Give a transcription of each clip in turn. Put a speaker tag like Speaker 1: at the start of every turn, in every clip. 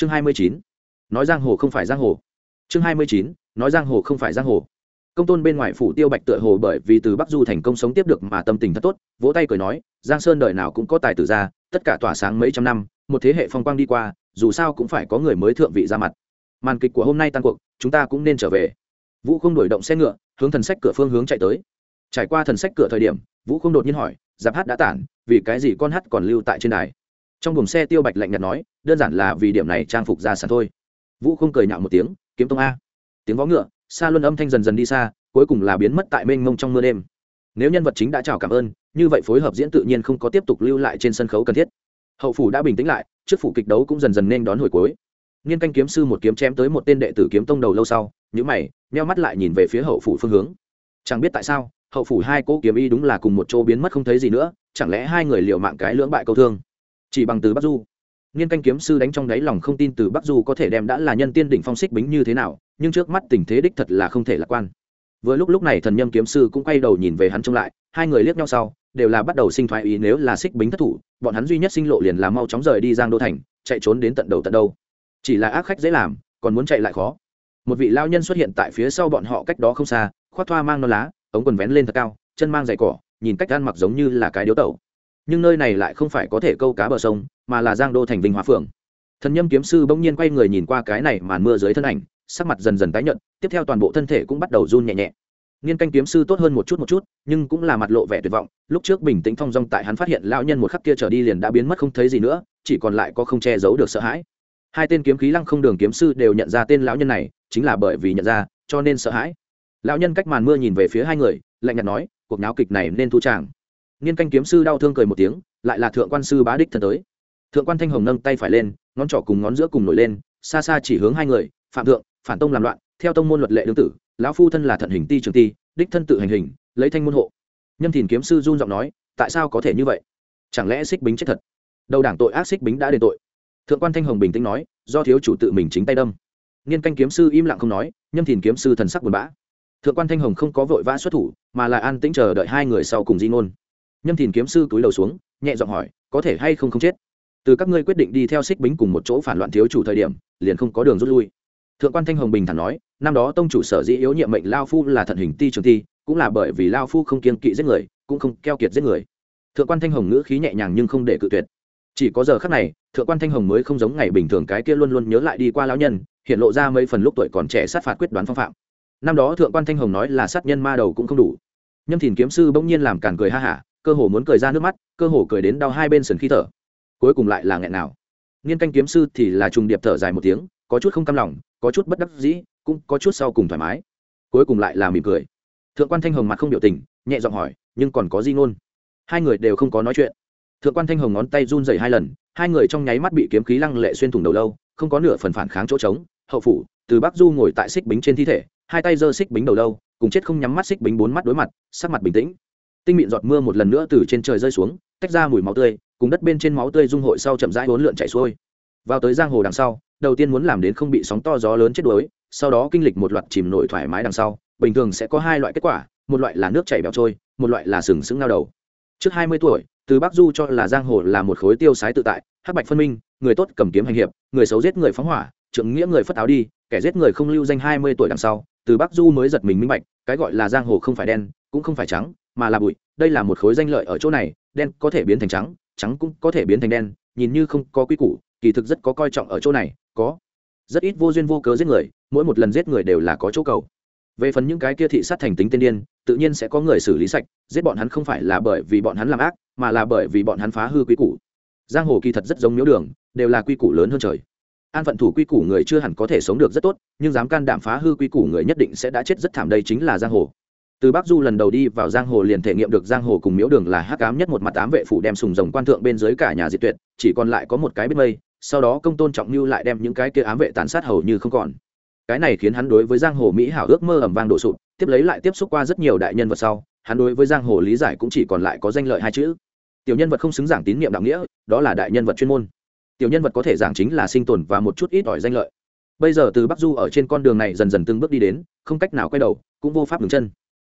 Speaker 1: chương hai mươi chín. Nói giang hồ không phải giang hồ. Chương hai mươi chín. Nói giang hồ không phải giang hồ. Công tôn bên ngoài phủ tiêu bạch tựa hồ bởi vì từ bắc du thành công sống tiếp được mà tâm tình thật tốt, vỗ tay cười nói, giang sơn đời nào cũng có tài tử ra tất cả tỏa sáng mấy trăm năm, một thế hệ phong quang đi qua, dù sao cũng phải có người mới thượng vị ra mặt. Màn kịch của hôm nay tan cuộc, chúng ta cũng nên trở về. Vũ không đổi động xe ngựa, hướng thần sách cửa phương hướng chạy tới. Trải qua thần sách cửa thời điểm, vũ không đột nhiên hỏi, giáp hát đã tản, vì cái gì con hát còn lưu tại trên đài? Trong buồng xe tiêu bạch lạnh nhạt nói, đơn giản là vì điểm này trang phục ra sàn thôi. Vũ không cười nhạo một tiếng, kiếm tông a. Tiếng vó ngựa, xa luân âm thanh dần dần đi xa, cuối cùng là biến mất tại mênh mông trong mưa đêm. Nếu nhân vật chính đã chào cảm ơn, như vậy phối hợp diễn tự nhiên không có tiếp tục lưu lại trên sân khấu cần thiết. Hậu phủ đã bình tĩnh lại, trước phủ kịch đấu cũng dần dần nên đón hồi cuối. Niên canh kiếm sư một kiếm chém tới một tên đệ tử kiếm tông đầu lâu sau nhữ mày, nheo mắt lại nhìn về phía hậu phủ phương hướng. Chẳng biết tại sao, hậu phủ hai cỗ kiếm y đúng là cùng một chỗ biến mất không thấy gì nữa, chẳng lẽ hai người liều mạng cái lưỡng bại câu thương? Chỉ bằng từ bắc du. Nghiên canh kiếm sư đánh trong đáy lòng không tin từ bắc du có thể đem đã là nhân tiên đỉnh phong xích bính như thế nào, nhưng trước mắt tình thế đích thật là không thể lạc quan. Vừa lúc lúc này thần nhâm kiếm sư cũng quay đầu nhìn về hắn trông lại, hai người liếc nhau sau, đều là bắt đầu sinh thoái ý nếu là xích bính thất thủ, bọn hắn duy nhất sinh lộ liền là mau chóng rời đi giang đô thành, chạy trốn đến tận đầu tận đâu. Chỉ là ác khách dễ làm, còn muốn chạy lại khó. Một vị lao nhân xuất hiện tại phía sau bọn họ cách đó không xa, khoác thoa mang non lá, ống quần vén lên thật cao, chân mang giày cỏ, nhìn cách ăn mặc giống như là cái điếu tẩu nhưng nơi này lại không phải có thể câu cá bờ sông, mà là giang đô thành vinh hóa phượng thần nhâm kiếm sư bỗng nhiên quay người nhìn qua cái này màn mưa dưới thân ảnh, sắc mặt dần dần tái nhợt, tiếp theo toàn bộ thân thể cũng bắt đầu run nhẹ nhẹ. Nghiên canh kiếm sư tốt hơn một chút một chút, nhưng cũng là mặt lộ vẻ tuyệt vọng, lúc trước bình tĩnh thong dong tại hắn phát hiện lão nhân một khắc kia trở đi liền đã biến mất không thấy gì nữa, chỉ còn lại có không che giấu được sợ hãi. Hai tên kiếm khí lăng không đường kiếm sư đều nhận ra tên lão nhân này, chính là bởi vì nhận ra, cho nên sợ hãi. Lão nhân cách màn mưa nhìn về phía hai người, lạnh nhạt nói, cuộc náo kịch này nên thu tràng nghiên canh kiếm sư đau thương cười một tiếng, lại là thượng quan sư bá đích thân tới. Thượng quan thanh hồng nâng tay phải lên, ngón trỏ cùng ngón giữa cùng nổi lên, xa xa chỉ hướng hai người, phạm thượng, phản tông làm loạn, theo tông môn luật lệ đương tử, lão phu thân là thận hình ti trường ti, đích thân tự hành hình, lấy thanh môn hộ. Nhâm thìn kiếm sư run giọng nói, tại sao có thể như vậy? Chẳng lẽ xích bính chết thật? Đầu đảng tội ác xích bính đã đền tội. Thượng quan thanh hồng bình tĩnh nói, do thiếu chủ tự mình chính tay đâm. Nghiên canh kiếm sư im lặng không nói, nhâm thìn kiếm sư thần sắc buồn bã. Thượng quan thanh hồng không có vội vã xuất thủ, mà là an tĩnh chờ đợi hai người sau cùng di ngôn nhâm thìn kiếm sư túi đầu xuống, nhẹ giọng hỏi, có thể hay không không chết? Từ các ngươi quyết định đi theo xích bính cùng một chỗ phản loạn thiếu chủ thời điểm, liền không có đường rút lui. Thượng quan thanh hồng bình thản nói, năm đó tông chủ sở dĩ yếu nhiệm mệnh lao phu là thận hình ti trường ti, cũng là bởi vì lao phu không kiên kỵ giết người, cũng không keo kiệt giết người. Thượng quan thanh hồng ngữ khí nhẹ nhàng nhưng không để cự tuyệt. Chỉ có giờ khắc này, thượng quan thanh hồng mới không giống ngày bình thường cái kia luôn luôn nhớ lại đi qua lão nhân, hiện lộ ra mấy phần lúc tuổi còn trẻ sát phạt quyết đoán phong phạm. Năm đó thượng quan thanh hồng nói là sát nhân ma đầu cũng không đủ. Nhâm thìn kiếm sư bỗng nhiên làm càn cười ha hả cơ hồ muốn cười ra nước mắt, cơ hồ cười đến đau hai bên sườn khi thở. Cuối cùng lại là nghẹn nào. Nghiên canh kiếm sư thì là trùng điệp thở dài một tiếng, có chút không cam lòng, có chút bất đắc dĩ, cũng có chút sau cùng thoải mái. Cuối cùng lại là mỉm cười. Thượng quan thanh hồng mặt không biểu tình, nhẹ giọng hỏi, nhưng còn có gì ngôn? Hai người đều không có nói chuyện. Thượng quan thanh hồng ngón tay run dày hai lần, hai người trong nháy mắt bị kiếm khí lăng lệ xuyên thủng đầu lâu, không có nửa phần phản kháng chỗ trống. Hậu phủ, từ bắc du ngồi tại xích bính trên thi thể, hai tay giơ xích bính đầu lâu, cùng chết không nhắm mắt xích bính bốn mắt đối mặt, sắc mặt bình tĩnh tinh mịn giọt mưa một lần nữa từ trên trời rơi xuống, tách ra mùi máu tươi, cùng đất bên trên máu tươi dung hội sau chậm rãi hỗn lượn chảy xuôi. Vào tới giang hồ đằng sau, đầu tiên muốn làm đến không bị sóng to gió lớn chết đuối, sau đó kinh lịch một loạt chìm nổi thoải mái đằng sau, bình thường sẽ có hai loại kết quả, một loại là nước chảy bẹo trôi, một loại là sừng sững nao đầu. Trước hai mươi tuổi, từ bắc du cho là giang hồ là một khối tiêu sái tự tại, hắc bạch phân minh, người tốt cầm kiếm hành hiệp, người xấu giết người phóng hỏa trượng nghĩa người phất áo đi, kẻ giết người không lưu danh hai mươi tuổi đằng sau, từ bắc du mới giật mình minh bạch, cái gọi là giang hồ không phải đen, cũng không phải trắng mà là bụi, đây là một khối danh lợi ở chỗ này, đen có thể biến thành trắng trắng cũng có thể biến thành đen, nhìn như không có quy củ, kỳ thực rất có coi trọng ở chỗ này, có. Rất ít vô duyên vô cớ giết người, mỗi một lần giết người đều là có chỗ cầu. Về phần những cái kia thị sát thành tính tiên điên, tự nhiên sẽ có người xử lý sạch, giết bọn hắn không phải là bởi vì bọn hắn làm ác, mà là bởi vì bọn hắn phá hư quy củ. Giang hồ kỳ thật rất giống miếu đường, đều là quy củ lớn hơn trời. An phận thủ quy củ người chưa hẳn có thể sống được rất tốt, nhưng dám can đảm phá hư quy củ người nhất định sẽ đã chết rất thảm đây chính là giang hồ từ bắc du lần đầu đi vào giang hồ liền thể nghiệm được giang hồ cùng miếu đường là hắc ám nhất một mặt ám vệ phủ đem sùng rồng quan thượng bên dưới cả nhà diệt tuyệt, chỉ còn lại có một cái biết mây, sau đó công tôn trọng như lại đem những cái kia ám vệ tàn sát hầu như không còn. Cái này khiến hắn đối với giang hồ mỹ hảo ước mơ ẩm vang đổ sụp, tiếp lấy lại tiếp xúc qua rất nhiều đại nhân vật sau, hắn đối với giang hồ lý giải cũng chỉ còn lại có danh lợi hai chữ. Tiểu nhân vật không xứng giảng tín nhiệm đạo nghĩa, đó là đại nhân vật chuyên môn. Tiểu nhân vật có thể giảng chính là sinh tồn và một chút ít ỏi danh lợi. Bây giờ từ bắc du ở trên con đường này dần dần từng bước đi đến, không cách nào quay đầu, cũng vô pháp đứng chân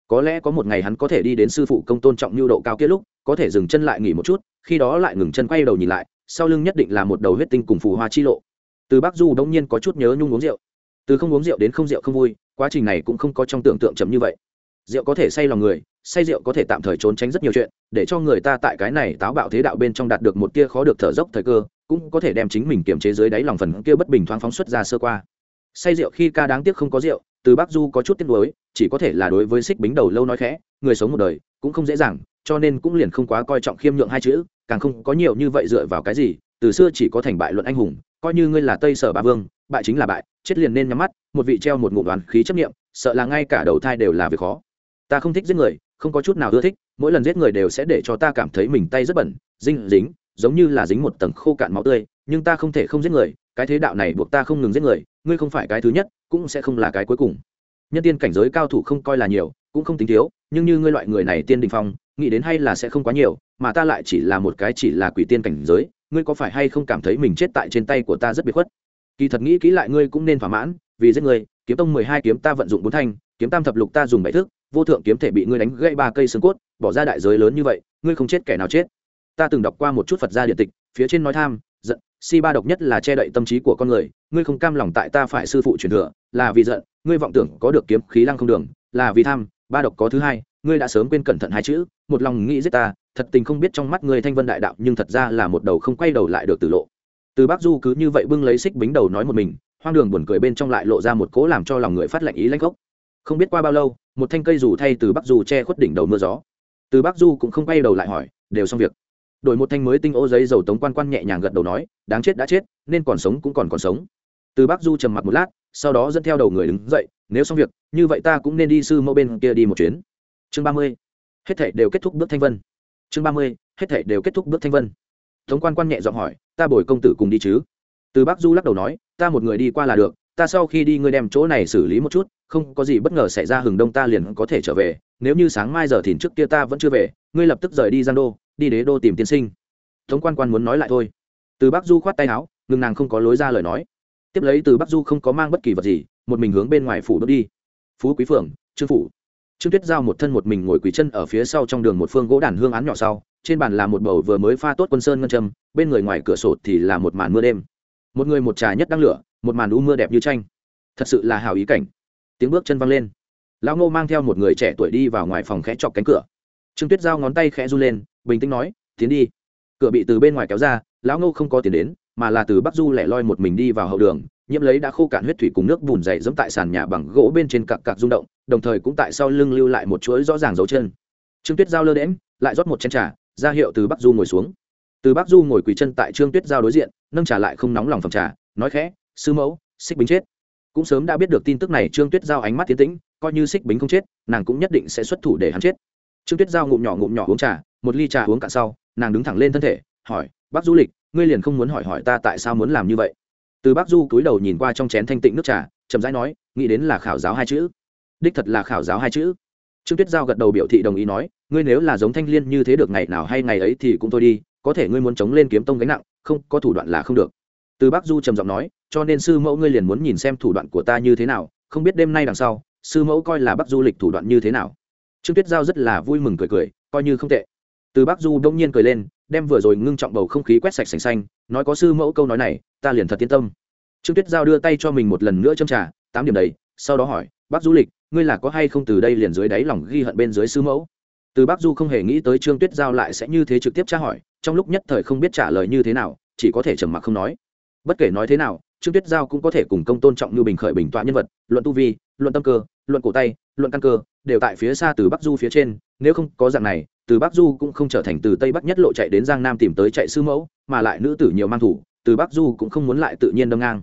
Speaker 1: có lẽ có một ngày hắn có thể đi đến sư phụ công tôn trọng nhu độ cao kia lúc, có thể dừng chân lại nghỉ một chút, khi đó lại ngừng chân quay đầu nhìn lại, sau lưng nhất định là một đầu huyết tinh cùng phù hoa chi lộ. Từ bắc du đông nhiên có chút nhớ nhung uống rượu. Từ không uống rượu đến không rượu không vui, quá trình này cũng không có trong tưởng tượng chấm như vậy. Rượu có thể say lòng người, say rượu có thể tạm thời trốn tránh rất nhiều chuyện, để cho người ta tại cái này táo bạo thế đạo bên trong đạt được một tia khó được thở dốc thời cơ, cũng có thể đem chính mình kiềm chế dưới đáy lòng phần kia bất bình thoáng phóng xuất ra sơ qua. Say rượu khi ca đáng tiếc không có rượu từ bắc du có chút tiếc nuối, chỉ có thể là đối với xích bính đầu lâu nói khẽ, người sống một đời cũng không dễ dàng, cho nên cũng liền không quá coi trọng khiêm nhượng hai chữ, càng không có nhiều như vậy dựa vào cái gì, từ xưa chỉ có thành bại luận anh hùng, coi như ngươi là tây sở ba vương, bại chính là bại, chết liền nên nhắm mắt, một vị treo một ngụm đoàn khí chấp nghiệm sợ là ngay cả đầu thai đều là việc khó. Ta không thích giết người, không có chút nào ưa thích, mỗi lần giết người đều sẽ để cho ta cảm thấy mình tay rất bẩn dinh dính, giống như là dính một tầng khô cạn máu tươi, nhưng ta không thể không giết người, cái thế đạo này buộc ta không ngừng giết người ngươi không phải cái thứ nhất, cũng sẽ không là cái cuối cùng. Nhân tiên cảnh giới cao thủ không coi là nhiều, cũng không tính thiếu, nhưng như ngươi loại người này tiên đình phong, nghĩ đến hay là sẽ không quá nhiều, mà ta lại chỉ là một cái chỉ là quỷ tiên cảnh giới, ngươi có phải hay không cảm thấy mình chết tại trên tay của ta rất biệt khuất? Kỳ thật nghĩ kỹ lại ngươi cũng nên thỏa mãn, vì giết ngươi, kiếm tông mười hai kiếm ta vận dụng bốn thanh, kiếm tam thập lục ta dùng bảy thức, vô thượng kiếm thể bị ngươi đánh gãy ba cây xương cốt, bỏ ra đại giới lớn như vậy, ngươi không chết kẻ nào chết. Ta từng đọc qua một chút phật gia điện tịch, phía trên nói tham si ba độc nhất là che đậy tâm trí của con người, ngươi không cam lòng tại ta phải sư phụ truyền thừa, là vì giận, ngươi vọng tưởng có được kiếm khí lăng không đường, là vì tham, ba độc có thứ hai, ngươi đã sớm quên cẩn thận hai chữ, một lòng nghĩ giết ta, thật tình không biết trong mắt ngươi thanh vân đại đạo, nhưng thật ra là một đầu không quay đầu lại được từ lộ. Từ bác du cứ như vậy bưng lấy xích bính đầu nói một mình, hoang đường buồn cười bên trong lại lộ ra một cố làm cho lòng người phát lạnh ý lãnh gốc. Không biết qua bao lâu, một thanh cây dù thay từ bắc du che khuất đỉnh đầu mưa gió. Từ bắc du cũng không quay đầu lại hỏi, đều xong việc? Đổi một thanh mới tinh ô giấy dầu tống quan quan nhẹ nhàng gật đầu nói, đáng chết đã chết, nên còn sống cũng còn còn sống. Từ bác du trầm mặc một lát, sau đó dẫn theo đầu người đứng dậy, nếu xong việc, như vậy ta cũng nên đi sư mẫu bên kia đi một chuyến. Chương ba mươi, hết thảy đều kết thúc bước thanh vân. Chương ba mươi, hết thảy đều kết thúc bước thanh vân. Tống quan quan nhẹ giọng hỏi, ta bồi công tử cùng đi chứ? Từ bác du lắc đầu nói, ta một người đi qua là được, ta sau khi đi ngươi đem chỗ này xử lý một chút, không có gì bất ngờ xảy ra hừng đông ta liền có thể trở về, nếu như sáng mai giờ thìn trước kia ta vẫn chưa về, ngươi lập tức rời đi giang đô đi đế đô tìm tiên sinh. Tống quan quan muốn nói lại thôi. Từ bắc du khoát tay áo, ngừng nàng không có lối ra lời nói. Tiếp lấy từ bắc du không có mang bất kỳ vật gì, một mình hướng bên ngoài phủ đốt đi. Phú quý phường trương phủ. Trương tuyết giao một thân một mình ngồi quỳ chân ở phía sau trong đường một phương gỗ đàn hương án nhỏ sau, trên bàn là một bầu vừa mới pha tốt quân sơn ngân châm, bên người ngoài cửa sổ thì là một màn mưa đêm. Một người một trà nhất đăng lửa, một màn u mưa đẹp như tranh. Thật sự là hào ý cảnh. Tiếng bước chân văng lên. Lão ngô mang theo một người trẻ tuổi đi vào ngoài phòng khẽ chọc cánh cửa. Trương tuyết giao ngón tay khẽ run lên bình tĩnh nói, tiến đi. Cửa bị từ bên ngoài kéo ra, lão ngô không có tiền đến, mà là từ bắc du lẻ loi một mình đi vào hậu đường, nhiễm lấy đã khô cạn huyết thủy cùng nước bùn dày dẫm tại sàn nhà bằng gỗ bên trên cặp cặp rung động, đồng thời cũng tại sau lưng lưu lại một chuỗi rõ ràng dấu chân. Trương tuyết giao lơ đễm lại rót một chén trà, ra hiệu từ bắc du ngồi xuống. Từ bắc du ngồi quỳ chân tại trương tuyết giao đối diện, nâng trà lại không nóng lòng phòng trà, nói khẽ, sư mẫu, xích bính chết. Cũng sớm đã biết được tin tức này, trương tuyết giao ánh mắt tiến tĩnh, coi như xích bính không chết, nàng cũng nhất định sẽ xuất thủ để hắn chết trương tuyết giao ngụm nhỏ ngụm nhỏ uống trà, một ly trà uống cạn sau, nàng đứng thẳng lên thân thể, hỏi, bác du lịch, ngươi liền không muốn hỏi hỏi ta tại sao muốn làm như vậy? Từ bác du cúi đầu nhìn qua trong chén thanh tịnh nước trà, chậm rãi nói, nghĩ đến là khảo giáo hai chữ. Đích thật là khảo giáo hai chữ. Trương tuyết giao gật đầu biểu thị đồng ý nói, ngươi nếu là giống thanh liên như thế được ngày nào hay ngày ấy thì cũng thôi đi, có thể ngươi muốn chống lên kiếm tông gánh nặng, không, có thủ đoạn là không được. Từ bác du trầm giọng nói, cho nên sư mẫu ngươi liền muốn nhìn xem thủ đoạn của ta như thế nào, không biết đêm nay đằng sau, sư mẫu coi là bác du lịch thủ đoạn như thế nào trương tuyết giao rất là vui mừng cười cười, coi như không tệ. Từ bác du đông nhiên cười lên, đem vừa rồi ngưng trọng bầu không khí quét sạch sành xanh, nói có sư mẫu câu nói này, ta liền thật yên tâm. Trương tuyết giao đưa tay cho mình một lần nữa châm trả tám điểm đầy, sau đó hỏi bác du lịch, ngươi là có hay không từ đây liền dưới đáy lòng ghi hận bên dưới sư mẫu? Từ bác du không hề nghĩ tới trương tuyết giao lại sẽ như thế trực tiếp tra hỏi, trong lúc nhất thời không biết trả lời như thế nào, chỉ có thể trầm mặc không nói. Bất kể nói thế nào, trương tuyết giao cũng có thể cùng công tôn trọng như bình khởi bình tọa nhân vật, luận tu vi, luận tâm cơ luận cổ tay, luận căn cơ, đều tại phía xa từ bắc du phía trên, nếu không có dạng này, từ bắc du cũng không trở thành từ tây bắc nhất lộ chạy đến giang nam tìm tới chạy sư mẫu, mà lại nữ tử nhiều mang thủ, từ bắc du cũng không muốn lại tự nhiên đâm ngang.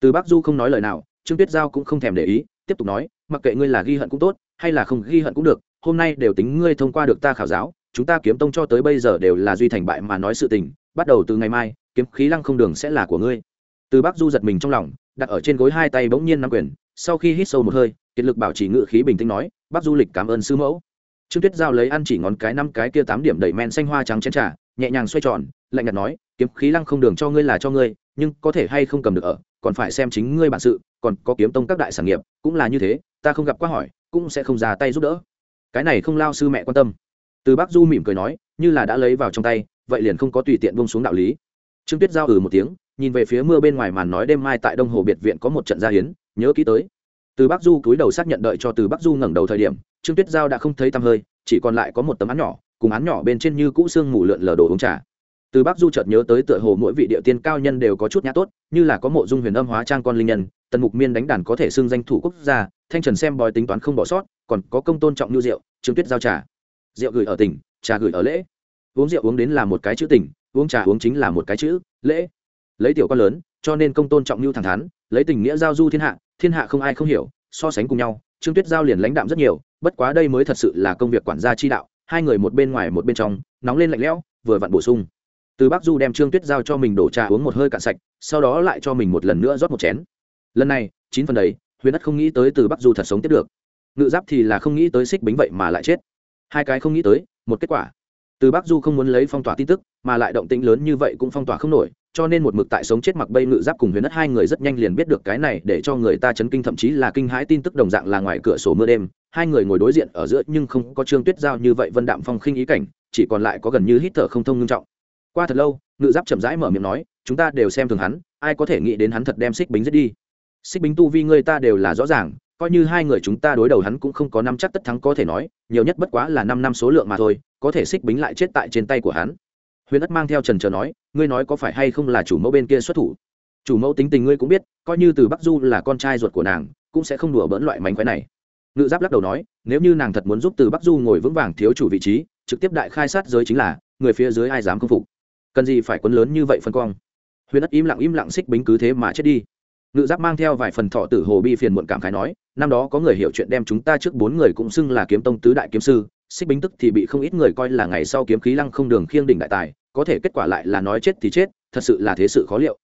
Speaker 1: Từ bắc du không nói lời nào, trương tuyết giao cũng không thèm để ý, tiếp tục nói, mặc kệ ngươi là ghi hận cũng tốt, hay là không ghi hận cũng được, hôm nay đều tính ngươi thông qua được ta khảo giáo, chúng ta kiếm tông cho tới bây giờ đều là duy thành bại mà nói sự tình, bắt đầu từ ngày mai, kiếm khí lăng không đường sẽ là của ngươi. Từ bắc du giật mình trong lòng, đặt ở trên gối hai tay bỗng nhiên nắm quyền, sau khi hít sâu một hơi kiệt lực bảo trì ngự khí bình tĩnh nói, Bác du lịch cảm ơn sư mẫu. Trương tuyết giao lấy ăn chỉ ngón cái năm cái kia tám điểm đầy men xanh hoa trắng chén trà, nhẹ nhàng xoay tròn, lạnh nhạt nói, kiếm khí lăng không đường cho ngươi là cho ngươi, nhưng có thể hay không cầm được ở, còn phải xem chính ngươi bản sự, còn có kiếm tông các đại sản nghiệp, cũng là như thế, ta không gặp quá hỏi, cũng sẽ không ra tay giúp đỡ. Cái này không lao sư mẹ quan tâm. Từ Bác du mỉm cười nói, như là đã lấy vào trong tay, vậy liền không có tùy tiện bông xuống đạo lý. Trương tuyết giao ừ một tiếng, nhìn về phía mưa bên ngoài màn nói đêm mai tại đông hồ biệt viện có một trận gia hiến, nhớ kỹ tới từ bắc du cúi đầu xác nhận đợi cho từ bắc du ngẩng đầu thời điểm, trương tuyết giao đã không thấy tăm hơi, chỉ còn lại có một tấm án nhỏ, cùng án nhỏ bên trên như cũ xương mù lượn lờ đồ uống trà. Từ bắc du chợt nhớ tới tựa hồ mỗi vị địa tiên cao nhân đều có chút nhã tốt, như là có mộ dung huyền âm hóa trang con linh nhân, tần mục miên đánh đàn có thể xưng danh thủ quốc gia, thanh trần xem bói tính toán không bỏ sót, còn có công tôn trọng như rượu, trương tuyết giao trà. Rượu gửi ở tỉnh, trà gửi ở lễ. Uống rượu uống đến là một cái chữ tỉnh, uống trà uống chính là một cái chữ, lễ. Lấy tiểu con lớn, cho nên công tôn trọng như thẳng thắn lấy tình nghĩa giao du thiên hạ thiên hạ không ai không hiểu, so sánh cùng nhau, trương tuyết giao liền lãnh đạm rất nhiều, bất quá đây mới thật sự là công việc quản gia chi đạo, hai người một bên ngoài một bên trong, nóng lên lạnh lẽo, vừa vặn bổ sung. Từ bắc du đem trương tuyết giao cho mình đổ trà uống một hơi cạn sạch, sau đó lại cho mình một lần nữa rót một chén. Lần này, chín phần đấy huyền đất không nghĩ tới từ bắc du thật sống tiếp được. Ngự giáp thì là không nghĩ tới xích bính vậy mà lại chết. Hai cái không nghĩ tới, một kết quả. Từ bắc du không muốn lấy phong tỏa tin tức, mà lại động tĩnh lớn như vậy cũng phong tỏa không nổi cho nên một mực tại sống chết mặc bây ngự giáp cùng huyền đất hai người rất nhanh liền biết được cái này để cho người ta chấn kinh, thậm chí là kinh hãi tin tức đồng dạng là ngoài cửa sổ mưa đêm. Hai người ngồi đối diện ở giữa nhưng không có trương tuyết giao như vậy vân đạm phong khinh ý cảnh, chỉ còn lại có gần như hít thở không thông nghiêm trọng. Qua thật lâu, ngự giáp chậm rãi mở miệng nói, chúng ta đều xem thường hắn, ai có thể nghĩ đến hắn thật đem xích bính giết đi? Xích bính tu vi người ta đều là rõ ràng, coi như hai người chúng ta đối đầu hắn cũng không có năm chắc tất thắng có thể nói, nhiều nhất bất quá là năm năm số lượng mà thôi, có thể xích bính lại chết tại trên tay của hắn huyền ất mang theo trần trờ nói, ngươi nói có phải hay không là chủ mẫu bên kia xuất thủ? Chủ mẫu tính tình ngươi cũng biết, coi như từ bắc du là con trai ruột của nàng, cũng sẽ không đùa bỡn loại mánh khóe này. Ngự giáp lắc đầu nói, nếu như nàng thật muốn giúp từ bắc du ngồi vững vàng thiếu chủ vị trí, trực tiếp đại khai sát giới chính là, người phía dưới ai dám công phục? Cần gì phải quấn lớn như vậy phân quang? Huyền ất im lặng im lặng xích bính cứ thế mà chết đi. Ngự giáp mang theo vài phần thọ tử hồ bi phiền muộn cảm khái nói, năm đó có người hiểu chuyện đem chúng ta trước bốn người cũng xưng là kiếm tông tứ đại kiếm sư, xích bính tức thì bị không ít người coi là ngày sau kiếm khí lăng không đường khiêng đỉnh đại tài có thể kết quả lại là nói chết thì chết, thật sự là thế sự khó liệu.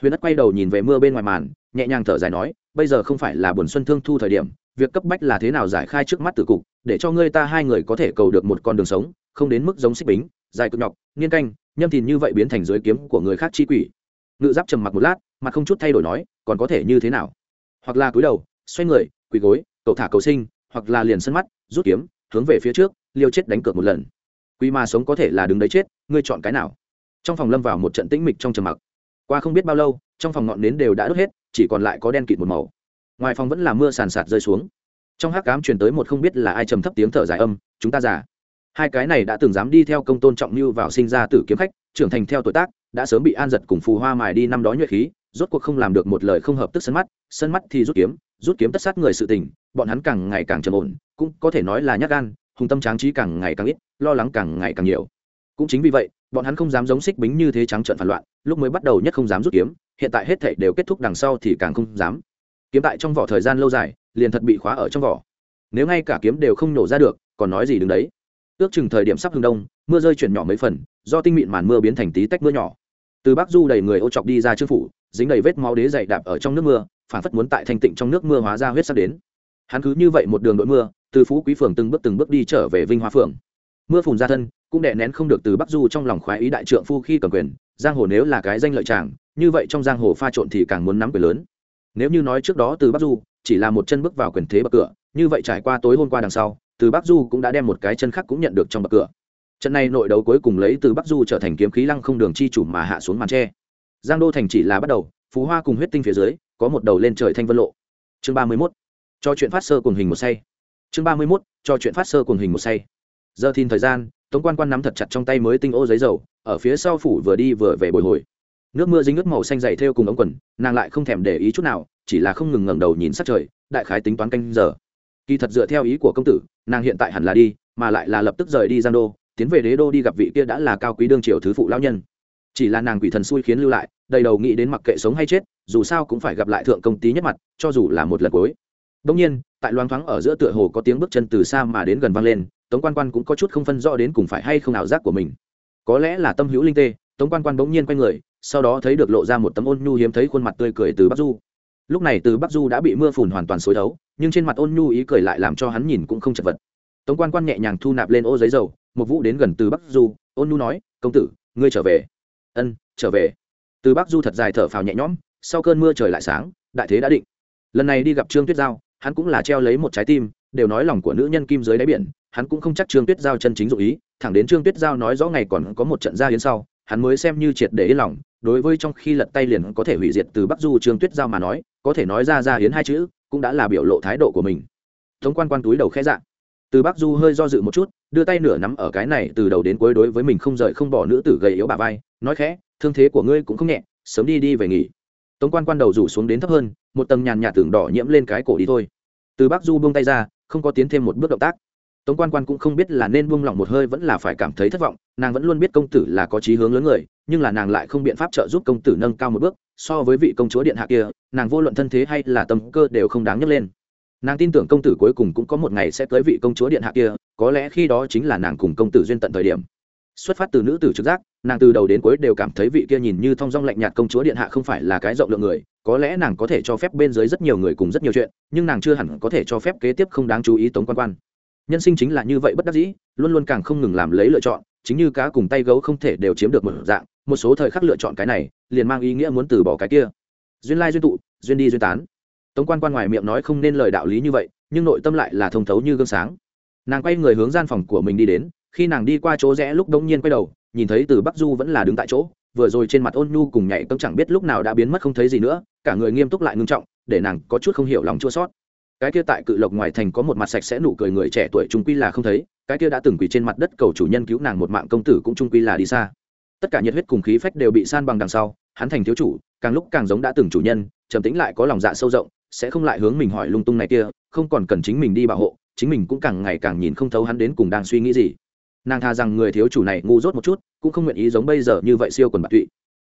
Speaker 1: Huyền ất quay đầu nhìn về mưa bên ngoài màn, nhẹ nhàng thở dài nói, bây giờ không phải là buồn xuân thương thu thời điểm, việc cấp bách là thế nào giải khai trước mắt tử cục, để cho ngươi ta hai người có thể cầu được một con đường sống, không đến mức giống xích bính, dài cực nhọc niên canh, nhâm thìn như vậy biến thành dưới kiếm của người khác chi quỷ. Ngự giáp trầm mặc một lát mà không chút thay đổi nói, còn có thể như thế nào? Hoặc là cúi đầu, xoay người, quỳ gối, cậu thả cầu sinh, hoặc là liền sân mắt, rút kiếm, hướng về phía trước liêu chết đánh cược một lần. Quý mà sống có thể là đứng đấy chết, ngươi chọn cái nào? Trong phòng lâm vào một trận tĩnh mịch trong trầm mặc. Qua không biết bao lâu, trong phòng ngọn nến đều đã đốt hết, chỉ còn lại có đen kịt một màu. Ngoài phòng vẫn là mưa sàn sạt rơi xuống. Trong hát cám truyền tới một không biết là ai trầm thấp tiếng thở dài âm, chúng ta già. Hai cái này đã từng dám đi theo công tôn trọng như vào sinh ra tử kiếm khách, trưởng thành theo tuổi tác, đã sớm bị an giật cùng phù hoa mài đi năm đó nhuệ khí, rốt cuộc không làm được một lời không hợp tức sân mắt sân mắt thì rút kiếm rút kiếm tất sát người sự tình, bọn hắn càng ngày càng trầm ổn, cũng có thể nói là nhát gan hùng tâm tráng trí càng ngày càng ít, lo lắng càng ngày càng nhiều. Cũng chính vì vậy, bọn hắn không dám giống xích bính như thế trắng trợn phản loạn, lúc mới bắt đầu nhất không dám rút kiếm, hiện tại hết thảy đều kết thúc đằng sau thì càng không dám. Kiếm tại trong vỏ thời gian lâu dài, liền thật bị khóa ở trong vỏ. Nếu ngay cả kiếm đều không nổ ra được, còn nói gì đứng đấy? Ước chừng thời điểm sắp hưng đông, mưa rơi chuyển nhỏ mấy phần, do tinh mịn màn mưa biến thành tí tách mưa nhỏ. Từ bắc du đầy người ô chọc đi ra trước phủ, dính đầy vết máu đế dày đạp ở trong nước mưa, phản phất muốn tại thanh tịnh trong nước mưa hóa ra huyết sắc đến. Hắn cứ như vậy một đường đội mưa từ phú quý phường từng bước từng bước đi trở về vinh hoa phường. Mưa phùn ra thân, cũng đè nén không được từ bắc du trong lòng khoái ý đại trượng phu khi cầm quyền, giang hồ nếu là cái danh lợi chàng, như vậy trong giang hồ pha trộn thì càng muốn nắm quyền lớn. Nếu như nói trước đó từ bắc du, chỉ là một chân bước vào quyền thế bậc cửa, như vậy trải qua tối hôm qua đằng sau, từ bắc du cũng đã đem một cái chân khác cũng nhận được trong bậc cửa. Trận này nội đấu cuối cùng lấy từ bắc du trở thành kiếm khí lăng không đường chi chủ mà hạ xuống màn tre. Giang đô thành chỉ là bắt đầu, phú hoa cùng huyết tinh phía dưới, có một đầu lên trời thanh vân lộ. Chương ba mươi mốt. Cho chuyện phát sơ cùng hình một say chương ba mươi mốt, cho chuyện phát sơ cùng hình một say. Giờ thìn thời gian, tống quan quan nắm thật chặt trong tay mới tinh ô giấy dầu, ở phía sau phủ vừa đi vừa về bồi hồi. Nước mưa dính nước màu xanh dày theo cùng ống quần, nàng lại không thèm để ý chút nào, chỉ là không ngừng ngẩng đầu nhìn sát trời, đại khái tính toán canh giờ. Kỳ thật dựa theo ý của công tử, nàng hiện tại hẳn là đi, mà lại là lập tức rời đi giang đô, tiến về đế đô đi gặp vị kia đã là cao quý đương triều thứ phụ lão nhân. Chỉ là nàng quỷ thần xui khiến lưu lại, đầy đầu nghĩ đến mặc kệ sống hay chết, dù sao cũng phải gặp lại thượng công tí nhất mặt, cho dù là một lần cuối. Đông nhiên tại loáng thoáng ở giữa tựa hồ có tiếng bước chân từ xa mà đến gần vang lên, tống quan quan cũng có chút không phân rõ đến cùng phải hay không ảo giác của mình. Có lẽ là tâm hữu linh tê, tống quan quan bỗng nhiên quay người, sau đó thấy được lộ ra một tấm ôn nhu hiếm thấy khuôn mặt tươi cười từ bắc du. Lúc này từ bắc du đã bị mưa phùn hoàn toàn xối đấu, nhưng trên mặt ôn nhu ý cười lại làm cho hắn nhìn cũng không chật vật. Tống quan quan nhẹ nhàng thu nạp lên ô giấy dầu, một vũ đến gần từ bắc du, ôn nhu nói, công tử, ngươi trở về. Ân, trở về. Từ bắc du thật dài thở phào nhẹ nhõm, sau cơn mưa trời lại sáng, đại thế đã định. Lần này đi gặp trương tuyết giao hắn cũng là treo lấy một trái tim, đều nói lòng của nữ nhân kim dưới đáy biển, hắn cũng không chắc trương tuyết giao chân chính dụ ý, thẳng đến trương tuyết giao nói rõ ngày còn có một trận gia hiến sau, hắn mới xem như triệt để yên lòng, đối với trong khi lật tay liền có thể hủy diệt từ bắc du trương tuyết giao mà nói, có thể nói ra gia hiến hai chữ, cũng đã là biểu lộ thái độ của mình. Tống quan quan túi đầu khẽ dạng từ bắc du hơi do dự một chút, đưa tay nửa nắm ở cái này, từ đầu đến cuối đối với mình không rời không bỏ nữ tử gầy yếu bà vai, nói khẽ, thương thế của ngươi cũng không nhẹ, sớm đi đi về nghỉ. Tống quan quan đầu rủ xuống đến thấp hơn một tầng nhàn nhạt tưởng đỏ nhiễm lên cái cổ đi thôi. Từ bắc du buông tay ra, không có tiến thêm một bước động tác. Tống quan quan cũng không biết là nên buông lỏng một hơi vẫn là phải cảm thấy thất vọng, nàng vẫn luôn biết công tử là có chí hướng lớn người, nhưng là nàng lại không biện pháp trợ giúp công tử nâng cao một bước, so với vị công chúa điện hạ kia, nàng vô luận thân thế hay là tâm cơ đều không đáng nhấc lên. Nàng tin tưởng công tử cuối cùng cũng có một ngày sẽ tới vị công chúa điện hạ kia, có lẽ khi đó chính là nàng cùng công tử duyên tận thời điểm xuất phát từ nữ tử trực giác, nàng từ đầu đến cuối đều cảm thấy vị kia nhìn như thong dong lạnh nhạt công chúa điện hạ không phải là cái rộng lượng người, có lẽ nàng có thể cho phép bên dưới rất nhiều người cùng rất nhiều chuyện, nhưng nàng chưa hẳn có thể cho phép kế tiếp không đáng chú ý tống quan quan. Nhân sinh chính là như vậy bất đắc dĩ, luôn luôn càng không ngừng làm lấy lựa chọn, chính như cá cùng tay gấu không thể đều chiếm được một dạng, một số thời khắc lựa chọn cái này, liền mang ý nghĩa muốn từ bỏ cái kia. Duyên lai duyên tụ, duyên đi duyên tán. Tống quan quan ngoài miệng nói không nên lời đạo lý như vậy, nhưng nội tâm lại là thông thấu như gương sáng. Nàng quay người hướng gian phòng của mình đi đến khi nàng đi qua chỗ rẽ lúc đông nhiên quay đầu, nhìn thấy từ bắc du vẫn là đứng tại chỗ, vừa rồi trên mặt ôn nhu cùng nhảy cấm chẳng biết lúc nào đã biến mất không thấy gì nữa, cả người nghiêm túc lại ngưng trọng, để nàng có chút không hiểu lòng chua sót cái kia tại cự lộc ngoài thành có một mặt sạch sẽ nụ cười người trẻ tuổi trung quy là không thấy, cái kia đã từng quỳ trên mặt đất cầu chủ nhân cứu nàng một mạng công tử cũng trung quy là đi xa. Tất cả nhiệt huyết cùng khí phách đều bị san bằng đằng sau, hắn thành thiếu chủ, càng lúc càng giống đã từng chủ nhân, trầm tĩnh lại có lòng dạ sâu rộng, sẽ không lại hướng mình hỏi lung tung này kia, không còn cần chính mình đi bảo hộ, chính mình cũng càng ngày càng nhìn không thấu hắn đến cùng đang suy nghĩ gì nàng tha rằng người thiếu chủ này ngu dốt một chút, cũng không nguyện ý giống bây giờ như vậy siêu quần bạc tụy.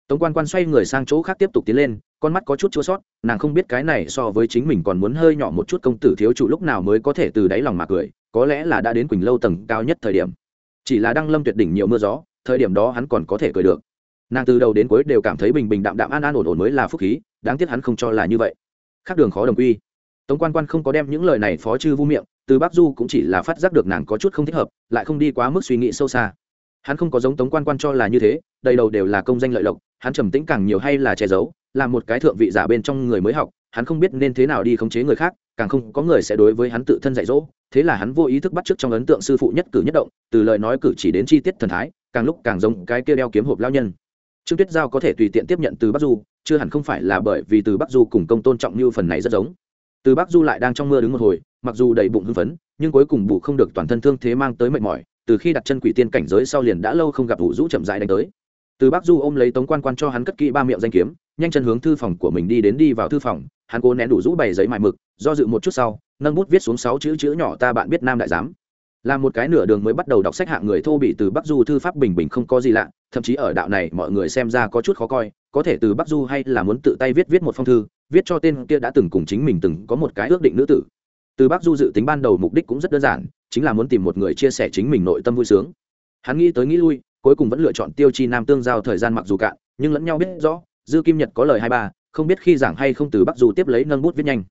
Speaker 1: Tống quan quan xoay người sang chỗ khác tiếp tục tiến lên, con mắt có chút chua sót nàng không biết cái này so với chính mình còn muốn hơi nhỏ một chút công tử thiếu chủ lúc nào mới có thể từ đáy lòng mà cười, có lẽ là đã đến quỳnh lâu tầng cao nhất thời điểm. Chỉ là đăng lâm tuyệt đỉnh nhiều mưa gió, thời điểm đó hắn còn có thể cười được. Nàng từ đầu đến cuối đều cảm thấy bình bình đạm đạm an an ổn ổn mới là phúc khí, đáng tiếc hắn không cho là như vậy. Khác đường khó đồng quy. Tống quan quan không có đem những lời này phó chư vu miệng từ bắc du cũng chỉ là phát giác được nàng có chút không thích hợp, lại không đi quá mức suy nghĩ sâu xa. Hắn không có giống tống quan quan cho là như thế, đầy đầu đều là công danh lợi lộc, hắn trầm tĩnh càng nhiều hay là che giấu, là một cái thượng vị giả bên trong người mới học, hắn không biết nên thế nào đi khống chế người khác, càng không có người sẽ đối với hắn tự thân dạy dỗ, thế là hắn vô ý thức bắt chước trong ấn tượng sư phụ nhất cử nhất động, từ lời nói cử chỉ đến chi tiết thần thái, càng lúc càng giống cái kia đeo kiếm hộp lao nhân. Trương tuyết giao có thể tùy tiện tiếp nhận từ bắc du, chưa hẳn không phải là bởi vì từ bắc du cùng công tôn trọng như phần này rất giống từ bắc du lại đang trong mưa đứng một hồi, mặc dù đầy bụng hưng phấn, nhưng cuối cùng bù không được toàn thân thương thế mang tới mệt mỏi, từ khi đặt chân quỷ tiên cảnh giới sau liền đã lâu không gặp ủ rũ chậm dại đánh tới. Từ bắc du ôm lấy tống quan quan cho hắn cất kỹ ba miệng danh kiếm, nhanh chân hướng thư phòng của mình đi đến đi vào thư phòng, hắn cố nén đủ rũ bày giấy mài mực, do dự một chút sau, nâng bút viết xuống sáu chữ chữ nhỏ ta bạn biết nam đại giám. Là một cái nửa đường mới bắt đầu đọc sách hạng người thô bị từ bắc du thư pháp bình bình không có gì lạ, thậm chí ở đạo này mọi người xem ra có chút khó coi, có thể từ bắc du hay là muốn tự tay viết viết một phong thư viết cho tên kia đã từng cùng chính mình từng có một cái ước định nữ tử. Từ bắc du dự tính ban đầu mục đích cũng rất đơn giản, chính là muốn tìm một người chia sẻ chính mình nội tâm vui sướng. Hắn nghĩ tới nghĩ lui, cuối cùng vẫn lựa chọn tiêu chi nam tương giao thời gian mặc dù cạn, nhưng lẫn nhau biết rõ, dư kim nhật có lời hai ba, không biết khi giảng hay không từ bắc du tiếp lấy nâng bút viết nhanh.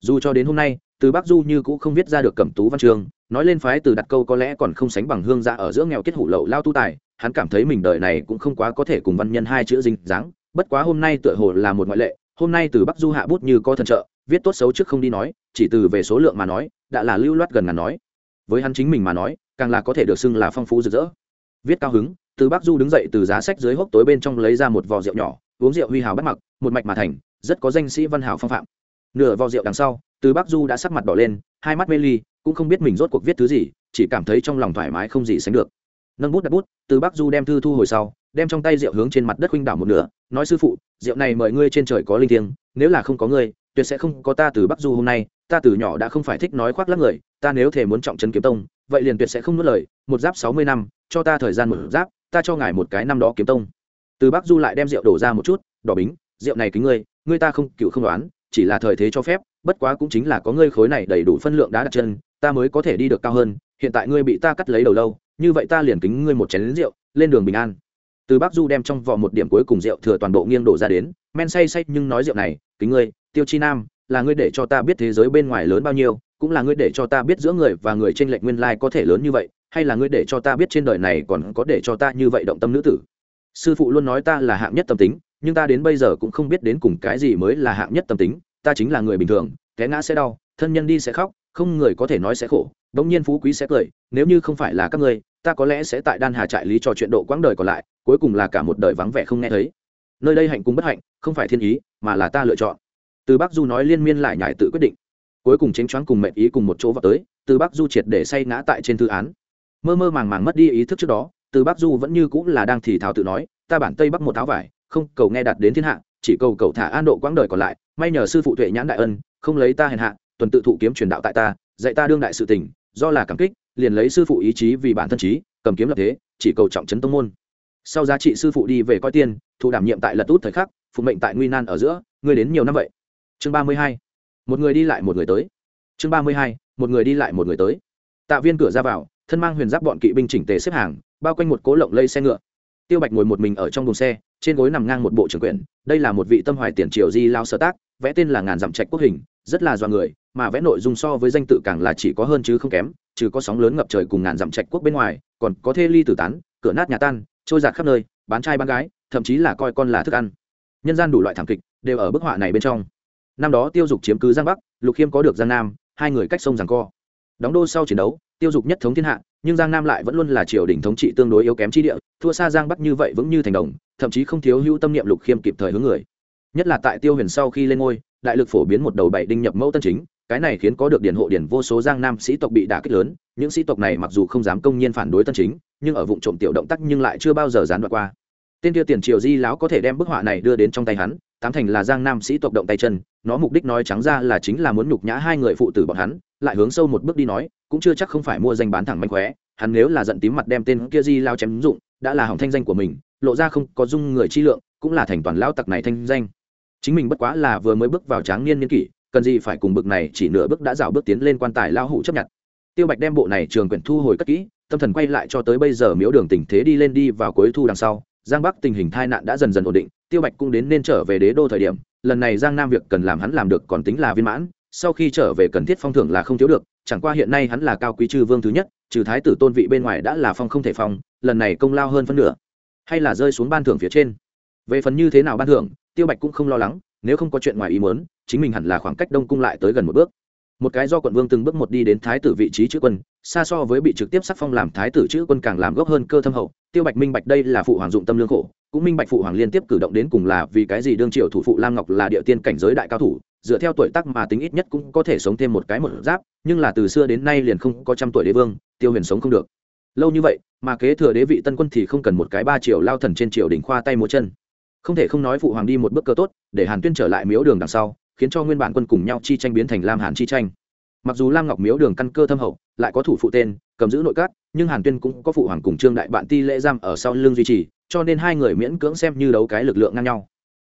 Speaker 1: Dù cho đến hôm nay, từ bắc du như cũng không viết ra được cẩm tú văn chương, nói lên phái từ đặt câu có lẽ còn không sánh bằng hương dạ ở giữa nghèo kết hủ lậu lao tu tài, hắn cảm thấy mình đời này cũng không quá có thể cùng văn nhân hai chữ dinh dáng, bất quá hôm nay tựa hồ là một ngoại lệ hôm nay từ bắc du hạ bút như có thần trợ, viết tốt xấu trước không đi nói, chỉ từ về số lượng mà nói, đã là lưu loát gần ngàn nói. Với hắn chính mình mà nói, càng là có thể được xưng là phong phú rực rỡ. Viết cao hứng, từ bắc du đứng dậy từ giá sách dưới hốc tối bên trong lấy ra một vò rượu nhỏ, uống rượu huy hào bắt mặc, một mạch mà thành, rất có danh sĩ văn hào phong phạm. Nửa vò rượu đằng sau, từ bắc du đã sắc mặt đỏ lên, hai mắt mê ly, cũng không biết mình rốt cuộc viết thứ gì, chỉ cảm thấy trong lòng thoải mái không gì sánh được. Nâng bút đặt bút, từ bắc du đem thư thu hồi sau đem trong tay rượu hướng trên mặt đất huynh đảo một nửa, nói sư phụ, rượu này mời ngươi trên trời có linh thiêng, nếu là không có ngươi, tuyệt sẽ không có ta từ bắc du hôm nay, ta từ nhỏ đã không phải thích nói khoác lắc người, ta nếu thể muốn trọng trấn kiếm tông, vậy liền tuyệt sẽ không nuốt lời, một giáp sáu mươi năm, cho ta thời gian một giáp, ta cho ngài một cái năm đó kiếm tông. Từ bắc du lại đem rượu đổ ra một chút, đỏ bính, rượu này kính ngươi ngươi ta không, cựu không đoán, chỉ là thời thế cho phép, bất quá cũng chính là có ngươi khối này đầy đủ phân lượng đá đặt chân, ta mới có thể đi được cao hơn, hiện tại ngươi bị ta cắt lấy đầu lâu, như vậy ta liền kính ngươi một chén lính rượu, lên đường bình an từ bắc du đem trong vỏ một điểm cuối cùng rượu thừa toàn bộ nghiêng đổ ra đến, men say say nhưng nói rượu này, kính ngươi, tiêu chi nam, là ngươi để cho ta biết thế giới bên ngoài lớn bao nhiêu, cũng là ngươi để cho ta biết giữa người và người trên lệnh nguyên lai có thể lớn như vậy, hay là ngươi để cho ta biết trên đời này còn có để cho ta như vậy động tâm nữ tử? Sư phụ luôn nói ta là hạng nhất tâm tính, nhưng ta đến bây giờ cũng không biết đến cùng cái gì mới là hạng nhất tâm tính, ta chính là người bình thường, té ngã sẽ đau, thân nhân đi sẽ khóc không người có thể nói sẽ khổ bỗng nhiên phú quý sẽ cười, nếu như không phải là các ngươi, ta có lẽ sẽ tại đan hà trại lý trò chuyện độ quãng đời còn lại, cuối cùng là cả một đời vắng vẻ không nghe thấy. Nơi đây hạnh cùng bất hạnh, không phải thiên ý, mà là ta lựa chọn. Từ bắc du nói liên miên lại nhải tự quyết định. Cuối cùng chính choáng cùng mệnh ý cùng một chỗ vào tới, từ bắc du triệt để say ngã tại trên thư án. Mơ mơ màng màng mất đi ý thức trước đó, từ bắc du vẫn như cũng là đang thì thào tự nói, ta bản tây bắc một tháo vải, không cầu nghe đạt đến thiên hạ, chỉ cầu cầu thả an độ quãng đời còn lại, may nhờ sư phụ tuệ nhãn đại ân, không lấy ta hèn hạ tuần tự thụ kiếm truyền đạo tại ta, dạy ta đương đại sự tình, do là cảm kích, liền lấy sư phụ ý chí vì bản thân trí, cầm kiếm lập thế, chỉ cầu trọng trấn tông môn. Sau giá trị sư phụ đi về coi tiên, thụ đảm nhiệm tại lật út thời khắc, phụ mệnh tại nguy nan ở giữa, ngươi đến nhiều năm vậy. Chương ba mươi hai, một người đi lại một người tới. Chương ba mươi hai, một người đi lại một người tới. Tạ viên cửa ra vào, thân mang huyền giáp bọn kỵ binh chỉnh tề xếp hàng, bao quanh một cố lộng lây xe ngựa. Tiêu bạch ngồi một mình ở trong đồn xe, trên gối nằm ngang một bộ trưởng quyển, đây là một vị tâm hoài tiền triều di lao sở tác vẽ tên là ngàn dặm trạch quốc hình, rất là do người, mà vẽ nội dung so với danh tự càng là chỉ có hơn chứ không kém, trừ có sóng lớn ngập trời cùng ngàn dặm trạch quốc bên ngoài, còn có thê ly tử tán, cửa nát nhà tan, trôi giạt khắp nơi, bán trai bán gái, thậm chí là coi con là thức ăn. Nhân gian đủ loại thảm kịch, đều ở bức họa này bên trong. Năm đó tiêu dục chiếm cứ giang bắc, lục khiêm có được giang nam, hai người cách sông giằng co. Đóng đô sau chiến đấu, tiêu dục nhất thống thiên hạ, nhưng giang nam lại vẫn luôn là triều đình thống trị tương đối yếu kém chi địa, thua xa giang bắc như vậy vững như thành đồng, thậm chí không thiếu hữu tâm niệm lục khiêm kịp thời hướng người nhất là tại tiêu huyền sau khi lên ngôi, đại lực phổ biến một đầu bảy đinh nhập mẫu tân chính, cái này khiến có được điển hộ điển vô số giang nam sĩ tộc bị đả kích lớn, những sĩ tộc này mặc dù không dám công nhiên phản đối tân chính, nhưng ở vụ trộm tiểu động tác nhưng lại chưa bao giờ gián đoạn qua. Tên kia tiền triều di lão có thể đem bức họa này đưa đến trong tay hắn, tám thành là giang nam sĩ tộc động tay chân, nó mục đích nói trắng ra là chính là muốn nhục nhã hai người phụ tử bọn hắn, lại hướng sâu một bước đi nói, cũng chưa chắc không phải mua danh bán thẳng mánh khóe, hắn nếu là giận tím mặt đem tên kia di lao chém dụng, đã là hỏng thanh danh của mình, lộ ra không có dung người chi lượng, cũng là thành toàn lão tặc này thanh danh chính mình bất quá là vừa mới bước vào tráng niên niên kỷ, cần gì phải cùng bực này chỉ nửa bước đã rào bước tiến lên quan tài lao hủ chấp nhận. Tiêu bạch đem bộ này trường quyển thu hồi cất kỹ, tâm thần quay lại cho tới bây giờ miếu đường tình thế đi lên đi vào cuối thu đằng sau, giang bắc tình hình tai nạn đã dần dần ổn định, tiêu bạch cũng đến nên trở về đế đô thời điểm, lần này giang nam việc cần làm hắn làm được còn tính là viên mãn, sau khi trở về cần thiết phong thưởng là không thiếu được, chẳng qua hiện nay hắn là cao quý chư vương thứ nhất, trừ thái tử tôn vị bên ngoài đã là phong không thể phong, lần này công lao hơn phân nửa. Hay là rơi xuống ban thưởng phía trên. Về phần như thế nào ban thưởng tiêu bạch cũng không lo lắng, nếu không có chuyện ngoài ý muốn, chính mình hẳn là khoảng cách đông cung lại tới gần một bước. Một cái do quận vương từng bước một đi đến thái tử vị trí chữ quân, xa so với bị trực tiếp sắc phong làm thái tử chữ quân càng làm gốc hơn cơ thâm hậu. Tiêu bạch minh bạch đây là phụ hoàng dụng tâm lương khổ, cũng minh bạch phụ hoàng liên tiếp cử động đến cùng là vì cái gì đương triều thủ phụ lam ngọc là địa tiên cảnh giới đại cao thủ, dựa theo tuổi tác mà tính ít nhất cũng có thể sống thêm một cái một giáp, nhưng là từ xưa đến nay liền không có trăm tuổi đế vương, tiêu huyền sống không được. Lâu như vậy, mà kế thừa đế vị tân quân thì không cần một cái ba triệu lao thần trên triều đỉnh khoa tay múa chân không thể không nói phụ hoàng đi một bước cơ tốt, để hàn tuyên trở lại miếu đường đằng sau, khiến cho nguyên bản quân cùng nhau chi tranh biến thành lam hàn chi tranh. Mặc dù lam ngọc miếu đường căn cơ thâm hậu, lại có thủ phụ tên, cầm giữ nội các, nhưng hàn tuyên cũng có phụ hoàng cùng trương đại bạn ti lễ giam ở sau lưng duy trì, cho nên hai người miễn cưỡng xem như đấu cái lực lượng ngang nhau.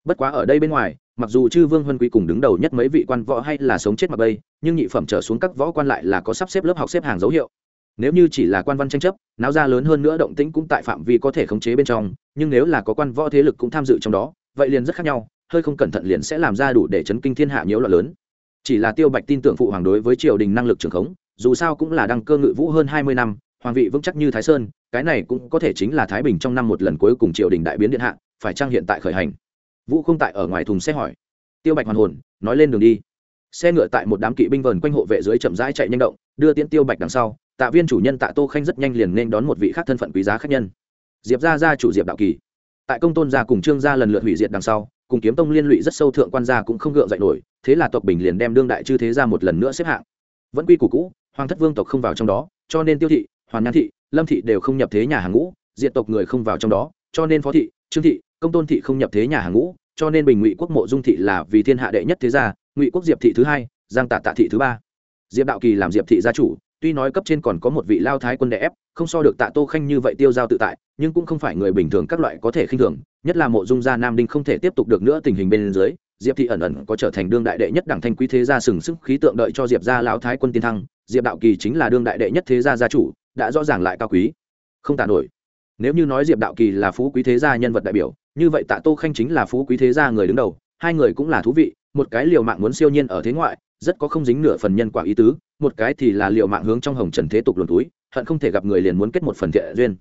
Speaker 1: Bất quá ở đây bên ngoài, mặc dù chư vương huân quý cùng đứng đầu nhất mấy vị quan võ hay là sống chết mặc bây nhưng nhị phẩm trở xuống các võ quan lại là có sắp xếp lớp học xếp hàng dấu hiệu nếu như chỉ là quan văn tranh chấp, náo ra lớn hơn nữa động tĩnh cũng tại phạm vi có thể khống chế bên trong, nhưng nếu là có quan võ thế lực cũng tham dự trong đó, vậy liền rất khác nhau, hơi không cẩn thận liền sẽ làm ra đủ để chấn kinh thiên hạ nhiễu loạn lớn. Chỉ là tiêu bạch tin tưởng phụ hoàng đối với triều đình năng lực trường khống, dù sao cũng là đăng cơ ngự vũ hơn hai mươi năm, hoàng vị vững chắc như thái sơn, cái này cũng có thể chính là thái bình trong năm một lần cuối cùng triều đình đại biến điện hạ, phải trang hiện tại khởi hành? Vũ không tại ở ngoài thùng xe hỏi. Tiêu bạch hoàn hồn, nói lên đường đi. Xe ngựa tại một đám kỵ binh vờn quanh hộ vệ dưới chậm rãi chạy nhanh động, đưa tiễn tiêu bạch đằng sau tạ viên chủ nhân tạ tô khanh rất nhanh liền nên đón một vị khác thân phận quý giá khác nhân. Diệp gia gia chủ diệp đạo kỳ. Tại công tôn gia cùng trương gia lần lượt hủy diệt đằng sau, cùng kiếm tông liên lụy rất sâu thượng quan gia cũng không gượng dậy nổi, thế là tộc bình liền đem đương đại chư thế ra một lần nữa xếp hạng. Vẫn quy củ cũ, hoàng thất vương tộc không vào trong đó, cho nên tiêu thị, hoàn nhan thị, lâm thị đều không nhập thế nhà hàng ngũ diện tộc người không vào trong đó, cho nên phó thị, trương thị, công tôn thị không nhập thế nhà hàng ngũ, cho nên bình ngụy quốc mộ dung thị là vì thiên hạ đệ nhất thế gia, ngụy quốc diệp thị thứ hai, giang tạ tạ thị thứ ba. Diệp đạo kỳ làm diệp thị gia chủ tuy nói cấp trên còn có một vị lao thái quân đè ép, không so được tạ tô khanh như vậy tiêu giao tự tại, nhưng cũng không phải người bình thường các loại có thể khinh thường, nhất là mộ dung gia nam đinh không thể tiếp tục được nữa tình hình bên dưới, diệp thị ẩn ẩn có trở thành đương đại đệ nhất đảng thanh quý thế gia sừng sức khí tượng đợi cho diệp gia lão thái quân tiên thăng, diệp đạo kỳ chính là đương đại đệ nhất thế gia gia chủ, đã rõ ràng lại cao quý. Không tả nổi. Nếu như nói diệp đạo kỳ là phú quý thế gia nhân vật đại biểu, như vậy tạ tô khanh chính là phú quý thế gia người đứng đầu, hai người cũng là thú vị, một cái liều mạng muốn siêu nhiên ở thế ngoại rất có không dính nửa phần nhân quả ý tứ, một cái thì là liệu mạng hướng trong hồng trần thế tục luồn túi, hận không thể gặp người liền muốn kết một phần thiện duyên.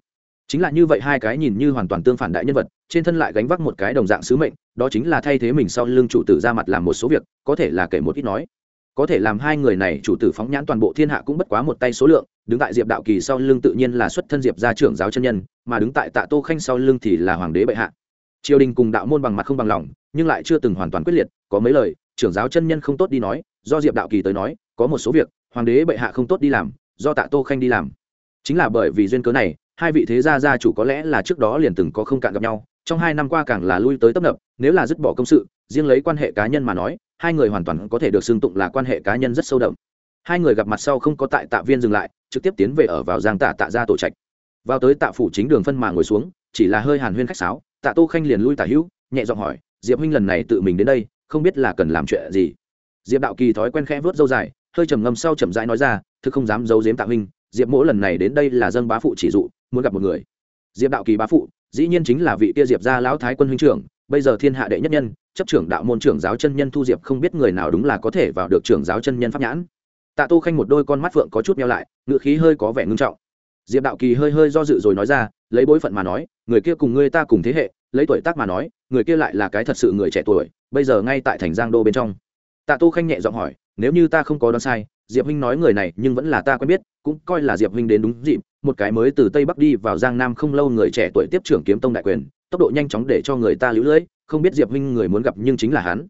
Speaker 1: Chính là như vậy hai cái nhìn như hoàn toàn tương phản đại nhân vật, trên thân lại gánh vác một cái đồng dạng sứ mệnh, đó chính là thay thế mình sau lưng chủ tử ra mặt làm một số việc, có thể là kể một ít nói. Có thể làm hai người này chủ tử phóng nhãn toàn bộ thiên hạ cũng bất quá một tay số lượng, đứng tại diệp đạo kỳ sau lưng tự nhiên là xuất thân diệp gia trưởng giáo chân nhân, mà đứng tại tạ tô khanh sau lưng thì là hoàng đế bệ hạ. Triều đình cùng đạo môn bằng mặt không bằng lòng, nhưng lại chưa từng hoàn toàn quyết liệt, có mấy lời, trưởng giáo chân nhân không tốt đi nói do diệp đạo kỳ tới nói, có một số việc, hoàng đế bệ hạ không tốt đi làm, do tạ tô khanh đi làm. Chính là bởi vì duyên cớ này, hai vị thế gia gia chủ có lẽ là trước đó liền từng có không cạn gặp nhau, trong hai năm qua càng là lui tới tấp nập, nếu là dứt bỏ công sự, riêng lấy quan hệ cá nhân mà nói, hai người hoàn toàn có thể được xưng tụng là quan hệ cá nhân rất sâu đậm. Hai người gặp mặt sau không có tại tạ viên dừng lại, trực tiếp tiến về ở vào giang tạ tạ ra tổ trạch. Vào tới tạ phủ chính đường phân mà ngồi xuống, chỉ là hơi hàn huyên khách sáo, tạ tô khanh liền lui tả hữu, nhẹ giọng hỏi, diệp huynh lần này tự mình đến đây, không biết là cần làm chuyện gì? Diệp đạo kỳ thói quen khẽ vớt dâu dài hơi trầm ngâm sau chậm rãi nói ra thực không dám giấu giếm tạ huynh, diệp mỗ lần này đến đây là dâng bá phụ chỉ dụ, muốn gặp một người. diệp đạo kỳ bá phụ, dĩ nhiên chính là vị kia diệp gia lão thái quân huynh trưởng, bây giờ thiên hạ đệ nhất nhân, chấp trưởng đạo môn trưởng giáo chân nhân thu diệp không biết người nào đúng là có thể vào được trưởng giáo chân nhân pháp nhãn. tạ Tu khanh một đôi con mắt phượng có chút nhau lại, ngựa khí hơi có vẻ ngưng trọng. diệp đạo kỳ hơi hơi do dự rồi nói ra, lấy bối phận mà nói, người kia cùng ngươi ta cùng thế hệ, lấy tuổi tác mà nói, người kia lại là cái thật sự người trẻ tuổi, bây giờ ngay tại thành giang đô bên trong tạ tô khanh nhẹ giọng hỏi, nếu như ta không có đoán sai, diệp huynh nói người này nhưng vẫn là ta quen biết, cũng coi là diệp huynh đến đúng dịp, một cái mới từ tây bắc đi vào giang nam không lâu người trẻ tuổi tiếp trưởng kiếm tông đại quyền, tốc độ nhanh chóng để cho người ta lũ lưỡi, không biết diệp huynh người muốn gặp nhưng chính là hắn.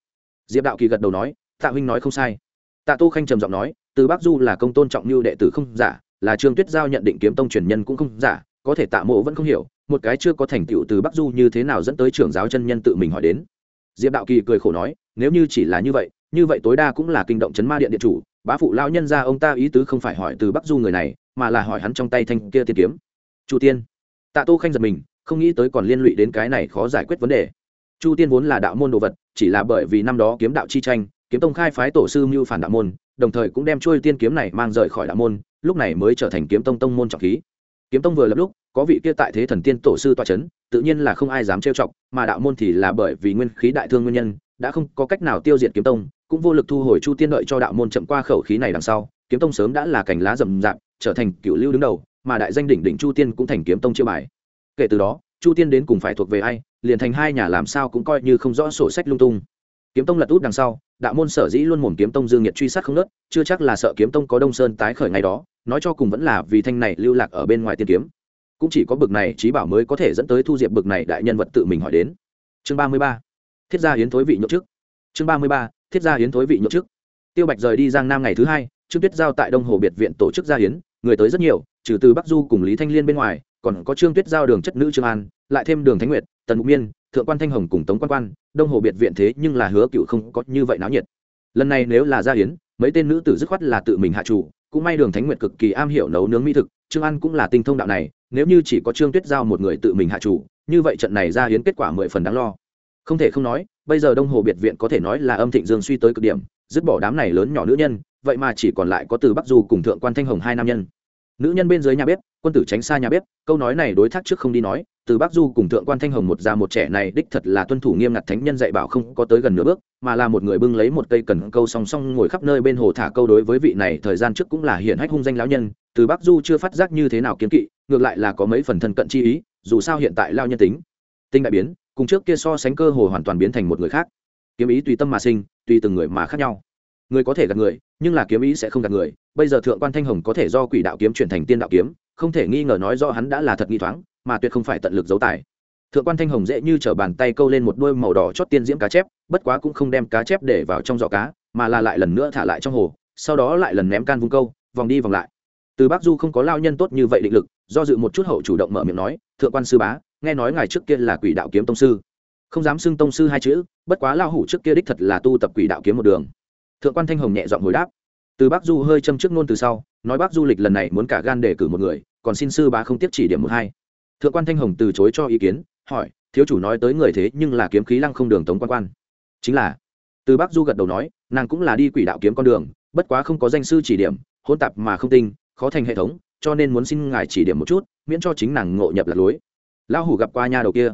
Speaker 1: Diệp đạo kỳ gật đầu nói, tạ huynh nói không sai. Tạ tô khanh trầm giọng nói, từ bắc du là công tôn trọng như đệ tử không giả, là trương tuyết giao nhận định kiếm tông truyền nhân cũng không giả, có thể tạ mộ vẫn không hiểu, một cái chưa có thành tựu từ bắc du như thế nào dẫn tới trưởng giáo chân nhân tự mình hỏi đến. Diệp đạo kỳ cười khổ nói, nếu như chỉ là như vậy như vậy tối đa cũng là kinh động chấn ma điện điện chủ, bá phụ lao nhân ra ông ta ý tứ không phải hỏi từ bắc du người này, mà là hỏi hắn trong tay thanh kia tiên kiếm. Chu tiên. Tạ tô khanh giật mình, không nghĩ tới còn liên lụy đến cái này khó giải quyết vấn đề. Chu tiên vốn là đạo môn đồ vật, chỉ là bởi vì năm đó kiếm đạo chi tranh, kiếm tông khai phái tổ sư mưu phản đạo môn, đồng thời cũng đem trôi tiên kiếm này mang rời khỏi đạo môn, lúc này mới trở thành kiếm tông tông môn trọng khí. Kiếm tông vừa lập lúc, có vị kia tại thế thần tiên tổ sư toa c h ấ n tự nhiên là không ai dám trêu chọc, mà đạo môn thì là bởi vì nguyên khí đại thương nguyên nhân đã không có cách nào tiêu diệt kiếm tông, cũng vô lực thu hồi chu tiên đợi cho đạo môn chậm qua khẩu khí này đằng sau, kiếm tông sớm đã là cành lá rậm rạp, trở thành cựu lưu đứng đầu, mà đại danh đỉnh đỉnh chu tiên cũng thành kiếm tông chiêu bài. Kể từ đó, chu tiên đến cùng phải thuộc về ai, liền thành hai nhà làm sao cũng coi như không rõ sổ sách lung tung. Kiếm tông lật út đằng sau, đạo môn sở dĩ luôn mồm kiếm tông dương nhiệt truy sát không nớt, chưa chắc là sợ kiếm tông có đông sơn tái khởi ngày đó, nói cho cùng vẫn là vì thanh này lưu lạc ở bên ngoài tiên kiếm. Cũng chỉ có bực này trí bảo mới có thể dẫn tới thu diệp bực này đại nhân vật tự mình hỏi đến. Chương ba mươi ba thiết gia hiến thối vị nhậu trước chương ba mươi ba, thiết gia hiến thối vị nhậu trước tiêu bạch rời đi giang nam ngày thứ hai, trương tuyết giao tại đông hồ biệt viện tổ chức gia hiến người tới rất nhiều, trừ từ bắc du cùng lý thanh liên bên ngoài, còn có trương tuyết giao đường chất nữ trương an, lại thêm đường thánh nguyệt, tần mục miên, thượng quan thanh hồng cùng tống quan quan, đông hồ biệt viện thế nhưng là hứa cựu không có như vậy náo nhiệt. Lần này nếu là gia hiến mấy tên nữ tử dứt khoát là tự mình hạ chủ, cũng may đường thánh nguyệt cực kỳ am hiểu nấu nướng mỹ thực, trương an cũng là tinh thông đạo này, nếu như chỉ có trương tuyết giao một người tự mình hạ chủ, như vậy trận này gia hiến kết quả mười phần đáng lo không thể không nói, bây giờ đông hồ biệt viện có thể nói là âm thịnh dương suy tới cực điểm, dứt bỏ đám này lớn nhỏ nữ nhân, vậy mà chỉ còn lại có từ bắc du cùng thượng quan thanh hồng hai nam nhân. Nữ nhân bên dưới nhà bếp, quân tử tránh xa nhà bếp, câu nói này đối thác trước không đi nói, từ bắc du cùng thượng quan thanh hồng một già một trẻ này đích thật là tuân thủ nghiêm ngặt thánh nhân dạy bảo không có tới gần nửa bước, mà là một người bưng lấy một cây cần câu song song ngồi khắp nơi bên hồ thả câu đối với vị này thời gian trước cũng là hiện hách hung danh lão nhân, từ bắc du chưa phát giác như thế nào kiến kỵ, ngược lại là có mấy phần thân cận chi ý, dù sao hiện tại lao nhân tính tinh đại biến cùng trước kia so sánh cơ hồ hoàn toàn biến thành một người khác. Kiếm ý tùy tâm mà sinh, tùy từng người mà khác nhau. Người có thể gạt người, nhưng là kiếm ý sẽ không gạt người. Bây giờ thượng quan thanh hồng có thể do quỷ đạo kiếm chuyển thành tiên đạo kiếm, không thể nghi ngờ nói do hắn đã là thật nghi thoáng, mà tuyệt không phải tận lực giấu tài. Thượng quan thanh hồng dễ như t r ở bàn tay câu lên một đôi màu đỏ chót tiên diễm cá chép, bất quá cũng không đem cá chép để vào trong giỏ cá, mà là lại lần nữa thả lại trong hồ, sau đó lại lần ném can vung câu, vòng đi vòng lại. Từ bắc du không có lao nhân tốt như vậy định lực, do dự một chút hậu chủ động mở miệng nói, thượng quan sư bá nghe nói ngài trước kia là quỷ đạo kiếm tông sư. Không dám xưng tông sư hai chữ, bất quá lao hủ trước kia đích thật là tu tập quỷ đạo kiếm một đường. Thượng quan thanh hồng nhẹ giọng hồi đáp. Từ bác du hơi châm trước nôn từ sau, nói bác du lịch lần này muốn cả gan để cử một người, còn xin sư bá không tiếp chỉ điểm một hai. Thượng quan thanh hồng từ chối cho ý kiến, hỏi, thiếu chủ nói tới người thế nhưng là kiếm khí lăng không đường tống quan quan. Chính là, từ bác du gật đầu nói, nàng cũng là đi quỷ đạo kiếm con đường, bất quá không có danh sư chỉ điểm hôn tạp mà không tinh, khó thành hệ thống, cho nên muốn xin ngài chỉ điểm một chút, miễn cho chính nàng ngộ nhập lạc lối lão hủ gặp qua nha đầu kia.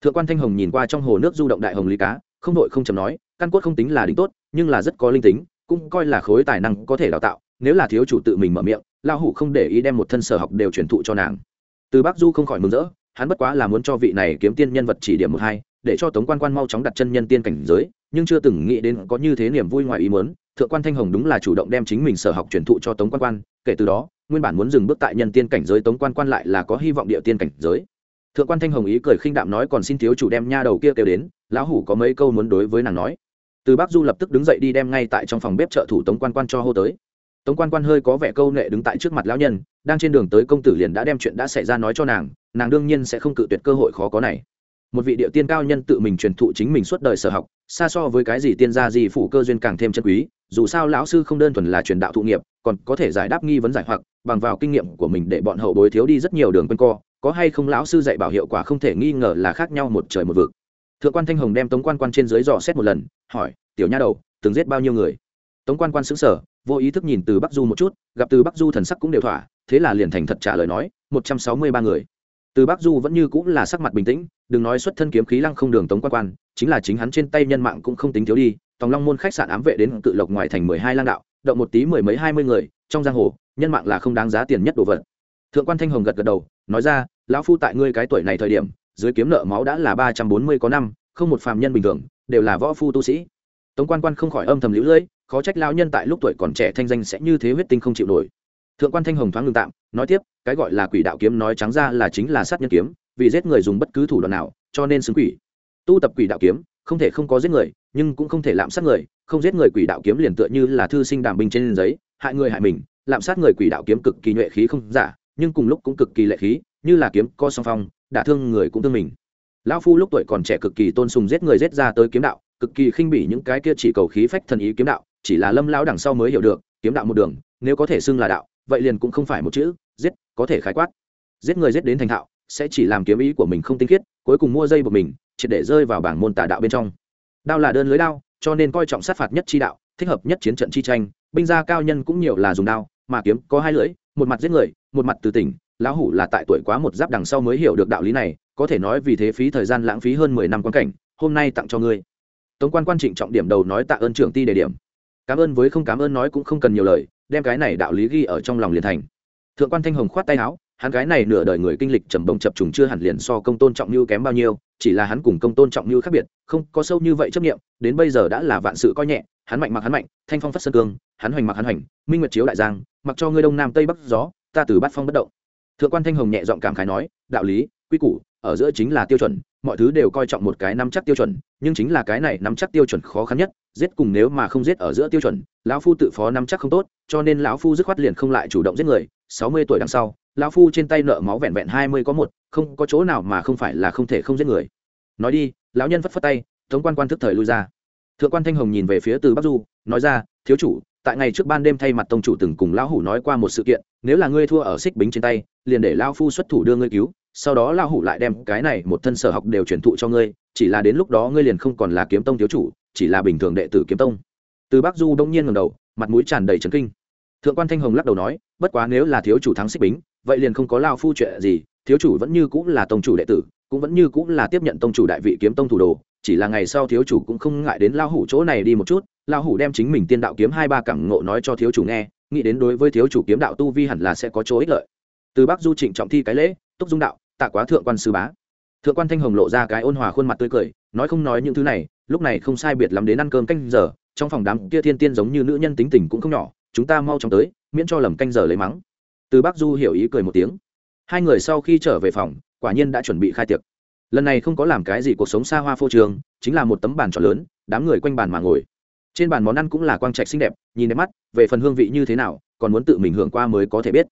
Speaker 1: Thượng quan thanh hồng nhìn qua trong hồ nước du động đại hồng lý cá, không đội không chầm nói, căn cốt không tính là đỉnh tốt, nhưng là rất có linh tính, cũng coi là khối tài năng có thể đào tạo, nếu là thiếu chủ tự mình mở miệng, lão hủ không để ý đem một thân sở học đều truyền thụ cho nàng. Từ bắc du không khỏi mừng rỡ, hắn bất quá là muốn cho vị này kiếm tiên nhân vật chỉ điểm một hai, để cho tống quan quan mau chóng đặt chân nhân tiên cảnh giới, nhưng chưa từng nghĩ đến có như thế niềm vui ngoài ý muốn, thượng quan thanh hồng đúng là chủ động đem chính mình sở học truyền thụ cho tống quan quan, kể từ đó, nguyên bản muốn dừng bước tại nhân tiên cảnh giới tống quan quan lại là có hy vọng địa tiên cảnh giới thượng quan thanh hồng ý cười khinh đạm nói còn xin thiếu chủ đem nha đầu kia kêu đến, lão hủ có mấy câu muốn đối với nàng nói. Từ bác du lập tức đứng dậy đi đem ngay tại trong phòng bếp trợ thủ tống quan quan cho hô tới. Tống quan quan hơi có vẻ câu nệ đứng tại trước mặt lão nhân, đang trên đường tới công tử liền đã đem chuyện đã xảy ra nói cho nàng nàng đương nhiên sẽ không cự tuyệt cơ hội khó có này. Một vị địa tiên cao nhân tự mình truyền thụ chính mình suốt đời sở học, xa so với cái gì tiên gia gì phủ cơ duyên càng thêm chân quý, dù sao lão sư không đơn thuần là truyền đạo thụ nghiệp, còn có thể giải đáp nghi vấn giải hoặc, bằng vào kinh nghiệm của mình để bọn hậu bối thiếu đi rất nhiều đường quanh co có hay không lão sư dạy bảo hiệu quả không thể nghi ngờ là khác nhau một trời một vực. Thượng quan thanh hồng đem tống quan quan trên dưới dò xét một lần, hỏi, tiểu nha đầu, từng giết bao nhiêu người? Tống quan quan xứng sở vô ý thức nhìn từ bắc du một chút, gặp từ bắc du thần sắc cũng đều thỏa, thế là liền thành thật trả lời nói, một trăm sáu mươi ba người. Từ bắc du vẫn như cũng là sắc mặt bình tĩnh, đừng nói xuất thân kiếm khí lăng không đường tống quan quan, chính là chính hắn trên tay nhân mạng cũng không tính thiếu đi, tòng long môn khách sạn ám vệ đến cự lộc ngoài thành mười hai lang đạo, động một tí mười mấy hai mươi người, trong giang hồ, nhân mạng là không đáng giá tiền nhất đồ vật. Thượng quan thanh hồng gật gật đầu nói ra, lão phu tại ngươi cái tuổi này thời điểm, dưới kiếm nợ máu đã là ba trăm bốn mươi có năm, không một phàm nhân bình thường, đều là võ phu tu sĩ. Tống quan quan không khỏi âm thầm lũ lưỡi khó trách lão nhân tại lúc tuổi còn trẻ thanh danh sẽ như thế huyết tinh không chịu nổi. Thượng quan thanh hồng thoáng ngừng tạm, nói tiếp, cái gọi là quỷ đạo kiếm nói trắng ra là chính là sát nhân kiếm, vì giết người dùng bất cứ thủ đoạn nào, cho nên xứng quỷ. Tu tập quỷ đạo kiếm, không thể không có giết người, nhưng cũng không thể lạm sát người, không giết người quỷ đạo kiếm liền tựa như là thư sinh đàm binh trên giấy, hại người hại mình, lạm sát người quỷ đạo kiếm cực kỳ nhuệ khí không giả nhưng cùng lúc cũng cực kỳ lệ khí, như là kiếm co song phong, đả thương người cũng thương mình. Lão phu lúc tuổi còn trẻ cực kỳ tôn sùng giết người giết ra tới kiếm đạo, cực kỳ khinh bỉ những cái kia chỉ cầu khí phách thần ý kiếm đạo, chỉ là lâm lão đằng sau mới hiểu được, kiếm đạo một đường, nếu có thể xưng là đạo, vậy liền cũng không phải một chữ, giết, có thể khái quát. Giết người giết đến thành thạo, sẽ chỉ làm kiếm ý của mình không tinh khiết, cuối cùng mua dây của mình chỉ để rơi vào bảng môn tà đạo bên trong. Đao là đơn lưới đao, cho nên coi trọng sát phạt nhất chi đạo, thích hợp nhất chiến trận chi tranh, binh gia cao nhân cũng nhiều là dùng đao, mà kiếm có hai lưỡi một mặt giết người, một mặt từ tỉnh, lão hủ là tại tuổi quá một giáp đằng sau mới hiểu được đạo lý này, có thể nói vì thế phí thời gian lãng phí hơn mười năm quan cảnh, hôm nay tặng cho ngươi. Tống quan quan trịnh trọng điểm đầu nói tạ ơn trưởng ti đề điểm. Cảm ơn với không cảm ơn nói cũng không cần nhiều lời, đem cái này đạo lý ghi ở trong lòng liền thành. Thượng quan thanh hồng khoát tay áo, hắn cái này nửa đời người kinh lịch trầm bồng chập trùng chưa hẳn liền so công tôn trọng như kém bao nhiêu, chỉ là hắn cùng công tôn trọng như khác biệt, không có sâu như vậy chấp nghiệm đến bây giờ đã là vạn sự coi nhẹ hắn mạnh mặc hắn mạnh, thanh phong phất sơn cương, hắn hoành mặc hắn hoành, minh nguyệt chiếu đại giang, mặc cho ngươi đông nam tây bắc gió, ta từ bát phong bất động. Thượng quan thanh hồng nhẹ giọng cảm khái nói, đạo lý, quy củ, ở giữa chính là tiêu chuẩn, mọi thứ đều coi trọng một cái nắm chắc tiêu chuẩn, nhưng chính là cái này nắm chắc tiêu chuẩn khó khăn nhất, giết cùng nếu mà không giết ở giữa tiêu chuẩn, lão phu tự phó nắm chắc không tốt, cho nên lão phu dứt khoát liền không lại chủ động giết người. Sáu mươi tuổi đằng sau, lão phu trên tay nợ máu vẹn vẹn hai mươi có một, không có chỗ nào mà không phải là không thể không giết người. Nói đi, lão nhân phất phất tay, tống quan quan thức thời lui ra thượng quan thanh hồng nhìn về phía từ bắc du, nói ra, thiếu chủ, tại ngày trước ban đêm thay mặt tông chủ từng cùng lão hủ nói qua một sự kiện, nếu là ngươi thua ở xích bính trên tay, liền để lão phu xuất thủ đưa ngươi cứu, sau đó lão hủ lại đem cái này một thân sở học đều truyền thụ cho ngươi, chỉ là đến lúc đó ngươi liền không còn là kiếm tông thiếu chủ, chỉ là bình thường đệ tử kiếm tông. Từ bắc du đông nhiên ngầm đầu, mặt mũi tràn đầy trấn kinh. Thượng quan thanh hồng lắc đầu nói, bất quá nếu là thiếu chủ thắng xích bính, vậy liền không có lao phu chuyện gì, thiếu chủ vẫn như cũng là tông chủ đệ tử, cũng vẫn như cũng là tiếp nhận tông chủ đại vị kiếm tông thủ đồ chỉ là ngày sau thiếu chủ cũng không ngại đến lao hủ chỗ này đi một chút lao hủ đem chính mình tiên đạo kiếm hai ba cẳng ngộ nói cho thiếu chủ nghe, nghĩ đến đối với thiếu chủ kiếm đạo tu vi hẳn là sẽ có chỗ ích lợi. Từ bắc du trịnh trọng thi cái lễ, túc dung đạo, tạ quá thượng quan sư bá. Thượng quan thanh hồng lộ ra cái ôn hòa khuôn mặt tươi cười, nói không nói những thứ này, lúc này không sai biệt lắm đến ăn cơm canh giờ, trong phòng đám kia thiên tiên giống như nữ nhân tính tình cũng không nhỏ, chúng ta mau chóng tới, miễn cho lầm canh giờ lấy mắng. Từ bắc du hiểu ý cười một tiếng. Hai người sau khi trở về phòng, quả nhiên đã chuẩn bị khai tiệc lần này không có làm cái gì cuộc sống xa hoa phô trường chính là một tấm bàn tròn lớn, đám người quanh bàn mà ngồi. Trên bàn món ăn cũng là quang trạch xinh đẹp, nhìn đẹp mắt, về phần hương vị như thế nào, còn muốn tự mình hưởng qua mới có thể biết.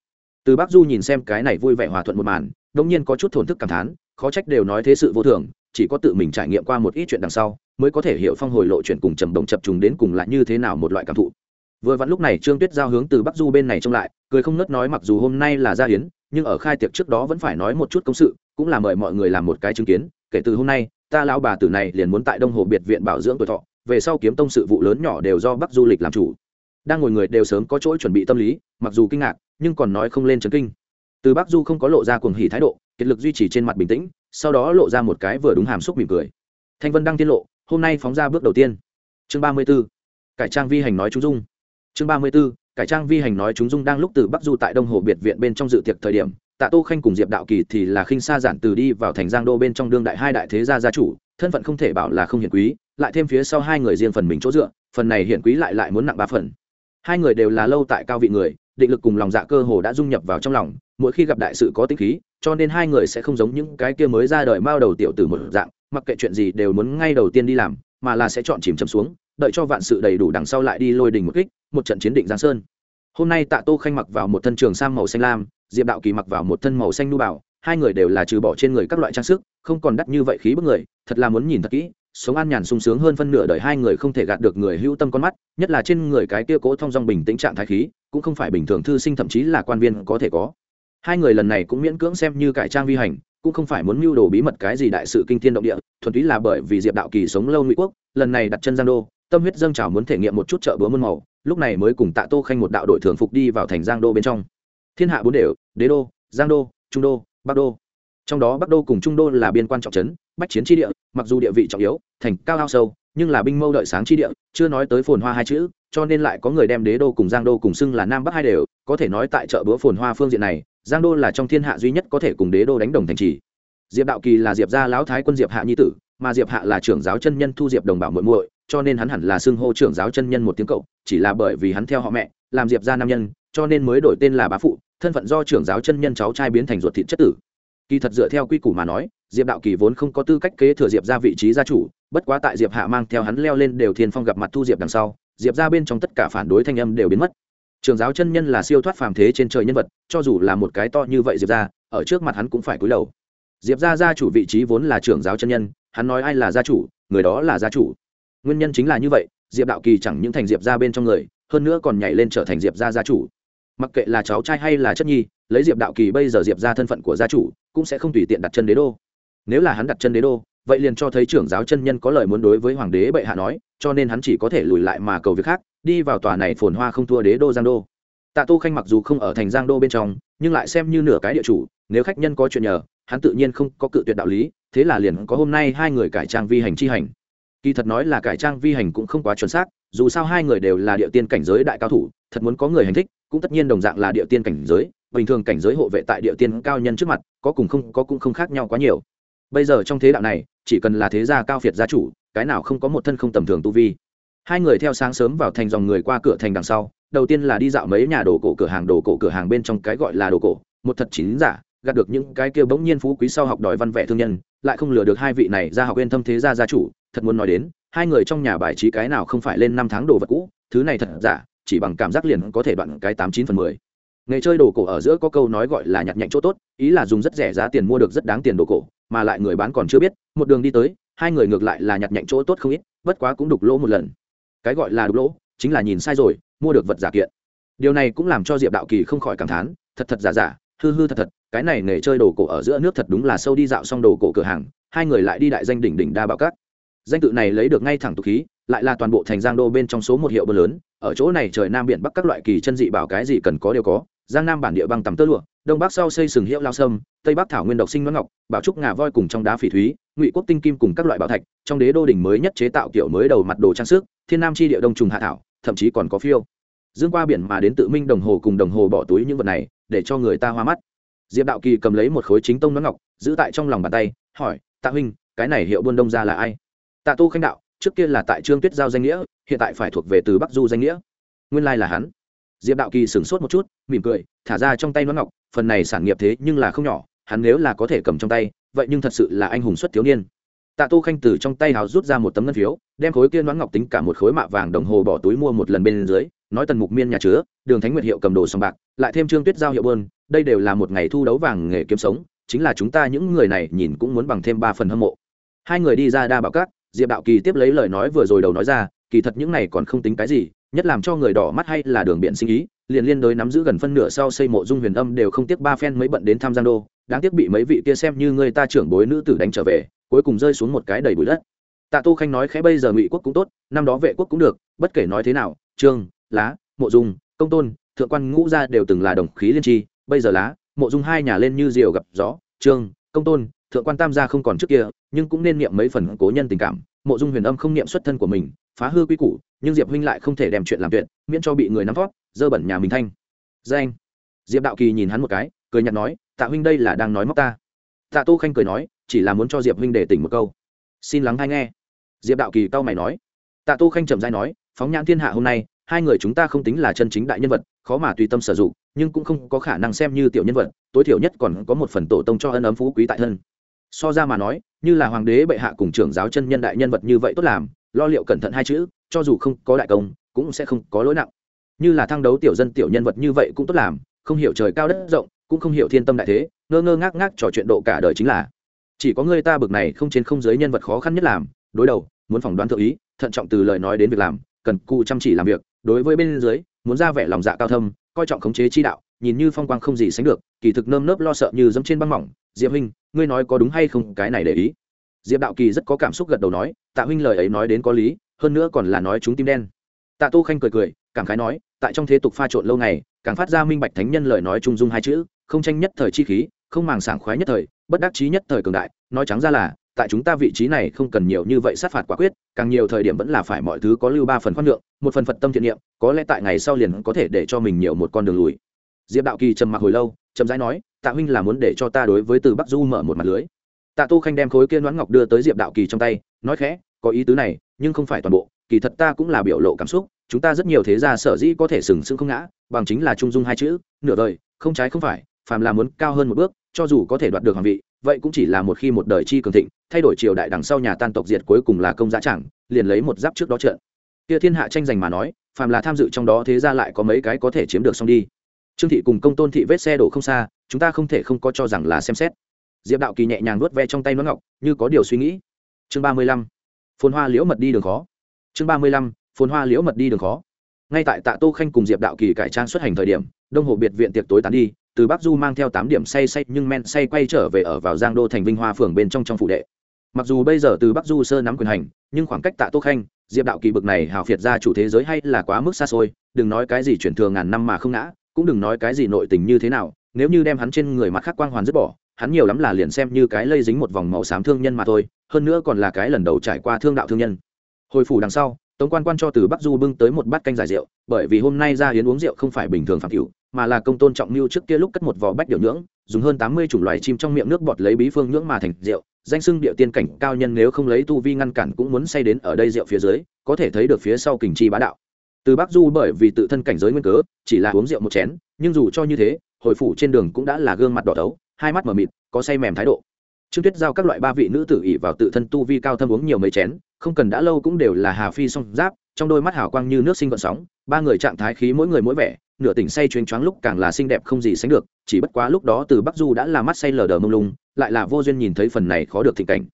Speaker 1: Từ bắc du nhìn xem cái này vui vẻ hòa thuận một màn, đông nhiên có chút thổn thức cảm thán, khó trách đều nói thế sự vô thường, chỉ có tự mình trải nghiệm qua một ít chuyện đằng sau, mới có thể hiểu phong hồi lộ chuyện cùng trầm đồng chập trùng đến cùng lại như thế nào một loại cảm thụ. Vừa vặn lúc này trương tuyết giao hướng từ bắc du bên này trông lại, cười không nớt nói mặc dù hôm nay là gia hiến nhưng ở khai tiệc trước đó vẫn phải nói một chút công sự, cũng là mời mọi người làm một cái chứng kiến, kể từ hôm nay, ta lão bà tử này liền muốn tại đông hồ biệt viện bảo dưỡng tuổi thọ, về sau kiếm tông sự vụ lớn nhỏ đều do bắc du lịch làm chủ. Đang ngồi người đều sớm có chỗ chuẩn bị tâm lý, mặc dù kinh ngạc, nhưng còn nói không lên chấn kinh. Từ bắc du không có lộ ra cuồng hỉ thái độ, kiệt lực duy trì trên mặt bình tĩnh, sau đó lộ ra một cái vừa đúng hàm xúc mỉm cười. Thanh vân đang tiết lộ, hôm nay phóng ra bước đầu tiên. Chương ba mươi b ố cải trang vi hành nói trung dung. Chương ba mươi b ố cải trang vi hành nói chúng dung đang lúc từ bắc du tại đông hồ biệt viện bên trong dự tiệc thời điểm, tạ tô khanh cùng diệp đạo kỳ thì là khinh xa giản từ đi vào thành giang đô bên trong đương đại hai đại thế gia gia chủ, thân phận không thể bảo là không hiển quý, lại thêm phía sau hai người riêng phần mình chỗ dựa, phần này hiển quý lại lại muốn nặng ba phần. Hai người đều là lâu tại cao vị người, định lực cùng lòng dạ cơ hồ đã dung nhập vào trong lòng, mỗi khi gặp đại sự có tính khí, cho nên hai người sẽ không giống những cái kia mới ra đời mao đầu tiểu tử một dạng, mặc kệ chuyện gì đều muốn ngay đầu tiên đi làm, mà là sẽ chọn chìm chầm xuống, đợi cho vạn sự đầy đủ đằng sau lại đi lôi đình một kích một trận chiến định giang sơn. Hôm nay tạ tô khanh mặc vào một thân trường sang màu xanh lam, diệp đạo kỳ mặc vào một thân màu xanh nu bảo, hai người đều là trừ bỏ trên người các loại trang sức, không còn đắt như vậy khí bức người, thật là muốn nhìn thật kỹ, sống an nhàn sung sướng hơn phân nửa đời hai người không thể gạt được người hữu tâm con mắt, nhất là trên người cái kia cố thông dong bình tĩnh trạng thái khí, cũng không phải bình thường thư sinh thậm chí là quan viên có thể có. Hai người lần này cũng miễn cưỡng xem như cải trang vi hành, cũng không phải muốn mưu đồ bí mật cái gì đại sự kinh thiên động địa, thuần túy là bởi vì diệp đạo kỳ sống lâu ngụy quốc, lần này đặt chân giang đô tâm huyết dâng trào muốn thể nghiệm một chút chợ búa muôn màu, lúc này mới cùng tạ tô khanh một đạo đội thường phục đi vào thành giang đô bên trong. Thiên hạ bốn đều, đế đô, giang đô, trung đô, bắc đô. Trong đó bắc đô cùng trung đô là biên quan trọng trấn, bách chiến tri địa, mặc dù địa vị trọng yếu, thành cao ao sâu, nhưng là binh mâu đợi sáng tri địa, chưa nói tới phồn hoa hai chữ, cho nên lại có người đem đế đô cùng giang đô cùng xưng là nam bắc hai đều, có thể nói tại chợ búa phồn hoa phương diện này, giang đô là trong thiên hạ duy nhất có thể cùng đế đô đánh đồng thành trì. Diệp đạo kỳ là diệp gia lão thái quân diệp hạ nhi tử, mà diệp hạ là trưởng giáo chân nhân thu diệp đồng bảo muội muội cho nên hắn hẳn là xưng hô trưởng giáo chân nhân một tiếng cậu, chỉ là bởi vì hắn theo họ mẹ, làm diệp gia nam nhân, cho nên mới đổi tên là bá phụ, thân phận do trưởng giáo chân nhân cháu trai biến thành ruột thịt chất tử. Kỳ thật dựa theo quy củ mà nói, diệp đạo kỳ vốn không có tư cách kế thừa diệp ra vị trí gia chủ, bất quá tại diệp hạ mang theo hắn leo lên đều thiên phong gặp mặt thu diệp đằng sau, diệp ra bên trong tất cả phản đối thanh âm đều biến mất. Trường giáo chân nhân là siêu thoát phàm thế trên trời nhân vật, cho dù là một cái to như vậy diệp ra ở trước mặt hắn cũng phải cúi đầu. Diệp ra gia chủ vị trí vốn là trưởng giáo chân nhân, hắn nói ai là gia chủ, người đó là gia chủ nguyên nhân chính là như vậy, diệp đạo kỳ chẳng những thành diệp ra bên trong người, hơn nữa còn nhảy lên trở thành diệp ra gia chủ. Mặc kệ là cháu trai hay là chất nhi, lấy diệp đạo kỳ bây giờ diệp ra thân phận của gia chủ, cũng sẽ không tùy tiện đặt chân đế đô. Nếu là hắn đặt chân đế đô, vậy liền cho thấy trưởng giáo chân nhân có lời muốn đối với hoàng đế bệ hạ nói, cho nên hắn chỉ có thể lùi lại mà cầu việc khác, đi vào tòa này phồn hoa không thua đế đô giang đô. Tạ Tu khanh mặc dù không ở thành giang đô bên trong, nhưng lại xem như nửa cái địa chủ, nếu khách nhân có chuyện nhờ, hắn tự nhiên không có cự tuyệt đạo lý, thế là liền có hôm nay hai người cải trang vi hành chi hành kỳ thật nói là cải trang vi hành cũng không quá chuẩn xác, dù sao hai người đều là địa tiên cảnh giới đại cao thủ, thật muốn có người hành thích, cũng tất nhiên đồng dạng là địa tiên cảnh giới, bình thường cảnh giới hộ vệ tại địa tiên cao nhân trước mặt, có cùng không, có cũng không khác nhau quá nhiều. Bây giờ trong thế đạo này, chỉ cần là thế gia cao phiệt gia chủ, cái nào không có một thân không tầm thường tu vi. Hai người theo sáng sớm vào thành dòng người qua cửa thành đằng sau, đầu tiên là đi dạo mấy nhà đồ cổ cửa hàng, đồ cổ cửa hàng bên trong cái gọi là đồ cổ, một thật chính giả gạt được những cái kia bỗng nhiên phú quý sau học đòi văn vẻ thương nhân, lại không lừa được hai vị này ra học yên thâm thế gia gia chủ thật muốn nói đến, hai người trong nhà bài trí cái nào không phải lên năm tháng đồ vật cũ, thứ này thật giả, chỉ bằng cảm giác liền có thể đoạn cái tám chín phần mười. Nghề chơi đồ cổ ở giữa có câu nói gọi là nhặt nhạnh chỗ tốt, ý là dùng rất rẻ giá tiền mua được rất đáng tiền đồ cổ, mà lại người bán còn chưa biết, một đường đi tới, hai người ngược lại là nhặt nhạnh chỗ tốt không ít, bất quá cũng đục lỗ một lần. Cái gọi là đục lỗ, chính là nhìn sai rồi, mua được vật giả kiện. Điều này cũng làm cho diệp đạo kỳ không khỏi cảm thán, thật thật giả giả, hư hư thật thật, cái này nghề chơi đồ cổ ở giữa nước thật đúng là sâu đi dạo xong đồ cổ cửa hàng, hai người lại đi đại danh đỉnh đỉnh đa bạo cát danh tự này lấy được ngay thẳng tục khí, lại là toàn bộ thành giang đô bên trong số một hiệu bơ lớn. Ở chỗ này trời nam biển bắc các loại kỳ chân dị bảo cái gì cần có đều có. Giang nam bản địa băng tầm tơ lụa, đông bắc sau xây sừng hiệu lao sâm, tây bắc thảo nguyên độc sinh đoán ngọc, bảo trúc ngà voi cùng trong đá phỉ thúy, ngụy quốc tinh kim cùng các loại bảo thạch, trong đế đô đỉnh mới nhất chế tạo kiểu mới đầu mặt đồ trang sức, thiên nam chi địa đông trùng hạ thảo, thậm chí còn có phiêu. Dương qua biển mà đến tự minh đồng hồ cùng đồng hồ bỏ túi những vật này, để cho người ta hoa mắt. Diệp đạo kỳ cầm lấy một khối chính tông đoán ngọc, giữ tại trong lòng bàn tay, hỏi, tạ huynh, cái này hiệu buôn đông ra là ai? Tạ tu khanh đạo, trước kia là tại trương tuyết giao danh nghĩa, hiện tại phải thuộc về từ bắc du danh nghĩa. Nguyên lai là hắn. Diệp đạo kỳ sửng sốt một chút, mỉm cười, thả ra trong tay nó ngọc, phần này sản nghiệp thế nhưng là không nhỏ, hắn nếu là có thể cầm trong tay, vậy nhưng thật sự là anh hùng xuất thiếu niên. Tạ Tu khanh từ trong tay hào rút ra một tấm ngân phiếu, đem khối kia nón ngọc tính cả một khối mạ vàng đồng hồ bỏ túi mua một lần bên dưới, nói tần mục miên nhà chứa, đường thánh nguyệt hiệu cầm đồ sòng bạc, lại thêm trương tuyết giao hiệu bơn, đây đều là một ngày thu đấu vàng nghề kiếm sống, chính là chúng ta những người này nhìn cũng muốn bằng thêm ba phần hâm mộ. Hai người đi ra đa bảo cát diệp đạo kỳ tiếp lấy lời nói vừa rồi đầu nói ra, kỳ thật những này còn không tính cái gì, nhất làm cho người đỏ mắt hay là đường biện sinh ý, liền liên đối nắm giữ gần phân nửa sau xây mộ dung huyền âm đều không tiếc ba phen mới bận đến tham giang đô, đáng tiếc bị mấy vị kia xem như người ta trưởng bối nữ tử đánh trở về, cuối cùng rơi xuống một cái đầy bụi đất. Tạ Tu khanh nói khẽ bây giờ ngụy quốc cũng tốt, năm đó vệ quốc cũng được, bất kể nói thế nào, trương, lá, mộ dung, công tôn, thượng quan ngũ gia đều từng là đồng khí liên tri, bây giờ lá, mộ dung hai nhà lên như diều gặp gió, trương, công tôn thượng quan tam gia không còn trước kia, nhưng cũng nên niệm mấy phần cố nhân tình cảm. Mộ dung huyền âm không niệm xuất thân của mình, phá hư quy củ, nhưng diệp huynh lại không thể đem chuyện làm tuyệt, miễn cho bị người nắm thoát dơ bẩn nhà mình thanh. Danh. Diệp đạo kỳ nhìn hắn một cái, cười nhạt nói, tạ huynh đây là đang nói móc ta. Tạ tô khanh cười nói, chỉ là muốn cho diệp huynh để tỉnh một câu. Xin lắng hay nghe. Diệp đạo kỳ cau mày nói. Tạ tô khanh chậm dai nói, phóng nhãn thiên hạ hôm nay, hai người chúng ta không tính là chân chính đại nhân vật, khó mà tùy tâm sử dụng, nhưng cũng không có khả năng xem như tiểu nhân vật, tối thiểu nhất còn có một phần tổ tông cho ân ấm phú quý tại thân so ra mà nói, như là hoàng đế bệ hạ cùng trưởng giáo chân nhân đại nhân vật như vậy tốt làm, lo liệu cẩn thận hai chữ, cho dù không có đại công, cũng sẽ không có lỗi nặng. Như là thăng đấu tiểu dân tiểu nhân vật như vậy cũng tốt làm, không hiểu trời cao đất rộng, cũng không hiểu thiên tâm đại thế, ngơ ngơ ngác ngác trò chuyện độ cả đời chính là. Chỉ có người ta bực này không trên không giới nhân vật khó khăn nhất làm, đối đầu, muốn phỏng đoán thượng ý, thận trọng từ lời nói đến việc làm, cần cụ chăm chỉ làm việc, đối với bên dưới, muốn ra vẻ lòng dạ cao thâm, coi trọng khống chế chi đạo, nhìn như phong quang không gì sánh được, kỳ thực nơm nớp lo sợ như dẫm trên băng mỏng diệp huynh, ngươi nói có đúng hay không? Cái này để ý. Diệp đạo kỳ rất có cảm xúc gật đầu nói, tạ huynh lời ấy nói đến có lý, hơn nữa còn là nói chúng tim đen. Tạ tô khanh cười cười, cảm khái nói, tại trong thế tục pha trộn lâu ngày, càng phát ra minh bạch thánh nhân lời nói trung dung hai chữ, không tranh nhất thời chi khí, không màng sảng khoái nhất thời, bất đắc chí nhất thời cường đại, nói trắng ra là, tại chúng ta vị trí này không cần nhiều như vậy sát phạt quả quyết, càng nhiều thời điểm vẫn là phải mọi thứ có lưu ba phần khoan lượng một phần phật tâm thiện niệm, có lẽ tại ngày sau liền có thể để cho mình nhiều một con đường lùi. Diệp đạo kỳ trầm mặc hồi lâu trầm rãi nói tạ huynh là muốn để cho ta đối với từ bắc du mở một mặt lưới. Tạ tô khanh đem khối kia đoán ngọc đưa tới diệp đạo kỳ trong tay, nói khẽ, có ý tứ này, nhưng không phải toàn bộ, kỳ thật ta cũng là biểu lộ cảm xúc, chúng ta rất nhiều thế gia sở dĩ có thể sừng sững không ngã, bằng chính là trung dung hai chữ, nửa đời, không trái không phải, phàm là muốn cao hơn một bước, cho dù có thể đoạt được hoàng vị, vậy cũng chỉ là một khi một đời chi cường thịnh, thay đổi triều đại đằng sau nhà tan tộc diệt cuối cùng là công giá chẳng, liền lấy một giáp trước đó trận kia thiên hạ tranh giành mà nói, phàm là tham dự trong đó thế ra lại có mấy cái có thể chiếm được xong đi. Trương thị cùng công tôn thị vết xe đổ không xa chúng ta không thể không có cho rằng là xem xét. Diệp đạo kỳ nhẹ nhàng nuốt ve trong tay nó ngọc, như có điều suy nghĩ. Chương ba mươi lăm. Phồn hoa liễu mật đi đường khó. Chương ba mươi lăm. Phồn hoa liễu mật đi đường khó. Ngay tại tạ tô khanh cùng diệp đạo kỳ cải trang xuất hành thời điểm, đông hồ biệt viện tiệc tối tán đi, từ bắc du mang theo tám điểm say say nhưng men say quay trở về ở vào giang đô thành vinh hoa phường bên trong trong phủ đệ. Mặc dù bây giờ từ bắc du sơ nắm quyền hành, nhưng khoảng cách tạ tô khanh, diệp đạo kỳ bực này hào phiệt ra chủ thế giới hay là quá mức xa xôi, đừng nói cái gì chuyển thường ngàn năm mà không ngã, cũng đừng nói cái gì nội tình như thế nào nếu như đem hắn trên người mặt khác quang hoàn dứt bỏ, hắn nhiều lắm là liền xem như cái lây dính một vòng màu xám thương nhân mà thôi, hơn nữa còn là cái lần đầu trải qua thương đạo thương nhân. Hồi phủ đằng sau, tống quan quan cho từ bắc du bưng tới một bát canh giải rượu, bởi vì hôm nay ra hiến uống rượu không phải bình thường phạm cửu mà là công tôn trọng mưu trước kia lúc cất một vò bách điệu nhưỡng, dùng hơn tám mươi chủng loài chim trong miệng nước bọt lấy bí phương nhưỡng mà thành rượu. Danh sưng địa tiên cảnh cao nhân nếu không lấy tu vi ngăn cản cũng muốn say đến ở đây rượu phía dưới, có thể thấy được phía sau kình chi bá đạo. Từ bắc du bởi vì tự thân cảnh giới nguyên cớ, chỉ là uống rượu một chén, nhưng dù cho như thế hồi phủ trên đường cũng đã là gương mặt đỏ thấu, hai mắt mờ mịt có say mềm thái độ. Trương tuyết giao các loại ba vị nữ tử ỉ vào tự thân tu vi cao thâm uống nhiều mấy chén không cần đã lâu cũng đều là hà phi song giáp trong đôi mắt hào quang như nước sinh vận sóng ba người trạng thái khí mỗi người mỗi vẻ nửa tỉnh say chuyến choáng lúc càng là xinh đẹp không gì sánh được chỉ bất quá lúc đó từ bắc du đã là mắt say lờ đờ mông lung lại là vô duyên nhìn thấy phần này khó được thịnh cảnh.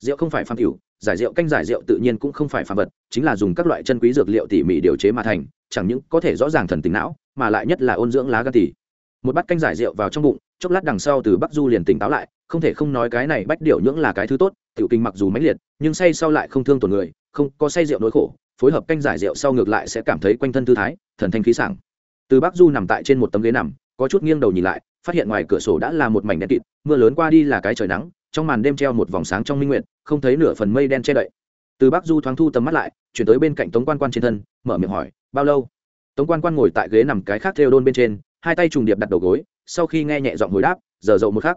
Speaker 1: Rượu không phải phan cửu giải rượu canh giải rượu tự nhiên cũng không phải phàm vật chính là dùng các loại chân quý dược liệu tỉ mỉ điều chế mà thành chẳng những có thể rõ ràng thần tính não mà lại nhất là ôn dưỡng lá gan tỉ một bát canh giải rượu vào trong bụng, chốc lát đằng sau từ bắc du liền tỉnh táo lại, không thể không nói cái này bách điệu nhưỡng là cái thứ tốt, tiểu kinh mặc dù mãnh liệt, nhưng say sau lại không thương tổn người, không có say rượu nỗi khổ, phối hợp canh giải rượu sau ngược lại sẽ cảm thấy quanh thân thư thái, thần thanh khí sảng. Từ bắc du nằm tại trên một tấm ghế nằm, có chút nghiêng đầu nhìn lại, phát hiện ngoài cửa sổ đã là một mảnh đen kịt, mưa lớn qua đi là cái trời nắng, trong màn đêm treo một vòng sáng trong minh nguyện không thấy nửa phần mây đen che đậy. Từ bắc du thoáng thu tầm mắt lại, chuyển tới bên cạnh tống quan quan trên thân, mở miệng hỏi, bao lâu? Tống quan quan ngồi tại ghế nằm cái khác theo đôn bên trên hai tay trùng điệp đặt đầu gối, sau khi nghe nhẹ giọng hồi đáp, giờ dậu một khắc.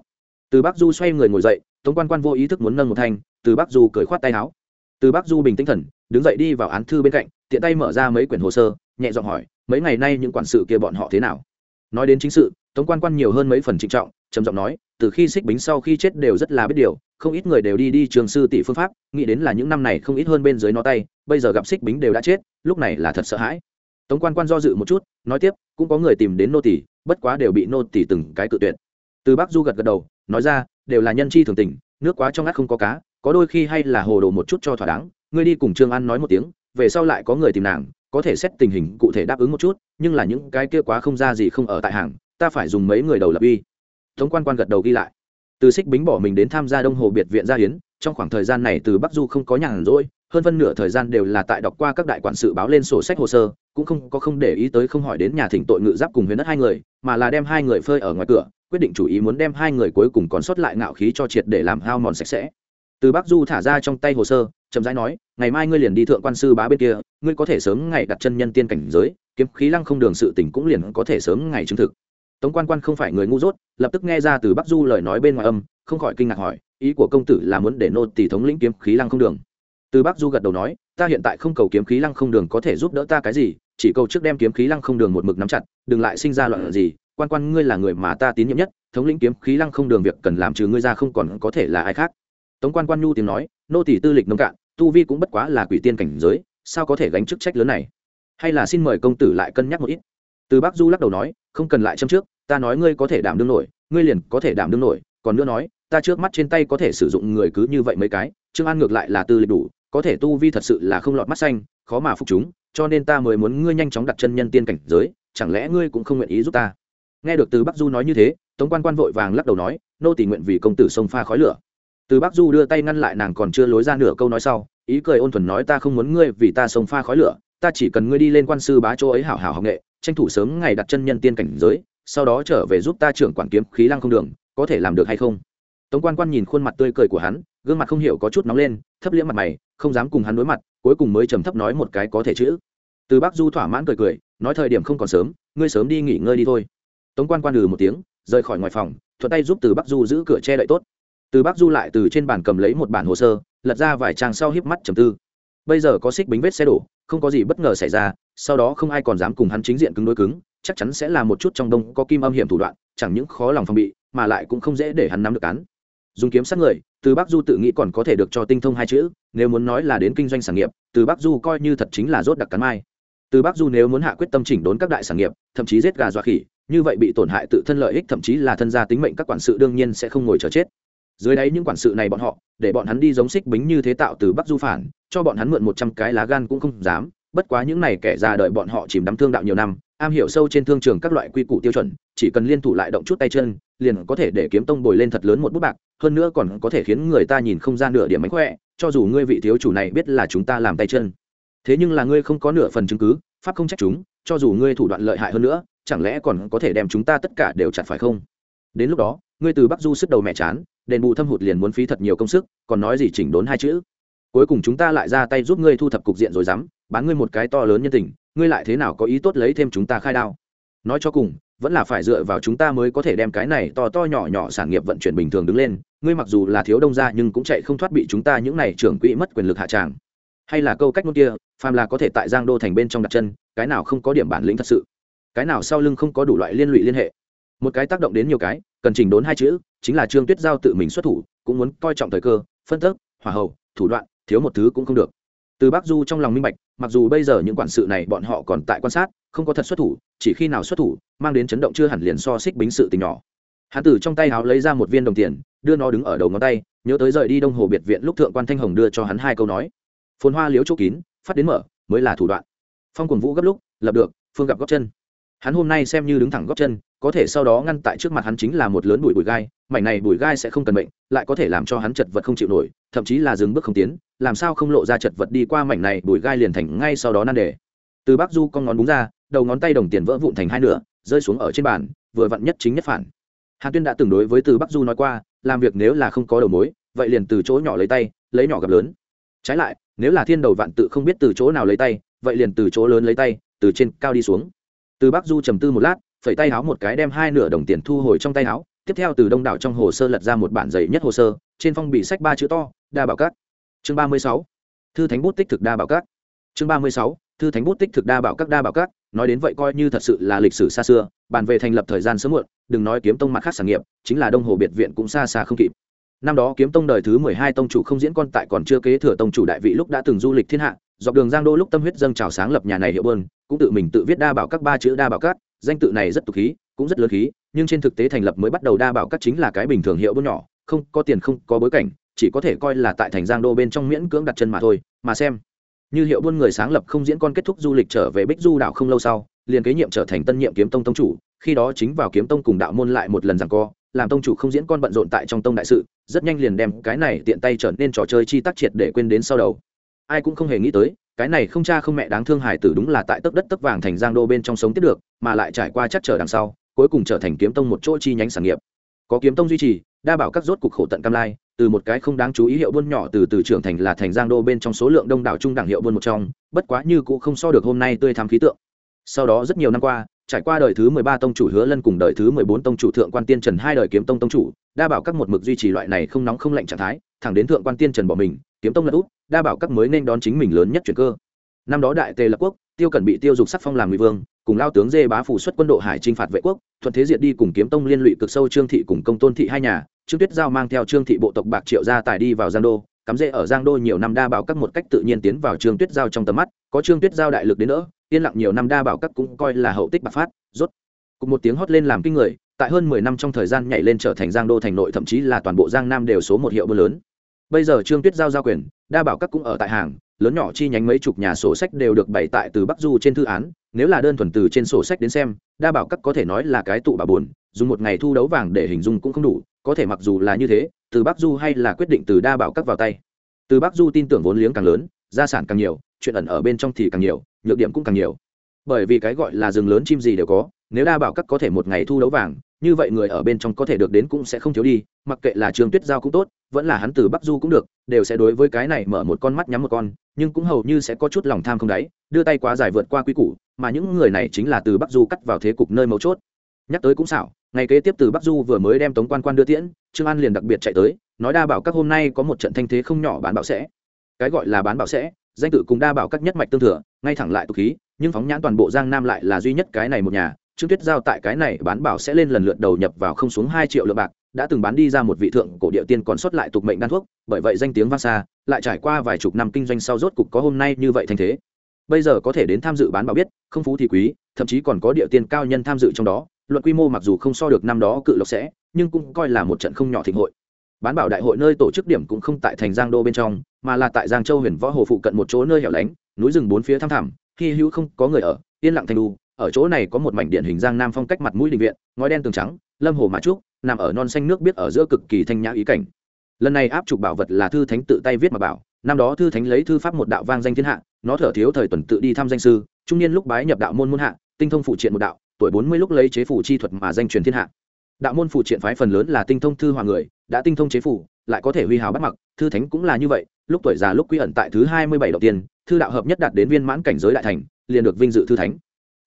Speaker 1: Từ bắc du xoay người ngồi dậy, tống quan quan vô ý thức muốn nâng một thanh, từ bắc du cởi khoát tay áo. Từ bắc du bình tĩnh thần, đứng dậy đi vào án thư bên cạnh, tiện tay mở ra mấy quyển hồ sơ, nhẹ giọng hỏi, mấy ngày nay những quản sự kia bọn họ thế nào? Nói đến chính sự, tống quan quan nhiều hơn mấy phần trịnh trọng, trầm giọng nói, từ khi xích bính sau khi chết đều rất là biết điều, không ít người đều đi đi trường sư tỷ phương pháp, nghĩ đến là những năm này không ít hơn bên dưới nó tay, bây giờ gặp xích bính đều đã chết, lúc này là thật sợ hãi. Tống quan quan do dự một chút nói tiếp, cũng có người tìm đến nô tỷ bất quá đều bị nô tỷ từng cái cự tuyệt. Từ bác du gật gật đầu, nói ra, đều là nhân chi thường tình, nước quá trong ngắt không có cá, có đôi khi hay là hồ đồ một chút cho thỏa đáng. Ngươi đi cùng trương an nói một tiếng, về sau lại có người tìm nàng, có thể xét tình hình cụ thể đáp ứng một chút, nhưng là những cái kia quá không ra gì không ở tại hàng, ta phải dùng mấy người đầu lập uy. Tống quan quan gật đầu ghi lại. Từ xích bính bỏ mình đến tham gia đông hồ biệt viện gia hiến, trong khoảng thời gian này từ bắc du không có nhàn rỗi hơn phân nửa thời gian đều là tại đọc qua các đại quản sự báo lên sổ sách hồ sơ, cũng không có không để ý tới không hỏi đến nhà thỉnh tội ngự giáp cùng huyền đất hai người, mà là đem hai người phơi ở ngoài cửa, quyết định chủ ý muốn đem hai người cuối cùng còn sót lại ngạo khí cho triệt để làm hao mòn sạch sẽ. Từ bắc du thả ra trong tay hồ sơ, chậm rãi nói, ngày mai ngươi liền đi thượng quan sư bá bên kia, ngươi có thể sớm ngày đặt chân nhân tiên cảnh giới, kiếm khí lăng không đường sự tỉnh cũng liền có thể sớm ngày chứng thực. Tống quan quan không phải người ngu dốt, lập tức nghe ra từ bắc du lời nói bên ngoài âm, không khỏi kinh ngạc hỏi, ý của công tử là muốn để nô tỷ thống lĩnh kiếm khí lăng không đường? Từ bắc du gật đầu nói, ta hiện tại không cầu kiếm khí lăng không đường có thể giúp đỡ ta cái gì, chỉ cầu trước đem kiếm khí lăng không đường một mực nắm chặt, đừng lại sinh ra loạn gì, quan quan ngươi là người mà ta tín nhiệm nhất, thống lĩnh kiếm khí lăng không đường việc cần làm trừ ngươi ra không còn có thể là ai khác. Tống quan quan nhu tiếng nói, nô tỷ tư lịch nông cạn, tu vi cũng bất quá là quỷ tiên cảnh giới, sao có thể gánh chức trách lớn này? Hay là xin mời công tử lại cân nhắc một ít. Từ bác du lắc đầu nói, không cần lại châm trước, ta nói ngươi có thể đảm đương nổi, ngươi liền có thể đảm đương nổi, còn nữa nói, ta trước mắt trên tay có thể sử dụng người cứ như vậy mấy cái, trương an ngược lại là tư lịch đủ có thể tu vi thật sự là không lọt mắt xanh, khó mà phục chúng, cho nên ta mới muốn ngươi nhanh chóng đặt chân nhân tiên cảnh giới, chẳng lẽ ngươi cũng không nguyện ý giúp ta? Nghe được từ bắc du nói như thế, tống quan quan vội vàng lắc đầu nói, nô tỷ nguyện vì công tử sông pha khói lửa. Từ bắc du đưa tay ngăn lại nàng còn chưa lối ra nửa câu nói sau, ý cười ôn thuần nói, ta không muốn ngươi vì ta sông pha khói lửa, ta chỉ cần ngươi đi lên quan sư bá chỗ ấy hảo hảo học nghệ, tranh thủ sớm ngày đặt chân nhân tiên cảnh giới, sau đó trở về giúp ta trưởng quản kiếm khí lăng không đường, có thể làm được hay không? Tống quan quan nhìn khuôn mặt tươi cười của hắn, gương mặt không hiểu có chút nóng lên, thấp liễm mặt mày không dám cùng hắn đối mặt, cuối cùng mới trầm thấp nói một cái có thể chữ. Từ bác du thỏa mãn cười cười, nói thời điểm không còn sớm, ngươi sớm đi nghỉ ngơi đi thôi. Tống quan quan ừ một tiếng, rời khỏi ngoài phòng, thuận tay giúp từ bắc du giữ cửa che đậy tốt. Từ bắc du lại từ trên bàn cầm lấy một bản hồ sơ, lật ra vài trang sau híp mắt trầm tư. Bây giờ có xích bính vết xe đổ, không có gì bất ngờ xảy ra, sau đó không ai còn dám cùng hắn chính diện cứng đối cứng, chắc chắn sẽ là một chút trong đông có kim âm hiểm thủ đoạn, chẳng những khó lòng phòng bị, mà lại cũng không dễ để hắn nắm được cán dùng kiếm sát người, từ bắc du tự nghĩ còn có thể được cho tinh thông hai chữ, nếu muốn nói là đến kinh doanh sản nghiệp, từ bắc du coi như thật chính là rốt đặc cắn mai. Từ bắc du nếu muốn hạ quyết tâm chỉnh đốn các đại sản nghiệp, thậm chí giết gà dọa khỉ, như vậy bị tổn hại tự thân lợi ích thậm chí là thân gia tính mệnh các quản sự đương nhiên sẽ không ngồi chờ chết. Dưới đáy những quản sự này bọn họ, để bọn hắn đi giống xích bính như thế tạo từ bắc du phản, cho bọn hắn mượn một trăm cái lá gan cũng không dám, bất quá những này kẻ già đợi bọn họ chìm đắm thương đạo nhiều năm am hiểu sâu trên thương trường các loại quy củ tiêu chuẩn, chỉ cần liên thủ lại động chút tay chân, liền có thể để kiếm tông bồi lên thật lớn một bút bạc, hơn nữa còn có thể khiến người ta nhìn không ra nửa điểm mánh khỏe, cho dù ngươi vị thiếu chủ này biết là chúng ta làm tay chân. Thế nhưng là ngươi không có nửa phần chứng cứ, pháp không trách chúng, cho dù ngươi thủ đoạn lợi hại hơn nữa, chẳng lẽ còn có thể đem chúng ta tất cả đều chặt phải không? Đến lúc đó, ngươi từ bắc du sức đầu mẹ chán, đền bù thâm hụt liền muốn phí thật nhiều công sức, còn nói gì chỉnh đốn hai chữ? Cuối cùng chúng ta lại ra tay giúp ngươi thu thập cục diện rồi dám, bán ngươi một cái to lớn nhân tình ngươi lại thế nào có ý tốt lấy thêm chúng ta khai đao? Nói cho cùng, vẫn là phải dựa vào chúng ta mới có thể đem cái này to to nhỏ nhỏ sản nghiệp vận chuyển bình thường đứng lên. Ngươi mặc dù là thiếu đông gia nhưng cũng chạy không thoát bị chúng ta những này trưởng quỹ mất quyền lực hạ tràng. Hay là câu cách ngôn kia, phàm là có thể tại giang đô thành bên trong đặt chân, cái nào không có điểm bản lĩnh thật sự? Cái nào sau lưng không có đủ loại liên lụy liên hệ? Một cái tác động đến nhiều cái, cần chỉnh đốn hai chữ, chính là trương tuyết giao tự mình xuất thủ, cũng muốn coi trọng thời cơ, phân tức, hỏa hậu thủ đoạn, thiếu một thứ cũng không được từ bắc du trong lòng minh bạch, mặc dù bây giờ những quản sự này bọn họ còn tại quan sát, không có thật xuất thủ, chỉ khi nào xuất thủ, mang đến chấn động chưa hẳn liền so xích bính sự tình nhỏ. Hán tử trong tay háo lấy ra một viên đồng tiền, đưa nó đứng ở đầu ngón tay, nhớ tới rời đi đông hồ biệt viện lúc thượng quan thanh hồng đưa cho hắn hai câu nói. Phồn hoa liếu chỗ kín, phát đến mở, mới là thủ đoạn. Phong quần vũ gấp lúc, lập được, phương gặp góc chân. Hắn hôm nay xem như đứng thẳng góc chân có thể sau đó ngăn tại trước mặt hắn chính là một lớn bụi bụi gai, mảnh này bụi gai sẽ không cần bệnh, lại có thể làm cho hắn chật vật không chịu nổi, thậm chí là dừng bước không tiến, làm sao không lộ ra chật vật đi qua mảnh này bụi gai liền thành ngay sau đó nan đề. Từ bắc du con ngón búng ra, đầu ngón tay đồng tiền vỡ vụn thành hai nửa, rơi xuống ở trên bàn, vừa vặn nhất chính nhất phản. Hàn tuyên đã từng đối với từ bắc du nói qua, làm việc nếu là không có đầu mối, vậy liền từ chỗ nhỏ lấy tay, lấy nhỏ gặp lớn. Trái lại, nếu là thiên đầu vạn tự không biết từ chỗ nào lấy tay, vậy liền từ chỗ lớn lấy tay, từ trên cao đi xuống. Từ bắc du trầm tư một lát phẩy tay háo một cái đem hai nửa đồng tiền thu hồi trong tay háo, tiếp theo từ đông đảo trong hồ sơ lật ra một bản dày nhất hồ sơ, trên phong bị sách ba chữ to, đa bảo các. Chương ba mươi sáu. Thư thánh bút tích thực đa bảo các. Chương ba mươi sáu. Thư thánh bút tích thực đa bảo các, đa bảo các. Nói đến vậy coi như thật sự là lịch sử xa xưa, bàn về thành lập thời gian sớm muộn, đừng nói kiếm tông mặt khác sản nghiệp, chính là đông hồ biệt viện cũng xa xa không kịp. Năm đó kiếm tông đời thứ mười hai tông chủ không diễn con tại còn chưa kế thừa tông chủ đại vị lúc đã từng du lịch thiên hạ, dọc đường giang đô lúc tâm huyết dâng trào sáng lập nhà này hiệu bơn, cũng tự mình tự viết đa bảo các ba chữ đa bảo các danh tự này rất tục khí, cũng rất lớn khí, nhưng trên thực tế thành lập mới bắt đầu đa bảo các chính là cái bình thường hiệu buôn nhỏ, không, có tiền không, có bối cảnh, chỉ có thể coi là tại thành giang đô bên trong miễn cưỡng đặt chân mà thôi, mà xem. Như hiệu buôn người sáng lập không diễn con kết thúc du lịch trở về bích du đạo không lâu sau, liền kế nhiệm trở thành tân nhiệm kiếm tông tông chủ, khi đó chính vào kiếm tông cùng đạo môn lại một lần rằng co, làm tông chủ không diễn con bận rộn tại trong tông đại sự, rất nhanh liền đem cái này tiện tay trở nên trò chơi chi tác triệt để quên đến sau đầu. Ai cũng không hề nghĩ tới, cái này không cha không mẹ đáng thương hải tử đúng là tại tấc đất tấc vàng thành giang đô bên trong sống tiếp được mà lại trải qua chắc trở đằng sau, cuối cùng trở thành kiếm tông một chỗ chi nhánh sản nghiệp. Có kiếm tông duy trì, đa bảo các rốt cục khổ tận cam lai, từ một cái không đáng chú ý hiệu buôn nhỏ từ từ trưởng thành là thành giang đô bên trong số lượng đông đảo trung đẳng hiệu buôn một trong, bất quá như cũng không so được hôm nay tươi thắm khí tượng. Sau đó rất nhiều năm qua, trải qua đời thứ mười ba tông chủ hứa lân cùng đời thứ mười bốn tông chủ thượng quan tiên trần hai đời kiếm tông tông chủ, đa bảo các một mực duy trì loại này không nóng không lạnh trạng thái, thẳng đến thượng quan tiên trần bỏ mình, kiếm tông lật úp, đa bảo các mới nên đón chính mình lớn nhất chuyển cơ. Năm đó đại tề lập quốc, tiêu cẩn bị tiêu dục sắc phong làm ngụy vương cùng lao tướng dê bá phủ xuất quân độ hải chinh phạt vệ quốc, thuận thế diệt đi cùng kiếm tông liên lụy cực sâu trương thị cùng công tôn thị hai nhà, trương tuyết giao mang theo trương thị bộ tộc bạc triệu gia tài đi vào giang đô, cắm rễ ở giang đô nhiều năm đa bảo các một cách tự nhiên tiến vào trương tuyết giao trong tầm mắt, có trương tuyết giao đại lực đến nữa yên lặng nhiều năm đa bảo các cũng coi là hậu tích bạc phát, rốt cùng một tiếng hót lên làm kinh người, tại hơn mười năm trong thời gian nhảy lên trở thành giang đô thành nội thậm chí là toàn bộ giang nam đều số một hiệu bơ lớn. Bây giờ trương tuyết giao giao quyền, đa bảo các cũng ở tại hàng, lớn nhỏ chi nhánh mấy chục nhà sổ sách đều được bày tại từ bắc du trên thư án nếu là đơn thuần từ trên sổ sách đến xem, đa bảo các có thể nói là cái tụ bà buồn, dùng một ngày thu đấu vàng để hình dung cũng không đủ, có thể mặc dù là như thế, từ bắc du hay là quyết định từ đa bảo các vào tay. Từ bắc du tin tưởng vốn liếng càng lớn, gia sản càng nhiều, chuyện ẩn ở bên trong thì càng nhiều, nhược điểm cũng càng nhiều. Bởi vì cái gọi là rừng lớn chim gì đều có, nếu đa bảo các có thể một ngày thu đấu vàng, như vậy người ở bên trong có thể được đến cũng sẽ không thiếu đi, mặc kệ là trường tuyết giao cũng tốt vẫn là hắn từ bắc du cũng được, đều sẽ đối với cái này mở một con mắt nhắm một con, nhưng cũng hầu như sẽ có chút lòng tham không đáy, đưa tay quá dài vượt qua quy củ, mà những người này chính là từ bắc du cắt vào thế cục nơi mấu chốt. Nhắc tới cũng xảo, ngày kế tiếp từ bắc du vừa mới đem tống quan quan đưa tiễn, trương an liền đặc biệt chạy tới, nói đa bảo các hôm nay có một trận thanh thế không nhỏ bán bảo sẽ. Cái gọi là bán bảo sẽ, danh tự cùng đa bảo các nhất mạch tương thừa, ngay thẳng lại tục khí, nhưng phóng nhãn toàn bộ giang nam lại là duy nhất cái này một nhà, trương tuyết giao tại cái này bán bảo sẽ lên lần lượt đầu nhập vào không xuống hai triệu lượng bạc đã từng bán đi ra một vị thượng cổ địa tiên còn xuất lại tục mệnh đan thuốc, bởi vậy danh tiếng vang xa, lại trải qua vài chục năm kinh doanh sau rốt cục có hôm nay như vậy thành thế. Bây giờ có thể đến tham dự bán bảo biết, không phú thì quý, thậm chí còn có địa tiên cao nhân tham dự trong đó, luận quy mô mặc dù không so được năm đó cự lộc sẽ, nhưng cũng coi là một trận không nhỏ thịnh hội. Bán bảo đại hội nơi tổ chức điểm cũng không tại thành giang đô bên trong, mà là tại giang châu huyền võ hồ phụ cận một chỗ nơi hẻo lánh, núi rừng bốn phía thăm thẳm khi hữu không có người ở, yên lặng thành đu ở chỗ này có một mảnh điện hình giang nam phong cách mặt mũi đình viện, ngói đen tường trắng, lâm hồ mã trúc, nằm ở non xanh nước biết ở giữa cực kỳ thanh nhã ý cảnh. Lần này áp trục bảo vật là thư thánh tự tay viết mà bảo, năm đó thư thánh lấy thư pháp một đạo vang danh thiên hạ, nó thở thiếu thời tuần tự đi thăm danh sư, trung niên lúc bái nhập đạo môn môn hạ, tinh thông phụ triện một đạo, tuổi bốn mươi lúc lấy chế phủ chi thuật mà danh truyền thiên hạ. Đạo môn phụ triện phái phần lớn là tinh thông thư hòa người, đã tinh thông chế phủ, lại có thể huy hào bắt mặc, thư thánh cũng là như vậy, lúc tuổi già lúc quy ẩn tại thứ hai mươi bảy đầu tiên, thư đạo hợp nhất đạt đến viên mãn cảnh giới đại thành, liền được vinh dự thư thánh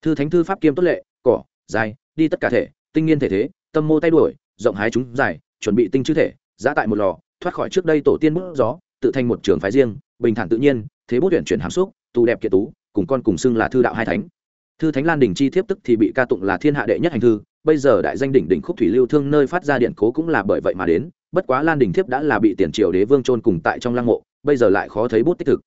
Speaker 1: thư thánh thư pháp kiêm tốt lệ, cỏ dài đi tất cả thể, tinh nghiên thể thế, tâm mô tay đuổi, rộng hái chúng dài, chuẩn bị tinh chữ thể, giã tại một lò, thoát khỏi trước đây tổ tiên bút gió, tự thành một trường phái riêng, bình thản tự nhiên, thế bút tuyển chuyển hàm xúc, tù đẹp kiệt tú, cùng con cùng xưng là thư đạo hai thánh. Thư thánh lan đình chi thiếp tức thì bị ca tụng là thiên hạ đệ nhất hành thư, bây giờ đại danh đỉnh đỉnh khúc thủy lưu thương nơi phát ra điện cố cũng là bởi vậy mà đến, bất quá lan đình thiếp đã là bị tiền triều đế vương trôn cùng tại trong lăng mộ, bây giờ lại khó thấy bút tích thực.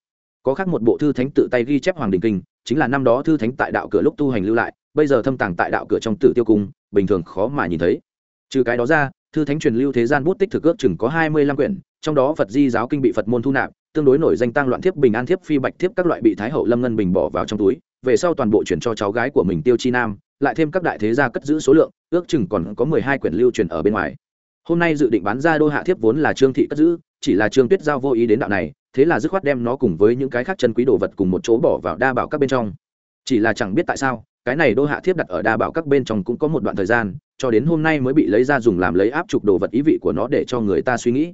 Speaker 1: Có khác một bộ thư thánh tự tay ghi chép hoàng đình kinh chính là năm đó thư thánh tại đạo cửa lúc tu hành lưu lại, bây giờ thâm tàng tại đạo cửa trong tử tiêu cung, bình thường khó mà nhìn thấy. Trừ cái đó ra, thư thánh truyền lưu thế gian bút tích thực ước chừng có hai mươi lăm quyển, trong đó phật di giáo kinh bị phật môn thu nạp, tương đối nổi danh tăng loạn thiếp bình an thiếp phi bạch thiếp các loại bị thái hậu lâm ngân bình bỏ vào trong túi, về sau toàn bộ chuyển cho cháu gái của mình tiêu chi nam, lại thêm các đại thế gia cất giữ số lượng, ước chừng còn có mười hai quyển lưu truyền ở bên ngoài. Hôm nay dự định bán ra đô hạ thiếp vốn là trương thị cất giữ, chỉ là trương tuyết giao vô ý đến đạo này thế là dứt khoát đem nó cùng với những cái khác chân quý đồ vật cùng một chỗ bỏ vào đa bảo các bên trong. Chỉ là chẳng biết tại sao, cái này đô hạ thiếp đặt ở đa bảo các bên trong cũng có một đoạn thời gian, cho đến hôm nay mới bị lấy ra dùng làm lấy áp chụp đồ vật ý vị của nó để cho người ta suy nghĩ.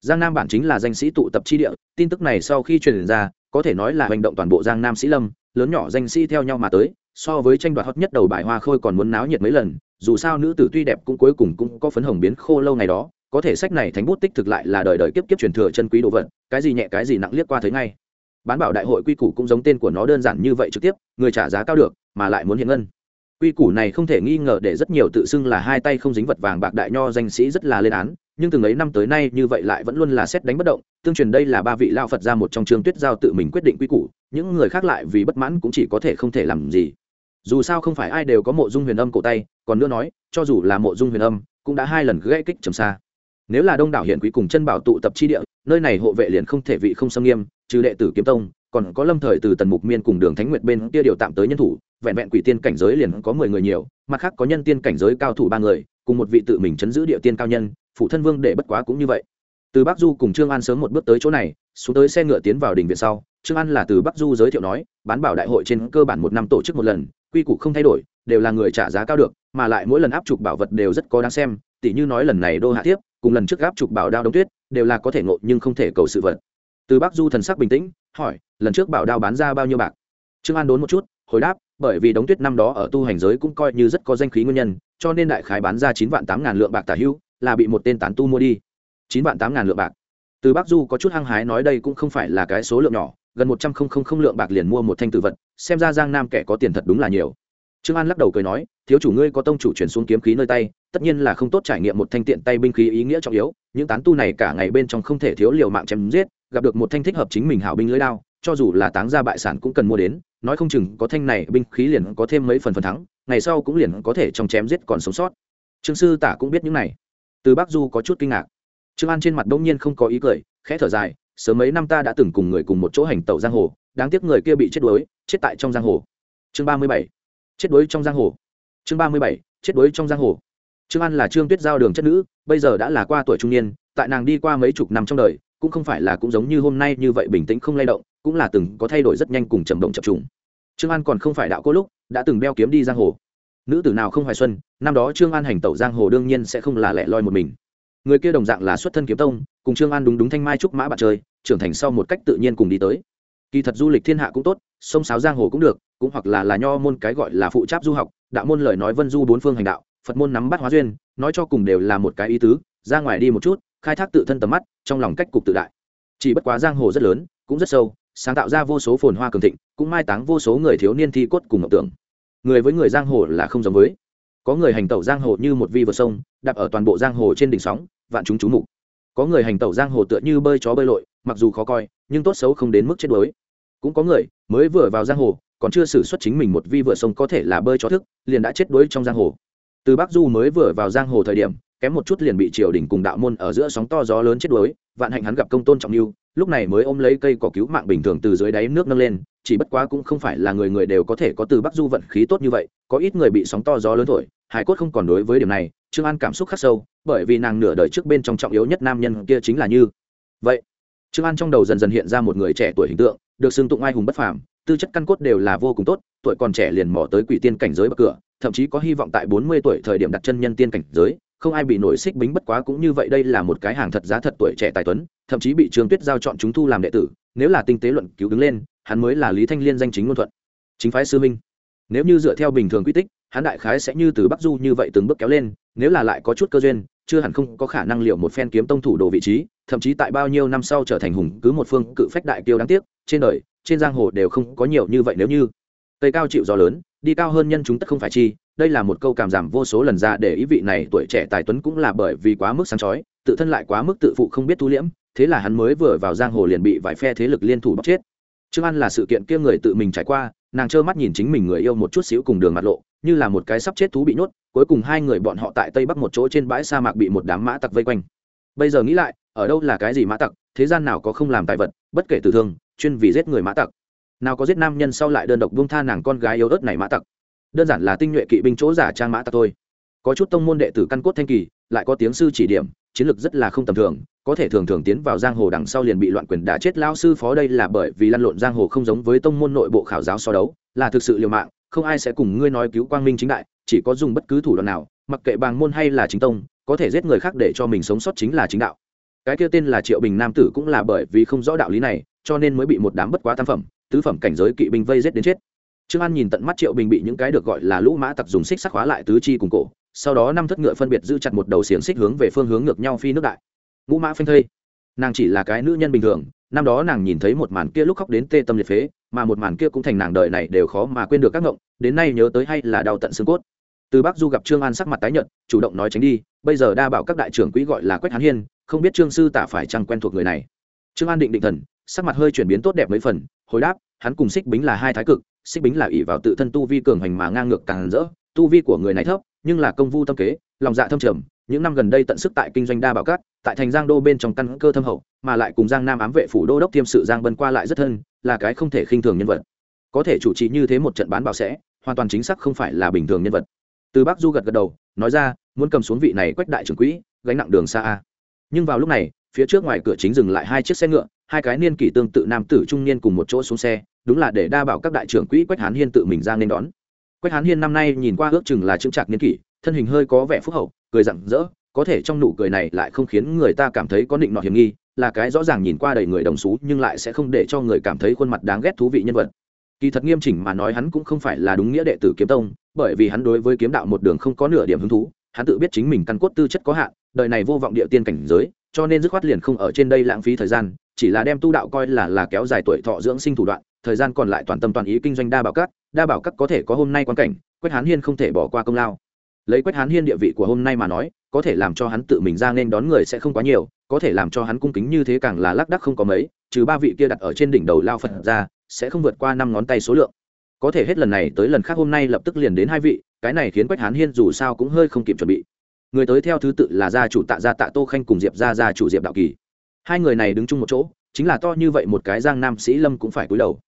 Speaker 1: Giang nam bản chính là danh sĩ tụ tập chi địa, tin tức này sau khi truyền ra, có thể nói là hành động toàn bộ giang nam sĩ lâm, lớn nhỏ danh sĩ theo nhau mà tới, so với tranh đoạt hot nhất đầu bài hoa khôi còn muốn náo nhiệt mấy lần, dù sao nữ tử tuy đẹp cũng cuối cùng cũng có phấn hồng biến khô lâu ngày đó có thể sách này thánh bút tích thực lại là đời đời kiếp kiếp truyền thừa chân quý đồ vật, cái gì nhẹ cái gì nặng liếc qua thấy ngay. Bán bảo đại hội quy củ cũng giống tên của nó đơn giản như vậy trực tiếp, người trả giá cao được, mà lại muốn hiện ngân. Quy củ này không thể nghi ngờ để rất nhiều tự xưng là hai tay không dính vật vàng bạc đại nho danh sĩ rất là lên án, nhưng từng ấy năm tới nay như vậy lại vẫn luôn là xét đánh bất động, tương truyền đây là ba vị lao phật ra một trong trường tuyết giao tự mình quyết định quy củ, những người khác lại vì bất mãn cũng chỉ có thể không thể làm gì. Dù sao không phải ai đều có mộ dung huyền âm cổ tay, còn nữa nói, cho dù là mộ dung huyền âm, cũng đã hai lần gãy kích trầm xa nếu là đông đảo hiện quý cùng chân bảo tụ tập chi địa, nơi này hộ vệ liền không thể vị không xâm nghiêm, trừ đệ tử kiếm tông, còn có lâm thời từ tần mục miên cùng đường thánh nguyệt bên kia điều tạm tới nhân thủ, vẹn vẹn quỷ tiên cảnh giới liền có mười người nhiều, mặt khác có nhân tiên cảnh giới cao thủ ba người, cùng một vị tự mình chấn giữ địa tiên cao nhân, phụ thân vương để bất quá cũng như vậy. Từ bắc du cùng trương an sớm một bước tới chỗ này, xuống tới xe ngựa tiến vào đình viện sau, trương an là từ bắc du giới thiệu nói, bán bảo đại hội trên cơ bản một năm tổ chức một lần, quy củ không thay đổi, đều là người trả giá cao được, mà lại mỗi lần áp chụp bảo vật đều rất có đáng xem tỷ như nói lần này đô hạ tiếp cùng lần trước gáp trục bảo đao đống tuyết, đều là có thể ngộ nhưng không thể cầu sự vật. Từ bắc du thần sắc bình tĩnh, hỏi, lần trước bảo đao bán ra bao nhiêu bạc? Trương an đốn một chút, hồi đáp, bởi vì đống tuyết năm đó ở tu hành giới cũng coi như rất có danh khí nguyên nhân, cho nên đại khái bán ra chín vạn tám ngàn lượng bạc tả hữu là bị một tên tán tu mua đi. Chín vạn tám ngàn lượng bạc. Từ bắc du có chút hăng hái nói đây cũng không phải là cái số lượng nhỏ, gần một trăm không không không lượng bạc liền mua một thanh tử vật, xem ra giang nam kẻ có tiền thật đúng là nhiều. Trương an lắc đầu cười nói, thiếu chủ ngươi có tông chủ chuyển xuống kiếm khí nơi tay tất nhiên là không tốt trải nghiệm một thanh tiện tay binh khí ý nghĩa trọng yếu, những tán tu này cả ngày bên trong không thể thiếu liều mạng chém giết, gặp được một thanh thích hợp chính mình hảo binh lưỡi đao, cho dù là táng ra bại sản cũng cần mua đến, nói không chừng có thanh này binh khí liền có thêm mấy phần phần thắng, ngày sau cũng liền có thể trong chém giết còn sống sót. Trương sư tả cũng biết những này. Từ bắc du có chút kinh ngạc. Trương an trên mặt đông nhiên không có ý cười, khẽ thở dài, sớm mấy năm ta đã từng cùng người cùng một chỗ hành tẩu giang hồ, đáng tiếc người kia bị chết đuối, chết tại trong giang hồ. Chương ba mươi bảy. Chết đuối trong giang hồ. Chương ba mươi bảy. Chết đuối trong giang hồ trương an là trương tuyết giao đường chất nữ, bây giờ đã là qua tuổi trung niên, tại nàng đi qua mấy chục năm trong đời, cũng không phải là cũng giống như hôm nay như vậy bình tĩnh không lay động, cũng là từng có thay đổi rất nhanh cùng trầm động chập trùng. Trương an còn không phải đạo cô lúc, đã từng đeo kiếm đi giang hồ. Nữ tử nào không hoài xuân, năm đó trương an hành tẩu giang hồ đương nhiên sẽ không là lẻ loi một mình. Người kia đồng dạng là xuất thân kiếm tông, cùng trương an đúng đúng thanh mai trúc mã bạn chơi, trưởng thành sau một cách tự nhiên cùng đi tới. Kỳ thật du lịch thiên hạ cũng tốt, sông sáo giang hồ cũng được, cũng hoặc là là nho môn cái gọi là phụ tráp du học, đạo môn lời nói vân du bốn phương hành đạo phật môn nắm bắt hóa duyên, nói cho cùng đều là một cái ý tứ, ra ngoài đi một chút, khai thác tự thân tầm mắt, trong lòng cách cục tự đại. Chỉ bất quá giang hồ rất lớn, cũng rất sâu, sáng tạo ra vô số phồn hoa cường thịnh, cũng mai táng vô số người thiếu niên thi cốt cùng ngọc tưởng. Người với người giang hồ là không giống với. Có người hành tẩu giang hồ như một vi vượt sông, đạp ở toàn bộ giang hồ trên đỉnh sóng, vạn chúng chú mục. Có người hành tẩu giang hồ tựa như bơi chó bơi lội, mặc dù khó coi, nhưng tốt xấu không đến mức chết đuối. Cũng có người mới vừa vào giang hồ, còn chưa xử xuất chính mình một vi vượt sông có thể là bơi chó thức, liền đã chết đuối trong giang hồ từ bắc du mới vừa vào giang hồ thời điểm, kém một chút liền bị triều đình cùng đạo môn ở giữa sóng to gió lớn chết đuối, vạn hạnh hắn gặp công tôn trọng lưu, lúc này mới ôm lấy cây cỏ cứu mạng bình thường từ dưới đáy nước nâng lên, chỉ bất quá cũng không phải là người người đều có thể có từ bắc du vận khí tốt như vậy, có ít người bị sóng to gió lớn thổi hải cốt không còn đối với điểm này, trương an cảm xúc khắc sâu, bởi vì nàng nửa đời trước bên trong trọng yếu nhất nam nhân kia chính là như. Vậy, trương an trong đầu dần dần hiện ra một người trẻ tuổi hình tượng, được xưng tụng ai hùng bất phàm, tư chất căn cốt đều là vô cùng tốt, tuổi còn trẻ liền mò tới quỷ tiên cảnh giới bậc cửa thậm chí có hy vọng tại bốn mươi tuổi thời điểm đặt chân nhân tiên cảnh giới, không ai bị nổi xích bính bất quá cũng như vậy đây là một cái hàng thật giá thật tuổi trẻ tài tuấn, thậm chí bị trương tuyết giao chọn chúng thu làm đệ tử, nếu là tinh tế luận cứu đứng lên, hắn mới là lý thanh liên danh chính ngôn thuận. Chính phái sư minh nếu như dựa theo bình thường quy tích, hắn đại khái sẽ như từ bắc du như vậy từng bước kéo lên, nếu là lại có chút cơ duyên, chưa hẳn không có khả năng liệu một phen kiếm tông thủ đồ vị trí, thậm chí tại bao nhiêu năm sau trở thành hùng cứ một phương cự phách đại kiêu đáng tiếc, trên đời, trên giang hồ đều không có nhiều như vậy nếu như cây cao chịu gió lớn, đi cao hơn nhân chúng tất không phải chi, đây là một câu cảm giảm vô số lần ra để ý vị này tuổi trẻ tài tuấn cũng là bởi vì quá mức sáng chói, tự thân lại quá mức tự phụ không biết thu liễm, thế là hắn mới vừa vào giang hồ liền bị vài phe thế lực liên thủ bóc chết. Trương an là sự kiện kia người tự mình trải qua, nàng trơ mắt nhìn chính mình người yêu một chút xíu cùng đường mặt lộ, như là một cái sắp chết thú bị nhốt, cuối cùng hai người bọn họ tại tây bắc một chỗ trên bãi sa mạc bị một đám mã tặc vây quanh. Bây giờ nghĩ lại, ở đâu là cái gì mã tặc, thế gian nào có không làm tài vật, bất kể tử thương, chuyên vì giết người mã tặc nào có giết nam nhân sau lại đơn độc buông tha nàng con gái yếu ớt này mã tặc. Đơn giản là tinh nhuệ kỵ binh chỗ giả trang mã tặc thôi. Có chút tông môn đệ tử căn cốt thanh kỳ, lại có tiếng sư chỉ điểm, chiến lược rất là không tầm thường, có thể thường thường tiến vào giang hồ đằng sau liền bị loạn quyền đã chết lao sư phó đây là bởi vì lăn lộn giang hồ không giống với tông môn nội bộ khảo giáo so đấu, là thực sự liều mạng, không ai sẽ cùng ngươi nói cứu quang minh chính đại, chỉ có dùng bất cứ thủ đoạn nào, mặc kệ bàng môn hay là chính tông, có thể giết người khác để cho mình sống sót chính là chính đạo. Cái kia tên là triệu bình nam tử cũng là bởi vì không rõ đạo lý này, cho nên mới bị một đám bất quá tam phẩm tứ phẩm cảnh giới kỵ binh vây giết đến chết. Trương an nhìn tận mắt triệu bình bị những cái được gọi là lũ mã tặc dùng xích sắc hóa lại tứ chi cùng cổ, sau đó năm thất ngựa phân biệt giữ chặt một đầu xiềng xích hướng về phương hướng ngược nhau phi nước đại. Ngũ mã phanh thây. Nàng chỉ là cái nữ nhân bình thường, năm đó nàng nhìn thấy một màn kia lúc khóc đến tê tâm liệt phế, mà một màn kia cũng thành nàng đời này đều khó mà quên được các ngộng, đến nay nhớ tới hay là đau tận xương cốt. Từ bắc du gặp trương an sắc mặt tái nhợt, chủ động nói tránh đi, bây giờ đa bảo các đại trưởng quỹ gọi là quách hán hiên, không biết trương sư tả phải chăng quen thuộc người này. Trương an định định thần sắc mặt hơi chuyển biến tốt đẹp mấy phần, hồi đáp, hắn cùng xích bính là hai thái cực xích bính là ỷ vào tự thân tu vi cường hành mà ngang ngược càng rỡ, tu vi của người này thấp, nhưng là công vu tâm kế, lòng dạ thâm trầm, những năm gần đây tận sức tại kinh doanh đa bảo cát, tại thành giang đô bên trong căn cơ thâm hậu, mà lại cùng giang nam ám vệ phủ đô đốc thiêm sự giang bân qua lại rất thân, là cái không thể khinh thường nhân vật. Có thể chủ trì như thế một trận bán bảo sẽ, hoàn toàn chính xác không phải là bình thường nhân vật. Từ bắc du gật gật đầu, nói ra, muốn cầm xuống vị này quách đại trưởng quỹ, gánh nặng đường xa a. Nhưng vào lúc này, phía trước ngoài cửa chính dừng lại hai chiếc xe ngựa hai cái niên kỷ tương tự nam tử trung niên cùng một chỗ xuống xe, đúng là để đa bảo các đại trưởng quỹ quách hán hiên tự mình ra nên đón. Quách hán hiên năm nay nhìn qua ước chừng là trưởng trạc niên kỷ, thân hình hơi có vẻ phúc hậu, cười rặng rỡ, có thể trong nụ cười này lại không khiến người ta cảm thấy có định nọ hiểm nghi, là cái rõ ràng nhìn qua đầy người đồng xú nhưng lại sẽ không để cho người cảm thấy khuôn mặt đáng ghét thú vị nhân vật. Kỳ thật nghiêm chỉnh mà nói hắn cũng không phải là đúng nghĩa đệ tử kiếm tông, bởi vì hắn đối với kiếm đạo một đường không có nửa điểm hứng thú, hắn tự biết chính mình căn cốt tư chất có hạn, đời này vô vọng địa tiên cảnh giới, cho nên dứt khoát liền không ở trên đây lãng phí thời gian chỉ là đem tu đạo coi là là kéo dài tuổi thọ dưỡng sinh thủ đoạn, thời gian còn lại toàn tâm toàn ý kinh doanh đa bảo các, đa bảo các có thể có hôm nay quan cảnh, quách hán hiên không thể bỏ qua công lao. Lấy quách hán hiên địa vị của hôm nay mà nói, có thể làm cho hắn tự mình ra nên đón người sẽ không quá nhiều, có thể làm cho hắn cung kính như thế càng là lác đắc không có mấy, trừ ba vị kia đặt ở trên đỉnh đầu lao phật ra, sẽ không vượt qua năm ngón tay số lượng. Có thể hết lần này tới lần khác hôm nay lập tức liền đến hai vị, cái này khiến quách hán hiên dù sao cũng hơi không kịp chuẩn bị. Người tới theo thứ tự là gia chủ tạ gia tạ tô khanh cùng diệp gia gia chủ diệp đạo kỳ hai người này đứng chung một chỗ, chính là to như vậy một cái giang nam sĩ lâm cũng phải cúi đầu.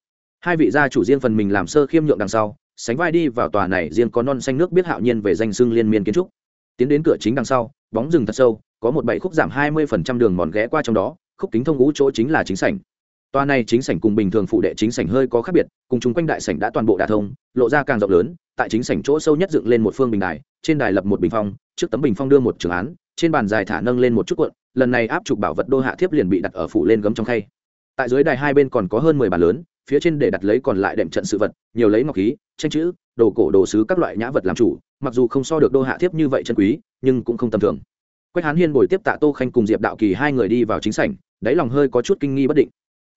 Speaker 1: Hai vị gia chủ riêng phần mình làm sơ khiêm nhượng đằng sau, sánh vai đi vào tòa này riêng có non xanh nước biết hạo nhiên về danh xưng liên miên kiến trúc. Tiến đến cửa chính đằng sau, bóng rừng thật sâu, có một bảy khúc giảm hai mươi phần trăm đường mòn ghé qua trong đó, khúc kính thông ngũ chỗ chính là chính sảnh. Tòa này chính sảnh cùng bình thường phụ đệ chính sảnh hơi có khác biệt, cùng chung quanh đại sảnh đã toàn bộ đả thông, lộ ra càng rộng lớn, tại chính sảnh chỗ sâu nhất dựng lên một phương bình đài, trên đài lập một bình phong, trước tấm bình phong đưa một trường án, trên bàn dài thả nâng lên một chút cuộn lần này áp trục bảo vật đô hạ thiếp liền bị đặt ở phủ lên gấm trong khay. Tại dưới đài hai bên còn có hơn mười bàn lớn, phía trên để đặt lấy còn lại đệm trận sự vật, nhiều lấy ngọc khí, tranh chữ, đồ cổ, đồ sứ các loại nhã vật làm chủ, mặc dù không so được đô hạ thiếp như vậy chân quý, nhưng cũng không tầm thường. Quách hán hiên bồi tiếp tạ tô khanh cùng diệp đạo kỳ hai người đi vào chính sảnh, đáy lòng hơi có chút kinh nghi bất định.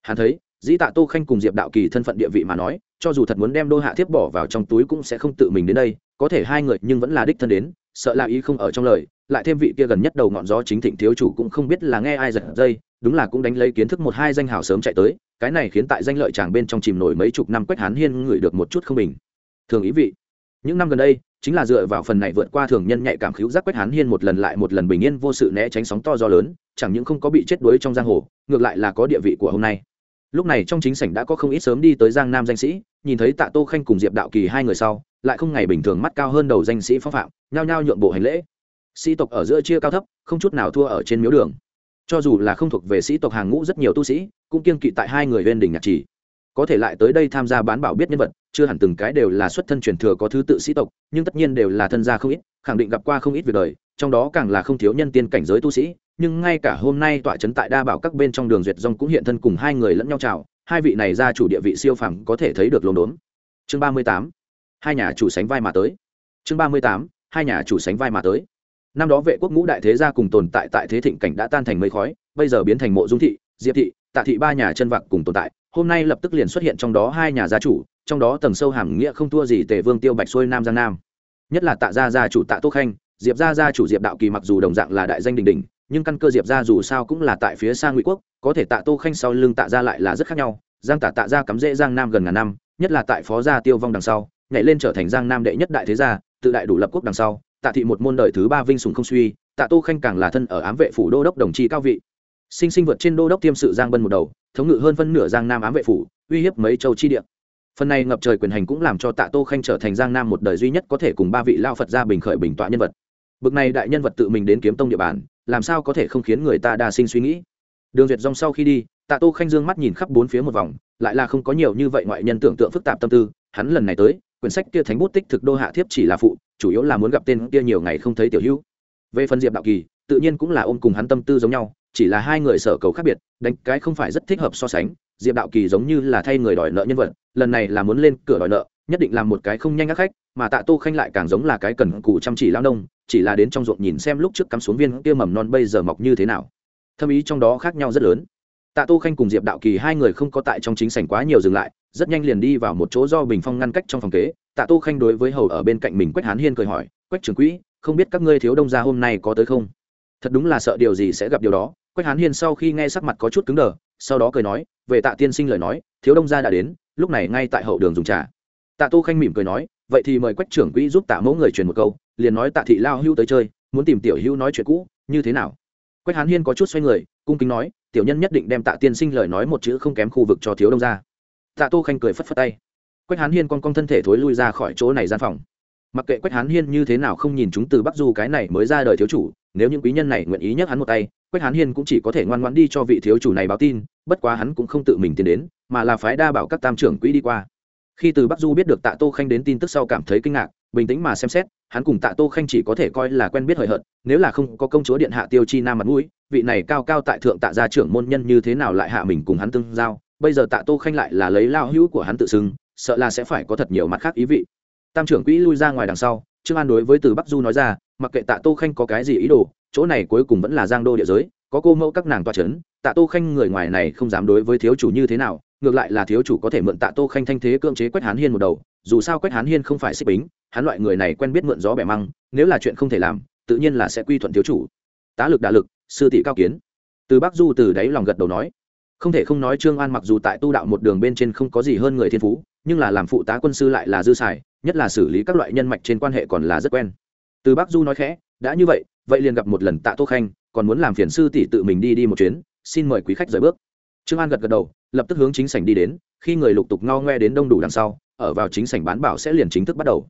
Speaker 1: Hắn thấy, dĩ tạ tô khanh cùng diệp đạo kỳ thân phận địa vị mà nói, cho dù thật muốn đem đô hạ thiếp bỏ vào trong túi cũng sẽ không tự mình đến đây, có thể hai người nhưng vẫn là đích thân đến, sợ là ý không ở trong lời lại thêm vị kia gần nhất đầu ngọn gió chính thịnh thiếu chủ cũng không biết là nghe ai giật dây, đúng là cũng đánh lấy kiến thức một hai danh hào sớm chạy tới, cái này khiến tại danh lợi chàng bên trong chìm nổi mấy chục năm quách hán hiên ngửi được một chút không bình. Thường ý vị, những năm gần đây, chính là dựa vào phần này vượt qua thường nhân nhạy cảm khíu giác quách hán hiên một lần lại một lần bình yên vô sự né tránh sóng to gió lớn, chẳng những không có bị chết đuối trong giang hồ, ngược lại là có địa vị của hôm nay. Lúc này trong chính sảnh đã có không ít sớm đi tới giang nam danh sĩ, nhìn thấy tạ tô khanh cùng diệp đạo kỳ hai người sau, lại không ngày bình thường mắt cao hơn đầu danh sĩ phong phạm, nhao nhao nhượng bộ hành lễ sĩ tộc ở giữa chia cao thấp, không chút nào thua ở trên miếu đường. Cho dù là không thuộc về sĩ tộc hàng ngũ rất nhiều tu sĩ, cũng kiên kỵ tại hai người bên đỉnh nhạc trì. Có thể lại tới đây tham gia bán bảo biết nhân vật, chưa hẳn từng cái đều là xuất thân truyền thừa có thứ tự sĩ tộc, nhưng tất nhiên đều là thân gia không ít, khẳng định gặp qua không ít việc đời, trong đó càng là không thiếu nhân tiên cảnh giới tu sĩ, nhưng ngay cả hôm nay tọa trấn tại đa bảo các bên trong đường duyệt rong cũng hiện thân cùng hai người lẫn nhau chào, hai vị này ra chủ địa vị siêu phẳng có thể thấy được lồn đốn. Chương ba mươi tám, hai nhà chủ sánh vai mà tới. Chương ba mươi tám, hai nhà chủ sánh vai mà tới năm đó vệ quốc ngũ đại thế gia cùng tồn tại tại thế thịnh cảnh đã tan thành mây khói, bây giờ biến thành mộ dung thị, diệp thị, tạ thị ba nhà chân vạc cùng tồn tại. Hôm nay lập tức liền xuất hiện trong đó hai nhà gia chủ, trong đó tầng sâu hàm nghĩa không thua gì tề vương tiêu bạch xuôi nam giang nam. Nhất là tạ gia gia chủ tạ tô khanh, diệp gia gia chủ diệp đạo kỳ mặc dù đồng dạng là đại danh đình đình nhưng căn cơ diệp gia dù sao cũng là tại phía xa ngụy quốc, có thể tạ tô khanh sau lưng tạ gia lại là rất khác nhau. Giang tạ tạ gia cắm rễ giang nam gần ngàn năm, nhất là tại phó gia tiêu vong đằng sau, nhảy lên trở thành giang nam đệ nhất đại thế gia, tự đại đủ lập quốc đằng sau tạ thị một môn đời thứ ba vinh sùng không suy, tạ tô khanh càng là thân ở ám vệ phủ đô đốc đồng tri cao vị. Sinh sinh vượt trên đô đốc tiêm sự giang bân một đầu, thống ngự hơn phân nửa giang nam ám vệ phủ, uy hiếp mấy châu chi địa. Phần này ngập trời quyền hành cũng làm cho tạ tô khanh trở thành giang nam một đời duy nhất có thể cùng ba vị lao phật gia bình khởi bình tọa nhân vật. Bực này đại nhân vật tự mình đến kiếm tông địa bàn, làm sao có thể không khiến người ta đa sinh suy nghĩ? Đường duyệt dòng sau khi đi, tạ tô khanh dương mắt nhìn khắp bốn phía một vòng, lại là không có nhiều như vậy ngoại nhân tưởng tượng phức tạp tâm tư, hắn lần này tới quyển sách kia thánh bút tích thực đô hạ thiếp chỉ là phụ, chủ yếu là muốn gặp tên kia nhiều ngày không thấy tiểu hữu. Về phần diệp đạo kỳ, tự nhiên cũng là ôm cùng hắn tâm tư giống nhau, chỉ là hai người sở cầu khác biệt, đánh cái không phải rất thích hợp so sánh. Diệp đạo kỳ giống như là thay người đòi nợ nhân vật, lần này là muốn lên cửa đòi nợ, nhất định là một cái không nhanh ác khách, mà tạ tô khanh lại càng giống là cái cần cù chăm chỉ lao nông, chỉ là đến trong ruộng nhìn xem lúc trước cắm xuống viên kia mầm non bây giờ mọc như thế nào. Thâm ý trong đó khác nhau rất lớn. Tạ tô khanh cùng diệp đạo kỳ hai người không có tại trong chính sảnh quá nhiều dừng lại rất nhanh liền đi vào một chỗ do bình phong ngăn cách trong phòng kế tạ tô khanh đối với hầu ở bên cạnh mình quách hán hiên cười hỏi quách trưởng quỹ không biết các ngươi thiếu đông gia hôm nay có tới không thật đúng là sợ điều gì sẽ gặp điều đó quách hán hiên sau khi nghe sắc mặt có chút cứng đờ sau đó cười nói về tạ tiên sinh lời nói thiếu đông gia đã đến lúc này ngay tại hậu đường dùng trà tạ tô khanh mỉm cười nói vậy thì mời quách trưởng quỹ giúp tạ mẫu người truyền một câu liền nói tạ thị lao hưu tới chơi muốn tìm tiểu hưu nói chuyện cũ như thế nào quách hán hiên có chút xoay người cung kính nói tiểu nhân nhất định đem tạ tiên sinh lời nói một chữ không kém khu vực cho thiếu đông gia tạ tô khanh cười phất phất tay. Quách hán hiên con con thân thể thối lui ra khỏi chỗ này gian phòng. Mặc kệ quách hán hiên như thế nào không nhìn chúng từ bắc du cái này mới ra đời thiếu chủ, nếu những quý nhân này nguyện ý nhắc hắn một tay, quách hán hiên cũng chỉ có thể ngoan ngoãn đi cho vị thiếu chủ này báo tin, bất quá hắn cũng không tự mình tiến đến, mà là phái đa bảo các tam trưởng quỹ đi qua. Khi từ bắc du biết được tạ tô khanh đến tin tức sau cảm thấy kinh ngạc, bình tĩnh mà xem xét, hắn cùng tạ tô khanh chỉ có thể coi là quen biết hời hợt, nếu là không có công chúa điện hạ tiêu chi nam mặt mũi, vị này cao cao tại thượng tạ gia trưởng môn nhân như thế nào lại hạ mình cùng hắn tương giao? Bây giờ tạ tô khanh lại là lấy lao hữu của hắn tự xưng, sợ là sẽ phải có thật nhiều mặt khác ý vị. Tam trưởng quỹ lui ra ngoài đằng sau, trương an đối với từ bắc du nói ra, mặc kệ tạ tô khanh có cái gì ý đồ, chỗ này cuối cùng vẫn là giang đô địa giới, có cô mẫu các nàng toa c h ấ n tạ tô khanh người ngoài này không dám đối với thiếu chủ như thế nào, ngược lại là thiếu chủ có thể mượn tạ tô khanh thanh thế cưỡng chế quách hán hiên một đầu, dù sao quách hán hiên không phải xích bính, hắn loại người này quen biết mượn gió bẻ măng, nếu là chuyện không thể làm, tự nhiên là sẽ quy thuận thiếu chủ. Tá lực đả lực, sư tỷ cao kiến. Từ bắc du từ đáy lòng gật đầu nói không thể không nói trương an mặc dù tại tu đạo một đường bên trên không có gì hơn người thiên phú, nhưng là làm phụ tá quân sư lại là dư xài, nhất là xử lý các loại nhân mạch trên quan hệ còn là rất quen. Từ bắc du nói khẽ, đã như vậy vậy liền gặp một lần tạ tô khanh, còn muốn làm phiền sư tỷ tự mình đi đi một chuyến, xin mời quý khách rời bước. Trương an gật gật đầu, lập tức hướng chính sảnh đi đến, khi người lục tục ngao ngoe đến đông đủ đằng sau, ở vào chính sảnh bán bảo sẽ liền chính thức bắt đầu.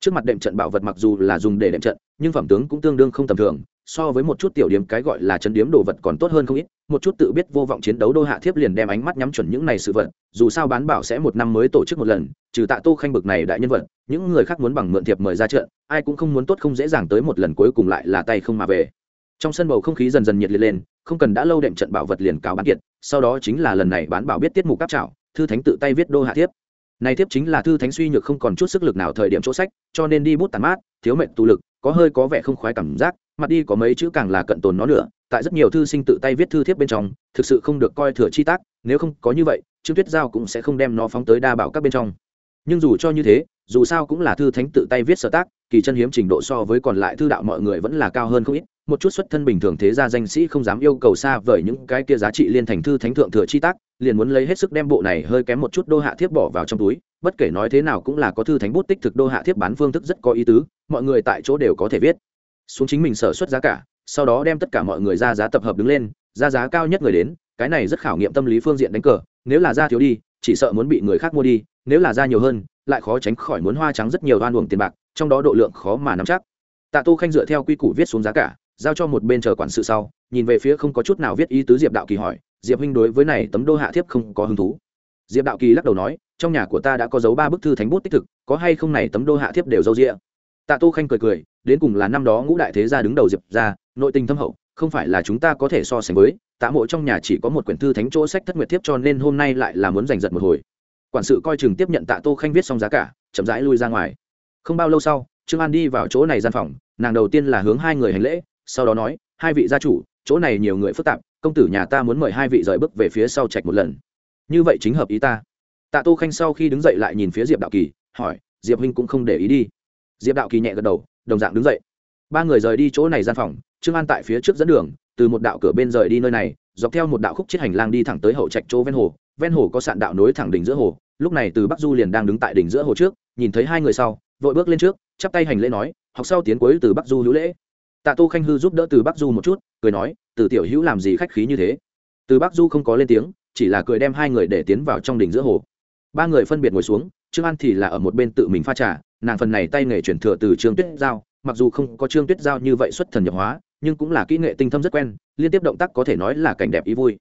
Speaker 1: Trước mặt đệm trận bảo vật mặc dù là dùng để đệm trận, nhưng phẩm tướng cũng tương đương không tầm thường so với một chút tiểu điểm cái gọi là chấn điểm đồ vật còn tốt hơn không ít, một chút tự biết vô vọng chiến đấu đô hạ thiếp liền đem ánh mắt nhắm chuẩn những này sự vật, dù sao bán bảo sẽ một năm mới tổ chức một lần, trừ tạ tô khanh bực này đại nhân vật, những người khác muốn bằng mượn thiệp mời ra trận, ai cũng không muốn tốt không dễ dàng tới một lần cuối cùng lại là tay không mà về. Trong sân bầu không khí dần dần nhiệt liệt lên, không cần đã lâu đệm trận bảo vật liền cáo bán kiệt, sau đó chính là lần này bán bảo biết tiết mục cáp trảo, thư thánh tự tay viết đô hạ thiếp. Này thiếp chính là thư thánh suy nhược không còn chút sức lực nào thời điểm chỗ sách, cho nên đi bút tàn mát, thiếu mệnh tu lực, có hơi có vẻ không khoái cảm giác mặt đi có mấy chữ càng là cận tồn nó nữa tại rất nhiều thư sinh tự tay viết thư thiếp bên trong, thực sự không được coi thừa chi tác, nếu không có như vậy, trương tuyết giao cũng sẽ không đem nó phóng tới đa bảo các bên trong. Nhưng dù cho như thế, dù sao cũng là thư thánh tự tay viết sở tác, kỳ chân hiếm trình độ so với còn lại thư đạo mọi người vẫn là cao hơn không ít, một chút xuất thân bình thường thế gia danh sĩ không dám yêu cầu xa vời những cái kia giá trị liên thành thư thánh thượng thừa chi tác, liền muốn lấy hết sức đem bộ này hơi kém một chút đô hạ thiếp bỏ vào trong túi, bất kể nói thế nào cũng là có thư thánh bút tích thực đô hạ thiếp bán phương thức rất có ý tứ, mọi người tại chỗ đều có thể viết xuống chính mình sở xuất giá cả, sau đó đem tất cả mọi người ra giá tập hợp đứng lên, ra giá cao nhất người đến, cái này rất khảo nghiệm tâm lý phương diện đánh cờ, nếu là ra thiếu đi, chỉ sợ muốn bị người khác mua đi, nếu là ra nhiều hơn, lại khó tránh khỏi muốn hoa trắng rất nhiều đoan uổng tiền bạc, trong đó độ lượng khó mà nắm chắc. Tạ tô khanh dựa theo quy củ viết xuống giá cả, giao cho một bên chờ quản sự sau, nhìn về phía không có chút nào viết ý tứ diệp đạo kỳ hỏi, diệp huynh đối với này tấm đô hạ thiếp không có hứng thú? Diệp đạo kỳ lắc đầu nói, trong nhà của ta đã có dấu ba bức thư thánh bút tích thực, có hay không này tấm đô hạ thiếp đều dâu rịa tạ tô khanh cười cười, đến cùng là năm đó ngũ đại thế gia đứng đầu diệp ra nội tình thâm hậu, không phải là chúng ta có thể so sánh với, tạ mộ trong nhà chỉ có một quyển thư thánh chỗ sách thất nguyệt thiếp cho nên hôm nay lại là muốn giành giật một hồi. Quản sự coi chừng tiếp nhận tạ tô khanh viết xong giá cả, chậm rãi lui ra ngoài. Không bao lâu sau, trương an đi vào chỗ này gian phòng, nàng đầu tiên là hướng hai người hành lễ, sau đó nói, hai vị gia chủ, chỗ này nhiều người phức tạp, công tử nhà ta muốn mời hai vị rời bước về phía sau trạch một lần. Như vậy chính hợp ý ta. Tạ tô khanh sau khi đứng dậy lại nhìn phía diệp đạo kỳ, hỏi, diệp huynh cũng không để ý đi diệp đạo kỳ nhẹ gật đầu, đồng dạng đứng dậy. Ba người rời đi chỗ này gian phòng, trương an tại phía trước dẫn đường, từ một đạo cửa bên rời đi nơi này, dọc theo một đạo khúc chiết hành lang đi thẳng tới hậu trạch chỗ ven hồ. Ven hồ có sạn đạo nối thẳng đỉnh giữa hồ, lúc này từ bắc du liền đang đứng tại đỉnh giữa hồ trước, nhìn thấy hai người sau, vội bước lên trước, chắp tay hành lễ nói, học sau tiến cuối từ bắc du hữu lễ. Tạ tô khanh hư giúp đỡ từ bắc du một chút, cười nói, từ tiểu hữu làm gì khách khí như thế? Từ bắc du không có lên tiếng, chỉ là cười đem hai người để tiến vào trong đỉnh giữa hồ. Ba người phân biệt ngồi xuống, trương an thì là ở một bên tự mình pha trà nàng phần này tay nghề chuyển thừa từ trương tuyết giao, mặc dù không có trương tuyết giao như vậy xuất thần nhập hóa, nhưng cũng là kỹ nghệ tinh thâm rất quen, liên tiếp động tác có thể nói là cảnh đẹp ý vui.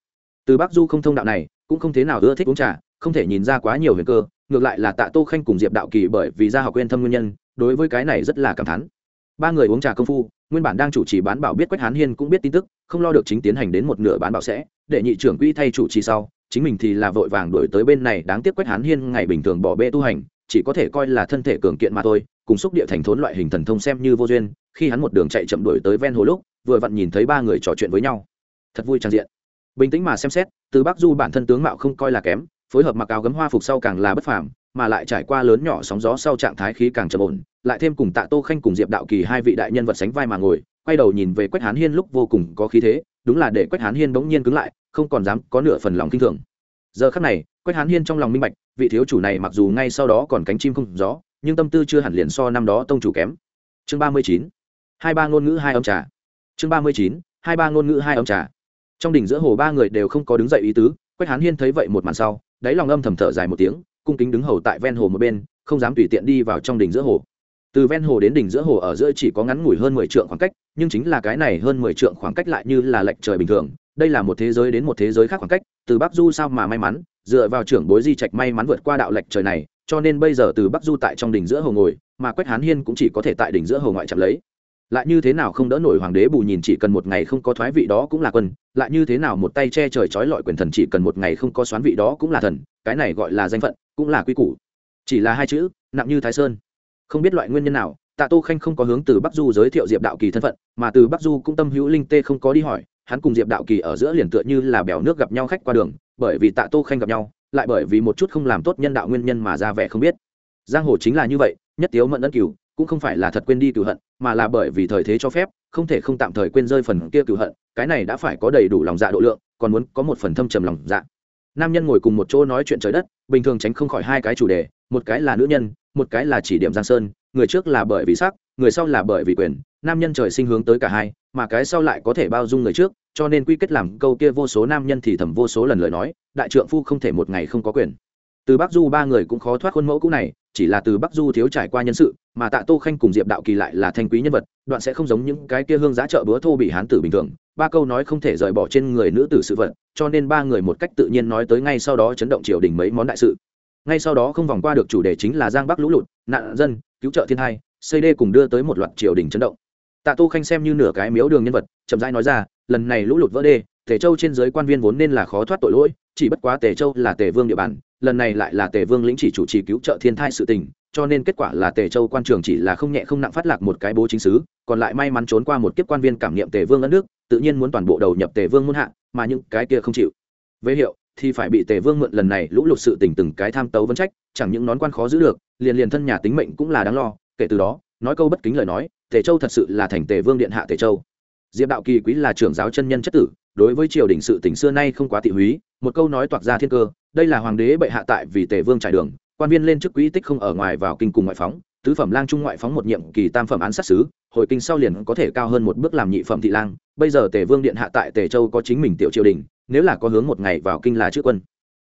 Speaker 1: Từ bắc du không thông đạo này, cũng không thế nào ưa thích uống trà, không thể nhìn ra quá nhiều huyền cơ, ngược lại là tạ tô khanh cùng diệp đạo kỳ bởi vì gia học quen thâm nguyên nhân, đối với cái này rất là cảm thán. Ba người uống trà công phu, nguyên bản đang chủ trì bán bảo biết quách hán hiên cũng biết tin tức, không lo được chính tiến hành đến một nửa bán bảo sẽ, để nhị trưởng quỹ thay chủ trì sau, chính mình thì là vội vàng đổi tới bên này, đáng tiếc quách hán hiên ngày bình thường bỏ bê tu hành chỉ có thể coi là thân thể cường kiện mà thôi, cùng xúc địa thành thốn loại hình thần thông xem như vô duyên, khi hắn một đường chạy chậm đuổi tới ven hồ lúc, vừa vặn nhìn thấy ba người trò chuyện với nhau. Thật vui trang diện. Bình tĩnh mà xem xét, từ bắc du bản thân tướng mạo không coi là kém, phối hợp mặc áo gấm hoa phục sau càng là bất phàm, mà lại trải qua lớn nhỏ sóng gió sau trạng thái khí càng trầm ổn, lại thêm cùng tạ tô khanh cùng diệp đạo kỳ hai vị đại nhân vật sánh vai mà ngồi, quay đầu nhìn về quách hán hiên lúc vô cùng có khí thế, đúng là để quách hán hiên bỗng nhiên cứng lại, không còn dám có nửa phần lòng kinh thường giờ khắc này, quách hán hiên trong lòng minh bạch, vị thiếu chủ này mặc dù ngay sau đó còn cánh chim không gió, nhưng tâm tư chưa hẳn liền so năm đó tông chủ kém. Chương ba mươi chín, hai ba ngôn ngữ hai ông trà. Chương ba mươi chín, hai ba ngôn ngữ hai ông trà. Trong đỉnh giữa hồ ba người đều không có đứng dậy ý tứ, quách hán hiên thấy vậy một màn sau, đáy lòng âm thầm thở dài một tiếng, cung kính đứng hầu tại ven hồ một bên, không dám tùy tiện đi vào trong đỉnh giữa hồ. Từ ven hồ đến đỉnh giữa hồ ở giữa chỉ có ngắn ngủi hơn mười trượng khoảng cách, nhưng chính là cái này hơn mười trượng khoảng cách lại như là lệch trời bình thường, đây là một thế giới đến một thế giới khác khoảng cách từ bắc du sao mà may mắn, dựa vào trưởng bối di trạch may mắn vượt qua đạo lệch trời này, cho nên bây giờ từ bắc du tại trong đỉnh giữa hồ ngồi, mà quách hán hiên cũng chỉ có thể tại đỉnh giữa hồ ngoại chặt lấy. Lại như thế nào không đỡ nổi hoàng đế bù nhìn chỉ cần một ngày không có thoái vị đó cũng là quân, lại như thế nào một tay che trời trói lọi quyền thần chỉ cần một ngày không có xoán vị đó cũng là thần, cái này gọi là danh phận, cũng là quy củ. Chỉ là hai chữ, nặng như thái sơn. Không biết loại nguyên nhân nào, tạ tô khanh không có hướng từ bắc du giới thiệu diệp đạo kỳ thân phận, mà từ bắc du cũng tâm hữu linh tê không có đi hỏi hắn cùng diệp đạo kỳ ở giữa liền tựa như là bèo nước gặp nhau khách qua đường, bởi vì tạ tô khanh gặp nhau, lại bởi vì một chút không làm tốt nhân đạo nguyên nhân mà ra vẻ không biết. Giang hồ chính là như vậy, nhất tiếu mẫn ân cửu, cũng không phải là thật quên đi cửu hận, mà là bởi vì thời thế cho phép, không thể không tạm thời quên rơi phần kia cửu hận, cái này đã phải có đầy đủ lòng dạ độ lượng, còn muốn có một phần thâm trầm lòng dạ. Nam nhân ngồi cùng một chỗ nói chuyện trời đất, bình thường tránh không khỏi hai cái chủ đề, một cái là nữ nhân, một cái là chỉ điểm giang sơn, người trước là bởi vì sắc, người sau là bởi vì quyền nam nhân trời sinh hướng tới cả hai, mà cái sau lại có thể bao dung người trước, cho nên quy kết làm câu kia vô số nam nhân thì thầm vô số lần lời nói, đại trượng phu không thể một ngày không có quyền. Từ bắc du ba người cũng khó thoát khuôn mẫu cũ này, chỉ là từ bắc du thiếu trải qua nhân sự, mà tạ tô khanh cùng diệp đạo kỳ lại là thanh quý nhân vật, đoạn sẽ không giống những cái kia hương giá chợ búa thô bị hán tử bình thường, ba câu nói không thể rời bỏ trên người nữ tử sự vật, cho nên ba người một cách tự nhiên nói tới ngay sau đó chấn động triều đình mấy món đại sự. Ngay sau đó không vòng qua được chủ đề chính là giang bắc lũ lụt, nạn dân, cứu trợ thiên hai, xây đê cùng đưa tới một loạt triều đình chấn động tạ tô khanh xem như nửa cái miếu đường nhân vật, chậm rãi nói ra, lần này lũ lụt vỡ đê, tề châu trên giới quan viên vốn nên là khó thoát tội lỗi, chỉ bất quá tề châu là tề vương địa bàn, lần này lại là tề vương lĩnh chỉ chủ trì cứu trợ thiên thai sự tình, cho nên kết quả là tề châu quan trường chỉ là không nhẹ không nặng phát lạc một cái bố chính sứ còn lại may mắn trốn qua một kiếp quan viên cảm nghiệm tề vương ân nước tự nhiên muốn toàn bộ đầu nhập tề vương muôn hạ, mà những cái kia không chịu. Với hiệu, thì phải bị tề vương mượn lần này lũ lụt sự tình từng cái tham tấu vấn trách, chẳng những nón quan khó giữ được, liền liền thân nhà tính mệnh cũng là đáng lo, kể từ đó, nói câu bất kính lời nói tề châu thật sự là thành tề vương điện hạ tề châu. Diệp đạo kỳ quý là trưởng giáo chân nhân chất tử, đối với triều đình sự tỉnh xưa nay không quá tị húy, một câu nói toạc ra thiên cơ, đây là hoàng đế bệ hạ tại vì tề vương trải đường, quan viên lên chức quỹ tích không ở ngoài vào kinh cùng ngoại phóng, tứ phẩm lang trung ngoại phóng một nhiệm kỳ tam phẩm án sát xứ hội kinh sau liền có thể cao hơn một bước làm nhị phẩm thị lang, bây giờ tề vương điện hạ tại tề châu có chính mình tiểu triều đình, nếu là có hướng một ngày vào kinh là chữ quân.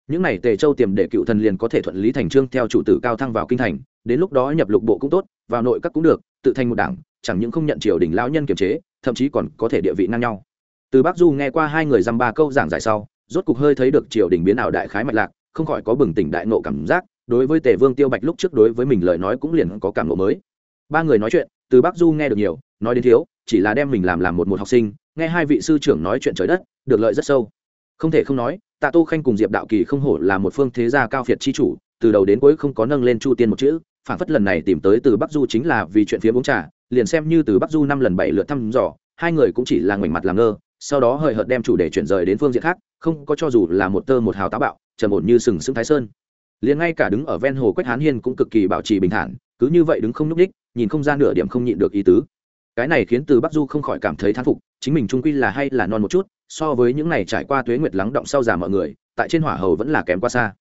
Speaker 1: Những n à y tề châu tiềm để cựu thần liền có thể thuận lý thành trương theo chủ tử cao thăng vào kinh thành, đến lúc đó nhập lục bộ cũng tốt, vào nội các cũng được, tự thành một đảng chẳng những không nhận triều đình lão nhân kiềm chế, thậm chí còn có thể địa vị ngang nhau. Từ bắc du nghe qua hai người dăm ba câu giảng giải sau, rốt cục hơi thấy được triều đình biến ảo đại khái mạch lạc, không khỏi có bừng tỉnh đại nộ cảm giác, đối với tề vương tiêu bạch lúc trước đối với mình lời nói cũng liền có cảm nộ mới. Ba người nói chuyện, từ bắc du nghe được nhiều, nói đến thiếu, chỉ là đem mình làm làm một một học sinh, nghe hai vị sư trưởng nói chuyện trời đất, được lợi rất sâu. Không thể không nói, tạ tô khanh cùng diệp đạo kỳ không hổ là một phương thế gia cao phiệt chi chủ, từ đầu đến cuối không có nâng lên chu tiên một chữ, phản phất lần này tìm tới từ bắc du chính là vì chuyện phía uống trà liền xem như từ bắc du năm lần bảy lượt thăm dò, hai người cũng chỉ là ngoảnh mặt làm ngơ, sau đó hời hợt đem chủ đề chuyển rời đến phương diện khác, không có cho dù là một tơ một hào táo bạo, trầm ổn như sừng sững thái sơn. Liền ngay cả đứng ở ven hồ quách hán hiên cũng cực kỳ bảo trì bình thản, cứ như vậy đứng không nhúc ních nhìn không ra nửa điểm không nhịn được ý tứ. Cái này khiến từ bắc du không khỏi cảm thấy thán phục, chính mình trung quy là hay là non một chút, so với những này trải qua tuế nguyệt lắng động sau già mọi người, tại trên hỏa hầu vẫn là kém qua xa.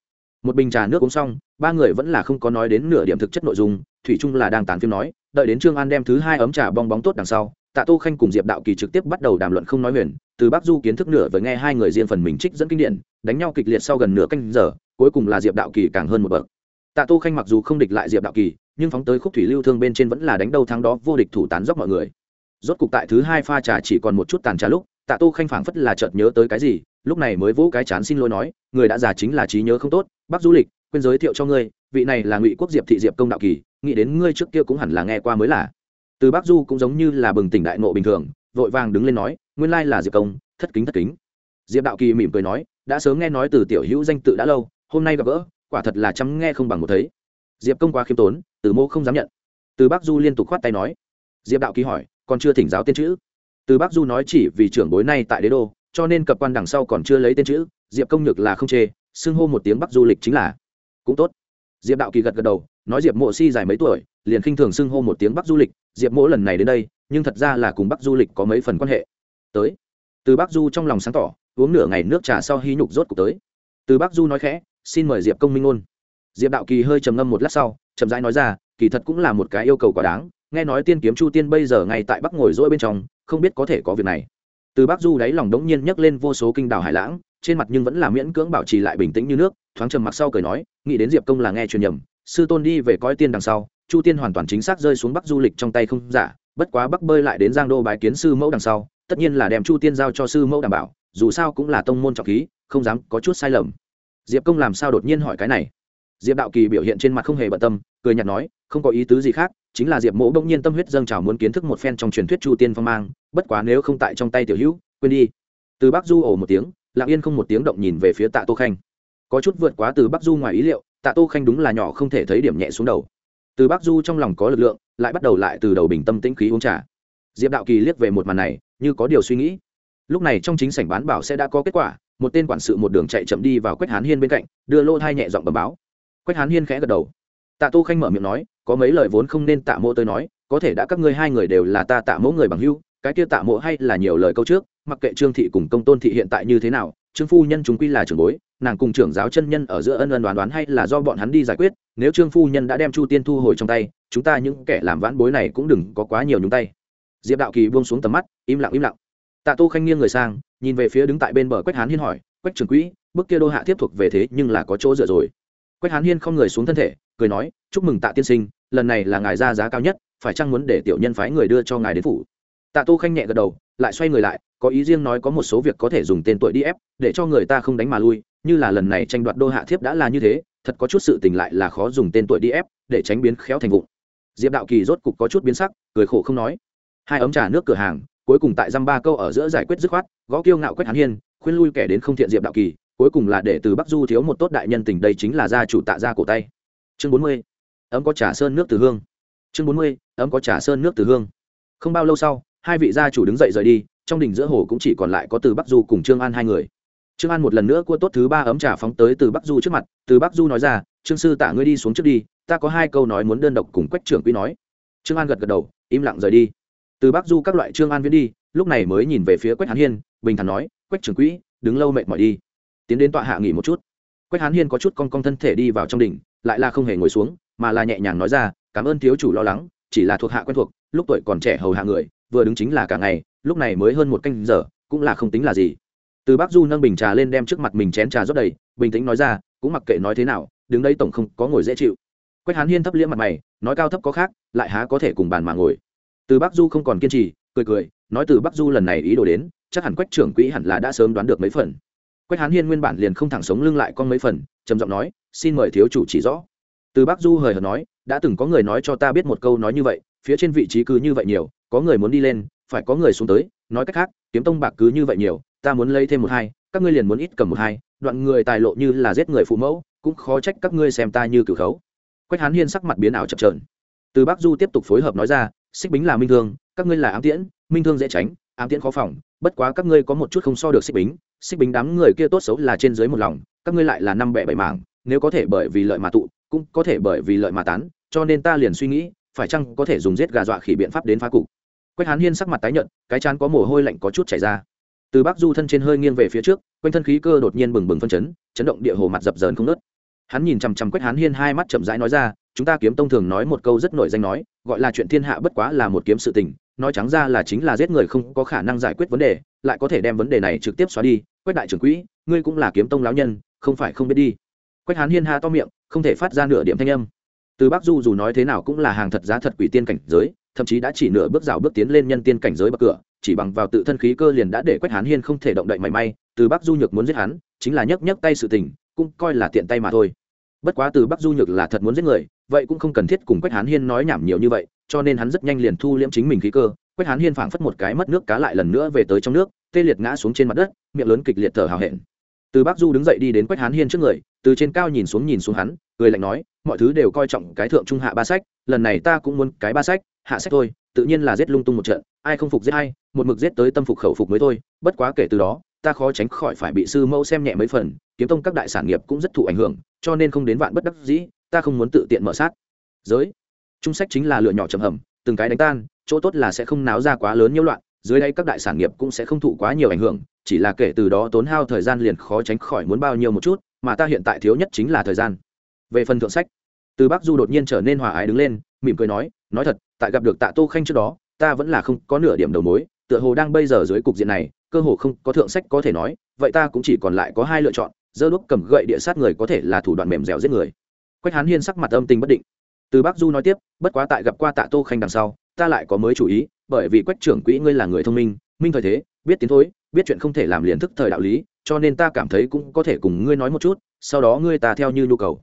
Speaker 1: Một bình trà nước uống xong, ba người vẫn là không có nói đến nửa điểm thực chất nội dung thủy Trung là đang tán phim nói, đợi đến trương an đem thứ hai ấm trà bong bóng tốt đằng sau, tạ tô khanh cùng diệp đạo kỳ trực tiếp bắt đầu đàm luận không nói huyền, từ bắc du kiến thức nửa với nghe hai người riêng phần mình trích dẫn kinh điển, đánh nhau kịch liệt sau gần nửa canh giờ, cuối cùng là diệp đạo kỳ càng hơn một bậc. Tạ tô khanh mặc dù không địch lại diệp đạo kỳ, nhưng phóng tới khúc thủy lưu thương bên trên vẫn là đánh đâu thắng đó, vô địch thủ tán dốc mọi người. Rốt cục tại thứ hai pha trà chỉ còn một chút tàn trà lúc, tạ tô khanh phảng phất là chợt nhớ tới cái gì, lúc này mới vỗ cái chán xin lỗi nói, người đã già chính là trí nhớ không tốt bác du lịch, quên giới thiệu cho ngươi vị này là ngụy quốc diệp thị diệp công đạo kỳ nghĩ đến ngươi trước kia cũng hẳn là nghe qua mới là từ Bắc du cũng giống như là bừng tỉnh đại nộ bình thường vội vàng đứng lên nói nguyên lai là diệp công thất kính thất kính diệp đạo kỳ mỉm cười nói đã sớm nghe nói từ tiểu hữu danh tự đã lâu hôm nay gặp gỡ quả thật là chăm nghe không bằng một thấy diệp công quá khiêm tốn từ mô không dám nhận từ Bắc du liên tục khoát tay nói diệp đạo kỳ hỏi còn chưa thỉnh giáo tên chữ từ Bắc du nói chỉ vì trưởng bối nay tại đế đô cho nên cập quan đằng sau còn chưa lấy tên chữ diệp công nhược là không chê xưng hô một tiếng bắc du lịch chính là cũng tốt diệp đạo kỳ gật gật đầu, nói diệp mộ si dài mấy tuổi, liền khinh thường xưng hô một tiếng bắc du lịch, diệp mỗ lần này đến đây, nhưng thật ra là cùng bắc du lịch có mấy phần quan hệ. Tới. Từ bắc du trong lòng sáng tỏ, uống nửa ngày nước trà sau hí nhục rốt cuộc tới. Từ bắc du nói khẽ, xin mời diệp công minh ngôn. Diệp đạo kỳ hơi trầm ngâm một lát sau, chậm rãi nói ra, kỳ thật cũng là một cái yêu cầu quá đáng, nghe nói tiên kiếm chu tiên bây giờ ngay tại bắc ngồi rỗi bên trong, không biết có thể có việc này. Từ bắc du đáy lòng đống nhiên nhấc lên vô số kinh đảo hải lãng trên mặt nhưng vẫn là miễn cưỡng bảo trì lại bình tĩnh như nước, thoáng trầm mặc sau cười nói, nghĩ đến diệp công là nghe truyền nhầm, sư tôn đi về coi tiên đằng sau, chu tiên hoàn toàn chính xác rơi xuống bắc du lịch trong tay không giả, bất quá bắc bơi lại đến giang đô bái kiến sư mẫu đằng sau, tất nhiên là đem chu tiên giao cho sư mẫu đảm bảo, dù sao cũng là tông môn trọng khí, không dám có chút sai lầm. Diệp công làm sao đột nhiên hỏi cái này? Diệp đạo kỳ biểu hiện trên mặt không hề bận tâm, cười nhạt nói, không có ý tứ gì khác, chính là diệp mẫu bỗng nhiên tâm huyết dâng trào muốn kiến thức một phen trong truyền thuyết chu tiên phong mang, bất quá nếu không tại trong tay tiểu hữu, quên đi. Từ bắc du ổ một tiếng lặng yên không một tiếng động nhìn về phía tạ tô khanh. Có chút vượt quá từ bắc du ngoài ý liệu, tạ tô khanh đúng là nhỏ không thể thấy điểm nhẹ xuống đầu. Từ bắc du trong lòng có lực lượng, lại bắt đầu lại từ đầu bình tâm tĩnh khí uống trà. Diệp đạo kỳ liếc về một màn này, như có điều suy nghĩ. Lúc này trong chính sảnh bán bảo sẽ đã có kết quả, một tên quản sự một đường chạy chậm đi vào quách hán hiên bên cạnh, đưa lô thai nhẹ giọng bẩm báo. Quách hán hiên khẽ gật đầu. Tạ tô khanh mở miệng nói, có mấy lời vốn không nên tạ mỗ tới nói, có thể đã các ngươi hai người đều là ta tạ mỗ người bằng hưu cái kia tạ mộ hay là nhiều lời câu trước, mặc kệ trương thị cùng công tôn thị hiện tại như thế nào, trương phu nhân chúng quy là trưởng bối, nàng cùng trưởng giáo chân nhân ở giữa ân ân đoán đoán hay là do bọn hắn đi giải quyết, nếu trương phu nhân đã đem chu tiên thu hồi trong tay, chúng ta những kẻ làm vãn bối này cũng đừng có quá nhiều nhúng tay. Diệp đạo kỳ buông xuống tầm mắt, im lặng im lặng. Tạ tô khanh nghiêng người sang, nhìn về phía đứng tại bên bờ quách hán hiên hỏi, quách trưởng quỹ, bức kia đô hạ tiếp thuộc về thế nhưng là có chỗ dựa rồi? Quách hán hiên không người xuống thân thể, cười nói, chúc mừng tạ tiên sinh, lần này là ngài ra giá cao nhất, phải chăng muốn để tiểu nhân phái người đưa cho ngài đến phủ? Tạ tô khanh nhẹ gật đầu, lại xoay người lại, có ý riêng nói có một số việc có thể dùng tên tuổi đi ép, để cho người ta không đánh mà lui, như là lần này tranh đoạt đô hạ thiếp đã là như thế, thật có chút sự tình lại là khó dùng tên tuổi đi ép, để tránh biến khéo thành vụn diệp đạo kỳ rốt cục có chút biến sắc, cười khổ không nói. Hai ấm trà nước cửa hàng, cuối cùng tại dăm ba câu ở giữa giải quyết dứt khoát, gõ kiêu ngạo quách hán hiên, khuyên lui kẻ đến không thiện diệp đạo kỳ, cuối cùng là để từ bắc du thiếu một tốt đại nhân tình, đây chính là gia chủ tạ gia cổ tay. Chương bốn mươi, ấm có trà sơn nước từ hương. Chương bốn mươi, ấm có trà sơn nước từ hương. Không bao lâu sau hai vị gia chủ đứng dậy rời đi, trong đình giữa hồ cũng chỉ còn lại có từ bắc du cùng trương an hai người. Trương an một lần nữa cua tốt thứ ba ấm trà phóng tới từ bắc du trước mặt, từ bắc du nói ra, trương sư tạ ngươi đi xuống trước đi, ta có hai câu nói muốn đơn độc cùng quách trưởng quý nói. Trương an gật gật đầu, im lặng rời đi. Từ bắc du các loại trương an viễn đi, lúc này mới nhìn về phía quách hán hiên, bình thản nói, quách trưởng quỹ, đứng lâu mệt mỏi đi. Tiến đến tọa hạ nghỉ một chút. Quách hán hiên có chút con con thân thể đi vào trong đỉnh lại là không hề ngồi xuống, mà là nhẹ nhàng nói ra, cảm ơn thiếu chủ lo lắng, chỉ là thuộc hạ quen thuộc, lúc tuổi còn trẻ hầu hạ người vừa đứng chính là cả ngày, lúc này mới hơn một canh giờ, cũng là không tính là gì. Từ bác du nâng bình trà lên đem trước mặt mình chén trà rót đầy, bình tĩnh nói ra, cũng mặc kệ nói thế nào, đứng đây tổng không có ngồi dễ chịu. Quách hán hiên thấp liễm mặt mày, nói cao thấp có khác, lại há có thể cùng bàn mà ngồi. Từ bác du không còn kiên trì, cười cười, nói từ bác du lần này ý đồ đến, chắc hẳn quách trưởng quỹ hẳn là đã sớm đoán được mấy phần. Quách hán hiên nguyên bản liền không thẳng sống lưng lại con mấy phần, trầm giọng nói, xin mời thiếu chủ chỉ rõ. Từ bác du hời hợt nói, đã từng có người nói cho ta biết một câu nói như vậy, phía trên vị trí cứ như vậy nhiều có người muốn đi lên, phải có người xuống tới, nói cách khác, kiếm tông bạc cứ như vậy nhiều, ta muốn lấy thêm một hai, các ngươi liền muốn ít cầm một hai, đoạn người tài lộ như là giết người phụ mẫu, cũng khó trách các ngươi xem ta như cửu khấu. Quách hán hiên sắc mặt biến ảo chập trờn từ bắc du tiếp tục phối hợp nói ra, xích bính là minh thương, các ngươi là ám tiễn, minh thương dễ tránh, ám tiễn khó phòng, bất quá các ngươi có một chút không so được xích bính xích bính đám người kia tốt xấu là trên dưới một lòng, các ngươi lại là năm bẻ bảy mảng, nếu có thể bởi vì lợi mà tụ, cũng có thể bởi vì lợi mà tán, cho nên ta liền suy nghĩ, phải chăng có thể dùng giết gà dọa khỉ biện pháp đến phá cục? Quách hán hiên sắc mặt tái nhợt, cái chán có mồ hôi lạnh có chút chảy ra. Từ bắc du thân trên hơi nghiêng về phía trước, quanh thân khí cơ đột nhiên bừng bừng phân chấn chấn động địa hồ mặt dập dờn không nớt hắn nhìn chằm chằm quách hán hiên hai mắt chậm rãi nói ra, chúng ta kiếm tông thường nói một câu rất nổi danh nói, gọi là chuyện thiên hạ bất quá là một kiếm sự tình, nói trắng ra là chính là giết người không có khả năng giải quyết vấn đề, lại có thể đem vấn đề này trực tiếp xóa đi. Quách đại trưởng quỹ, ngươi cũng là kiếm tông lão nhân, không phải không biết đi. Quách hán hiên ha to miệng, không thể phát ra nửa điểm thanh âm. Từ bắc du dù nói thế nào cũng là hàng thật giá thật quỷ tiên cảnh giới thậm chí đã chỉ nửa bước rào bước tiến lên nhân tiên cảnh giới bậc cửa, chỉ bằng vào tự thân khí cơ liền đã để quách hán hiên không thể động đậy mảy may, từ bắc du nhược muốn giết hắn, chính là nhấc nhấc tay sự tình, cũng coi là tiện tay mà thôi. Bất quá từ bắc du nhược là thật muốn giết người, vậy cũng không cần thiết cùng quách hán hiên nói nhảm nhiều như vậy, cho nên hắn rất nhanh liền thu liễm chính mình khí cơ. Quách hán hiên phảng phất một cái mất nước cá lại lần nữa về tới trong nước, tê liệt ngã xuống trên mặt đất, miệng lớn kịch liệt thở hào hẹn. Từ bắc du đứng dậy đi đến quách hán hiên trước người, từ trên cao nhìn xuống nhìn xuống hắn, cười lạnh nói, mọi thứ đều coi trọng cái thượng trung hạ ba sách, lần này ta cũng muốn cái ba sách hạ sách thôi tự nhiên là giết lung tung một trận ai không phục giết hay, một mực giết tới tâm phục khẩu phục mới thôi bất quá kể từ đó ta khó tránh khỏi phải bị sư mẫu xem nhẹ mấy phần kiếm tông các đại sản nghiệp cũng rất thụ ảnh hưởng cho nên không đến vạn bất đắc dĩ ta không muốn tự tiện mở sát. Giới. Trung sách chính là lựa nhỏ chầm hầm từng cái đánh tan chỗ tốt là sẽ không náo ra quá lớn nhiễu loạn dưới đây các đại sản nghiệp cũng sẽ không thụ quá nhiều ảnh hưởng chỉ là kể từ đó tốn hao thời gian liền khó tránh khỏi muốn bao nhiêu một chút mà ta hiện tại thiếu nhất chính là thời gian. Về phần thượng sách từ bắc du đột nhiên trở nên hòa ái đứng lên mỉm cười nói nói thật tại gặp được tạ tô khanh trước đó, ta vẫn là không có nửa điểm đầu mối, tựa hồ đang bây giờ dưới cục diện này, cơ hồ không có thượng sách có thể nói, vậy ta cũng chỉ còn lại có hai lựa chọn dơ đuốc cầm gậy địa sát người có thể là thủ đoạn mềm dẻo giết người. Quách hán hiên sắc mặt âm tình bất định. Từ bác du nói tiếp, bất quá tại gặp qua tạ tô khanh đằng sau, ta lại có mới chủ ý, bởi vì quách trưởng quỹ ngươi là người thông minh minh thời thế, biết tiến thối, biết chuyện không thể làm liền thức thời đạo lý, cho nên ta cảm thấy cũng có thể cùng ngươi nói một chút, sau đó ngươi ta theo như nhu cầu.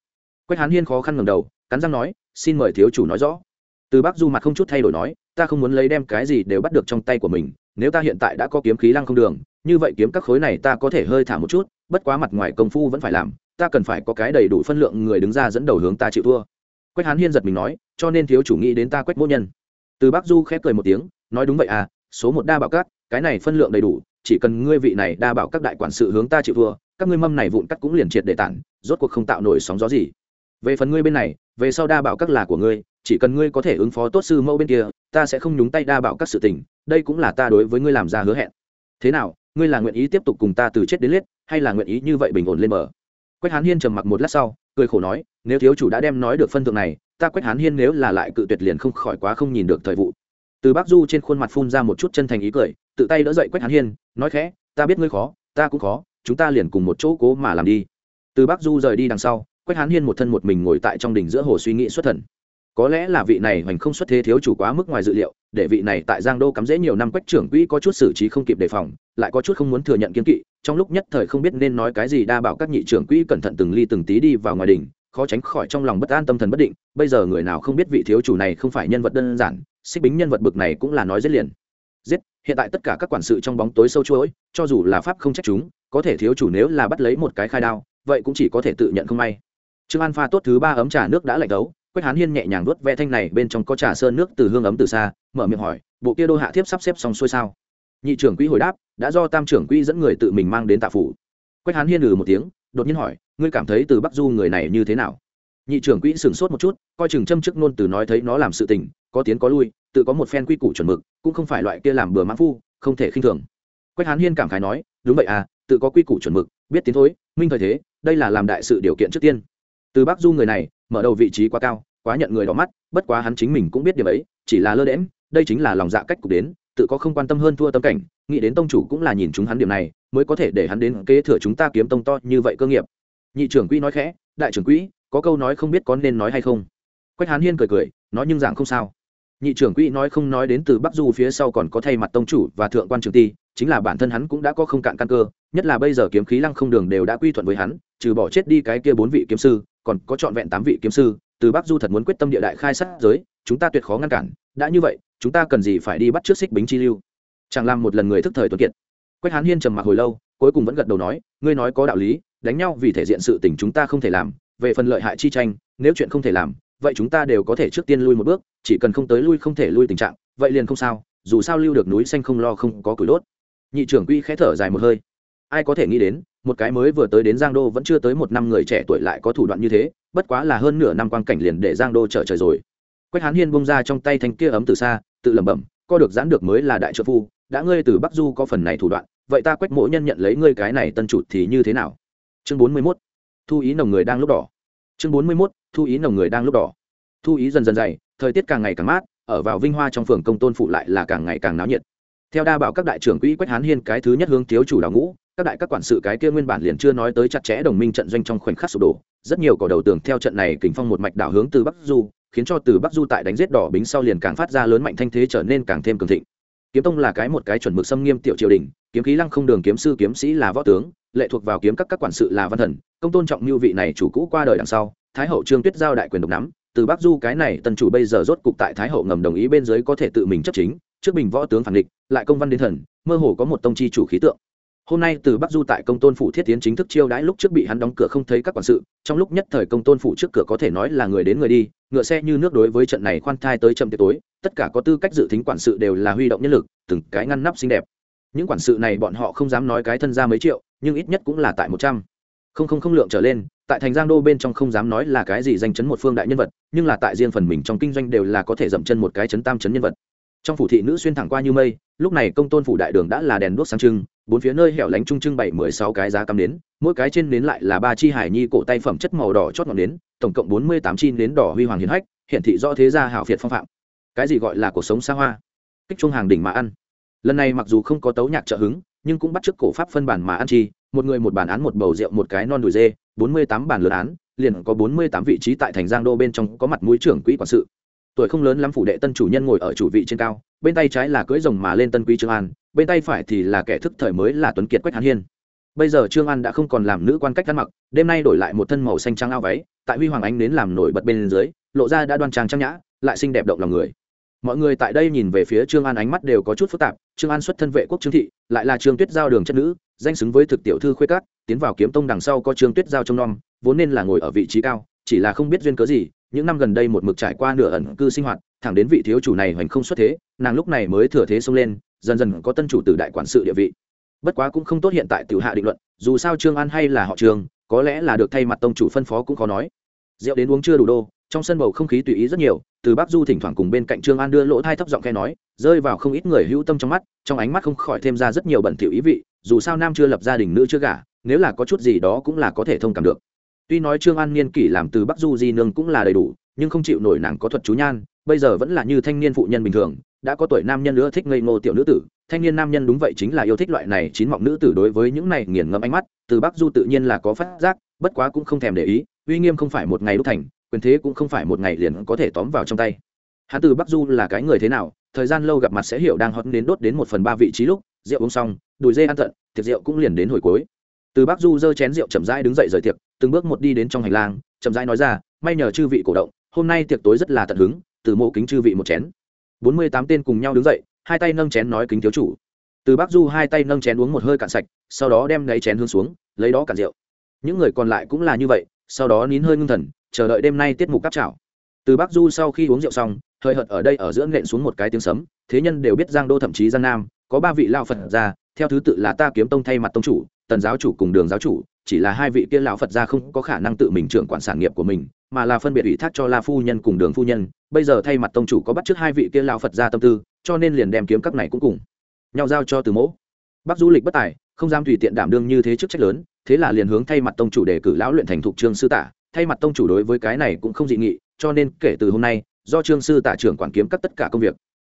Speaker 1: Quách hán hiên khó khăn ngầm đầu, cắn răng nói, xin mời thiếu chủ nói rõ từ bắc du mặt không chút thay đổi nói, ta không muốn lấy đem cái gì đều bắt được trong tay của mình, nếu ta hiện tại đã có kiếm khí lăng không đường, như vậy kiếm các khối này ta có thể hơi thả một chút, bất quá mặt ngoài công phu vẫn phải làm, ta cần phải có cái đầy đủ phân lượng người đứng ra dẫn đầu hướng ta chịu thua. Quách hán hiên giật mình nói, cho nên thiếu chủ nghĩ đến ta quách mỗ nhân. Từ bắc du khép cười một tiếng, nói đúng vậy à số một đa bảo cát cái này phân lượng đầy đủ, chỉ cần ngươi vị này đa bảo các đại quản sự hướng ta chịu thua, các ngươi mâm này vụn cắt cũng liền triệt để tản, rốt cuộc không tạo nổi sóng gió gì. Về phần ngươi bên này, về sau đa bảo các là của ngươi chỉ cần ngươi có thể ứng phó tốt sư mẫu bên kia, ta sẽ không nhúng tay đa bảo các sự tình, đây cũng là ta đối với ngươi làm ra hứa hẹn. Thế nào, ngươi là nguyện ý tiếp tục cùng ta từ chết đến liết hay là nguyện ý như vậy bình ổn lên bờ? Quách hán hiên trầm mặc một lát sau, cười khổ nói, nếu thiếu chủ đã đem nói được phân thượng này, ta quách hán hiên nếu là lại cự tuyệt liền không khỏi quá không nhìn được thời vụ. Từ bác du trên khuôn mặt phun ra một chút chân thành ý cười, tự tay đỡ dậy quách hán hiên, nói khẽ, ta biết ngươi khó, ta cũng khó, chúng ta liền cùng một chỗ cố mà làm đi. Từ bác du rời đi đằng sau, quách hán hiên một thân một mình ngồi tại trong đỉnh giữa hồ suy nghĩ xuất thần có lẽ là vị này hoành không xuất thế thiếu chủ quá mức ngoài dự liệu, để vị này tại giang đô cắm dễ nhiều năm quách trưởng quỹ có chút xử trí không kịp đề phòng, lại có chút không muốn thừa nhận kiên kỵ, trong lúc nhất thời không biết nên nói cái gì đa bảo các nhị trưởng quỹ cẩn thận từng ly từng tí đi vào ngoài đỉnh, khó tránh khỏi trong lòng bất an tâm thần bất định, bây giờ người nào không biết vị thiếu chủ này không phải nhân vật đơn giản, xích bính nhân vật bực này cũng là nói giết liền. Giết, hiện tại tất cả các quản sự trong bóng tối sâu chuỗi, cho dù là pháp không trách chúng, có thể thiếu chủ nếu là bắt lấy một cái khai đao, vậy cũng chỉ có thể tự nhận không may. Trương an pha tốt thứ ba ấm trà nước đã lạnh đấu quách hán hiên nhẹ nhàng vuốt ve thanh này, bên trong có trà sơn nước từ hương ấm từ xa, mở miệng hỏi, bộ kia đô hạ thiếp sắp xếp xong xuôi sao? Nhị trưởng quỹ hồi đáp, đã do tam trưởng quỹ dẫn người tự mình mang đến tạ phủ. Quách hán hiên ừ một tiếng, đột nhiên hỏi, ngươi cảm thấy từ bắc du người này như thế nào? Nhị trưởng quỹ sửng sốt một chút, coi chừng châm chức nôn từ nói thấy nó làm sự tình, có tiến có lui, tự có một phen quy củ chuẩn mực, cũng không phải loại kia làm bừa mãn phu, không thể khinh thường. Quách hán hiên cảm khái nói, đúng vậy à tự có quy củ chuẩn mực, biết tiến thối, minh thời thế, đây là làm đại sự điều kiện trước tiên từ bắc du người này, mở đầu vị trí quá cao, quá nhận người đỏ mắt, bất quá hắn chính mình cũng biết điều ấy, chỉ là lơ đễm đây chính là lòng dạ cách cục đến, tự có không quan tâm hơn thua tâm cảnh, nghĩ đến tông chủ cũng là nhìn chúng hắn điểm này, mới có thể để hắn đến kế thừa chúng ta kiếm tông to như vậy cơ nghiệp. Nhị trưởng quỹ nói khẽ, đại trưởng quỹ, có câu nói không biết có nên nói hay không. Quách hán hiên cười cười, nói nhưng dạng không sao. Nhị trưởng quỹ nói không nói đến từ bắc du phía sau còn có thay mặt tông chủ và thượng quan trường ti, chính là bản thân hắn cũng đã có không cạn căn cơ, nhất là bây giờ kiếm khí lăng không đường đều đã quy thuận với hắn, trừ bỏ chết đi cái kia bốn vị kiếm sư còn có trọn vẹn tám vị kiếm sư, từ bắc du thật muốn quyết tâm địa đại khai sát giới, chúng ta tuyệt khó ngăn cản. Đã như vậy, chúng ta cần gì phải đi bắt trước xích bính chi lưu? Chẳng làm một lần người thức thời tuấn kiệt. Quách hán hiên trầm mặc hồi lâu, cuối cùng vẫn gật đầu nói, ngươi nói có đạo lý, đánh nhau vì thể diện sự tình chúng ta không thể làm, về phần lợi hại chi tranh, nếu chuyện không thể làm, vậy chúng ta đều có thể trước tiên lui một bước, chỉ cần không tới lui không thể lui tình trạng, vậy liền không sao, dù sao lưu được núi xanh không lo không có củi đốt. Nhị trưởng quy khẽ thở dài một hơi ai có thể nghĩ đến, một cái mới vừa tới đến giang đô vẫn chưa tới một năm người trẻ tuổi lại có thủ đoạn như thế, bất quá là hơn nửa năm quan cảnh liền để giang đô trở trời rồi quách hán hiên bông ra trong tay thanh kia ấm từ xa, tự lẩm bẩm co được giãn được mới là đại trợ phu, đã ngươi từ bắc du có phần này thủ đoạn, vậy ta quách mỗi nhân nhận lấy ngươi cái này tân chủ thì như thế nào chương bốn mươi 41. thu ý nồng người đang lúc đỏ chương bốn mươi 41. thu ý nồng người đang lúc đỏ thu ý dần dần dày, thời tiết càng ngày càng mát, ở vào vinh hoa trong phường công tôn phụ lại là càng ngày càng náo nhiệt theo đa bảo các đại trưởng quỹ quách hán hiên cái thứ nhất hướng thiếu chủ đào ngũ các đại các quản sự cái kia nguyên bản liền chưa nói tới chặt chẽ đồng minh trận doanh trong khoảnh khắc sụp đổ, rất nhiều cỏ đầu tường theo trận này kình phong một mạch đảo hướng từ bắc du, khiến cho từ bắc du tại đánh giết đỏ bính sau liền càng phát ra lớn mạnh thanh thế trở nên càng thêm cường thịnh. Kiếm tông là cái một cái chuẩn mực xâm nghiêm tiểu triều đình, kiếm khí lăng không đường kiếm sư kiếm sĩ là võ tướng, lệ thuộc vào kiếm các các quản sự là văn thần, công tôn trọng mưu vị này chủ cũ qua đời đằng sau, thái hậu trương tuyết giao đại quyền độc nắm, từ bắc du cái này tân chủ bây giờ rốt cục tại thái hậu ngầm đồng ý bên dưới có thể tự mình chấp chính, trước bình võ tướng phản địch, lại công văn đến thần, mơ hồ có một tông chi chủ khí tượng hôm nay từ bắc du tại công tôn phủ thiết tiến chính thức chiêu đãi lúc trước bị hắn đóng cửa không thấy các quản sự, trong lúc nhất thời công tôn phủ trước cửa có thể nói là người đến người đi, ngựa xe như nước đối với trận này khoan thai tới chậm tiệc tối, tất cả có tư cách dự tính quản sự đều là huy động nhân lực, từng cái ngăn nắp xinh đẹp. Những quản sự này bọn họ không dám nói cái thân ra mấy triệu, nhưng ít nhất cũng là tại một trăm. Không không không lượng trở lên, tại thành giang đô bên trong không dám nói là cái gì danh chấn một phương đại nhân vật, nhưng là tại riêng phần mình trong kinh doanh đều là có thể dậm chân một cái chấn tam chấn nhân vật. Trong phủ thị nữ xuyên thẳng qua như mây, lúc này công tôn phủ đại đường đã là đèn đuốc sáng trưng bốn phía nơi hẻo lánh trung trưng bảy mười sáu cái giá cắm nến, mỗi cái trên nến lại là ba chi hải nhi cổ tay phẩm chất màu đỏ chót ngọn nến, tổng cộng bốn mươi tám chi nến đỏ huy hoàng hiền hách hiện thị do thế gia hảo việt phong phạm. Cái gì gọi là cuộc sống xa hoa? Kích trung hàng đỉnh mà ăn. Lần này mặc dù không có tấu nhạc trợ hứng, nhưng cũng bắt chước cổ pháp phân bản mà ăn chi, một người một bản án, một bầu rượu, một cái non đùi dê, bốn mươi tám bản lớn án, liền có bốn mươi tám vị trí tại thành giang đô bên trong có mặt mũi trưởng quỹ quản sự. Tuổi không lớn lắm, phủ đệ tân chủ nhân ngồi ở chủ vị trên cao, bên tay trái là cưỡi rồng mà lên tân quý trương an bên tay phải thì là kẻ thức thời mới là tuấn kiệt quách hán hiên. Bây giờ trương an đã không còn làm nữ quan cách ăn mặc, đêm nay đổi lại một thân màu xanh trắng ao váy, tại huy hoàng ánh đến làm nổi bật bên dưới, lộ ra đã đoan trang trang nhã, lại xinh đẹp động lòng người. Mọi người tại đây nhìn về phía trương an ánh mắt đều có chút phức tạp, trương an xuất thân vệ quốc trương thị, lại là trương tuyết giao đường chất nữ, danh xứng với thực tiểu thư khuê cát tiến vào kiếm tông đằng sau có trương tuyết giao trong nom, vốn nên là ngồi ở vị trí cao, chỉ là không biết duyên cớ gì, những năm gần đây một mực trải qua nửa ẩn cư sinh hoạt thẳng đến vị thiếu chủ này hoành không xuất thế, nàng lúc này mới thừa thế xông lên, dần dần có tân chủ từ đại quản sự địa vị. Bất quá cũng không tốt hiện tại tiểu hạ định luận, dù sao trương an hay là họ trường có lẽ là được thay mặt tông chủ phân phó cũng khó nói. Rượu đến uống chưa đủ đô, trong sân bầu không khí tùy ý rất nhiều, từ bắc du thỉnh thoảng cùng bên cạnh trương an đưa lỗ thai thấp giọng khe nói, rơi vào không ít người hữu tâm trong mắt, trong ánh mắt không khỏi thêm ra rất nhiều bẩn thỉu ý vị, dù sao nam chưa lập gia đình, nữ chưa gả, nếu là có chút gì đó cũng là có thể thông cảm được tuy nói trương an niên kỷ làm từ bắc du di nương cũng là đầy đủ, nhưng không chịu nổi nàng có thuật chú nhan, bây giờ vẫn là như thanh niên phụ nhân bình thường, đã có tuổi nam nhân nữa thích ngây ngô tiểu nữ tử, thanh niên nam nhân đúng vậy chính là yêu thích loại này chín mọng nữ tử đối với những này nghiền ngẫm ánh mắt, từ bắc du tự nhiên là có phát giác, bất quá cũng không thèm để ý, uy nghiêm không phải một ngày đúc thành, quyền thế cũng không phải một ngày liền có thể tóm vào trong tay. Hắn từ bắc du là cái người thế nào, thời gian lâu gặp mặt sẽ hiểu đang hót đến đốt đến một phần ba vị trí lúc, rượu uống xong, đùi dê ăn tận, tiệc rượu cũng liền đến hồi cuối. Từ bắc du giơ chén rượu chậm rãi đứng dậy rời tiệc từng bước một đi đến trong hành lang, chậm rãi nói ra, may nhờ chư vị cổ động, hôm nay tiệc tối rất là tận hứng, từ mộ kính chư vị một chén. Bốn mươi tám tên cùng nhau đứng dậy, hai tay nâng chén nói kính thiếu chủ. Từ bác du hai tay nâng chén uống một hơi cạn sạch, sau đó đem lấy chén hướng xuống, lấy đó cạn rượu. Những người còn lại cũng là như vậy, sau đó nín hơi ngưng thần, chờ đợi đêm nay tiết mục cáp trào từ bác du sau khi uống rượu xong, hơi hợt ở đây ở giữa nện xuống một cái tiếng sấm, thế nhân đều biết giang đô thậm chí giang nam, có ba vị lao phật ra theo thứ tự là ta kiếm tông thay mặt tông chủ, tần giáo chủ cùng đường giáo chủ, chỉ là hai vị kia lão phật gia không có khả năng tự mình trưởng quản sản nghiệp của mình, mà là phân biệt ủy thác cho la phu nhân cùng đường phu nhân. Bây giờ thay mặt tông chủ có bắt trước hai vị kia lão phật gia tâm tư, cho nên liền đem kiếm các này cũng cùng nhau giao cho từ mẫu bắc du lịch bất tài, không dám tùy tiện đảm đương như thế chức trách lớn, thế là liền hướng thay mặt tông chủ đề cử lão luyện thành thục trương sư tả. Thay mặt tông chủ đối với cái này cũng không dị nghị, cho nên kể từ hôm nay, do trương sư tả trưởng quản kiếm các tất cả công việc.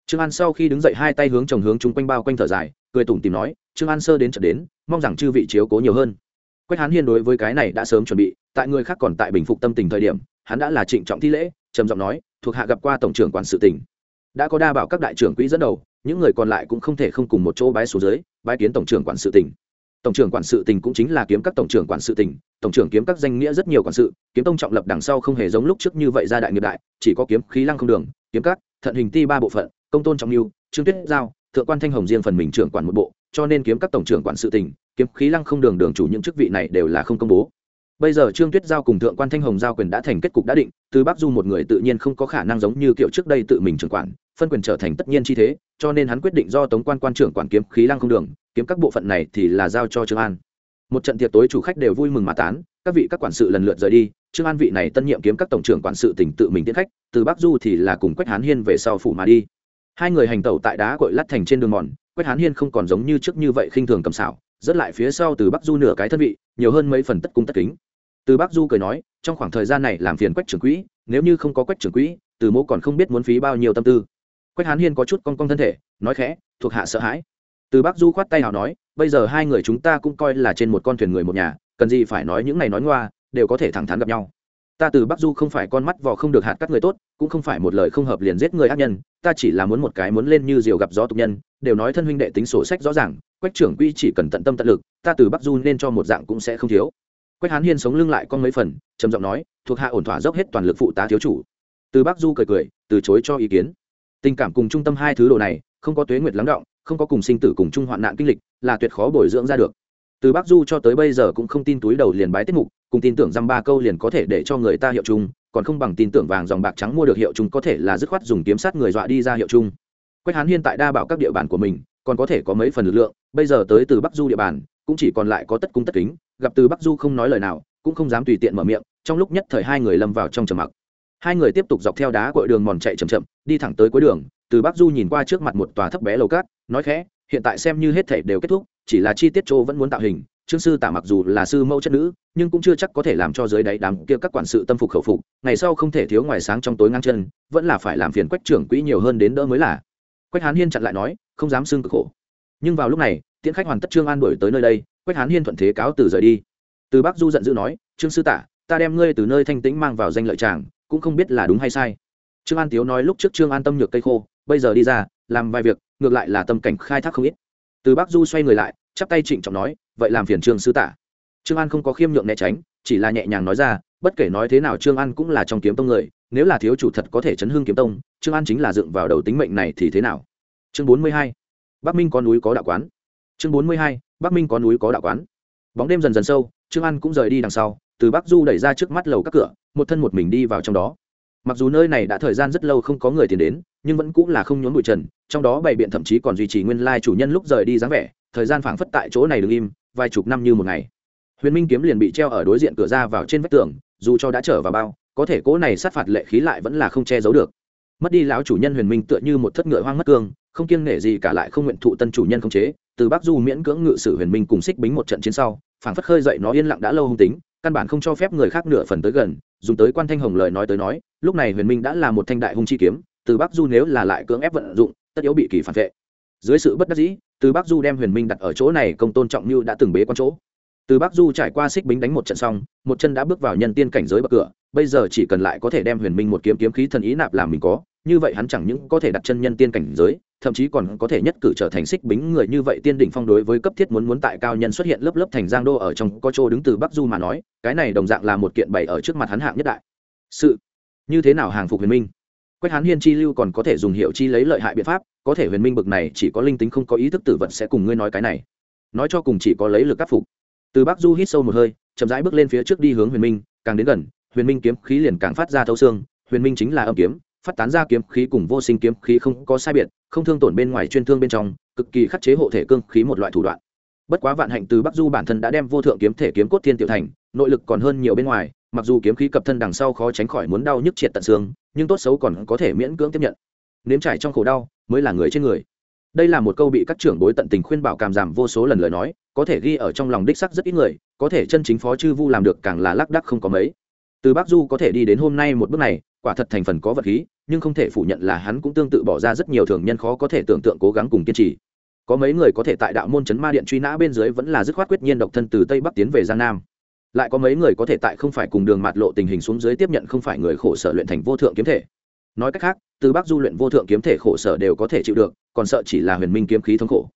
Speaker 1: Trương an sau khi đứng dậy hai tay hướng chồng hướng chung quanh bao quanh thở dài cười tủm tìm nói, trương an sơ đến trận đến, mong rằng chư vị chiếu cố nhiều hơn. Quách hán hiên đối với cái này đã sớm chuẩn bị, tại người khác còn tại bình phục tâm tình thời điểm, hắn đã là trịnh trọng thi lễ, trầm giọng nói, thuộc hạ gặp qua tổng trưởng quản sự tỉnh. Đã có đa bảo các đại trưởng quỹ dẫn đầu, những người còn lại cũng không thể không cùng một chỗ bái xuống dưới, bái kiến tổng trưởng quản sự tỉnh. Tổng trưởng quản sự tỉnh cũng chính là kiếm các tổng trưởng quản sự tỉnh, tổng trưởng kiếm các danh nghĩa rất nhiều quản sự, kiếm tông trọng lập đằng sau không hề giống lúc trước như vậy ra đại nghiệp đại, chỉ có kiếm khí lăng không đường, kiếm các, thận hình ti ba bộ phận, công tôn trọng lưu, trương tuyết giao thượng quan thanh hồng riêng phần mình trưởng quản một bộ, cho nên kiếm các tổng trưởng quản sự tỉnh kiếm khí lăng không đường đường chủ những chức vị này đều là không công bố. Bây giờ trương tuyết giao cùng thượng quan thanh hồng giao quyền đã thành kết cục đã định, từ bắc du một người tự nhiên không có khả năng giống như kiểu trước đây tự mình trưởng quản, phân quyền trở thành tất nhiên chi thế, cho nên hắn quyết định do tống quan quan trưởng quản kiếm khí lăng không đường, kiếm các bộ phận này thì là giao cho trương an. Một trận tiệc tối chủ khách đều vui mừng mà tán, các vị các quản sự lần lượt rời đi, trương an vị này tân nhiệm kiếm các tổng trưởng quản sự tỉnh tự mình tiến khách, từ bắc du thì là cùng quách hán hiên về sau phủ mà đi hai người hành tẩu tại đá cội lát thành trên đường mòn, quách hán hiên không còn giống như trước như vậy khinh thường cầm xảo dứt lại phía sau từ bắc du nửa cái thân vị, nhiều hơn mấy phần tất cung tất kính. Từ bắc du cười nói, trong khoảng thời gian này làm phiền quách trưởng quỹ, nếu như không có quách trưởng quỹ, từ mỗ còn không biết muốn phí bao nhiêu tâm tư. Quách hán hiên có chút cong cong thân thể, nói khẽ, thuộc hạ sợ hãi. Từ bắc du khoát tay nào nói, bây giờ hai người chúng ta cũng coi là trên một con thuyền người một nhà, cần gì phải nói những này nói ngoa, đều có thể thẳng thắn gặp nhau. Ta từ bắc du không phải con mắt vò không được hạt cắt người tốt, cũng không phải một lời không hợp liền giết người ác nhân ta chỉ là muốn một cái muốn lên như diều gặp gió tục nhân, đều nói thân huynh đệ tính sổ sách rõ ràng, quách trưởng quy chỉ cần tận tâm tận lực, ta từ bắc du nên cho một dạng cũng sẽ không thiếu. Quách hán hiên sống lưng lại con mấy phần, trầm giọng nói, thuộc hạ ổn thỏa dốc hết toàn lực phụ tá thiếu chủ. Từ bắc du cười cười, từ chối cho ý kiến. Tình cảm cùng trung tâm hai thứ đồ này, không có tuế nguyệt lắng động, không có cùng sinh tử cùng chung hoạn nạn kinh lịch, là tuyệt khó bồi dưỡng ra được. Từ bắc du cho tới bây giờ cũng không tin túi đầu liền bái tiết mục, cùng tin tưởng dăm ba câu liền có thể để cho người ta hiệu chung còn không bằng tin tưởng vàng dòng bạc trắng mua được hiệu chung có thể là dứt khoát dùng kiếm sát người dọa đi ra hiệu chung. Quách hán hiên tại đa bảo các địa bàn của mình, còn có thể có mấy phần lực lượng, bây giờ tới từ bắc du địa bàn, cũng chỉ còn lại có tất cung tất kính, gặp từ bắc du không nói lời nào, cũng không dám tùy tiện mở miệng, trong lúc nhất thời hai người lâm vào trong trầm mặc. Hai người tiếp tục dọc theo đá cội đường mòn chạy chậm chậm, đi thẳng tới cuối đường, từ bắc du nhìn qua trước mặt một tòa thấp bé lầu cát, nói khẽ, hiện tại xem như hết thể đều kết thúc, chỉ là chi tiết chỗ vẫn muốn tạo hình trương sư tả mặc dù là sư mẫu chất nữ, nhưng cũng chưa chắc có thể làm cho dưới đáy đám kia các quản sự tâm phục khẩu phục, ngày sau không thể thiếu ngoài sáng trong tối ngang chân, vẫn là phải làm phiền quách trưởng quỹ nhiều hơn đến đỡ mới là. Quách hán hiên chặn lại nói, không dám xưng cực khổ. Nhưng vào lúc này, tiễn khách hoàn tất trương an đổi tới nơi đây, quách hán hiên thuận thế cáo từ rời đi. Từ bắc du giận dữ nói, trương sư tả, ta đem ngươi từ nơi thanh tĩnh mang vào danh lợi tràng, cũng không biết là đúng hay sai. Trương an tiếu nói, lúc trước trương an tâm nhược cây khô, bây giờ đi ra, làm vài việc, ngược lại là tâm cảnh khai thác không ít. Từ bắc du xoay người lại chắp tay trịnh trọng nói, vậy làm phiền trương sư tả. Trương an không có khiêm nhượng né tránh, chỉ là nhẹ nhàng nói ra, bất kể nói thế nào trương an cũng là trong kiếm tông người, nếu là thiếu chủ thật có thể chấn hương kiếm tông, trương an chính là dựng vào đầu tính mệnh này thì thế nào? Chương bốn mươi hai, bắc minh có núi có đạo quán. Chương bốn mươi hai, bắc minh có núi có đạo quán. Bóng đêm dần dần sâu, trương an cũng rời đi đằng sau, từ bắc du đẩy ra trước mắt lầu các cửa, một thân một mình đi vào trong đó. Mặc dù nơi này đã thời gian rất lâu không có người tiến đến nhưng vẫn cũng là không nhốn bụi trần, trong đó bày biện thậm chí còn duy trì nguyên lai chủ nhân lúc rời đi dáng vẻ, thời gian phảng phất tại chỗ này đ ứ n g im, vài chục năm như một ngày. Huyền minh kiếm liền bị treo ở đối diện cửa ra vào trên vách tường, dù cho đã trở vào bao, có thể cỗ này sát phạt lệ khí lại vẫn là không che giấu được. Mất đi lão chủ nhân huyền minh tựa như một thất ngựa hoang mất cương, không kiêng nể gì cả lại không nguyện thụ tân chủ nhân không chế, từ bắc du miễn cưỡng ngự sử huyền minh cùng xích bính một trận chiến sau, phảng phất khơi dậy nó yên lặng đã lâu hung tính, căn bản không cho phép người khác nửa phần tới gần, dùng tới quan thanh hồng lời nói tới nói, lúc này huyền minh đã là một thanh đại hung chi kiếm từ bắc du nếu là lại cưỡng ép vận dụng, tất yếu bị kỳ phản vệ. Dưới sự bất đắc dĩ, từ bắc du đem huyền minh đặt ở chỗ này, công tôn trọng như đã từng bế quan chỗ. Từ bắc du trải qua xích bính đánh một trận xong, một chân đã bước vào nhân tiên cảnh giới bậc cửa, bây giờ chỉ cần lại có thể đem huyền minh một kiếm kiếm khí thần ý nạp làm mình có, như vậy hắn chẳng những có thể đặt chân nhân tiên cảnh giới, thậm chí còn có thể nhất cử trở thành xích bính người như vậy tiên đỉnh phong đối với cấp thiết muốn muốn tại cao nhân xuất hiện lớp lớp thành giang đô ở trong có chỗ đứng từ bắc du mà nói, cái này đồng dạng là một kiện bày ở trước mặt hắn hạng nhất đại sự. Như thế nào hàng phục huyền minh? Quách hán hiên chi lưu còn có thể dùng hiệu chi lấy lợi hại biện pháp, có thể huyền minh bực này chỉ có linh tính không có ý thức tử vận sẽ cùng ngươi nói cái này. Nói cho cùng chỉ có lấy lực áp phục. Từ bắc du hít sâu một hơi, chậm rãi bước lên phía trước đi hướng huyền minh, càng đến gần, huyền minh kiếm khí liền càng phát ra thấu xương, huyền minh chính là âm kiếm, phát tán ra kiếm khí cùng vô sinh kiếm khí không có sai biệt, không thương tổn bên ngoài chuyên thương bên trong, cực kỳ khắc chế hộ thể cương khí một loại thủ đoạn. Bất quá vạn hạnh từ bắc du bản thân đã đem vô thượng kiếm thể kiếm cốt thiên tiểu thành, nội lực còn hơn nhiều bên ngoài, mặc dù kiếm khí cập thân đằng sau khó tránh khỏi muốn đau nhức triệt tận xương nhưng tốt xấu còn có thể miễn cưỡng tiếp nhận. Nếm trải trong khổ đau mới là người trên người. Đây là một câu bị các trưởng bối tận tình khuyên bảo cảm giảm vô số lần lời nói, có thể ghi ở trong lòng đích sắc rất ít người, có thể chân chính phó chư vu làm được càng là lác đắc không có mấy. Từ bắc du có thể đi đến hôm nay một bước này, quả thật thành phần có vật khí, nhưng không thể phủ nhận là hắn cũng tương tự bỏ ra rất nhiều thường nhân khó có thể tưởng tượng cố gắng cùng kiên trì. Có mấy người có thể tại đạo môn chấn ma điện truy nã bên dưới vẫn là dứt khoát quyết nhiên độc thân từ tây bắc tiến về giang nam lại có mấy người có thể tại không phải cùng đường mạt lộ tình hình xuống dưới tiếp nhận không phải người khổ sở luyện thành vô thượng kiếm thể. Nói cách khác, từ bắc du luyện vô thượng kiếm thể khổ sở đều có thể chịu được, còn sợ chỉ là huyền minh kiếm khí thống khổ.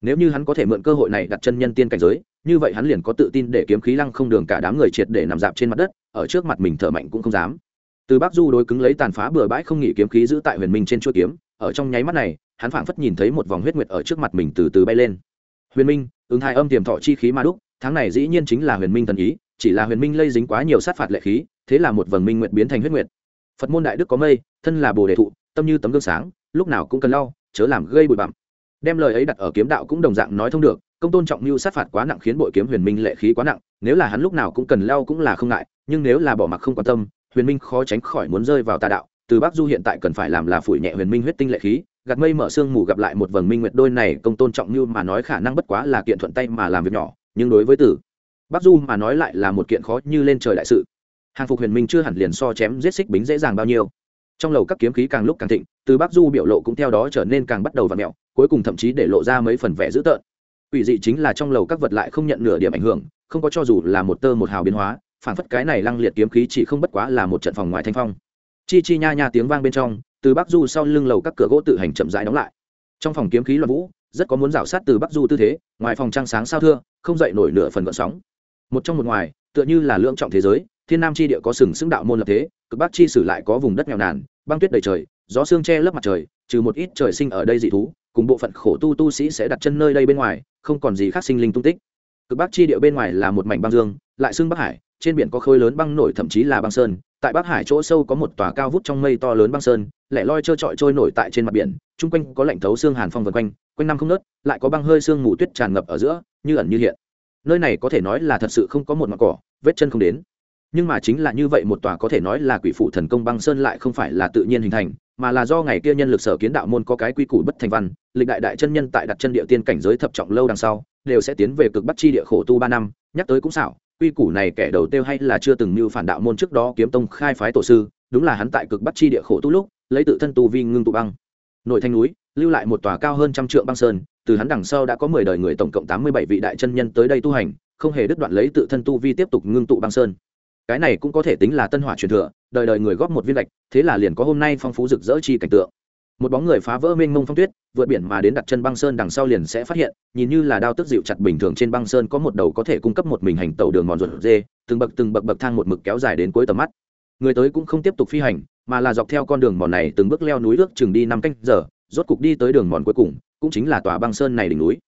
Speaker 1: Nếu như hắn có thể mượn cơ hội này đặt chân nhân tiên cảnh giới, như vậy hắn liền có tự tin để kiếm khí lăng không đường cả đám người triệt để nằm dạp trên mặt đất, ở trước mặt mình thở mạnh cũng không dám. Từ bắc du đối cứng lấy tàn phá bừa bãi không nghỉ kiếm khí giữ tại huyền minh trên chuỗi kiếm, ở trong nháy mắt này, hắn phảng phất nhìn thấy một vòng huyết nguyệt ở trước mặt mình từ từ bay lên. Huyền minh, ứng hai âm tiềm thọ chi khí ma đúc, tháng này dĩ nhiên chính là huyền minh thần ý chỉ là huyền minh lây dính quá nhiều sát phạt lệ khí, thế là một vầng minh nguyệt biến thành huyết nguyệt. Phật môn đại đức có mây, thân là bồ đề thụ, tâm như tấm gương sáng, lúc nào cũng cần lau, chớ làm gây bụi bặm. Đem lời ấy đặt ở kiếm đạo cũng đồng dạng nói thông được, công tôn trọng mưu sát phạt quá nặng khiến bội kiếm huyền minh lệ khí quá nặng, nếu là hắn lúc nào cũng cần lau cũng là không ngại, nhưng nếu là bỏ mặc không quan tâm, huyền minh khó tránh khỏi muốn rơi vào tà đạo, từ bắc du hiện tại cần phải làm là phủi nhẹ huyền minh huyết tinh lệ khí, gạt mây mở sương mù gặp lại một vầng minh nguyệt đôi này, công tôn trọng như mà nói khả năng bất quá là kiện thuận tay mà làm việc nhỏ, nhưng đối với tử bắc du mà nói lại là một kiện khó như lên trời đại sự. Hàng phục huyền minh chưa hẳn liền so chém giết xích bính dễ dàng bao nhiêu. Trong lầu các kiếm khí càng lúc càng thịnh, từ bắc du biểu lộ cũng theo đó trở nên càng bắt đầu và mẹo, cuối cùng thậm chí để lộ ra mấy phần vẻ dữ tợn. Ủy dị chính là trong lầu các vật lại không nhận nửa điểm ảnh hưởng, không có cho dù là một tơ một hào biến hóa phản phất cái này lăng liệt kiếm khí chỉ không bất quá là một trận phòng ngoài thanh phong. Chi chi nha nha tiếng vang bên trong, từ bắc du sau lưng lầu các cửa gỗ tự hành chậm rãi đóng lại. Trong phòng kiếm khí loạn vũ, rất có muốn rảo sát từ bắc du tư thế, ngoài phòng trăng sáng sao thưa, không dậy nổi nửa phần gợn sóng một trong một ngoài, tựa như là lưỡng trọng thế giới, thiên nam chi địa có sừng sững đạo môn lập thế, cực bắc chi sử lại có vùng đất nghèo nàn, băng tuyết đầy trời, gió sương che lớp mặt trời, trừ một ít trời sinh ở đây dị thú, cùng bộ phận khổ tu tu sĩ sẽ đặt chân nơi đây bên ngoài, không còn gì khác sinh linh tung tích. Cực bắc chi địa bên ngoài là một mảnh băng dương, lại xưng bắc hải, trên biển có khối lớn băng nổi thậm chí là băng sơn, tại bắc hải chỗ sâu có một tòa cao vút trong mây to lớn băng sơn, lẻ loi trơ trọi trôi nổi tại trên mặt biển, chung quanh có lạnh thấu xương hàn phong vần quanh quanh năm không nớt lại có băng hơi xương mù tuyết tràn ngập ở giữa, như ẩn như hiện nơi này có thể nói là thật sự không có một mặt cỏ, vết chân không đến. Nhưng mà chính là như vậy một tòa có thể nói là quỷ phụ thần công băng sơn lại không phải là tự nhiên hình thành, mà là do ngày kia nhân lực sở kiến đạo môn có cái quy củ bất thành văn, lịch đại đại chân nhân tại đặt chân địa tiên cảnh giới thập trọng lâu đằng sau, đều sẽ tiến về cực bắc chi địa khổ tu ba năm, nhắc tới cũng xảo, quy củ này kẻ đầu tiêu hay là chưa từng mưu phản đạo môn trước đó kiếm tông khai phái tổ sư, đúng là hắn tại cực bắc chi địa khổ tu lúc, lấy tự thân tu vi ngưng tụ băng. Nội thanh núi lưu lại một tòa cao hơn trăm trượng băng sơn, từ hắn đằng sau đã có mười đời người tổng cộng tám mươi bảy vị đại chân nhân tới đây tu hành, không hề đứt đoạn lấy tự thân tu vi tiếp tục ngưng tụ băng sơn. Cái này cũng có thể tính là tân hỏa truyền thừa, đời đời người góp một viên lệch thế là liền có hôm nay phong phú rực rỡ chi cảnh tượng. Một bóng người phá vỡ mênh mông phong tuyết, vượt biển mà đến đặt chân băng sơn đằng sau liền sẽ phát hiện, nhìn như là đao tức dịu chặt bình thường trên băng sơn có một đầu có thể cung cấp một mình hành tàu đường mòn ruột dê, từng bậc từng bậc bậc thang một mực kéo dài đến cuối tầm mắt. Người tới cũng không tiếp tục phi hành, mà là dọc theo con đường mòn này từng bước leo núi ước chừng đi năm canh giờ rốt cục đi tới đường mòn cuối cùng, cũng chính là tòa băng sơn này đỉnh núi.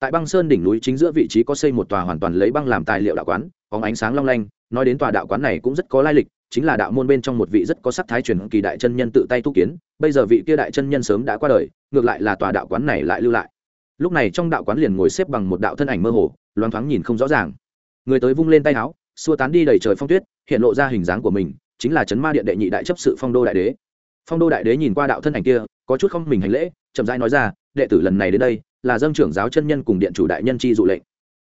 Speaker 1: Tại băng sơn đỉnh núi chính giữa vị trí có xây một tòa hoàn toàn lấy băng làm tài liệu đạo quán, có ánh sáng long lanh, nói đến tòa đạo quán này cũng rất có lai lịch, chính là đạo môn bên trong một vị rất có sắc thái truyền kỳ đại chân nhân tự tay tu kiến, bây giờ vị kia đại chân nhân sớm đã qua đời, ngược lại là tòa đạo quán này lại lưu lại. Lúc này trong đạo quán liền ngồi xếp bằng một đạo thân ảnh mơ hồ, loáng thoáng nhìn không rõ ràng. Người tới vung lên tay áo, xua tán đi đầy trời phong tuyết, hiện lộ ra hình dáng của mình, chính là chấn ma điện đệ nhị đại chấp sự phong đô đại đế phong đô đại đế nhìn qua đạo thân ảnh kia, có chút không mình hành lễ, chậm rãi nói ra, đệ tử lần này đến đây, là dâng trưởng giáo chân nhân cùng điện chủ đại nhân chi dụ lệnh.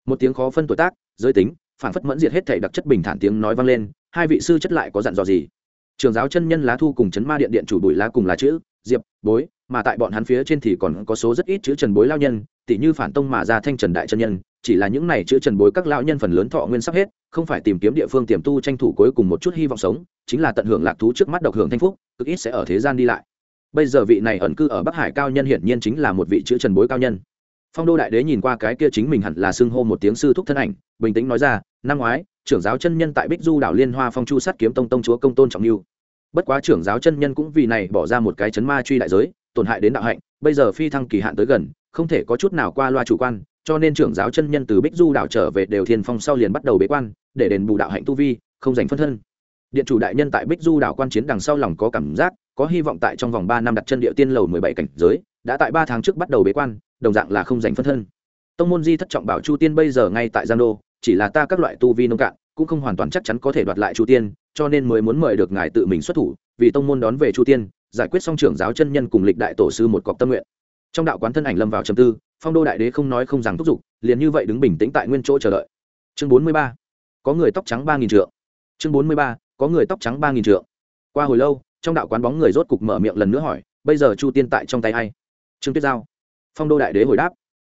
Speaker 1: Một tiếng khó phân tuổi tác, giới tính, phản phất mẫn diệt hết thể đặc chất bình thản tiếng nói vang lên, hai vị sư chất lại có dặn dò gì? Trường giáo chân nhân lá thu cùng chấn ma điện điện chủ bùi lá cùng lá chữ, diệp, bối, mà tại bọn hắn phía trên thì còn có số rất ít chữ trần bối lao nhân tỷ như phản tông mà ra thanh trần đại chân nhân, chỉ là những này chữ trần bối các lao nhân phần lớn thọ nguyên sắp hết không phải tìm kiếm địa phương tiềm tu tranh thủ cuối cùng một chút hy vọng sống, chính là tận hưởng lạc thú trước mắt độc hưởng thanh phúc, cực ít sẽ ở thế gian đi lại. Bây giờ vị này ẩn cư ở bắc hải cao nhân hiển nhiên chính là một vị chữ trần bối cao nhân. Phong đô đại đế nhìn qua cái kia chính mình hẳn là xưng hô một tiếng sư thúc thân ảnh, bình tĩnh nói ra, năm ngoái, trưởng giáo chân nhân tại bích du đảo liên hoa phong chu sát kiếm tông tông chúa công tôn trọng lưu. Bất quá trưởng giáo chân nhân cũng vì này bỏ ra một cái chấn ma truy đại giới, tổn hại đến đạo hạnh, bây giờ phi thăng kỳ hạn tới gần, không thể có chút nào qua loa chủ quan cho nên trưởng giáo chân nhân từ bích du đảo trở về đều thiên phong sau liền bắt đầu bế quan, để đền bù đạo hạnh tu vi, không giành phân thân. Điện chủ đại nhân tại bích du đảo quan chiến đằng sau lòng có cảm giác, có hy vọng tại trong vòng ba năm đặt chân địa tiên lầu mười bảy cảnh giới, đã tại ba tháng trước bắt đầu bế quan, đồng dạng là không giành phân thân. Tông môn di thất trọng bảo chu tiên bây giờ ngay tại giang đô, chỉ là ta các loại tu vi nông cạn, cũng không hoàn toàn chắc chắn có thể đoạt lại chu tiên, cho nên mới muốn mời được ngài tự mình xuất thủ, vì tông môn đón về chu tiên, giải quyết xong trưởng giáo chân nhân cùng lịch đại tổ sư một cọc tâm nguyện trong đạo quán thân ảnh lâm vào trầm tư, phong đô đại đế không nói không rằng thúc giục, liền như vậy đứng bình tĩnh tại nguyên chỗ chờ đợi. Chương bốn mươi ba. Có người tóc trắng ba nghìn trượng. Chương bốn mươi ba. Có người tóc trắng ba nghìn trượng. Qua hồi lâu, trong đạo quán bóng người rốt cục mở miệng lần nữa hỏi, bây giờ chu tiên tại trong tay ai? Trương tuyết giao. Phong đô đại đế hồi đáp,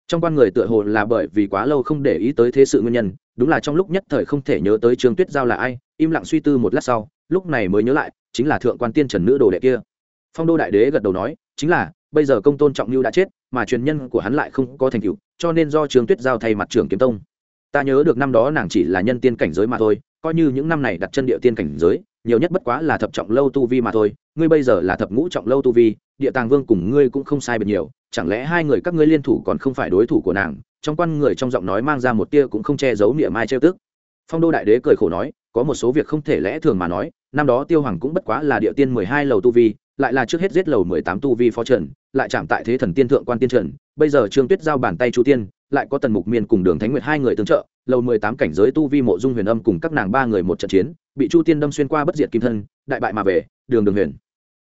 Speaker 1: trong quan người tựa hồ là bởi vì quá lâu không để ý tới thế sự nguyên nhân, đúng là trong lúc nhất thời không thể nhớ tới trương tuyết giao là ai, im lặng suy tư một lát sau, lúc này mới nhớ lại, chính là thượng quan tiên trần nữ đồ đệ kia. Phong đô đại đế gật đầu nói, chính là bây giờ công tôn trọng lưu đã chết, mà truyền nhân của hắn lại không có thành tựu, cho nên do trường tuyết giao thay mặt trưởng kiếm tông. Ta nhớ được năm đó nàng chỉ là nhân tiên cảnh giới mà thôi, coi như những năm này đặt chân địa tiên cảnh giới, nhiều nhất bất quá là thập trọng lâu tu vi mà thôi. Ngươi bây giờ là thập ngũ trọng lâu tu vi, địa tàng vương cùng ngươi cũng không sai biệt nhiều, chẳng lẽ hai người các ngươi liên thủ còn không phải đối thủ của nàng? Trong quan người trong giọng nói mang ra một tia cũng không che giấu niệm mai trêu tức. Phong đô đại đế cười khổ nói, có một số việc không thể lẽ thường mà nói, năm đó tiêu hoàng cũng bất quá là địa tiên mười hai lầu tu vi lại là trước hết giết lầu mười tám tu vi phó trần, lại chạm tại thế thần tiên thượng quan tiên trần, bây giờ trương tuyết giao bàn tay chu tiên, lại có tần mục miên cùng đường thánh nguyệt hai người tương trợ, lầu mười tám cảnh giới tu vi mộ dung huyền âm cùng các nàng ba người một trận chiến, bị chu tiên đâm xuyên qua bất diệt kim thân, đại bại mà về, đường đường huyền.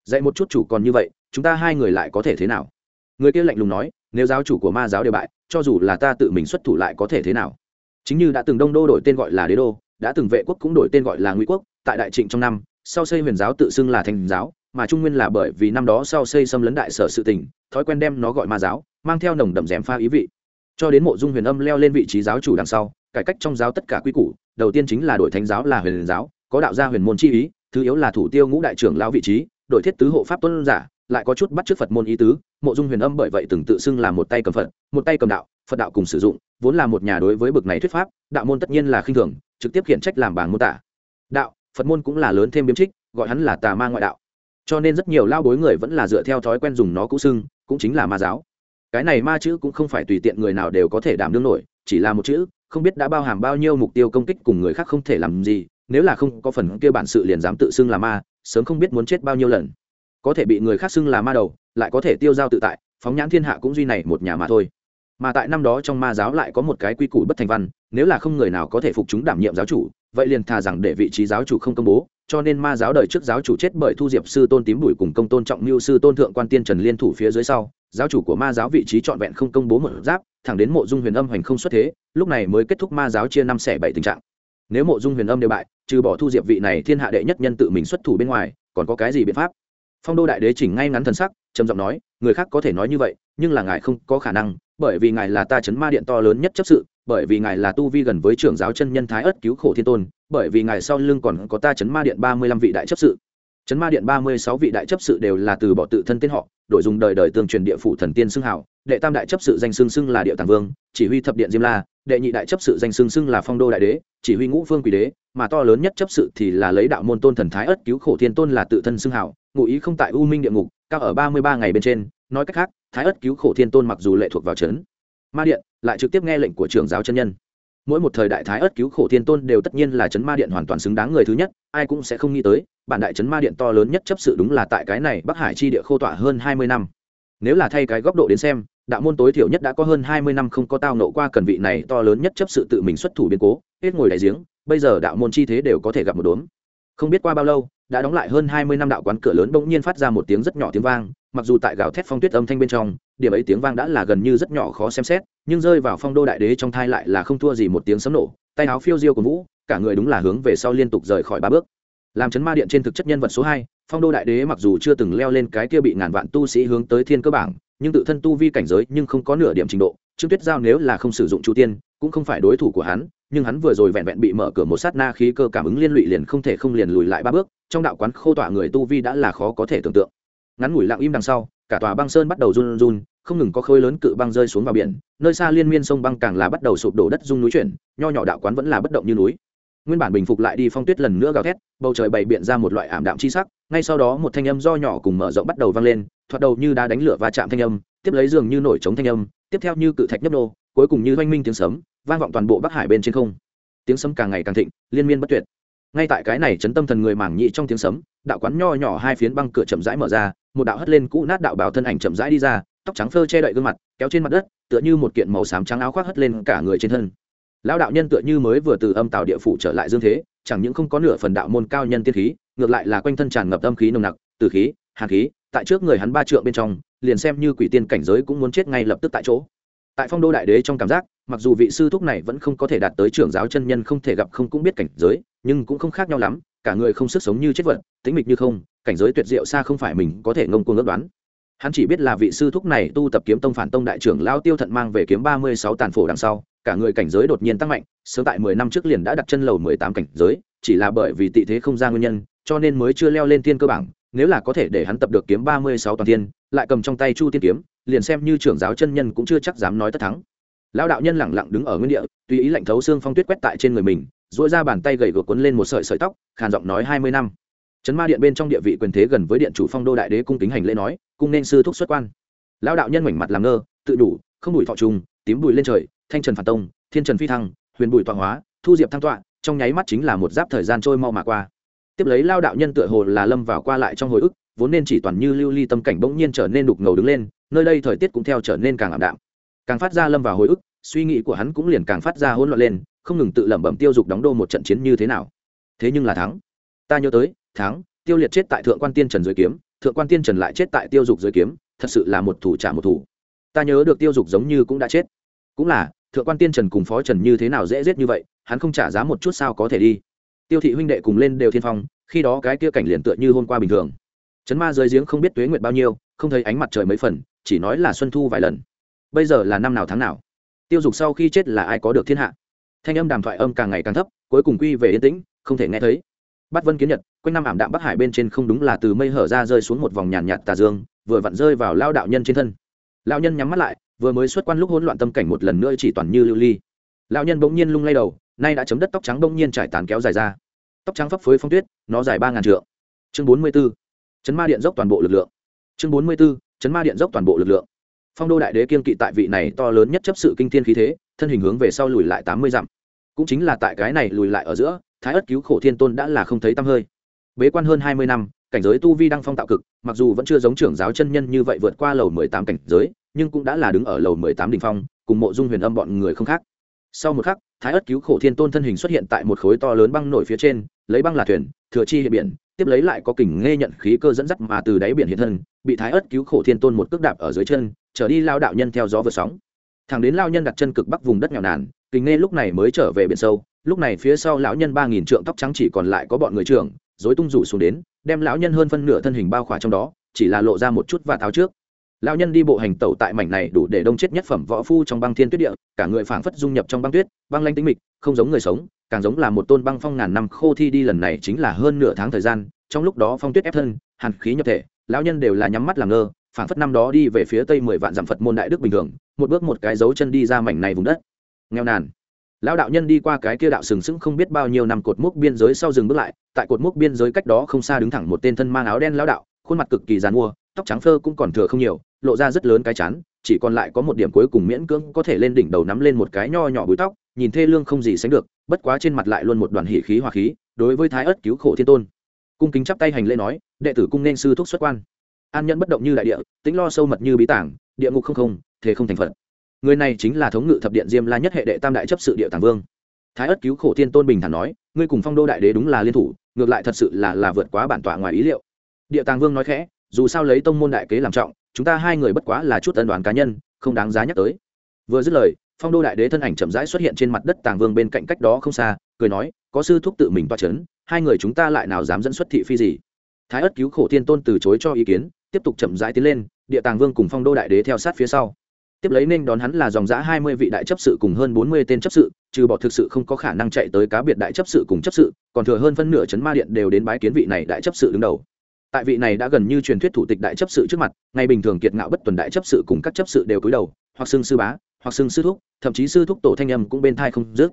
Speaker 1: Dạy một chút chủ còn như vậy, chúng ta hai người lại có thể thế nào? Người kia lạnh lùng nói, nếu giáo chủ của ma giáo đều bại, cho dù là ta tự mình xuất thủ lại có thể thế nào? Chính như đã từng đông đô đổi tên gọi là đế đô, đã từng vệ quốc cũng đổi tên gọi là ngụy quốc, tại đại trịnh trong năm, sau xây huyền giáo tự xưng là thành giáo mà trung nguyên là bởi vì năm đó sau xây xâm lấn đại sở sự tình, thói quen đem nó gọi ma giáo, mang theo nồng đậm rèm pha ý vị. Cho đến mộ dung huyền âm leo lên vị trí giáo chủ đằng sau, cải cách trong giáo tất cả quy củ, đầu tiên chính là đổi thánh giáo là huyền giáo, có đạo gia huyền môn chi ý, thứ yếu là thủ tiêu ngũ đại trưởng lao vị trí, đổi thiết tứ hộ pháp tuân giả, lại có chút bắt chước phật môn ý tứ, mộ dung huyền âm bởi vậy từng tự xưng là một tay cầm phật, một tay cầm đạo, phật đạo cùng sử dụng, vốn là một nhà đối với bực này thuyết pháp, đạo môn tất nhiên là khinh thường, trực tiếp khiển trách làm bảng mô tả. Đạo, phật môn cũng là lớn thêm biếm trích, gọi hắn là tà ma ngoại đạo cho nên rất nhiều lao bối người vẫn là dựa theo thói quen dùng nó cũ xưng cũng chính là ma giáo. Cái này ma chữ cũng không phải tùy tiện người nào đều có thể đảm đương nổi, chỉ là một chữ, không biết đã bao hàm bao nhiêu mục tiêu công kích cùng người khác không thể làm gì, nếu là không có phần kia bản sự liền dám tự xưng là ma, sớm không biết muốn chết bao nhiêu lần. Có thể bị người khác xưng là ma đầu, lại có thể tiêu dao tự tại, phóng nhãn thiên hạ cũng duy này một nhà mà thôi. Mà tại năm đó trong ma giáo lại có một cái quy củ bất thành văn, nếu là không người nào có thể phục chúng đảm nhiệm giáo chủ, vậy liền thà rằng để vị trí giáo chủ không công bố cho nên ma giáo đời trước giáo chủ chết bởi thu diệp sư tôn tím bùi cùng công tôn trọng mưu sư tôn thượng quan tiên trần liên thủ phía dưới sau, giáo chủ của ma giáo vị trí trọn vẹn không công bố một giáp, thẳng đến mộ dung huyền âm hoành không xuất thế, lúc này mới kết thúc ma giáo chia năm xẻ bảy tình trạng. Nếu mộ dung huyền âm đều bại, trừ bỏ thu diệp vị này thiên hạ đệ nhất nhân tự mình xuất thủ bên ngoài, còn có cái gì biện pháp? Phong đô đại đế chỉnh ngay ngắn thần sắc, trầm giọng nói, người khác có thể nói như vậy, nhưng là ngài không có khả năng bởi vì ngài là ta chấn ma điện to lớn nhất chấp sự, bởi vì ngài là tu vi gần với trưởng giáo chân nhân thái ất cứu khổ thiên tôn, bởi vì ngài sau lưng còn có ta chấn ma điện ba mươi lăm vị đại chấp sự. Chấn ma điện ba mươi sáu vị đại chấp sự đều là từ bỏ tự thân tên họ, đổi dùng đời đời tương truyền địa phủ thần tiên xưng hảo đệ tam đại chấp sự danh xưng xưng là địa tàng vương, chỉ huy thập điện diêm la. Đệ nhị đại chấp sự danh xưng xưng là phong đô đại đế, chỉ huy ngũ phương quỷ đế. Mà to lớn nhất chấp sự thì là lấy đạo môn tôn thần thái ất cứu khổ thiên tôn là tự thân xưng hảo ngụ ý không tại u minh địa ngục, cao ở ba mươi ba ngày bên trên. Nói cách khác thái ất cứu khổ thiên tôn mặc dù lệ thuộc vào trấn ma điện lại trực tiếp nghe lệnh của trưởng giáo chân nhân. Mỗi một thời đại thái ất cứu khổ thiên tôn đều tất nhiên là chấn ma điện hoàn toàn xứng đáng người thứ nhất, ai cũng sẽ không nghĩ tới, bản đại chấn ma điện to lớn nhất chấp sự đúng là tại cái này bắc hải chi địa khô tọa hơn hai mươi năm. Nếu là thay cái góc độ đến xem, đạo môn tối thiểu nhất đã có hơn hai mươi năm không có tao nộ qua cần vị này to lớn nhất chấp sự tự mình xuất thủ biến cố, hết ngồi đại giếng, bây giờ đạo môn chi thế đều có thể gặp một đốm. Không biết qua bao lâu đã đóng lại hơn hai mươi năm đạo quán cửa lớn bỗng nhiên phát ra một tiếng rất nhỏ tiếng vang, mặc dù tại gào thét phong tuyết âm thanh bên trong, điểm ấy tiếng vang đã là gần như rất nhỏ khó xem xét, nhưng rơi vào phong đô đại đế trong thai lại là không thua gì một tiếng sấm nổ, tay áo phiêu diêu của vũ, cả người đúng là hướng về sau liên tục rời khỏi ba bước. Làm chấn ma điện trên thực chất nhân vật số hai, phong đô đại đế mặc dù chưa từng leo lên cái kia bị ngàn vạn tu sĩ hướng tới thiên cơ bảng, nhưng tự thân tu vi cảnh giới nhưng không có nửa điểm trình độ, trương tuyết giao nếu là không sử dụng chu tiên, cũng không phải đối thủ của hắn nhưng hắn vừa rồi vẹn vẹn bị mở cửa một sát na khí cơ cảm ứng liên lụy liền không thể không liền lùi lại ba bước, trong đạo quán khô tỏa người tu vi đã là khó có thể tưởng tượng. Ngắn ngủi lặng im đằng sau, cả tòa băng sơn bắt đầu run run, không ngừng có khối lớn cự băng rơi xuống vào biển, nơi xa liên miên sông băng càng là bắt đầu sụp đổ đất rung núi chuyển, nho nhỏ đạo quán vẫn là bất động như núi. Nguyên bản bình phục lại đi phong tuyết lần nữa gào thét, bầu trời bày biện ra một loại ảm đạm chi sắc, ngay sau đó một thanh âm do nhỏ cùng mở rộng bắt đầu vang lên, thoạt đầu như đá đánh lửa va chạm thanh âm, tiếp lấy giường như nổi trống thanh âm, tiếp theo như cự thạch nhấp nô, cuối cùng như oanh minh tiếng sấm vang vọng toàn bộ bắc hải bên trên không. Tiếng sấm càng ngày càng thịnh, liên miên bất tuyệt. Ngay tại cái này chấn tâm thần người mảng nhị trong tiếng sấm, đạo quán nho nhỏ hai phiến băng cửa chậm rãi mở ra, một đạo hất lên cũ nát đạo bào thân ảnh chậm rãi đi ra, tóc trắng phơ che đậy gương mặt, kéo trên mặt đất, tựa như một kiện màu xám trắng áo khoác hất lên cả người trên thân. Lão đạo nhân tựa như mới vừa từ âm tào địa phủ trở lại dương thế, chẳng những không có nửa phần đạo môn cao nhân tiên khí, ngược lại là quanh thân tràn ngập âm khí nồng nặc từ khí, hàn khí, tại trước người hắn ba trượng bên trong, liền xem như quỷ tiên cảnh giới cũng muốn chết ngay lập tức tại chỗ tại phong đô đại đế trong cảm giác, mặc dù vị sư thúc này vẫn không có thể đạt tới trưởng giáo chân nhân không thể gặp không cũng biết cảnh giới, nhưng cũng không khác nhau lắm, cả người không sức sống như chết vật tính mịch như không, cảnh giới tuyệt diệu xa không phải mình có thể ngông cuồng ước đoán. Hắn chỉ biết là vị sư thúc này tu tập kiếm tông phản tông đại trưởng lao tiêu thận mang về kiếm ba mươi sáu tàn phổ đằng sau, cả người cảnh giới đột nhiên tăng mạnh, sớm tại mười năm trước liền đã đặt chân lầu mười tám cảnh giới, chỉ là bởi vì tị thế không ra nguyên nhân, cho nên mới chưa leo lên thiên cơ bảng, nếu là có thể để hắn tập được kiếm ba mươi sáu toàn thiên, lại cầm trong tay chu tiên kiếm liền xem như trưởng giáo chân nhân cũng chưa chắc dám nói tất thắng. Lão đạo nhân lẳng lặng đứng ở nguyên địa, tùy ý lạnh thấu xương phong tuyết quét tại trên người mình dỗi ra bàn tay gầy gược quấn lên một sợi sợi tóc, khàn giọng nói hai mươi năm. Trấn ma điện bên trong địa vị quyền thế gần với điện chủ phong đô đại đế cung kính hành lễ nói, cung nên sư thúc xuất quan. Lão đạo nhân mảnh mặt làm ngơ, tự đủ, không đủi thọ trùng, tím bùi lên trời, thanh trần phản tông, thiên trần phi thăng, huyền bùi tọa hóa, thu diệp thăng tọa, trong nháy mắt chính là một giáp thời gian trôi mau mà qua. Tiếp lấy lao đạo nhân tựa hồ là lâm vào qua lại trong hồi ức, vốn nên chỉ toàn như lưu ly tâm cảnh bỗng nhiên trở nên đục ngầu đứng lên nơi đây thời tiết cũng theo trở nên càng ảm đạm. Càng phát ra lâm vào hồi ức, suy nghĩ của hắn cũng liền càng phát ra hỗn loạn lên, không ngừng tự lẩm bẩm tiêu dục đóng đô một trận chiến như thế nào. Thế nhưng là thắng. Ta nhớ tới, thắng, tiêu liệt chết tại thượng quan tiên trần dưới kiếm, thượng quan tiên trần lại chết tại tiêu dục dưới kiếm, thật sự là một thủ trả một thủ. Ta nhớ được tiêu dục giống như cũng đã chết. Cũng là, thượng quan tiên trần cùng phó trần như thế nào dễ giết như vậy, hắn không trả giá một chút sao có thể đi. Tiêu thị huynh đệ cùng lên đều thiên phong, khi đó cái kia cảnh liền tựa như hôm qua bình thường. Trấn ma dưới giếng không biết tuế nguyệt bao nhiêu không thấy ánh mặt trời mấy phần, chỉ nói là xuân thu vài lần. Bây giờ là năm nào tháng nào? Tiêu dục sau khi chết là ai có được thiên hạ? Thanh âm đàm thoại âm càng ngày càng thấp, cuối cùng quy về yên tĩnh, không thể nghe thấy. Bắt vân kiến nhật, quanh năm ảm đạm bắc hải bên trên không đúng là từ mây hở ra rơi xuống một vòng nhàn nhạt tà dương, vừa vặn rơi vào lao đạo nhân trên thân. Lao nhân nhắm mắt lại, vừa mới xuất quan lúc hỗn loạn tâm cảnh một lần nữa chỉ toàn như lưu ly. Lao nhân bỗng nhiên lung lay đầu, nay đã chấm đất tóc trắng bỗng nhiên trải tàn kéo dài ra. Tóc trắng phấp phới phong tuyết, nó dài ba ngàn trượng. Chương bốn mươi b ố chấn ma điện dốc toàn bộ lực lượng chương bốn mươi b ố chấn ma điện dốc toàn bộ lực lượng. Phong đô đại đế kiên kỵ tại vị này to lớn nhất chấp sự kinh thiên khí thế, thân hình hướng về sau lùi lại tám mươi dặm. Cũng chính là tại cái này lùi lại ở giữa, thái ất cứu khổ thiên tôn đã là không thấy tăm hơi. Bế quan hơn hai mươi năm, cảnh giới tu vi đang phong tạo cực, mặc dù vẫn chưa giống trưởng giáo chân nhân như vậy vượt qua lầu mười tám cảnh giới, nhưng cũng đã là đứng ở lầu mười tám đ ỉ n h phong, cùng mộ dung huyền âm bọn người không khác. Sau một khắc thái ất cứu khổ thiên tôn thân hình xuất hiện tại một khối to lớn băng nổi phía trên, lấy băng là thuyền, thừa chi hiện biển, tiếp lấy lại có kình nghe nhận khí cơ dẫn dắt mà từ đáy biển hiện thân, bị thái ất cứu khổ thiên tôn một cước đạp ở dưới chân, trở đi lao đạo nhân theo gió vượt sóng. Thẳng đến lao nhân đặt chân cực bắc vùng đất nghèo nàn, kình nghe lúc này mới trở về biển sâu, lúc này phía sau lão nhân ba nghìn trượng tóc trắng chỉ còn lại có bọn người trưởng dối tung rủ xuống đến, đem lão nhân hơn phân nửa thân hình bao khỏa trong đó, chỉ là lộ ra một chút và tháo trước. Lão nhân đi bộ hành tẩu tại mảnh này đủ để đông chết nhất phẩm võ phu trong băng thiên tuyết địa, cả người phảng phất dung nhập trong băng tuyết băng lanh tính mịch, không giống người sống, càng giống là một tôn băng phong ngàn năm khô thi đi lần này chính là hơn nửa tháng thời gian, trong lúc đó phong tuyết ép thân, hàn khí nhập thể, lão nhân đều là nhắm mắt làm ngơ phản phất năm đó đi về phía tây mười vạn dặm phật môn đại đức bình thường, một bước một cái dấu chân đi ra mảnh này vùng đất. Nghèo nàn. Lão đạo nhân đi qua cái kia đạo sừng sững không biết bao nhiêu năm cột mốc biên giới sau dừng bước lại, tại cột mốc biên giới cách đó không xa đứng thẳng một tên thân mang áo đen lão đạo, khuôn mặt cực kỳ dàn mua, tóc trắng phơ cũng còn thừa không nhiều, lộ ra rất lớn cái chán, chỉ còn lại có một điểm cuối cùng miễn cưỡng có thể lên đỉnh đầu nắm lên một cái nho nhỏ búi tóc nhìn thê lương không gì sánh được, bất quá trên mặt lại luôn một đoàn hỉ khí hòa khí, đối với thái ất cứu khổ thiên tôn. Cung kính chắp tay hành lễ nói, đệ tử cung nên sư thúc xuất quan. An nhẫn bất động như đại địa tính lo sâu mật như bí tảng, địa ngục không không thế không thành phật. Người này chính là thống ngự thập điện diêm la nhất hệ đệ tam đại chấp sự địa tàng vương. Thái ất cứu khổ thiên tôn bình thản nói, ngươi cùng phong đô đại đế đúng là liên thủ, ngược lại thật sự là là vượt quá bản tọa ngoài ý liệu. Địa tàng vương nói khẽ, dù sao lấy tông môn đại kế làm trọng, chúng ta hai người bất quá là chút ân đoàn cá nhân, không đáng giá nhắc tới. Vừa dứt lời phong đô đại đế thân ảnh chậm rãi xuất hiện trên mặt đất tàng vương bên cạnh cách đó không xa, cười nói, có sư thúc tự mình toa c h ấ n hai người chúng ta lại nào dám dẫn xuất thị phi gì? Thái ất cứu khổ thiên tôn từ chối cho ý kiến, tiếp tục chậm rãi tiến lên, địa tàng vương cùng phong đô đại đế theo sát phía sau. Tiếp lấy nên đón hắn là dòng giã hai mươi vị đại chấp sự cùng hơn bốn mươi tên chấp sự, trừ bỏ thực sự không có khả năng chạy tới cá biệt đại chấp sự cùng chấp sự, còn thừa hơn phân nửa chấn ma điện đều đến bái kiến vị này đại chấp sự đứng đầu. Tại vị này đã gần như truyền thuyết thủ tịch đại chấp sự trước mặt, ngày bình thường kiệt ngạo bất tuần đại chấp sự cùng các chấp sự đều cúi đầu, hoặc xưng sư bá hoặc xưng sư thúc, thậm chí sư thúc tổ thanh âm cũng bên thai không dứt.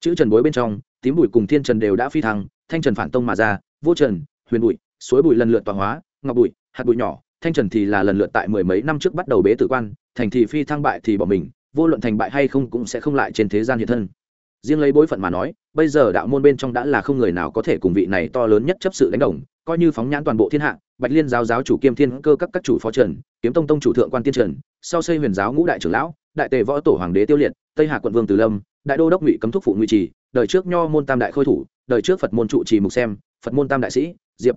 Speaker 1: Chữ trần bối bên trong, tím bụi cùng thiên trần đều đã phi thăng, thanh trần phản tông mà ra, vô trần, huyền bụi, suối bụi lần lượt tọa hóa, ngọc bụi, hạt bụi nhỏ, thanh trần thì là lần lượt tại mười mấy năm trước bắt đầu bế tử quan, thành thì phi thăng bại thì bỏ mình, vô luận thành bại hay không cũng sẽ không lại trên thế gian hiện thân. Riêng lấy bối phận mà nói, bây giờ đạo môn bên trong đã là không người nào có thể cùng vị này to lớn nhất chấp sự đánh đồng, coi như phóng nhãn toàn bộ thiên hạ, bạch liên giáo giáo chủ kiêm thiên cơ các các chủ phó trần, kiếm tông tông chủ thượng quan tiên trần, sau xây huyền giáo ngũ đại trưởng lão đại tề võ tổ hoàng đế tiêu liệt, tây hạ quận vương từ lâm, đại đô đốc ngụy cấm thúc phụ ngụy trì, đời trước nho môn tam đại khôi thủ, đời trước phật môn trụ trì mục xem, phật môn tam đại sĩ, diệp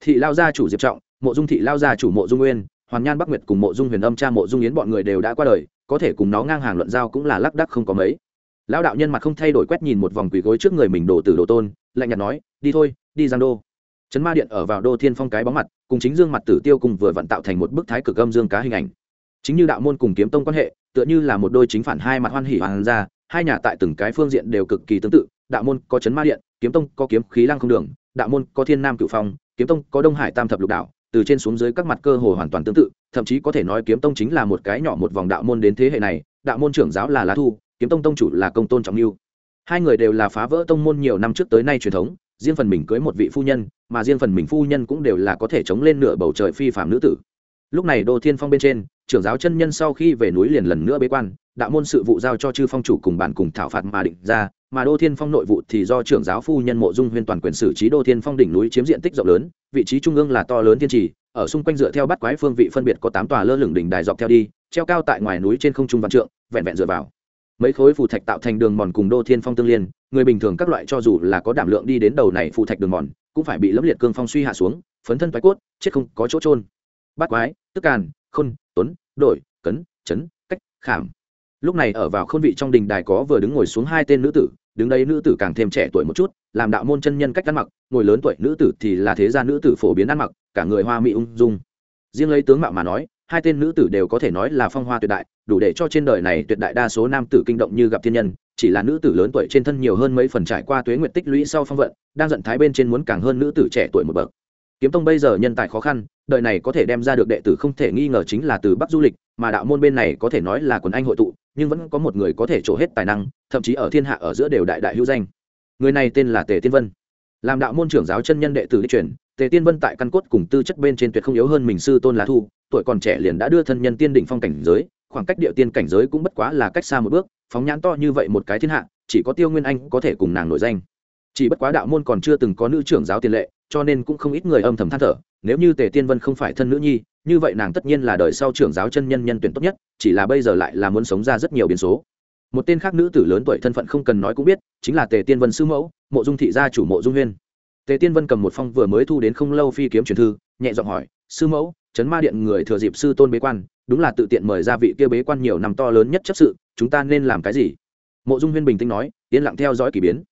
Speaker 1: thị lao gia chủ diệp trọng, mộ dung thị lao gia chủ mộ dung nguyên, hoàn nhan bắc nguyệt cùng mộ dung huyền âm cha mộ dung yến bọn người đều đã qua đời, có thể cùng nó ngang hàng luận giao cũng là lác đắc không có mấy. Lão đạo nhân mặt không thay đổi quét nhìn một vòng quỳ gối trước người mình đổ từ đồ tôn, lạnh nhạt nói, đi thôi, đi giang đô. Trấn ma điện ở vào đô thiên phong cái bóng mặt, cùng chính dương mặt tử tiêu cùng vừa vận tạo thành một bức thái cực âm dương cá hình ảnh. Chính như đạo môn cùng kiếm tông quan hệ tựa như là một đôi chính phản hai mặt hoan hỉ hoàng ra hai nhà tại từng cái phương diện đều cực kỳ tương tự, đạo môn có chấn ma điện, kiếm tông có kiếm khí lăng không đường, đạo môn có thiên nam cửu phong, kiếm tông có đông hải tam thập lục đạo từ trên xuống dưới các mặt cơ hồ hoàn toàn tương tự, thậm chí có thể nói kiếm tông chính là một cái nhỏ một vòng đạo môn đến thế hệ này, đạo môn trưởng giáo là lá thu, kiếm tông tông chủ là công tôn trọng lưu hai người đều là phá vỡ tông môn nhiều năm trước tới nay truyền thống, riêng phần mình cưới một vị phu nhân, mà riêng phần mình phu nhân cũng đều là có thể chống lên nửa bầu trời phi phạm nữ tử lúc này đô thiên phong bên trên, trưởng giáo chân nhân sau khi về núi liền lần nữa bế quan, đạo môn sự vụ giao cho chư phong chủ cùng bản cùng thảo phạt mà định ra, mà đô thiên phong nội vụ thì do trưởng giáo phu nhân mộ dung huyên toàn quyền xử trí đô thiên phong đỉnh núi chiếm diện tích rộng lớn, vị trí trung ương là to lớn thiên trì, ở xung quanh dựa theo bắt quái phương vị phân biệt có tám tòa lơ lửng đỉnh đài dọc theo đi, treo cao tại ngoài núi trên không trung văn trượng, vẹn vẹn dựa vào. Mấy khối phù thạch tạo thành đường mòn cùng đô thiên phong tương liên, người bình thường các loại cho dù là có đảm lượng đi đến đầu này phù thạch đường mòn, cũng phải bị lấm liệt cương phong suy hạ xuống, phấn thân bái cốt, chết không có chỗ trôn bắt quái tức càn, khôn, tuấn, đổi, cấn, chấn, cách, khảm. Lúc này ở vào khôn vị trong đình đài có vừa đứng ngồi xuống hai tên nữ tử, đứng đây nữ tử càng thêm trẻ tuổi một chút, làm đạo môn chân nhân cách ăn mặc, ngồi lớn tuổi nữ tử thì là thế gia nữ tử phổ biến ăn mặc, cả người hoa mỹ ung dung. Riêng lấy tướng mạo mà nói, hai tên nữ tử đều có thể nói là phong hoa tuyệt đại, đủ để cho trên đời này tuyệt đại đa số nam tử kinh động như gặp thiên nhân, chỉ là nữ tử lớn tuổi trên thân nhiều hơn mấy phần trải qua tuế nguyện tích lũy sau phong vận, đang giận thái bên trên muốn càng hơn nữ tử trẻ tuổi một bậc kiếm tông bây giờ nhân tài khó khăn, đời này có thể đem ra được đệ tử không thể nghi ngờ chính là từ bắc du lịch, mà đạo môn bên này có thể nói là quần anh hội tụ, nhưng vẫn có một người có thể trổ hết tài năng, thậm chí ở thiên hạ ở giữa đều đại đại hữu danh. Người này tên là tề tiên vân. Làm đạo môn trưởng giáo chân nhân đệ tử đi truyền tề tiên vân tại căn cốt cùng tư chất bên trên tuyệt không yếu hơn mình sư tôn lá thu, tuổi còn trẻ liền đã đưa thân nhân tiên đỉnh phong cảnh giới, khoảng cách địa tiên cảnh giới cũng bất quá là cách xa một bước, phóng nhãn to như vậy một cái thiên hạ, chỉ có tiêu nguyên anh có thể cùng nàng nổi danh chỉ bất quá đạo môn còn chưa từng có nữ trưởng giáo tiền lệ, cho nên cũng không ít người âm thầm than thở, nếu như tề tiên vân không phải thân nữ nhi, như vậy nàng tất nhiên là đời sau trưởng giáo chân nhân nhân tuyển tốt nhất, chỉ là bây giờ lại là muốn sống ra rất nhiều biến số. Một tên khác nữ tử lớn tuổi thân phận không cần nói cũng biết, chính là tề tiên vân sư mẫu, mộ dung thị gia chủ mộ dung huyên. Tề tiên vân cầm một phong vừa mới thu đến không lâu phi kiếm truyền thư, nhẹ giọng hỏi, sư mẫu, chấn ma điện người thừa dịp sư tôn bế quan, đúng là tự tiện mời ra vị kia bế quan nhiều năm to lớn nhất chấp sự, chúng ta nên làm cái gì? Mộ dung huyên bình tĩnh nói, yên lặng theo dõi k ỳ biến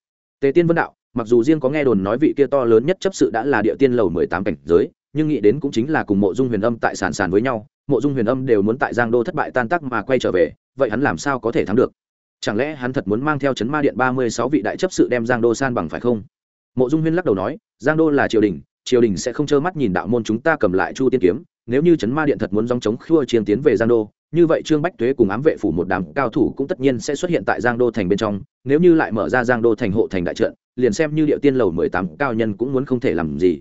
Speaker 1: tề tiên vân đạo, mặc dù riêng có nghe đồn nói vị kia to lớn nhất chấp sự đã là địa tiên lầu mười tám cảnh giới, nhưng nghĩ đến cũng chính là cùng mộ dung huyền âm tại sàn sàn với nhau, mộ dung huyền âm đều muốn tại giang đô thất bại tan tác mà quay trở về, vậy hắn làm sao có thể thắng được? Chẳng lẽ hắn thật muốn mang theo chấn ma điện ba mươi sáu vị đại chấp sự đem giang đô san bằng phải không? Mộ dung huyên lắc đầu nói, giang đô là triều đình triều đình sẽ không trơ mắt nhìn đạo môn chúng ta cầm lại chu tiên kiếm, nếu như chấn ma điện thật muốn dòng chống khua chiến tiến về giang đô như vậy trương bách tuế cùng ám vệ phủ một đám cao thủ cũng tất nhiên sẽ xuất hiện tại giang đô thành bên trong, nếu như lại mở ra giang đô thành hộ thành đại trận, liền xem như địa tiên lầu mười tám cao nhân cũng muốn không thể làm gì.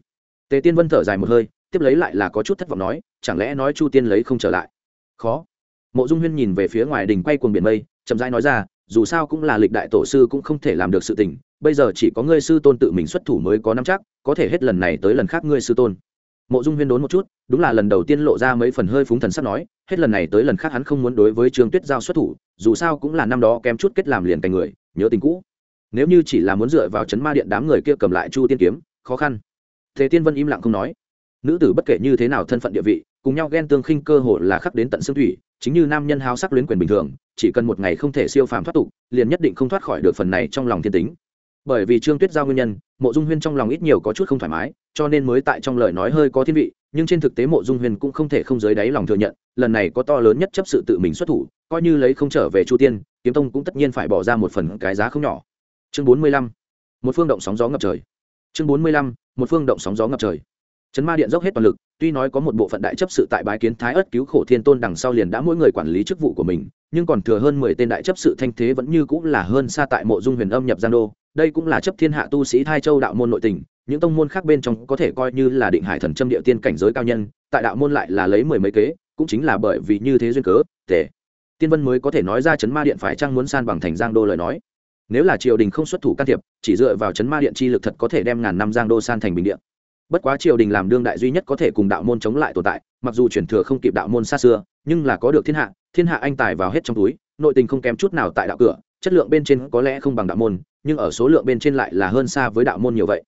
Speaker 1: Tề tiên vân thở dài một hơi, tiếp lấy lại là có chút thất vọng nói, chẳng lẽ nói chu tiên lấy không trở lại? Khó. Mộ dung huyên nhìn về phía ngoài đình quay cuồng biển mây, chậm rãi nói ra, dù sao cũng là lịch đại tổ sư cũng không thể làm được sự tình, bây giờ chỉ có ngươi sư tôn tự mình xuất thủ mới có nắm chắc, có thể hết lần này tới lần khác ngươi sư tôn. Mộ dung huyên đốn một chút, đúng là lần đầu tiên lộ ra mấy phần hơi phúng thần sắp nói hết lần này tới lần khác hắn không muốn đối với trương tuyết giao xuất thủ, dù sao cũng là năm đó kém chút kết làm liền cành người, nhớ tình cũ. Nếu như chỉ là muốn dựa vào chấn ma điện đám người kia cầm lại chu tiên kiếm, khó khăn. Thế tiên vân im lặng không nói. Nữ tử bất kể như thế nào thân phận địa vị, cùng nhau ghen tương khinh cơ hội là khắc đến tận xương thủy, chính như nam nhân hao sắc luyến quyền bình thường, chỉ cần một ngày không thể siêu phàm thoát tục, liền nhất định không thoát khỏi được phần này trong lòng thiên tính bởi vì trương tuyết giao nguyên nhân mộ dung huyên trong lòng ít nhiều có chút không thoải mái cho nên mới tại trong lời nói hơi có thiên vị nhưng trên thực tế mộ dung huyên cũng không thể không dưới đáy lòng thừa nhận lần này có to lớn nhất chấp sự tự mình xuất thủ coi như lấy không trở về chu tiên kiếm tông cũng tất nhiên phải bỏ ra một phần cái giá không nhỏ. Chương bốn mươi lăm một phương động sóng gió ngập trời. Chương bốn mươi lăm một phương động sóng gió ngập trời. Trấn Ma Điện dốc hết toàn lực, tuy nói có một bộ phận đại chấp sự tại bái kiến Thái Ức cứu khổ Thiên Tôn đằng sau liền đã mỗi người quản lý chức vụ của mình, nhưng còn thừa hơn mười tên đại chấp sự thanh thế vẫn như cũng là hơn xa tại Mộ Dung Huyền Âm nhập Giang Đô, đây cũng là chấp thiên hạ tu sĩ Thai Châu đạo môn nội tình, những tông môn khác bên trong có thể coi như là định hải thần châm địa tiên cảnh giới cao nhân, tại đạo môn lại là lấy mười mấy kế, cũng chính là bởi vì như thế duyên cớ, tề Tiên Vân mới có thể nói ra chấn Ma Điện phải trang muốn san bằng thành Giang Đô lời nói. Nếu là triều đình không xuất thủ can thiệp, chỉ dựa vào chấn Ma Điện chi lực thật có thể đem ngàn năm Giang Đô san thành bình địa bất quá triều đình làm đương đại duy nhất có thể cùng đạo môn chống lại tồn tại mặc dù truyền thừa không kịp đạo môn xa xưa nhưng là có được thiên hạ thiên hạ anh tài vào hết trong túi nội tình không kém chút nào tại đạo cửa chất lượng bên trên có lẽ không bằng đạo môn nhưng ở số lượng bên trên lại là hơn xa với đạo môn nhiều vậy.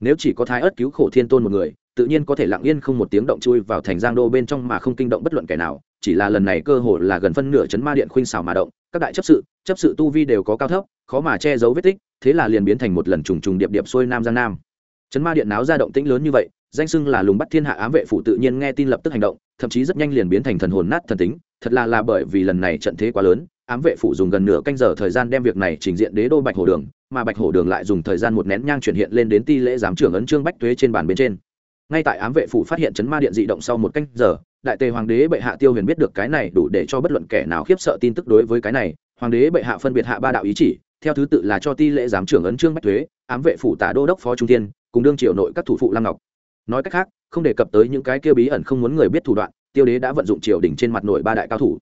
Speaker 1: Nếu chỉ có thái ớt cứu khổ thiên tôn một người tự nhiên có thể lặng yên không một tiếng động chui vào thành giang đô bên trong mà không kinh động bất luận kẻ nào chỉ là lần này cơ hội là gần phân nửa chấn ma điện khuynh xào mà động các đại chấp sự chấp sự tu vi đều có cao thấp khó mà che giấu vết tích thế là liền biến thành một lần trùng trùng điệp điệp xuôi nam giang nam. Trấn Ma Điện náo ra động tĩnh lớn như vậy, danh xưng là lùng bắt thiên hạ ám vệ phủ tự nhiên nghe tin lập tức hành động, thậm chí rất nhanh liền biến thành thần hồn nát thần tính, thật là là bởi vì lần này trận thế quá lớn, ám vệ phủ dùng gần nửa canh giờ thời gian đem việc này trình diện đế đô Bạch Hổ Đường, mà Bạch Hổ Đường lại dùng thời gian một nén nhang chuyển hiện lên đến ti lễ giám trưởng ấn trương bách thuế trên bàn bên trên. Ngay tại ám vệ phủ phát hiện chấn Ma Điện dị động sau một canh giờ, đại tề hoàng đế bệ hạ Tiêu Huyền biết được cái này đủ để cho bất luận kẻ nào khiếp sợ tin tức đối với cái này, hoàng đế bệ hạ phân biệt hạ ba đạo ý chỉ, theo thứ tự là cho ti lễ giám trưởng ấn trương bách thuế, ám vệ phủ tả đô đốc phó trung tiên cùng đương triều nội các thủ phụ lam ngọc nói cách khác không đề cập tới những cái kia bí ẩn không muốn người biết thủ đoạn tiêu đế đã vận dụng triều đình trên mặt nội ba đại cao thủ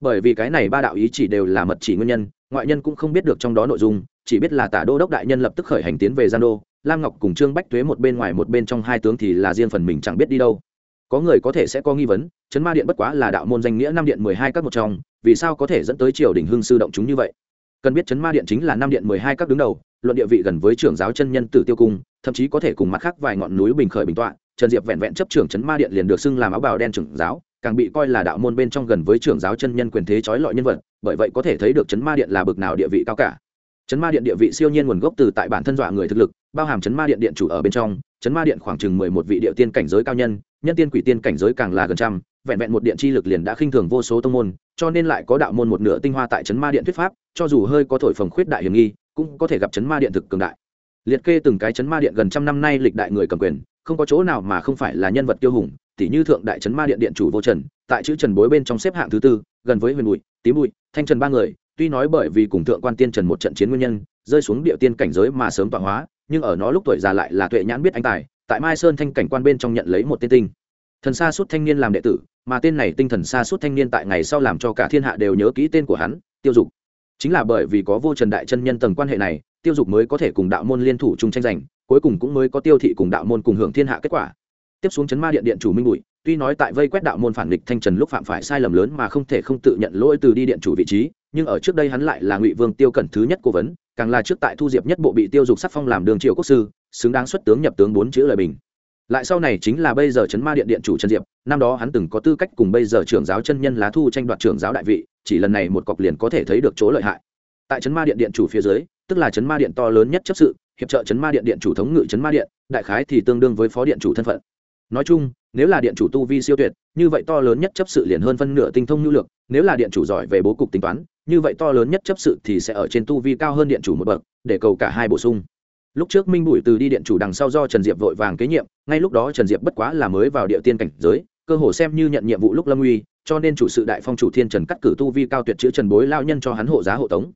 Speaker 1: bởi vì cái này ba đạo ý chỉ đều là mật chỉ nguyên nhân, ngoại nhân cũng không biết được trong đó nội dung, chỉ biết là tả đô đốc đại nhân lập tức khởi hành tiến về gian đô, lam ngọc cùng trương bách thuế một bên ngoài một bên trong hai tướng thì là riêng phần mình chẳng biết đi đâu. Có người có thể sẽ có nghi vấn chấn ma điện bất quá là đạo môn danh nghĩa năm điện mười hai các một trong, vì sao có thể dẫn tới triều đình hưng sư động chúng như vậy? Cần biết chấn ma điện chính là năm điện mười hai các đứng đầu, luận địa vị gần với trưởng giáo chân nhân tử tiêu cung, thậm chí có thể cùng mặt khác vài ngọn núi bình khởi bình tọa, trần diệp vẹn vẹn chấp trưởng chấn ma điện liền được xưng làm áo bào đen trưởng giáo càng bị coi là đạo môn bên trong gần với trưởng giáo chân nhân quyền thế trói lọi nhân vật, bởi vậy có thể thấy được chấn ma điện là bực nào địa vị cao cả. Chấn ma điện địa vị siêu nhiên nguồn gốc từ tại bản thân dọa người thực lực, bao hàm chấn ma điện điện chủ ở bên trong, chấn ma điện khoảng chừng mười một vị địa tiên cảnh giới cao nhân nhân tiên quỷ tiên cảnh giới càng là gần trăm, vẹn vẹn một điện chi lực liền đã khinh thường vô số tông môn, cho nên lại có đạo môn một nửa tinh hoa tại chấn ma điện thuyết pháp, cho dù hơi có thổi phồng khuyết đại hiểm nghi, cũng có thể gặp chấn ma điện thực cường đại. Liệt kê từng cái chấn ma điện gần trăm năm nay lịch đại người cầm quyền không có chỗ nào mà không phải là nhân vật tiêu hùng tỷ như thượng đại trấn ma điện điện chủ vô trần, tại chữ trần bối bên trong xếp hạng thứ tư, gần với huyền bụi, tím bụi, thanh trần ba người, tuy nói bởi vì cùng thượng quan tiên trần một trận chiến nguyên nhân, rơi xuống địa tiên cảnh giới mà sớm tọa hóa, nhưng ở nó lúc tuổi già lại là tuệ nhãn biết anh tài, tại mai sơn thanh cảnh quan bên trong nhận lấy một tên tinh. Thần xa suốt thanh niên làm đệ tử, mà tên này tinh thần xa suốt thanh niên tại ngày sau làm cho cả thiên hạ đều nhớ kỹ tên của hắn, tiêu dục. Chính là bởi vì có vô trần đại chân nhân tầng quan hệ này, tiêu dục mới có thể cùng đạo môn liên thủ chung tranh giành cuối cùng cũng mới có tiêu thị cùng đạo môn cùng hưởng thiên hạ kết quả. Tiếp xuống chấn ma điện điện chủ minh bụi tuy nói tại vây quét đạo môn phản địch thanh trần lúc phạm phải sai lầm lớn mà không thể không tự nhận lỗi từ đi điện chủ vị trí, nhưng ở trước đây hắn lại là ngụy vương tiêu cẩn thứ nhất cố vấn, càng là trước tại thu diệp nhất bộ bị tiêu dục sắc phong làm đường triều quốc sư, xứng đáng xuất tướng nhập tướng bốn chữ lời bình. Lại sau này chính là bây giờ chấn ma điện điện chủ trần diệp, năm đó hắn từng có tư cách cùng bây giờ trưởng giáo chân nhân lá thu tranh đoạt trưởng giáo đại vị, chỉ lần này một cọc liền có thể thấy được chỗ lợi hại. Tại chấn ma điện điện chủ phía dưới, tức là chấn ma điện to lớn nhất chấp sự hiệp trợ chấn ma điện điện chủ thống ngự chấn ma điện, đại khái thì tương đương với phó điện chủ thân phận. Nói chung, nếu là điện chủ tu vi siêu tuyệt, như vậy to lớn nhất chấp sự liền hơn phân nửa tinh thông nhu lược, nếu là điện chủ giỏi về bố cục tính toán, như vậy to lớn nhất chấp sự thì sẽ ở trên tu vi cao hơn điện chủ một bậc, để cầu cả hai bổ sung. Lúc trước minh bùi từ đi điện chủ đằng sau do trần diệp vội vàng kế nhiệm, ngay lúc đó trần diệp bất quá là mới vào địa tiên cảnh giới, cơ hồ xem như nhận nhiệm vụ lúc lâm uy, cho nên chủ sự đại phong chủ thiên trần cắt cử tu vi cao tuyệt chữ trần bối lao nhân cho hắn hộ giá hộ tống.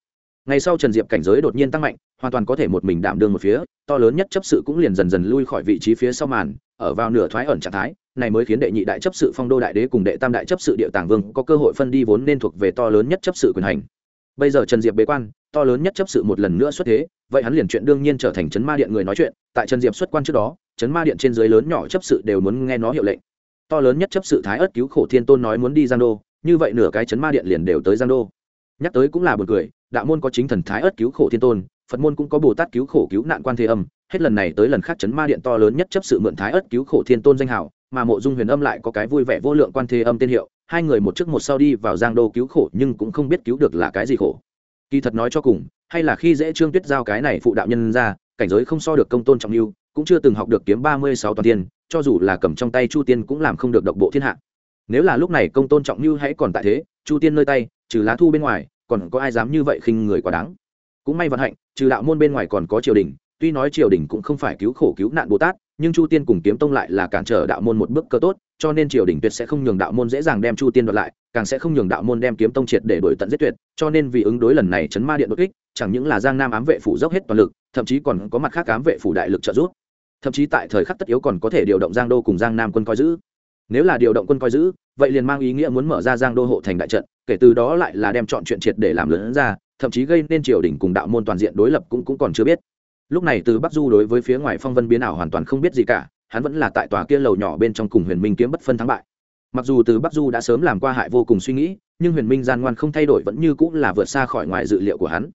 Speaker 1: Ngày sau trần diệp cảnh giới đột nhiên tăng mạnh hoàn toàn có thể một mình đảm đương một phía, to lớn nhất chấp sự cũng liền dần dần lui khỏi vị trí phía sau màn, ở vào nửa thoái ẩn trạng thái, này mới khiến đệ nhị đại chấp sự phong đô đại đế cùng đệ tam đại chấp sự địa tàng vương có cơ hội phân đi vốn nên thuộc về to lớn nhất chấp sự quyền hành. Bây giờ trần diệp bế quan, to lớn nhất chấp sự một lần nữa xuất thế, vậy hắn liền chuyện đương nhiên trở thành trấn ma điện người nói chuyện, tại trần diệp xuất quan trước đó trấn ma điện trên dưới lớn nhỏ chấp sự đều muốn nghe nó hiệu lệnh. To lớn nhất chấp sự thái ớt cứu khổ thiên tôn nói muốn đi giang đô, như vậy nửa cái trấn ma điện liền đều tới giang đô. Nhắc tới cũng là b u ồ n cười, đạo môn có chính thần thái ớt cứu khổ thiên tôn phật môn cũng có bồ tát cứu khổ cứu nạn quan thế âm, hết lần này tới lần khác chấn ma điện to lớn nhất chấp sự mượn thái ất cứu khổ thiên tôn danh hào, mà mộ dung huyền âm lại có cái vui vẻ vô lượng quan thế âm tên hiệu, hai người một trước một sau đi vào giang đô cứu khổ nhưng cũng không biết cứu được là cái gì khổ. Kỳ thật nói cho cùng, hay là khi dễ trương tuyết giao cái này phụ đạo nhân ra, cảnh giới không so được công tôn trọng lưu, cũng chưa từng học được kiếm ba mươi sáu toàn tiên cho dù là cầm trong tay chu tiên cũng làm không được độc bộ thiên hạ. Nếu là lúc này công tôn trọng lưu hãy còn tại thế, chu tiên nơi tay, trừ lá thu bên ngoài, còn có ai dám như vậy khinh người quá đáng? Cũng may vận hạnh, trừ đạo môn bên ngoài còn có triều đình, tuy nói triều đình cũng không phải cứu khổ cứu nạn bồ tát, nhưng chu tiên cùng kiếm tông lại là cản trở đạo môn một bước cơ tốt, cho nên triều đình tuyệt sẽ không nhường đạo môn dễ dàng đem chu tiên đoạt lại, càng sẽ không nhường đạo môn đem kiếm tông triệt để đổi tận giết tuyệt, cho nên vì ứng đối lần này chấn ma điện đột kích, chẳng những là giang nam ám vệ phủ dốc hết toàn lực, thậm chí còn có mặt khác ám vệ phủ đại lực trợ giúp. Thậm chí tại thời khắc tất yếu còn có thể điều động giang đô cùng giang nam quân coi giữ. Nếu là điều động quân coi giữ, vậy liền mang ý nghĩa muốn mở ra giang đô hộ thành đại trận kể từ đó lại là đem chọn chuyện triệt để làm lớn ra, thậm chí gây nên triều đình cùng đạo môn toàn diện đối lập cũng cũng còn chưa biết. Lúc này từ bắc du đối với phía ngoài phong vân biến ảo hoàn toàn không biết gì cả, hắn vẫn là tại tòa kia lầu nhỏ bên trong cùng huyền minh kiếm bất phân thắng bại. Mặc dù từ bắc du đã sớm làm qua hại vô cùng suy nghĩ, nhưng huyền minh gian ngoan không thay đổi vẫn như cũng là vượt xa khỏi ngoài dự liệu của hắn.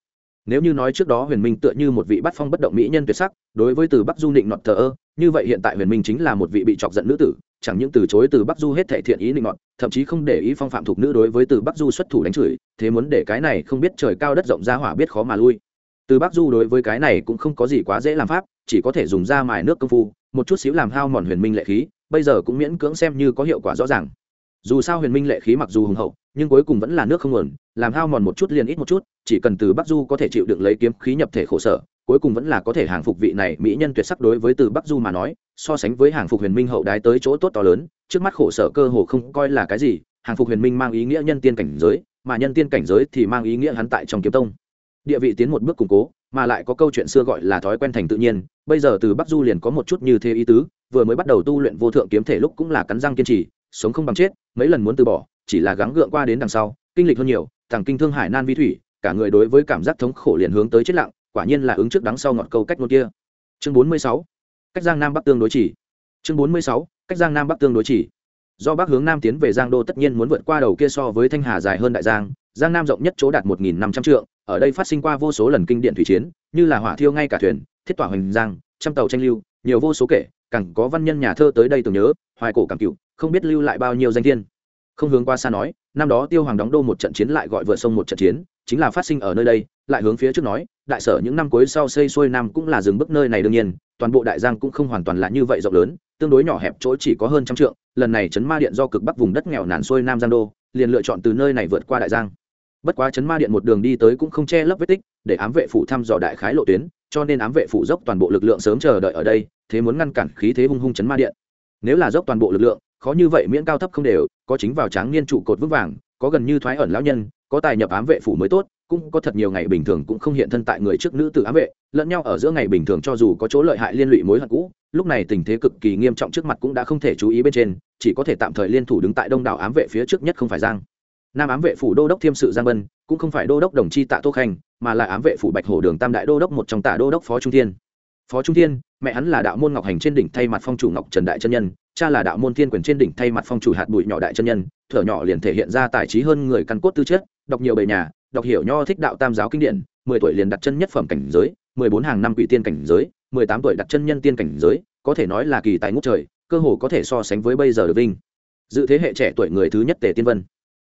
Speaker 1: Nếu như nói trước đó huyền minh tựa như một vị bắt phong bất động mỹ nhân tuyệt sắc, đối với từ bắc du định nọt thờ ơ, như vậy hiện tại huyền minh chính là một vị bị chọc giận nữ tử chẳng những từ chối từ bắc du hết thể thiện ý định ngọn thậm chí không để ý phong phạm thuộc nữ đối với từ bắc du xuất thủ đánh chửi, thế muốn để cái này không biết trời cao đất rộng ra hỏa biết khó mà lui. Từ bắc du đối với cái này cũng không có gì quá dễ làm pháp, chỉ có thể dùng ra mài nước công phu, một chút xíu làm hao mòn huyền minh lệ khí, bây giờ cũng miễn cưỡng xem như có hiệu quả rõ ràng. Dù sao huyền minh lệ khí mặc dù hùng hậu, nhưng cuối cùng vẫn là nước không nguồn, làm hao mòn một chút liền ít một chút, chỉ cần từ bắc du có thể chịu đựng lấy kiếm khí nhập thể khổ sở cuối cùng vẫn là có thể hàng phục vị này mỹ nhân tuyệt sắc đối với từ bắc du mà nói, so sánh với hàng phục huyền minh hậu đái tới chỗ tốt to lớn, trước mắt khổ sở cơ hồ không coi là cái gì, hàng phục huyền minh mang ý nghĩa nhân tiên cảnh giới, mà nhân tiên cảnh giới thì mang ý nghĩa hắn tại trong kiếm tông. Địa vị tiến một bước củng cố, mà lại có câu chuyện xưa gọi là thói quen thành tự nhiên, bây giờ từ bắc du liền có một chút như thế ý tứ, vừa mới bắt đầu tu luyện vô thượng kiếm thể lúc cũng là cắn răng kiên trì, sống không bằng chết, mấy lần muốn từ bỏ, chỉ là gắng gượng qua đến đằng sau, kinh lịch hơn nhiều, thằng kinh thương hải nan vi thủy, cả người đối với cảm giác thống khổ liền hướng tới chết lặng quả nhiên là ứng trước đắng sau ngọt câu cách ngôn kia. Chương bốn mươi sáu, cách giang nam bắc tương đối chỉ. Chương bốn mươi sáu, cách giang nam bắc tương đối chỉ. Do bắc hướng nam tiến về giang đô tất nhiên muốn vượt qua đầu kia so với thanh hà dài hơn đại giang giang nam rộng nhất chỗ đạt một nghìn năm trăm trượng, ở đây phát sinh qua vô số lần kinh điện thủy chiến, như là hỏa thiêu ngay cả thuyền, thiết tỏa hoành giang, trăm tàu tranh lưu, nhiều vô số kể, càng có văn nhân nhà thơ tới đây tưởng nhớ, hoài cổ cảm cựu, không biết lưu lại bao nhiêu danh thiên. Không hướng qua xa nói, năm đó tiêu hoàng đóng đô một trận chiến lại gọi vượt sông một trận chiến chính là phát sinh ở nơi đây, lại hướng phía trước nói, đại sở những năm cuối sau xây xuôi nam cũng là dừng bước nơi này đương nhiên, toàn bộ đại giang cũng không hoàn toàn là như vậy rộng lớn, tương đối nhỏ hẹp chỗ chỉ có hơn trăm trượng, lần này chấn ma điện do cực bắc vùng đất nghèo nàn xuôi nam giang đô, liền lựa chọn từ nơi này vượt qua đại giang. Bất quá chấn ma điện một đường đi tới cũng không che lấp vết tích, để ám vệ phủ thăm dò đại khái lộ tuyến, cho nên ám vệ phủ dốc toàn bộ lực lượng sớm chờ đợi ở đây, thế muốn ngăn cản khí thế hung hung chấn ma điện. Nếu là dốc toàn bộ lực lượng, khó như vậy miễn cao thấp không đều, có chính vào tráng niên trụ cột vững vàng, có gần như thoái ẩn lão nhân có tài nhập ám vệ phủ mới tốt, cũng có thật nhiều ngày bình thường cũng không hiện thân tại người trước nữ tử ám vệ, lẫn nhau ở giữa ngày bình thường cho dù có chỗ lợi hại liên lụy mối hận cũ, lúc này tình thế cực kỳ nghiêm trọng trước mặt cũng đã không thể chú ý bên trên, chỉ có thể tạm thời liên thủ đứng tại đông đảo ám vệ phía trước nhất không phải giang. Nam ám vệ phủ đô đốc thiêm sự giang bân cũng không phải đô đốc đồng chi tạ tô khanh, mà là ám vệ phủ bạch hổ đường tam đại đô đốc một trong tả đô đốc phó trung thiên. Phó trung thiên, mẹ hắn là đạo môn ngọc hành trên đỉnh thay mặt phong chủ ngọc trần đại chân nhân, cha là đạo môn thiên quyền trên đỉnh thay mặt phong chủ hạt bụi nhỏ đại chân nhân, thở nhỏ liền thể hiện ra tài trí hơn người căn cốt tư chất đọc nhiều bề nhà, đọc hiểu nho thích đạo tam giáo kinh điển, mười tuổi liền đặt chân nhất phẩm cảnh giới, mười bốn hàng năm quỷ tiên cảnh giới, mười tám tuổi đặt chân nhân tiên cảnh giới, có thể nói là kỳ tài ngút trời, cơ hồ có thể so sánh với bây giờ được vinh. Dự thế hệ trẻ tuổi người thứ nhất tề tiên vân.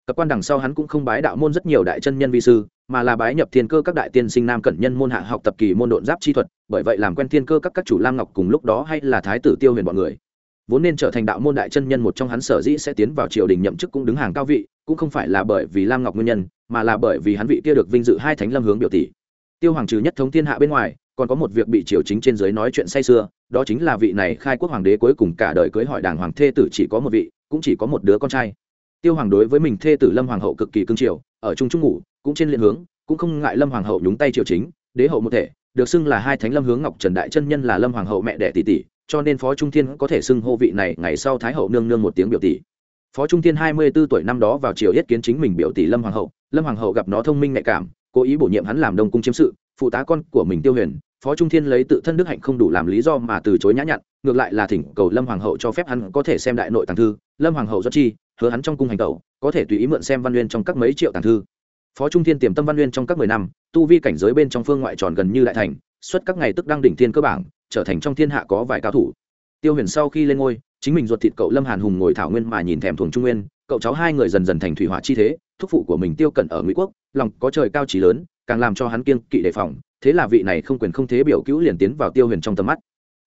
Speaker 1: Cập quan đằng sau hắn cũng không bái đạo môn rất nhiều đại chân nhân vi sư, mà là bái nhập thiên cơ các đại tiên sinh nam cẩn nhân môn hạ học tập kỳ môn độn giáp chi thuật, bởi vậy làm quen thiên cơ các các chủ lam ngọc cùng lúc đó hay là thái tử tiêu huyền bọn người vốn nên trở thành đạo môn đại chân nhân một trong hắn sở dĩ sẽ tiến vào triều đình nhậm chức cũng đứng hàng cao vị, cũng không phải là bởi vì lam ngọc nguyên nhân, mà là bởi vì hắn vị kia được vinh dự hai thánh lâm hướng biểu tỷ. Tiêu hoàng trừ nhất thống thiên hạ bên ngoài, còn có một việc bị triều chính trên giới nói chuyện say xưa đó chính là vị này khai quốc hoàng đế cuối cùng cả đời cưới hỏi đảng hoàng thê tử chỉ có một vị, cũng chỉ có một đứa con trai. Tiêu hoàng đối với mình thê tử lâm hoàng hậu cực kỳ cưng triều ở trung trung ngủ, cũng trên liên hướng, cũng không ngại lâm hoàng hậu nhúng tay triều chính, đế hậu một thể, được xưng là hai thánh lâm hướng ngọc trần đại chân nhân là lâm hoàng hậu mẹ đẻ tỷ tỷ cho nên phó trung thiên có thể xưng hô vị này ngày sau thái hậu nương nương một tiếng biểu tỷ. Phó trung thiên hai mươi b ố tuổi năm đó vào triều yết kiến chính mình biểu tỷ lâm hoàng hậu. Lâm hoàng hậu gặp nó thông minh nhạy cảm, cố ý bổ nhiệm hắn làm đông cung chiếm sự, phụ tá con của mình tiêu huyền. Phó trung thiên lấy tự thân đức hạnh không đủ làm lý do mà từ chối nhã nhặn, ngược lại là thỉnh cầu lâm hoàng hậu cho phép hắn có thể xem đại nội tàng thư. Lâm hoàng hậu do chi, hứa hắn trong cung hành tẩu, có thể tùy ý mượn xem văn nguyên trong các mấy triệu tàng thư. Phó trung thiên tiềm tâm văn nguyên trong các mười năm, tu vi cảnh giới bên trong phương ngoại tròn gần như đại thành, xuất các ngày tức đăng đỉnh thiên cơ bản trở thành trong thiên hạ có vài cao thủ. Tiêu huyền sau khi lên ngôi, chính mình ruột thịt cậu lâm hàn hùng ngồi thảo nguyên mà nhìn thèm thuồng trung nguyên, cậu cháu hai người dần dần thành thủy hỏa chi thế, thúc phụ của mình tiêu cẩn ở ngụy quốc, lòng có trời cao trí lớn, càng làm cho hắn kiên kỵ đề phòng, thế là vị này không quyền không thế biểu cứu liền tiến vào tiêu huyền trong tầm mắt.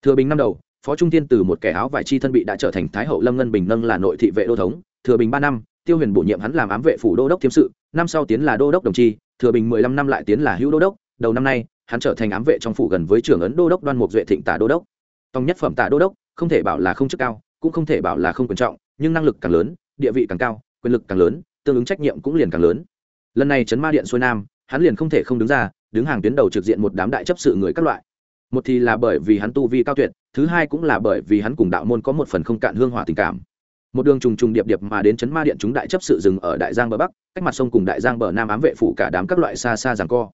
Speaker 1: Thừa bình năm đầu, phó trung tiên từ một kẻ áo vải chi thân bị đã trở thành thái hậu lâm ngân bình nâng là nội thị vệ đô thống, thừa bình ba năm, tiêu huyền bổ nhiệm hắn làm ám vệ phủ đô đốc thiêm sự, năm sau tiến là đô đốc đồng chi, thừa bình mười lăm năm lại tiến là hữu đô đốc, đầu năm nay hắn trở thành ám vệ trong phủ gần với trưởng ấn đô đốc đoan mục duệ thịnh tả đô đốc. Tòng nhất phẩm tả đô đốc, không thể bảo là không chức cao, cũng không thể bảo là không quan trọng, nhưng năng lực càng lớn, địa vị càng cao, quyền lực càng lớn, tương ứng trách nhiệm cũng liền càng lớn. Lần này trấn ma điện xuôi nam, hắn liền không thể không đứng ra, đứng hàng tuyến đầu trực diện một đám đại chấp sự người các loại. Một thì là bởi vì hắn tu vi cao tuyệt, thứ hai cũng là bởi vì hắn cùng đạo môn có một phần không cạn hương hỏa tình cảm. Một đường trùng trùng điệp điệp mà đến chấn ma điện chúng đại chấp sự dừng ở đại giang bờ bắc, cách mặt sông cùng đại giang bờ nam ám vệ phủ cả đám các loại xa xa giằng co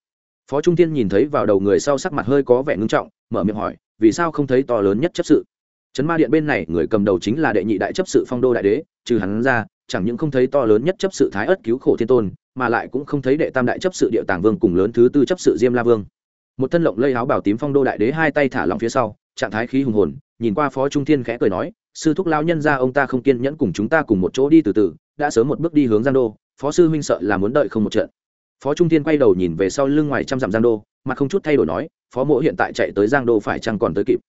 Speaker 1: phó trung tiên nhìn thấy vào đầu người sau sắc mặt hơi có vẻ ngưng trọng, mở miệng hỏi, vì sao không thấy to lớn nhất chấp sự? Trấn ma điện bên này, người cầm đầu chính là đệ nhị đại chấp sự phong đô đại đế, trừ hắn ra, chẳng những không thấy to lớn nhất chấp sự thái ất cứu khổ thiên tôn, mà lại cũng không thấy đệ tam đại chấp sự địa tàng vương cùng lớn thứ tư chấp sự diêm la vương. Một thân lộng lây áo bảo tím phong đô đại đế hai tay thả lỏng phía sau, trạng thái khí hùng hồn, nhìn qua phó trung thiên khẽ cười nói, sư thúc lao nhân ra ông ta không kiên nhẫn cùng chúng ta cùng một chỗ đi từ từ, đã sớm một bước đi hướng giang đô, phó sư huynh sợ là muốn đợi không một trận phó trung thiên quay đầu nhìn về sau lưng ngoài trăm dặm giang đô mà không chút thay đổi nói, phó mỗ hiện tại chạy tới giang đô phải chăng còn tới kịp?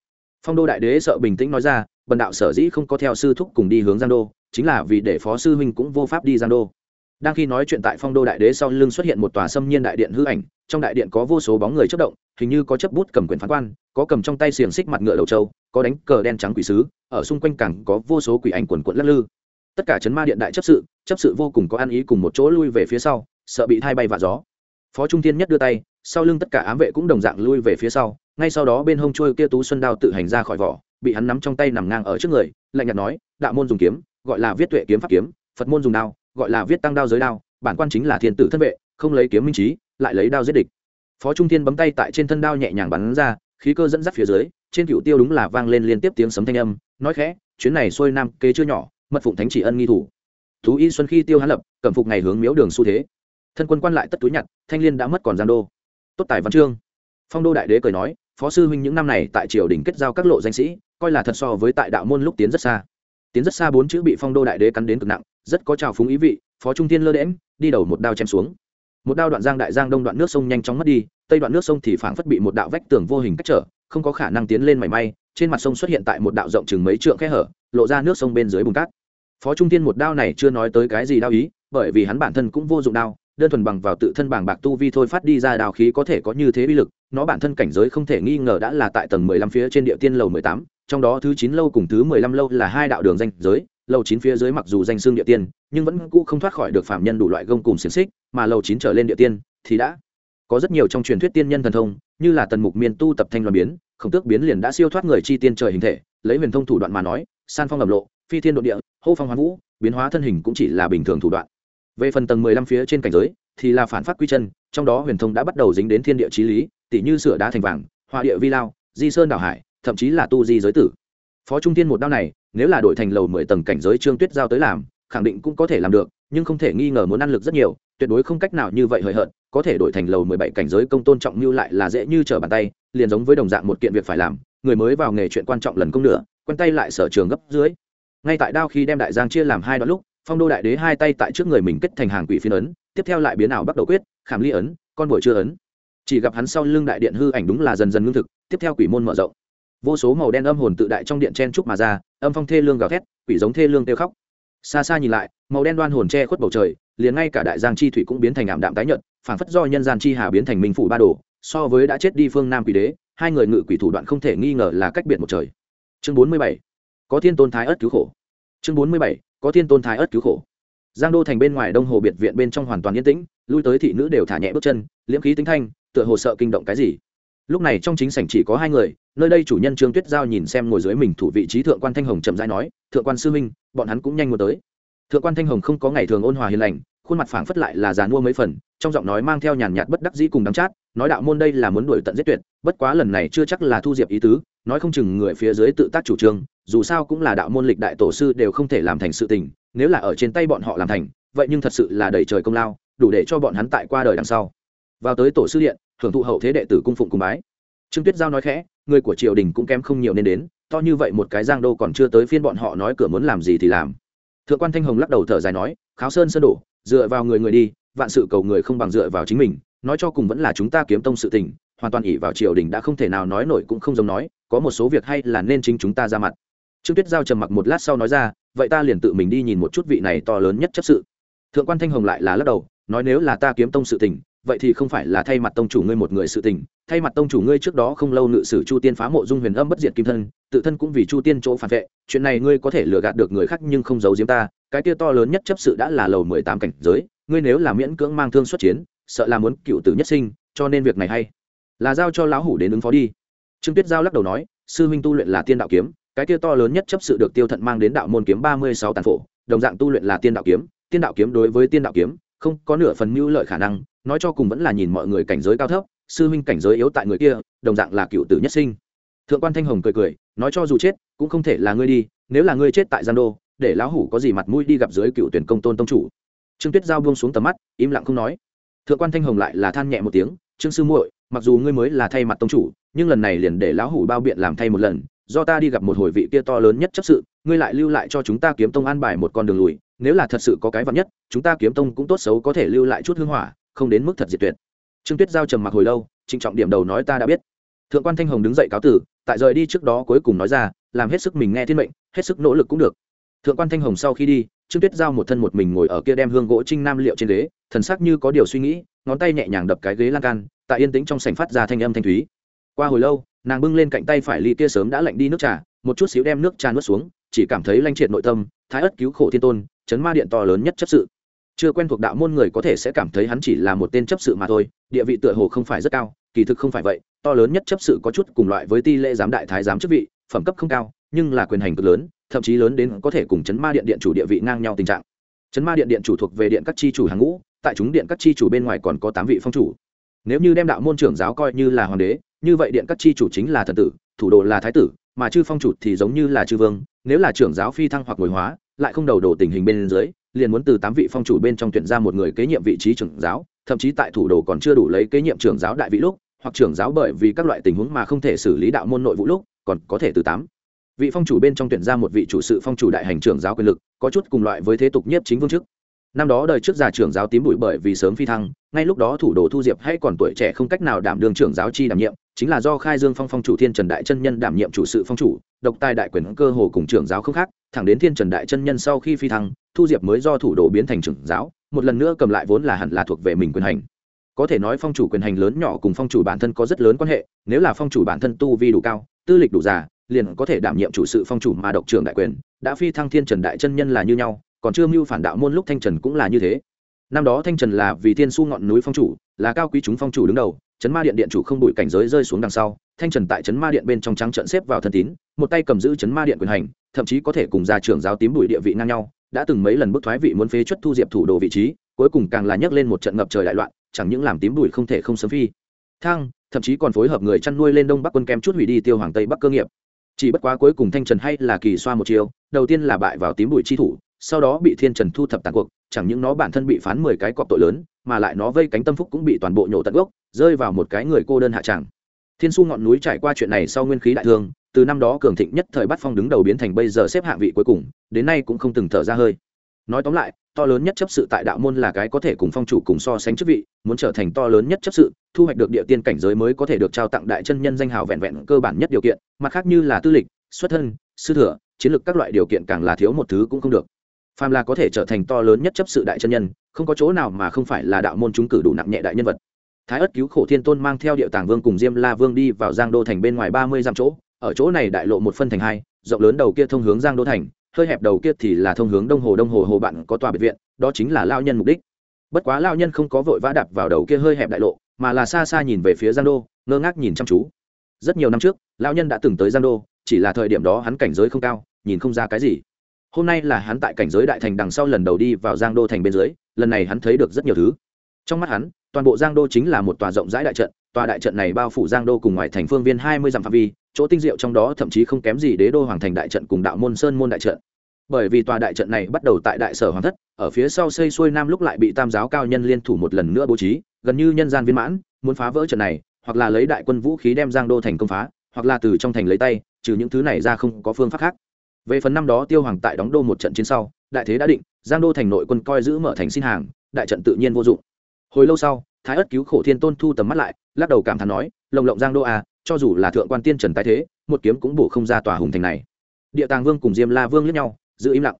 Speaker 1: Phong đô đại đế sợ bình tĩnh nói ra, bần đạo sở dĩ không có theo sư thúc cùng đi hướng giang đô, chính là vì để phó sư huynh cũng vô pháp đi giang đô. Đang khi nói chuyện tại phong đô đại đế sau lưng xuất hiện một tòa xâm nhiên đại điện hư ảnh, trong đại điện có vô số bóng người chất động, hình như có chấp bút cầm quyền phán quan, có cầm trong tay xiềng xích mặt ngựa đầu trâu, có đánh cờ đen trắng quỷ sứ, ở xung quanh cảng có vô số quỷ ảnh quần quận lắc lư. Tất cả chấn ma điện đại chấp sự chấp sự vô cùng có ăn ý cùng một chỗ lui về phía sau sợ bị thay bay vạ gió. Phó trung thiên nhất đưa tay, sau lưng tất cả ám vệ cũng đồng dạng lui về phía sau, ngay sau đó bên hông trôi kia tú xuân đao tự hành ra khỏi vỏ, bị hắn nắm trong tay nằm ngang ở trước người, lạnh nhạt nói, đạo môn dùng kiếm, gọi là viết tuệ kiếm pháp kiếm, phật môn dùng đao, gọi là viết tăng đao giới đao, bản quan chính là thiên tử thân vệ, không lấy kiếm minh trí, lại lấy đao giết địch. Phó trung thiên bấm tay tại trên thân đao nhẹ nhàng bắn ra, khí cơ dẫn dắt phía dưới, trên cựu tiêu đúng là vang lên liên tiếp tiếng sấm thanh âm, nói khẽ, chuyến này xuôi nam kế chưa nhỏ, mật phụng thánh chỉ ân nghi thủ. Thú y xuân khi tiêu hán lập, cẩm phục ngày hướng miếu đường xu thế thân quân quan lại tất túi nhặt, thanh liên đã mất còn giang đô. Tốt tài văn chương. Phong đô đại đế cười nói, phó sư huynh những năm này tại triều đình kết giao các lộ danh sĩ, coi là thật so với tại đạo môn lúc tiến rất xa. Tiến rất xa bốn chữ bị phong đô đại đế cắn đến cực nặng, rất có trào phúng ý vị, phó trung tiên lơ đễm đi đầu một đao chém xuống. Một đao đoạn giang đại giang đông đoạn nước sông nhanh chóng mất đi, tây đoạn nước sông thì phảng phất bị một đạo vách tường vô hình cách trở, không có khả năng tiến lên mảy may, trên mặt sông xuất hiện tại một đạo rộng chừng mấy trượng khe hở, lộ ra nước sông bên dưới bùn cát. Phó trung tiên một đao này chưa nói tới cái gì đao ý, bởi vì hắn bản thân cũng vô dụng đao đơn thuần bằng vào tự thân bảng bạc tu vi thôi phát đi ra đào khí có thể có như thế uy lực, nó bản thân cảnh giới không thể nghi ngờ đã là tại tầng mười lăm phía trên địa tiên lầu mười tám, trong đó thứ chín lâu cùng thứ mười lăm lâu là hai đạo đường danh giới, lầu chín phía dưới mặc dù danh xương địa tiên, nhưng vẫn cũ không thoát khỏi được phạm nhân đủ loại gông cùng xiềng xích, mà lầu chín trở lên địa tiên thì đã có rất nhiều trong truyền thuyết tiên nhân thần thông, như là tần mục miên tu tập thanh loan biến, khổng tước biến liền đã siêu thoát người chi tiên trời hình thể, lấy huyền thông thủ đoạn mà nói, san phong lầm lộ, phi thiên đ ộ địa, hô phong hoán vũ, biến hóa thân hình cũng chỉ là bình thường thủ đoạn về phần tầng mười lăm phía trên cảnh giới, thì là phản phát quy chân, trong đó huyền thông đã bắt đầu dính đến thiên địa trí lý tỷ như sửa đá thành vàng hoa địa vi lao, di sơn đảo hải, thậm chí là tu di giới tử. Phó trung tiên một đao này, nếu là đổi thành lầu mười tầng cảnh giới trương tuyết giao tới làm, khẳng định cũng có thể làm được, nhưng không thể nghi ngờ muốn ăn lực rất nhiều, tuyệt đối không cách nào như vậy hời hợt, có thể đổi thành lầu mười bảy cảnh giới công tôn trọng như lại là dễ như trở bàn tay, liền giống với đồng dạng một kiện việc phải làm, người mới vào nghề chuyện quan trọng lần công nửa quen tay lại sở trường gấp dưới. Ngay tại đao khi đem đại giang chia làm hai đoạn lúc phong đô đại đế hai tay tại trước người mình kết thành hàng quỷ phiên ấn, tiếp theo lại biến ảo bắt đầu quyết, khảm ly ấn, con buổi chưa ấn. Chỉ gặp hắn sau lưng đại điện hư ảnh đúng là dần dần ngưng thực, tiếp theo quỷ môn mở rộng. Vô số màu đen âm hồn tự đại trong điện chen trúc mà ra, âm phong thê lương gào thét, quỷ giống thê lương kêu khóc. Xa xa nhìn lại, màu đen đoan hồn che khuất bầu trời, liền ngay cả đại giang chi thủy cũng biến thành ảm đạm tái nhợt, phảng phất do nhân gian chi hà biến thành minh phủ ba đồ, so với đã chết đi phương nam quỷ đế, hai người ngự quỷ thủ đoạn không thể nghi ngờ là cách biệt một trời. Chương bốn mươi bảy, có thiên tôn thái ất cứu khổ. Chương bốn mươi bảy có thiên tôn thái ất cứu khổ. Giang đô thành bên ngoài đông hồ biệt viện bên trong hoàn toàn yên tĩnh, lui tới thị nữ đều thả nhẹ bước chân, liễm khí tính thanh, tựa hồ sợ kinh động cái gì. Lúc này trong chính sảnh chỉ có hai người, nơi đây chủ nhân trương tuyết giao nhìn xem ngồi dưới mình thủ vị trí thượng quan thanh hồng chậm rãi nói, thượng quan sư minh bọn hắn cũng nhanh muốn tới. Thượng quan thanh hồng không có ngày thường ôn hòa hiền lành, khuôn mặt phảng phất lại là già mua mấy phần, trong giọng nói mang theo nhàn nhạt bất đắc dĩ cùng đắng chát nói đạo môn đây là muốn đuổi tận giết tuyệt, bất quá lần này chưa chắc là thu diệp ý tứ, nói không chừng người phía dưới tự tác chủ trương, dù sao cũng là đạo môn lịch đại tổ sư đều không thể làm thành sự tình, nếu là ở trên tay bọn họ làm thành, vậy nhưng thật sự là đầy trời công lao, đủ để cho bọn hắn tại qua đời đằng sau. Vào tới tổ sư điện hưởng thụ hậu thế đệ tử cung phụng cùng bái. Trương tuyết giao nói khẽ, người của triều đình cũng kém không nhiều nên đến, to như vậy một cái giang đô còn chưa tới phiên bọn họ nói cửa muốn làm gì thì làm. Thượng quan thanh hồng lắc đầu thở dài nói, kháo sơn sơn đổ, dựa vào người người đi, vạn sự cầu người không bằng dựa vào chính mình nói cho cùng vẫn là chúng ta kiếm tông sự tình, hoàn toàn ỉ vào triều đình đã không thể nào nói nổi cũng không giống nói, có một số việc hay là nên chính chúng ta ra mặt. Trương tuyết giao trầm mặc một lát sau nói ra, vậy ta liền tự mình đi nhìn một chút vị này to lớn nhất chấp sự. Thượng quan thanh hồng lại là lắc đầu, nói nếu là ta kiếm tông sự tình, vậy thì không phải là thay mặt tông chủ ngươi một người sự tình, thay mặt tông chủ ngươi trước đó không lâu ngự sử chu tiên phá mộ dung huyền âm bất diệt kim thân, tự thân cũng vì chu tiên chỗ phản vệ, chuyện này ngươi có thể lừa gạt được người khác nhưng không giấu giếm ta, cái kia to lớn nhất chấp sự đã là lầu mười tám cảnh giới, ngươi nếu là miễn cưỡng mang thương xuất chiến sợ là muốn cựu tử nhất sinh, cho nên việc này hay. Là giao cho lão hủ đến ứng phó đi. Trương tuyết giao lắc đầu nói, sư huynh tu luyện là tiên đạo kiếm, cái kia to lớn nhất chấp sự được tiêu thận mang đến đạo môn kiếm ba mươi sáu tàn phổ, đồng dạng tu luyện là tiên đạo kiếm, tiên đạo kiếm đối với tiên đạo kiếm, không có nửa phần mưu lợi khả năng, nói cho cùng vẫn là nhìn mọi người cảnh giới cao thấp, sư huynh cảnh giới yếu tại người kia, đồng dạng là cựu tử nhất sinh. Thượng quan thanh hồng cười cười, nói cho dù chết, cũng không thể là ngươi đi, nếu là ngươi chết tại gian đô, để lão hủ có gì mặt mũi đi gặp dưới cựu tuyển công tôn tông chủ. Trương tuyết giao buông xuống tầm mắt, im lặng không nói thượng quan thanh hồng lại là than nhẹ một tiếng, trương sư muội, mặc dù ngươi mới là thay mặt tông chủ, nhưng lần này liền để lão hủ bao biện làm thay một lần, do ta đi gặp một hồi vị kia to lớn nhất chấp sự, ngươi lại lưu lại cho chúng ta kiếm tông an bài một con đường lùi, nếu là thật sự có cái vặn nhất, chúng ta kiếm tông cũng tốt xấu có thể lưu lại chút hương hỏa, không đến mức thật diệt tuyệt. Trương tuyết giao trầm mặc hồi lâu, trịnh trọng điểm đầu nói ta đã biết. Thượng quan thanh hồng đứng dậy cáo tử, tại rời đi trước đó cuối cùng nói ra, làm hết sức mình nghe thiên mệnh, hết sức nỗ lực cũng được thượng quan thanh hồng sau khi đi, trương tuyết giao một thân một mình ngồi ở kia đem hương gỗ trinh nam liệu trên ghế, thần sắc như có điều suy nghĩ, ngón tay nhẹ nhàng đập cái ghế lan can, tại yên tĩnh trong sảnh phát ra thanh âm thanh thúy. Qua hồi lâu, nàng bưng lên cạnh tay phải ly kia sớm đã lạnh đi nước trà, một chút xíu đem nước trà nuốt xuống, chỉ cảm thấy lanh triệt nội tâm, thái ất cứu khổ thiên tôn, chấn ma điện to lớn nhất chấp sự. Chưa quen thuộc đạo môn người có thể sẽ cảm thấy hắn chỉ là một tên chấp sự mà thôi, địa vị tựa hồ không phải rất cao, kỳ thực không phải vậy, to lớn nhất chấp sự có chút cùng loại với ti lễ giám đại thái giám chức vị, phẩm cấp không cao, nhưng là quyền hành cực lớn thậm chí lớn đến có thể cùng chấn ma điện điện chủ địa vị ngang nhau tình trạng. Chấn ma điện điện chủ thuộc về điện các chi chủ hàng ngũ, tại chúng điện các chi chủ bên ngoài còn có tám vị phong chủ. Nếu như đem đạo môn trưởng giáo coi như là hoàng đế, như vậy điện các chi chủ chính là thần tử, thủ đồ là thái tử, mà chư phong chủ thì giống như là chư vương. Nếu là trưởng giáo phi thăng hoặc ngồi hóa, lại không đầu đổ tình hình bên dưới, liền muốn từ tám vị phong chủ bên trong tuyển ra một người kế nhiệm vị trí trưởng giáo, thậm chí tại thủ đồ còn chưa đủ lấy kế nhiệm trưởng giáo đại vị lúc, hoặc trưởng giáo bởi vì các loại tình huống mà không thể xử lý đạo môn nội vụ lúc, còn có thể từ tám vị phong chủ bên trong tuyển ra một vị chủ sự phong chủ đại hành trưởng giáo quyền lực, có chút cùng loại với thế tục nhiếp chính vương chức. Năm đó đời trước già trưởng giáo tím bụi bởi vì sớm phi thăng, ngay lúc đó thủ đồ thu diệp hay còn tuổi trẻ không cách nào đảm đương trưởng giáo chi đảm nhiệm, chính là do khai dương phong phong chủ thiên trần đại chân nhân đảm nhiệm chủ sự phong chủ, độc tài đại quyền cơ hồ cùng trưởng giáo không khác, thẳng đến thiên trần đại chân nhân sau khi phi thăng, thu diệp mới do thủ đồ biến thành trưởng giáo, một lần nữa cầm lại vốn là hẳn là thuộc về mình quyền hành. Có thể nói phong chủ quyền hành lớn nhỏ cùng phong chủ bản thân có rất lớn quan hệ, nếu là phong chủ bản thân tu vi đủ cao, tư lịch đủ già liền có thể đảm nhiệm chủ sự phong chủ mà độc trưởng đại quyền, đã phi thăng thiên trần đại chân nhân là như nhau, còn chưa mưu phản đạo môn lúc thanh trần cũng là như thế. Năm đó thanh trần là vì thiên su ngọn núi phong chủ, là cao quý chúng phong chủ đứng đầu, chấn ma điện điện chủ không đuổi cảnh giới rơi xuống đằng sau, thanh trần tại chấn ma điện bên trong trắng trận xếp vào thân tín, một tay cầm giữ chấn ma điện quyền hành, thậm chí có thể cùng gia trưởng giáo tím bụi địa vị ngang nhau, đã từng mấy lần bức thoái vị muốn phế chuất thu diệp thủ đồ vị trí, cuối cùng càng là nhấc lên một trận ngập trời đại loạn, chẳng những làm tím bụi không thể không sớm phi. Thăng, thậm chí còn phối hợp người chăn nuôi lên đông bắc quân kem chút hủy đi tiêu hoàng tây bắc cơ nghiệp chỉ bất quá cuối cùng thanh trần hay là kỳ xoa một chiều đầu tiên là bại vào tím bụi chi thủ, sau đó bị thiên trần thu thập tàn cuộc, chẳng những nó bản thân bị phán mười cái cọp tội lớn, mà lại nó vây cánh tâm phúc cũng bị toàn bộ nhổ tận gốc, rơi vào một cái người cô đơn hạ tràng. Thiên su ngọn núi trải qua chuyện này sau nguyên khí đại thương, từ năm đó cường thịnh nhất thời bắt phong đứng đầu biến thành bây giờ xếp hạng vị cuối cùng, đến nay cũng không từng thở ra hơi. Nói tóm lại to lớn nhất chấp sự tại đạo môn là cái có thể cùng phong chủ cùng so sánh chức vị, muốn trở thành to lớn nhất chấp sự, thu hoạch được địa tiên cảnh giới mới có thể được trao tặng đại chân nhân danh hào vẹn vẹn cơ bản nhất điều kiện, mặt khác như là tư lịch, xuất thân, sư thừa, chiến lược các loại điều kiện càng là thiếu một thứ cũng không được. Phàm là có thể trở thành to lớn nhất chấp sự đại chân nhân, không có chỗ nào mà không phải là đạo môn chúng cử đủ nặng nhẹ đại nhân vật. Thái ất cứu khổ thiên tôn mang theo địa tàng vương cùng diêm la vương đi vào giang đô thành bên ngoài ba mươi dặm chỗ, ở chỗ này đại lộ một phân thành hai, rộng lớn đầu kia thông hướng giang đô thành hơi hẹp đầu kia thì là thông hướng đông hồ đông hồ hồ bạn có tòa biệt viện, đó chính là lao nhân mục đích. Bất quá lao nhân không có vội vã đạp vào đầu kia hơi hẹp đại lộ, mà là xa xa nhìn về phía giang đô, ngơ ngác nhìn chăm chú. Rất nhiều năm trước, lao nhân đã từng tới giang đô, chỉ là thời điểm đó hắn cảnh giới không cao, nhìn không ra cái gì. Hôm nay là hắn tại cảnh giới đại thành đằng sau lần đầu đi vào giang đô thành bên dưới, lần này hắn thấy được rất nhiều thứ. Trong mắt hắn toàn bộ giang đô chính là một tòa rộng rãi đại trận, tòa đại trận này bao phủ giang đô cùng ngoài thành phương viên hai mươi dặm phạm vi, chỗ tinh diệu trong đó thậm chí không kém gì đế đô hoàng thành đại trận cùng đạo môn sơn môn đại trận. Bởi vì tòa đại trận này bắt đầu tại đại sở hoàng thất, ở phía sau xây xuôi nam lúc lại bị tam giáo cao nhân liên thủ một lần nữa bố trí, gần như nhân gian viên mãn, muốn phá vỡ trận này, hoặc là lấy đại quân vũ khí đem giang đô thành công phá, hoặc là từ trong thành lấy tay, trừ những thứ này ra không có phương pháp khác. Về phần năm đó tiêu hoàng tại đóng đô một trận chiến sau, đại thế đã định, giang đô thành nội quân coi giữ mở thành xin hàng, đại trận tự nhiên vô dụng hồi lâu sau, thái ất cứu khổ thiên tôn thu tầm mắt lại, lắc đầu cảm thán nói, lồng lộng giang đô à cho dù là thượng quan tiên trần tái thế, một kiếm cũng bổ không ra tòa hùng thành này. Địa tàng vương cùng diêm la vương lẫn nhau, giữ im lặng.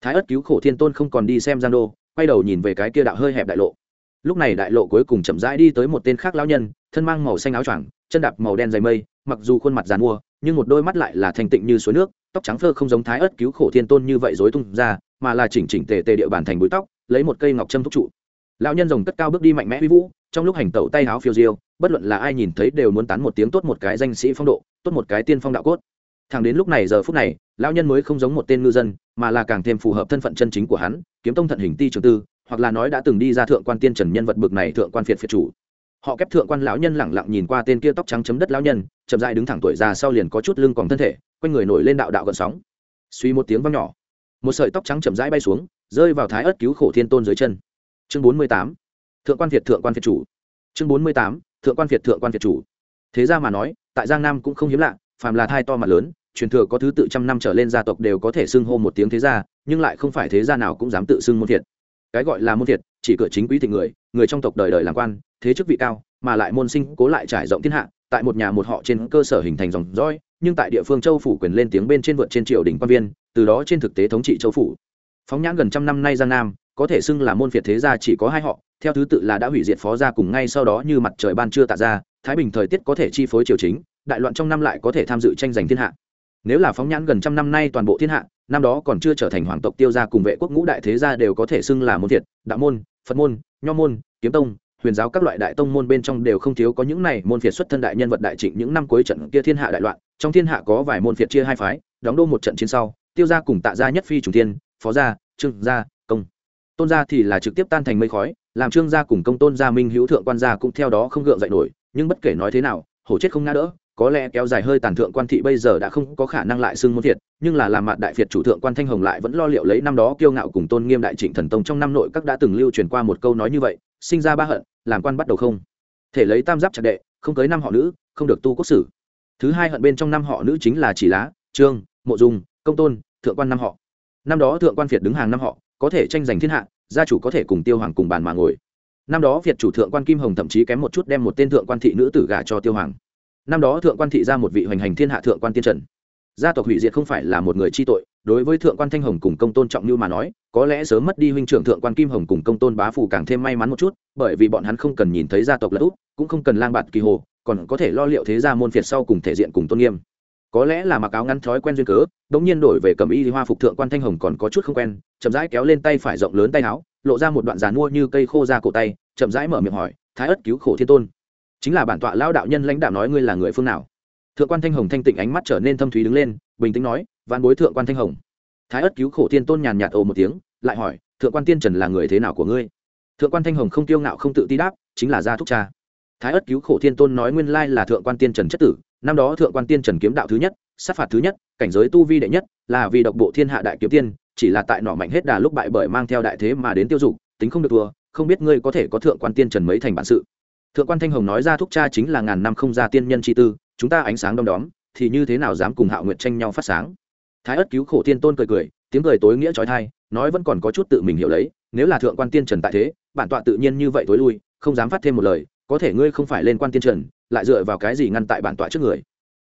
Speaker 1: Thái ất cứu khổ thiên tôn không còn đi xem giang đô, quay đầu nhìn về cái kia đạo hơi hẹp đại lộ. Lúc này đại lộ cuối cùng chậm rãi đi tới một tên khác lão nhân, thân mang màu xanh áo choàng, chân đạp màu đen dày mây, mặc dù khuôn mặt dàn mua, nhưng một đôi mắt lại là thanh tịnh như suối nước, tóc trắng phơ không giống thái ớt cứu khổ thiên tôn như vậy dối tung ra, mà là chỉnh chỉnh tề tề địa bàn thành bụi tóc, lấy một cây ngọc trâm thúc trụ lão nhân rồng cất cao bước đi mạnh mẽ huy vũ, trong lúc hành tẩu tay áo phiêu diêu, bất luận là ai nhìn thấy đều muốn tán một tiếng tốt một cái danh sĩ phong độ, tốt một cái tiên phong đạo cốt. Thẳng đến lúc này giờ phút này, lão nhân mới không giống một tên ngư dân, mà là càng thêm phù hợp thân phận chân chính của hắn, kiếm tông thận hình ti trường tư, hoặc là nói đã từng đi ra thượng quan tiên trần nhân vật bực này thượng quan phiệt phiệt chủ. Họ kép thượng quan lão nhân lẳng lặng nhìn qua tên kia tóc trắng chấm đất lão nhân, chậm dại đứng thẳng tuổi già sau liền có chút lưng còn thân thể, quanh người nổi lên đạo đạo gợn sóng. Suy một tiếng văng nhỏ, một sợi tóc trắng chậm rãi bay xuống, rơi vào thái ớt cứu khổ thiên tôn dưới chân chương bốn mươi tám, thượng quan việt, thượng quan việt chủ. Chương bốn mươi tám, thượng quan việt, thượng quan việt chủ. Thế ra mà nói, tại giang nam cũng không hiếm lạ, phàm là thai to mặt lớn, truyền thừa có thứ tự trăm năm trở lên gia tộc đều có thể xưng hô một tiếng thế gia, nhưng lại không phải thế gia nào cũng dám tự xưng môn thiệt cái gọi là môn thiệt chỉ cửa chính quý thị người người trong tộc đời đời làm quan, thế chức vị cao, mà lại môn sinh cố lại trải rộng thiên hạ, tại một nhà một họ trên cơ sở hình thành dòng dõi, nhưng tại địa phương châu phủ quyền lên tiếng bên trên vượt trên triều đình quan viên, từ đó trên thực tế thống trị châu phủ. Phóng nhãn gần trăm năm nay giang nam có thể xưng là môn phiệt thế gia chỉ có hai họ, theo thứ tự là đã hủy diệt phó gia cùng ngay sau đó như mặt trời ban trưa tạ ra, thái bình thời tiết có thể chi phối triều chính, đại loạn trong năm lại có thể tham dự tranh giành thiên hạ. Nếu là phóng nhãn gần trăm năm nay toàn bộ thiên hạ, năm đó còn chưa trở thành hoàng tộc tiêu gia cùng vệ quốc ngũ đại thế gia đều có thể xưng là môn thiệt đạo môn, phật môn, nho môn, kiếm tông, huyền giáo các loại đại tông môn bên trong đều không thiếu có những này môn phiệt xuất thân đại nhân vật đại trịnh những năm cuối trận kia thiên hạ đại loạn, trong thiên hạ có vài môn phiệt chia hai phái, đóng đô một trận chiến sau, tiêu gia cùng tạ gia nhất phi trùng thiên phó gia, trương gia, công tôn gia thì là trực tiếp tan thành mây khói, làm trương gia cùng công tôn gia minh hữu thượng quan gia cũng theo đó không gượng dậy nổi, nhưng bất kể nói thế nào, hổ chết không ngã đỡ, có lẽ kéo dài hơi tàn thượng quan thị bây giờ đã không có khả năng lại xưng môn thiệt, nhưng là làm mạn đại việt chủ thượng quan thanh hồng lại vẫn lo liệu lấy năm đó kiêu ngạo cùng tôn nghiêm đại trịnh thần tông trong năm nội các đã từng lưu truyền qua một câu nói như vậy, sinh ra ba hận, làm quan bắt đầu không. Thể lấy tam giáp chặt đệ, không cưới năm họ nữ, không được tu quốc sử. Thứ hai hận bên trong năm họ nữ chính là chỉ lá, trương, mộ dung, công tôn, thượng quan năm họ. Năm đó thượng quan việt đứng hàng năm họ có thể tranh giành thiên hạ gia chủ có thể cùng tiêu hoàng cùng bàn mà ngồi. Năm đó việt chủ thượng quan kim hồng thậm chí kém một chút đem một tên thượng quan thị nữ tử gả cho tiêu hoàng. Năm đó thượng quan thị ra một vị hoành hành thiên hạ thượng quan tiên trần. Gia tộc hủy diệt không phải là một người chi tội đối với thượng quan thanh hồng cùng công tôn trọng như mà nói có lẽ sớm mất đi huynh trưởng thượng quan kim hồng cùng công tôn bá phủ càng thêm may mắn một chút bởi vì bọn hắn không cần nhìn thấy gia tộc lật úp, cũng không cần lang bạt kỳ hồ còn có thể lo liệu thế gia môn phiệt sau cùng thể diện cùng tôn nghiêm có lẽ là mặc áo ngắn thói quen duyên cớ bỗng nhiên đổi về cầm y hoa phục thượng quan thanh hồng còn có chút không quen, chậm rãi kéo lên tay phải rộng lớn tay áo, lộ ra một đoạn giàn mua như cây khô ra cổ tay, chậm rãi mở miệng hỏi, thái ất cứu khổ thiên tôn, chính là bản tọa lao đạo nhân lãnh đạo nói ngươi là người phương nào? Thượng quan thanh hồng thanh tịnh ánh mắt trở nên thâm thúy đứng lên, bình tĩnh nói văn bối thượng quan thanh hồng. Thái ất cứu khổ thiên tôn nhàn nhạt ồ một tiếng, lại hỏi, thượng quan tiên trần là người thế nào của ngươi? Thượng quan thanh hồng không tiêu ngạo không tự ti đáp, chính là gia thúc cha. Thái ất cứu khổ thiên tôn nói nguyên lai là thượng quan tiên trần chất tử năm đó thượng quan tiên trần kiếm đạo thứ nhất, sát phạt thứ nhất, cảnh giới tu vi đệ nhất, là vì độc bộ thiên hạ đại kiếm tiên, chỉ là tại nọ mạnh hết đà lúc bại bởi mang theo đại thế mà đến tiêu dục, tính không được thua, không biết ngươi có thể có thượng quan tiên trần mấy thành bản sự. Thượng quan thanh hồng nói ra thúc cha chính là ngàn năm không ra tiên nhân chi tư, chúng ta ánh sáng đom đóm, thì như thế nào dám cùng hạo nguyệt tranh nhau phát sáng? Thái ất cứu khổ tiên tôn cười cười, tiếng cười tối nghĩa trói thai, nói vẫn còn có chút tự mình hiểu lấy, nếu là thượng quan tiên trần tại thế, bản tọa tự nhiên như vậy tối lui, không dám phát thêm một lời, có thể ngươi không phải lên quan tiên trần lại dựa vào cái gì ngăn tại bản tọa trước người?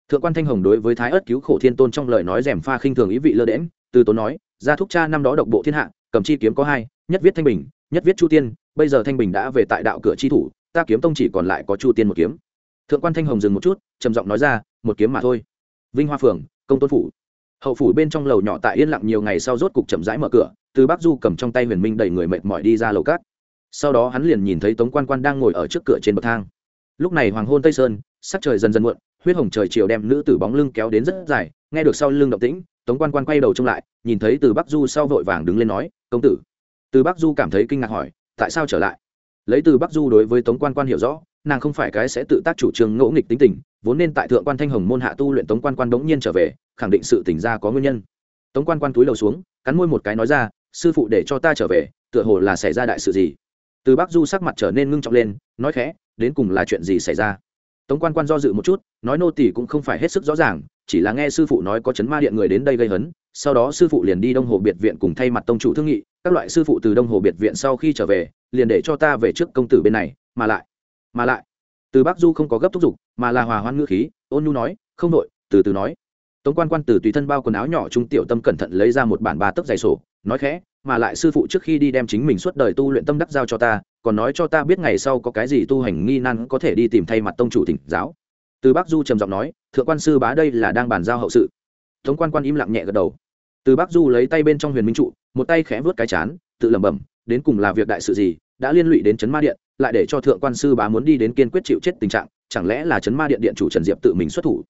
Speaker 1: Thượng quan thanh hồng đối với thái ất cứu khổ thiên tôn trong lời nói rèm pha khinh thường ý vị lơ đễm từ tốn nói, gia thúc cha năm đó độc bộ thiên hạ, cầm chi kiếm có hai, nhất viết thanh bình, nhất viết chu tiên, bây giờ thanh bình đã về tại đạo cửa chi thủ, ta kiếm tông chỉ còn lại có chu tiên một kiếm. Thượng quan thanh hồng dừng một chút, trầm giọng nói ra, một kiếm mà thôi. Vinh hoa phường công tôn phủ. Hậu phủ bên trong lầu nhỏ tại yên lặng nhiều ngày sau rốt cục chậm rãi mở cửa, từ bắc du cầm trong tay huyền minh đầy người mệt mỏi đi ra lầu cát sau đó hắn liền nhìn thấy tống quan quan đang ngồi ở trước cửa trên bậc thang lúc này hoàng hôn tây sơn, sắc trời dần dần muộn, huyết hồng trời chiều đem nữ tử bóng lưng kéo đến rất dài, nghe được sau lưng động tĩnh, tống quan quan quay đầu trông lại, nhìn thấy từ bắc du sau vội vàng đứng lên nói, công tử. Từ bắc du cảm thấy kinh ngạc hỏi, tại sao trở lại? Lấy từ bắc du đối với tống quan quan hiểu rõ, nàng không phải cái sẽ tự tác chủ trương ngỗ nghịch tính tình, vốn nên tại thượng quan thanh hồng môn hạ tu luyện tống quan quan đống nhiên trở về, khẳng định sự tỉnh ra có nguyên nhân. Tống quan quan túi đầu xuống, cắn môi một cái nói ra, sư phụ để cho ta trở về, tựa hồ là xảy ra đại sự gì? Từ bắc du sắc mặt trở nên ngưng trọng lên, nói khẽ đến cùng là chuyện gì xảy ra? Tống quan quan do dự một chút nói nô tỷ cũng không phải hết sức rõ ràng chỉ là nghe sư phụ nói có chấn ma điện người đến đây gây hấn sau đó sư phụ liền đi đông hồ biệt viện cùng thay mặt tông chủ thương nghị các loại sư phụ từ đông hồ biệt viện sau khi trở về liền để cho ta về trước công tử bên này mà lại mà lại. Từ bắc du không có gấp thúc giục mà là hòa hoan ngữ khí ôn nhu nói không nội, từ từ nói. Tống quan quan từ tùy thân bao quần áo nhỏ trung tiểu tâm cẩn thận lấy ra một bản ba tấc dày sổ nói khẽ mà lại sư phụ trước khi đi đem chính mình suốt đời tu luyện tâm đắc giao cho ta còn nói cho ta biết ngày sau có cái gì tu hành nghi nan có thể đi tìm thay mặt tông chủ thỉnh giáo. Từ bắc du trầm giọng nói, thượng quan sư bá đây là đang bàn giao hậu sự. Tống quan quan im lặng nhẹ gật đầu. Từ bắc du lấy tay bên trong huyền minh trụ, một tay khẽ vớt cái chán, tự lẩm bẩm, đến cùng là việc đại sự gì, đã liên lụy đến chấn ma điện, lại để cho thượng quan sư bá muốn đi đến kiên quyết chịu chết tình trạng, chẳng lẽ là chấn ma điện điện chủ trần diệp tự mình xuất thủ?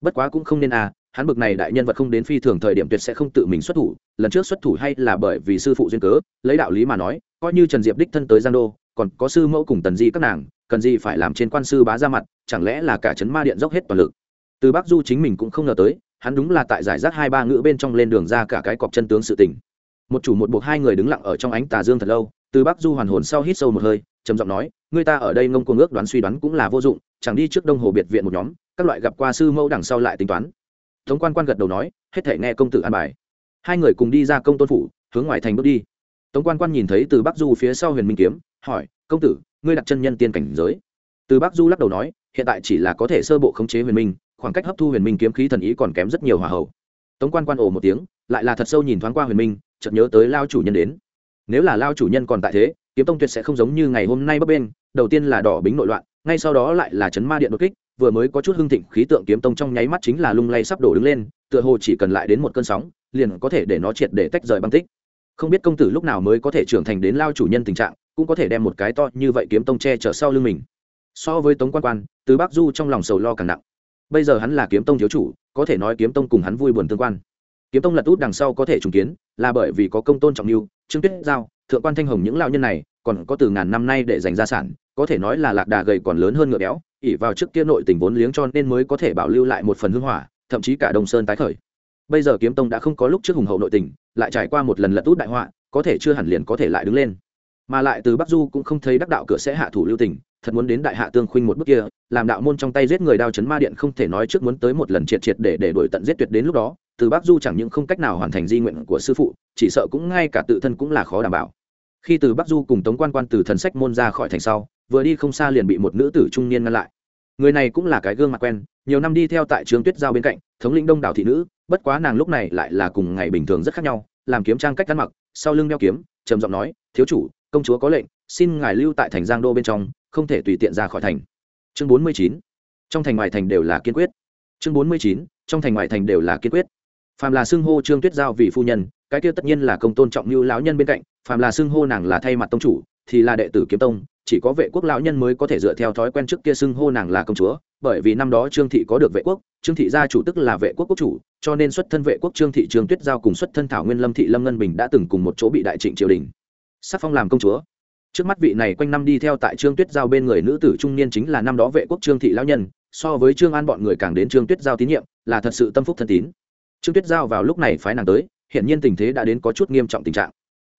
Speaker 1: Bất quá cũng không nên à hắn bực này đại nhân vật không đến phi thường thời điểm tuyệt sẽ không tự mình xuất thủ, lần trước xuất thủ hay là bởi vì sư phụ duyên cớ, lấy đạo lý mà nói, coi như trần diệp đích thân tới giang đô còn có sư mẫu cùng tần di các nàng, cần gì phải làm trên quan sư bá ra mặt, chẳng lẽ là cả chấn ma điện dốc hết toàn lực? Từ bắc du chính mình cũng không ngờ tới, hắn đúng là tại giải rác hai ba ngữ bên trong lên đường ra cả cái cọc chân tướng sự tình. Một chủ một buộc hai người đứng lặng ở trong ánh tà dương thật lâu, từ bắc du hoàn hồn sau hít sâu một hơi, trầm giọng nói người ta ở đây ngông cuồng ước đoán suy đoán cũng là vô dụng, chẳng đi trước đông hồ biệt viện một nhóm, các loại gặp qua sư mẫu đằng sau lại tính toán. Tống quan quan gật đầu nói, hết thể nghe công tử an bài. Hai người cùng đi ra công tôn phủ, hướng ngoài thành bước đi. Tống quan quan nhìn thấy từ bắc du phía sau huyền minh kiếm hỏi, công tử, ngươi đặt chân nhân tiên cảnh giới. Từ bắc du lắc đầu nói, hiện tại chỉ là có thể sơ bộ khống chế huyền minh, khoảng cách hấp thu huyền minh kiếm khí thần ý còn kém rất nhiều hòa hậu tống quan quan ồ một tiếng, lại là thật sâu nhìn thoáng qua huyền minh, chợt nhớ tới lao chủ nhân đến. Nếu là lao chủ nhân còn tại thế, kiếm tông tuyệt sẽ không giống như ngày hôm nay bấp bên đầu tiên là đỏ bính nội loạn, ngay sau đó lại là chấn ma điện đột kích, vừa mới có chút hưng thịnh khí tượng kiếm tông trong nháy mắt chính là lung lay sắp đổ đứng lên, tựa hồ chỉ cần lại đến một cơn sóng, liền có thể để nó triệt để tách rời băng tích. Không biết công tử lúc nào mới có thể trưởng thành đến lao chủ nhân tình trạng cũng có thể đem một cái to như vậy kiếm tông che chở sau lưng mình. So với tống quan quan, từ bắc du trong lòng sầu lo càng nặng. Bây giờ hắn là kiếm tông thiếu chủ, có thể nói kiếm tông cùng hắn vui buồn tương quan. Kiếm tông lật út đằng sau có thể trùng kiến, là bởi vì có công tôn trọng lưu, trương tuyết giao, thượng quan thanh hồng những lao nhân này, còn có từ ngàn năm nay để dành gia sản, có thể nói là lạc đà gầy còn lớn hơn ngựa béo ỉ vào trước kia nội tình vốn liếng cho nên mới có thể bảo lưu lại một phần hưng hỏa, thậm chí cả đông sơn tái khởi. Bây giờ kiếm tông đã không có lúc trước hùng hậu nội tình, lại trải qua một lần lật út đại họa, có thể chưa hẳn liền có thể lại đứng lên mà lại từ bắc du cũng không thấy đắc đạo cửa sẽ hạ thủ lưu tình, thật muốn đến đại hạ tương khuynh một bước kia, làm đạo môn trong tay giết người đao chấn ma điện không thể nói trước muốn tới một lần triệt triệt để để đuổi tận giết tuyệt đến lúc đó, từ bắc du chẳng những không cách nào hoàn thành di nguyện của sư phụ, chỉ sợ cũng ngay cả tự thân cũng là khó đảm bảo. Khi từ bắc du cùng tống quan quan từ thần sách môn ra khỏi thành sau, vừa đi không xa liền bị một nữ tử trung niên ngăn lại. Người này cũng là cái gương mặt quen, nhiều năm đi theo tại trường tuyết giao bên cạnh, thống lĩnh đông đảo thị nữ, bất quá nàng lúc này lại là cùng ngày bình thường rất khác nhau, làm kiếm trang cách ăn mặc, sau lưng đeo kiếm, trầm giọng nói, thiếu chủ công chúa có lệnh, xin ngài lưu tại thành giang đô bên trong, không thể tùy tiện ra khỏi thành. Chương bốn mươi chín, trong thành ngoài thành đều là kiên quyết. Chương bốn mươi chín, trong thành ngoài thành đều là kiên quyết. Phàm là xưng hô trương tuyết giao vì phu nhân, cái kia tất nhiên là công tôn trọng như lão nhân bên cạnh, phàm là xưng hô nàng là thay mặt tông chủ, thì là đệ tử kiếm tông, chỉ có vệ quốc lão nhân mới có thể dựa theo thói quen trước kia xưng hô nàng là công chúa, bởi vì năm đó trương thị có được vệ quốc, trương thị gia chủ tức là vệ quốc quốc chủ, cho nên xuất thân vệ quốc trương thị trương tuyết giao cùng xuất thân thảo nguyên lâm thị lâm ngân bình đã từng cùng một chỗ bị đại trịnh triều đình sắc phong làm công chúa. Trước mắt vị này quanh năm đi theo tại trương tuyết giao bên người nữ tử trung niên chính là năm đó vệ quốc trương thị lão nhân, so với trương an bọn người càng đến trương tuyết giao tín nhiệm, là thật sự tâm phúc thân tín. Trương tuyết giao vào lúc này phái nàng tới hiện nhiên tình thế đã đến có chút nghiêm trọng tình trạng.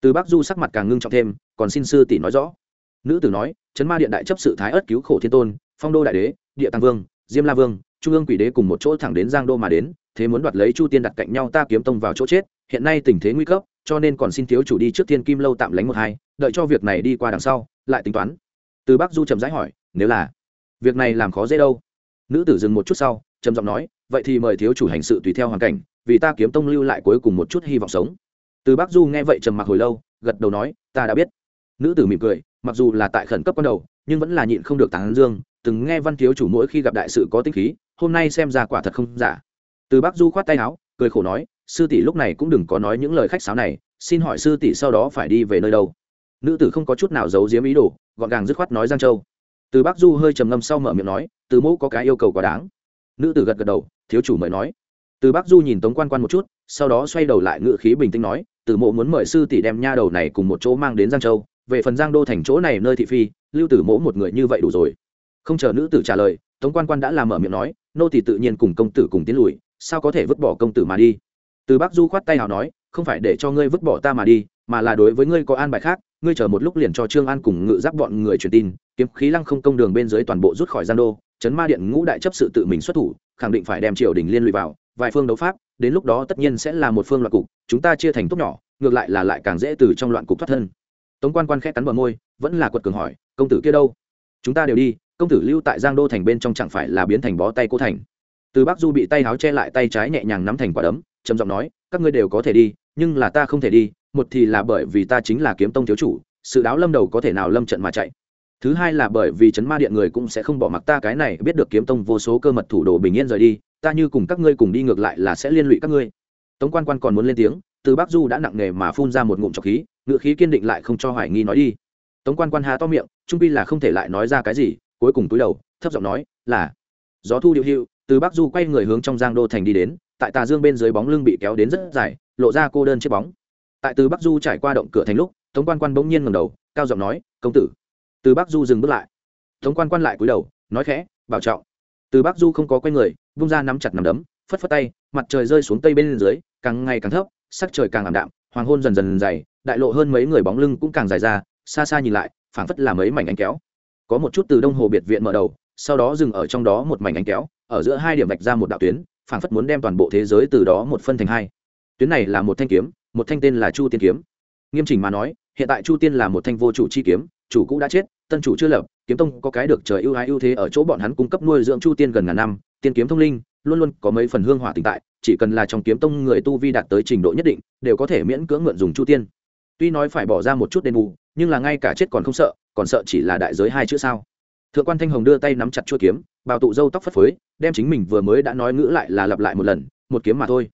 Speaker 1: Từ bắc du sắc mặt càng ngưng trọng thêm, còn xin sư tỷ nói rõ. Nữ tử nói, chấn ma điện đại chấp sự thái ất cứu khổ thiên tôn, phong đô đại đế, địa tăng vương, diêm la vương, trung ương quỷ đế cùng một chỗ thẳng đến giang đô mà đến, thế muốn đoạt lấy chu tiên đặt cạnh nhau ta kiếm tông vào chỗ chết, hiện nay tình thế nguy cấp cho nên còn xin thiếu chủ đi trước thiên kim lâu tạm lánh một hai, đợi cho việc này đi qua đằng sau, lại tính toán. Từ bác du trầm rãi hỏi, nếu là việc này làm khó dễ đâu? Nữ tử dừng một chút sau, trầm giọng nói, vậy thì mời thiếu chủ hành sự tùy theo hoàn cảnh, vì ta kiếm tông lưu lại cuối cùng một chút hy vọng sống. Từ bác du nghe vậy trầm mặc hồi lâu, gật đầu nói, ta đã biết. Nữ tử mỉm cười, mặc dù là tại khẩn cấp ban đầu, nhưng vẫn là nhịn không được tán dương, từng nghe văn thiếu chủ mỗi khi gặp đại sự có tinh khí, hôm nay xem ra quả thật không giả. Từ bác du khoát tay áo cười khổ nói, sư tỷ lúc này cũng đừng có nói những lời khách sáo này, xin hỏi sư tỷ sau đó phải đi về nơi đâu? Nữ tử không có chút nào giấu giếm ý đồ, gọn gàng dứt khoát nói giang châu. Từ bắc du hơi trầm ngâm sau mở miệng nói, từ mẫu có cái yêu cầu quá đáng. Nữ tử gật gật đầu, thiếu chủ mời nói. Từ bắc du nhìn tống quan quan một chút, sau đó xoay đầu lại ngự khí bình tĩnh nói, từ mộ muốn mời sư tỷ đem nha đầu này cùng một chỗ mang đến giang châu, về phần giang đô thành chỗ này nơi thị phi, lưu tử mỗ một người như vậy đủ rồi. Không chờ nữ tử trả lời, tống quan quan đã làm mở miệng nói, nô thì tự nhiên cùng công tử cùng tiến lùi sao có thể vứt bỏ công tử mà đi? Từ bắc du khoát tay hào nói, không phải để cho ngươi vứt bỏ ta mà đi, mà là đối với ngươi có an bài khác, ngươi chờ một lúc liền cho trương an cùng ngự giáp bọn người truyền tin, kiếm khí lăng không công đường bên dưới toàn bộ rút khỏi gian đô, chấn ma điện ngũ đại chấp sự tự mình xuất thủ, khẳng định phải đem triều đình liên lụy vào, vài phương đấu pháp, đến lúc đó tất nhiên sẽ là một phương loạn cục, chúng ta chia thành tốt nhỏ, ngược lại là lại càng dễ từ trong loạn cục thoát thân. Tống quan quan khét cắn bờ môi, vẫn là quật cường hỏi, công tử kia đâu? Chúng ta đều đi, công tử lưu tại giang đô thành bên trong chẳng phải là biến thành bó tay cô thành? Từ Bác du bị tay háo che lại tay trái nhẹ nhàng nắm thành quả đấm, trầm giọng nói, các ngươi đều có thể đi, nhưng là ta không thể đi, một thì là bởi vì ta chính là kiếm tông thiếu chủ, sự đáo lâm đầu có thể nào lâm trận mà chạy. Thứ hai là bởi vì chấn ma điện người cũng sẽ không bỏ mặc ta cái này, biết được kiếm tông vô số cơ mật thủ đồ bình yên rời đi, ta như cùng các ngươi cùng đi ngược lại là sẽ liên lụy các ngươi. Tống quan quan còn muốn lên tiếng, từ Bác du đã nặng nề mà phun ra một ngụm trọc khí, ngựa khí kiên định lại không cho hoài nghi nói đi. Tống quan quan há to miệng, trung pi là không thể lại nói ra cái gì, cuối cùng túi đầu, thấp giọng nói, là, gió thu điệu hiệu từ bắc du quay người hướng trong giang đô thành đi đến, tại tà dương bên dưới bóng lưng bị kéo đến rất dài, lộ ra cô đơn chiếc bóng. Tại từ bắc du trải qua động cửa thành lúc, tống quan quan bỗng nhiên ngầm đầu, cao giọng nói, công tử. Từ bắc du dừng bước lại. Tống quan quan lại cúi đầu, nói khẽ, bảo trọng. Từ bắc du không có quay người, vung ra nắm chặt nằm đấm, phất phất tay, mặt trời rơi xuống tây bên dưới, càng ngày càng thấp, sắc trời càng ảm đạm, hoàng hôn dần dần dày, đại lộ hơn mấy người bóng lưng cũng càng dài ra, xa xa nhìn lại, phảng phất là mấy mảnh ánh kéo. Có một chút từ đông hồ biệt viện mở đầu, sau đó dừng ở trong đó một mảnh ánh kéo ở giữa hai điểm vạch ra một đạo tuyến, phảng phất muốn đem toàn bộ thế giới từ đó một phân thành hai. Tuyến này là một thanh kiếm, một thanh tên là chu tiên kiếm. Nghiêm chỉnh mà nói, hiện tại chu tiên là một thanh vô chủ chi kiếm, chủ cũ đã chết, tân chủ chưa lập, kiếm tông có cái được trời ưu ái ưu thế ở chỗ bọn hắn cung cấp nuôi dưỡng chu tiên gần ngàn năm, tiên kiếm thông linh, luôn luôn có mấy phần hương hỏa tồn tại, chỉ cần là trong kiếm tông người tu vi đạt tới trình độ nhất định, đều có thể miễn cưỡng mượn dùng chu tiên. Tuy nói phải bỏ ra một chút đền bù, nhưng là ngay cả chết còn không sợ, còn sợ chỉ là đại giới hai chữ sao thượng quan thanh hồng đưa tay nắm chặt chuôi kiếm, bào tụ dâu tóc phất phới, đem chính mình vừa mới đã nói ngữ lại là lặp lại một lần, một kiếm mà thôi.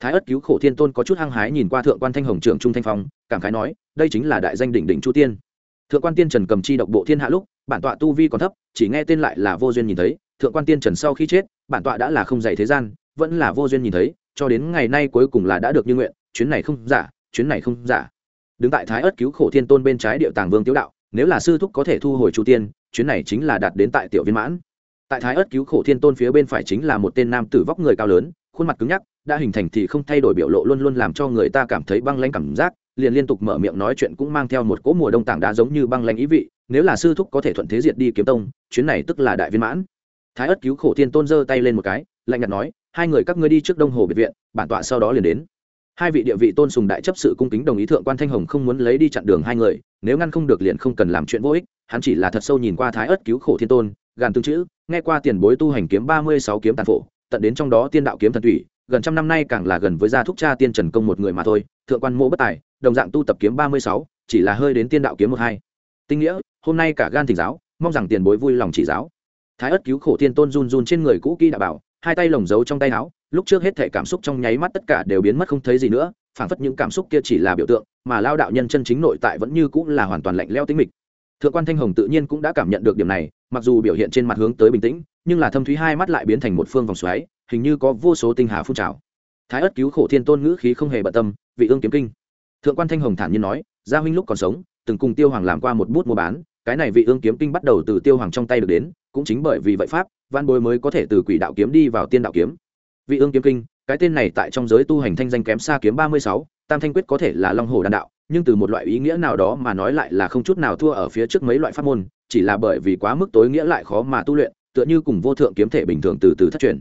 Speaker 1: Thái ất cứu khổ thiên tôn có chút hăng hái nhìn qua thượng quan thanh hồng trưởng trung thanh phong, cảm khái nói, đây chính là đại danh đỉnh đỉnh chu tiên. Thượng quan tiên trần cầm chi độc bộ thiên hạ lúc, bản tọa tu vi còn thấp, chỉ nghe tên lại là vô duyên nhìn thấy, thượng quan tiên trần sau khi chết, bản tọa đã là không dạy thế gian, vẫn là vô duyên nhìn thấy, cho đến ngày nay cuối cùng là đã được như nguyện, chuyến này không giả, chuyến này không giả. Đứng tại thái ất cứu khổ thiên tôn bên trái điệu tàng vương tiếu đạo, nếu là sư thúc có thể thu hồi chu tiên chuyến này chính là đạt đến tại tiểu viên mãn. Tại thái ất cứu khổ thiên tôn phía bên phải chính là một tên nam tử vóc người cao lớn, khuôn mặt cứng nhắc, đã hình thành thì không thay đổi biểu lộ luôn luôn làm cho người ta cảm thấy băng lãnh cảm giác, liền liên tục mở miệng nói chuyện cũng mang theo một cỗ mùa đông tảng đá giống như băng lãnh ý vị, nếu là sư thúc có thể thuận thế diệt đi kiếm tông, chuyến này tức là đại viên mãn. Thái ất cứu khổ thiên tôn giơ tay lên một cái, lạnh nhạt nói, hai người các ngươi đi trước đông hồ biệt viện, bản tọa sau đó liền đến. Hai vị địa vị tôn sùng đại chấp sự cung kính đồng ý thượng quan thanh hồng không muốn lấy đi chặn đường hai người, nếu ngăn không được liền không cần làm chuyện vô ích hắn chỉ là thật sâu nhìn qua thái ớt cứu khổ thiên tôn, gàn tương chữ, nghe qua tiền bối tu hành kiếm ba mươi sáu kiếm tàn phổ, tận đến trong đó tiên đạo kiếm thần thủy gần trăm năm nay càng là gần với gia thúc cha tiên trần công một người mà thôi, thượng quan mộ bất tài, đồng dạng tu tập kiếm ba mươi sáu, chỉ là hơi đến tiên đạo kiếm một hai. Tinh nghĩa, hôm nay cả gan thỉnh giáo, mong rằng tiền bối vui lòng chỉ giáo. Thái ớt cứu khổ thiên tôn run run trên người cũ kỹ đạo bảo, hai tay lồng giấu trong tay áo, lúc trước hết thể cảm xúc trong nháy mắt tất cả đều biến mất không thấy gì nữa, phảng phất những cảm xúc kia chỉ là biểu tượng, mà lao đạo nhân chân chính nội tại vẫn như cũng là hoàn toàn lạnh leo tính mịch thượng quan thanh hồng tự nhiên cũng đã cảm nhận được điểm này, mặc dù biểu hiện trên mặt hướng tới bình tĩnh, nhưng là thâm thúy hai mắt lại biến thành một phương vòng xoáy, hình như có vô số tinh hà phun trào. Thái ất cứu khổ thiên tôn ngữ khí không hề bận tâm, vị ương kiếm kinh. Thượng quan thanh hồng thản nhiên nói, gia huynh lúc còn sống, từng cùng tiêu hoàng làm qua một bút mua bán, cái này vị ương kiếm kinh bắt đầu từ tiêu hoàng trong tay được đến, cũng chính bởi vì vậy pháp, văn bối mới có thể từ quỷ đạo kiếm đi vào tiên đạo kiếm. Vị ương kiếm kinh, cái tên này tại trong giới tu hành thanh danh kém xa kiếm ba mươi sáu, tam thanh quyết có thể là long hồ đan đạo nhưng từ một loại ý nghĩa nào đó mà nói lại là không chút nào thua ở phía trước mấy loại pháp môn, chỉ là bởi vì quá mức tối nghĩa lại khó mà tu luyện, tựa như cùng vô thượng kiếm thể bình thường từ từ thất truyền.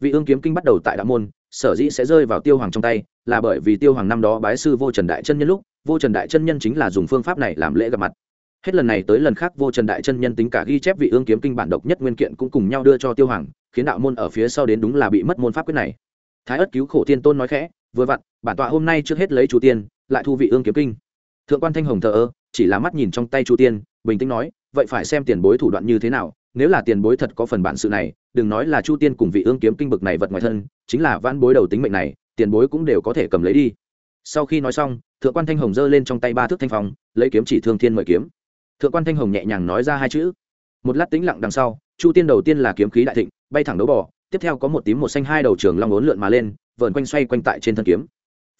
Speaker 1: Vị ương kiếm kinh bắt đầu tại đạo môn, sở dĩ sẽ rơi vào tiêu hoàng trong tay, là bởi vì tiêu hoàng năm đó bái sư vô trần đại chân nhân lúc, vô trần đại chân nhân chính là dùng phương pháp này làm lễ gặp mặt. Hết lần này tới lần khác, vô trần đại chân nhân tính cả ghi chép vị ương kiếm kinh bản độc nhất nguyên kiện cũng cùng nhau đưa cho tiêu hoàng, khiến đạo môn ở phía sau đến đúng là bị mất môn pháp quyết này. Thái ất cứu khổ tiên tôn nói khẽ, vừa vặn, bản tọa hôm nay trước hết lấy chủ tiên lại thu vị ương kiếm kinh. Thượng quan thanh hồng thờ ơ, chỉ là mắt nhìn trong tay chu tiên, bình tĩnh nói, vậy phải xem tiền bối thủ đoạn như thế nào, nếu là tiền bối thật có phần bản sự này, đừng nói là chu tiên cùng vị ương kiếm kinh bực này vật ngoài thân, chính là van bối đầu tính mệnh này, tiền bối cũng đều có thể cầm lấy đi. Sau khi nói xong, thượng quan thanh hồng giơ lên trong tay ba thước thanh phong, lấy kiếm chỉ thương thiên mời kiếm. Thượng quan thanh hồng nhẹ nhàng nói ra hai chữ. Một lát tĩnh lặng đằng sau, chu tiên đầu tiên là kiếm khí đại thịnh, bay thẳng đấu bỏ tiếp theo có một tím một xanh hai đầu trường long ốn lượn mà lên, vờn quanh xoay quanh tại trên thân kiếm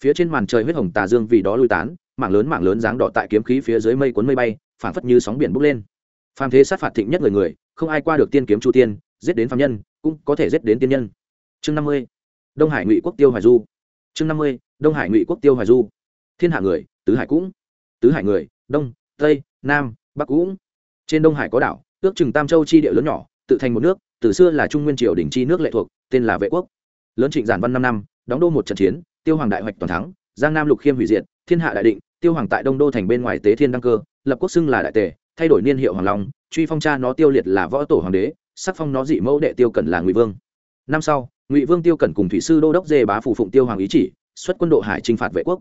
Speaker 1: phía trên màn trời huyết hồng tà dương vì đó lui tán, mảng lớn mảng lớn dáng đỏ tại kiếm khí phía dưới mây cuốn mây bay, phảng phất như sóng biển bốc lên. Phàm thế sát phạt thịnh nhất người người, không ai qua được tiên kiếm chu tiên, giết đến phàm nhân, cũng có thể giết đến tiên nhân. Chương năm mươi, đông hải ngụy quốc tiêu hoài du. Chương năm mươi, đông hải ngụy quốc tiêu hoài du. Thiên hạ người, tứ hải cũng. Tứ hải người, đông, tây, nam, bắc cũng. Trên đông hải có đảo, ước chừng tam châu chi địa lớn nhỏ, tự thành một nước, từ xưa là trung nguyên triều đỉnh chi nước lệ thuộc, tên là vệ quốc. Lớn trịnh giản văn năm năm, đóng đô một trận chiến tiêu hoàng đại hoạch toàn thắng, giang nam lục khiêm hủy diệt, thiên hạ đại định, tiêu hoàng tại đông đô thành bên ngoài tế thiên đăng cơ, lập quốc xưng là đại tề, thay đổi niên hiệu hoàng long, truy phong cha nó tiêu liệt là võ tổ hoàng đế, sắc phong nó dị mẫu đệ tiêu cẩn là ngụy vương. Năm sau, ngụy vương tiêu cẩn cùng thủy sư đô đốc dê bá phủ phụng tiêu hoàng ý chỉ, xuất quân độ hải chinh phạt vệ quốc.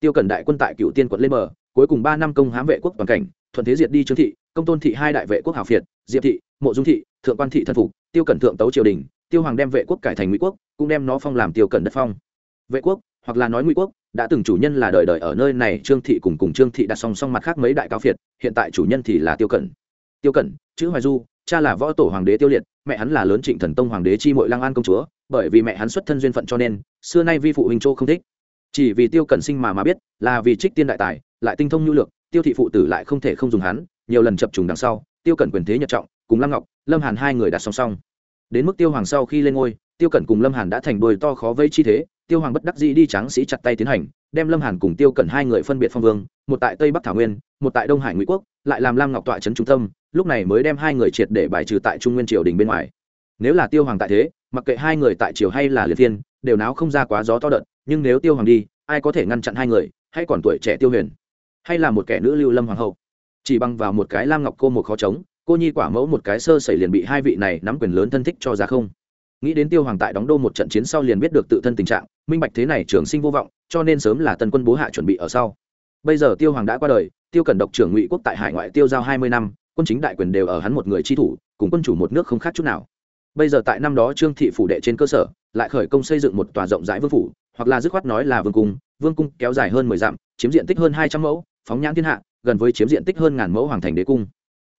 Speaker 1: Tiêu cẩn đại quân tại cựu tiên quận lên bờ, cuối cùng ba năm công hãm vệ quốc toàn cảnh, thuận thế diệt đi trương thị, công tôn thị hai đại vệ quốc hảo phiệt, diệp thị, mộ dung thị, thượng quan thị thần phục, tiêu cẩn thượng tấu triều đình, tiêu hoàng đem vệ quốc cải thành ngụy quốc, cũng đem nó phong làm tiêu cẩn đất phong vệ quốc, hoặc là nói ngụy quốc, đã từng chủ nhân là đời đời ở nơi này, trương thị cùng cùng trương thị đặt song song mặt khác mấy đại cao phiệt, hiện tại chủ nhân thì là tiêu cẩn. Tiêu cẩn, chữ hoài du, cha là võ tổ hoàng đế tiêu liệt, mẹ hắn là lớn trịnh thần tông hoàng đế chi mội lang an công chúa, bởi vì mẹ hắn xuất thân duyên phận cho nên, xưa nay vi phụ huynh châu không thích. Chỉ vì tiêu cẩn sinh mà mà biết, là vì trích tiên đại tài, lại tinh thông nhu lược, tiêu thị phụ tử lại không thể không dùng hắn, nhiều lần chập trùng đằng sau, tiêu cẩn quyền thế nhật trọng, cùng lâm ngọc, lâm hàn hai người đặt song song. Đến mức tiêu hoàng sau khi lên ngôi tiêu cẩn cùng lâm hàn đã thành đôi to khó vây chi thế, tiêu hoàng bất đắc dĩ đi tráng sĩ chặt tay tiến hành, đem lâm hàn cùng tiêu cẩn hai người phân biệt phong vương, một tại tây bắc thảo nguyên, một tại đông hải ngụy quốc, lại làm lam ngọc tọa trấn trung tâm, lúc này mới đem hai người triệt để bài trừ tại trung nguyên triều đình bên ngoài. Nếu là tiêu hoàng tại thế, mặc kệ hai người tại triều hay là liệt thiên, đều náo không ra quá gió to đợt, nhưng nếu tiêu hoàng đi, ai có thể ngăn chặn hai người, hay còn tuổi trẻ tiêu huyền, hay là một kẻ nữ lưu lâm hoàng hậu. Chỉ bằng vào một cái lam ngọc cô một khó chống, cô nhi quả mẫu một cái sơ sẩy liền bị hai vị này nắm quyền lớn thân thích cho ra không nghĩ đến tiêu hoàng tại đóng đô một trận chiến sau liền biết được tự thân tình trạng, minh bạch thế này trường sinh vô vọng, cho nên sớm là tân quân bố hạ chuẩn bị ở sau. Bây giờ tiêu hoàng đã qua đời, tiêu cẩn độc trưởng ngụy quốc tại hải ngoại tiêu giao hai mươi năm, quân chính đại quyền đều ở hắn một người chi thủ, cùng quân chủ một nước không khác chút nào. Bây giờ tại năm đó trương thị phủ đệ trên cơ sở, lại khởi công xây dựng một tòa rộng rãi vương phủ, hoặc là dứt khoát nói là vương cung vương cung kéo dài hơn mười dặm, chiếm diện tích hơn hai trăm mẫu, phóng nhãn thiên hạ, gần với chiếm diện tích hơn ngàn mẫu hoàng thành đế cung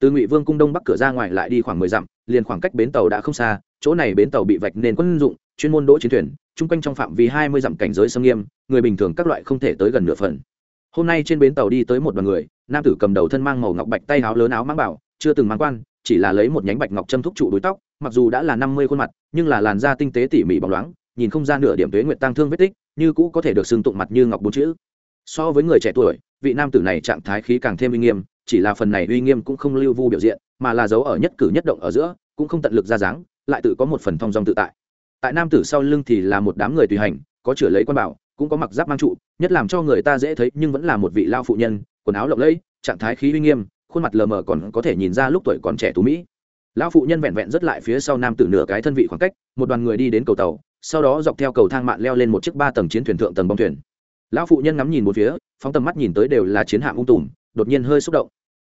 Speaker 1: từ ngụy vương cung đông bắc cửa ra ngoài lại đi khoảng mười dặm liền khoảng cách bến tàu đã không xa chỗ này bến tàu bị vạch nên quân dụng chuyên môn đỗ chiến thuyền chung quanh trong phạm vi hai mươi dặm cảnh giới sâm nghiêm người bình thường các loại không thể tới gần nửa phần hôm nay trên bến tàu đi tới một đoàn người nam tử cầm đầu thân mang màu ngọc bạch tay áo lớn áo mang bảo chưa từng mang quan chỉ là lấy một nhánh bạch ngọc châm thúc trụ đuôi tóc mặc dù đã là năm mươi khuôn mặt nhưng là làn da tinh tế tỉ mỉ bóng loáng nhìn không ra nửa điểm tuế nguyệt tăng thương vết tích như cũ có thể được xưng tụng mặt như ngọc bốn chữ so với người trẻ tuổi vị nam tử này trạng thái khí càng thêm uy nghiêm chỉ là phần này uy nghiêm cũng không lưu vu biểu diện, mà là dấu ở nhất cử nhất động ở giữa, cũng không tận lực ra dáng, lại tự có một phần thong dong tự tại. Tại nam tử sau lưng thì là một đám người tùy hành, có chửa lấy quan bảo, cũng có mặc giáp mang trụ, nhất làm cho người ta dễ thấy nhưng vẫn là một vị lao phụ nhân, quần áo lộng lẫy, trạng thái khí uy nghiêm, khuôn mặt lờ mờ còn có thể nhìn ra lúc tuổi còn trẻ tú mỹ. Lão phụ nhân vẹn vẹn rất lại phía sau nam tử nửa cái thân vị khoảng cách, một đoàn người đi đến cầu tàu, sau đó dọc theo cầu thang mạn leo lên một chiếc ba tầng chiến thuyền thượng tầng bong thuyền. Lão phụ nhân ngắm nhìn một phía, phóng tầm mắt nhìn tới đều là chiến hạm ung tùm đột nhiên hơi xúc động.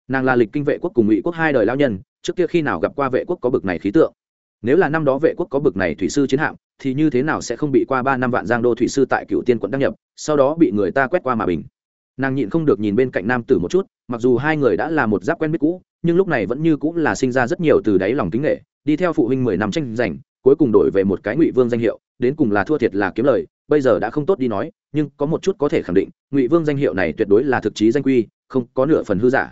Speaker 1: Nàng là lịch kinh vệ quốc cùng ngụy quốc hai đời lao nhân, trước kia khi nào gặp qua vệ quốc có bực này khí tượng? Nếu là năm đó vệ quốc có bực này thủy sư chiến hạm, thì như thế nào sẽ không bị qua ba năm vạn giang đô thủy sư tại cựu tiên quận đăng nhập, sau đó bị người ta quét qua mà bình? Nàng nhịn không được nhìn bên cạnh nam tử một chút, mặc dù hai người đã là một giáp quen biết cũ, nhưng lúc này vẫn như cũng là sinh ra rất nhiều từ đáy lòng kính nghệ đi theo phụ huynh mười năm tranh giành, cuối cùng đổi về một cái ngụy vương danh hiệu, đến cùng là thua thiệt là kiếm lời, bây giờ đã không tốt đi nói, nhưng có một chút có thể khẳng định, ngụy vương danh hiệu này tuyệt đối là thực chí danh quy không có nửa phần hư giả.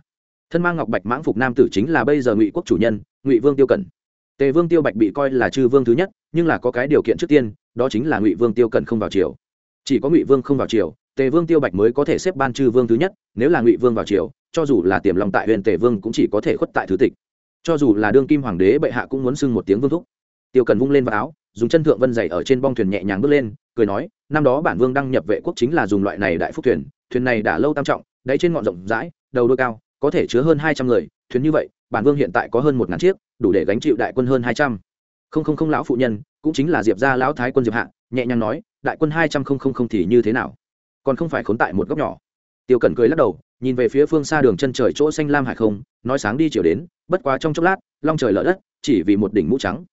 Speaker 1: Thân mang ngọc bạch mãng phục nam tử chính là bây giờ ngụy quốc chủ nhân, ngụy vương tiêu cẩn. Tề vương tiêu bạch bị coi là chư vương thứ nhất, nhưng là có cái điều kiện trước tiên, đó chính là ngụy vương tiêu cẩn không vào triều. Chỉ có ngụy vương không vào triều, tề vương tiêu bạch mới có thể xếp ban chư vương thứ nhất, nếu là ngụy vương vào triều, cho dù là tiềm lòng tại huyện tề vương cũng chỉ có thể khuất tại thứ tịch. Cho dù là đương kim hoàng đế bệ hạ cũng muốn xưng một tiếng vương thúc. Tiêu cần vung lên vào áo, dùng chân thượng vân dày ở trên bong thuyền nhẹ nhàng bước lên, cười nói, năm đó bản vương đăng nhập vệ quốc chính là dùng loại này đại phúc thuyền thuyền này đã lâu tam trọng đáy trên ngọn rộng rãi, đầu đôi cao, có thể chứa hơn hai trăm người, thuyền như vậy, bản vương hiện tại có hơn một ngàn chiếc, đủ để gánh chịu đại quân hơn hai trăm. Không không không lão phụ nhân, cũng chính là diệp gia lão thái quân diệp hạ, nhẹ nhàng nói, đại quân hai trăm không không không thì như thế nào? Còn không phải khốn tại một góc nhỏ. Tiêu cẩn cười lắc đầu, nhìn về phía phương xa đường chân trời chỗ xanh lam hải không, nói sáng đi chiều đến, bất quá trong chốc lát, long trời lở đất, chỉ vì một đỉnh mũ trắng.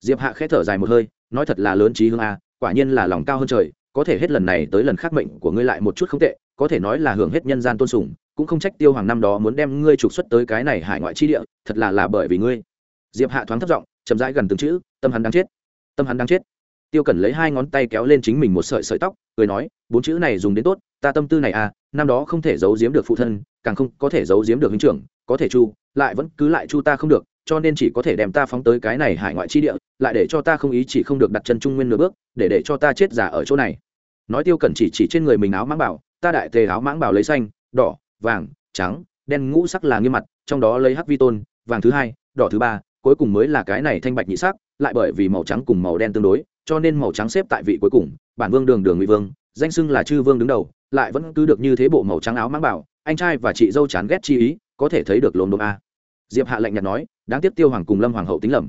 Speaker 1: Diệp hạ khẽ thở dài một hơi, nói thật là lớn trí hương a, quả nhiên là lòng cao hơn trời, có thể hết lần này tới lần khác mệnh của ngươi lại một chút không tệ có thể nói là hưởng hết nhân gian tôn sùng, cũng không trách tiêu hoàng năm đó muốn đem ngươi trục xuất tới cái này hải ngoại chi địa, thật là là bởi vì ngươi. Diệp hạ thoáng thất giọng, chậm rãi gần từng chữ, tâm hắn đang chết, tâm hắn đang chết. Tiêu cẩn lấy hai ngón tay kéo lên chính mình một sợi sợi tóc, cười nói, bốn chữ này dùng đến tốt, ta tâm tư này à năm đó không thể giấu giếm được phụ thân, càng không có thể giấu giếm được huynh trưởng, có thể chu, lại vẫn cứ lại chu ta không được, cho nên chỉ có thể đem ta phóng tới cái này hải ngoại chi địa, lại để cho ta không ý chỉ không được đặt chân trung nguyên nửa bước, để để cho ta chết giả ở chỗ này. Nói tiêu cẩn chỉ chỉ trên người mình áo mang bảo ta đại tề áo mãng bảo lấy xanh, đỏ, vàng, trắng, đen ngũ sắc là nghiêm mặt, trong đó lấy hắc vi tôn, vàng thứ hai, đỏ thứ ba, cuối cùng mới là cái này thanh bạch nhị sắc, lại bởi vì màu trắng cùng màu đen tương đối, cho nên màu trắng xếp tại vị cuối cùng, bản vương đường đường ngụy vương, danh xưng là chư vương đứng đầu, lại vẫn cứ được như thế bộ màu trắng áo mãng bảo, anh trai và chị dâu chán ghét chi ý, có thể thấy được lồn đồn a. Diệp hạ lạnh nhạt nói, đáng tiếc tiêu hoàng cùng lâm hoàng hậu tính lầm.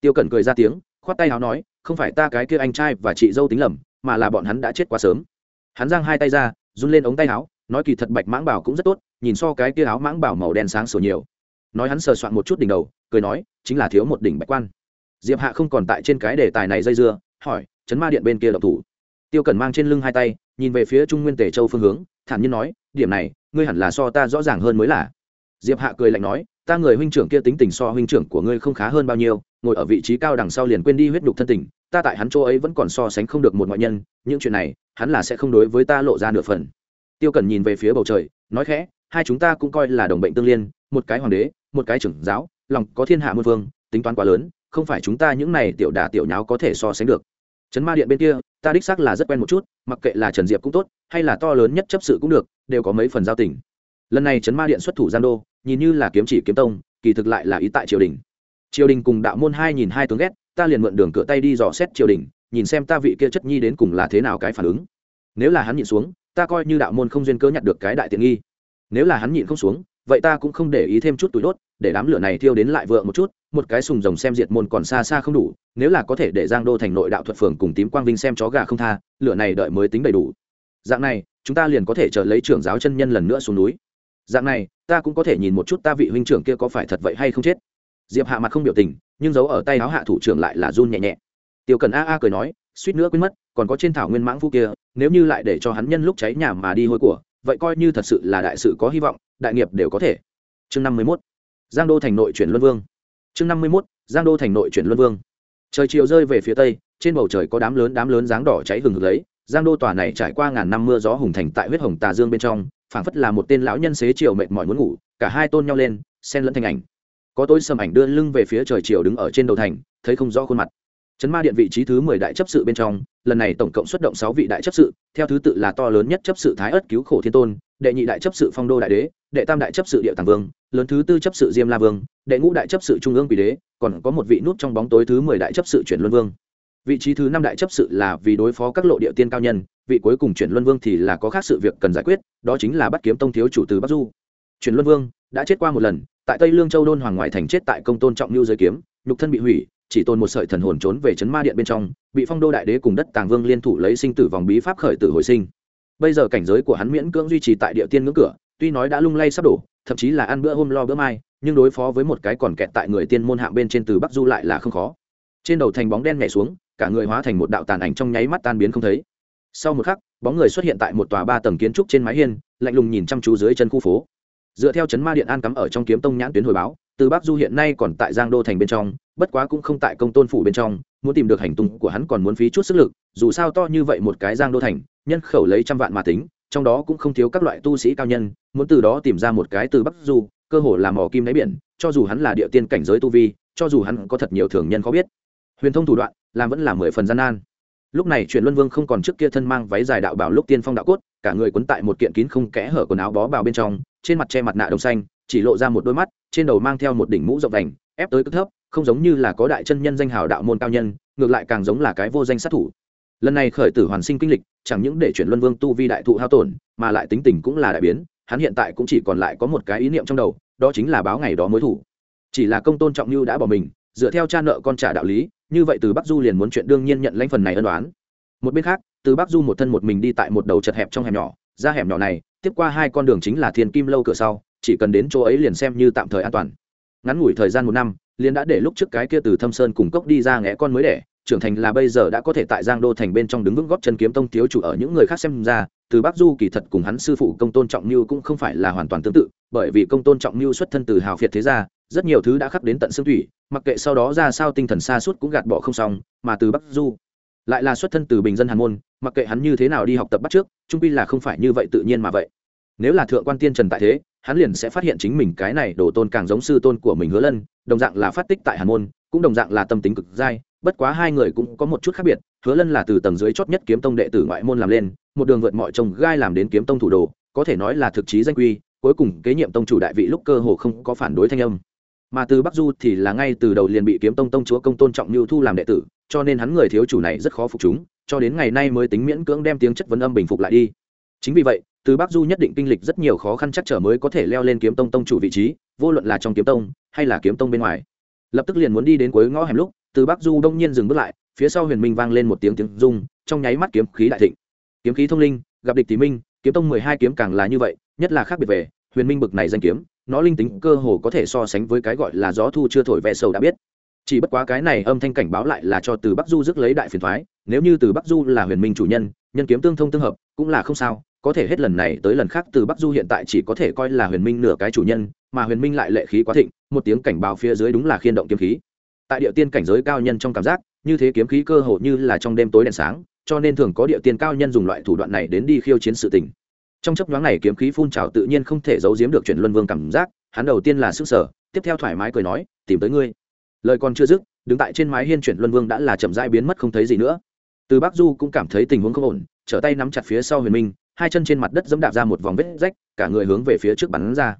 Speaker 1: Tiêu cẩn cười ra tiếng, khoát tay áo nói, không phải ta cái kia anh trai và chị dâu tính lầm, mà là bọn hắn đã chết quá sớm. Hắn giang hai tay ra run lên ống tay áo, nói kỳ thật bạch mãng bảo cũng rất tốt, nhìn so cái kia áo mãng bảo màu đen sáng sủa nhiều. Nói hắn sờ soạn một chút đỉnh đầu, cười nói, chính là thiếu một đỉnh bạch quan. Diệp hạ không còn tại trên cái đề tài này dây dưa, hỏi, chấn ma điện bên kia độc thủ? Tiêu cẩn mang trên lưng hai tay, nhìn về phía trung nguyên Tề châu phương hướng, thản nhiên nói, điểm này, ngươi hẳn là so ta rõ ràng hơn mới là. Diệp hạ cười lạnh nói, ta người huynh trưởng kia tính tình so huynh trưởng của ngươi không khá hơn bao nhiêu, ngồi ở vị trí cao đằng sau liền quên đi huyết đục thân tình ta tại hắn chỗ ấy vẫn còn so sánh không được một ngoại nhân, những chuyện này, hắn là sẽ không đối với ta lộ ra nửa phần. Tiêu cần nhìn về phía bầu trời, nói khẽ, hai chúng ta cũng coi là đồng bệnh tương liên, một cái hoàng đế, một cái trưởng giáo, lòng có thiên hạ muôn vương tính toán quá lớn, không phải chúng ta những này tiểu đả tiểu nháo có thể so sánh được. Trấn ma điện bên kia, ta đích xác là rất quen một chút, mặc kệ là trần diệp cũng tốt, hay là to lớn nhất chấp sự cũng được, đều có mấy phần giao tình. Lần này trấn ma điện xuất thủ gian đô, nhìn như là kiếm chỉ kiếm tông, kỳ thực lại là ý tại triều đình. Triều đình cùng đạo môn hai nhìn hai tướng ghét ta liền mượn đường cửa tay đi dò xét triều đình, nhìn xem ta vị kia chất nhi đến cùng là thế nào cái phản ứng. Nếu là hắn nhịn xuống, ta coi như đạo môn không duyên cớ nhặt được cái đại tiện nghi. Nếu là hắn nhịn không xuống, vậy ta cũng không để ý thêm chút túi đốt, để đám lửa này thiêu đến lại vợ một chút, một cái sùng rồng xem diệt môn còn xa xa không đủ, nếu là có thể để giang đô thành nội đạo thuật phường cùng tím quang vinh xem chó gà không tha, lửa này đợi mới tính đầy đủ. Dạng này, chúng ta liền có thể chờ lấy trưởng giáo chân nhân lần nữa xuống núi. Dạng này, ta cũng có thể nhìn một chút ta vị huynh trưởng kia có phải thật vậy hay không chết diệp hạ mặt không biểu tình, nhưng giấu ở tay áo hạ thủ trưởng lại là run nhẹ nhẹ. Tiêu cần a a cười nói, suýt nữa quên mất, còn có trên thảo nguyên mãng phu kia, nếu như lại để cho hắn nhân lúc cháy nhà mà đi hôi của, vậy coi như thật sự là đại sự có hy vọng, đại nghiệp đều có thể. Chương năm mươi mốt, giang đô thành nội chuyển luân vương. Chương năm mươi mốt, giang đô thành nội chuyển luân vương. Trời chiều rơi về phía tây, trên bầu trời có đám lớn đám lớn dáng đỏ cháy hừng hực lấy, giang đô tòa này trải qua ngàn năm mưa gió hùng thành tại huyết hồng tà dương bên trong, phảng phất là một tên lão nhân xế chiều mệt mỏi muốn ngủ, cả hai tôn nhau lên, xen lẫn thành ảnh có tối sầm ảnh đưa lưng về phía trời chiều đứng ở trên đầu thành thấy không rõ khuôn mặt Trấn Ma Điện vị trí thứ mười đại chấp sự bên trong, lần này tổng cộng xuất động sáu vị đại chấp sự, theo thứ tự là to lớn nhất chấp sự Thái Ức cứu khổ thiên tôn, đệ nhị đại chấp sự Phong Đô đại đế, đệ tam đại chấp sự Điệu Tàng Vương, lớn thứ tư chấp sự Diêm La Vương, đệ ngũ đại chấp sự Trung ương Quỷ Đế, còn có một vị nút trong bóng tối thứ mười đại chấp sự Chuyển Luân Vương. Vị trí thứ năm đại chấp sự là vì đối phó các lộ địa tiên cao nhân, vị cuối cùng Chuyển Luân Vương thì là có khác sự việc cần giải quyết, đó chính là bắt kiếm tông thiếu chủ từ Bắc Du. Chuyển Luân Vương đã chết qua một lần, tại Tây Lương Châu Đôn Hoàng ngoại thành chết tại công tôn trọng lưu dưới kiếm, nhục thân bị hủy, chỉ tồn một sợi thần hồn trốn về chấn ma điện bên trong bị phong đô đại đế cùng đất tàng vương liên thủ lấy sinh tử vòng bí pháp khởi tử hồi sinh. Bây giờ cảnh giới của hắn miễn cưỡng duy trì tại địa tiên ngưỡng cửa tuy nói đã lung lay sắp đổ thậm chí là ăn bữa hôm lo bữa mai nhưng đối phó với một cái còn kẹt tại người tiên môn hạng bên trên từ bắc du lại là không khó. Trên đầu thành bóng đen nhảy xuống cả người hóa thành một đạo tàn ảnh trong nháy mắt tan biến không thấy. Sau một khắc bóng người xuất hiện tại một tòa ba tầng kiến trúc trên mái hiên lạnh lùng nhìn chăm chú dưới chân khu phố dựa theo chấn ma điện an cắm ở trong kiếm tông nhãn tuyến hồi báo, từ bắc du hiện nay còn tại giang đô thành bên trong, bất quá cũng không tại công tôn phủ bên trong, muốn tìm được hành tung của hắn còn muốn phí chút sức lực, dù sao to như vậy một cái giang đô thành, nhân khẩu lấy trăm vạn mà tính, trong đó cũng không thiếu các loại tu sĩ cao nhân, muốn từ đó tìm ra một cái từ bắc du, cơ hồ là mỏ kim đáy biển, cho dù hắn là địa tiên cảnh giới tu vi, cho dù hắn có thật nhiều thường nhân có biết. Huyền thông thủ đoạn, làm vẫn là mười phần gian nan. Lúc này truyền luân vương không còn trước kia thân mang váy dài đạo bảo lúc tiên phong đạo cốt, cả người quấn tại một kiện kín không kẽ hở quần áo bó bào bên trong trên mặt che mặt nạ đồng xanh, chỉ lộ ra một đôi mắt, trên đầu mang theo một đỉnh mũ rộng đành ép tới cực thấp, không giống như là có đại chân nhân danh hào đạo môn cao nhân, ngược lại càng giống là cái vô danh sát thủ. Lần này khởi tử hoàn sinh kinh lịch, chẳng những để chuyển luân vương tu vi đại thụ hao tổn, mà lại tính tình cũng là đại biến, hắn hiện tại cũng chỉ còn lại có một cái ý niệm trong đầu, đó chính là báo ngày đó mối thủ. Chỉ là công tôn trọng như đã bỏ mình, dựa theo cha nợ con trả đạo lý, như vậy từ bắc du liền muốn chuyện đương nhiên nhận lãnh phần này ân đoán một bên khác, từ bắc du một thân một mình đi tại một đầu chật hẹp trong hẻm nhỏ, ra hẻm nhỏ này tiếp qua hai con đường chính là thiên kim lâu cửa sau, chỉ cần đến chỗ ấy liền xem như tạm thời an toàn. Ngắn ngủi thời gian một năm, liền đã để lúc trước cái kia từ thâm sơn cùng cốc đi ra ngẽ con mới đẻ, trưởng thành là bây giờ đã có thể tại giang đô thành bên trong đứng vững góp chân kiếm tông thiếu chủ ở những người khác xem ra, từ bắc du kỳ thật cùng hắn sư phụ công tôn trọng mưu cũng không phải là hoàn toàn tương tự, bởi vì công tôn trọng mưu xuất thân từ hào phiệt thế gia, rất nhiều thứ đã khắc đến tận xương thủy, mặc kệ sau đó ra sao tinh thần xa suốt cũng gạt bỏ không xong, mà từ bắc du lại là xuất thân từ bình dân hàn môn, mặc kệ hắn như thế nào đi học tập bắt trước, trung pi là không phải như vậy tự nhiên mà vậy. Nếu là thượng quan tiên trần tại thế, hắn liền sẽ phát hiện chính mình cái này đổ tôn càng giống sư tôn của mình hứa lân, đồng dạng là phát tích tại hàn môn, cũng đồng dạng là tâm tính cực dai, bất quá hai người cũng có một chút khác biệt, hứa lân là từ tầng dưới chót nhất kiếm tông đệ tử ngoại môn làm lên, một đường vượt mọi trông gai làm đến kiếm tông thủ đồ, có thể nói là thực chí danh quy, cuối cùng kế nhiệm tông chủ đại vị lúc cơ hồ không có phản đối thanh âm. Mà từ bắc du thì là ngay từ đầu liền bị kiếm tông tông chúa công tôn trọng như thu làm đệ tử cho nên hắn người thiếu chủ này rất khó phục chúng, cho đến ngày nay mới tính miễn cưỡng đem tiếng chất vấn âm bình phục lại đi. Chính vì vậy, từ bắc du nhất định kinh lịch rất nhiều khó khăn chắc trở mới có thể leo lên kiếm tông tông chủ vị trí, vô luận là trong kiếm tông hay là kiếm tông bên ngoài. Lập tức liền muốn đi đến cuối ngõ hẻm lúc, từ bắc du đông nhiên dừng bước lại, phía sau huyền minh vang lên một tiếng tiếng rung, trong nháy mắt kiếm khí đại thịnh. Kiếm khí thông linh, gặp địch thì minh, kiếm tông mười hai kiếm càng là như vậy, nhất là khác biệt về, huyền minh bực này danh kiếm, nó linh tính cơ hồ có thể so sánh với cái gọi là gió thu chưa thổi ve sầu đã biết chỉ bất quá cái này âm thanh cảnh báo lại là cho từ bắc du rước lấy đại phiền thoái nếu như từ bắc du là huyền minh chủ nhân nhân kiếm tương thông tương hợp, cũng là không sao, có thể hết lần này tới lần khác từ bắc du hiện tại chỉ có thể coi là huyền minh nửa cái chủ nhân, mà huyền minh lại lệ khí quá thịnh, một tiếng cảnh báo phía dưới đúng là khiên động kiếm khí. Tại địa tiên cảnh giới cao nhân trong cảm giác, như thế kiếm khí cơ hồ như là trong đêm tối đèn sáng, cho nên thường có địa tiên cao nhân dùng loại thủ đoạn này đến đi khiêu chiến sự tình. Trong chấp nhoáng này kiếm khí phun trào tự nhiên không thể giấu giếm được chuyển luân vương cảm giác, hắn đầu tiên là sức sở tiếp theo thoải mái cười nói, tìm tới ngươi lời còn chưa dứt, đứng tại trên mái hiên chuyển luân vương đã là chậm rãi biến mất không thấy gì nữa. Từ bắc du cũng cảm thấy tình huống không ổn, trở tay nắm chặt phía sau huyền minh, hai chân trên mặt đất dẫm đạp ra một vòng vết rách, cả người hướng về phía trước bắn ra.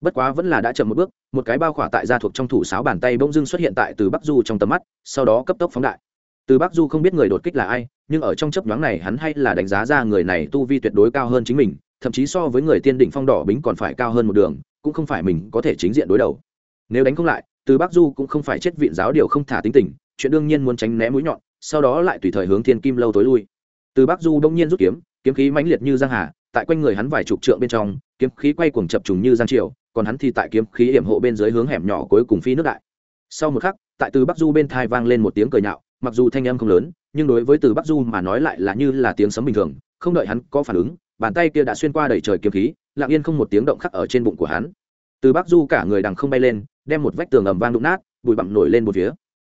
Speaker 1: Bất quá vẫn là đã chậm một bước, một cái bao khỏa tại da thuộc trong thủ sáo bàn tay bỗng dưng xuất hiện tại từ bắc du trong tầm mắt, sau đó cấp tốc phóng đại. Từ bắc du không biết người đột kích là ai, nhưng ở trong chấp nhoáng này hắn hay là đánh giá ra người này tu vi tuyệt đối cao hơn chính mình, thậm chí so với người tiên đỉnh phong đỏ bính còn phải cao hơn một đường, cũng không phải mình có thể chính diện đối đầu. Nếu đánh không lại từ bắc du cũng không phải chết viện giáo điều không thả tính tình, chuyện đương nhiên muốn tránh né mũi nhọn, sau đó lại tùy thời hướng thiên kim lâu tối lui. Từ bắc du đông nhiên rút kiếm kiếm khí mãnh liệt như giang hà, tại quanh người hắn vài chục trượng bên trong, kiếm khí quay cuồng chập trùng như giang triều, còn hắn thì tại kiếm khí hiểm hộ bên dưới hướng hẻm nhỏ cuối cùng phi nước đại. Sau một khắc, tại từ bắc du bên thai vang lên một tiếng cười nhạo, mặc dù thanh âm không lớn, nhưng đối với từ bắc du mà nói lại là như là tiếng sấm bình thường, không đợi hắn có phản ứng, bàn tay kia đã xuyên qua đầy trời kiếm khí, lặng yên không một tiếng động khắc ở trên bụng của hắn từ bắc du cả người đằng không bay lên, đem một vách tường ầm vang đụng nát, bụi bặm nổi lên một phía.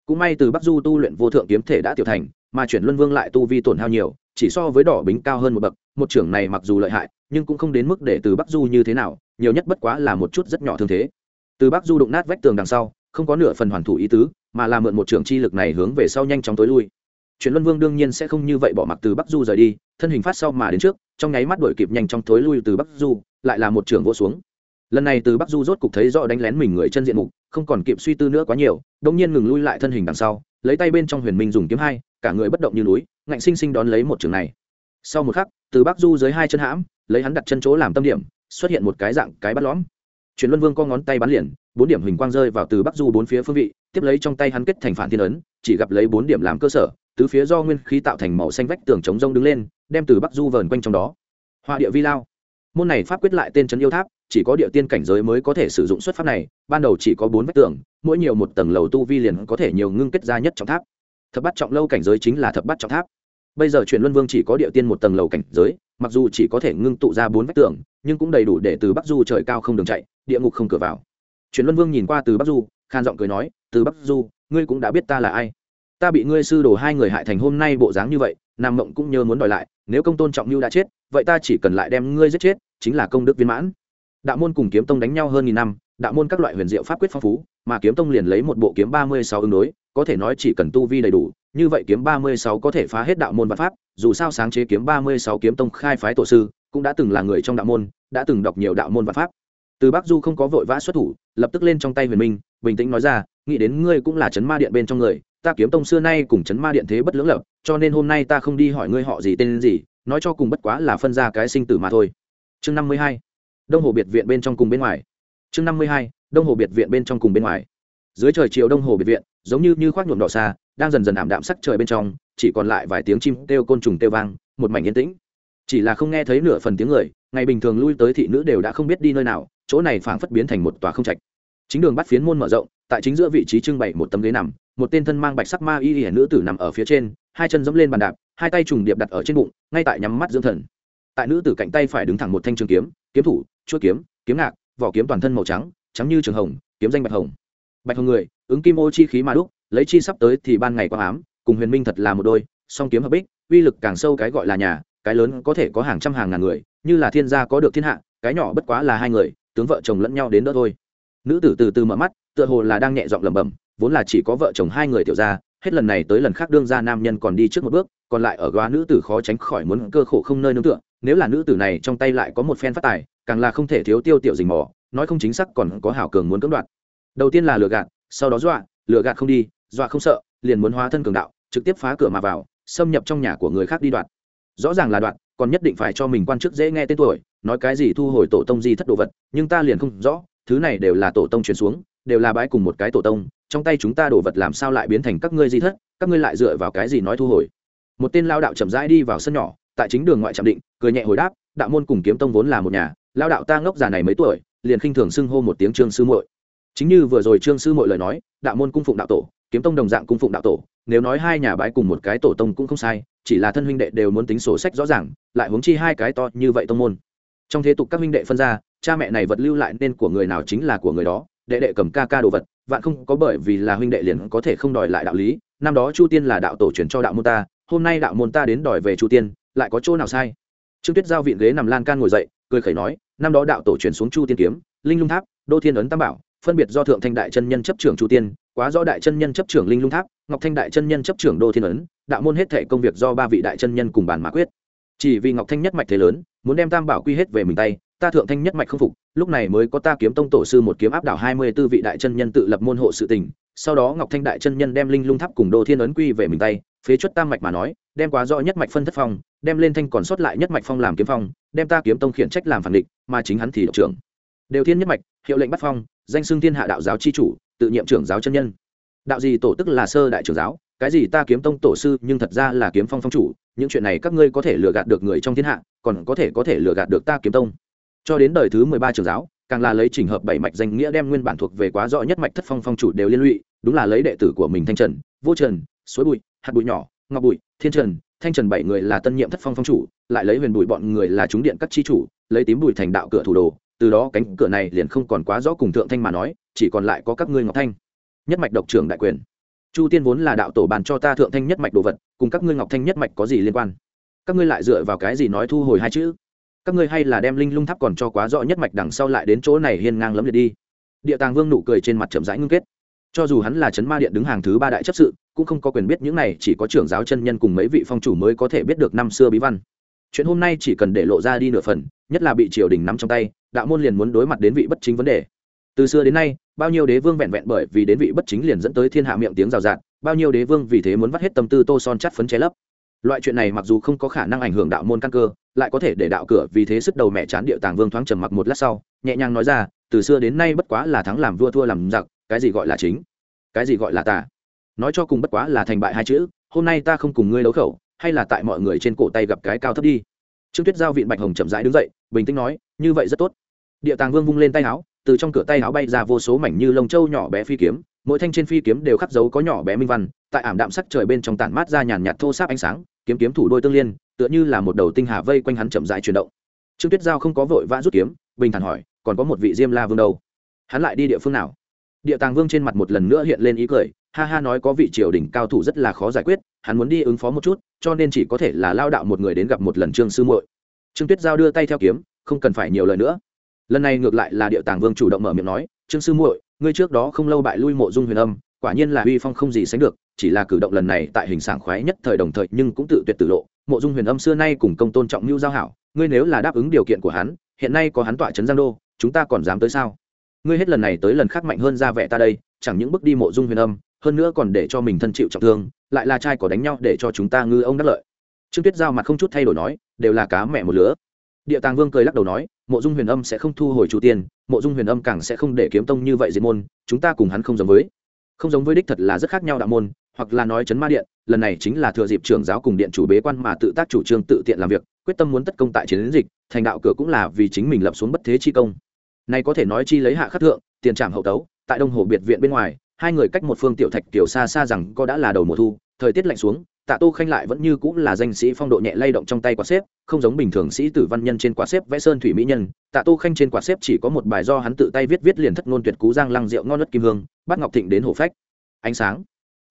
Speaker 1: Cũng may từ bắc du tu luyện vô thượng kiếm thể đã tiểu thành, mà chuyển luân vương lại tu vi tổn hao nhiều, chỉ so với đỏ bính cao hơn một bậc, một trưởng này mặc dù lợi hại, nhưng cũng không đến mức để từ bắc du như thế nào, nhiều nhất bất quá là một chút rất nhỏ thương thế. Từ bắc du đụng nát vách tường đằng sau, không có nửa phần hoàn thủ ý tứ, mà là mượn một trưởng chi lực này hướng về sau nhanh chóng tối lui. Chuyển luân vương đương nhiên sẽ không như vậy bỏ mặc từ bắc du rời đi, thân hình phát sau mà đến trước, trong nháy mắt đuổi kịp nhanh chóng tối lui từ bắc du, lại là một trưởng vô xuống lần này từ bắc du rốt cục thấy rõ đánh lén mình người chân diện mục, không còn kịp suy tư nữa quá nhiều đông nhiên ngừng lui lại thân hình đằng sau, lấy tay bên trong huyền minh dùng kiếm hai, cả người bất động như núi, ngạnh sinh sinh đón lấy một trường này. Sau một khắc, từ bắc du dưới hai chân hãm, lấy hắn đặt chân chỗ làm tâm điểm, xuất hiện một cái dạng cái bắt lõm. Chuyển luân vương co ngón tay bắn liền, bốn điểm hình quang rơi vào từ bắc du bốn phía phương vị, tiếp lấy trong tay hắn kết thành phản thiên ấn, chỉ gặp lấy bốn điểm làm cơ sở, tứ phía do nguyên khí tạo thành màu xanh vách tường chống rông đứng lên, đem từ bắc du vờn quanh trong đó. Hoa địa vi lao môn này pháp quyết lại tên trấn yêu tháp, chỉ có địa tiên cảnh giới mới có thể sử dụng xuất pháp này, ban đầu chỉ có bốn vách tường, mỗi nhiều một tầng lầu tu vi liền có thể nhiều ngưng kết ra nhất trọng tháp. Thập bắt trọng lâu cảnh giới chính là thập bắt trọng tháp. Bây giờ truyền luân vương chỉ có địa tiên một tầng lầu cảnh giới, mặc dù chỉ có thể ngưng tụ ra bốn vách tường, nhưng cũng đầy đủ để từ bắc du trời cao không đường chạy, địa ngục không cửa vào. Truyền luân vương nhìn qua từ bắc du, khan giọng cười nói, từ bắc du, ngươi cũng đã biết ta là ai? Ta bị ngươi sư đồ hai người hại thành hôm nay bộ dáng như vậy, nam mộng cũng nhớ muốn đòi lại nếu công tôn trọng như đã chết, vậy ta chỉ cần lại đem ngươi giết chết, chính là công đức viên mãn. Đạo môn cùng kiếm tông đánh nhau hơn nghìn năm, đạo môn các loại huyền diệu pháp quyết phong phú, mà kiếm tông liền lấy một bộ kiếm ba mươi sáu ứng đối, có thể nói chỉ cần tu vi đầy đủ, như vậy kiếm ba mươi sáu có thể phá hết đạo môn văn pháp, dù sao sáng chế kiếm ba mươi sáu kiếm tông khai phái tổ sư, cũng đã từng là người trong đạo môn, đã từng đọc nhiều đạo môn văn pháp. Từ bắc du không có vội vã xuất thủ, lập tức lên trong tay huyền minh, bình tĩnh nói ra, nghĩ đến ngươi cũng là chấn ma điện bên trong người ta kiếm tông xưa nay cùng chấn ma điện thế bất lưỡng lập, cho nên hôm nay ta không đi hỏi ngươi họ gì tên gì, nói cho cùng bất quá là phân ra cái sinh tử mà thôi. Chương năm mươi hai, đông hồ biệt viện bên trong cùng bên ngoài. Chương năm mươi hai, đông hồ biệt viện bên trong cùng bên ngoài. Dưới trời chiều đông hồ biệt viện, giống như như khoác nhuộm đỏ xa, đang dần dần ảm đạm sắc trời bên trong, chỉ còn lại vài tiếng chim kêu côn trùng kêu vang, một mảnh yên tĩnh. Chỉ là không nghe thấy nửa phần tiếng người, ngày bình thường lui tới thị nữ đều đã không biết đi nơi nào, chỗ này phảng phất biến thành một tòa không trạch chính đường bắt phiến môn mở rộng, tại chính giữa vị trí trưng bày một tấm ghế nằm, một tên thân mang bạch sắc ma y hiển nữ tử nằm ở phía trên, hai chân dẫm lên bàn đạp, hai tay trùng điệp đặt ở trên bụng, ngay tại nhắm mắt dưỡng thần. Tại nữ tử cạnh tay phải đứng thẳng một thanh trường kiếm kiếm thủ chuỗi kiếm kiếm ngạc, vỏ kiếm toàn thân màu trắng trắng như trường hồng, kiếm danh bạch hồng. Bạch hồng người, ứng kim ô chi khí mà đúc, lấy chi sắp tới thì ban ngày quang ám, cùng huyền minh thật là một đôi, song kiếm hợp bích, uy lực càng sâu cái gọi là nhà, cái lớn có thể có hàng trăm hàng ngàn người, như là thiên gia có được thiên hạ, cái nhỏ bất quá là hai người, tướng vợ chồng lẫn nhau đến đó thôi nữ tử từ từ mở mắt, tựa hồ là đang nhẹ giọng lẩm bẩm, vốn là chỉ có vợ chồng hai người tiểu ra hết lần này tới lần khác đương ra nam nhân còn đi trước một bước, còn lại ở góa nữ tử khó tránh khỏi muốn cơ khổ không nơi nương tựa, nếu là nữ tử này trong tay lại có một phen phát tài, càng là không thể thiếu tiêu tiểu dình mỏ nói không chính xác còn có hảo cường muốn cưỡng đoạt. Đầu tiên là lừa gạt, sau đó dọa, lừa gạt không đi, dọa không sợ, liền muốn hóa thân cường đạo, trực tiếp phá cửa mà vào, xâm nhập trong nhà của người khác đi đoạt. Rõ ràng là đoạt, còn nhất định phải cho mình quan chức dễ nghe tên tuổi, nói cái gì thu hồi tổ tông di thất đồ vật, nhưng ta liền không rõ thứ này đều là tổ tông truyền xuống, đều là bái cùng một cái tổ tông, trong tay chúng ta đồ vật làm sao lại biến thành các ngươi di thất, các ngươi lại dựa vào cái gì nói thu hồi? Một tên lao đạo chậm rãi đi vào sân nhỏ, tại chính đường ngoại trạm định, cười nhẹ hồi đáp, đạo môn cùng kiếm tông vốn là một nhà, lao đạo ta ngốc già này mấy tuổi, liền khinh thường xưng hô một tiếng trương sư muội. Chính như vừa rồi trương sư muội lời nói, đạo môn cung phụng đạo tổ, kiếm tông đồng dạng cung phụng đạo tổ, nếu nói hai nhà bái cùng một cái tổ tông cũng không sai, chỉ là thân huynh đệ đều muốn tính sổ sách rõ ràng, lại huống chi hai cái to như vậy tông môn. Trong thế tục các huynh đệ phân ra cha mẹ này vật lưu lại nên của người nào chính là của người đó, đệ đệ cầm ca ca đồ vật, vạn không có bởi vì là huynh đệ liền có thể không đòi lại đạo lý. Năm đó chu tiên là đạo tổ truyền cho đạo môn ta, hôm nay đạo môn ta đến đòi về chu tiên, lại có chỗ nào sai? Trương tuyết giao vị ghế nằm lan can ngồi dậy, cười khẩy nói, năm đó đạo tổ truyền xuống chu tiên kiếm, linh lung tháp, đô thiên ấn tam bảo, phân biệt do thượng thanh đại chân nhân chấp trưởng chu tiên, quá do đại chân nhân chấp trưởng linh lung tháp, ngọc thanh đại chân nhân chấp trưởng đô thiên ấn, đạo môn hết thể công việc do ba vị đại chân nhân cùng bàn mã quyết. Chỉ vì ngọc thanh nhất mạch thế lớn, muốn đem tam bảo quy hết về mình tay ta thượng thanh nhất mạch không phục, lúc này mới có ta kiếm tông tổ sư một kiếm áp đảo hai mươi tư vị đại chân nhân tự lập môn hộ sự tình, sau đó ngọc thanh đại chân nhân đem linh lung tháp cùng đô thiên ấn quy về mình tay, phế chuất tam mạch mà nói, đem quá rõ nhất mạch phân thất phong, đem lên thanh còn sót lại nhất mạch phong làm kiếm phong, đem ta kiếm tông khiển trách làm phản địch, mà chính hắn thì độc trưởng. Đều thiên nhất mạch, hiệu lệnh bắt phong, danh xưng thiên hạ đạo giáo chi chủ, tự nhiệm trưởng giáo chân nhân. Đạo gì tổ tức là sơ đại trưởng giáo, cái gì ta kiếm tông tổ sư nhưng thật ra là kiếm phong phong chủ, những chuyện này các ngươi có thể lừa gạt được người trong thiên hạ, còn có thể có thể lừa gạt được ta kiếm tông cho đến đời thứ mười ba trưởng giáo, càng là lấy trình hợp bảy mạch danh nghĩa đem nguyên bản thuộc về quá rõ nhất mạch thất phong phong chủ đều liên lụy, đúng là lấy đệ tử của mình thanh trần, vô trần, suối bụi, hạt bụi nhỏ, ngọc bụi, thiên trần, thanh trần bảy người là tân nhiệm thất phong phong chủ, lại lấy huyền bụi bọn người là chúng điện các chi chủ, lấy tím bụi thành đạo cửa thủ đồ, từ đó cánh cửa này liền không còn quá rõ cùng thượng thanh mà nói, chỉ còn lại có các ngươi ngọc thanh. Nhất mạch độc trưởng đại quyền. Chu tiên vốn là đạo tổ bàn cho ta thượng thanh nhất mạch đồ vật, cùng các ngươi ngọc thanh nhất mạch có gì liên quan? Các ngươi lại dựa vào cái gì nói thu hồi hai chữ? Các ngươi hay là đem linh lung tháp còn cho quá rõ nhất mạch đằng sau lại đến chỗ này hiên ngang lấm liệt đi. Địa tàng vương nụ cười trên mặt chậm rãi ngưng kết. Cho dù hắn là chấn ma điện đứng hàng thứ ba đại chấp sự, cũng không có quyền biết những này, chỉ có trưởng giáo chân nhân cùng mấy vị phong chủ mới có thể biết được năm xưa bí văn. Chuyện hôm nay chỉ cần để lộ ra đi nửa phần, nhất là bị triều đình nắm trong tay, đạo môn liền muốn đối mặt đến vị bất chính vấn đề. Từ xưa đến nay, bao nhiêu đế vương vẹn vẹn bởi vì đến vị bất chính liền dẫn tới thiên hạ miệng tiếng rào rạt, bao nhiêu đế vương vì thế muốn vắt hết tâm tư tô son chắt phấn che lấp. Loại chuyện này mặc dù không có khả năng ảnh hưởng đạo môn căn cơ lại có thể để đạo cửa vì thế sức đầu mẹ chán địa tàng vương thoáng trầm mặc một lát sau, nhẹ nhàng nói ra, từ xưa đến nay bất quá là thắng làm vua thua làm giặc, cái gì gọi là chính? Cái gì gọi là tà? Nói cho cùng bất quá là thành bại hai chữ, hôm nay ta không cùng ngươi đấu khẩu, hay là tại mọi người trên cổ tay gặp cái cao thấp đi. Trương tuyết giao viện bạch hồng chậm rãi đứng dậy, bình tĩnh nói, như vậy rất tốt. Địa tàng vương vung lên tay áo, từ trong cửa tay áo bay ra vô số mảnh như lông trâu nhỏ bé phi kiếm mỗi thanh trên phi kiếm đều khắc dấu có nhỏ bé minh văn, tại ảm đạm sắc trời bên trong tản mát ra nhàn nhạt thô sáp ánh sáng, kiếm kiếm thủ đôi tương liên, tựa như là một đầu tinh hà vây quanh hắn chậm rãi chuyển động. Trương tuyết giao không có vội vã rút kiếm, bình thản hỏi, còn có một vị diêm la vương đâu? Hắn lại đi địa phương nào? Địa tàng vương trên mặt một lần nữa hiện lên ý cười, ha ha nói có vị triều đình cao thủ rất là khó giải quyết, hắn muốn đi ứng phó một chút, cho nên chỉ có thể là lao đạo một người đến gặp một lần trương sư muội. Trương tuyết giao đưa tay theo kiếm, không cần phải nhiều lời nữa. Lần này ngược lại là địa tàng vương chủ động mở miệng nói, trương sư muội ngươi trước đó không lâu bại lui mộ dung huyền âm, quả nhiên là uy phong không gì sánh được, chỉ là cử động lần này tại hình sảng khoái nhất thời đồng thời nhưng cũng tự tuyệt tử lộ. Mộ dung huyền âm xưa nay cùng công tôn trọng mưu giao hảo, ngươi nếu là đáp ứng điều kiện của hắn, hiện nay có hắn tọa trấn giang đô, chúng ta còn dám tới sao? Ngươi hết lần này tới lần khác mạnh hơn ra vẻ ta đây, chẳng những bước đi mộ dung huyền âm, hơn nữa còn để cho mình thân chịu trọng thương, lại là trai có đánh nhau để cho chúng ta ngư ông đắc lợi. Trương tuyết giao mặt không chút thay đổi nói, đều là cá mẹ một lứa địa tàng vương cười lắc đầu nói, mộ dung huyền âm sẽ không thu hồi chủ tiền, mộ dung huyền âm càng sẽ không để kiếm tông như vậy diệt môn, chúng ta cùng hắn không giống với. Không giống với đích thật là rất khác nhau đạo môn, hoặc là nói chấn ma điện, lần này chính là thừa dịp trưởng giáo cùng điện chủ bế quan mà tự tác chủ trương tự tiện làm việc, quyết tâm muốn tất công tại chiến dịch, thành đạo cửa cũng là vì chính mình lập xuống bất thế chi công. Nay có thể nói chi lấy hạ khắc thượng, tiền trạm hậu tấu, tại đông hồ biệt viện bên ngoài, hai người cách một phương tiểu thạch tiểu xa xa rằng có đã là đầu mùa thu, thời tiết lạnh xuống tạ tô khanh lại vẫn như cũng là danh sĩ phong độ nhẹ lay động trong tay quạt xếp, không giống bình thường sĩ tử văn nhân trên quạt xếp vẽ sơn thủy mỹ nhân. Tạ tô khanh trên quạt xếp chỉ có một bài do hắn tự tay viết viết liền thất ngôn tuyệt cú giang lăng rượu ngon đất kim hương, bắt ngọc thịnh đến hổ phách. Ánh sáng.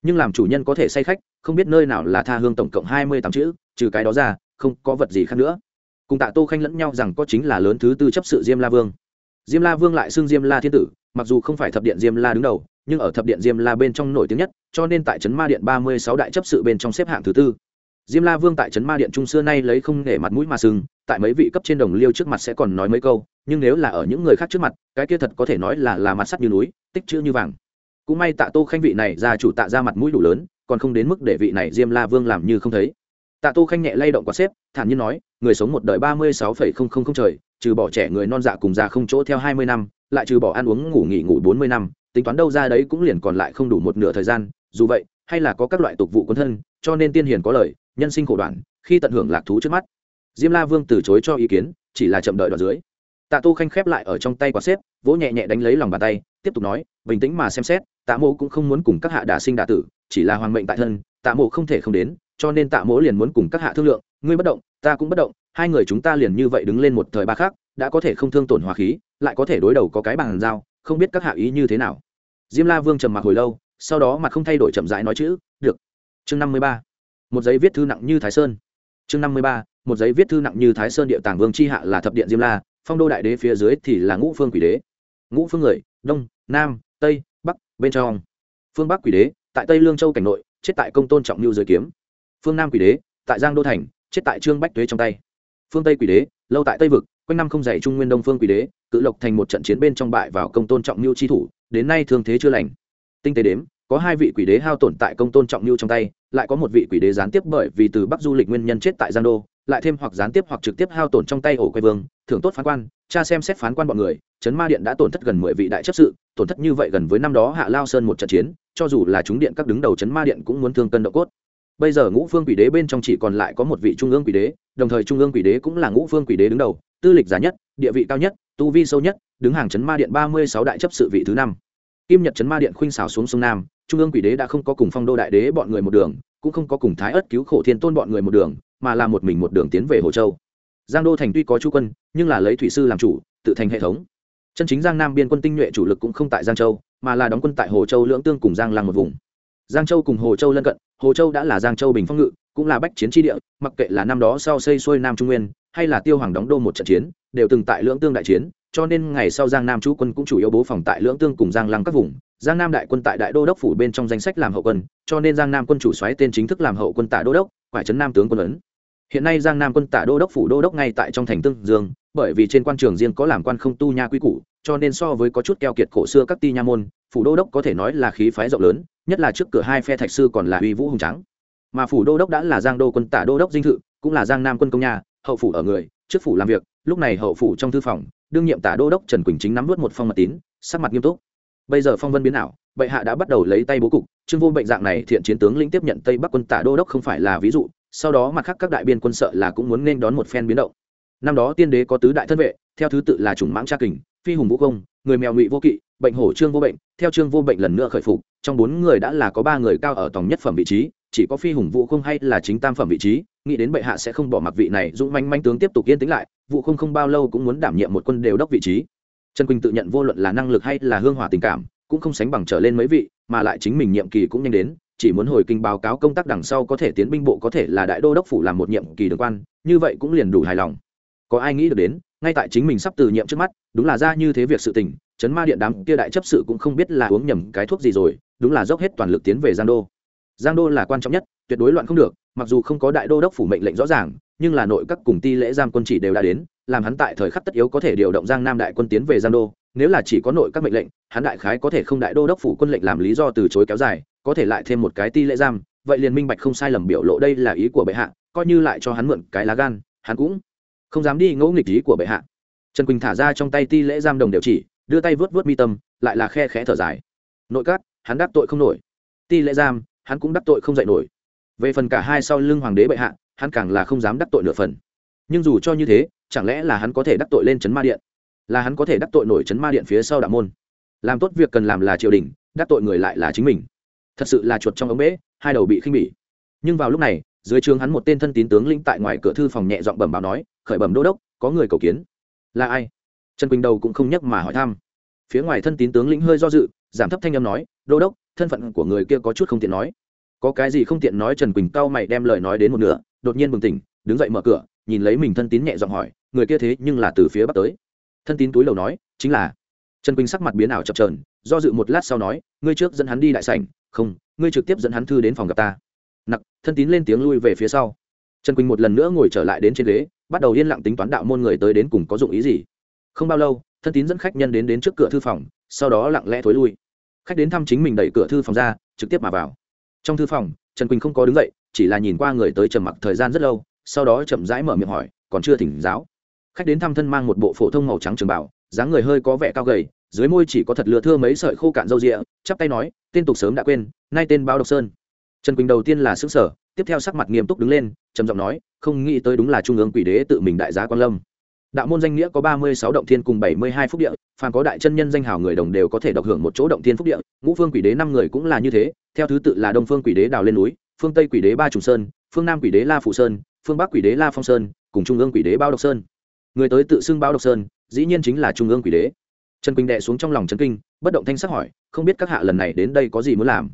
Speaker 1: Nhưng làm chủ nhân có thể say khách, không biết nơi nào là tha hương tổng cộng hai mươi tám chữ, trừ cái đó ra, không có vật gì khác nữa. Cùng tạ tô khanh lẫn nhau rằng có chính là lớn thứ tư chấp sự diêm la vương. Diêm la vương lại xưng diêm la thiên tử, mặc dù không phải thập điện diêm la đứng đầu nhưng ở thập điện diêm la bên trong nổi tiếng nhất, cho nên tại trấn ma điện ba mươi sáu đại chấp sự bên trong xếp hạng thứ tư. Diêm la vương tại trấn ma điện trung xưa nay lấy không để mặt mũi mà sừng, tại mấy vị cấp trên đồng liêu trước mặt sẽ còn nói mấy câu, nhưng nếu là ở những người khác trước mặt, cái kia thật có thể nói là là mặt sắt như núi, tích chữ như vàng. Cũng may tạ tô khanh vị này ra chủ tạ ra mặt mũi đủ lớn, còn không đến mức để vị này diêm la vương làm như không thấy. Tạ tô khanh nhẹ lay động quá xếp, thản nhiên nói, người sống một đời ba mươi sáu phẩy không không không trời, trừ bỏ trẻ người non dạ cùng già không chỗ theo hai mươi năm, lại trừ bỏ ăn uống, ngủ nghỉ ngủ bốn mươi năm tính toán đâu ra đấy cũng liền còn lại không đủ một nửa thời gian, dù vậy, hay là có các loại tục vụ quân thân, cho nên tiên hiền có lời, nhân sinh khổ đoạn, khi tận hưởng lạc thú trước mắt. Diêm la vương từ chối cho ý kiến, chỉ là chậm đợi đoạn dưới. Tạ tô khanh khép lại ở trong tay quả xếp, vỗ nhẹ nhẹ đánh lấy lòng bàn tay, tiếp tục nói, bình tĩnh mà xem xét, tạ mộ cũng không muốn cùng các hạ đả sinh đả tử, chỉ là hoàng mệnh tại thân, tạ mộ không thể không đến, cho nên tạ mộ liền muốn cùng các hạ thương lượng, ngươi bất động, ta cũng bất động, hai người chúng ta liền như vậy đứng lên một thời ba khác đã có thể không thương tổn hòa khí, lại có thể đối đầu có cái bàn giao không biết các hạ ý như thế nào. Diêm la vương trầm mặc hồi lâu, sau đó mặt không thay đổi chậm rãi nói chữ, được. Chương năm mươi ba. Một giấy viết thư nặng như thái sơn. Chương năm mươi ba. Một giấy viết thư nặng như thái sơn địa tàng vương c h i hạ là thập điện diêm la, phong đô đại đế phía dưới thì là ngũ phương quỷ đế. Ngũ phương người, đông, nam, tây, bắc, bên trong. Phương bắc quỷ đế, tại tây lương châu cảnh nội, chết tại công tôn trọng mưu dưới kiếm. Phương nam quỷ đế, tại giang đô thành, chết tại trương bách tuế trong tay. Phương tây quỷ đế, lâu tại tây vực quanh năm không dạy trung nguyên đông phương quỷ đế, cự lộc thành một trận chiến bên trong bại vào công tôn trọng mưu chi thủ, đến nay thương thế chưa lành. Tinh tế đếm, có hai vị quỷ đế hao tổn tại công tôn trọng mưu trong tay, lại có một vị quỷ đế gián tiếp bởi vì từ bắc du lịch nguyên nhân chết tại giang đô, lại thêm hoặc gián tiếp hoặc trực tiếp hao tổn trong tay ổ quay vương, thưởng tốt phán quan cha xem xét phán quan bọn người trấn ma điện đã tổn thất gần mười vị đại chấp sự, tổn thất như vậy gần với năm đó hạ lao sơn một trận chiến, cho dù là chúng điện các đứng đầu trấn ma điện cũng muốn thương cân độ cốt bây giờ ngũ phương quỷ đế bên trong chỉ còn lại có một vị trung ương quỷ đế, đồng thời trung ương quỷ đế cũng là ngũ phương quỷ đế đứng đầu, tư lịch giá nhất, địa vị cao nhất, tu vi sâu nhất, đứng hàng chấn ma điện ba mươi sáu đại chấp sự vị thứ năm. Kim nhật chấn ma điện khuynh xảo xuống sông nam, trung ương quỷ đế đã không có cùng phong đô đại đế bọn người một đường, cũng không có cùng thái ất cứu khổ thiên tôn bọn người một đường, mà là một mình một đường tiến về hồ châu. Giang đô thành tuy có chu quân, nhưng là lấy thủy sư làm chủ, tự thành hệ thống. Chân chính giang nam biên quân tinh nhuệ chủ lực cũng không tại giang châu, mà là đóng quân tại hồ châu lưỡng tương cùng giang lăng một vùng giang châu cùng hồ châu lân cận, hồ châu đã là giang châu bình phong ngự, cũng là bách chiến tri địa, mặc kệ là năm đó sau xây xuôi nam trung nguyên, hay là tiêu hoàng đóng đô một trận chiến, đều từng tại lưỡng tương đại chiến, cho nên ngày sau giang nam chú quân cũng chủ yếu bố phòng tại lưỡng tương cùng giang lăng các vùng. Giang nam đại quân tại đại đô đốc phủ bên trong danh sách làm hậu quân, cho nên giang nam quân chủ xoáy tên chính thức làm hậu quân tả đô đốc phải trấn nam tướng quân ấn. Hiện nay giang nam quân tả đô đốc phủ đô đốc ngay tại trong thành tương dương, bởi vì trên quan trường riêng có làm quan không tu nha quy củ cho nên so với có chút keo kiệt cổ xưa các ti nha môn, phủ đô đốc có thể nói là khí phái rộng lớn, nhất là trước cửa hai phe thạch sư còn là uy vũ hùng trắng mà phủ đô đốc đã là giang đô quân tả đô đốc dinh thự, cũng là giang nam quân công nhà, hậu phủ ở người, trước phủ làm việc, lúc này hậu phủ trong thư phòng, đương nhiệm tả đô đốc trần quỳnh chính nắm vớt một phong mật tín, sắc mặt nghiêm túc. Bây giờ phong vân biến ảo, bệ hạ đã bắt đầu lấy tay bố cục, trương vô bệnh dạng này thiện chiến tướng lĩnh tiếp nhận tây bắc quân tả đô đốc không phải là ví dụ, sau đó mặt khác các đại biên quân sợ là cũng muốn nên đón một phen biến động. Năm đó tiên đế có tứ đại thân vệ, theo thứ tự là chủng mãng tra kình phi hùng vũ công, người mèo ngụy vô kỵ, bệnh hổ trương vô bệnh, theo trương vô bệnh lần nữa khởi phục, trong bốn người đã là có ba người cao ở tòng nhất phẩm vị trí, chỉ có phi hùng vũ không hay là chính tam phẩm vị trí, nghĩ đến bệ hạ sẽ không bỏ mặc vị này, dũng manh manh tướng tiếp tục yên tĩnh lại, Vũ không không bao lâu cũng muốn đảm nhiệm một quân đều đốc vị trí. Trần quỳnh tự nhận vô luận là năng lực hay là hương hòa tình cảm, cũng không sánh bằng trở lên mấy vị, mà lại chính mình nhiệm kỳ cũng nhanh đến, chỉ muốn hồi kinh báo cáo công tác đằng sau có thể tiến binh bộ có thể là đại đô đốc phủ làm một nhiệm kỳ được quan, như vậy cũng liền đủ hài lòng. Có ai nghĩ được đến ngay tại chính mình sắp từ nhiệm trước mắt, đúng là ra như thế việc sự tình, chấn ma điện đám kia đại chấp sự cũng không biết là uống nhầm cái thuốc gì rồi, đúng là dốc hết toàn lực tiến về giang đô. Giang đô là quan trọng nhất, tuyệt đối loạn không được, mặc dù không có đại đô đốc phủ mệnh lệnh rõ ràng, nhưng là nội các cùng ti lễ giam quân chỉ đều đã đến, làm hắn tại thời khắc tất yếu có thể điều động giang nam đại quân tiến về giang đô, nếu là chỉ có nội các mệnh lệnh, hắn đại khái có thể không đại đô đốc phủ quân lệnh làm lý do từ chối kéo dài, có thể lại thêm một cái ti lễ giam, vậy liền minh bạch không sai lầm biểu lộ đây là ý của bệ hạ, coi như lại cho hắn mượn cái lá gan, hắn cũng không dám đi ngẫu nghịch ý của bệ hạ. Trần quỳnh thả ra trong tay ti lễ giam đồng đều chỉ, đưa tay vớt vớt mi tâm, lại là khe khẽ thở dài. Nội các, hắn đắc tội không nổi. Ti lễ giam, hắn cũng đắc tội không dạy nổi. Về phần cả hai sau lưng hoàng đế bệ hạ, hắn càng là không dám đắc tội nửa phần. Nhưng dù cho như thế, chẳng lẽ là hắn có thể đắc tội lên trấn ma điện? Là hắn có thể đắc tội nổi trấn ma điện phía sau đạo môn? Làm tốt việc cần làm là triều đình, đắc tội người lại là chính mình. Thật sự là chuột trong ống bể, hai đầu bị khinh bỉ. Nhưng vào lúc này dưới trường hắn một tên thân tín tướng lĩnh tại ngoài cửa thư phòng nhẹ giọng bẩm báo nói, khởi bẩm đô đốc, có người cầu kiến. Là ai? Trần quỳnh đầu cũng không nhắc mà hỏi thăm. Phía ngoài thân tín tướng lĩnh hơi do dự, giảm thấp thanh âm nói, đô đốc, thân phận của người kia có chút không tiện nói. Có cái gì không tiện nói? Trần quỳnh cao mày đem lời nói đến một nửa, đột nhiên bừng tỉnh, đứng dậy mở cửa, nhìn lấy mình thân tín nhẹ giọng hỏi, người kia thế nhưng là từ phía bắc tới? Thân tín túi lầu nói, chính là. Trần quỳnh sắc mặt biến ảo chập trờn do dự một lát sau nói, ngươi trước dẫn hắn đi đại sảnh, không, ngươi trực tiếp dẫn hắn thư đến phòng gặp ta thân tín lên tiếng lui về phía sau. Trần quỳnh một lần nữa ngồi trở lại đến trên ghế, bắt đầu yên lặng tính toán đạo môn người tới đến cùng có dụng ý gì. Không bao lâu, thân tín dẫn khách nhân đến đến trước cửa thư phòng, sau đó lặng lẽ thối lui. Khách đến thăm chính mình đẩy cửa thư phòng ra, trực tiếp mà vào. Trong thư phòng, trần quỳnh không có đứng dậy, chỉ là nhìn qua người tới trầm mặc thời gian rất lâu, sau đó chậm rãi mở miệng hỏi, còn chưa thỉnh giáo? Khách đến thăm thân mang một bộ phổ thông màu trắng trường bảo, dáng người hơi có vẻ cao gầy, dưới môi chỉ có thật lừa thưa mấy sợi khô cạn râu rịa, chắp tay nói, tên tục sớm đã quên, nay tên bao độc sơn trần quỳnh đầu tiên là xứ sở tiếp theo sắc mặt nghiêm túc đứng lên, trầm giọng nói, không nghĩ tới đúng là trung ương quỷ đế tự mình đại giá quan lâm. Đạo môn danh nghĩa có ba mươi sáu động thiên cùng bảy mươi hai phúc địa, phàm có đại chân nhân danh hào người đồng đều có thể độc hưởng một chỗ động thiên phúc địa, ngũ phương quỷ đế năm người cũng là như thế, theo thứ tự là đông phương quỷ đế đào lên núi, phương tây quỷ đế ba trùng sơn, phương nam quỷ đế la phủ sơn, phương bắc quỷ đế la phong sơn, cùng trung ương quỷ đế bao độc sơn. Người tới tự xưng bao độc sơn, dĩ nhiên chính là trung ương quỷ đế. Trần quỳnh đệ xuống trong lòng trấn kinh, bất động thanh sắc hỏi, không biết các hạ lần này đến đây có gì muốn làm?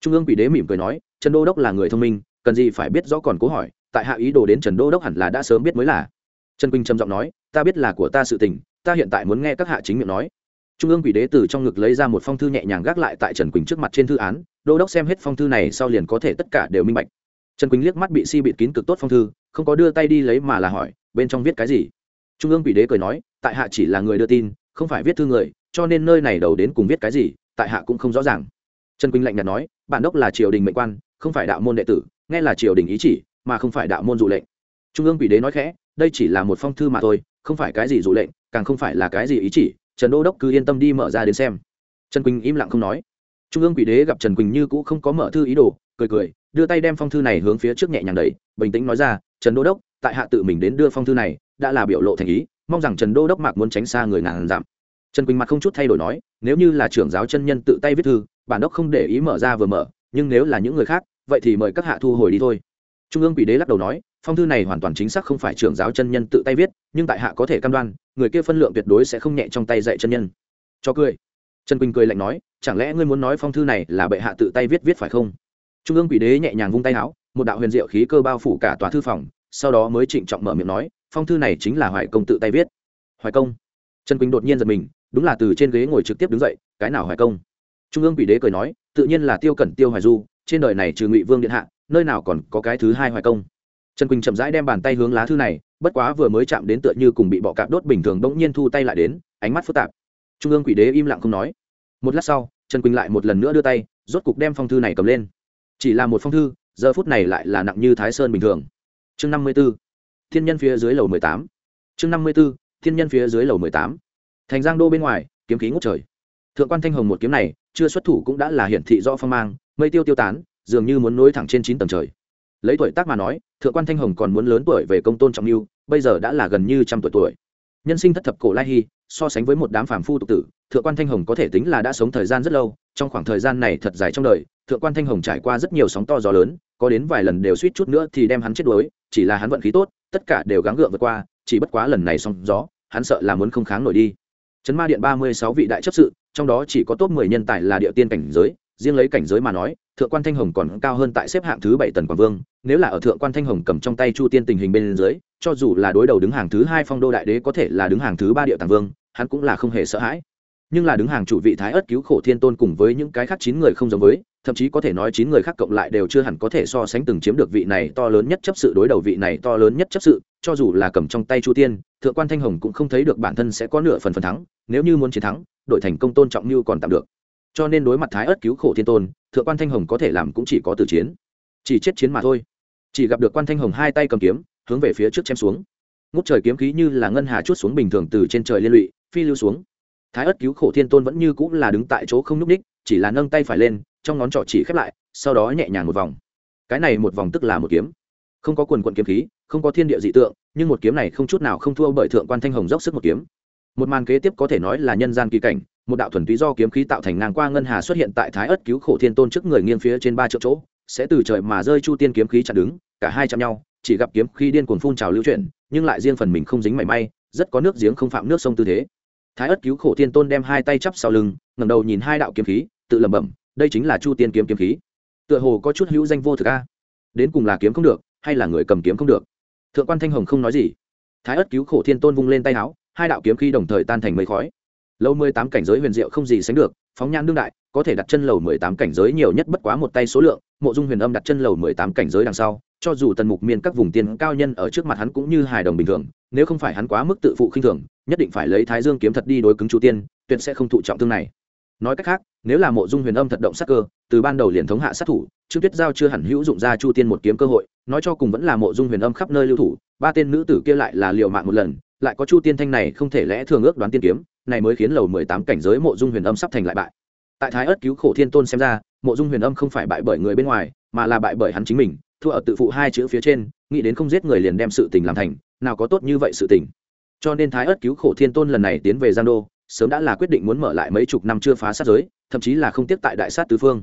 Speaker 1: Trung ương quỷ đế mỉm cười nói, trần đô đốc là người thông minh, cần gì phải biết rõ còn cố hỏi, tại hạ ý đồ đến trần đô đốc hẳn là đã sớm biết mới là. Trần quỳnh trầm giọng nói, ta biết là của ta sự tình, ta hiện tại muốn nghe các hạ chính miệng nói. Trung ương quỷ đế từ trong ngực lấy ra một phong thư nhẹ nhàng gác lại tại trần quỳnh trước mặt trên thư án, đô đốc xem hết phong thư này sau liền có thể tất cả đều minh bạch. Trần quỳnh liếc mắt bị si bịt kín cực tốt phong thư, không có đưa tay đi lấy mà là hỏi, bên trong viết cái gì? Trung ương quỷ đế cười nói, tại hạ chỉ là người đưa tin, không phải viết thư người, cho nên nơi này đầu đến cùng viết cái gì, tại hạ cũng không rõ ràng trần quỳnh lạnh nhạt nói bản đốc là triều đình mệnh quan, không phải đạo môn đệ tử, nghe là triều đình ý chỉ, mà không phải đạo môn dụ lệnh. Trung ương quỷ đế nói khẽ, đây chỉ là một phong thư mà thôi, không phải cái gì dụ lệnh, càng không phải là cái gì ý chỉ, trần đô đốc cứ yên tâm đi mở ra đến xem. Trần quỳnh im lặng không nói. Trung ương quỷ đế gặp trần quỳnh như cũ không có mở thư ý đồ, cười cười, đưa tay đem phong thư này hướng phía trước nhẹ nhàng đẩy, bình tĩnh nói ra, trần đô đốc, tại hạ tự mình đến đưa phong thư này, đã là biểu lộ thành ý, mong rằng trần đô đốc mạc muốn tránh xa người ngàn dặm. Trần quỳnh mặt không chút thay đổi nói, nếu như là trưởng giáo chân nhân tự tay viết thư bản đốc không để ý mở ra vừa mở, nhưng nếu là những người khác, vậy thì mời các hạ thu hồi đi thôi. Trung ương quỷ đế lắc đầu nói, phong thư này hoàn toàn chính xác không phải trưởng giáo chân nhân tự tay viết, nhưng tại hạ có thể cam đoan, người kia phân lượng tuyệt đối sẽ không nhẹ trong tay dạy chân nhân. Cho cười. Trần quỳnh cười lạnh nói, chẳng lẽ ngươi muốn nói phong thư này là bệ hạ tự tay viết viết phải không? Trung ương quỷ đế nhẹ nhàng vung tay áo, một đạo huyền diệu khí cơ bao phủ cả tòa thư phòng, sau đó mới trịnh trọng mở miệng nói, phong thư này chính là hoài công tự tay viết. Hoài công. Trần quỳnh đột nhiên giật mình, đúng là từ trên ghế ngồi trực tiếp đứng dậy, cái nào hoài công? Trung ương quỷ đế cười nói, tự nhiên là tiêu cẩn tiêu hoài du, trên đời này trừ ngụy vương điện hạ, nơi nào còn có cái thứ hai hoài công. Trần quỳnh chậm rãi đem bàn tay hướng lá thư này, bất quá vừa mới chạm đến tựa như cùng bị bọ cạp đốt bình thường bỗng nhiên thu tay lại đến, ánh mắt phức tạp. Trung ương quỷ đế im lặng không nói. Một lát sau, trần quỳnh lại một lần nữa đưa tay, rốt cục đem phong thư này cầm lên. Chỉ là một phong thư, giờ phút này lại là nặng như thái sơn bình thường. Chương năm mươi b ố thiên nhân phía dưới lầu mười tám. Chương năm mươi b ố thiên nhân phía dưới lầu mười tám. Thành giang đô bên ngoài, kiếm khí ngút trời thượng quan thanh hồng một kiếm này, chưa xuất thủ cũng đã là hiển thị rõ phong mang, mây tiêu tiêu tán, dường như muốn nối thẳng trên chín tầng trời. Lấy tuổi tác mà nói, thượng quan thanh hồng còn muốn lớn tuổi về công tôn trọng lưu bây giờ đã là gần như trăm tuổi tuổi. Nhân sinh thất thập cổ lai hy, so sánh với một đám phàm phu tục tử, thượng quan thanh hồng có thể tính là đã sống thời gian rất lâu, trong khoảng thời gian này thật dài trong đời, thượng quan thanh hồng trải qua rất nhiều sóng to gió lớn, có đến vài lần đều suýt chút nữa thì đem hắn chết đuối, chỉ là hắn vận khí tốt, tất cả đều gắng gượng vượt qua, chỉ bất quá lần này xong gió, hắn sợ là muốn không kháng nổi đi. Chấn ma điện ba mươi sáu vị đại chấp sự trong đó chỉ có top mười nhân tài là địa tiên cảnh giới, riêng lấy cảnh giới mà nói, thượng quan thanh hồng còn cao hơn tại xếp hạng thứ bảy tần quảng vương, nếu là ở thượng quan thanh hồng cầm trong tay chu tiên tình hình bên dưới, cho dù là đối đầu đứng hàng thứ hai phong đô đại đế có thể là đứng hàng thứ ba địa tàng vương, hắn cũng là không hề sợ hãi nhưng là đứng hàng chủ vị thái ớt cứu khổ thiên tôn cùng với những cái khác chín người không giống với, thậm chí có thể nói chín người khác cộng lại đều chưa hẳn có thể so sánh từng chiếm được vị này to lớn nhất chấp sự đối đầu vị này to lớn nhất chấp sự, cho dù là cầm trong tay chu tiên, thượng quan thanh hồng cũng không thấy được bản thân sẽ có nửa phần phần thắng, nếu như muốn chiến thắng, đội thành công tôn trọng như còn tạm được. Cho nên đối mặt thái ớt cứu khổ thiên tôn, thượng quan thanh hồng có thể làm cũng chỉ có từ chiến. Chỉ chết chiến mà thôi. Chỉ gặp được quan thanh hồng hai tay cầm kiếm, hướng về phía trước chém xuống. Ngút trời kiếm khí như là ngân hà chút xuống bình thường từ trên trời liên lụy, phi lưu xuống thái ất cứu khổ thiên tôn vẫn như cũng là đứng tại chỗ không nhúc ních chỉ là nâng tay phải lên, trong ngón trỏ chỉ khép lại, sau đó nhẹ nhàng một vòng. Cái này một vòng tức là một kiếm. Không có quần quận kiếm khí, không có thiên địa dị tượng, nhưng một kiếm này không chút nào không thua bởi thượng quan thanh hồng dốc sức một kiếm. Một màn kế tiếp có thể nói là nhân gian kỳ cảnh, một đạo thuần túy do kiếm khí tạo thành ngang qua ngân hà xuất hiện tại thái ất cứu khổ thiên tôn trước người nghiêng phía trên ba triệu chỗ, sẽ từ trời mà rơi chu tiên kiếm khí chặn đứng, cả hai chạm nhau, chỉ gặp kiếm khí điên cuồng phun trào lưu chuyển, nhưng lại riêng phần mình không dính mảy may, rất có nước giếng không phạm nước sông tư thế thái ất cứu khổ thiên tôn đem hai tay chắp sau lưng, ngẩng đầu nhìn hai đạo kiếm khí, tự lẩm bẩm, đây chính là chu tiên kiếm kiếm khí. Tựa hồ có chút hữu danh vô thực a. Đến cùng là kiếm không được, hay là người cầm kiếm không được? Thượng quan thanh hồng không nói gì. Thái ất cứu khổ thiên tôn vung lên tay áo, hai đạo kiếm khí đồng thời tan thành mây khói. Lâu mười tám cảnh giới huyền diệu không gì sánh được, phóng nhan đương đại, có thể đặt chân lầu mười tám cảnh giới nhiều nhất bất quá một tay số lượng, mộ dung huyền âm đặt chân lầu mười tám cảnh giới đằng sau, cho dù tần mục miên các vùng tiền cao nhân ở trước mặt hắn cũng như hài đồng bình thường, nếu không phải hắn quá mức tự phụ khinh thường nhất định phải lấy thái dương kiếm thật đi đối cứng chu tiên, tuyệt sẽ không thụ trọng thương này. Nói cách khác, nếu là mộ dung huyền âm thật động sát cơ, từ ban đầu liền thống hạ sát thủ, trương tuyết giao chưa hẳn hữu dụng ra chu tiên một kiếm cơ hội, nói cho cùng vẫn là mộ dung huyền âm khắp nơi lưu thủ, ba tên nữ tử kia lại là liều mạng một lần, lại có chu tiên thanh này không thể lẽ thường ước đoán tiên kiếm, này mới khiến lầu mười tám cảnh giới mộ dung huyền âm sắp thành lại bại. Tại thái ớt cứu khổ thiên tôn xem ra, mộ dung huyền âm không phải bại bởi người bên ngoài, mà là bại bởi hắn chính mình, thua ở tự phụ hai chữ phía trên, nghĩ đến không giết người liền đem sự tình làm thành, nào có tốt như vậy sự tình cho nên thái ớt cứu khổ thiên tôn lần này tiến về giang đô, sớm đã là quyết định muốn mở lại mấy chục năm chưa phá sát giới, thậm chí là không tiếp tại đại sát tứ phương.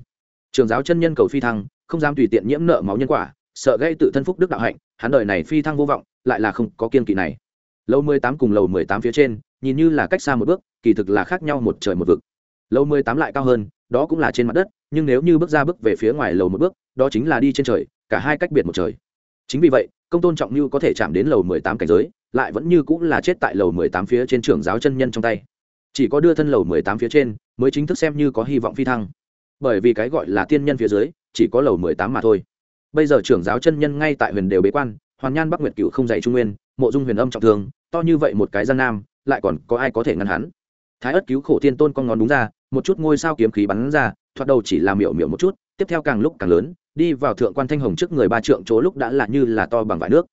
Speaker 1: Trường giáo chân nhân cầu phi thăng, không dám tùy tiện nhiễm nợ máu nhân quả, sợ gây tự thân phúc đức đạo hạnh, hắn đời này phi thăng vô vọng, lại là không có kiên kỵ này. Lầu mười tám cùng lầu mười tám phía trên, nhìn như là cách xa một bước, kỳ thực là khác nhau một trời một vực. Lầu mười tám lại cao hơn, đó cũng là trên mặt đất, nhưng nếu như bước ra bước về phía ngoài lầu một bước, đó chính là đi trên trời, cả hai cách biệt một trời. Chính vì vậy, công tôn trọng như có thể chạm đến lầu mười tám cảnh giới lại vẫn như cũng là chết tại lầu mười tám phía trên trưởng giáo chân nhân trong tay. Chỉ có đưa thân lầu mười tám phía trên, mới chính thức xem như có hy vọng phi thăng. Bởi vì cái gọi là tiên nhân phía dưới, chỉ có lầu mười tám mà thôi. Bây giờ trưởng giáo chân nhân ngay tại huyền đều bế quan, hoàn nhan bắc nguyệt cựu không dạy trung nguyên, mộ dung huyền âm trọng thương, to như vậy một cái gian nam, lại còn có ai có thể ngăn hắn? Thái ất cứu khổ tiên tôn con ngón đúng ra, một chút ngôi sao kiếm khí bắn ra, thoạt đầu chỉ làm miểu miểu một chút, tiếp theo càng lúc càng lớn, đi vào thượng quan thanh hồng trước người ba trượng chỗ lúc đã là như là to bằng vải nước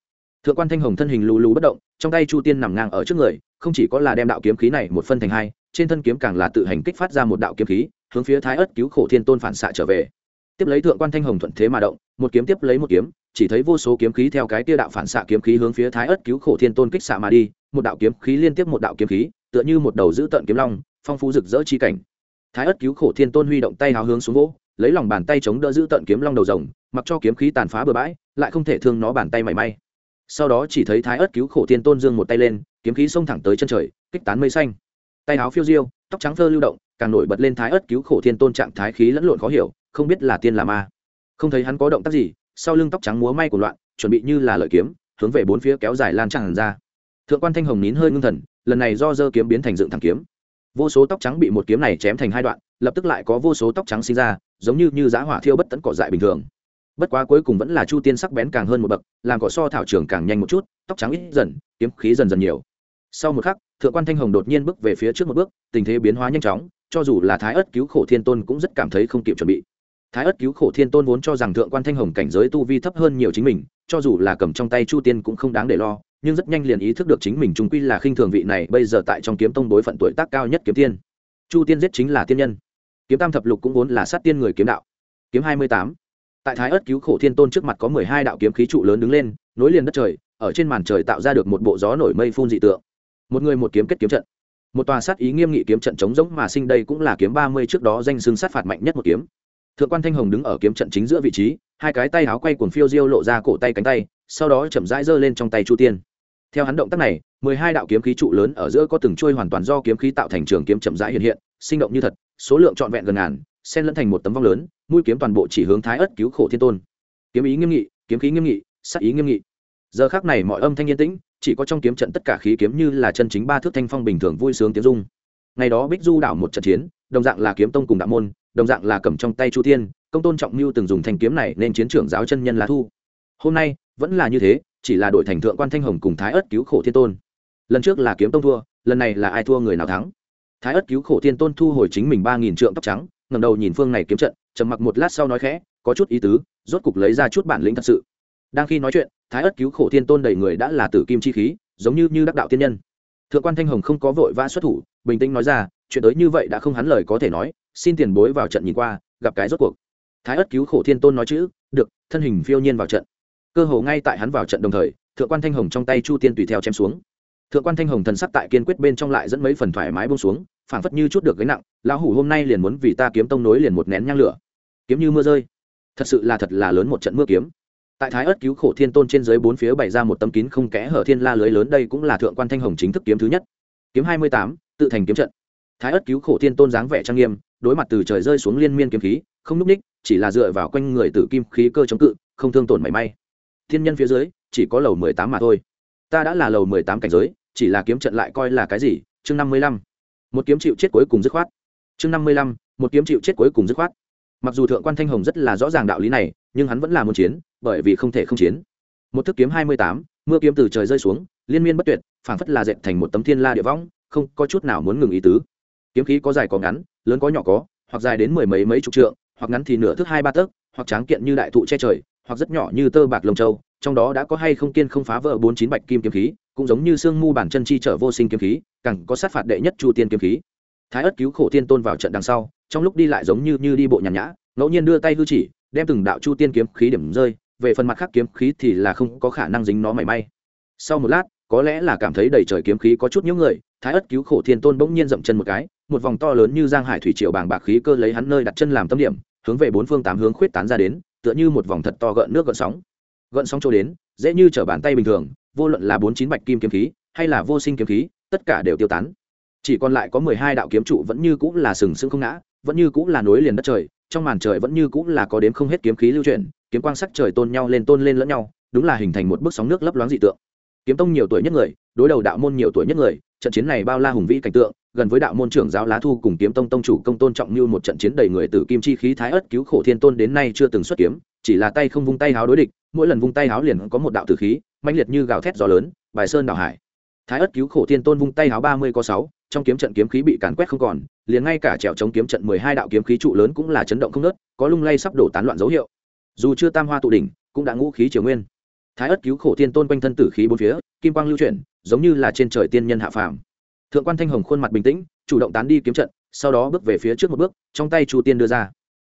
Speaker 1: thượng quan thanh hồng thân hình lù lù bất động, trong tay chu tiên nằm ngang ở trước người, không chỉ có là đem đạo kiếm khí này một phân thành hai, trên thân kiếm càng là tự hành kích phát ra một đạo kiếm khí, hướng phía thái ớt cứu khổ thiên tôn phản xạ trở về. Tiếp lấy thượng quan thanh hồng thuận thế mà động, một kiếm tiếp lấy một kiếm, chỉ thấy vô số kiếm khí theo cái tia đạo phản xạ kiếm khí hướng phía thái ớt cứu khổ thiên tôn kích xạ mà đi, một đạo kiếm khí liên tiếp một đạo kiếm khí, tựa như một đầu giữ tận kiếm long, phong phú rực rỡ chi cảnh. Thái ớt cứu khổ thiên tôn huy động tay hào hướng xuống gỗ, lấy lòng bàn tay chống đỡ giữ tận kiếm long đầu rồng, mặc cho kiếm khí tàn phá bừa bãi, lại không thể thương nó bàn tay mảy may sau đó chỉ thấy thái ớt cứu khổ thiên tôn dương một tay lên, kiếm khí xông thẳng tới chân trời, kích tán mây xanh. Tay áo phiêu diêu, tóc trắng thơ lưu động, càng nổi bật lên thái ớt cứu khổ thiên tôn trạng thái khí lẫn lộn khó hiểu, không biết là tiên là ma. Không thấy hắn có động tác gì, sau lưng tóc trắng múa may của loạn, chuẩn bị như là lợi kiếm, hướng về bốn phía kéo dài lan tràn ra. Thượng quan thanh hồng nín hơi ngưng thần, lần này do dơ kiếm biến thành dựng thẳng kiếm. Vô số tóc trắng bị một kiếm này chém thành hai đoạn, lập tức lại có vô số tóc trắng sinh ra, giống như như giá hỏa thiêu bất tấn cỏ dại bình thường bất quá cuối cùng vẫn là chu tiên sắc bén càng hơn một bậc, làm cỏ so thảo trường càng nhanh một chút, tóc trắng ít dần, kiếm khí dần dần nhiều. Sau một khắc, thượng quan thanh hồng đột nhiên bước về phía trước một bước, tình thế biến hóa nhanh chóng, cho dù là thái ớt cứu khổ thiên tôn cũng rất cảm thấy không kịp chuẩn bị. Thái ớt cứu khổ thiên tôn vốn cho rằng thượng quan thanh hồng cảnh giới tu vi thấp hơn nhiều chính mình, cho dù là cầm trong tay chu tiên cũng không đáng để lo, nhưng rất nhanh liền ý thức được chính mình trung quy là khinh thường vị này, bây giờ tại trong kiếm tông đối phận tuổi tác cao nhất kiếm tiên. Chu tiên giết chính là tiên nhân. Kiếm tam thập lục cũng vốn là sát tiên người kiếm đạo. Kiếm hai mươi tám tại thái ớt cứu khổ thiên tôn trước mặt có mười hai đạo kiếm khí trụ lớn đứng lên, nối liền đất trời, ở trên màn trời tạo ra được một bộ gió nổi mây phun dị tượng. Một người một kiếm kết kiếm trận. Một tòa sát ý nghiêm nghị kiếm trận chống giống mà sinh đây cũng là kiếm ba mươi trước đó danh xưng sát phạt mạnh nhất một kiếm. Thượng quan thanh hồng đứng ở kiếm trận chính giữa vị trí, hai cái tay áo quay cuồng phiêu diêu lộ ra cổ tay cánh tay, sau đó chậm rãi giơ lên trong tay chu tiên. Theo hắn động tác này, mười hai đạo kiếm khí trụ lớn ở giữa có từng trôi hoàn toàn do kiếm khí tạo thành trường kiếm chậm rãi hiện hiện, sinh động như thật, số lượng trọn vẹn gần ngàn xen lẫn thành một tấm vong lớn, mũi kiếm toàn bộ chỉ hướng thái ất cứu khổ thiên tôn. Kiếm ý nghiêm nghị, kiếm khí nghiêm nghị sắc ý nghiêm nghị. Giờ khác này mọi âm thanh yên tĩnh, chỉ có trong kiếm trận tất cả khí kiếm như là chân chính ba thước thanh phong bình thường vui sướng tiếng dung ngày đó bích du đảo một trận chiến, đồng dạng là kiếm tông cùng đạo môn, đồng dạng là cầm trong tay chu thiên, công tôn trọng mưu từng dùng thanh kiếm này nên chiến trưởng giáo chân nhân lá thu. Hôm nay, vẫn là như thế, chỉ là đội thành thượng quan thanh hồng cùng thái ất cứu khổ thiên tôn. Lần trước là kiếm tông thua, lần này là ai thua người nào thắng? Thái ất cứu khổ thiên tôn thu hồi chính mình ba nghìn trượng tóc trắng ngầm đầu nhìn phương này kiếm trận, trầm mặc một lát sau nói khẽ, có chút ý tứ, rốt cục lấy ra chút bản lĩnh thật sự. Đang khi nói chuyện, thái ất cứu khổ thiên tôn đầy người đã là tử kim chi khí, giống như như đắc đạo tiên nhân. Thượng quan thanh hồng không có vội vã xuất thủ, bình tĩnh nói ra, chuyện tới như vậy đã không hắn lời có thể nói, xin tiền bối vào trận nhìn qua, gặp cái rốt cuộc. Thái ất cứu khổ thiên tôn nói chữ, được, thân hình phiêu nhiên vào trận. Cơ hồ ngay tại hắn vào trận đồng thời, thượng quan thanh hồng trong tay chu tiên tùy theo chém xuống thượng quan thanh hồng thần sắc tại kiên quyết bên trong lại dẫn mấy phần thoải mái bông xuống, phảng phất như chút được gánh nặng, lão hủ, hôm nay liền muốn vì ta kiếm tông nối liền một nén nhang lửa. Kiếm như mưa rơi. Thật sự là thật là lớn một trận mưa kiếm. Tại thái ớt cứu khổ thiên tôn trên dưới bốn phía bày ra một tấm kín không kẽ hở thiên la lưới lớn, đây cũng là thượng quan thanh hồng chính thức kiếm thứ nhất. Kiếm hai mươi tám, tự thành kiếm trận. Thái ớt cứu khổ thiên tôn dáng vẻ trang nghiêm, đối mặt từ trời rơi xuống liên miên kiếm khí, không núp ních, chỉ là dựa vào quanh người tử kim khí cơ chống cự, không thương tổn mảy may. Thiên nhân phía dưới, chỉ có lầu mười tám mà thôi. Ta đã là lầu mười tám cảnh giới chỉ là kiếm trận lại coi là cái gì? Chương năm mươi lăm. Một kiếm chịu chết cuối cùng dứt khoát. Chương năm mươi lăm, một kiếm chịu chết cuối cùng dứt khoát. Mặc dù thượng quan thanh hồng rất là rõ ràng đạo lý này, nhưng hắn vẫn là muốn chiến, bởi vì không thể không chiến. Một thức kiếm hai mươi tám, mưa kiếm từ trời rơi xuống, liên miên bất tuyệt, phảng phất là dệt thành một tấm thiên la địa võng, không có chút nào muốn ngừng ý tứ. Kiếm khí có dài có ngắn, lớn có nhỏ có, hoặc dài đến mười mấy mấy chục trượng, hoặc ngắn thì nửa thước hai ba tấc, hoặc tráng kiện như đại thụ che trời, hoặc rất nhỏ như tơ bạc lồng châu, trong đó đã có hay không kiên không phá vỡ bốn chín bạch kim kiếm khí cũng giống như xương mu bản chân chi trở vô sinh kiếm khí, càng có sát phạt đệ nhất chu tiên kiếm khí. Thái ất cứu khổ tiên tôn vào trận đằng sau, trong lúc đi lại giống như như đi bộ nhàn nhã, ngẫu nhiên đưa tay hư chỉ, đem từng đạo chu tiên kiếm khí điểm rơi, về phần mặt khác kiếm khí thì là không có khả năng dính nó mảy may. Sau một lát, có lẽ là cảm thấy đầy trời kiếm khí có chút những người, thái ất cứu khổ thiên tôn bỗng nhiên dậm chân một cái, một vòng to lớn như giang hải thủy triều bàng bạc khí cơ lấy hắn nơi đặt chân làm tâm điểm, hướng về bốn phương tám hướng khuyết tán ra đến, tựa như một vòng thật to gợn nước gợn sóng. Gợn sóng trôi đến, dễ như trở bàn tay bình thường vô luận là bốn chín bạch kim kiếm khí, hay là vô sinh kiếm khí, tất cả đều tiêu tán. Chỉ còn lại có mười hai đạo kiếm trụ vẫn như cũng là sừng sững không ngã, vẫn như cũng là nối liền đất trời, trong màn trời vẫn như cũng là có đếm không hết kiếm khí lưu chuyển, kiếm quang sắc trời tôn nhau lên tôn lên lẫn nhau, đúng là hình thành một bức sóng nước lấp loáng dị tượng. Kiếm tông nhiều tuổi nhất người, đối đầu đạo môn nhiều tuổi nhất người, trận chiến này bao la hùng vĩ cảnh tượng, gần với đạo môn trưởng giáo lá thu cùng kiếm tông tông chủ công tôn trọng như một trận chiến đầy người từ kim chi khí thái ất cứu khổ thiên tôn đến nay chưa từng xuất kiếm, chỉ là tay không vung tay háo đối địch, mỗi lần vung tay háo liền có một đạo tử khí mãnh liệt như gào thét gió lớn, bài sơn đảo hải. Thái ất cứu khổ thiên tôn vung tay háo ba mươi có sáu, trong kiếm trận kiếm khí bị càn quét không còn, liền ngay cả trèo chống kiếm trận mười hai đạo kiếm khí trụ lớn cũng là chấn động không nớt có lung lay sắp đổ tán loạn dấu hiệu. Dù chưa tam hoa tụ đỉnh, cũng đã ngũ khí triều nguyên. Thái ất cứu khổ thiên tôn quanh thân tử khí bốn phía, kim quang lưu chuyển, giống như là trên trời tiên nhân hạ phàm. Thượng quan thanh hồng khuôn mặt bình tĩnh, chủ động tán đi kiếm trận, sau đó bước về phía trước một bước, trong tay chu tiên đưa ra.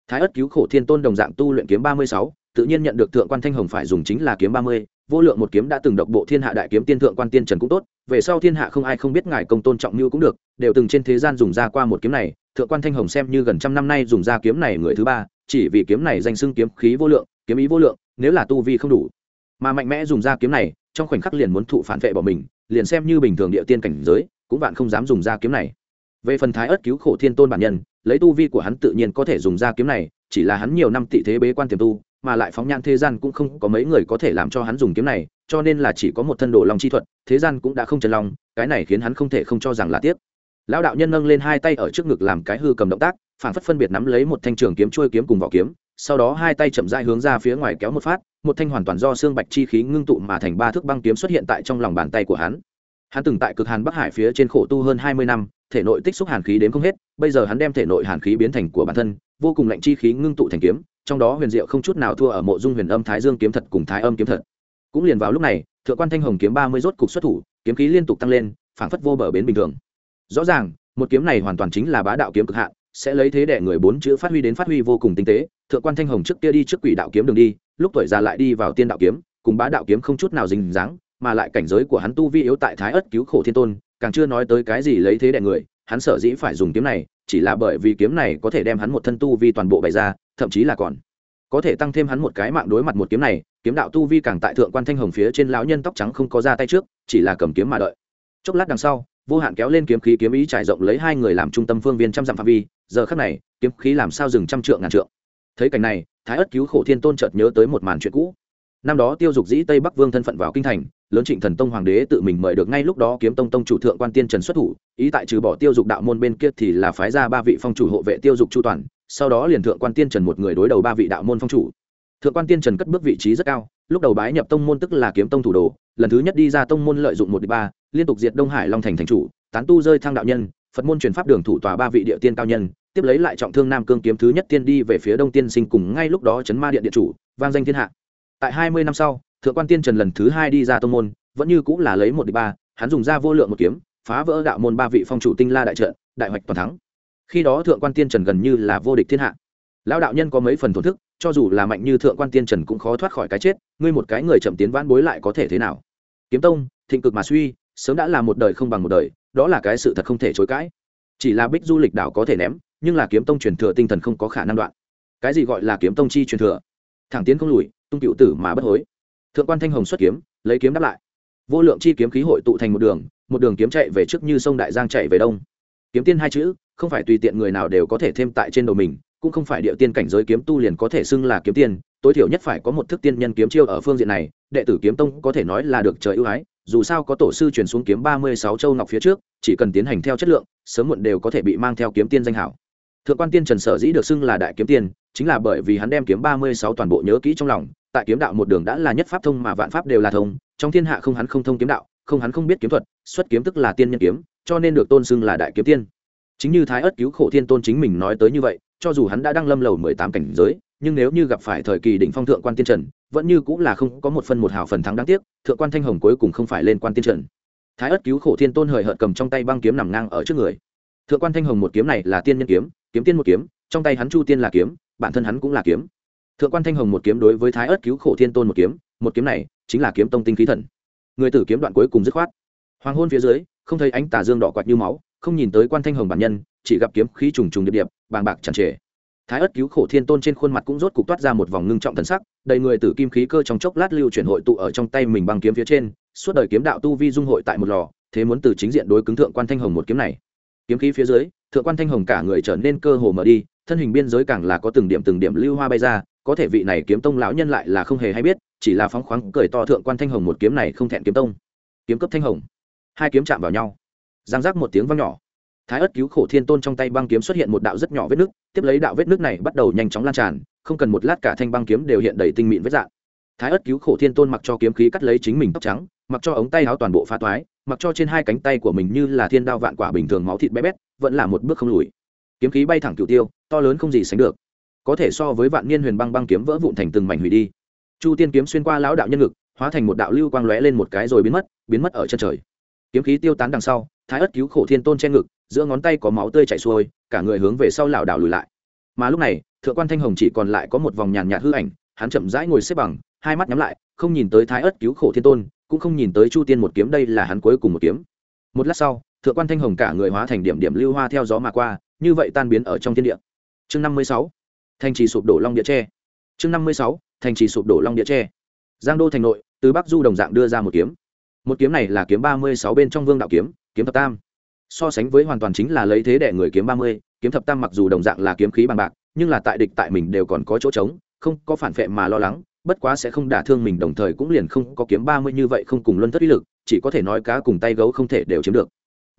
Speaker 1: Thái ất cứu khổ thiên tôn đồng dạng tu luyện kiếm ba mươi sáu, tự nhiên nhận được thượng quan thanh hồng phải dùng chính là kiếm ba mươi vô lượng một kiếm đã từng độc bộ thiên hạ đại kiếm tiên thượng quan tiên trần cũng tốt, về sau thiên hạ không ai không biết ngài công tôn trọng như cũng được, đều từng trên thế gian dùng ra qua một kiếm này, thượng quan thanh hồng xem như gần trăm năm nay dùng ra kiếm này người thứ ba, chỉ vì kiếm này danh xưng kiếm khí vô lượng, kiếm ý vô lượng, nếu là tu vi không đủ. Mà mạnh mẽ dùng ra kiếm này, trong khoảnh khắc liền muốn thụ phản vệ bỏ mình, liền xem như bình thường địa tiên cảnh giới, cũng bạn không dám dùng ra kiếm này. Về phần thái ớt cứu khổ thiên tôn bản nhân, lấy tu vi của hắn tự nhiên có thể dùng ra kiếm này, chỉ là hắn nhiều năm tị thế bế quan tiềm tu mà lại phóng nhãn thế gian cũng không có mấy người có thể làm cho hắn dùng kiếm này, cho nên là chỉ có một thân đồ long chi thuật, thế gian cũng đã không trần long, cái này khiến hắn không thể không cho rằng là tiếc. Lão đạo nhân nâng lên hai tay ở trước ngực làm cái hư cầm động tác, phản phất phân biệt nắm lấy một thanh trường kiếm trôi kiếm cùng vỏ kiếm, sau đó hai tay chậm rãi hướng ra phía ngoài kéo một phát, một thanh hoàn toàn do xương bạch chi khí ngưng tụ mà thành ba thước băng kiếm xuất hiện tại trong lòng bàn tay của hắn. Hắn từng tại cực hàn bắc hải phía trên khổ tu hơn hai mươi năm thể nội tích xúc hàn khí đến không hết, bây giờ hắn đem thể nội hàn khí biến thành của bản thân, vô cùng lạnh chi khí ngưng tụ thành kiếm, trong đó huyền diệu không chút nào thua ở mộ dung huyền âm thái dương kiếm thật cùng thái âm kiếm thật. Cũng liền vào lúc này, thượng quan thanh hồng kiếm ba mươi rốt cục xuất thủ, kiếm khí liên tục tăng lên, phảng phất vô bờ bến bình thường. Rõ ràng, một kiếm này hoàn toàn chính là bá đạo kiếm cực hạn, sẽ lấy thế để người bốn chữ phát huy đến phát huy vô cùng tinh tế. Thượng quan thanh hồng trước kia đi trước quỷ đạo kiếm đường đi, lúc tuổi già lại đi vào tiên đạo kiếm, cùng bá đạo kiếm không chút nào dình dáng, mà lại cảnh giới của hắn tu vi yếu tại thái ất cứu khổ thiên tôn càng chưa nói tới cái gì lấy thế đè người, hắn sở dĩ phải dùng kiếm này, chỉ là bởi vì kiếm này có thể đem hắn một thân tu vi toàn bộ bày ra, thậm chí là còn có thể tăng thêm hắn một cái mạng đối mặt một kiếm này, kiếm đạo tu vi càng tại thượng quan thanh hồng phía trên lão nhân tóc trắng không có ra tay trước, chỉ là cầm kiếm mà đợi. Chốc lát đằng sau, vô hạn kéo lên kiếm khí kiếm ý trải rộng lấy hai người làm trung tâm phương viên trăm dặm phạm vi, giờ khắc này, kiếm khí làm sao dừng trăm trượng ngàn trượng. Thấy cảnh này, thái ất cứu khổ thiên tôn chợt nhớ tới một màn chuyện cũ năm đó tiêu dục dĩ tây bắc vương thân phận vào kinh thành, lớn trịnh thần tông hoàng đế tự mình mời được ngay lúc đó kiếm tông tông chủ thượng quan tiên trần xuất thủ, ý tại trừ bỏ tiêu dục đạo môn bên kia thì là phái ra ba vị phong chủ hộ vệ tiêu dục chu toàn, sau đó liền thượng quan tiên trần một người đối đầu ba vị đạo môn phong chủ. Thượng quan tiên trần cất bước vị trí rất cao, lúc đầu bái nhập tông môn tức là kiếm tông thủ đồ, lần thứ nhất đi ra tông môn lợi dụng một đ ba, liên tục diệt đông hải long thành thành chủ, tán tu rơi thang đạo nhân, phật môn truyền pháp đường thủ tòa ba vị địa tiên cao nhân, tiếp lấy lại trọng thương nam cương kiếm thứ nhất tiên đi về phía đông tiên sinh cùng ngay lúc đó chấn ma điện điện chủ, vang danh thiên hạ tại hai mươi năm sau, thượng quan tiên trần lần thứ hai đi ra tông môn, vẫn như cũng là lấy một đ ba, hắn dùng ra vô lượng một kiếm, phá vỡ đạo môn ba vị phong chủ tinh la đại trận, đại hoạch toàn thắng. Khi đó thượng quan tiên trần gần như là vô địch thiên hạ. Lão đạo nhân có mấy phần thổn thức, cho dù là mạnh như thượng quan tiên trần cũng khó thoát khỏi cái chết, ngươi một cái người chậm tiến vãn bối lại có thể thế nào? Kiếm tông, thịnh cực mà suy, sớm đã là một đời không bằng một đời, đó là cái sự thật không thể chối cãi. Chỉ là bích du lịch đảo có thể ném, nhưng là kiếm tông truyền thừa tinh thần không có khả năng đoạn. Cái gì gọi là kiếm tông chi truyền thừa? Thẳng tiến không lùi tung cựu tử mà bất hối. Thượng quan thanh hồng xuất kiếm, lấy kiếm đáp lại. Vô lượng chi kiếm khí hội tụ thành một đường một đường kiếm chạy về trước như sông đại giang chạy về đông. Kiếm tiên hai chữ, không phải tùy tiện người nào đều có thể thêm tại trên đầu mình, cũng không phải địa tiên cảnh giới kiếm tu liền có thể xưng là kiếm tiên, tối thiểu nhất phải có một thức tiên nhân kiếm chiêu ở phương diện này, đệ tử kiếm tông có thể nói là được trời ưu ái, dù sao có tổ sư truyền xuống kiếm ba mươi sáu châu ngọc phía trước, chỉ cần tiến hành theo chất lượng, sớm muộn đều có thể bị mang theo kiếm tiên danh hảo thượng quan tiên trần sở dĩ được xưng là đại kiếm tiên, chính là bởi vì hắn đem kiếm ba mươi sáu toàn bộ nhớ kỹ trong lòng, tại kiếm đạo một đường đã là nhất pháp thông mà vạn pháp đều là thông, trong thiên hạ không hắn không thông kiếm đạo, không hắn không biết kiếm thuật, xuất kiếm tức là tiên nhân kiếm, cho nên được tôn xưng là đại kiếm tiên. Chính như thái ất cứu khổ thiên tôn chính mình nói tới như vậy, cho dù hắn đã đăng lâm lầu mười tám cảnh giới, nhưng nếu như gặp phải thời kỳ đỉnh phong thượng quan tiên trần, vẫn như cũng là không có một phân một hào phần thắng đáng tiếc, thượng quan thanh hồng cuối cùng không phải lên quan tiên trần. Thái ất cứu khổ thiên tôn hời hợt cầm trong tay băng kiếm nằm ngang ở trước người. Thượng quan thanh hồng một kiếm này là tiên nhân kiếm kiếm tiên một kiếm, trong tay hắn chu tiên là kiếm, bản thân hắn cũng là kiếm. Thượng quan thanh hồng một kiếm đối với thái ớt cứu khổ thiên tôn một kiếm một kiếm này chính là kiếm tông tinh khí thần. Người tử kiếm đoạn cuối cùng dứt khoát. Hoàng hôn phía dưới, không thấy ánh tà dương đỏ quạt như máu, không nhìn tới quan thanh hồng bản nhân, chỉ gặp kiếm khí trùng trùng điệp điệp, bàng bạc chẳng trề. Thái ớt cứu khổ thiên tôn trên khuôn mặt cũng rốt cục toát ra một vòng ngưng trọng thần sắc, đầy người tử kim khí cơ trong chốc lát lưu chuyển hội tụ ở trong tay mình bằng kiếm phía trên, suốt đời kiếm đạo tu vi dung hội tại một lò, thế muốn từ chính diện đối cứng thượng quan thanh hồng một kiếm này. Kiếm khí phía dưới thượng quan thanh hồng cả người trở nên cơ hồ mở đi, thân hình biên giới càng là có từng điểm từng điểm lưu hoa bay ra, có thể vị này kiếm tông lão nhân lại là không hề hay biết, chỉ là phóng khoáng cười to thượng quan thanh hồng một kiếm này không thẹn kiếm tông. Kiếm cấp thanh hồng. Hai kiếm chạm vào nhau. Giang giác một tiếng vang nhỏ. Thái ất cứu khổ thiên tôn trong tay băng kiếm xuất hiện một đạo rất nhỏ vết nước tiếp lấy đạo vết nước này bắt đầu nhanh chóng lan tràn, không cần một lát cả thanh băng kiếm đều hiện đầy tinh mịn vết dạng. Thái ất cứu khổ thiên tôn mặc cho kiếm khí cắt lấy chính mình tóc trắng mặc cho ống tay áo toàn bộ phá toái mặc cho trên hai cánh tay của mình như là thiên đao vạn quả bình thường máu thịt bé bét, vẫn là một bước không lùi. Kiếm khí bay thẳng cửu tiêu, to lớn không gì sánh được. Có thể so với vạn niên huyền băng băng kiếm vỡ vụn thành từng mảnh hủy đi. Chu tiên kiếm xuyên qua lão đạo nhân ngực, hóa thành một đạo lưu quang lóe lên một cái rồi biến mất biến mất ở chân trời. Kiếm khí tiêu tán đằng sau, thái ất cứu khổ thiên tôn che ngực, giữa ngón tay có máu tươi chảy xuôi, cả người hướng về sau lảo đảo lùi lại. Mà lúc này, thượng quan thanh hồng chỉ còn lại có một vòng nhàn nhạt hư ảnh, hắn chậm rãi ngồi xếp bằng, hai mắt nhắm lại, không nhìn tới thái ất cứu khổ thiên tôn cũng không nhìn tới chu tiên một kiếm, đây là hắn cuối cùng một kiếm. Một lát sau, thượng quan thanh hồng cả người hóa thành điểm điểm lưu hoa theo gió mà qua, như vậy tan biến ở trong thiên địa. Chương năm mươi sáu thành trì sụp đổ long địa tre. Chương năm mươi sáu thành trì sụp đổ long địa tre. Giang đô thành nội, từ bắc du đồng dạng đưa ra một kiếm. Một kiếm này là kiếm ba mươi sáu bên trong vương đạo kiếm kiếm thập tam. So sánh với hoàn toàn chính là lấy thế để người kiếm ba mươi, kiếm thập tam mặc dù đồng dạng là kiếm khí bằng bạc, nhưng là tại địch tại mình đều còn có chỗ trống, không có phản phệ mà lo lắng bất quá sẽ không đả thương mình, đồng thời cũng liền không có kiếm ba mươi như vậy không cùng luân thất uy lực, chỉ có thể nói cá cùng tay gấu không thể đều chiếm được.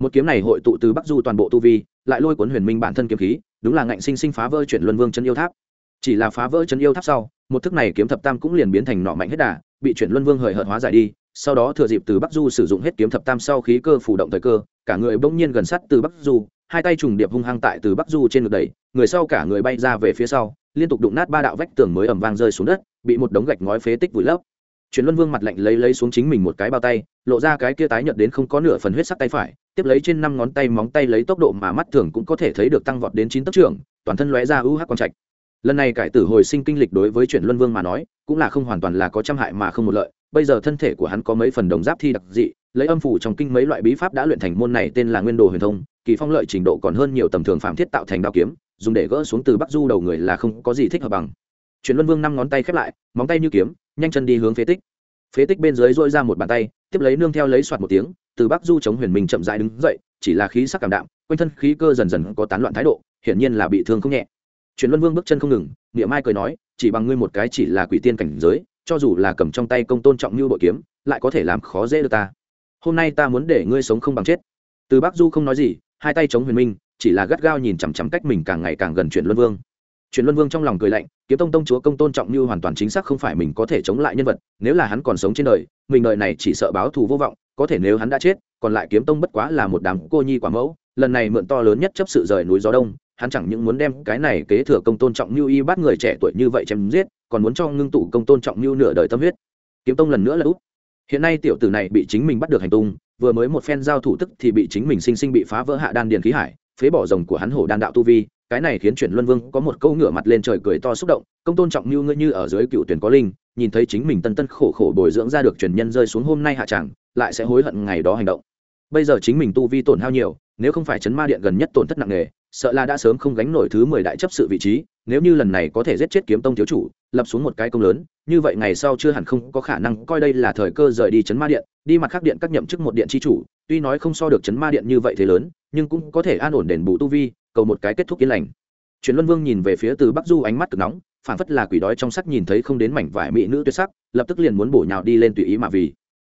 Speaker 1: Một kiếm này hội tụ từ bắc du toàn bộ tu vi, lại lôi cuốn huyền minh bản thân kiếm khí, đúng là ngạnh sinh sinh phá vỡ chuyển luân vương chân yêu tháp. Chỉ là phá vỡ chân yêu tháp sau, một thức này kiếm thập tam cũng liền biến thành nọ mạnh hết đà, bị chuyển luân vương hời hợt hóa giải đi, sau đó thừa dịp từ bắc du sử dụng hết kiếm thập tam sau khí cơ phủ động thời cơ, cả người bỗng nhiên gần sát từ bắc du, hai tay trùng điệp hung hăng tại từ bắc du trên ngực đẩy, người sau cả người bay ra về phía sau, liên tục đụng nát ba đạo vách tường mới ầm vang rơi xuống đất bị một đống gạch ngói phế tích vùi lấp. Truyền luân vương mặt lạnh lấy lấy xuống chính mình một cái bao tay, lộ ra cái kia tái nhợt đến không có nửa phần huyết sắc tay phải, tiếp lấy trên năm ngón tay móng tay lấy tốc độ mà mắt thường cũng có thể thấy được tăng vọt đến chín tấc trưởng, toàn thân lóe ra ưu hắc quang trạch. Lần này cải tử hồi sinh kinh lịch đối với truyền luân vương mà nói, cũng là không hoàn toàn là có trăm hại mà không một lợi. Bây giờ thân thể của hắn có mấy phần đồng giáp thi đặc dị, lấy âm phủ trong kinh mấy loại bí pháp đã luyện thành môn này tên là nguyên đồ huyền thông, kỳ phong lợi trình độ còn hơn nhiều tầm thường phạm thiết tạo thành đao kiếm, dùng để gỡ xuống từ bắc du đầu người là không có gì thích hợp bằng. Chuyển luân vương năm ngón tay khép lại, móng tay như kiếm, nhanh chân đi hướng phế tích. Phế tích bên dưới dội ra một bàn tay, tiếp lấy nương theo lấy soạt một tiếng, từ bắc du chống huyền minh chậm dại đứng dậy, chỉ là khí sắc cảm đạm, quanh thân khí cơ dần dần có tán loạn thái độ, hiển nhiên là bị thương không nhẹ. Chuyển luân vương bước chân không ngừng nghĩa mai cười nói, chỉ bằng ngươi một cái chỉ là quỷ tiên cảnh giới, cho dù là cầm trong tay công tôn trọng như bội kiếm, lại có thể làm khó dễ được ta. Hôm nay ta muốn để ngươi sống không bằng chết. Từ bắc du không nói gì, hai tay chống huyền minh, chỉ là gắt gao nhìn chằm chằm cách mình càng ngày càng gần chuyển luân vương truyền luân vương trong lòng cười lạnh, kiếm tông tông chúa công tôn trọng như hoàn toàn chính xác không phải mình có thể chống lại nhân vật, nếu là hắn còn sống trên đời, mình đời này chỉ sợ báo thù vô vọng, có thể nếu hắn đã chết, còn lại kiếm tông bất quá là một đám cô nhi quả mẫu, lần này mượn to lớn nhất chấp sự rời núi gió đông, hắn chẳng những muốn đem cái này kế thừa công tôn trọng như y bắt người trẻ tuổi như vậy chém giết, còn muốn cho ngưng tụ công tôn trọng như nửa đời tâm huyết kiếm tông lần nữa là úp. hiện nay tiểu tử này bị chính mình bắt được hành tung, vừa mới một phen giao thủ tức thì bị chính mình sinh sinh bị phá vỡ hạ đan điền khí hải, phế bỏ rồng của hắn hổ đan đạo tu vi cái này khiến chuyển luân vương có một câu ngửa mặt lên trời cười to xúc động, công tôn trọng như ngươi như ở dưới cựu tuyển có linh, nhìn thấy chính mình tân tân khổ khổ bồi dưỡng ra được truyền nhân rơi xuống hôm nay hạ tràng lại sẽ hối hận ngày đó hành động. Bây giờ chính mình tu vi tổn hao nhiều, nếu không phải chấn ma điện gần nhất tổn thất nặng nề, sợ là đã sớm không gánh nổi thứ mười đại chấp sự vị trí, nếu như lần này có thể giết chết kiếm tông thiếu chủ, lập xuống một cái công lớn, như vậy ngày sau chưa hẳn không có khả năng coi đây là thời cơ rời đi chấn ma điện, đi mặt khác điện các nhậm chức một điện tri chủ, tuy nói không so được chấn ma điện như vậy thế lớn, nhưng cũng có thể an ổn đền bù tu vi cầu một cái kết thúc yên lành. Truyền luân vương nhìn về phía từ bắc du ánh mắt cực nóng phản phất là quỷ đói trong sắc nhìn thấy không đến mảnh vải mỹ nữ tuyệt sắc, lập tức liền muốn bổ nhào đi lên tùy ý mà vì.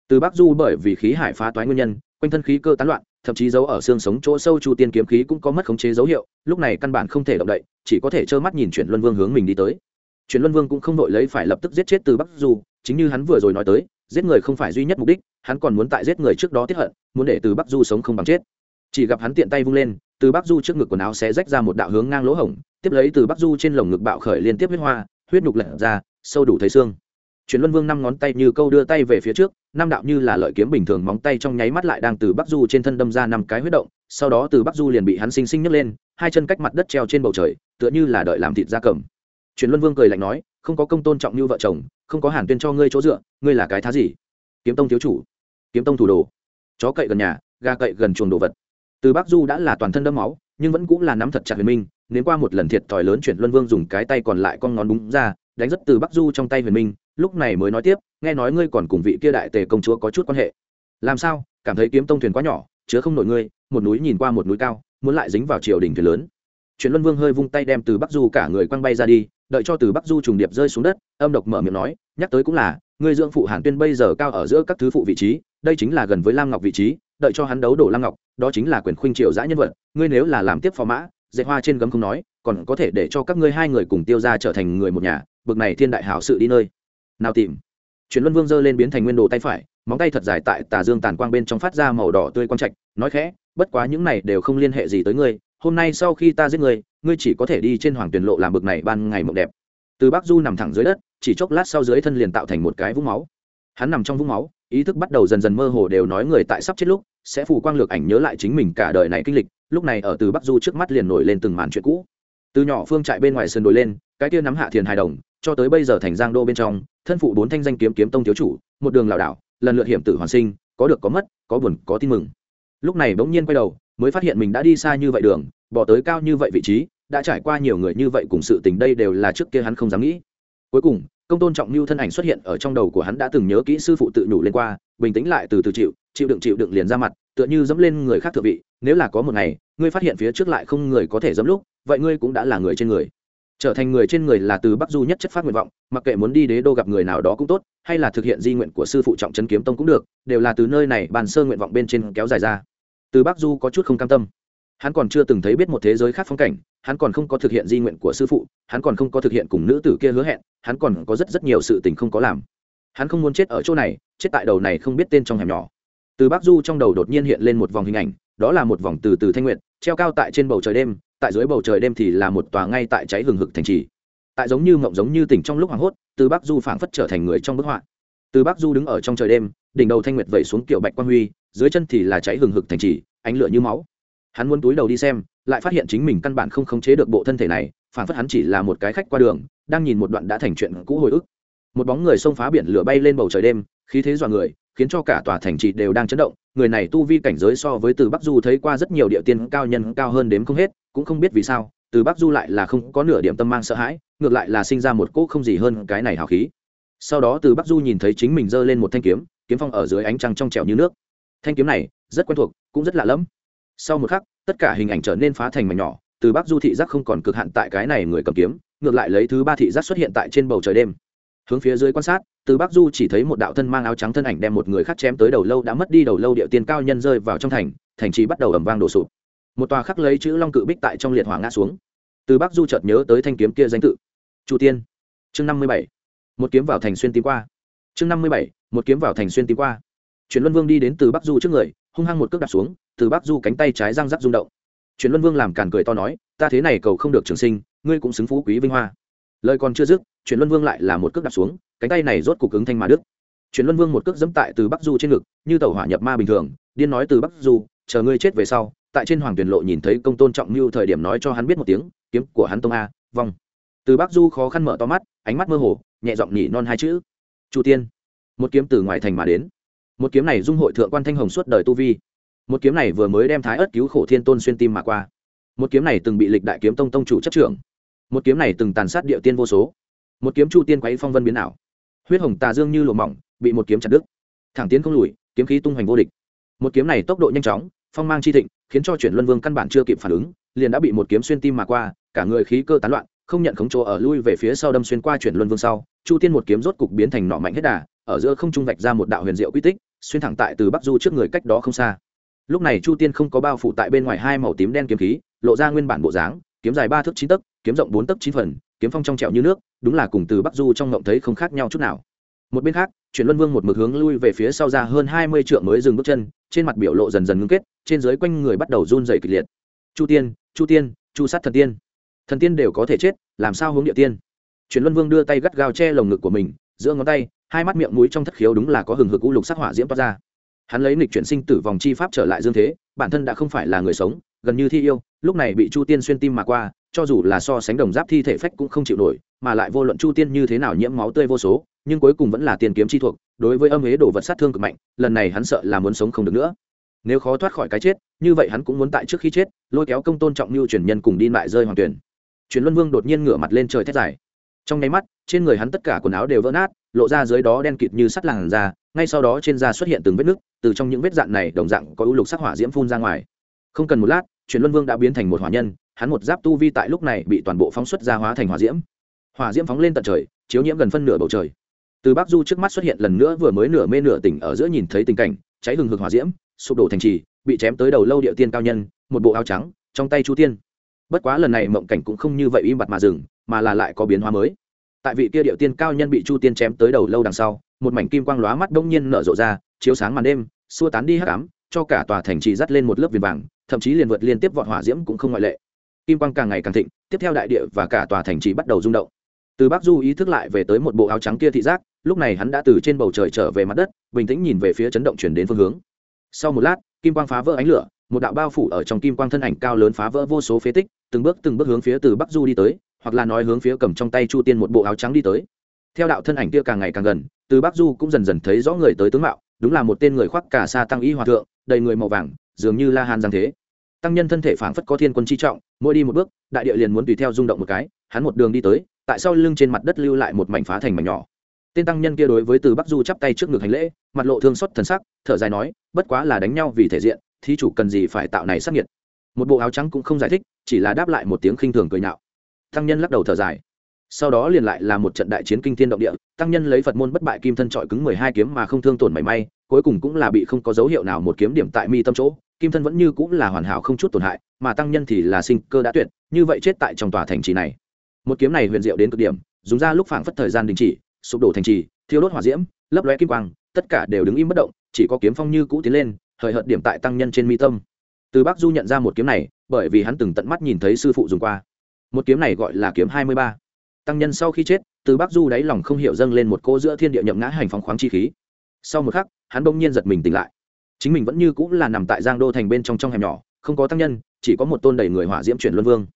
Speaker 1: Từ bắc du bởi vì khí hải phá toái nguyên nhân, quanh thân khí cơ tán loạn, thậm chí giấu ở xương sống chỗ sâu chu tiên kiếm khí cũng có mất khống chế dấu hiệu, lúc này căn bản không thể động đậy, chỉ có thể trơ mắt nhìn chuyển luân vương hướng mình đi tới. Chuyển luân vương cũng không đội lấy phải lập tức giết chết từ bắc du, chính như hắn vừa rồi nói tới, giết người không phải duy nhất mục đích, hắn còn muốn tại giết người trước đó tiếp hận, muốn để từ bắc du sống không bằng chết chỉ gặp hắn tiện tay vung lên, từ bắc du trước ngực quần áo xé rách ra một đạo hướng ngang lỗ hổng, tiếp lấy từ bắc du trên lồng ngực bạo khởi liên tiếp huyết hoa, huyết nhục lật ra, sâu đủ thấy xương. Chuyển luân vương năm ngón tay như câu đưa tay về phía trước, năm đạo như là lợi kiếm bình thường móng tay trong nháy mắt lại đang từ bắc du trên thân đâm ra năm cái huyết động, sau đó từ bắc du liền bị hắn sinh sinh nhấc lên, hai chân cách mặt đất treo trên bầu trời, tựa như là đợi làm thịt da cầm. Chuyển luân vương cười lạnh nói, không có công tôn trọng như vợ chồng, không có hàn tuyên cho ngươi chỗ dựa, ngươi là cái thá gì? Kiếm tông thiếu chủ. Kiếm tông thủ đồ. Chó cậy gần nhà, gà cậy gần chuồng đồ vật từ bắc du đã là toàn thân đẫm máu, nhưng vẫn cũng là nắm thật chặt huyền minh nếu qua một lần thiệt thòi lớn chuyển luân vương dùng cái tay còn lại con ngón đúng ra, đánh rất từ bắc du trong tay huyền minh, lúc này mới nói tiếp, nghe nói ngươi còn cùng vị kia đại tề công chúa có chút quan hệ. Làm sao? Cảm thấy kiếm tông thuyền quá nhỏ, chứa không nổi ngươi, một núi nhìn qua một núi cao, muốn lại dính vào triều đình thuyền lớn. Chuyển luân vương hơi vung tay đem từ bắc du cả người quăng bay ra đi, đợi cho từ bắc du trùng điệp rơi xuống đất, âm độc mở miệng nói, nhắc tới cũng là, ngươi dưỡng phụ hàn tuyên bây giờ cao ở giữa các thứ phụ vị trí, đây chính là gần với lam ngọc vị trí, đợi cho hắn đấu đổ lam ngọc đó chính là quyền khuynh triều giã nhân vật, ngươi nếu là làm tiếp phò mã dạy hoa trên gấm không nói, còn có thể để cho các ngươi hai người cùng tiêu ra trở thành người một nhà, bực này thiên đại hảo sự đi nơi. Nào tìm. Chuyển luân vương giơ lên biến thành nguyên đồ tay phải, móng tay thật dài tại tà dương tàn quang bên trong phát ra màu đỏ tươi quang trạch, nói khẽ, bất quá những này đều không liên hệ gì tới ngươi, hôm nay sau khi ta giết ngươi ngươi chỉ có thể đi trên hoàng tuyển lộ làm bực này ban ngày mộng đẹp. Từ bắc du nằm thẳng dưới đất, chỉ chốc lát sau dưới thân liền tạo thành một cái vũng máu. Hắn nằm trong vũng máu, ý thức bắt đầu dần dần mơ hồ đều nói người tại sắp chết lúc sẽ phủ quang lược ảnh nhớ lại chính mình cả đời này kinh lịch, lúc này ở từ bắc du trước mắt liền nổi lên từng màn chuyện cũ. Từ nhỏ phương trại bên ngoài sân đồi lên, cái kia nắm hạ thiền hài đồng, cho tới bây giờ thành giang đô bên trong, thân phụ bốn thanh danh kiếm kiếm tông thiếu chủ, một đường lảo đảo, lần lượt hiểm tử hoàn sinh, có được có mất, có buồn, có tin mừng. Lúc này bỗng nhiên quay đầu, mới phát hiện mình đã đi xa như vậy đường, bỏ tới cao như vậy vị trí, đã trải qua nhiều người như vậy cùng sự tình đây đều là trước kia hắn không dám nghĩ. Cuối cùng, công tôn trọng lưu thân ảnh xuất hiện ở trong đầu của hắn đã từng nhớ kỹ sư phụ tự nhủ lên qua, bình tĩnh lại từ từ chịu chịu đựng chịu đựng liền ra mặt, tựa như dẫm lên người khác thượng vị, nếu là có một ngày, ngươi phát hiện phía trước lại không người có thể dẫm lúc, vậy ngươi cũng đã là người trên người. Trở thành người trên người là từ bắc du nhất chất phát nguyện vọng, mặc kệ muốn đi đế đô gặp người nào đó cũng tốt, hay là thực hiện di nguyện của sư phụ trọng trấn kiếm tông cũng được, đều là từ nơi này bàn sơ nguyện vọng bên trên kéo dài ra. Từ bắc du có chút không cam tâm. Hắn còn chưa từng thấy biết một thế giới khác phong cảnh, hắn còn không có thực hiện di nguyện của sư phụ, hắn còn không có thực hiện cùng nữ tử kia hứa hẹn, hắn còn có rất rất nhiều sự tình không có làm. Hắn không muốn chết ở chỗ này, chết tại đầu này không biết tên trong hẻm nhỏ từ bắc du trong đầu đột nhiên hiện lên một vòng hình ảnh, đó là một vòng từ từ thanh nguyện treo cao tại trên bầu trời đêm, tại dưới bầu trời đêm thì là một tòa ngay tại cháy hừng hực thành trì. Tại giống như mộng giống như tỉnh trong lúc hoảng hốt, từ bắc du phảng phất trở thành người trong bức họa. Từ bắc du đứng ở trong trời đêm, đỉnh đầu thanh nguyệt vẩy xuống kiểu bạch quang huy, dưới chân thì là cháy hừng hực thành trì, ánh lửa như máu. Hắn muốn túi đầu đi xem, lại phát hiện chính mình căn bản không khống chế được bộ thân thể này, phảng phất hắn chỉ là một cái khách qua đường, đang nhìn một đoạn đã thành chuyện cũ hồi ức. Một bóng người xông phá biển lửa bay lên bầu trời đêm, khí thế dọa người khiến cho cả tòa thành trì đều đang chấn động. Người này tu vi cảnh giới so với từ bắc du thấy qua rất nhiều địa tiên cao nhân cao hơn đếm không hết, cũng không biết vì sao, từ bắc du lại là không có nửa điểm tâm mang sợ hãi, ngược lại là sinh ra một cỗ không gì hơn cái này hào khí. Sau đó từ bắc du nhìn thấy chính mình giơ lên một thanh kiếm kiếm phong ở dưới ánh trăng trong trẻo như nước. Thanh kiếm này rất quen thuộc, cũng rất lạ lẫm. Sau một khắc, tất cả hình ảnh trở nên phá thành mảnh nhỏ, từ bắc du thị giác không còn cực hạn tại cái này người cầm kiếm, ngược lại lấy thứ ba thị giác xuất hiện tại trên bầu trời đêm hướng phía dưới quan sát, từ bắc du chỉ thấy một đạo thân mang áo trắng thân ảnh đem một người khác chém tới đầu lâu đã mất đi đầu lâu địa tiên cao nhân rơi vào trong thành thành trì bắt đầu ẩm vang đổ sụp. Một tòa khắc lấy chữ long cự bích tại trong liệt hỏa ngã xuống. Từ bắc du chợt nhớ tới thanh kiếm kia danh tự. Chu tiên. Chương năm mươi bảy. Một kiếm vào thành xuyên tím qua. Chương năm mươi bảy. Một kiếm vào thành xuyên tím qua. Chuyển luân vương đi đến từ bắc du trước người, hung hăng một cước đặt xuống, từ bắc du cánh tay trái răng rắc rung động. Chuyển luân vương làm càn cười to nói, ta thế này cầu không được trường sinh, ngươi cũng xứng phú quý vinh hoa lời còn chưa dứt, chuyển luân vương lại là một cước đặt xuống, cánh tay này rốt cục ứng thanh mà đức chuyển luân vương một cước dẫm tại từ bắc du trên ngực, như tàu hỏa nhập ma bình thường, điên nói từ bắc du, chờ ngươi chết về sau. Tại trên hoàng tuyển lộ nhìn thấy công tôn trọng mưu thời điểm nói cho hắn biết một tiếng, kiếm của hắn tông a, vong. Từ bắc du khó khăn mở to mắt, ánh mắt mơ hồ, nhẹ giọng nhỉ non hai chữ, chu tiên. Một kiếm từ ngoài thành mà đến. Một kiếm này dung hội thượng quan thanh hồng suốt đời tu vi. Một kiếm này vừa mới đem thái ớt cứu khổ thiên tôn xuyên tim mà qua. Một kiếm này từng bị lịch đại kiếm tông tông chủ chấp trưởng một kiếm này từng tàn sát địa tiên vô số. Một kiếm chu tiên quấy phong vân biến ảo. Huyết hồng tà dương như lùa mỏng, bị một kiếm chặt đứt. Thẳng tiến không lùi, kiếm khí tung hoành vô địch. Một kiếm này tốc độ nhanh chóng, phong mang chi thịnh, khiến cho chuyển luân vương căn bản chưa kịp phản ứng, liền đã bị một kiếm xuyên tim mà qua, cả người khí cơ tán loạn, không nhận khống chỗ ở lui về phía sau đâm xuyên qua chuyển luân vương sau, chu tiên một kiếm rốt cục biến thành nọ mạnh hết đà, ở giữa không trung vạch ra một đạo huyền diệu quy tích, xuyên thẳng tại từ bắc du trước người cách đó không xa. Lúc này chu tiên không có bao phủ tại bên ngoài hai màu tím đen kiếm khí, lộ ra nguyên bản bộ dáng, kiếm dài ba thước chín tấc kiếm rộng bốn tấc chín phần, kiếm phong trong trẹo như nước, đúng là cùng từ bắc du trong ngộng thấy không khác nhau chút nào. Một bên khác, chuyển luân vương một mực hướng lui về phía sau ra hơn hai mươi trượng mới dừng bước chân, trên mặt biểu lộ dần dần ngưng kết, trên dưới quanh người bắt đầu run dày kịch liệt. Chu tiên chu tiên, chu sát thần tiên. Thần tiên đều có thể chết, làm sao hướng địa tiên? Chuyển luân vương đưa tay gắt gao che lồng ngực của mình, giữa ngón tay, hai mắt miệng mũi trong thất khiếu đúng là có hừng hực u lục sắc hỏa diễm toát ra. Hắn lấy nịch chuyển sinh tử vòng chi pháp trở lại dương thế, bản thân đã không phải là người sống, gần như thi yêu, lúc này bị chu tiên xuyên tim mà qua cho dù là so sánh đồng giáp thi thể phách cũng không chịu nổi, mà lại vô luận chu tiên như thế nào nhiễm máu tươi vô số, nhưng cuối cùng vẫn là tiền kiếm chi thuộc, đối với âm ế đồ vật sát thương cực mạnh, lần này hắn sợ là muốn sống không được nữa. Nếu khó thoát khỏi cái chết, như vậy hắn cũng muốn tại trước khi chết, lôi kéo công tôn trọng mưu truyền nhân cùng đi lại rơi hoàng tuyển. Truyền luân vương đột nhiên ngửa mặt lên trời thét dài. Trong nháy mắt, trên người hắn tất cả quần áo đều vỡ nát, lộ ra dưới đó đen kịt như sắt làn da, ngay sau đó trên da xuất hiện từng vết nứt, từ trong những vết dạn này đồng dạng có ưu lục sắc hỏa diễm phun ra ngoài. Không cần một lát, truyền luân vương đã biến thành một hỏa nhân hắn một giáp tu vi tại lúc này bị toàn bộ phóng xuất ra hóa thành hỏa diễm. Hỏa diễm phóng lên tận trời, chiếu nhiễm gần phân nửa bầu trời. Từ bắc du trước mắt xuất hiện lần nữa vừa mới nửa mê nửa tỉnh ở giữa nhìn thấy tình cảnh, cháy hừng hực hỏa diễm, sụp đổ thành trì, bị chém tới đầu lâu địa tiên cao nhân, một bộ áo trắng, trong tay chu tiên. Bất quá lần này mộng cảnh cũng không như vậy im bặt mà dừng, mà là lại có biến hóa mới. Tại vị kia địa tiên cao nhân bị chu tiên chém tới đầu lâu đằng sau, một mảnh kim quang lóa mắt đông nhiên nở rộ ra, chiếu sáng màn đêm, xua tán đi hắc ám, cho cả tòa thành trì dắt lên một lớp viền vàng, thậm chí liền vượt liên tiếp vọt hỏa diễm cũng không ngoại lệ kim quang càng ngày càng thịnh, tiếp theo đại địa và cả tòa thành trì bắt đầu rung động. Từ bắc du ý thức lại về tới một bộ áo trắng kia thị giác, lúc này hắn đã từ trên bầu trời trở về mặt đất, bình tĩnh nhìn về phía chấn động chuyển đến phương hướng. Sau một lát, kim quang phá vỡ ánh lửa, một đạo bao phủ ở trong kim quang thân ảnh cao lớn phá vỡ vô số phế tích, từng bước từng bước hướng phía từ bắc du đi tới, hoặc là nói hướng phía cầm trong tay chu tiên một bộ áo trắng đi tới. Theo đạo thân ảnh kia càng ngày càng gần, từ bắc du cũng dần dần thấy rõ người tới tướng mạo, đúng là một tên người khoác cả xa tăng y hòa thượng, đầy người màu vàng, dường như la hàn giang thế tăng nhân thân thể phảng phất có thiên quân chi trọng, mỗi đi một bước, đại địa liền muốn tùy theo rung động một cái, hắn một đường đi tới, tại sao lưng trên mặt đất lưu lại một mảnh phá thành mảnh nhỏ. Tên tăng nhân kia đối với từ bắc du chắp tay trước ngực hành lễ, mặt lộ thương xót thần sắc, thở dài nói, bất quá là đánh nhau vì thể diện, thí chủ cần gì phải tạo này sắc nhiệt một bộ áo trắng cũng không giải thích, chỉ là đáp lại một tiếng khinh thường cười nhạo. Tăng nhân lắc đầu thở dài. Sau đó liền lại là một trận đại chiến kinh thiên động địa, tăng nhân lấy phật môn bất bại kim thân trọi cứng mười hai kiếm mà không thương tổn mảy may, cuối cùng cũng là bị không có dấu hiệu nào một kiếm điểm tại mi tâm chỗ kim thân vẫn như cũng là hoàn hảo không chút tổn hại, mà tăng nhân thì là sinh cơ đã tuyệt, như vậy chết tại trong tòa thành trì này. Một kiếm này huyền diệu đến cực điểm, dùng ra lúc phảng phất thời gian đình chỉ, sụp đổ thành trì, thiêu đốt hỏa diễm, lấp lóe kim quang, tất cả đều đứng im bất động, chỉ có kiếm phong như cũ tiến lên, hời hợt điểm tại tăng nhân trên mi tâm. Từ bắc du nhận ra một kiếm này, bởi vì hắn từng tận mắt nhìn thấy sư phụ dùng qua. Một kiếm này gọi là kiếm hai mươi ba. Tăng nhân sau khi chết, từ bắc du đáy lòng không hiểu dâng lên một cô giữa thiên địa nhậm ngã hành phóng khoáng chi khí. Sau một khắc, hắn bỗng nhiên giật mình tỉnh lại chính mình vẫn như cũng là nằm tại giang đô thành bên trong trong hẻm nhỏ, không có tăng nhân, chỉ có một tôn đầy người hỏa diễm chuyển luân vương.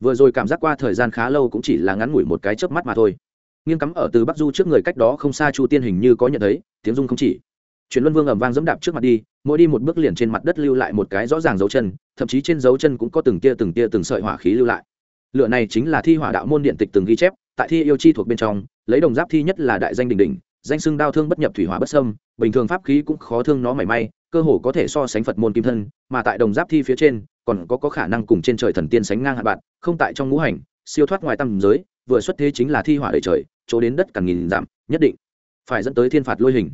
Speaker 1: Vừa rồi cảm giác qua thời gian khá lâu cũng chỉ là ngắn ngủi một cái chớp mắt mà thôi. Nghiêng cắm ở từ bắc du trước người cách đó không xa chu tiên hình như có nhận thấy, tiếng dung không chỉ. Chuyển luân vương ầm vang dẫm đạp trước mặt đi, mỗi đi một bước liền trên mặt đất lưu lại một cái rõ ràng dấu chân, thậm chí trên dấu chân cũng có từng tia từng tia từng sợi hỏa khí lưu lại. Lựa này chính là thi hỏa đạo môn điện tịch từng ghi chép, tại thi yêu chi thuộc bên trong, lấy đồng giáp thi nhất là đại danh đình đình danh xưng đao thương bất nhập thủy hỏa bất sâm bình thường pháp khí cũng khó thương nó mảy may cơ hồ có thể so sánh phật môn kim thân mà tại đồng giáp thi phía trên còn có, có khả năng cùng trên trời thần tiên sánh ngang hạ bạn không tại trong ngũ hành siêu thoát ngoài tâm giới vừa xuất thế chính là thi hỏa đầy trời chỗ đến đất càng nghìn giảm nhất định phải dẫn tới thiên phạt lôi hình.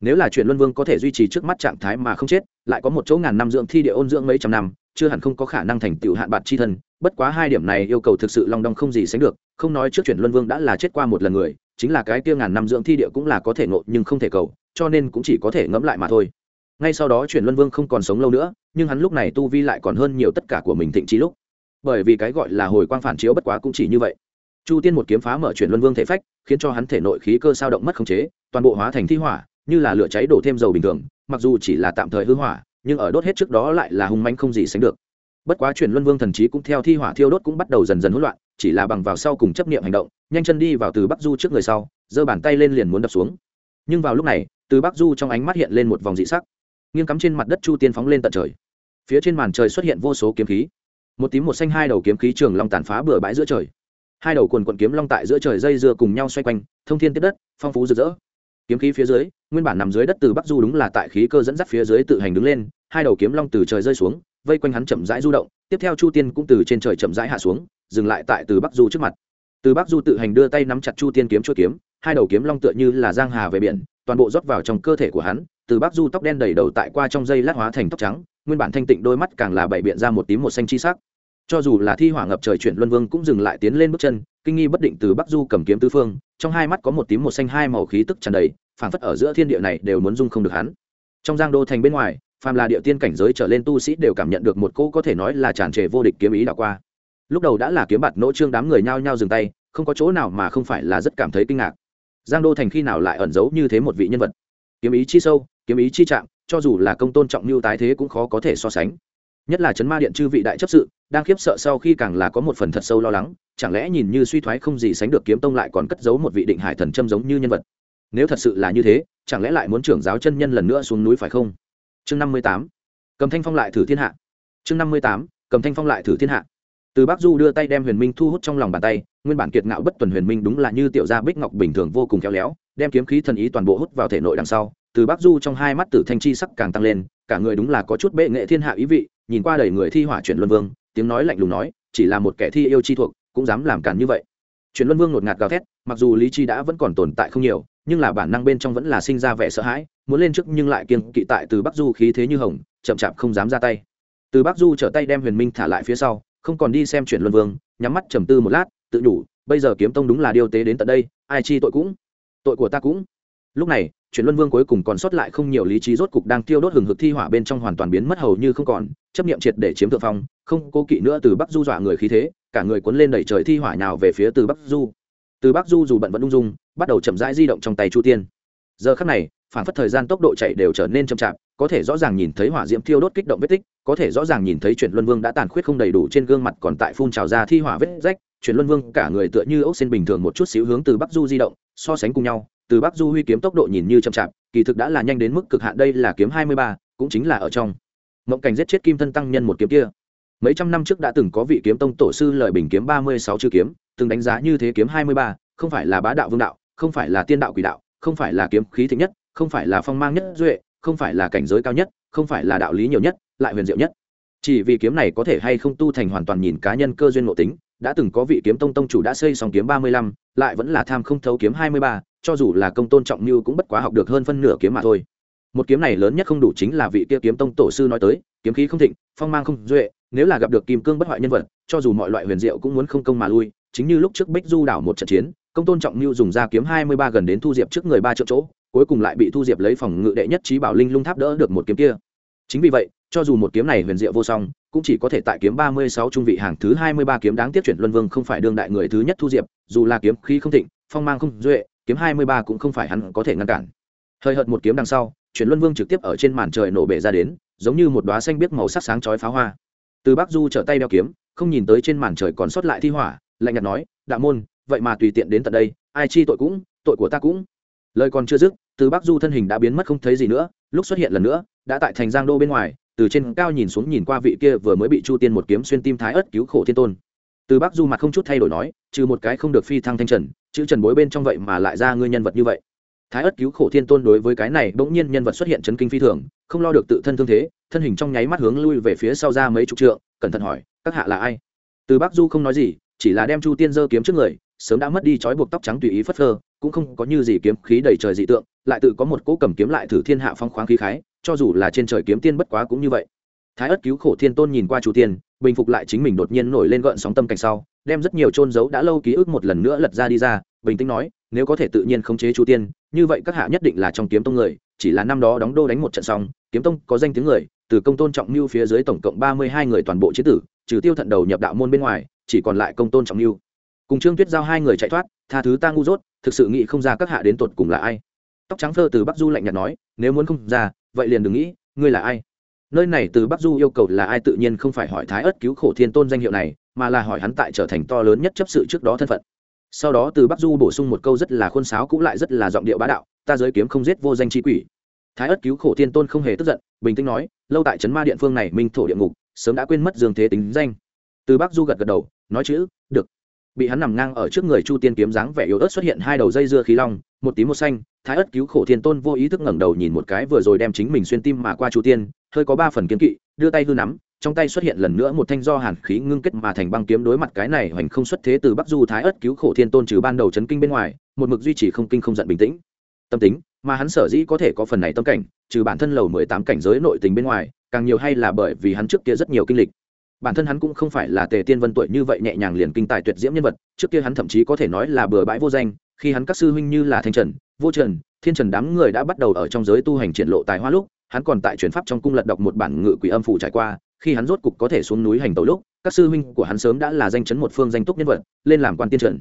Speaker 1: Nếu là chuyện luân vương có thể duy trì trước mắt trạng thái mà không chết lại có một chỗ ngàn năm dưỡng thi địa ôn dưỡng mấy trăm năm chưa hẳn không có khả năng thành tựu hạn bạc chi thân bất quá hai điểm này yêu cầu thực sự long đong không gì sánh được không nói trước chuyện luân vương đã là chết qua một lần người chính là cái kia ngàn năm dưỡng thi địa cũng là có thể ngộ nhưng không thể cầu, cho nên cũng chỉ có thể ngẫm lại mà thôi. Ngay sau đó chuyển luân vương không còn sống lâu nữa, nhưng hắn lúc này tu vi lại còn hơn nhiều tất cả của mình thịnh trí lúc. Bởi vì cái gọi là hồi quang phản chiếu bất quá cũng chỉ như vậy. Chu tiên một kiếm phá mở chuyển luân vương thể phách, khiến cho hắn thể nội khí cơ sao động mất khống chế, toàn bộ hóa thành thi hỏa, như là lửa cháy đổ thêm dầu bình thường, mặc dù chỉ là tạm thời hư hỏa, nhưng ở đốt hết trước đó lại là hung manh không gì sánh được. Bất quá chuyển luân vương thần trí cũng theo thi hỏa thiêu đốt cũng bắt đầu dần dần hỗn loạn chỉ là bằng vào sau cùng chấp niệm hành động, nhanh chân đi vào từ bắc du trước người sau, giơ bàn tay lên liền muốn đập xuống. Nhưng vào lúc này, từ bắc du trong ánh mắt hiện lên một vòng dị sắc. Nghiêng cắm trên mặt đất chu tiên phóng lên tận trời. Phía trên màn trời xuất hiện vô số kiếm khí. Một tím một xanh hai đầu kiếm khí trường long tàn phá bừa bãi giữa trời. Hai đầu quần quần kiếm long tại giữa trời dây dưa cùng nhau xoay quanh, thông thiên tiếp đất, phong phú rực rỡ. Kiếm khí phía dưới, nguyên bản nằm dưới đất từ bắc du đúng là tại khí cơ dẫn dắt phía dưới tự hành đứng lên, hai đầu kiếm long từ trời rơi xuống vây quanh hắn chậm rãi du động, tiếp theo chu tiên cũng từ trên trời chậm rãi hạ xuống, dừng lại tại từ bắc du trước mặt. Từ bắc du tự hành đưa tay nắm chặt chu tiên kiếm chuỗi kiếm, hai đầu kiếm long tựa như là giang hà về biển, toàn bộ rót vào trong cơ thể của hắn, từ bắc du tóc đen đầy đầu tại qua trong dây lát hóa thành tóc trắng, nguyên bản thanh tịnh đôi mắt càng là bảy biện ra một tím một xanh chi sắc. Cho dù là thi hỏa ngập trời chuyển luân vương cũng dừng lại tiến lên bước chân, kinh nghi bất định từ bắc du cầm kiếm tứ phương, trong hai mắt có một tím một xanh hai màu khí tức tràn đầy, phảng phất ở giữa thiên địa này đều muốn dung không được hắn. Trong giang đô thành bên ngoài phàm là địa tiên cảnh giới trở lên tu sĩ đều cảm nhận được một cỗ có thể nói là tràn trề vô địch kiếm ý đảo qua. Lúc đầu đã là kiếm bạt nỗ trương đám người nhao nhao dừng tay, không có chỗ nào mà không phải là rất cảm thấy kinh ngạc. Giang đô thành khi nào lại ẩn giấu như thế một vị nhân vật? Kiếm ý chi sâu, kiếm ý chi chạm cho dù là công tôn trọng mưu tái thế cũng khó có thể so sánh. Nhất là chấn ma điện chư vị đại chấp sự, đang khiếp sợ sau khi càng là có một phần thật sâu lo lắng, chẳng lẽ nhìn như suy thoái không gì sánh được kiếm tông lại còn cất giấu một vị định hải thần châm giống như nhân vật? Nếu thật sự là như thế, chẳng lẽ lại muốn trưởng giáo chân nhân lần nữa xuống núi phải không? Chương năm mươi tám, cầm thanh phong lại thử thiên hạ. Chương năm mươi tám, cầm thanh phong lại thử thiên hạ. Từ bắc du đưa tay đem huyền minh thu hút trong lòng bàn tay, nguyên bản kiệt ngạo bất tuần huyền minh đúng là như tiểu gia bích ngọc bình thường vô cùng khéo léo, đem kiếm khí thần ý toàn bộ hút vào thể nội đằng sau. Từ bắc du trong hai mắt tử thanh chi sắc càng tăng lên, cả người đúng là có chút bệ nghệ thiên hạ ý vị, nhìn qua đầy người thi hỏa chuyển luân vương, tiếng nói lạnh lùng nói, chỉ là một kẻ thi yêu chi thuộc, cũng dám làm cản như vậy. Chuyển luân vương ngột ngạt gào thét, mặc dù lý chi đã vẫn còn tồn tại không nhiều, nhưng là bản năng bên trong vẫn là sinh ra vẻ sợ hãi muốn lên trước nhưng lại kiêng kỵ tại từ bắc du khí thế như hồng, chậm chạp không dám ra tay. Từ bắc du trở tay đem huyền minh thả lại phía sau, không còn đi xem chuyển luân vương, nhắm mắt trầm tư một lát, tự nhủ, bây giờ kiếm tông đúng là điều tế đến tận đây, ai chi tội cũng. Tội của ta cũng. Lúc này chuyển luân vương cuối cùng còn sót lại không nhiều lý trí rốt cục đang tiêu đốt hừng hực thi hỏa bên trong hoàn toàn biến mất hầu như không còn, chấp niệm triệt để chiếm thượng phong, không cố kỵ nữa từ bắc du dọa người khí thế, cả người cuốn lên đẩy trời thi hỏa nào về phía từ bắc du. Từ bắc du dù bận vẫn ung dung, bắt đầu chậm rãi di động trong tay chu tiên. Giờ khắc này phản phất thời gian tốc độ chạy đều trở nên chậm chạp, có thể rõ ràng nhìn thấy hỏa diễm thiêu đốt kích động vết tích, có thể rõ ràng nhìn thấy chuyển luân vương đã tàn khuyết không đầy đủ trên gương mặt còn tại phun trào ra thi hỏa vết rách, chuyển luân vương cả người tựa như ốc xin bình thường một chút xíu hướng từ bắc du di động, so sánh cùng nhau, từ bắc du huy kiếm tốc độ nhìn như chậm chạp, kỳ thực đã là nhanh đến mức cực hạn, đây là kiếm hai mươi ba, cũng chính là ở trong. Mộng cảnh giết chết kim thân tăng nhân một kiếm kia. Mấy trăm năm trước đã từng có vị kiếm tông tổ sư lời bình kiếm ba mươi sáu chữ kiếm, từng đánh giá như thế kiếm hai mươi ba, không phải là bá đạo vương đạo, không phải là tiên đạo quỷ đạo, không phải là kiếm khí thịnh nhất không phải là phong mang nhất duệ, không phải là cảnh giới cao nhất, không phải là đạo lý nhiều nhất, lại huyền diệu nhất. Chỉ vì kiếm này có thể hay không tu thành hoàn toàn nhìn cá nhân cơ duyên ngộ tính, đã từng có vị kiếm tông tông chủ đã xây xong kiếm ba mươi lăm, lại vẫn là tham không thấu kiếm hai mươi ba, cho dù là công tôn trọng như cũng bất quá học được hơn phân nửa kiếm mà thôi. Một kiếm này lớn nhất không đủ chính là vị kia kiếm tông tổ sư nói tới, kiếm khí không thịnh, phong mang không duệ, nếu là gặp được kim cương bất hoại nhân vật, cho dù mọi loại huyền diệu cũng muốn không công mà lui, chính như lúc trước bích du đảo một trận chiến công tôn trọng mưu dùng ra kiếm hai mươi ba gần đến thu diệp trước người ba triệu chỗ, cuối cùng lại bị thu diệp lấy phòng ngự đệ nhất trí bảo linh lung tháp đỡ được một kiếm kia. Chính vì vậy, cho dù một kiếm này huyền diệu vô song, cũng chỉ có thể tại kiếm ba mươi sáu trung vị hàng thứ hai mươi ba kiếm đáng tiếp chuyển luân vương không phải đương đại người thứ nhất thu diệp, dù là kiếm khí không thịnh, phong mang không duệ, kiếm hai mươi ba cũng không phải hắn có thể ngăn cản. Hơi hợt một kiếm đằng sau, chuyển luân vương trực tiếp ở trên màn trời nổ bể ra đến, giống như một đoá xanh biết màu sắc sáng chói pháo hoa. Từ bắc du trở tay đeo kiếm, không nhìn tới trên màn trời còn sót lại thi hỏa, lạnh nhạt nói, đạo môn vậy mà tùy tiện đến tận đây, ai chi tội cũng, tội của ta cũng. Lời còn chưa dứt, từ bắc du thân hình đã biến mất không thấy gì nữa, lúc xuất hiện lần nữa, đã tại thành giang đô bên ngoài, từ trên cao nhìn xuống nhìn qua vị kia vừa mới bị chu tiên một kiếm xuyên tim thái ớt cứu khổ thiên tôn. Từ bắc du mặt không chút thay đổi nói, trừ một cái không được phi thăng thanh trần, chữ trần bối bên trong vậy mà lại ra ngươi nhân vật như vậy. Thái ớt cứu khổ thiên tôn đối với cái này bỗng nhiên nhân vật xuất hiện chấn kinh phi thường, không lo được tự thân thương thế, thân hình trong nháy mắt hướng lui về phía sau ra mấy chục trượng, cẩn thận hỏi, các hạ là ai? Từ bắc du không nói gì, chỉ là đem chu tiên giơ kiếm trước người sớm đã mất đi trói buộc tóc trắng tùy ý phất phơ, cũng không có như gì kiếm khí đầy trời dị tượng, lại tự có một cỗ cầm kiếm lại thử thiên hạ phong khoáng khí khái, cho dù là trên trời kiếm tiên bất quá cũng như vậy. Thái ất cứu khổ thiên tôn nhìn qua chủ tiên, bình phục lại chính mình đột nhiên nổi lên gợn sóng tâm cảnh sau, đem rất nhiều trôn giấu đã lâu ký ức một lần nữa lật ra đi ra, bình tĩnh nói, nếu có thể tự nhiên khống chế chủ tiên, như vậy các hạ nhất định là trong kiếm tông người, chỉ là năm đó đóng đô đánh một trận xong, kiếm tông có danh tiếng người, từ công tôn trọng mưu phía dưới tổng cộng ba mươi hai người toàn bộ chế tử, trừ tiêu thận đầu nhập đạo môn bên ngoài, chỉ còn lại công tôn trọng mưu cùng trương tuyết giao hai người chạy thoát, tha thứ ta ngu dốt, thực sự nghĩ không ra các hạ đến tột cùng là ai. Tóc trắng phơ từ bắc du lạnh nhạt nói, nếu muốn không ra, vậy liền đừng nghĩ, ngươi là ai? Nơi này từ bắc du yêu cầu là ai tự nhiên không phải hỏi thái ất cứu khổ thiên tôn danh hiệu này, mà là hỏi hắn tại trở thành to lớn nhất chấp sự trước đó thân phận. Sau đó từ bắc du bổ sung một câu rất là khuôn sáo cũng lại rất là giọng điệu bá đạo, ta giới kiếm không giết vô danh chi quỷ. Thái ất cứu khổ thiên tôn không hề tức giận, bình tĩnh nói, lâu tại trấn ma điện phương này minh thổ địa ngục, sớm đã quên mất dương thế tính danh. Từ bắc du gật gật đầu, nói chữ, được bị hắn nằm ngang ở trước người chu tiên kiếm dáng vẻ yếu ớt xuất hiện hai đầu dây dưa khí long, một tím một xanh, thái ớt cứu khổ thiên tôn vô ý thức ngẩng đầu nhìn một cái vừa rồi đem chính mình xuyên tim mà qua chu tiên, hơi có ba phần kiếm kỵ, đưa tay hư nắm, trong tay xuất hiện lần nữa một thanh do hàn khí ngưng kết mà thành băng kiếm đối mặt cái này hoành không xuất thế từ bắc du thái ớt cứu khổ thiên tôn trừ ban đầu chấn kinh bên ngoài, một mực duy trì không kinh không giận bình tĩnh. Tâm tính, mà hắn sở dĩ có thể có phần này tâm cảnh, trừ bản thân lầu mười tám cảnh giới nội tình bên ngoài, càng nhiều hay là bởi vì hắn trước kia rất nhiều kinh lịch bản thân hắn cũng không phải là tề tiên vân tuổi như vậy nhẹ nhàng liền kinh tài tuyệt diễm nhân vật, trước kia hắn thậm chí có thể nói là bừa bãi vô danh, khi hắn các sư huynh như là thanh trần, vô trần, thiên trần đám người đã bắt đầu ở trong giới tu hành triển lộ tài hoa lúc, hắn còn tại chuyển pháp trong cung lật đọc một bản ngự quỷ âm phủ trải qua, khi hắn rốt cục có thể xuống núi hành tàu lúc, các sư huynh của hắn sớm đã là danh chấn một phương danh túc nhân vật, lên làm quan tiên trần.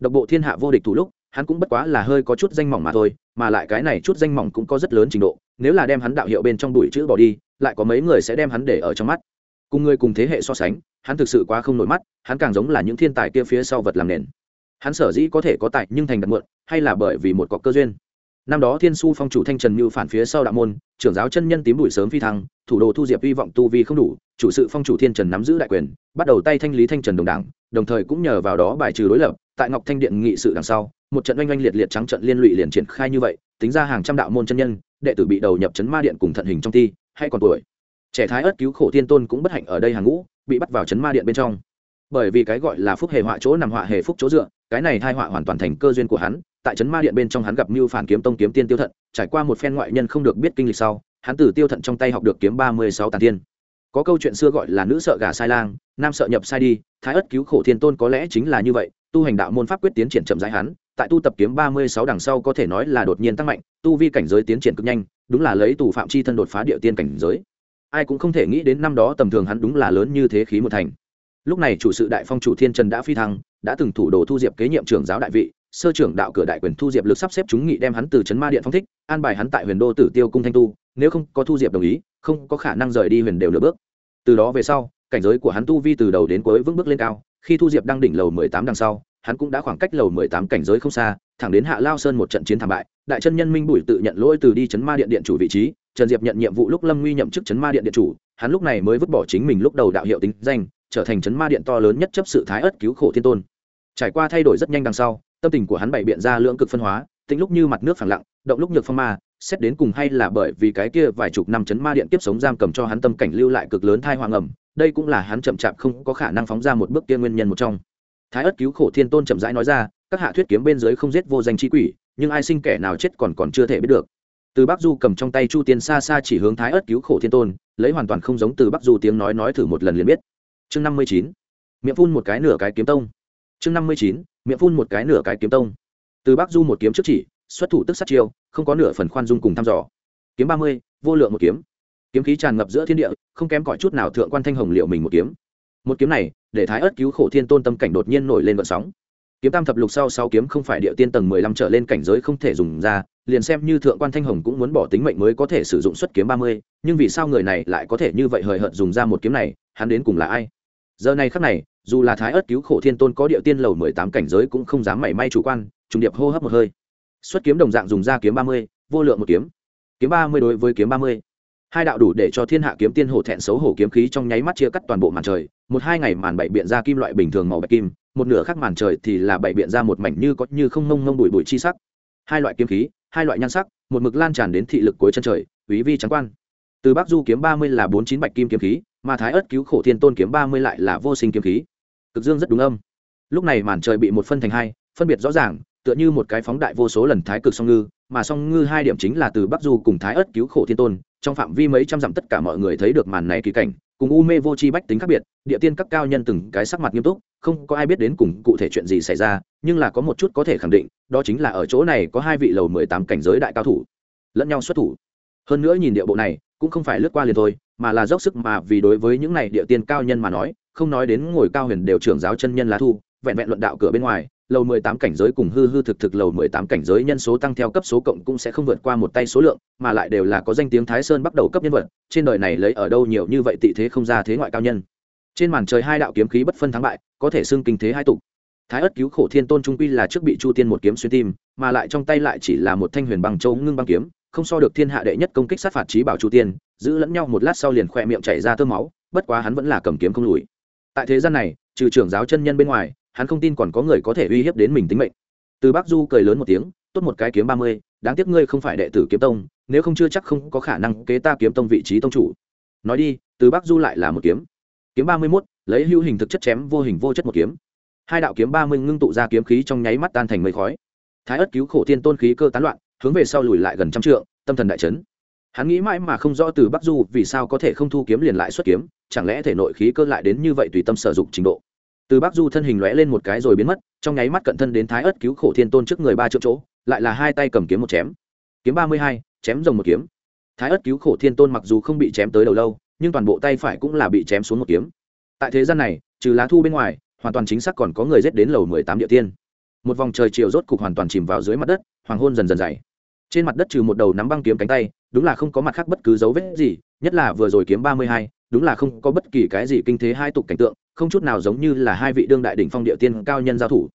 Speaker 1: Độc bộ thiên hạ vô địch thủ lúc, hắn cũng bất quá là hơi có chút danh mỏng mà thôi, mà lại cái này chút danh mỏng cũng có rất lớn trình độ, nếu là đem hắn đạo hiệu bên trong đuổi chữ bỏ đi, lại có mấy người sẽ đem hắn để ở trong mắt cùng người cùng thế hệ so sánh, hắn thực sự quá không nổi mắt, hắn càng giống là những thiên tài kia phía sau vật làm nền. Hắn sở dĩ có thể có tài nhưng thành đặt muộn, hay là bởi vì một cọc cơ duyên. Năm đó thiên su phong chủ thanh trần như phản phía sau đạo môn, trưởng giáo chân nhân tím đuổi sớm phi thăng, thủ đồ thu diệp hy vọng tu vi không đủ, chủ sự phong chủ thiên trần nắm giữ đại quyền, bắt đầu tay thanh lý thanh trần đồng đảng, đồng thời cũng nhờ vào đó bài trừ đối lập, tại ngọc thanh điện nghị sự đằng sau, một trận oanh oanh liệt liệt trắng trận liên lụy liền triển khai như vậy, tính ra hàng trăm đạo môn chân nhân, đệ tử bị đầu nhập chấn ma điện cùng thận hình trong thi hay còn tuổi trẻ thái ớt cứu khổ thiên tôn cũng bất hạnh ở đây hàng ngũ, bị bắt vào chấn ma điện bên trong. Bởi vì cái gọi là phúc hề họa chỗ nằm họa hề phúc chỗ dựa, cái này thai họa hoàn toàn thành cơ duyên của hắn. Tại trấn ma điện bên trong hắn gặp mưu phản kiếm tông kiếm tiên tiêu thận, trải qua một phen ngoại nhân không được biết kinh lịch sau, hắn từ tiêu thận trong tay học được kiếm ba mươi sáu tàn tiên. Có câu chuyện xưa gọi là nữ sợ gà sai lang, nam sợ nhập sai đi, thái ất cứu khổ thiên tôn có lẽ chính là như vậy, tu hành đạo môn pháp quyết tiến triển chậm rãi hắn, tại tu tập kiếm ba mươi sáu đằng sau có thể nói là đột nhiên tăng mạnh, tu vi cảnh giới tiến triển cực nhanh, đúng là lấy tù phạm chi thân đột phá địa tiên cảnh giới ai cũng không thể nghĩ đến năm đó tầm thường hắn đúng là lớn như thế khí một thành. Lúc này chủ sự đại phong chủ thiên trần đã phi thăng, đã từng thủ đồ thu diệp kế nhiệm trưởng giáo đại vị, sơ trưởng đạo cửa đại quyền thu diệp lực sắp xếp chúng nghị đem hắn từ trấn ma điện phong thích, an bài hắn tại huyền đô tử tiêu cung thanh tu, nếu không có thu diệp đồng ý, không có khả năng rời đi huyền đều nửa bước. Từ đó về sau, cảnh giới của hắn tu vi từ đầu đến cuối vững bước lên cao, khi thu diệp đang đỉnh lầu mười tám đằng sau, hắn cũng đã khoảng cách lầu mười tám cảnh giới không xa thẳng đến hạ lao sơn một trận chiến thảm bại, đại chân nhân minh bùi tự nhận lỗi từ đi chấn ma điện điện chủ vị trí, trần diệp nhận nhiệm vụ lúc lâm nguy nhậm chức chấn ma điện điện chủ, hắn lúc này mới vứt bỏ chính mình lúc đầu đạo hiệu tính danh, trở thành chấn ma điện to lớn nhất chấp sự thái ất cứu khổ thiên tôn. Trải qua thay đổi rất nhanh đằng sau, tâm tình của hắn bày biện ra lưỡng cực phân hóa, tính lúc như mặt nước phẳng lặng, động lúc nhược phong ma, xét đến cùng hay là bởi vì cái kia vài chục năm chấn ma điện tiếp sống giam cầm cho hắn tâm cảnh lưu lại cực lớn thai hoàng ẩm, đây cũng là hắn chậm chạp không có khả năng phóng ra một bước kia nguyên nhân một trong. Thái ất cứu khổ thiên tôn chậm rãi nói ra các hạ thuyết kiếm bên dưới không giết vô danh chi quỷ, nhưng ai sinh kẻ nào chết còn còn chưa thể biết được. Từ bắc du cầm trong tay chu tiên xa xa chỉ hướng thái ớt cứu khổ thiên tôn, lấy hoàn toàn không giống từ bắc du tiếng nói nói thử một lần liền biết. Chương năm mươi chín, miệng phun một cái nửa cái kiếm tông. Chương năm mươi chín, miệng phun một cái nửa cái kiếm tông. Từ bắc du một kiếm trước chỉ, xuất thủ tức sát chiêu, không có nửa phần khoan dung cùng thăm dò. Kiếm ba mươi, vô lượng một kiếm. Kiếm khí tràn ngập giữa thiên địa, không kém cỏi chút nào thượng quan thanh hồng liệu mình một kiếm. Một kiếm này, để thái ớt cứu khổ thiên tôn tâm cảnh đột nhiên nổi lên vận sóng kiếm tam thập lục sau sau kiếm không phải địa tiên tầng mười lăm trở lên cảnh giới không thể dùng ra, liền xem như thượng quan thanh hồng cũng muốn bỏ tính mệnh mới có thể sử dụng xuất kiếm ba mươi, nhưng vì sao người này lại có thể như vậy hời hợt dùng ra một kiếm này, hắn đến cùng là ai? Giờ này khắc này, dù là thái ớt cứu khổ thiên tôn có địa tiên lầu mười tám cảnh giới cũng không dám mảy may chủ quan, trùng điệp hô hấp một hơi. Xuất kiếm đồng dạng dùng ra kiếm ba mươi, vô lượng một kiếm. Kiếm ba mươi đối với kiếm ba mươi hai đạo đủ để cho thiên hạ kiếm tiên hổ thẹn xấu hổ kiếm khí trong nháy mắt chia cắt toàn bộ màn trời. Một hai ngày màn bảy biện ra kim loại bình thường màu bạch kim, một nửa khác màn trời thì là bảy biện ra một mảnh như có như không mông mông bụi bụi chi sắc. Hai loại kiếm khí, hai loại nhan sắc, một mực lan tràn đến thị lực cuối chân trời quý vi trắng quan. Từ bắc du kiếm ba mươi là bốn chín bạch kim kiếm khí, mà thái ớt cứu khổ thiên tôn kiếm ba mươi lại là vô sinh kiếm khí. Cực dương rất đúng âm. Lúc này màn trời bị một phân thành hai, phân biệt rõ ràng, tựa như một cái phóng đại vô số lần thái cực song ngư mà song ngư hai điểm chính là từ bắc du cùng thái ớt cứu khổ thiên tôn, trong phạm vi mấy trăm dặm tất cả mọi người thấy được màn này kỳ cảnh, cùng u mê vô c h i bách tính khác biệt, địa tiên các cao nhân từng cái sắc mặt nghiêm túc, không có ai biết đến cùng cụ thể chuyện gì xảy ra, nhưng là có một chút có thể khẳng định, đó chính là ở chỗ này có hai vị lầu mười tám cảnh giới đại cao thủ, lẫn nhau xuất thủ. Hơn nữa nhìn địa bộ này, cũng không phải lướt qua liền thôi, mà là dốc sức mà vì đối với những này địa tiên cao nhân mà nói, không nói đến ngồi cao huyền đều trưởng giáo chân nhân lá thu, vẹn vẹn luận đạo cửa bên ngoài lầu mười tám cảnh giới cùng hư hư thực thực lầu mười tám cảnh giới nhân số tăng theo cấp số cộng cũng sẽ không vượt qua một tay số lượng, mà lại đều là có danh tiếng Thái Sơn bắt đầu cấp nhân vật, trên đời này lấy ở đâu nhiều như vậy tị thế không ra thế ngoại cao nhân. Trên màn trời hai đạo kiếm khí bất phân thắng bại, có thể xưng kinh thế hai tụ. Thái ất cứu khổ thiên tôn trung quy là trước bị Chu Tiên một kiếm xuyên tim, mà lại trong tay lại chỉ là một thanh huyền băng châu ngưng băng kiếm, không so được thiên hạ đệ nhất công kích sát phạt trí bảo chu tiên giữ lẫn nhau một lát sau liền khỏe miệng chảy ra tơ máu bất quá hắn vẫn là cầm kiếm không lùi tại thế gian này trừ trưởng giáo chân nhân bên ngoài hắn không tin còn có người có thể uy hiếp đến mình tính mệnh. Từ bắc du cười lớn một tiếng, tốt một cái kiếm ba mươi, đáng tiếc ngươi không phải đệ tử kiếm tông, nếu không chưa chắc không có khả năng kế ta kiếm tông vị trí tông chủ. Nói đi, từ bắc du lại là một kiếm. Kiếm ba mươi mốt, lấy hữu hình thực chất chém vô hình vô chất một kiếm. Hai đạo kiếm ba mươi ngưng tụ ra kiếm khí trong nháy mắt tan thành mây khói. Thái ất cứu khổ tiên tôn khí cơ tán loạn, hướng về sau lùi lại gần trăm trượng, tâm thần đại chấn. Hắn nghĩ mãi mà không rõ từ bắc du vì sao có thể không thu kiếm liền lại xuất kiếm, chẳng lẽ thể nội khí cơ lại đến như vậy tùy tâm sở dụng trình độ từ bắc du thân hình lóe lên một cái rồi biến mất, trong nháy mắt cận thân đến thái ớt cứu khổ thiên tôn trước người ba triệu chỗ, lại là hai tay cầm kiếm một chém. Kiếm ba mươi hai, chém rồng một kiếm. Thái ớt cứu khổ thiên tôn mặc dù không bị chém tới đầu lâu, nhưng toàn bộ tay phải cũng là bị chém xuống một kiếm. Tại thế gian này, trừ lá thu bên ngoài, hoàn toàn chính xác còn có người giết đến lầu mười tám địa tiên. Một vòng trời chiều rốt cục hoàn toàn chìm vào dưới mặt đất, hoàng hôn dần dần dày. Trên mặt đất trừ một đầu nắm băng kiếm cánh tay, đúng là không có mặt khác bất cứ dấu vết gì, nhất là vừa rồi kiếm ba mươi hai, đúng là không có bất kỳ cái gì kinh thế hai tục cảnh tượng không chút nào giống như là hai vị đương đại đỉnh phong địa tiên cao nhân giao thủ.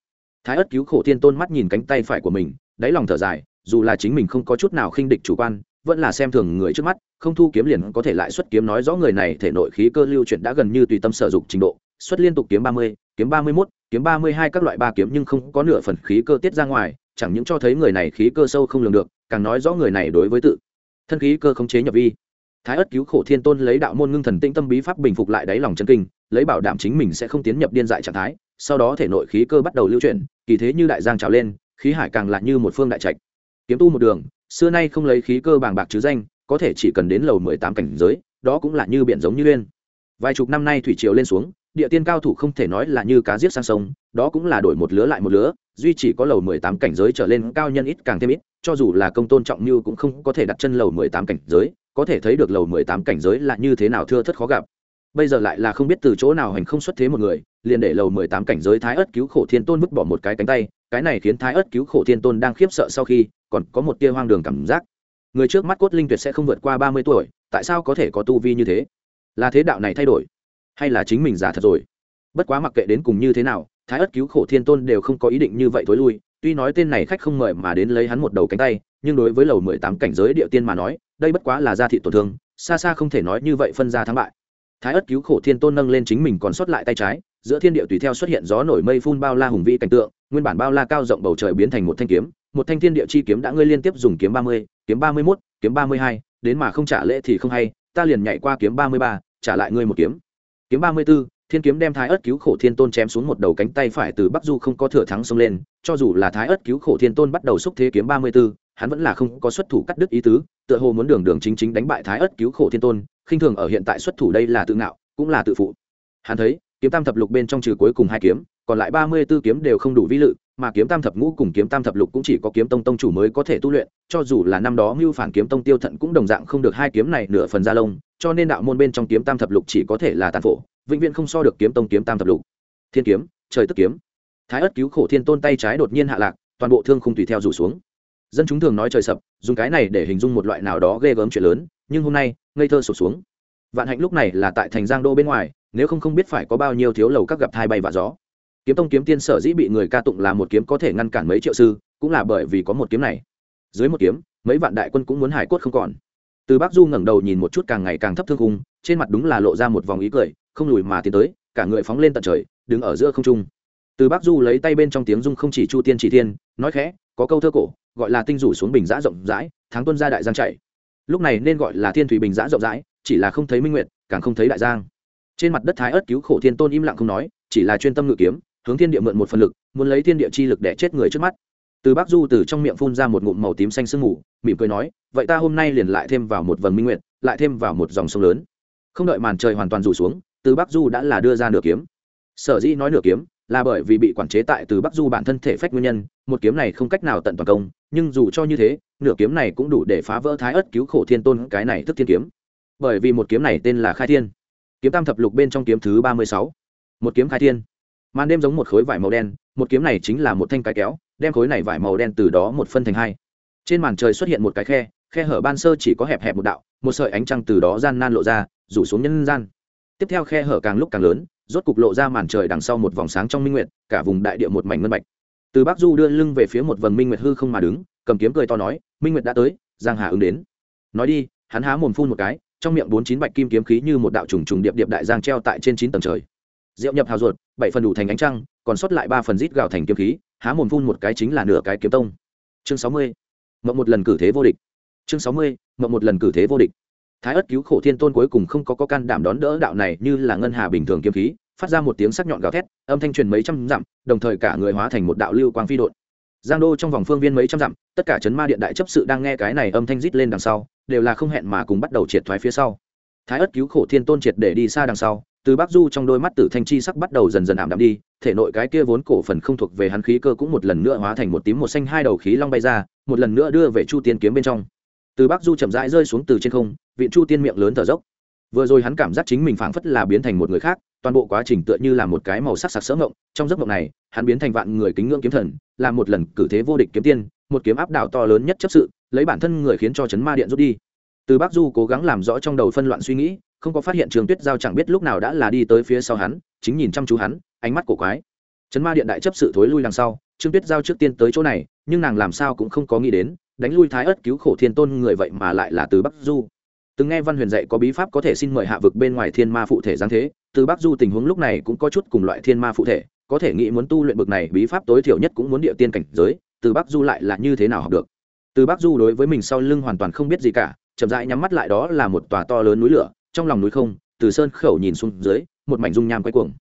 Speaker 1: Thái ất cứu khổ tiên tôn mắt nhìn cánh tay phải của mình, đáy lòng thở dài, dù là chính mình không có chút nào khinh địch chủ quan, vẫn là xem thường người trước mắt, không thu kiếm liền có thể lại xuất kiếm nói rõ người này thể nội khí cơ lưu chuyển đã gần như tùy tâm sở dục trình độ, xuất liên tục kiếm ba mươi, kiếm ba mươi mốt, kiếm ba mươi hai các loại ba kiếm nhưng không có nửa phần khí cơ tiết ra ngoài, chẳng những cho thấy người này khí cơ sâu không lường được, càng nói rõ người này đối với tự. Thân khí cơ khống chế nhập vi thái ất cứu khổ thiên tôn lấy đạo môn ngưng thần tĩnh tâm bí pháp bình phục lại đáy lòng chân kinh, lấy bảo đảm chính mình sẽ không tiến nhập điên dại trạng thái, sau đó thể nội khí cơ bắt đầu lưu chuyển, kỳ thế như đại giang trào lên, khí hải càng lại như một phương đại trạch. Kiếm tu một đường, xưa nay không lấy khí cơ bàng bạc chứ danh, có thể chỉ cần đến lầu mười tám cảnh giới, đó cũng là như biển giống như liên vài chục năm nay thủy triều lên xuống, địa tiên cao thủ không thể nói là như cá giết sang sông, đó cũng là đổi một lứa lại một lứa, duy chỉ có lầu mười tám cảnh giới trở lên cao nhân ít càng thêm ít, cho dù là công tôn trọng như cũng không có thể đặt chân lầu mười tám cảnh giới có thể thấy được lầu mười tám cảnh giới là như thế nào thưa thất khó gặp. Bây giờ lại là không biết từ chỗ nào hành không xuất thế một người, liền để lầu mười tám cảnh giới thái ớt cứu khổ thiên tôn vứt bỏ một cái cánh tay, cái này khiến thái ớt cứu khổ thiên tôn đang khiếp sợ sau khi, còn có một tia hoang đường cảm giác. Người trước mắt cốt linh tuyệt sẽ không vượt qua ba mươi tuổi, tại sao có thể có tu vi như thế? Là thế đạo này thay đổi, hay là chính mình giả thật rồi? Bất quá mặc kệ đến cùng như thế nào, thái ất cứu khổ thiên tôn đều không có ý định như vậy thối lui, tuy nói tên này khách không mời mà đến lấy hắn một đầu cánh tay nhưng đối với lầu mười tám cảnh giới địa tiên mà nói, đây bất quá là gia thị tổn thương, xa xa không thể nói như vậy phân ra thắng bại. Thái ất cứu khổ thiên tôn nâng lên chính mình còn sót lại tay trái, giữa thiên địa tùy theo xuất hiện gió nổi mây phun bao la hùng vĩ cảnh tượng, nguyên bản bao la cao rộng bầu trời biến thành một thanh kiếm, một thanh thiên địa chi kiếm đã ngươi liên tiếp dùng kiếm ba mươi, kiếm ba mươi mốt, kiếm ba mươi hai, đến mà không trả lễ thì không hay, ta liền nhảy qua kiếm ba mươi ba, trả lại ngươi một kiếm. Kiếm ba mươi b ố thiên kiếm đem thái ớt cứu khổ thiên tôn chém xuống một đầu cánh tay phải từ bắc du không có thừa thắng xông lên, cho dù là thái ớt cứu khổ thiên tôn bắt đầu xúc thế kiếm ba mươi b ố hắn vẫn là không có xuất thủ cắt đứt ý tứ, tựa hồ muốn đường đường chính chính đánh bại thái ớt cứu khổ thiên tôn, khinh thường ở hiện tại xuất thủ đây là tự ngạo, cũng là tự phụ. Hắn thấy, kiếm tam thập lục bên trong trừ cuối cùng hai kiếm, còn lại ba mươi b ố kiếm đều không đủ vi lự, mà kiếm tam thập ngũ cùng kiếm tam thập lục cũng chỉ có kiếm tông tông chủ mới có thể tu luyện, cho dù là năm đó mưu phản kiếm tông tiêu thận cũng đồng dạng không được hai kiếm này nửa phần gia lông, cho nên đạo môn bên trong kiếm tam thập lục chỉ có thể là tàn phổ, vĩnh viễn không so được kiếm tông kiếm tam thập lục. Thiên kiếm, trời tức kiếm. Thái ất cứu khổ thiên tôn tay trái đột nhiên hạ lạc, toàn bộ thương không tùy theo rủ xuống dân chúng thường nói trời sập, dùng cái này để hình dung một loại nào đó ghê gớm chuyện lớn, nhưng hôm nay, ngây thơ sụp xuống. Vạn hạnh lúc này là tại thành giang đô bên ngoài, nếu không không biết phải có bao nhiêu thiếu lầu các gặp thai bay và gió. Kiếm tông kiếm tiên sở dĩ bị người ca tụng là một kiếm có thể ngăn cản mấy triệu sư, cũng là bởi vì có một kiếm này. Dưới một kiếm, mấy vạn đại quân cũng muốn hải cốt không còn. Từ bác du ngẩng đầu nhìn một chút càng ngày càng thấp thương khung, trên mặt đúng là lộ ra một vòng ý cười, không lùi mà tiến tới, cả người phóng lên tận trời, đứng ở giữa không trung. Từ bác du lấy tay bên trong tiếng dung không chỉ chu tiên chỉ thiên, nói khẽ có câu thơ cổ, gọi là tinh rủ xuống bình giã rộng rãi, tháng tuân ra đại giang chạy lúc này nên gọi là thiên thủy bình giã rộng rãi, chỉ là không thấy minh nguyệt, càng không thấy đại giang. Trên mặt đất thái ớt cứu khổ thiên tôn im lặng không nói, chỉ là chuyên tâm ngự kiếm, hướng thiên địa mượn một phần lực, muốn lấy thiên địa chi lực để chết người trước mắt. Từ bác du từ trong miệng phun ra một ngụm màu tím xanh sương mù, mỉm cười nói, vậy ta hôm nay liền lại thêm vào một vần minh nguyệt, lại thêm vào một dòng sông lớn. Không đợi màn trời hoàn toàn rủ xuống, từ bác du đã là đưa ra nửa kiếm. Sở dĩ nói nửa kiếm là bởi vì bị quản chế tại từ bắc du bản thân thể phách nguyên nhân, một kiếm này không cách nào tận toàn công, nhưng dù cho như thế, nửa kiếm này cũng đủ để phá vỡ thái ớt cứu khổ thiên tôn cái này thức thiên kiếm. Bởi vì một kiếm này tên là khai thiên. Kiếm tam thập lục bên trong kiếm thứ ba mươi sáu. Một kiếm khai thiên. Màn đêm giống một khối vải màu đen, một kiếm này chính là một thanh cái kéo, đem khối này vải màu đen từ đó một phân thành hai. Trên màn trời xuất hiện một cái khe khe hở ban sơ chỉ có hẹp hẹp một đạo, một sợi ánh trăng từ đó gian nan lộ ra, rủ xuống nhân gian. Tiếp theo khe hở càng lúc càng lớn rốt cục lộ ra màn trời đằng sau một vòng sáng trong minh nguyệt, cả vùng đại địa một mảnh ngân bạch. Từ bắc du đưa lưng về phía một vầng minh nguyệt hư không mà đứng, cầm kiếm cười to nói, minh nguyệt đã tới, giang hà ứng đến. Nói đi, hắn há mồm phun một cái, trong miệng bốn chín bạch kim kiếm khí như một đạo trùng trùng điệp điệp đại giang treo tại trên chín tầng trời. Diệu nhập hào ruột, bảy phần đủ thành ánh trăng, còn sót lại ba phần rít gạo thành kiếm khí, há mồm phun một cái chính là nửa cái kiếm tông. Chương sáu mươi, mộng một lần cử thế vô địch. Chương sáu mươi, mộng một lần cử thế vô địch thái ất cứu khổ thiên tôn cuối cùng không có, có can đảm đón đỡ đạo này như là ngân hà bình thường kiếm khí phát ra một tiếng sắc nhọn gào thét âm thanh truyền mấy trăm dặm đồng thời cả người hóa thành một đạo lưu quang phi đột giang đô trong vòng phương viên mấy trăm dặm tất cả chấn ma điện đại chấp sự đang nghe cái này âm thanh rít lên đằng sau đều là không hẹn mà cùng bắt đầu triệt thoái phía sau. Thái ất cứu khổ thiên tôn triệt để đi xa đằng sau từ bắc du trong đôi mắt tử thanh chi sắc bắt đầu dần dần ảm đạm đi thể nội cái kia vốn cổ phần không thuộc về hắn khí cơ cũng một lần nữa hóa thành một tím một xanh hai đầu khí long bay ra một lần nữa đưa về chu tiên kiếm bên trong từ bắc du chậm rãi rơi xuống từ trên không viện chu tiên miệng lớn thở dốc. Vừa rồi hắn cảm giác chính mình phảng phất là biến thành một người khác, toàn bộ quá trình tựa như là một cái màu sắc sặc sỡ ngộng trong giấc ngộng này, hắn biến thành vạn người kính ngưỡng kiếm thần, là một lần cử thế vô địch kiếm tiên, một kiếm áp đảo to lớn nhất chấp sự, lấy bản thân người khiến cho chấn ma điện rút đi. Từ bắc du cố gắng làm rõ trong đầu phân loạn suy nghĩ, không có phát hiện trường tuyết giao chẳng biết lúc nào đã là đi tới phía sau hắn, chính nhìn chăm chú hắn, ánh mắt cổ quái. Chấn ma điện đại chấp sự thối lui đằng sau, trương tuyết giao trước tiên tới chỗ này, nhưng nàng làm sao cũng không có nghĩ đến đánh lui thái ớt cứu khổ thiên tôn người vậy mà lại là từ bắc du. Từng nghe văn huyền dạy có bí pháp có thể xin mời hạ vực bên ngoài thiên ma phụ thể giáng thế, từ bắc du tình huống lúc này cũng có chút cùng loại thiên ma phụ thể, có thể nghĩ muốn tu luyện bực này bí pháp tối thiểu nhất cũng muốn địa tiên cảnh giới, từ bắc du lại là như thế nào học được? Từ bắc du đối với mình sau lưng hoàn toàn không biết gì cả, chậm rãi nhắm mắt lại đó là một tòa to lớn núi lửa, trong lòng núi không, từ sơn khẩu nhìn xuống dưới, một mảnh dung nham quay cuồng.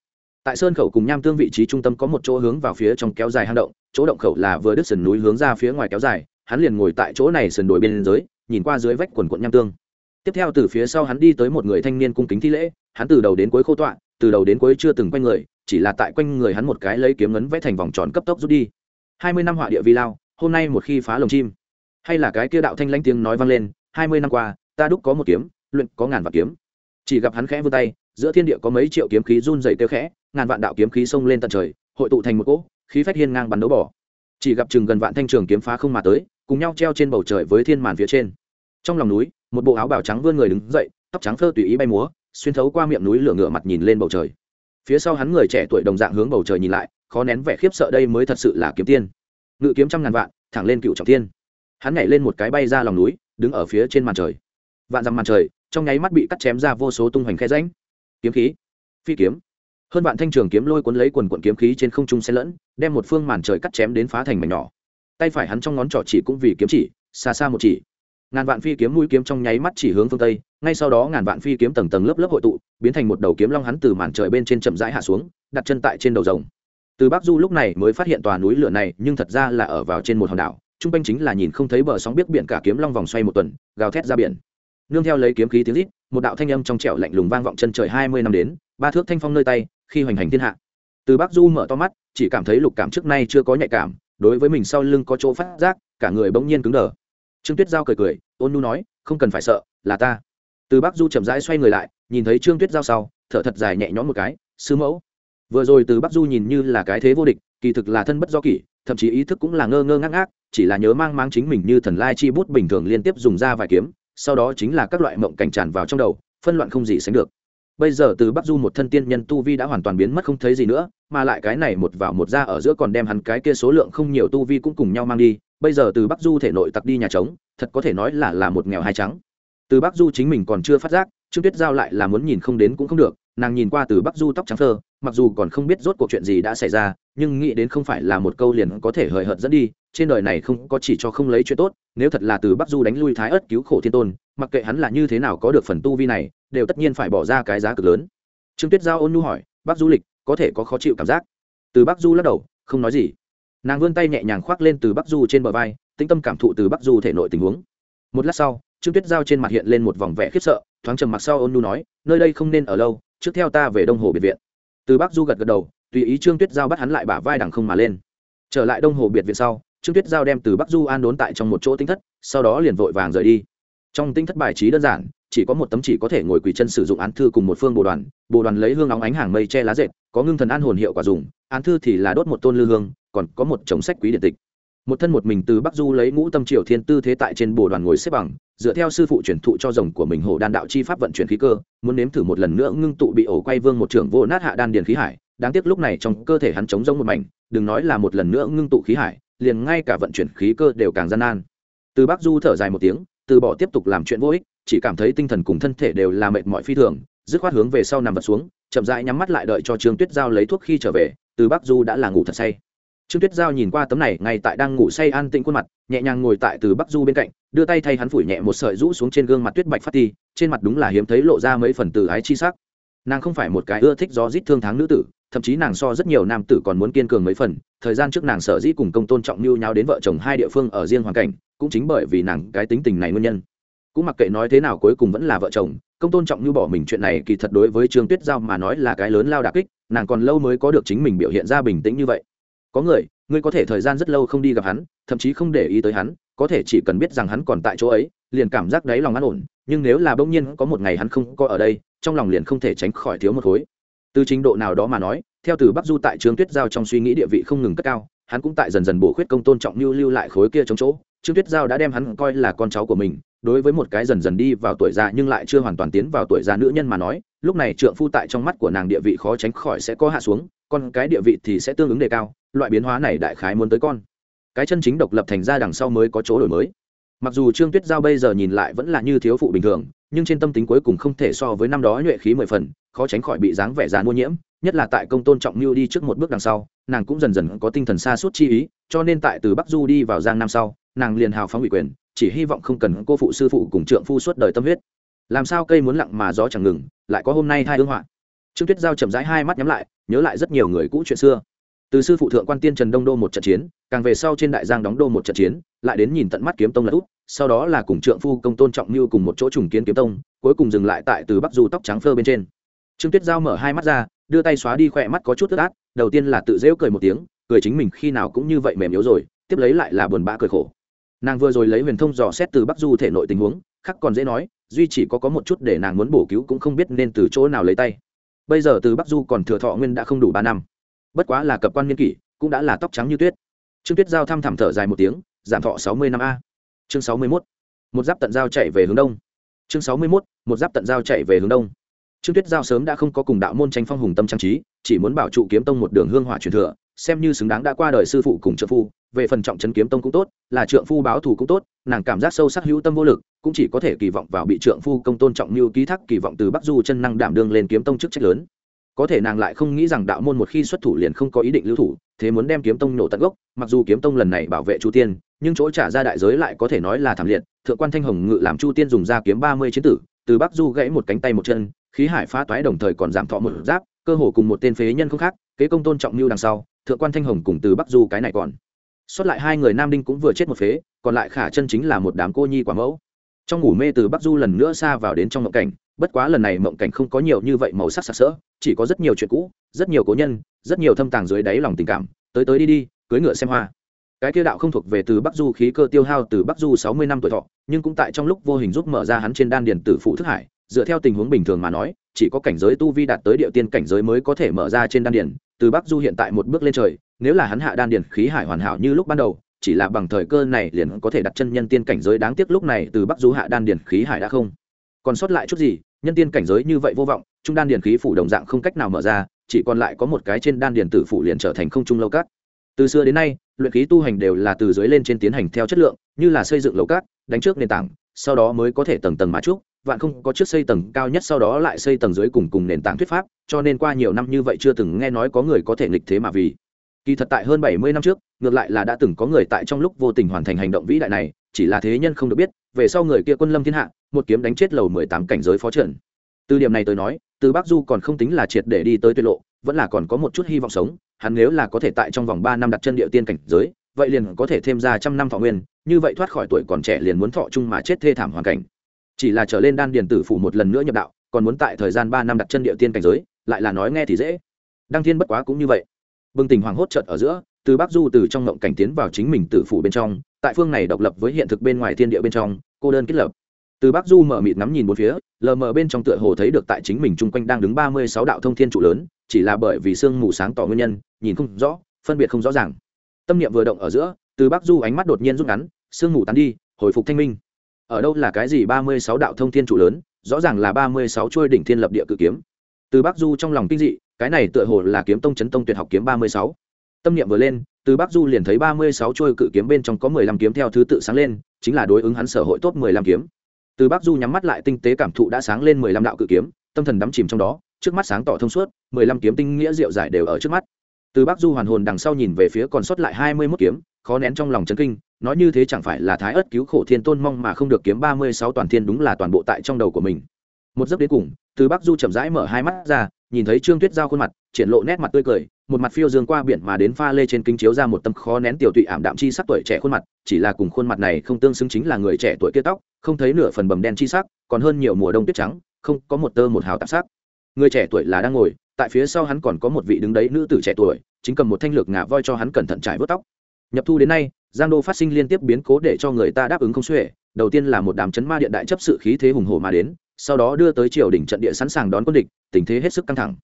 Speaker 1: Tại sơn khẩu cùng nham tương vị trí trung tâm có một chỗ hướng vào phía trong kéo dài hang động, chỗ động khẩu là vừa đứt sườn núi hướng ra phía ngoài kéo dài hắn liền ngồi tại chỗ này sườn đồi bên dưới, nhìn qua dưới vách quần quận nham tương. Tiếp theo từ phía sau hắn đi tới một người thanh niên cung kính thi lễ, hắn từ đầu đến cuối khô tọa, từ đầu đến cuối chưa từng quanh người, chỉ là tại quanh người hắn một cái lấy kiếm ngấn vẽ thành vòng tròn cấp tốc rút đi. Hai mươi năm họa địa vi lao, hôm nay một khi phá lồng chim. Hay là cái kia đạo thanh lãnh tiếng nói vang lên, hai mươi năm qua, ta đúc có một kiếm, luyện có ngàn vạn kiếm. Chỉ gặp hắn khẽ vươn tay, giữa thiên địa có mấy triệu kiếm khí run dày kêu khẽ, ngàn vạn đạo kiếm khí xông lên tận trời, hội tụ thành một cỗ, khí phách hiên ngang bắn đấu bỏ. Chỉ gặp chừng gần vạn thanh trường kiếm phá không mà tới cùng nhau treo trên bầu trời với thiên màn phía trên. Trong lòng núi, một bộ áo bào trắng vươn người đứng dậy, tóc trắng phơ tùy ý bay múa, xuyên thấu qua miệng núi lửa ngựa mặt nhìn lên bầu trời. Phía sau hắn người trẻ tuổi đồng dạng hướng bầu trời nhìn lại, khó nén vẻ khiếp sợ đây mới thật sự là kiếm tiên. Ngự kiếm trăm ngàn vạn, thẳng lên cựu trọng thiên. Hắn nhảy lên một cái bay ra lòng núi, đứng ở phía trên màn trời. Vạn dằm màn trời, trong nháy mắt bị cắt chém ra vô số tung hoành khe ránh kiếm khí, phi kiếm. Hơn vạn thanh trường kiếm lôi cuốn lấy quần quận kiếm khí trên không trung xen lẫn, đem một phương màn trời cắt chém đến phá thành mảnh nhỏ tay phải hắn trong ngón trỏ chỉ cũng vì kiếm chỉ, xa xa một chỉ. Ngàn vạn phi kiếm mũi kiếm trong nháy mắt chỉ hướng phương tây, ngay sau đó ngàn vạn phi kiếm tầng tầng lớp lớp hội tụ, biến thành một đầu kiếm long hắn từ màn trời bên trên chậm rãi hạ xuống, đặt chân tại trên đầu rồng. Từ bắc du lúc này mới phát hiện tòa núi lửa này, nhưng thật ra là ở vào trên một hòn đảo, trung quanh chính là nhìn không thấy bờ sóng biết biển cả kiếm long vòng xoay một tuần, gào thét ra biển. Nương theo lấy kiếm khí tiếng rít, một đạo thanh âm trong trẻo lạnh lùng vang vọng chân trời hai mươi năm đến, ba thước thanh phong nơi tay, khi hoành hành thiên hạ. Từ bắc du mở to mắt, chỉ cảm thấy lục cảm trước nay chưa có nhạy cảm đối với mình sau lưng có chỗ phát giác, cả người bỗng nhiên cứng đờ. Trương tuyết giao cười cười, ôn nu nói, không cần phải sợ, là ta. Từ bắc du chậm rãi xoay người lại, nhìn thấy trương tuyết giao sau, thở thật dài nhẹ nhõm một cái, sư mẫu. Vừa rồi từ bắc du nhìn như là cái thế vô địch, kỳ thực là thân bất do kỷ, thậm chí ý thức cũng là ngơ ngơ ngác ngác, chỉ là nhớ mang mang chính mình như thần lai chi bút bình thường liên tiếp dùng ra vài kiếm, sau đó chính là các loại mộng cảnh tràn vào trong đầu, phân loạn không gì sánh được bây giờ từ bắc du một thân tiên nhân tu vi đã hoàn toàn biến mất không thấy gì nữa, mà lại cái này một vào một ra ở giữa còn đem hắn cái kia số lượng không nhiều tu vi cũng cùng nhau mang đi, bây giờ từ bắc du thể nội tặc đi nhà trống, thật có thể nói là là một nghèo hai trắng. Từ bắc du chính mình còn chưa phát giác, trương tuyết giao lại là muốn nhìn không đến cũng không được, nàng nhìn qua từ bắc du tóc trắng thơ mặc dù còn không biết rốt cuộc chuyện gì đã xảy ra, nhưng nghĩ đến không phải là một câu liền có thể hời hợt dẫn đi, trên đời này không có chỉ cho không lấy chuyện tốt, nếu thật là từ bắc du đánh lui thái ớt cứu khổ thiên tôn, mặc kệ hắn là như thế nào có được phần tu vi này đều tất nhiên phải bỏ ra cái giá cực lớn. Trương tuyết giao ôn nhu hỏi bắc du lịch, có thể có khó chịu cảm giác? Từ bắc du lắc đầu, không nói gì. Nàng vươn tay nhẹ nhàng khoác lên từ bắc du trên bờ vai, tĩnh tâm cảm thụ từ bắc du thể nội tình huống. Một lát sau, trương tuyết giao trên mặt hiện lên một vòng vẻ khiếp sợ, thoáng trầm mặc sau ôn nu nói, nơi đây không nên ở lâu, trước theo ta về đông hồ biệt viện. Từ bắc du gật gật đầu, tùy ý trương tuyết giao bắt hắn lại bả vai đằng không mà lên. Trở lại đông hồ biệt viện sau, trương tuyết giao đem từ bắc du an đốn tại trong một chỗ tinh thất, sau đó liền vội vàng rời đi. Trong tinh thất bài trí đơn giản chỉ có một tấm chỉ có thể ngồi quỳ chân sử dụng án thư cùng một phương bồ đoàn bồ đoàn lấy hương nóng ánh hàng mây che lá dệt, có ngưng thần an hồn hiệu quả dùng, án thư thì là đốt một tôn lư hương, còn có một chồng sách quý điện tịch. Một thân một mình từ bắc du lấy ngũ tâm triều thiên tư thế tại trên bồ đoàn ngồi xếp bằng, dựa theo sư phụ truyền thụ cho rồng của mình hồ đan đạo chi pháp vận chuyển khí cơ, muốn nếm thử một lần nữa ngưng tụ bị ổ quay vương một trưởng vô nát hạ đan điền khí hải. Đáng tiếc lúc này trong cơ thể hắn chống rông một mảnh, đừng nói là một lần nữa ngưng tụ khí hải, liền ngay cả vận chuyển khí cơ đều càng gian nan. Từ bắc du thở dài một tiếng, từ bỏ tiếp tục làm chuyện vô ích chỉ cảm thấy tinh thần cùng thân thể đều là mệt mỏi phi thường, dứt khoát hướng về sau nằm vật xuống, chậm rãi nhắm mắt lại đợi cho trương tuyết giao lấy thuốc khi trở về, từ bắc du đã là ngủ thật say. Trương tuyết giao nhìn qua tấm này, ngay tại đang ngủ say an tĩnh khuôn mặt, nhẹ nhàng ngồi tại từ bắc du bên cạnh, đưa tay thay hắn phủi nhẹ một sợi rũ xuống trên gương mặt tuyết bạch phát ti, trên mặt đúng là hiếm thấy lộ ra mấy phần từ ái chi sắc. Nàng không phải một cái ưa thích do rít thương tháng nữ tử, thậm chí nàng so rất nhiều nam tử còn muốn kiên cường mấy phần, thời gian trước nàng sở dĩ cùng công tôn trọng mưu nhau đến vợ chồng hai địa phương ở riêng hoàn cảnh, cũng chính bởi vì nàng cái tính tình này nguyên nhân cũng mặc kệ nói thế nào cuối cùng vẫn là vợ chồng, công tôn trọng như bỏ mình chuyện này kỳ thật đối với trương tuyết giao mà nói là cái lớn lao đà kích, nàng còn lâu mới có được chính mình biểu hiện ra bình tĩnh như vậy. Có người, ngươi có thể thời gian rất lâu không đi gặp hắn, thậm chí không để ý tới hắn, có thể chỉ cần biết rằng hắn còn tại chỗ ấy, liền cảm giác đáy lòng an ổn, nhưng nếu là bỗng nhiên có một ngày hắn không có ở đây, trong lòng liền không thể tránh khỏi thiếu một khối. Từ trình độ nào đó mà nói, theo từ bắc du tại trương tuyết giao trong suy nghĩ địa vị không ngừng cất cao, hắn cũng tại dần dần bổ khuyết công tôn trọng lưu lưu lại khối kia trong chỗ. Trương tuyết giao đã đem hắn coi là con cháu của mình đối với một cái dần dần đi vào tuổi già nhưng lại chưa hoàn toàn tiến vào tuổi già nữ nhân mà nói, lúc này trượng phu tại trong mắt của nàng địa vị khó tránh khỏi sẽ có hạ xuống, còn cái địa vị thì sẽ tương ứng đề cao, loại biến hóa này đại khái muốn tới con. Cái chân chính độc lập thành ra đằng sau mới có chỗ đổi mới. Mặc dù trương tuyết giao bây giờ nhìn lại vẫn là như thiếu phụ bình thường, nhưng trên tâm tính cuối cùng không thể so với năm đó nhuệ khí mười phần, khó tránh khỏi bị dáng vẻ già mua nhiễm, nhất là tại công tôn trọng mưu đi trước một bước đằng sau, nàng cũng dần dần có tinh thần xa suốt chi ý, cho nên tại từ bắc du đi vào giang nam sau nàng liền hào phóng ủy quyền, chỉ hy vọng không cần cô phụ sư phụ cùng trượng phu suốt đời tâm huyết. Làm sao cây muốn lặng mà gió chẳng ngừng, lại có hôm nay hai hương họa. Trương tuyết giao chậm rãi hai mắt nhắm lại, nhớ lại rất nhiều người cũ chuyện xưa. Từ sư phụ thượng quan tiên trần đông đô một trận chiến, càng về sau trên đại giang đóng đô một trận chiến, lại đến nhìn tận mắt kiếm tông là út, sau đó là cùng trượng phu công tôn trọng mưu cùng một chỗ trùng kiến kiếm tông, cuối cùng dừng lại tại từ bắc du tóc trắng phơ bên trên. Trương tuyết giao mở hai mắt ra, đưa tay xóa đi khỏe mắt có chút tức át, đầu tiên là tự rêu cười một tiếng, cười chính mình khi nào cũng như vậy mềm yếu rồi, tiếp lấy lại là buồn bã cười khổ nàng vừa rồi lấy huyền thông dò xét từ bắc du thể nội tình huống, khắc còn dễ nói, duy chỉ có có một chút để nàng muốn bổ cứu cũng không biết nên từ chỗ nào lấy tay. Bây giờ từ bắc du còn thừa thọ nguyên đã không đủ ba năm. Bất quá là cập quan niên kỷ, cũng đã là tóc trắng như tuyết. Trương tuyết giao thăm thẳm thở dài một tiếng, giảm thọ sáu mươi năm a. Chương sáu mươi mốt. Một giáp tận giao chạy về hướng đông. Chương sáu mươi mốt, một giáp tận giao chạy về hướng đông. Trương tuyết giao sớm đã không có cùng đạo môn tranh phong hùng tâm trang trí, chỉ muốn bảo trụ kiếm tông một đường hương hỏa truyền thừa, xem như xứng đáng đã qua đời sư phụ cùng trợ phu về phần trọng trấn kiếm tông cũng tốt, là trượng phu báo thù cũng tốt, nàng cảm giác sâu sắc hữu tâm vô lực, cũng chỉ có thể kỳ vọng vào bị trượng phu công tôn trọng như ký thác kỳ vọng từ bắc du chân năng đảm đương lên kiếm tông chức trách lớn. Có thể nàng lại không nghĩ rằng đạo môn một khi xuất thủ liền không có ý định lưu thủ, thế muốn đem kiếm tông nổ tận gốc, mặc dù kiếm tông lần này bảo vệ chu tiên, nhưng chỗ trả ra đại giới lại có thể nói là thảm liệt, thượng quan thanh hồng ngự làm chu tiên dùng ra kiếm ba mươi chiến tử, từ bắc du gãy một cánh tay một chân, khí hải phá toái đồng thời còn giảm thọ một giáp, cơ hồ cùng một tên phế nhân không khác, kế công tôn trọng mưu đằng sau, thượng quan thanh hồng cùng từ bắc du cái này còn xuất lại hai người nam đinh cũng vừa chết một phế, còn lại khả chân chính là một đám cô nhi quả mẫu. Trong ngủ mê từ bắc du lần nữa xa vào đến trong mộng cảnh, bất quá lần này mộng cảnh không có nhiều như vậy màu sắc sặc sỡ, chỉ có rất nhiều chuyện cũ, rất nhiều cố nhân, rất nhiều thâm tàng dưới đáy lòng tình cảm. Tới tới đi đi, cưới ngựa xem hoa. Cái kia đạo không thuộc về từ bắc du khí cơ tiêu hao từ bắc du sáu mươi năm tuổi thọ, nhưng cũng tại trong lúc vô hình giúp mở ra hắn trên đan điền tử phụ thức hải, dựa theo tình huống bình thường mà nói chỉ có cảnh giới tu vi đạt tới địa tiên cảnh giới mới có thể mở ra trên đan điền. Từ bắc du hiện tại một bước lên trời, nếu là hắn hạ đan điền khí hải hoàn hảo như lúc ban đầu, chỉ là bằng thời cơ này liền có thể đặt chân nhân tiên cảnh giới đáng tiếc lúc này từ bắc du hạ đan điền khí hải đã không. Còn sót lại chút gì, nhân tiên cảnh giới như vậy vô vọng, trung đan điền khí phủ đồng dạng không cách nào mở ra, chỉ còn lại có một cái trên đan điền tử phủ liền trở thành không trung lâu cát. Từ xưa đến nay, luyện khí tu hành đều là từ dưới lên trên tiến hành theo chất lượng, như là xây dựng lầu cát, đánh trước nền tảng, sau đó mới có thể tầng tầng mà trúc vạn không có trước xây tầng cao nhất sau đó lại xây tầng dưới cùng cùng nền tảng thuyết pháp, cho nên qua nhiều năm như vậy chưa từng nghe nói có người có thể nghịch thế mà vì. Kỳ thật tại hơn bảy mươi năm trước, ngược lại là đã từng có người tại trong lúc vô tình hoàn thành hành động vĩ đại này, chỉ là thế nhân không được biết, về sau người kia quân lâm thiên hạ, một kiếm đánh chết lầu mười tám cảnh giới phó trận từ điểm này tới nói, từ bắc du còn không tính là triệt để đi tới tuyệt lộ, vẫn là còn có một chút hy vọng sống, hắn nếu là có thể tại trong vòng ba năm đặt chân địa tiên cảnh giới, vậy liền có thể thêm ra trăm năm thọ nguyên, như vậy thoát khỏi tuổi còn trẻ liền muốn thọ chung mà chết thê thảm hoàn cảnh chỉ là trở lên đan điền tử phủ một lần nữa nhập đạo, còn muốn tại thời gian ba năm đặt chân địa tiên cảnh giới, lại là nói nghe thì dễ. Đăng thiên bất quá cũng như vậy. Bừng tỉnh hoàng hốt trợt ở giữa, từ bắc du từ trong ngộng cảnh tiến vào chính mình tử phủ bên trong, tại phương này độc lập với hiện thực bên ngoài thiên địa bên trong, cô đơn kết lập. Từ bắc du mở mịt ngắm nhìn một phía, lờ mờ bên trong tựa hồ thấy được tại chính mình chung quanh đang đứng ba mươi sáu đạo thông thiên trụ lớn, chỉ là bởi vì sương mù sáng tỏ nguyên nhân, nhìn không rõ, phân biệt không rõ ràng. Tâm niệm vừa động ở giữa, từ bắc du ánh mắt đột nhiên rút ngắn, sương mù tán đi, hồi phục thanh minh ở đâu là cái gì ba mươi sáu đạo thông thiên trụ lớn, rõ ràng là ba mươi sáu chuôi đỉnh thiên lập địa cự kiếm. Từ bắc du trong lòng kinh dị, cái này tựa hồ là kiếm tông chấn tông tuyệt học kiếm ba mươi sáu. Tâm niệm vừa lên, từ bắc du liền thấy ba mươi sáu chuôi cự kiếm bên trong có mười lăm kiếm theo thứ tự sáng lên, chính là đối ứng hắn sở hội tốt mười lăm kiếm. Từ bắc du nhắm mắt lại tinh tế cảm thụ đã sáng lên mười lăm đạo cự kiếm, tâm thần đắm chìm trong đó, trước mắt sáng tỏ thông suốt, mười lăm kiếm tinh nghĩa diệu giải đều ở trước mắt. Từ bắc du hoàn hồn đằng sau nhìn về phía còn sót lại hai mươi mốt kiếm, khó nén trong lòng chấn kinh nói như thế chẳng phải là thái ớt cứu khổ thiên tôn mong mà không được kiếm ba mươi sáu toàn thiên đúng là toàn bộ tại trong đầu của mình. Một giấc đến cùng, từ bắc du chậm rãi mở hai mắt ra, nhìn thấy trương tuyết giao khuôn mặt, triển lộ nét mặt tươi cười, một mặt phiêu dương qua biển mà đến pha lê trên kính chiếu ra một tâm khó nén tiểu tụy ảm đạm chi sắc tuổi trẻ khuôn mặt, chỉ là cùng khuôn mặt này không tương xứng chính là người trẻ tuổi kia tóc, không thấy nửa phần bầm đen chi sắc, còn hơn nhiều mùa đông tuyết trắng, không có một tơ một hào tạp sắc. Người trẻ tuổi là đang ngồi, tại phía sau hắn còn có một vị đứng đấy nữ tử trẻ tuổi, chính cầm một thanh lược ngà voi cho hắn cẩn thận trải vớt tóc. Nhập thu đến nay giang đô phát sinh liên tiếp biến cố để cho người ta đáp ứng không xuể. Đầu tiên là một đám chấn ma điện đại chấp sự khí thế hùng hồ mà đến, sau đó đưa tới triều đình trận địa sẵn sàng đón quân địch, tình thế hết sức căng thẳng.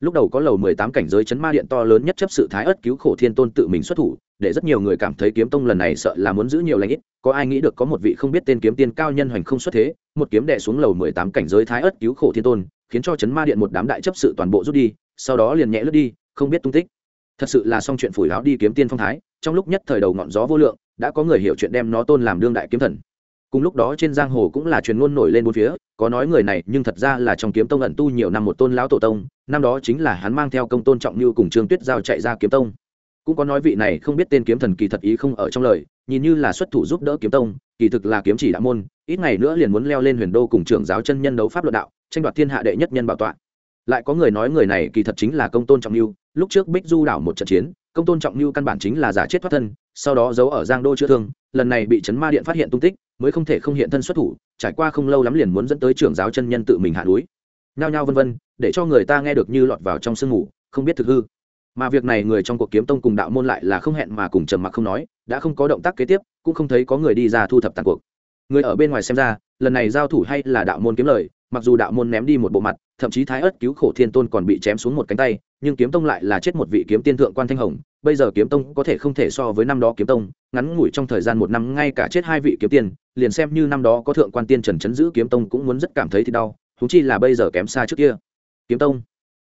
Speaker 1: Lúc đầu có lầu mười tám cảnh giới chấn ma điện to lớn nhất chấp sự thái ất cứu khổ thiên tôn tự mình xuất thủ, để rất nhiều người cảm thấy kiếm tông lần này sợ là muốn giữ nhiều lãnh ít. Có ai nghĩ được có một vị không biết tên kiếm tiên cao nhân hoành không xuất thế, một kiếm đệ xuống lầu mười tám cảnh giới thái ất cứu khổ thiên tôn, khiến cho chấn ma điện một đám đại chấp sự toàn bộ rút đi, sau đó liền nhẹ lướt đi, không biết tung tích. Thật sự là xong chuyện phủi láo đi kiếm tiên phong thái trong lúc nhất thời đầu ngọn gió vô lượng, đã có người hiểu chuyện đem nó tôn làm đương đại kiếm thần. Cùng lúc đó trên giang hồ cũng là truyền ngôn nổi lên bốn phía, có nói người này nhưng thật ra là trong kiếm tông ẩn tu nhiều năm một tôn lão tổ tông, năm đó chính là hắn mang theo công tôn trọng như cùng trương tuyết giao chạy ra kiếm tông. Cũng có nói vị này không biết tên kiếm thần kỳ thật ý không ở trong lời, nhìn như là xuất thủ giúp đỡ kiếm tông, kỳ thực là kiếm chỉ đạo môn, ít ngày nữa liền muốn leo lên huyền đô cùng trưởng giáo chân nhân đấu pháp luận đạo, tranh đoạt thiên hạ đệ nhất nhân bảo tọa. Lại có người nói người này kỳ thật chính là công tôn trọng lưu lúc trước bích du đảo một trận chiến công tôn trọng lưu căn bản chính là giả chết thoát thân, sau đó giấu ở giang đô chữa thương, lần này bị chấn ma điện phát hiện tung tích, mới không thể không hiện thân xuất thủ, trải qua không lâu lắm liền muốn dẫn tới trưởng giáo chân nhân tự mình hạ núi. Nhao nhao vân vân, để cho người ta nghe được như lọt vào trong sương ngủ không biết thực hư. Mà việc này người trong cuộc kiếm tông cùng đạo môn lại là không hẹn mà cùng trầm mặc không nói, đã không có động tác kế tiếp, cũng không thấy có người đi ra thu thập tàn cuộc. Người ở bên ngoài xem ra, lần này giao thủ hay là đạo môn kiếm lời mặc dù đạo môn ném đi một bộ mặt, thậm chí thái ớt cứu khổ thiên tôn còn bị chém xuống một cánh tay, nhưng kiếm tông lại là chết một vị kiếm tiên thượng quan thanh hồng, bây giờ kiếm tông có thể không thể so với năm đó kiếm tông, ngắn ngủi trong thời gian một năm ngay cả chết hai vị kiếm tiên, liền xem như năm đó có thượng quan tiên trần chấn giữ kiếm tông cũng muốn rất cảm thấy thì đau thú chi là bây giờ kém xa trước kia. Kiếm tông,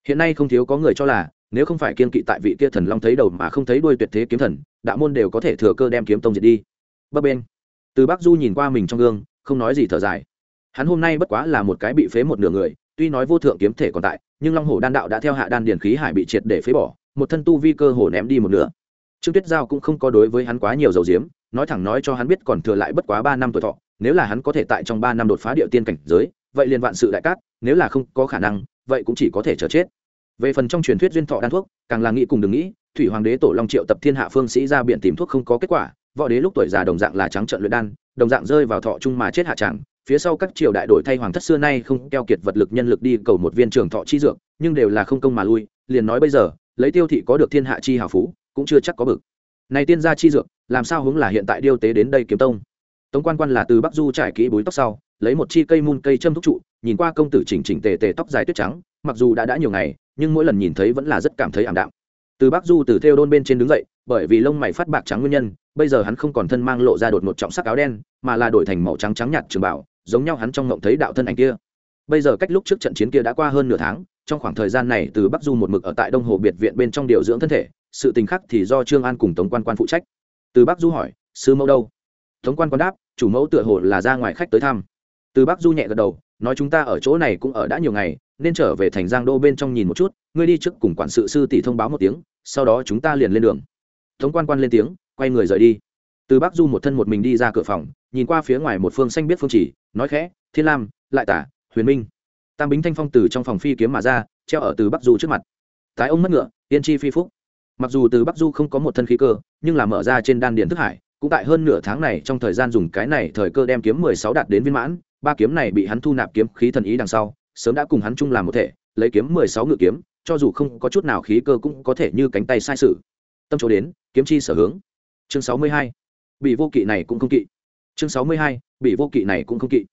Speaker 1: hiện nay không thiếu có người cho là, nếu không phải kiên kỵ tại vị kia thần long thấy đầu mà không thấy đuôi tuyệt thế kiếm thần, đạo môn đều có thể thừa cơ đem kiếm tông diệt đi. Bấp bên, từ bắc du nhìn qua mình trong gương, không nói gì thở dài hắn hôm nay bất quá là một cái bị phế một nửa người, tuy nói vô thượng kiếm thể còn tại, nhưng long hồ đan đạo đã theo hạ đan điển khí hải bị triệt để phế bỏ, một thân tu vi cơ hồ ném đi một nửa. Trương tuyết giao cũng không có đối với hắn quá nhiều dầu diếm nói thẳng nói cho hắn biết còn thừa lại bất quá ba năm tuổi thọ, nếu là hắn có thể tại trong ba năm đột phá địa tiên cảnh giới, vậy liền vạn sự đại cát, nếu là không có khả năng, vậy cũng chỉ có thể chờ chết. Về phần trong truyền thuyết duyên thọ đan thuốc, càng là nghĩ cùng đừng nghĩ, thủy hoàng đế tổ long triệu tập thiên hạ phương sĩ ra biển tìm thuốc không có kết quả, võ đế lúc tuổi già đồng dạng là trắng trợn luyện đan, đồng dạng rơi vào thọ chung mà chết hạ tràng phía sau các triều đại đổi thay hoàng thất xưa nay không keo kiệt vật lực nhân lực đi cầu một viên trường thọ chi dược, nhưng đều là không công mà lui, liền nói bây giờ, lấy tiêu thị có được thiên hạ chi hào phú, cũng chưa chắc có bực. Này tiên gia chi dược, làm sao hướng là hiện tại điêu tế đến đây kiếm tông? Tống quan quan là từ bắc du trải kỹ búi tóc sau, lấy một chi cây mun cây châm thúc trụ, nhìn qua công tử chỉnh chỉnh tề tề tóc dài tuyết trắng, mặc dù đã đã nhiều ngày, nhưng mỗi lần nhìn thấy vẫn là rất cảm thấy ảm đạm. Từ bắc du từ theo đôn bên trên đứng dậy, bởi vì lông mày phát bạc trắng nguyên nhân, bây giờ hắn không còn thân mang lộ ra đột một trọng sắc áo đen, mà là đổi thành màu trắng trắng nhạt trường bảo giống nhau hắn trong ngộng thấy đạo thân ảnh kia. Bây giờ cách lúc trước trận chiến kia đã qua hơn nửa tháng, trong khoảng thời gian này từ bắc du một mực ở tại đông hồ biệt viện bên trong điều dưỡng thân thể, sự tình khác thì do trương an cùng tống quan quan phụ trách. Từ bắc du hỏi, sư mẫu đâu? Tống quan quan đáp, chủ mẫu tựa hồ là ra ngoài khách tới thăm. Từ bắc du nhẹ gật đầu, nói chúng ta ở chỗ này cũng ở đã nhiều ngày, nên trở về thành giang đô bên trong nhìn một chút, ngươi đi trước cùng quản sự sư tỷ thông báo một tiếng, sau đó chúng ta liền lên đường. Tống quan quan lên tiếng, quay người rời đi từ bắc du một thân một mình đi ra cửa phòng, nhìn qua phía ngoài một phương xanh biết phương chỉ, nói khẽ, thiên lam, lại tả, huyền minh. Tam bính thanh phong từ trong phòng phi kiếm mà ra, treo ở từ bắc du trước mặt. Tái ông mất ngựa tiên tri phi phúc. Mặc dù từ bắc du không có một thân khí cơ, nhưng là mở ra trên đan điện thức hải, cũng tại hơn nửa tháng này trong thời gian dùng cái này thời cơ đem kiếm mười sáu đạt đến viên mãn, ba kiếm này bị hắn thu nạp kiếm khí thần ý đằng sau, sớm đã cùng hắn chung làm một thể, lấy kiếm mười sáu ngự kiếm, cho dù không có chút nào khí cơ cũng có thể như cánh tay sai sự. Tâm chỗ đến, kiếm chi sở hướng. Chương sáu mươi hai bị vô kỵ này cũng không kỵ. Chương sáu mươi hai, bị vô kỵ này cũng không kỵ.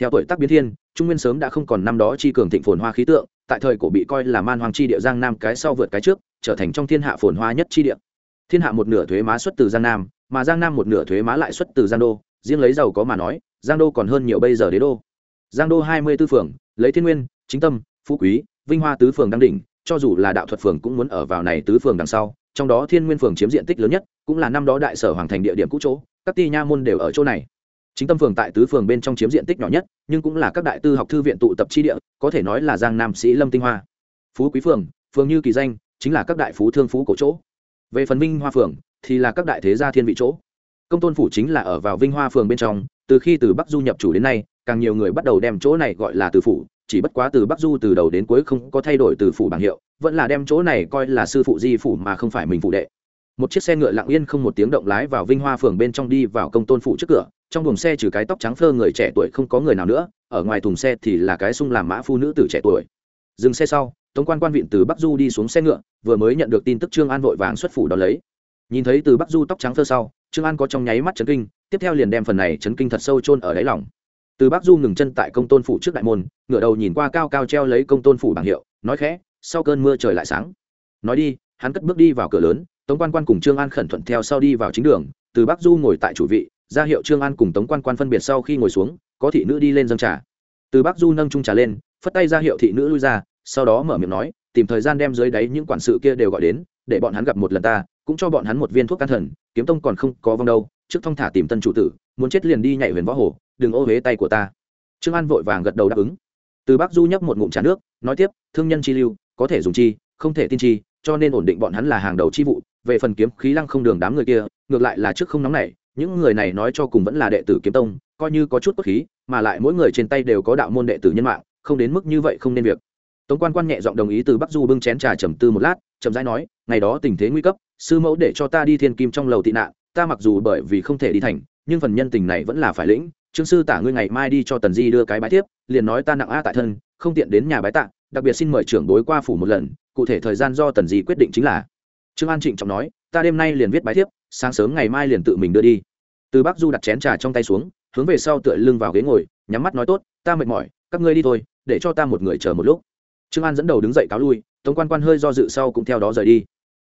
Speaker 1: Theo tuổi tác biến thiên, trung nguyên sớm đã không còn năm đó chi cường thịnh phồn hoa khí tượng, tại thời cổ bị coi là man hoàng chi địa giang nam cái sau vượt cái trước, trở thành trong thiên hạ phồn hoa nhất chi địa. Thiên hạ một nửa thuế má xuất từ giang nam, mà giang nam một nửa thuế má lại xuất từ giang đô, riêng lấy giàu có mà nói, giang đô còn hơn nhiều bây giờ đế đô. Giang đô hai mươi tư phường, lấy thiên nguyên, chính tâm, phú quý, vinh hoa tứ phường đăng đỉnh, cho dù là đạo thuật phường cũng muốn ở vào này tứ phường đằng sau trong đó thiên nguyên phường chiếm diện tích lớn nhất, cũng là năm đó đại sở hoàng thành địa điểm cũ chỗ, các ti nha môn đều ở chỗ này. Chính tâm phường tại tứ phường bên trong chiếm diện tích nhỏ nhất, nhưng cũng là các đại tư học thư viện tụ tập tri địa, có thể nói là giang nam sĩ lâm tinh hoa. Phú quý phường phường như kỳ danh, chính là các đại phú thương phú cổ chỗ. Về phần minh hoa phường, thì là các đại thế gia thiên vị chỗ. Công tôn phủ chính là ở vào vinh hoa phường bên trong, từ khi từ bắc du nhập chủ đến nay, càng nhiều người bắt đầu đem chỗ này gọi là từ phủ, chỉ bất quá từ bắc du từ đầu đến cuối không có thay đổi từ phủ bảng hiệu vẫn là đem chỗ này coi là sư phụ di phủ mà không phải mình phụ đệ. Một chiếc xe ngựa lặng yên không một tiếng động lái vào vinh hoa phường bên trong đi vào công tôn phủ trước cửa, trong buồng xe trừ cái tóc trắng phơ người trẻ tuổi không có người nào nữa, ở ngoài thùng xe thì là cái sung làm mã phu nữ tử trẻ tuổi. Dừng xe sau, tống quan quan viện từ bắc du đi xuống xe ngựa, vừa mới nhận được tin tức trương an vội vàng xuất phủ đón lấy. Nhìn thấy từ bắc du tóc trắng phơ sau, trương an có trong nháy mắt chấn kinh, tiếp theo liền đem phần này chấn kinh thật sâu chôn ở đáy lòng. Từ bắc du ngừng chân tại công tôn phủ trước đại môn ngựa đầu nhìn qua cao cao treo lấy công tôn phủ bảng hiệu, nói khẽ sau cơn mưa trời lại sáng. Nói đi, hắn cất bước đi vào cửa lớn, tống quan quan cùng trương an khẩn thuận theo sau đi vào chính đường, từ bắc du ngồi tại chủ vị, ra hiệu trương an cùng tống quan quan phân biệt sau khi ngồi xuống, có thị nữ đi lên dâng trà. Từ bắc du nâng trung trà lên, phất tay ra hiệu thị nữ lui ra, sau đó mở miệng nói, tìm thời gian đem dưới đáy những quản sự kia đều gọi đến, để bọn hắn gặp một lần ta, cũng cho bọn hắn một viên thuốc can thần, kiếm tông còn không có vong đâu, trước thong thả tìm tân chủ tử, muốn chết liền đi nhảy huyền võ hồ, đừng ô huế tay của ta. Trương an vội vàng gật đầu đáp ứng. Từ bắc du nhấp một ngụm trà nước, nói tiếp, thương nhân chi lưu có thể dùng chi, không thể tin chi, cho nên ổn định bọn hắn là hàng đầu chi vụ, về phần kiếm khí lăng không đường đám người kia, ngược lại là trước không nóng này những người này nói cho cùng vẫn là đệ tử kiếm tông, coi như có chút cốt khí, mà lại mỗi người trên tay đều có đạo môn đệ tử nhân mạng, không đến mức như vậy không nên việc. Tống quan quan nhẹ giọng đồng ý từ bắc du bưng chén trà trầm tư một lát, chậm rãi nói, ngày đó tình thế nguy cấp, sư mẫu để cho ta đi thiên kim trong lầu tị nạn, ta mặc dù bởi vì không thể đi thành, nhưng phần nhân tình này vẫn là phải lĩnh. Trương sư tả ngươi ngày mai đi cho tần di đưa cái bái tiếp liền nói ta nặng a tại thân, không tiện đến nhà bái tạ đặc biệt xin mời trưởng đối qua phủ một lần, cụ thể thời gian do tần di quyết định chính là. Trương an trịnh trọng nói, ta đêm nay liền viết bài thiếp, sáng sớm ngày mai liền tự mình đưa đi. Từ bắc du đặt chén trà trong tay xuống, hướng về sau tựa lưng vào ghế ngồi, nhắm mắt nói, tốt, ta mệt mỏi, các ngươi đi thôi, để cho ta một người chờ một lúc. Trương an dẫn đầu đứng dậy cáo lui, tống quan quan hơi do dự sau cũng theo đó rời đi.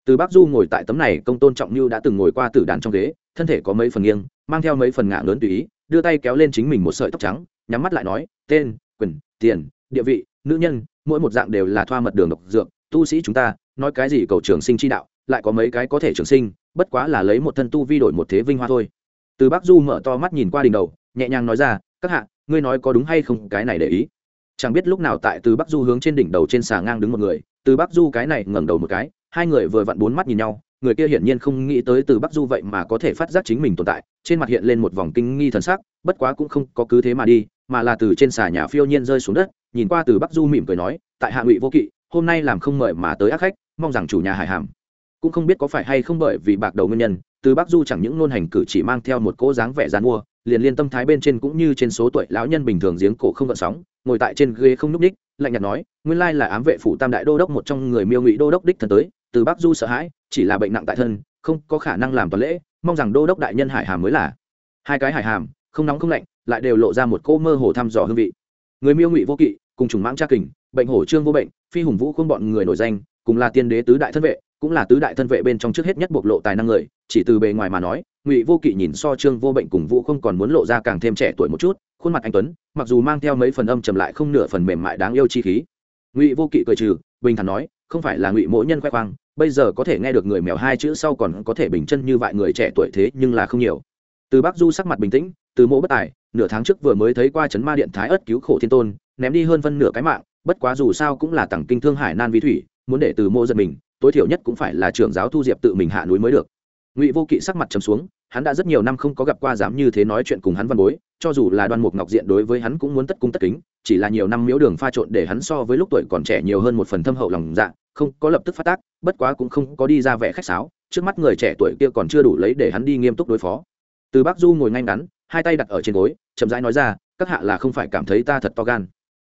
Speaker 1: Từ bắc du ngồi tại tấm này, công tôn trọng như đã từng ngồi qua tử đàn trong ghế, thân thể có mấy phần nghiêng, mang theo mấy phần ngã lớn tùy ý, đưa tay kéo lên chính mình một sợi tóc trắng, nhắm mắt lại nói, tên quyền tiền, địa vị, nữ nhân mỗi một dạng đều là thoa mật đường độc dược, tu sĩ chúng ta, nói cái gì cầu trường sinh chi đạo, lại có mấy cái có thể trường sinh, bất quá là lấy một thân tu vi đổi một thế vinh hoa thôi. Từ bắc du mở to mắt nhìn qua đỉnh đầu, nhẹ nhàng nói ra, các hạ, ngươi nói có đúng hay không, cái này để ý. Chẳng biết lúc nào tại từ bắc du hướng trên đỉnh đầu trên xà ngang đứng một người, từ bắc du cái này ngẩng đầu một cái, hai người vừa vặn bốn mắt nhìn nhau, người kia hiển nhiên không nghĩ tới từ bắc du vậy mà có thể phát giác chính mình tồn tại, trên mặt hiện lên một vòng kinh nghi thần sắc, bất quá cũng không có cứ thế mà đi, mà là từ trên xà nhà phiêu nhiên rơi xuống đất nhìn qua từ bắc du mỉm cười nói, tại hạ ngụy vô kỵ, hôm nay làm không mời mà tới ác khách, mong rằng chủ nhà hải hàm. Cũng không biết có phải hay không bởi vì bạc đầu nguyên nhân, từ bắc du chẳng những nôn hành cử chỉ mang theo một cỗ dáng vẻ dán mua, liền liên tâm thái bên trên cũng như trên số tuổi lão nhân bình thường giếng cổ không gợn sóng, ngồi tại trên ghế không n ú c ních lạnh nhạt nói, nguyên lai là ám vệ phủ tam đại đô đốc một trong người miêu ngụy đô đốc đích thân tới, từ bắc du sợ hãi, chỉ là bệnh nặng tại thân, không có khả năng làm toàn lễ, mong rằng đô đốc đại nhân hải hàm mới là. Hai cái hải hàm, không nóng không lạnh, lại đều lộ ra một cỗ mơ hồ thăm dò hương vị. Người miêu ngụy vô kỵ cùng trùng mãng tra kình, bệnh hổ trương vô bệnh, phi hùng vũ không bọn người nổi danh, cùng là tiên đế tứ đại thân vệ, cũng là tứ đại thân vệ bên trong trước hết nhất bộc lộ tài năng người, chỉ từ bề ngoài mà nói, ngụy vô kỵ nhìn so trương vô bệnh cùng vũ không còn muốn lộ ra càng thêm trẻ tuổi một chút, khuôn mặt anh tuấn, mặc dù mang theo mấy phần âm trầm lại không nửa phần mềm mại đáng yêu chi khí. Ngụy vô kỵ cười trừ, bình thản nói, không phải là ngụy mỗi nhân khoe khoang, bây giờ có thể nghe được người mèo hai chữ sau còn có thể bình chân như vậy người trẻ tuổi thế nhưng là không nhiều. Từ bác du sắc mặt bình tĩnh, từ mỗ bất tài, nửa tháng trước vừa mới thấy qua chấn ma điện thái ất cứu khổ thiên tôn ném đi hơn phân nửa cái mạng, bất quá dù sao cũng là tặng kinh thương hải nan vi thủy, muốn để từ mô giật mình, tối thiểu nhất cũng phải là trưởng giáo thu diệp tự mình hạ núi mới được. Ngụy vô kỵ sắc mặt trầm xuống, hắn đã rất nhiều năm không có gặp qua dám như thế nói chuyện cùng hắn văn bối, cho dù là đoan mục ngọc diện đối với hắn cũng muốn tất cung tất kính, chỉ là nhiều năm miếu đường pha trộn để hắn so với lúc tuổi còn trẻ nhiều hơn một phần thâm hậu lòng dạ không có lập tức phát tác, bất quá cũng không có đi ra vẻ khách sáo, trước mắt người trẻ tuổi kia còn chưa đủ lấy để hắn đi nghiêm túc đối phó. Từ bắc du ngồi ngay ngắn, hai tay đặt ở trên gối, chậm rãi nói ra, các hạ là không phải cảm thấy ta thật to gan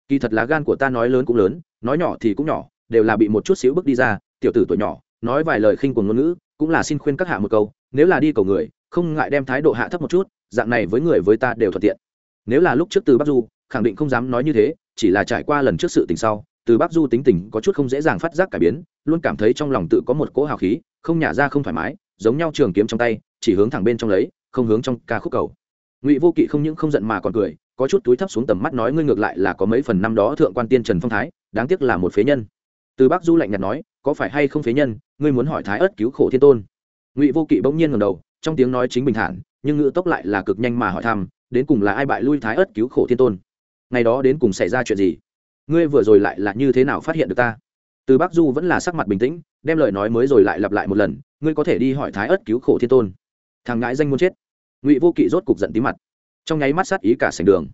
Speaker 1: kỳ thật là gan của ta nói lớn cũng lớn, nói nhỏ thì cũng nhỏ, đều là bị một chút xíu bước đi ra, tiểu tử tuổi nhỏ, nói vài lời khinh của ngôn ngữ, cũng là xin khuyên các hạ một câu, nếu là đi cầu người, không ngại đem thái độ hạ thấp một chút, dạng này với người với ta đều thuận tiện. Nếu là lúc trước từ bắc du, khẳng định không dám nói như thế, chỉ là trải qua lần trước sự tình sau, từ bắc du tính tình có chút không dễ dàng phát giác cải biến, luôn cảm thấy trong lòng tự có một cỗ hào khí, không nhả ra không thoải mái, giống nhau trường kiếm trong tay, chỉ hướng thẳng bên trong lấy, không hướng trong ca khúc cầu. Ngụy vô kỵ không những không giận mà còn cười có chút túi thấp xuống tầm mắt nói ngươi ngược lại là có mấy phần năm đó thượng quan tiên trần phong thái, đáng tiếc là một phế nhân. Từ bác du lạnh nhạt nói, có phải hay không phế nhân, ngươi muốn hỏi thái ớt cứu khổ thiên tôn. Ngụy vô kỵ bỗng nhiên ngầm đầu, trong tiếng nói chính bình thản, nhưng ngữ tốc lại là cực nhanh mà hỏi thăm, đến cùng là ai bại lui thái ớt cứu khổ thiên tôn? Ngày đó đến cùng xảy ra chuyện gì? Ngươi vừa rồi lại là như thế nào phát hiện được ta? Từ bác du vẫn là sắc mặt bình tĩnh, đem lời nói mới rồi lại lặp lại một lần, ngươi có thể đi hỏi thái ớt cứu khổ thiên tôn. Thằng ngãi danh muốn chết. Ngụy vô kỵ rốt cục giận tí mặt trong nháy mắt sát ý cả sành đường.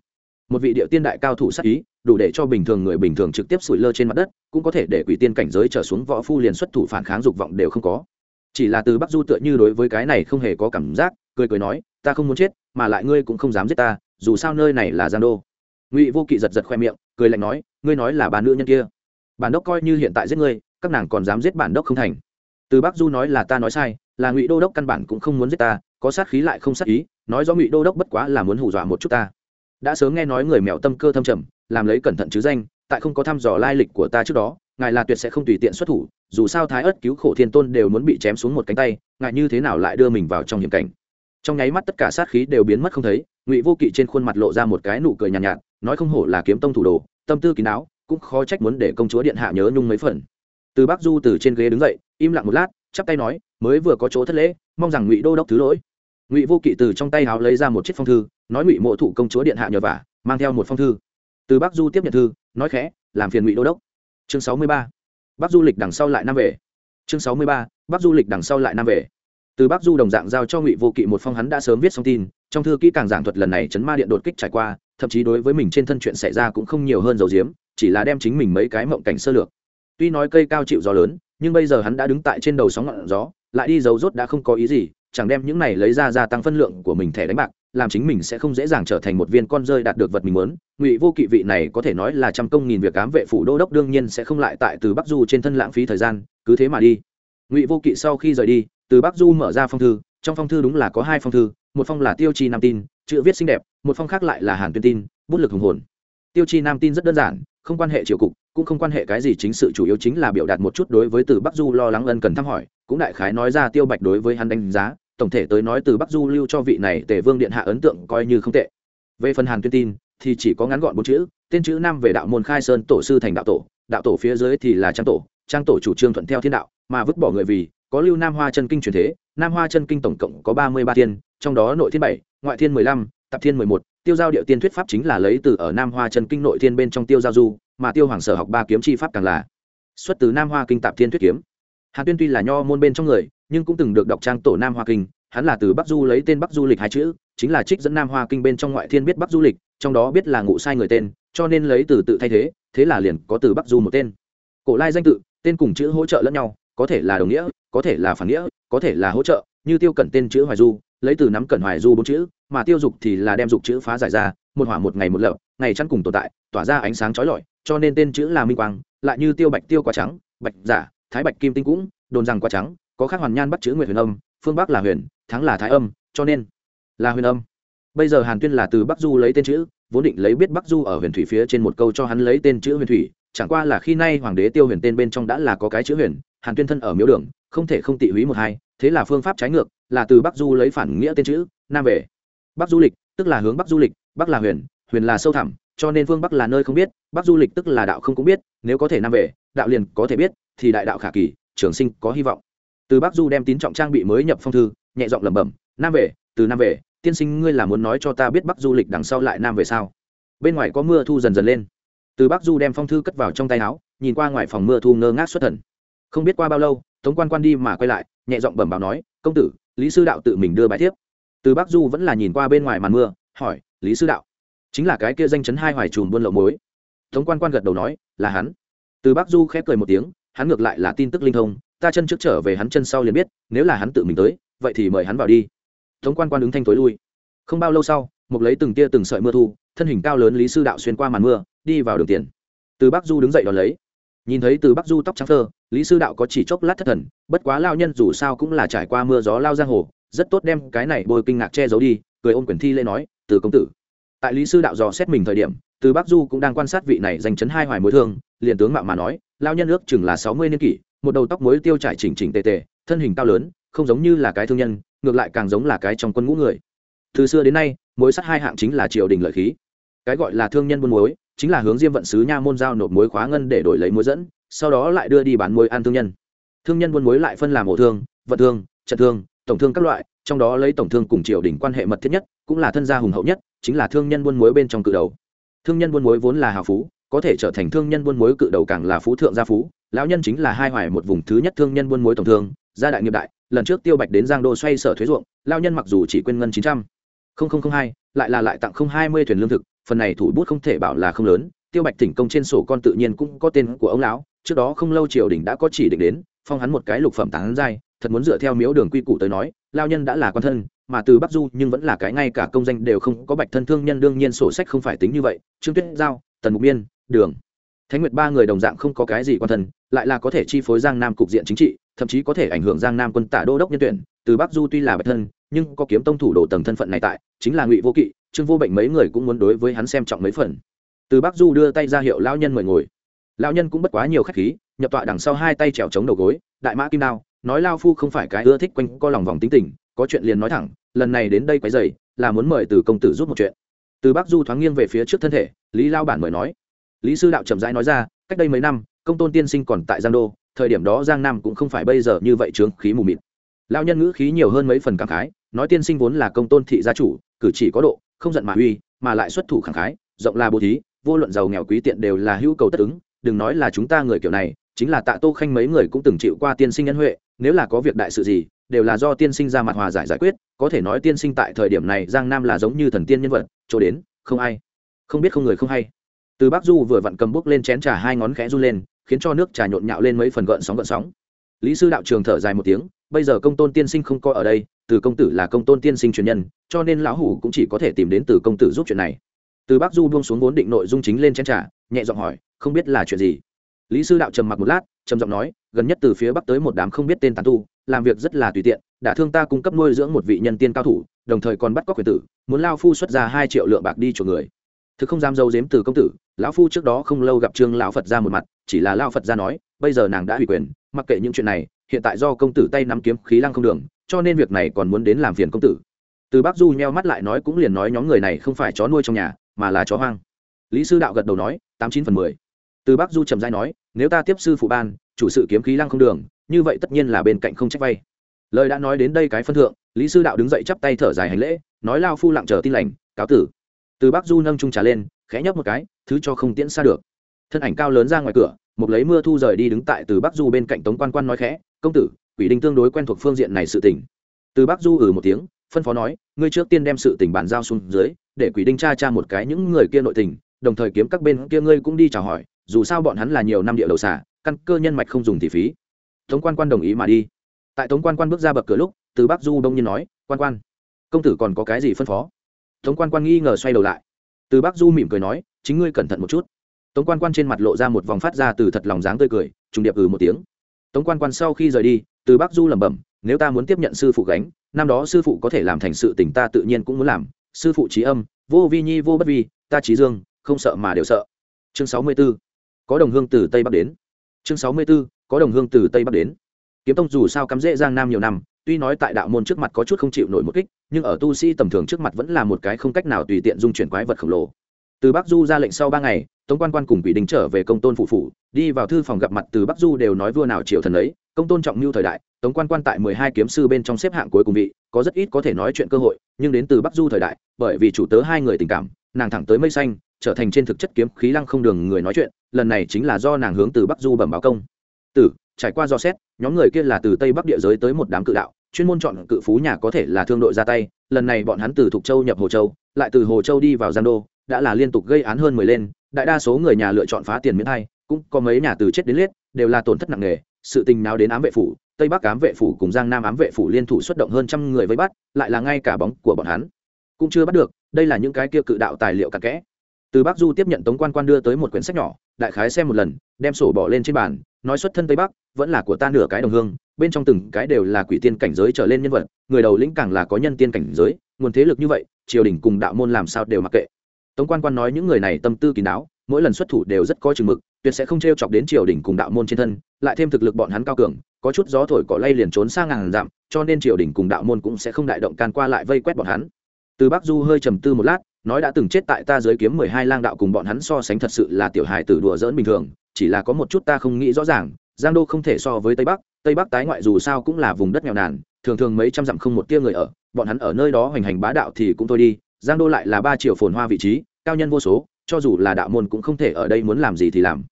Speaker 1: Một vị địa tiên đại cao thủ sát ý, đủ để cho bình thường người bình thường trực tiếp sủi lơ trên mặt đất, cũng có thể để quỷ tiên cảnh giới trở xuống võ phu liền xuất thủ phản kháng dục vọng đều không có. Chỉ là từ bắc du tựa như đối với cái này không hề có cảm giác, cười cười nói, ta không muốn chết, mà lại ngươi cũng không dám giết ta, dù sao nơi này là giang đô. Ngụy vô kỵ giật giật khoe miệng, cười lạnh nói, ngươi nói là bà nữ nhân kia. Bản đốc coi như hiện tại giết ngươi, các nàng còn dám giết bản đốc không thành. Từ bắc du nói là ta nói sai, là ngụy đô đốc căn bản cũng không muốn giết ta, có sát khí lại không sát ý nói do ngụy đô đốc bất quá là muốn hù dọa một chút ta. Đã sớm nghe nói người mèo tâm cơ thâm trầm làm lấy cẩn thận chứ danh tại không có thăm dò lai lịch của ta trước đó ngài là tuyệt sẽ không tùy tiện xuất thủ dù sao thái ớt cứu khổ thiên tôn đều muốn bị chém xuống một cánh tay ngài như thế nào lại đưa mình vào trong hiểm cảnh? Trong nháy mắt tất cả sát khí đều biến mất không thấy ngụy vô kỵ trên khuôn mặt lộ ra một cái nụ cười nhàn nhạt, nhạt nói không hổ là kiếm tông thủ đồ tâm tư kín đáo cũng khó trách muốn để công chúa điện hạ nhớ nhung mấy phần. Từ bắc du từ trên ghế đứng dậy im lặng một lát chắp tay nói mới vừa có chỗ thất lễ mong rằng ngụy đô đốc thứ lỗi ngụy vô kỵ từ trong tay háo lấy ra một chiếc phong thư, nói ngụy mộ thụ công chúa điện hạ nhờ vả, mang theo một phong thư. Từ bắc du tiếp nhận thư, nói khẽ, làm phiền ngụy đô đốc. Chương sáu mươi ba, bắc du lịch đằng sau lại năm về. Chương sáu mươi ba, bắc du lịch đằng sau lại năm về. Từ bắc du đồng dạng giao cho ngụy vô kỵ một phong hắn đã sớm viết xong tin, trong thư kỹ càng giảng thuật lần này chấn ma điện đột kích trải qua, thậm chí đối với mình trên thân chuyện xảy ra cũng không nhiều hơn dầu diếm, chỉ là đem chính mình mấy cái mộng cảnh sơ lược. Tuy nói cây cao chịu gió lớn, nhưng bây giờ hắn đã đứng tại trên đầu sóng ngọn gió, lại đi dấu rốt đã không có ý gì chẳng đem những này lấy ra gia tăng phân lượng của mình thẻ đánh bạc, làm chính mình sẽ không dễ dàng trở thành một viên con rơi đạt được vật mình muốn. Ngụy vô kỵ vị này có thể nói là trăm công nghìn việc cám vệ phủ đô đốc đương nhiên sẽ không lại tại từ bắc du trên thân lãng phí thời gian, cứ thế mà đi. Ngụy vô kỵ sau khi rời đi, từ bắc du mở ra phong thư, trong phong thư đúng là có hai phong thư, một phong là tiêu chi nam tin, chữ viết xinh đẹp, một phong khác lại là hàn tuyên tin, bút lực hùng hồn. Tiêu chi nam tin rất đơn giản, không quan hệ triều cục cũng không quan hệ cái gì, chính sự chủ yếu chính là biểu đạt một chút đối với từ bắc du lo lắng ân cần thăm hỏi. Cũng đại khái nói ra tiêu bạch đối với hắn đánh giá, tổng thể tới nói từ bắc du lưu cho vị này tề vương điện hạ ấn tượng coi như không tệ. Về phần hàn tuyên tin, thì chỉ có ngắn gọn bốn chữ, tên chữ nam về đạo môn khai sơn tổ sư thành đạo tổ đạo tổ phía dưới thì là trang tổ trang tổ chủ trương thuận theo thiên đạo, mà vứt bỏ người vì, có lưu nam hoa chân kinh truyền thế, nam hoa chân kinh tổng cộng có ba mươi ba thiên, trong đó nội thiên bảy, ngoại thiên mười lăm tập thiên mười một tiêu giao điệu tiên thuyết pháp chính là lấy từ ở nam hoa chân kinh nội thiên bên trong tiêu giao du, mà tiêu hoàng sở học ba kiếm chi pháp càng là xuất từ nam hoa kinh tạp thiên thuyết kiếm. Hàn tuyên tuy là nho môn bên trong người, nhưng cũng từng được đọc trang tổ nam hoa kinh, hắn là từ bắc du lấy tên bắc du lịch hai chữ, chính là trích dẫn nam hoa kinh bên trong ngoại thiên biết bắc du lịch, trong đó biết là ngụ sai người tên, cho nên lấy từ tự thay thế thế là liền có từ bắc du một tên. Cổ lai danh tự, tên cùng chữ hỗ trợ lẫn nhau, có thể là đồng nghĩa, có thể là phản nghĩa, có thể là hỗ trợ, như tiêu cẩn tên chữ hoài du, lấy từ nắm cẩn hoài du bốn chữ mà tiêu dục thì là đem dục chữ phá giải ra, một hỏa một ngày một lợp, ngày chăn cùng tồn tại, tỏa ra ánh sáng trói lọi, cho nên tên chữ là minh quang, lại như tiêu bạch tiêu quá trắng, bạch giả, thái bạch kim tinh cũng, đồn rằng quá trắng, có khác hoàn nhan bắt chữ nguyệt huyền âm, phương bắc là huyền, thắng là thái âm, cho nên là huyền âm. Bây giờ hàn tuyên là từ bắc du lấy tên chữ, vốn định lấy biết bắc du ở huyền thủy phía trên một câu cho hắn lấy tên chữ huyền thủy, chẳng qua là khi nay hoàng đế tiêu huyền tên bên trong đã là có cái chữ huyền, hàn tuyên thân ở miếu đường, không thể không tị húy một hai, thế là phương pháp trái ngược, là từ bắc du lấy phản nghĩa tên chữ, nam về bắc du lịch, tức là hướng bắc du lịch, bắc là huyền huyền là sâu thẳm, cho nên phương bắc là nơi không biết, bắc du lịch tức là đạo không cũng biết, nếu có thể nam về, đạo liền có thể biết, thì đại đạo khả kỳ, trường sinh có hy vọng. Từ bắc du đem tín trọng trang bị mới nhập phong thư, nhẹ giọng lẩm bẩm, nam về, từ nam về, tiên sinh ngươi là muốn nói cho ta biết bắc du lịch đằng sau lại nam về sao? Bên ngoài có mưa thu dần dần lên. Từ bắc du đem phong thư cất vào trong tay áo, nhìn qua ngoài phòng mưa thu ngơ ngác xuất thần. Không biết qua bao lâu, tống quan quan đi mà quay lại, nhẹ giọng bẩm báo nói, công tử, lý sư đạo tự mình đưa bài thiếp từ bắc du vẫn là nhìn qua bên ngoài màn mưa, hỏi, lý sư đạo, chính là cái kia danh chấn hai hoài trùm buôn lậu mối tống quan quan gật đầu nói, là hắn. Từ bắc du khép cười một tiếng, hắn ngược lại là tin tức linh thông, ta chân trước trở về hắn chân sau liền biết, nếu là hắn tự mình tới, vậy thì mời hắn vào đi. Tống quan quan ứng thanh tối lui. Không bao lâu sau mục lấy từng tia từng sợi mưa thu, thân hình cao lớn lý sư đạo xuyên qua màn mưa, đi vào đường tiền. Từ bắc du đứng dậy đón lấy. Nhìn thấy từ bắc du tóc trắng thơ lý sư đạo có chỉ chốc lát thất thần, bất quá lao nhân dù sao cũng là trải qua mưa gió lao giang hồ rất tốt đem cái này bôi kinh ngạc che giấu đi, cười ôm quyền thi lễ nói, từ công tử. Tại lý sư đạo dò xét mình thời điểm, từ bắc du cũng đang quan sát vị này giành chấn hai hoài mối thương, liền tướng mạo mà nói lao nhân ước chừng là sáu mươi niên kỷ, một đầu tóc mối tiêu trải chỉnh chỉnh tề tề, thân hình cao lớn, không giống như là cái thương nhân, ngược lại càng giống là cái trong quân ngũ người. Từ xưa đến nay, mối sắt hai hạng chính là triều đình lợi khí. Cái gọi là thương nhân buôn muối chính là hướng diêm vận sứ nha môn giao nộp muối khóa ngân để đổi lấy muối dẫn, sau đó lại đưa đi bán muối ăn thương nhân. Thương nhân buôn muối lại phân làm ổ thương, vận thương, trận thương tổng thương các loại, trong đó lấy tổng thương cùng triều đình quan hệ mật thiết nhất, cũng là thân gia hùng hậu nhất, chính là thương nhân buôn muối bên trong cự đầu. Thương nhân buôn muối vốn là hào phú, có thể trở thành thương nhân buôn muối cự đầu càng là phú thượng gia phú. Lão nhân chính là hai hoài một vùng thứ nhất thương nhân buôn muối tổng thương, gia đại nghiệp đại, lần trước tiêu bạch đến giang đô xoay sở thuế ruộng lao nhân mặc dù chỉ quên ngân chín trăm hai, lại là lại tặng không hai mươi thuyền lương thực, phần này thủ bút không thể bảo là không lớn, tiêu bạch tỉnh công trên sổ con tự nhiên cũng có tên của ông lão, trước đó không lâu triều đình đã có chỉ định đến, phong hắn một cái lục phẩm tán giai thật muốn dựa theo miếu đường quy củ tới nói, lao nhân đã là quan thân, mà từ bắc du nhưng vẫn là cái ngay cả công danh đều không có, bạch thân thương nhân đương nhiên sổ sách không phải tính như vậy, trương tuyết giao, tần mục biên đường. Thánh nguyệt ba người đồng dạng không có cái gì quan thân, lại là có thể chi phối giang nam cục diện chính trị, thậm chí có thể ảnh hưởng giang nam quân tả đô đốc nhân tuyển. Từ bắc du tuy là bạch thân, nhưng có kiếm tông thủ đồ tầng thân phận này tại, chính là ngụy vô kỵ, trương vô bệnh mấy người cũng muốn đối với hắn xem trọng mấy phần. Từ bắc du đưa tay ra hiệu lao nhân mời ngồi. Lao nhân cũng bất quá nhiều khách khí, nhập tọa đằng sau hai tay trèo chống đầu gối, đại mã kim đao nói lao phu không phải cái ưa thích quanh co lòng vòng tính tình, có chuyện liền nói thẳng, lần này đến đây quấy dày là muốn mời từ công tử giúp một chuyện. Từ bắc du thoáng nghiêng về phía trước thân thể, lý lao bản mời nói. Lý sư đạo chậm rãi nói ra, cách đây mấy năm, công tôn tiên sinh còn tại giang đô, thời điểm đó giang nam cũng không phải bây giờ như vậy trướng khí mù mịt. Lao nhân ngữ khí nhiều hơn mấy phần cảm khái, nói tiên sinh vốn là công tôn thị gia chủ, cử chỉ có độ, không giận mà uy, mà lại xuất thủ khẳng khái, rộng là bố thí, vô luận giàu nghèo quý tiện đều là hữu cầu tất ứng, đừng nói là chúng ta người kiểu này chính là tạ tô khanh mấy người cũng từng chịu qua tiên sinh nhân huệ, nếu là có việc đại sự gì, đều là do tiên sinh ra mặt hòa giải giải quyết, có thể nói tiên sinh tại thời điểm này giang nam là giống như thần tiên nhân vật, chỗ đến, không ai, không biết không người không hay. Từ Bác du vừa vặn cầm bút lên chén trà hai ngón khẽ run lên, khiến cho nước trà nhộn nhạo lên mấy phần gợn sóng gợn sóng. Lý sư đạo trường thở dài một tiếng, bây giờ công tôn tiên sinh không coi ở đây, từ công tử là công tôn tiên sinh truyền nhân, cho nên lão hủ cũng chỉ có thể tìm đến từ công tử giúp chuyện này. Từ Bác du buông xuống vốn định nội dung chính lên chén trà, nhẹ giọng hỏi, không biết là chuyện gì? Lý sư đạo trầm mặc một lát, trầm giọng nói, gần nhất từ phía bắc tới một đám không biết tên tàn tu, làm việc rất là tùy tiện, đã thương ta cung cấp nuôi dưỡng một vị nhân tiên cao thủ, đồng thời còn bắt cóc quyền tử, muốn lao phu xuất ra hai triệu lượng bạc đi chuộc người. Thực không dám dâu dếm từ công tử, lão phu trước đó không lâu gặp trương lão phật ra một mặt, chỉ là lao phật ra nói, bây giờ nàng đã ủy quyền, mặc kệ những chuyện này, hiện tại do công tử tay nắm kiếm khí lăng không đường, cho nên việc này còn muốn đến làm phiền công tử. Từ bác du nheo mắt lại nói cũng liền nói nhóm người này không phải chó nuôi trong nhà, mà là chó hoang. Lý sư đạo gật đầu nói, tám chín phần mười từ bác du trầm dai nói, nếu ta tiếp sư phụ ban, chủ sự kiếm khí lăng không đường, như vậy tất nhiên là bên cạnh không trách vay. Lời đã nói đến đây cái phân thượng, lý sư đạo đứng dậy chắp tay thở dài hành lễ, nói lao phu lặng chờ tin lành, cáo tử. Từ bác du nâng trung trà lên, khẽ nhấp một cái, thứ cho không tiễn xa được. Thân ảnh cao lớn ra ngoài cửa, một lấy mưa thu rời đi đứng tại từ bắc du bên cạnh tống quan quan nói khẽ, công tử, quỷ đinh tương đối quen thuộc phương diện này sự tình. Từ bắc du ừ một tiếng, phân phó nói, ngươi trước tiên đem sự tình bàn giao xuống dưới, để quỷ đinh tra tra một cái những người kia nội tình, đồng thời kiếm các bên kia ngươi cũng đi chào hỏi dù sao bọn hắn là nhiều năm địa đầu xả, căn cơ nhân mạch không dùng thì phí. Tống quan quan đồng ý mà đi. Tại tống quan quan bước ra bậc cửa lúc, từ bắc du đông nhiên nói, quan quan, công tử còn có cái gì phân phó? Tống quan quan nghi ngờ xoay đầu lại. Từ bắc du mỉm cười nói, chính ngươi cẩn thận một chút. Tống quan quan trên mặt lộ ra một vòng phát ra từ thật lòng dáng tươi cười, trùng điệp ừ một tiếng. Tống quan quan sau khi rời đi, từ bắc du lẩm bẩm, nếu ta muốn tiếp nhận sư phụ gánh, năm đó sư phụ có thể làm thành sự tình ta tự nhiên cũng muốn làm. Sư phụ trí âm, vô vi nhi vô bất vi, ta trí dương, không sợ mà đều sợ. Chương sáu mươi 64 có đồng hương từ tây bắc đến chương sáu mươi 64. có đồng hương từ tây bắc đến kiếm tông dù sao cắm dễ giang nam nhiều năm, tuy nói tại đạo môn trước mặt có chút không chịu nổi một kích, nhưng ở tu sĩ tầm thường trước mặt vẫn là một cái không cách nào tùy tiện dung chuyển quái vật khổng lồ từ bắc du ra lệnh sau ba ngày, tống quan quan cùng quỷ đình trở về công tôn phụ phủ, đi vào thư phòng gặp mặt từ bắc du đều nói vua nào triều thần ấy, công tôn trọng mưu thời đại, tống quan quan tại mười hai kiếm sư bên trong xếp hạng cuối cùng vị, có rất ít có thể nói chuyện cơ hội, nhưng đến từ bắc du thời đại, bởi vì chủ tớ hai người tình cảm, nàng thẳng tới mây xanh trở thành trên thực chất kiếm khí lăng không đường người nói chuyện, lần này chính là do nàng hướng từ bắc du bẩm báo công. Tử, trải qua do xét, nhóm người kia là từ tây bắc địa giới tới một đám cự đạo, chuyên môn chọn cự phú nhà có thể là thương đội ra tay, lần này bọn hắn từ thục châu nhập hồ châu, lại từ hồ châu đi vào giang đô, đã là liên tục gây án hơn mười lên, đại đa số người nhà lựa chọn phá tiền miễn thay cũng có mấy nhà từ chết đến liết đều là tổn thất nặng nề, sự tình nào đến ám vệ phủ, tây bắc ám vệ phủ cùng giang nam ám vệ phủ liên thủ xuất động hơn trăm người với bắt, lại là ngay cả bóng của bọn hắn cũng chưa bắt được, đây là những cái kia cự đạo tài liệu cặn kẽ từ bắc du tiếp nhận tống quan quan đưa tới một quyển sách nhỏ, đại khái xem một lần, đem sổ bỏ lên trên bàn, nói xuất thân tây bắc, vẫn là của ta nửa cái đồng hương, bên trong từng cái đều là quỷ tiên cảnh giới trở lên nhân vật, người đầu lĩnh càng là có nhân tiên cảnh giới, nguồn thế lực như vậy, triều đình cùng đạo môn làm sao đều mặc kệ. Tống quan quan nói những người này tâm tư kín đáo, mỗi lần xuất thủ đều rất có chừng mực, tuyệt sẽ không t r e o chọc đến triều đình cùng đạo môn trên thân, lại thêm thực lực bọn hắn cao cường, có chút gió thổi cỏ lay liền trốn sang ngàn dặm, cho nên triều đình cùng đạo môn cũng sẽ không đại động can qua lại vây quét bọn hắn. Từ bắc du hơi trầm tư một lát nói đã từng chết tại ta dưới kiếm mười hai lang đạo cùng bọn hắn so sánh thật sự là tiểu hài tử đùa dỡn bình thường, chỉ là có một chút ta không nghĩ rõ ràng, giang đô không thể so với tây bắc tây bắc tái ngoại dù sao cũng là vùng đất nghèo nàn, thường thường mấy trăm dặm không một tia người ở, bọn hắn ở nơi đó hoành hành bá đạo thì cũng thôi đi, giang đô lại là ba triệu phồn hoa vị trí, cao nhân vô số, cho dù là đạo môn cũng không thể ở đây muốn làm gì thì làm.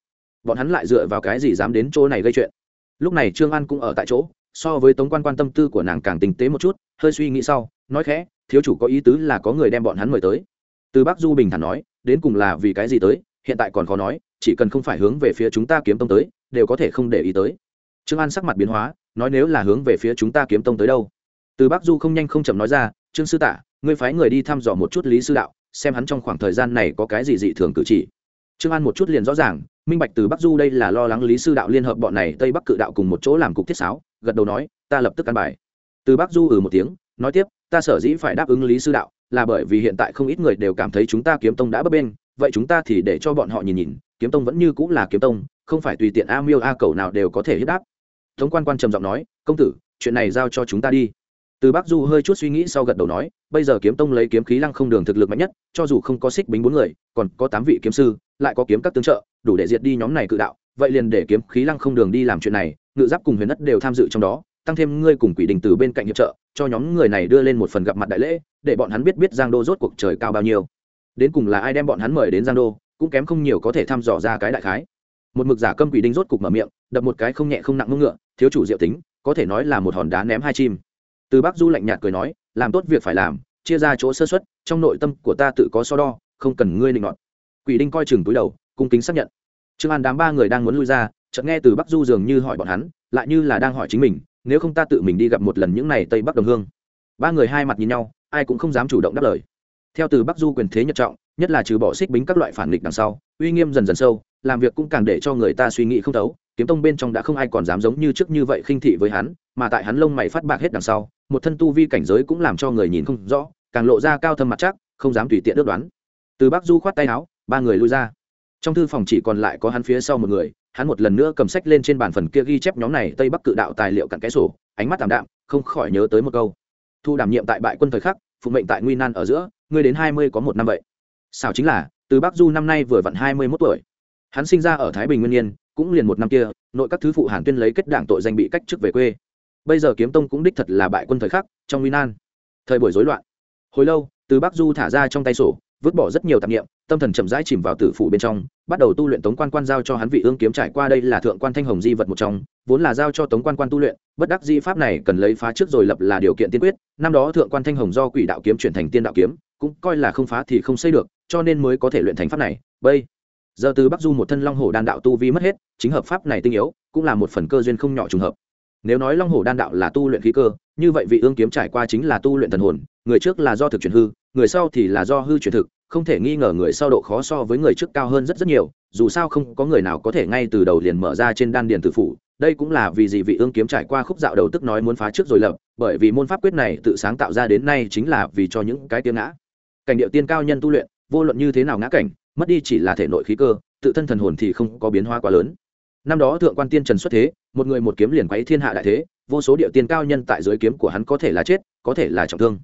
Speaker 1: Bọn hắn lại dựa vào cái gì dám đến chỗ này gây chuyện? Lúc này trương an cũng ở tại chỗ, so với tống quan quan tâm tư của nàng càng tinh tế một chút, hơi suy nghĩ sau, nói khẽ, thiếu chủ có ý tứ là có người đem bọn hắn mời tới từ bắc du bình thản nói, đến cùng là vì cái gì tới, hiện tại còn khó nói, chỉ cần không phải hướng về phía chúng ta kiếm tông tới, đều có thể không để ý tới. Trương an sắc mặt biến hóa, nói nếu là hướng về phía chúng ta kiếm tông tới đâu? Từ bắc du không nhanh không chậm nói ra, trương sư tả ngươi phái người đi thăm dò một chút lý sư đạo, xem hắn trong khoảng thời gian này có cái gì dị thường cử chỉ. Trương an một chút liền rõ ràng, minh bạch từ bắc du đây là lo lắng lý sư đạo liên hợp bọn này tây bắc cự đạo cùng một chỗ làm cục thiết sáo, gật đầu nói, ta lập tức căn bài. Từ bắc du ừ một tiếng, nói tiếp, ta sở dĩ phải đáp ứng lý sư đạo là bởi vì hiện tại không ít người đều cảm thấy chúng ta kiếm tông đã bấp bên vậy chúng ta thì để cho bọn họ nhìn nhìn, kiếm tông vẫn như cũng là kiếm tông, không phải tùy tiện a miêu a cầu nào đều có thể hiếp đáp. Tống quan quan trầm giọng nói, công tử, chuyện này giao cho chúng ta đi. Từ bác du hơi chút suy nghĩ sau gật đầu nói, bây giờ kiếm tông lấy kiếm khí lăng không đường thực lực mạnh nhất, cho dù không có xích bính bốn người, còn có tám vị kiếm sư, lại có kiếm các tương trợ, đủ để diệt đi nhóm này cự đạo, vậy liền để kiếm khí lăng không đường đi làm chuyện này, ngự giáp cùng huyền đất đều tham dự trong đó, tăng thêm ngươi cùng quỷ đình từ bên cạnh hiệp trợ, cho nhóm người này đưa lên một phần gặp mặt đại lễ để bọn hắn biết biết giang đô rốt cuộc trời cao bao nhiêu. Đến cùng là ai đem bọn hắn mời đến giang đô, cũng kém không nhiều có thể thăm dò ra cái đại khái. Một mực giả câm quỷ đinh rốt cục mở miệng, đập một cái không nhẹ không nặng ngưng ngựa, thiếu chủ diệu tính, có thể nói là một hòn đá ném hai chim. Từ bắc du lạnh nhạt cười nói, làm tốt việc phải làm, chia ra chỗ sơ xuất trong nội tâm của ta tự có so đo, không cần ngươi định nọt. Quỷ đinh coi chừng túi đầu, cung kính xác nhận. Trương an đám ba người đang muốn lui ra, chợt nghe từ bắc du dường như hỏi bọn hắn, lại như là đang hỏi chính mình, nếu không ta tự mình đi gặp một lần những này tây bắc đồng hương. Ba người hai mặt nhìn nhau ai cũng không dám chủ động đáp lời. Theo từ bắc du quyền thế nhật trọng, nhất là trừ bỏ xích bính các loại phản nghịch đằng sau, uy nghiêm dần dần sâu, làm việc cũng càng để cho người ta suy nghĩ không thấu. Kiếm tông bên trong đã không ai còn dám giống như trước như vậy khinh thị với hắn, mà tại hắn lông mày phát bạc hết đằng sau, một thân tu vi cảnh giới cũng làm cho người nhìn không rõ, càng lộ ra cao thâm mặt chắc, không dám tùy tiện ước đoán. Từ bắc du khoát tay áo, ba người lui ra. Trong thư phòng chỉ còn lại có hắn phía sau một người, hắn một lần nữa cầm sách lên trên bàn phần kia ghi chép nhóm này tây bắc cự đạo tài liệu cặn kẽ sổ, ánh mắt tảm đạm, không khỏi nhớ tới một câu thu đảm nhiệm tại bại quân thời khắc phụ mệnh tại nguy nan ở giữa, ngươi đến hai mươi có một năm vậy. Sao chính là, từ bắc du năm nay vừa vặn hai mươi mốt tuổi. Hắn sinh ra ở thái bình nguyên nhiên cũng liền một năm kia, nội các thứ phụ hàn tuyên lấy kết đảng tội danh bị cách chức về quê. Bây giờ kiếm tông cũng đích thật là bại quân thời khắc, trong nguy nan. Thời buổi rối loạn. Hồi lâu, từ bắc du thả ra trong tay sổ, vứt bỏ rất nhiều tạp nghiệm tâm thần chậm rãi chìm vào tử phủ bên trong, bắt đầu tu luyện tống quan quan giao cho hắn vị ương kiếm trải qua đây là thượng quan thanh hồng di vật một trong, vốn là giao cho tống quan quan tu luyện, bất đắc di pháp này cần lấy phá trước rồi lập là điều kiện tiên quyết, năm đó thượng quan thanh hồng do quỷ đạo kiếm chuyển thành tiên đạo kiếm, cũng coi là không phá thì không xây được, cho nên mới có thể luyện thành pháp này. Bây giờ từ bắc du một thân long hồ đan đạo tu vi mất hết, chính hợp pháp này tinh yếu, cũng là một phần cơ duyên không nhỏ trùng hợp. Nếu nói long hồ đan đạo là tu luyện khí cơ, như vậy vị ương kiếm trải qua chính là tu luyện thần hồn, người trước là do thực chuyển hư, người sau thì là do hư chuyển thực không thể nghi ngờ người sau độ khó so với người trước cao hơn rất rất nhiều, dù sao không có người nào có thể ngay từ đầu liền mở ra trên đan điền tử phủ, đây cũng là vì gì vị ương kiếm trải qua khúc dạo đầu tức nói muốn phá trước rồi lập, bởi vì môn pháp quyết này tự sáng tạo ra đến nay chính là vì cho những cái tiếng ngã. Cảnh điệu tiên cao nhân tu luyện, vô luận như thế nào ngã cảnh, mất đi chỉ là thể nội khí cơ, tự thân thần hồn thì không có biến hóa quá lớn. Năm đó thượng quan tiên trần xuất thế, một người một kiếm liền quấy thiên hạ đại thế, vô số địa tiên cao nhân tại dưới kiếm của hắn có thể là chết, có thể là trọng thương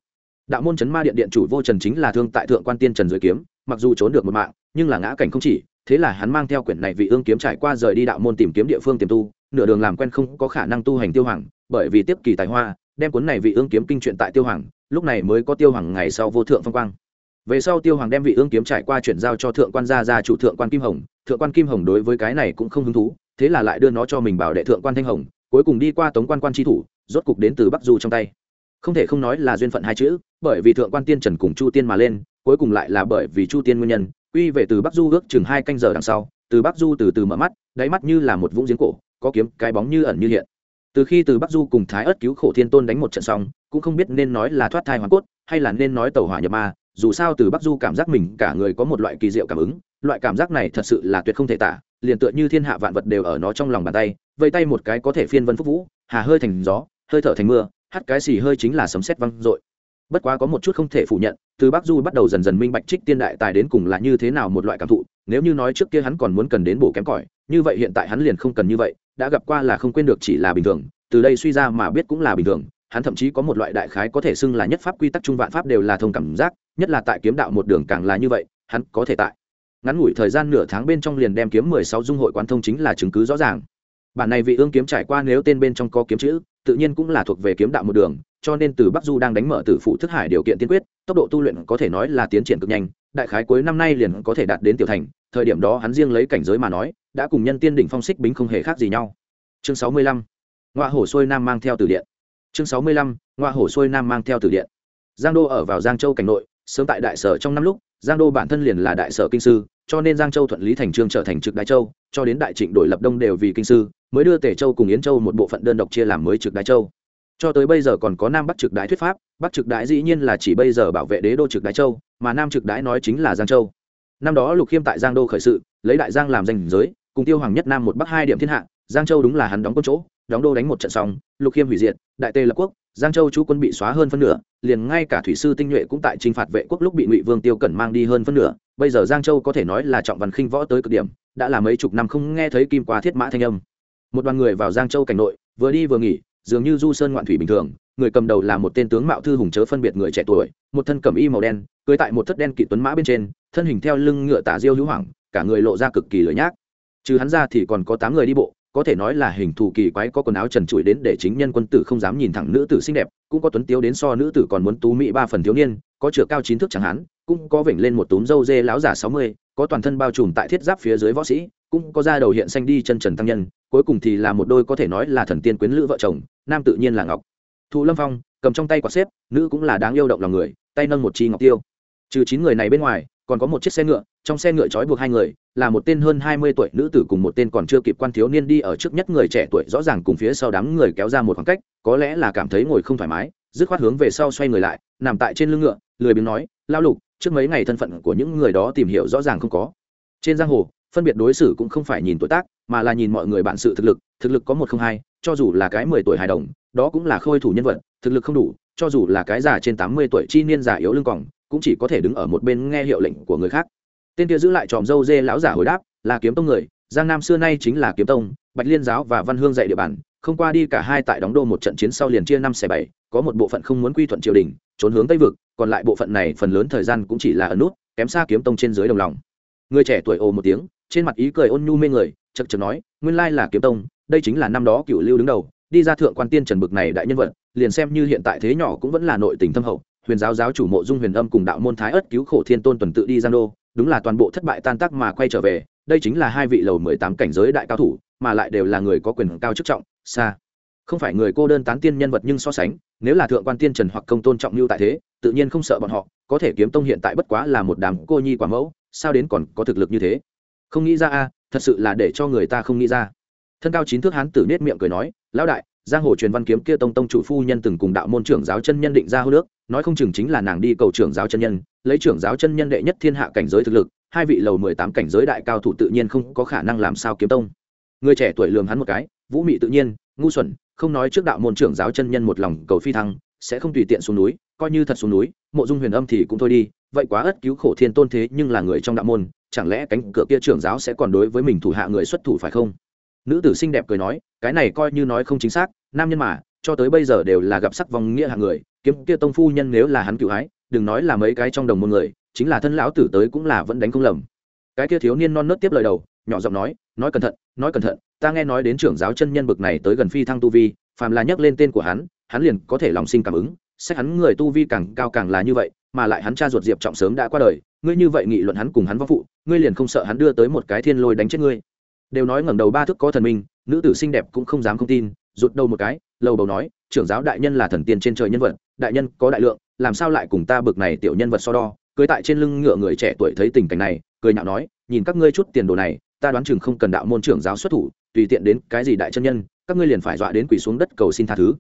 Speaker 1: đạo môn chấn ma điện điện chủ vô trần chính là thương tại thượng quan tiên trần dưới kiếm, mặc dù trốn được một mạng, nhưng là ngã cảnh không chỉ, thế là hắn mang theo quyển này vị ương kiếm trải qua rời đi đạo môn tìm kiếm địa phương tiềm tu, nửa đường làm quen không có khả năng tu hành tiêu hoàng, bởi vì tiếp kỳ tài hoa, đem cuốn này vị ương kiếm kinh truyện tại tiêu hoàng, lúc này mới có tiêu hoàng ngày sau vô thượng phong quang. Về sau tiêu hoàng đem vị ương kiếm trải qua chuyển giao cho thượng quan gia gia chủ thượng quan kim hồng, thượng quan kim hồng đối với cái này cũng không hứng thú, thế là lại đưa nó cho mình bảo đệ thượng quan thanh hồng, cuối cùng đi qua tống quan quan tri thủ, rốt cục đến từ bắc du trong tay không thể không nói là duyên phận hai chữ, bởi vì thượng quan tiên trần cùng chu tiên mà lên, cuối cùng lại là bởi vì chu tiên nguyên nhân, quy về từ bắc du ước chừng hai canh giờ đằng sau, từ bắc du từ từ mở mắt, đáy mắt như là một vũng giếng cổ, có kiếm, cái bóng như ẩn như hiện. Từ khi từ bắc du cùng thái ớt cứu khổ thiên tôn đánh một trận xong, cũng không biết nên nói là thoát thai hoàn cốt, hay là nên nói tàu hỏa nhập ma, dù sao từ bắc du cảm giác mình cả người có một loại kỳ diệu cảm ứng, loại cảm giác này thật sự là tuyệt không thể tả, liền tựa như thiên hạ vạn vật đều ở nó trong lòng bàn tay, vây tay một cái có thể phiên vân phúc vũ, hà hơi thành gió, hơi thở thành mưa hát cái xì hơi chính là sấm sét văng dội. Bất quá có một chút không thể phủ nhận, từ bắc du bắt đầu dần dần minh bạch trích tiên đại tài đến cùng là như thế nào một loại cảm thụ, nếu như nói trước kia hắn còn muốn cần đến bổ kém cỏi, như vậy hiện tại hắn liền không cần như vậy, đã gặp qua là không quên được chỉ là bình thường, từ đây suy ra mà biết cũng là bình thường, hắn thậm chí có một loại đại khái có thể xưng là nhất pháp quy tắc trung vạn pháp đều là thông cảm giác, nhất là tại kiếm đạo một đường càng là như vậy, hắn có thể tại. Ngắn ngủi thời gian nửa tháng bên trong liền đem kiếm mười sáu dung hội quán thông chính là chứng cứ rõ ràng. Bản này vị ương kiếm trải qua nếu tên bên trong có kiếm chữ tự nhiên cũng là thuộc về kiếm đạo một đường, cho nên từ bắc du đang đánh mở tử phụ thức hải điều kiện tiên quyết, tốc độ tu luyện có thể nói là tiến triển cực nhanh, đại khái cuối năm nay liền có thể đạt đến tiểu thành, thời điểm đó hắn riêng lấy cảnh giới mà nói, đã cùng nhân tiên đỉnh phong xích bính không hề khác gì nhau. Chương sáu mươi lăm ngoại hổ xuôi nam mang theo từ điện. Chương sáu mươi lăm ngoại hổ xuôi nam mang theo từ điện. Giang đô ở vào giang châu cảnh nội, sớm tại đại sở trong năm lúc, giang đô bản thân liền là đại sở kinh sư cho nên giang châu thuận lý thành trương trở thành trực đại châu, cho đến đại trịnh đổi lập đông đều vì kinh sư, mới đưa tể châu cùng yến châu một bộ phận đơn độc chia làm mới trực đại châu. Cho tới bây giờ còn có nam bắc trực đại thuyết pháp, bắc trực đại dĩ nhiên là chỉ bây giờ bảo vệ đế đô trực đại châu, mà nam trực đại nói chính là giang châu. Năm đó lục khiêm tại giang đô khởi sự, lấy đại giang làm danh giới, cùng tiêu hoàng nhất nam một bắc hai điểm thiên hạ, giang châu đúng là hắn đóng quân chỗ, đóng đô đánh một trận xong, lục khiêm hủy diệt, đại tề lập quốc giang châu chú quân bị xóa hơn phân nửa, liền ngay cả thủy sư tinh nhuệ cũng tại t r i n h phạt vệ quốc lúc bị ngụy vương tiêu cẩn mang đi hơn phân nửa. Bây giờ giang châu có thể nói là trọng văn khinh võ tới cực điểm, đã là mấy chục năm không nghe thấy kim qua thiết mã thanh âm. Một đoàn người vào giang châu cảnh nội, vừa đi vừa nghỉ, dường như du sơn ngoạn thủy bình thường, người cầm đầu là một tên tướng mạo thư hùng chớ phân biệt người trẻ tuổi, một thân cầm y màu đen, cưới tại một thất đen kỵ tuấn mã bên trên, thân hình theo lưng ngựa tả diêu hữu hoảng, cả người lộ ra cực kỳ lười nhác. Trừ hắn ra thì còn có tám người đi bộ có thể nói là hình thù kỳ quái có quần áo trần trụi đến để chính nhân quân tử không dám nhìn thẳng nữ tử xinh đẹp cũng có tuấn tiếu đến so nữ tử còn muốn tú mỹ ba phần thiếu niên có chửa cao chín thước chẳng hạn, cũng có vểnh lên một túm dâu dê láo giả sáu mươi có toàn thân bao trùm tại thiết giáp phía dưới võ sĩ cũng có da đầu hiện xanh đi chân trần tăng nhân cuối cùng thì là một đôi có thể nói là thần tiên quyến lữ vợ chồng nam tự nhiên là ngọc. Thụ lâm phong cầm trong tay quả xếp nữ cũng là đáng yêu động lòng người tay nâng một chi ngọc tiêu. Trừ chín người này bên ngoài còn có một chiếc xe ngựa trong xe ngựa trói buộc hai người là một tên hơn hai mươi tuổi nữ tử cùng một tên còn chưa kịp quan thiếu niên đi ở trước nhất người trẻ tuổi, rõ ràng cùng phía sau đám người kéo ra một khoảng cách, có lẽ là cảm thấy ngồi không thoải mái, dứt khoát hướng về sau xoay người lại, nằm tại trên lưng ngựa, lười biếng nói lao lục, trước mấy ngày thân phận của những người đó tìm hiểu rõ ràng không có. Trên giang hồ, phân biệt đối xử cũng không phải nhìn tuổi tác, mà là nhìn mọi người bản sự thực lực thực lực có một không hai, cho dù là cái mười tuổi hài đồng, đó cũng là khôi thủ nhân vật, thực lực không đủ, cho dù là cái già trên tám mươi tuổi chi niên già yếu lưng còng, cũng chỉ có thể đứng ở một bên nghe hiệu lệnh của người khác tên kia giữ lại tròm dâu dê lão giả hồi đáp, là kiếm tông người, giang nam xưa nay chính là kiếm tông, bạch liên giáo và văn hương dạy địa bàn, không qua đi cả hai tại đóng đô một trận chiến sau liền chia năm xẻ bảy, có một bộ phận không muốn quy thuận triều đình, trốn hướng tây vực, còn lại bộ phận này phần lớn thời gian cũng chỉ là ở nút, kém xa kiếm tông trên dưới đồng lòng. Người trẻ tuổi ồ một tiếng, trên mặt ý cười ôn nhu mê người chật chật nói, nguyên lai là kiếm tông, đây chính là năm đó cựu lưu đứng đầu, đi ra thượng quan tiên trần bực này đại nhân vật, liền xem như hiện tại thế nhỏ cũng vẫn là nội tình thâm hậu, huyền giáo giáo chủ mộ dung huyền âm cùng đạo môn thái ất cứu khổ thiên tôn tuần tự đi giang đô đúng là toàn bộ thất bại tan tác mà quay trở về, đây chính là hai vị lầu mười tám cảnh giới đại cao thủ, mà lại đều là người có quyền cao chức trọng, xa. Không phải người cô đơn tán tiên nhân vật nhưng so sánh, nếu là thượng quan tiên trần hoặc công tôn trọng lưu tại thế, tự nhiên không sợ bọn họ, có thể kiếm tông hiện tại bất quá là một đám cô nhi quả mẫu, sao đến còn có thực lực như thế? Không nghĩ ra a, thật sự là để cho người ta không nghĩ ra. Thân cao chín thước hán tử nết miệng cười nói, lão đại, giang hồ truyền văn kiếm kia tông tông chủ phu nhân từng cùng đạo môn trưởng giáo chân nhân định ra hô nước nói không chừng chính là nàng đi cầu trưởng giáo chân nhân, lấy trưởng giáo chân nhân đệ nhất thiên hạ cảnh giới thực lực, hai vị lầu mười tám cảnh giới đại cao thủ tự nhiên không có khả năng làm sao kiếm tông. Người trẻ tuổi lường hắn một cái, vũ mị tự nhiên, ngu xuẩn, không nói trước đạo môn trưởng giáo chân nhân một lòng cầu phi thăng, sẽ không tùy tiện xuống núi, coi như thật xuống núi, mộ dung huyền âm thì cũng thôi đi, vậy quá ất cứu khổ thiên tôn thế nhưng là người trong đạo môn, chẳng lẽ cánh cửa kia trưởng giáo sẽ còn đối với mình thủ hạ người xuất thủ phải không? Nữ tử xinh đẹp cười nói, cái này coi như nói không chính xác, nam nhân mà cho tới bây giờ đều là gặp sắc vòng nghĩa hạng người, kiếm kia tông phu nhân nếu là hắn cựu hái, đừng nói là mấy cái trong đồng môn người, chính là thân lão tử tới cũng là vẫn đánh không lầm. Cái kia thiếu niên non nớt tiếp lời đầu, nhỏ giọng nói nói cẩn thận, nói cẩn thận, ta nghe nói đến trưởng giáo chân nhân bực này tới gần phi thăng tu vi, phàm là nhắc lên tên của hắn hắn liền có thể lòng sinh cảm ứng, xét hắn người tu vi càng cao càng là như vậy, mà lại hắn cha ruột diệp trọng sớm đã qua đời, ngươi như vậy nghị luận hắn cùng hắn võ phụ, ngươi liền không sợ hắn đưa tới một cái thiên lôi đánh chết ngươi. Đều nói ngẩng đầu ba thức có thần minh, nữ tử xinh đẹp cũng không dám không tin rụt đầu một cái, lầu bầu nói, trưởng giáo đại nhân là thần tiên trên trời nhân vật, đại nhân có đại lượng, làm sao lại cùng ta bực này tiểu nhân vật so đo? Cưới tại trên lưng ngựa người trẻ tuổi thấy tình cảnh này, cười nhạo nói, nhìn các ngươi chút tiền đồ này, ta đoán chừng không cần đạo môn trưởng giáo xuất thủ, tùy tiện đến cái gì đại chân nhân, các ngươi liền phải dọa đến quỳ xuống đất cầu xin tha thứ.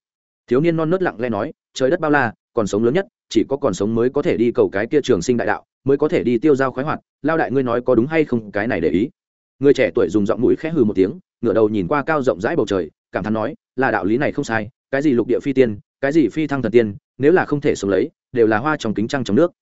Speaker 1: Thiếu niên non nớt lặng lẽ nói, trời đất bao la, còn sống lớn nhất, chỉ có còn sống mới có thể đi cầu cái kia trường sinh đại đạo, mới có thể đi tiêu giao khoái hoạt, lao đại ngươi nói có đúng hay không, cái này để ý. Người trẻ tuổi dùng giọng mũi khẽ hừ một tiếng, ngửa đầu nhìn qua cao rộng rãi bầu trời cảm thán nói, là đạo lý này không sai, cái gì lục địa phi tiên, cái gì phi thăng thần tiên, nếu là không thể sống lấy, đều là hoa trong kính trăng trong nước.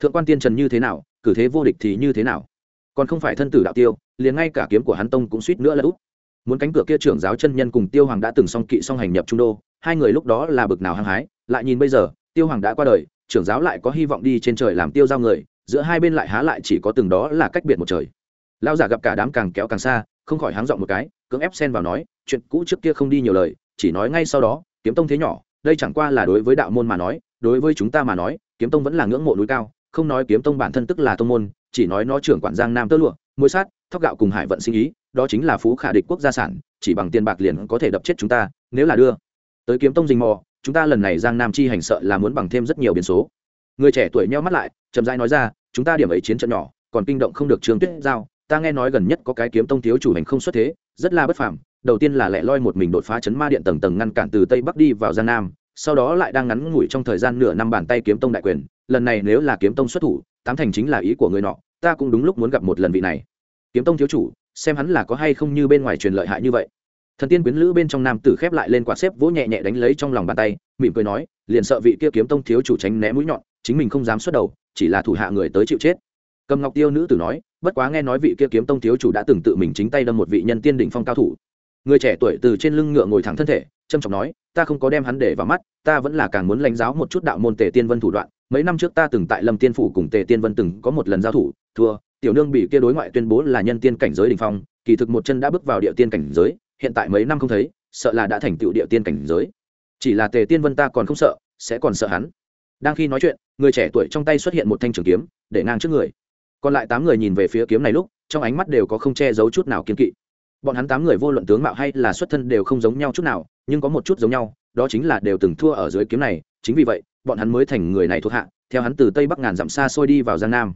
Speaker 1: Thượng quan tiên trần như thế nào, cử thế vô địch thì như thế nào? Còn không phải thân tử đạo tiêu, liền ngay cả kiếm của hắn tông cũng suýt nữa là úp. Muốn cánh cửa kia trưởng giáo chân nhân cùng tiêu hoàng đã từng song kỵ song hành nhập trung đô, hai người lúc đó là bực nào hăng hái, lại nhìn bây giờ, tiêu hoàng đã qua đời, trưởng giáo lại có hy vọng đi trên trời làm tiêu giao người, giữa hai bên lại há lại chỉ có từng đó là cách biệt một trời. Lao giả gặp cả đám càng kéo càng xa, không khỏi háng giọng một cái cưỡng ép xen vào nói, chuyện cũ trước kia không đi nhiều lời, chỉ nói ngay sau đó, kiếm tông thế nhỏ, đây chẳng qua là đối với đạo môn mà nói, đối với chúng ta mà nói, kiếm tông vẫn là ngưỡng mộ núi cao, không nói kiếm tông bản thân tức là tông môn, chỉ nói nó trưởng quản giang nam tơ lụa muối sát, thóc gạo cùng hải vận sinh ý, đó chính là phú khả địch quốc gia sản, chỉ bằng tiền bạc liền có thể đập chết chúng ta, nếu là đưa tới kiếm tông dình mò, chúng ta lần này giang nam chi hành sợ là muốn bằng thêm rất nhiều biến số. Người trẻ tuổi nheo mắt lại, chậm rãi nói ra, chúng ta điểm ấy chiến trận nhỏ, còn kinh động không được trường tuyết giao, ta nghe nói gần nhất có cái kiếm tông thiếu chủ hành không xuất thế rất là bất phàm. Đầu tiên là lẻ loi một mình đột phá chấn ma điện tầng tầng ngăn cản từ tây bắc đi vào giang nam, sau đó lại đang ngắn ngủi trong thời gian nửa năm bàn tay kiếm tông đại quyền. Lần này nếu là kiếm tông xuất thủ, tám thành chính là ý của người nọ, ta cũng đúng lúc muốn gặp một lần vị này. Kiếm tông thiếu chủ, xem hắn là có hay không như bên ngoài truyền lợi hại như vậy. Thần tiên quyến lữ bên trong nam tử khép lại lên quạt xếp vỗ nhẹ nhẹ đánh lấy trong lòng bàn tay, mỉm cười nói, liền sợ vị kia kiếm tông thiếu chủ tránh né mũi nhọn, chính mình không dám xuất đầu, chỉ là thủ hạ người tới chịu chết. Cầm ngọc tiêu nữ tử nói bất quá nghe nói vị kia kiếm tông thiếu chủ đã từng tự mình chính tay đâm một vị nhân tiên đỉnh phong cao thủ. Người trẻ tuổi từ trên lưng ngựa ngồi thẳng thân thể trâm trọng nói, ta không có đem hắn để vào mắt, ta vẫn là càng muốn lãnh giáo một chút đạo môn tề tiên vân thủ đoạn. Mấy năm trước ta từng tại lâm tiên phủ cùng tề tiên vân từng có một lần giao thủ, thua, tiểu nương bị kia đối ngoại tuyên bố là nhân tiên cảnh giới đ ỉ n h phong, kỳ thực một chân đã bước vào địa tiên cảnh giới, hiện tại mấy năm không thấy, sợ là đã thành tựu địa tiên cảnh giới. Chỉ là tề tiên vân ta còn không sợ, sẽ còn sợ hắn. Đang khi nói chuyện, người trẻ tuổi trong tay xuất hiện một thanh trường kiếm, để ngang trước người còn lại tám người nhìn về phía kiếm này lúc, trong ánh mắt đều có không che giấu chút nào kiên kỵ. Bọn hắn tám người vô luận tướng mạo hay là xuất thân đều không giống nhau chút nào, nhưng có một chút giống nhau, đó chính là đều từng thua ở dưới kiếm này, chính vì vậy, bọn hắn mới thành người này thuộc hạ, theo hắn từ tây bắc ngàn dặm xa xôi đi vào giang nam.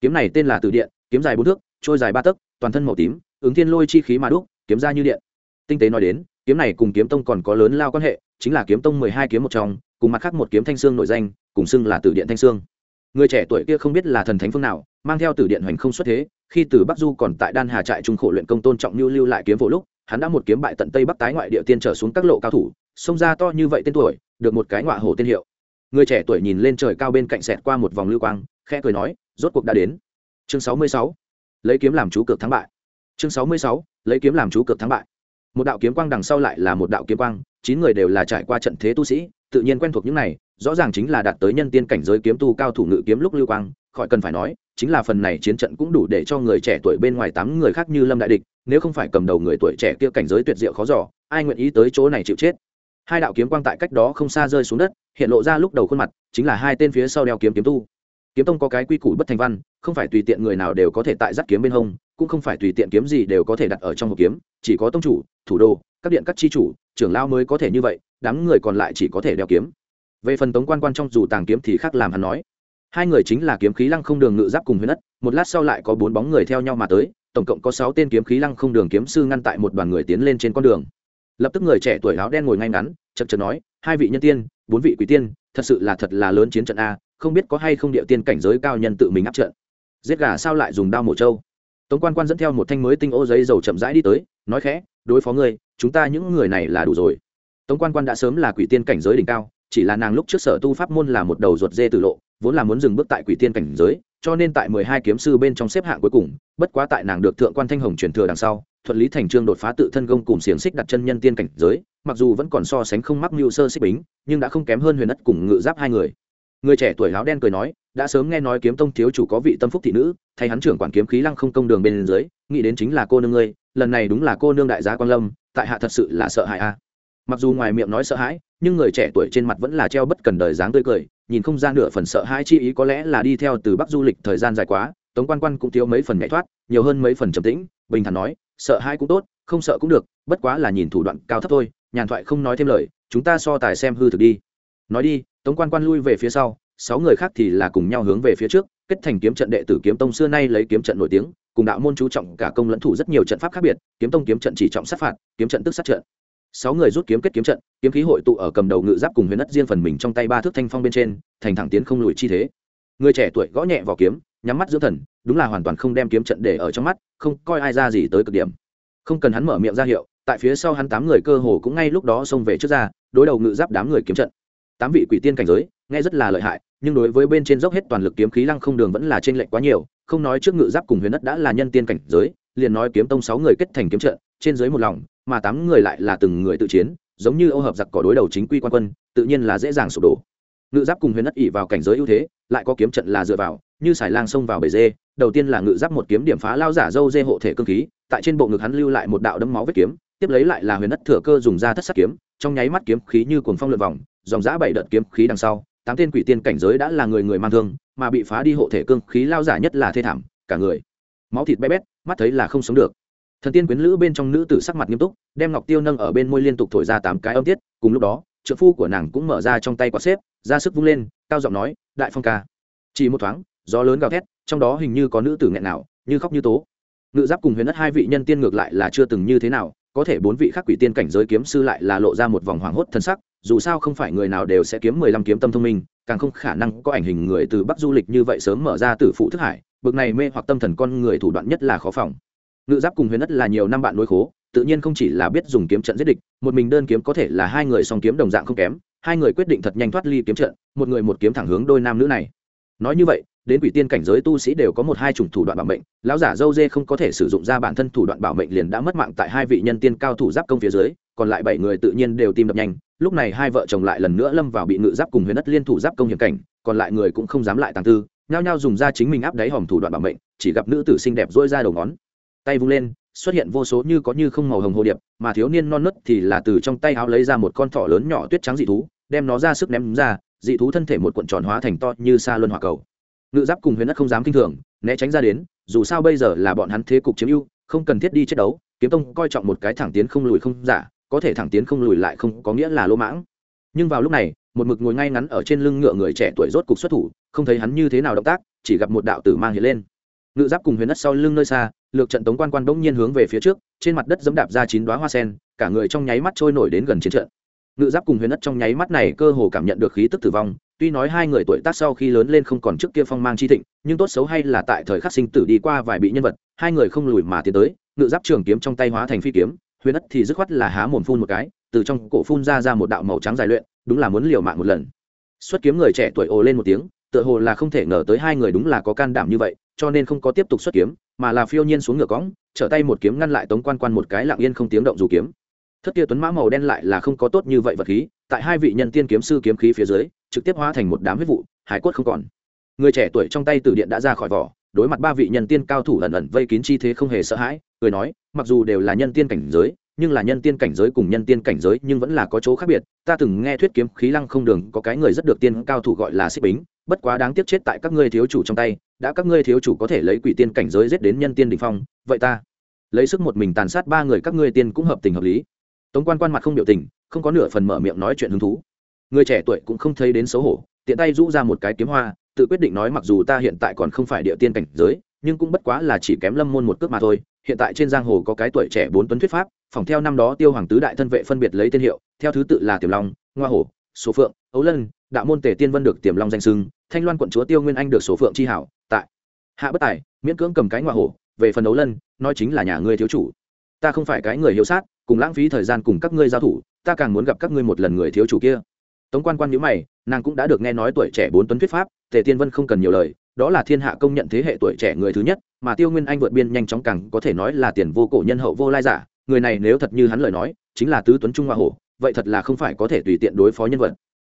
Speaker 1: Kiếm này tên là từ điện, kiếm dài bốn thước, trôi dài ba tấc, toàn thân màu tím, ứng thiên lôi chi khí mà đúc, kiếm ra như điện. Tinh tế nói đến, kiếm này cùng kiếm tông còn có lớn lao quan hệ, chính là kiếm tông mười hai kiếm một trong, cùng mặt khác một kiếm thanh sương nổi danh, cùng xưng là từ điện thanh sương người trẻ tuổi kia không biết là thần thánh phương nào, mang theo từ điện hoành không xuất thế, khi từ bắc du còn tại đan hà trại trung khổ luyện công tôn trọng lưu lưu lại kiếm vỗ lúc, hắn đã một kiếm bại tận tây bắc tái ngoại địa tiên trở xuống các lộ cao thủ, xông ra to như vậy tên tuổi, được một cái ngọa hổ tên hiệu. Người trẻ tuổi nhìn lên trời cao bên cạnh sẹt qua một vòng lưu quang, khẽ cười nói, rốt cuộc đã đến. Chương sáu mươi sáu. Lấy kiếm làm chú cược thắng bại. Chương sáu mươi sáu. Lấy kiếm làm chú cược thắng bại. Một đạo kiếm quang đằng sau lại là một đạo kiếm quang, chín người đều là trải qua trận thế tu sĩ, tự nhiên quen thuộc những này rõ ràng chính là đạt tới nhân tiên cảnh giới kiếm tu cao thủ ngự kiếm lúc lưu quang, khỏi cần phải nói, chính là phần này chiến trận cũng đủ để cho người trẻ tuổi bên ngoài tám người khác như lâm đại địch, nếu không phải cầm đầu người tuổi trẻ kia cảnh giới tuyệt diệu khó giỏ ai nguyện ý tới chỗ này chịu chết? Hai đạo kiếm quang tại cách đó không xa rơi xuống đất, hiện lộ ra lúc đầu khuôn mặt, chính là hai tên phía sau đeo kiếm kiếm tu. Kiếm tông có cái quy củ bất thành văn, không phải tùy tiện người nào đều có thể tại dắt kiếm bên hông, cũng không phải tùy tiện kiếm gì đều có thể đặt ở trong hộp kiếm, chỉ có tông chủ, thủ đô, các điện các tri chủ, trưởng lao mới có thể như vậy, đám người còn lại chỉ có thể đeo kiếm về phần tống quan quan trong dù tàng kiếm thì khác làm hắn nói. Hai người chính là kiếm khí lăng không đường ngự giáp cùng huyền đất một lát sau lại có bốn bóng người theo nhau mà tới, tổng cộng có sáu tên kiếm khí lăng không đường kiếm sư ngăn tại một đoàn người tiến lên trên con đường. Lập tức người trẻ tuổi áo đen ngồi ngay ngắn chật chật nói, hai vị nhân tiên, bốn vị quý tiên, thật sự là thật là lớn chiến trận a, không biết có hay không địa tiên cảnh giới cao nhân tự mình áp trận. Giết gà sao lại dùng đao mổ trâu? Tống quan quan dẫn theo một thanh mới tinh ô giấy dầu chậm rãi đi tới, nói khẽ, đối phó ngươi, chúng ta những người này là đủ rồi. Tống quan quan đã sớm là quỷ tiên cảnh giới đỉnh cao chỉ là nàng lúc trước sở tu pháp môn là một đầu ruột dê tử lộ, vốn là muốn dừng bước tại quỷ tiên cảnh giới, cho nên tại mười hai kiếm sư bên trong xếp hạng cuối cùng, bất quá tại nàng được thượng quan thanh hồng truyền thừa đằng sau, thuận lý thành trương đột phá tự thân công cùng xiềng xích đặt chân nhân tiên cảnh giới, mặc dù vẫn còn so sánh không mắc mưu sơ xích bính, nhưng đã không kém hơn huyền ất cùng ngự giáp hai người. Người trẻ tuổi áo đen cười nói, đã sớm nghe nói kiếm tông thiếu chủ có vị tâm phúc thị nữ, thay hắn trưởng quản kiếm khí lăng không công đường bên dưới, nghĩ đến chính là cô nương ngươi, lần này đúng là cô nương đại gia quan lâm, tại hạ thật sự là sợ hãi a mặc dù ngoài miệng nói sợ hãi, nhưng người trẻ tuổi trên mặt vẫn là treo bất cần đời dáng tươi cười, nhìn không ra nửa phần sợ hãi chi ý có lẽ là đi theo từ bắc du lịch thời gian dài quá, tống quan quan cũng thiếu mấy phần nhảy thoát, nhiều hơn mấy phần trầm tĩnh, bình thản nói, sợ hãi cũng tốt, không sợ cũng được, bất quá là nhìn thủ đoạn cao thấp thôi, nhàn thoại không nói thêm lời, chúng ta so tài xem hư thực đi. Nói đi, tống quan quan lui về phía sau, sáu người khác thì là cùng nhau hướng về phía trước, kết thành kiếm trận đệ tử kiếm tông xưa nay lấy kiếm trận nổi tiếng, cùng đạo môn chú trọng cả công lẫn thủ rất nhiều trận pháp khác biệt, kiếm tông kiếm trận chỉ trọng sát phạt, kiếm trận tức sát trận sáu người rút kiếm kết kiếm trận, kiếm khí hội tụ ở cầm đầu ngự giáp cùng huyền đất riêng phần mình trong tay ba thước thanh phong bên trên, thành thẳng tiến không lùi chi thế. Người trẻ tuổi gõ nhẹ vào kiếm, nhắm mắt dưỡng thần, đúng là hoàn toàn không đem kiếm trận để ở trong mắt, không coi ai ra gì tới cực điểm. Không cần hắn mở miệng ra hiệu, tại phía sau hắn tám người cơ hồ cũng ngay lúc đó xông về trước ra, đối đầu ngự giáp đám người kiếm trận. Tám vị quỷ tiên cảnh giới, nghe rất là lợi hại, nhưng đối với bên trên dốc hết toàn lực kiếm khí lăng không đường vẫn là trên lệnh quá nhiều, không nói trước ngự giáp cùng huyền đất đã là nhân tiên cảnh giới, liền nói kiếm tông sáu người kết thành kiếm trận, trên dưới một lòng mà tám người lại là từng người tự chiến, giống như ô hợp giặc cỏ đối đầu chính quy quan quân, tự nhiên là dễ dàng sụp đổ. Ngự giáp cùng huyền đất ỉ vào cảnh giới ưu thế, lại có kiếm trận là dựa vào, như xài lang xông vào bể dê, đầu tiên là ngự giáp một kiếm điểm phá lao giả dâu dê hộ thể cơ khí, tại trên bộ ngực hắn lưu lại một đạo đấm máu vết kiếm, tiếp lấy lại là huyền đất thừa cơ dùng ra thất sắc kiếm, trong nháy mắt kiếm khí như cuồng phong lượn vòng, dòng giã bảy đợt kiếm khí đằng sau, tám tên quỷ tiên cảnh giới đã là người người mang thương, mà bị phá đi hộ thể cương khí lao giả nhất là thê thảm, cả người. Máu thịt bé bét, mắt thấy là không sống được thần tiên quyến lữ bên trong nữ tử sắc mặt nghiêm túc, đem ngọc tiêu nâng ở bên môi liên tục thổi ra tám cái âm tiết, cùng lúc đó trợ phu của nàng cũng mở ra trong tay quạt xếp, ra sức vung lên, cao giọng nói, đại phong ca. Chỉ một thoáng, gió lớn gào thét, trong đó hình như có nữ tử nghẹn nào, như khóc như tố. Ngự giáp cùng huyền đất hai vị nhân tiên ngược lại là chưa từng như thế nào, có thể bốn vị khác quỷ tiên cảnh giới kiếm sư lại là lộ ra một vòng hoảng hốt thân sắc, dù sao không phải người nào đều sẽ kiếm mười lăm kiếm tâm thông minh, càng không khả năng có ảnh hình người từ bắc du lịch như vậy sớm mở ra từ phụ thức hải, bực này mê hoặc tâm thần con người thủ đoạn nhất là khó phòng ngự giáp cùng huyền đất là nhiều năm bạn nối khố, tự nhiên không chỉ là biết dùng kiếm trận giết địch, một mình đơn kiếm có thể là hai người song kiếm đồng dạng không kém, hai người quyết định thật nhanh thoát ly kiếm trận, một người một kiếm thẳng hướng đôi nam nữ này. Nói như vậy, đến quỷ tiên cảnh giới tu sĩ đều có một hai chủng thủ đoạn bảo mệnh, lão giả dâu dê không có thể sử dụng ra bản thân thủ đoạn bảo mệnh liền đã mất mạng tại hai vị nhân tiên cao thủ giáp công phía dưới, còn lại bảy người tự nhiên đều tim đập nhanh, lúc này hai vợ chồng lại lần nữa lâm vào bị ngự giáp cùng huyền đất liên thủ giáp công hiểm cảnh, còn lại người cũng không dám lại tàng tư, nhao nhao dùng ra chính mình áp đáy hòm thủ đoạn bảo mệnh, chỉ gặp nữ tử xinh đẹp dỗi ra đầu ngón tay vung lên, xuất hiện vô số như có như không màu hồng hồ điệp, mà thiếu niên non nớt thì là từ trong tay áo lấy ra một con thỏ lớn nhỏ tuyết trắng dị thú, đem nó ra sức ném ra, dị thú thân thể một cuộn tròn hóa thành to như sa luân hỏa cầu. Ngự giáp cùng huyền đất không dám kinh thường, né tránh ra đến, dù sao bây giờ là bọn hắn thế cục chiếm ưu, không cần thiết đi chiến đấu, kiếm tông coi trọng một cái thẳng tiến không lùi không giả, có thể thẳng tiến không lùi lại không có nghĩa là lỗ mãng. Nhưng vào lúc này, một mực ngồi ngay ngắn ở trên lưng ngựa người trẻ tuổi rốt cục xuất thủ, không thấy hắn như thế nào động tác, chỉ gặp một đạo tử mang hiện lên ngự giáp cùng huyền đất sau lưng nơi xa, lược trận tống quan quan bỗng nhiên hướng về phía trước, trên mặt đất dẫm đạp ra chín đoá hoa sen, cả người trong nháy mắt trôi nổi đến gần chiến trận. Ngự giáp cùng huyền đất trong nháy mắt này cơ hồ cảm nhận được khí tức tử vong, tuy nói hai người tuổi tác sau khi lớn lên không còn trước kia phong mang chi thịnh, nhưng tốt xấu hay là tại thời khắc sinh tử đi qua vài bị nhân vật, hai người không lùi mà tiến tới, ngự giáp trường kiếm trong tay hóa thành phi kiếm, huyền đất thì dứt khoát là há mồm phun một cái, từ trong cổ phun ra ra một đạo màu trắng dài luyện, đúng là muốn liều mạng một lần. Xuất kiếm người trẻ tuổi ồ lên một tiếng, tựa hồ là không thể ngờ tới hai người đúng là có can đảm như vậy cho nên không có tiếp tục xuất kiếm, mà là phiêu nhiên xuống ngựa cõng, trở tay một kiếm ngăn lại tống quan quan một cái lặng yên không tiếng động dù kiếm. Thất kia tuấn mã màu đen lại là không có tốt như vậy vật khí, tại hai vị nhân tiên kiếm sư kiếm khí phía dưới, trực tiếp hóa thành một đám huyết vụ, hải quất không còn. Người trẻ tuổi trong tay từ điện đã ra khỏi vỏ, đối mặt ba vị nhân tiên cao thủ ẩn ẩn vây kín chi thế không hề sợ hãi, cười nói, mặc dù đều là nhân tiên cảnh giới, nhưng là nhân tiên cảnh giới cùng nhân tiên cảnh giới nhưng vẫn là có chỗ khác biệt, ta từng nghe thuyết kiếm khí lăng không đường có cái người rất được tiên cao thủ gọi là xích bính, bất quá đáng tiếc chết tại các ngươi thiếu chủ trong tay đã các ngươi thiếu chủ có thể lấy quỷ tiên cảnh giới giết đến nhân tiên đình phong, vậy ta lấy sức một mình tàn sát ba người các ngươi tiên cũng hợp tình hợp lý. Tống quan quan mặt không biểu tình, không có nửa phần mở miệng nói chuyện hứng thú. Người trẻ tuổi cũng không thấy đến xấu hổ, tiện tay rũ ra một cái kiếm hoa, tự quyết định nói mặc dù ta hiện tại còn không phải địa tiên cảnh giới, nhưng cũng bất quá là chỉ kém lâm môn một cước mà thôi. Hiện tại trên giang hồ có cái tuổi trẻ bốn tuấn thuyết pháp, phòng theo năm đó tiêu hoàng tứ đại thân vệ phân biệt lấy tên hiệu, theo thứ tự là tiềm long, ngoa hổ, số phượng, ấu lân, đạo môn tề tiên vân được tiềm long danh sưng thanh loan quận chúa tiêu nguyên anh được số phượng chi hảo, tại. Hạ bất tài, miễn cưỡng cầm cái ngoại hổ, về phần đấu lân, nói chính là nhà ngươi thiếu chủ. Ta không phải cái người hiếu sát, cùng lãng phí thời gian cùng các ngươi giao thủ, ta càng muốn gặp các ngươi một lần người thiếu chủ kia. Tống quan quan nhữ mày, nàng cũng đã được nghe nói tuổi trẻ bốn tuấn thuyết pháp, tề tiên vân không cần nhiều lời, đó là thiên hạ công nhận thế hệ tuổi trẻ người thứ nhất, mà tiêu nguyên anh vượt biên nhanh chóng càng có thể nói là tiền vô cổ nhân hậu vô lai giả, người này nếu thật như hắn lời nói, chính là tứ tuấn trung hoa hổ, vậy thật là không phải có thể tùy tiện đối phó nhân vật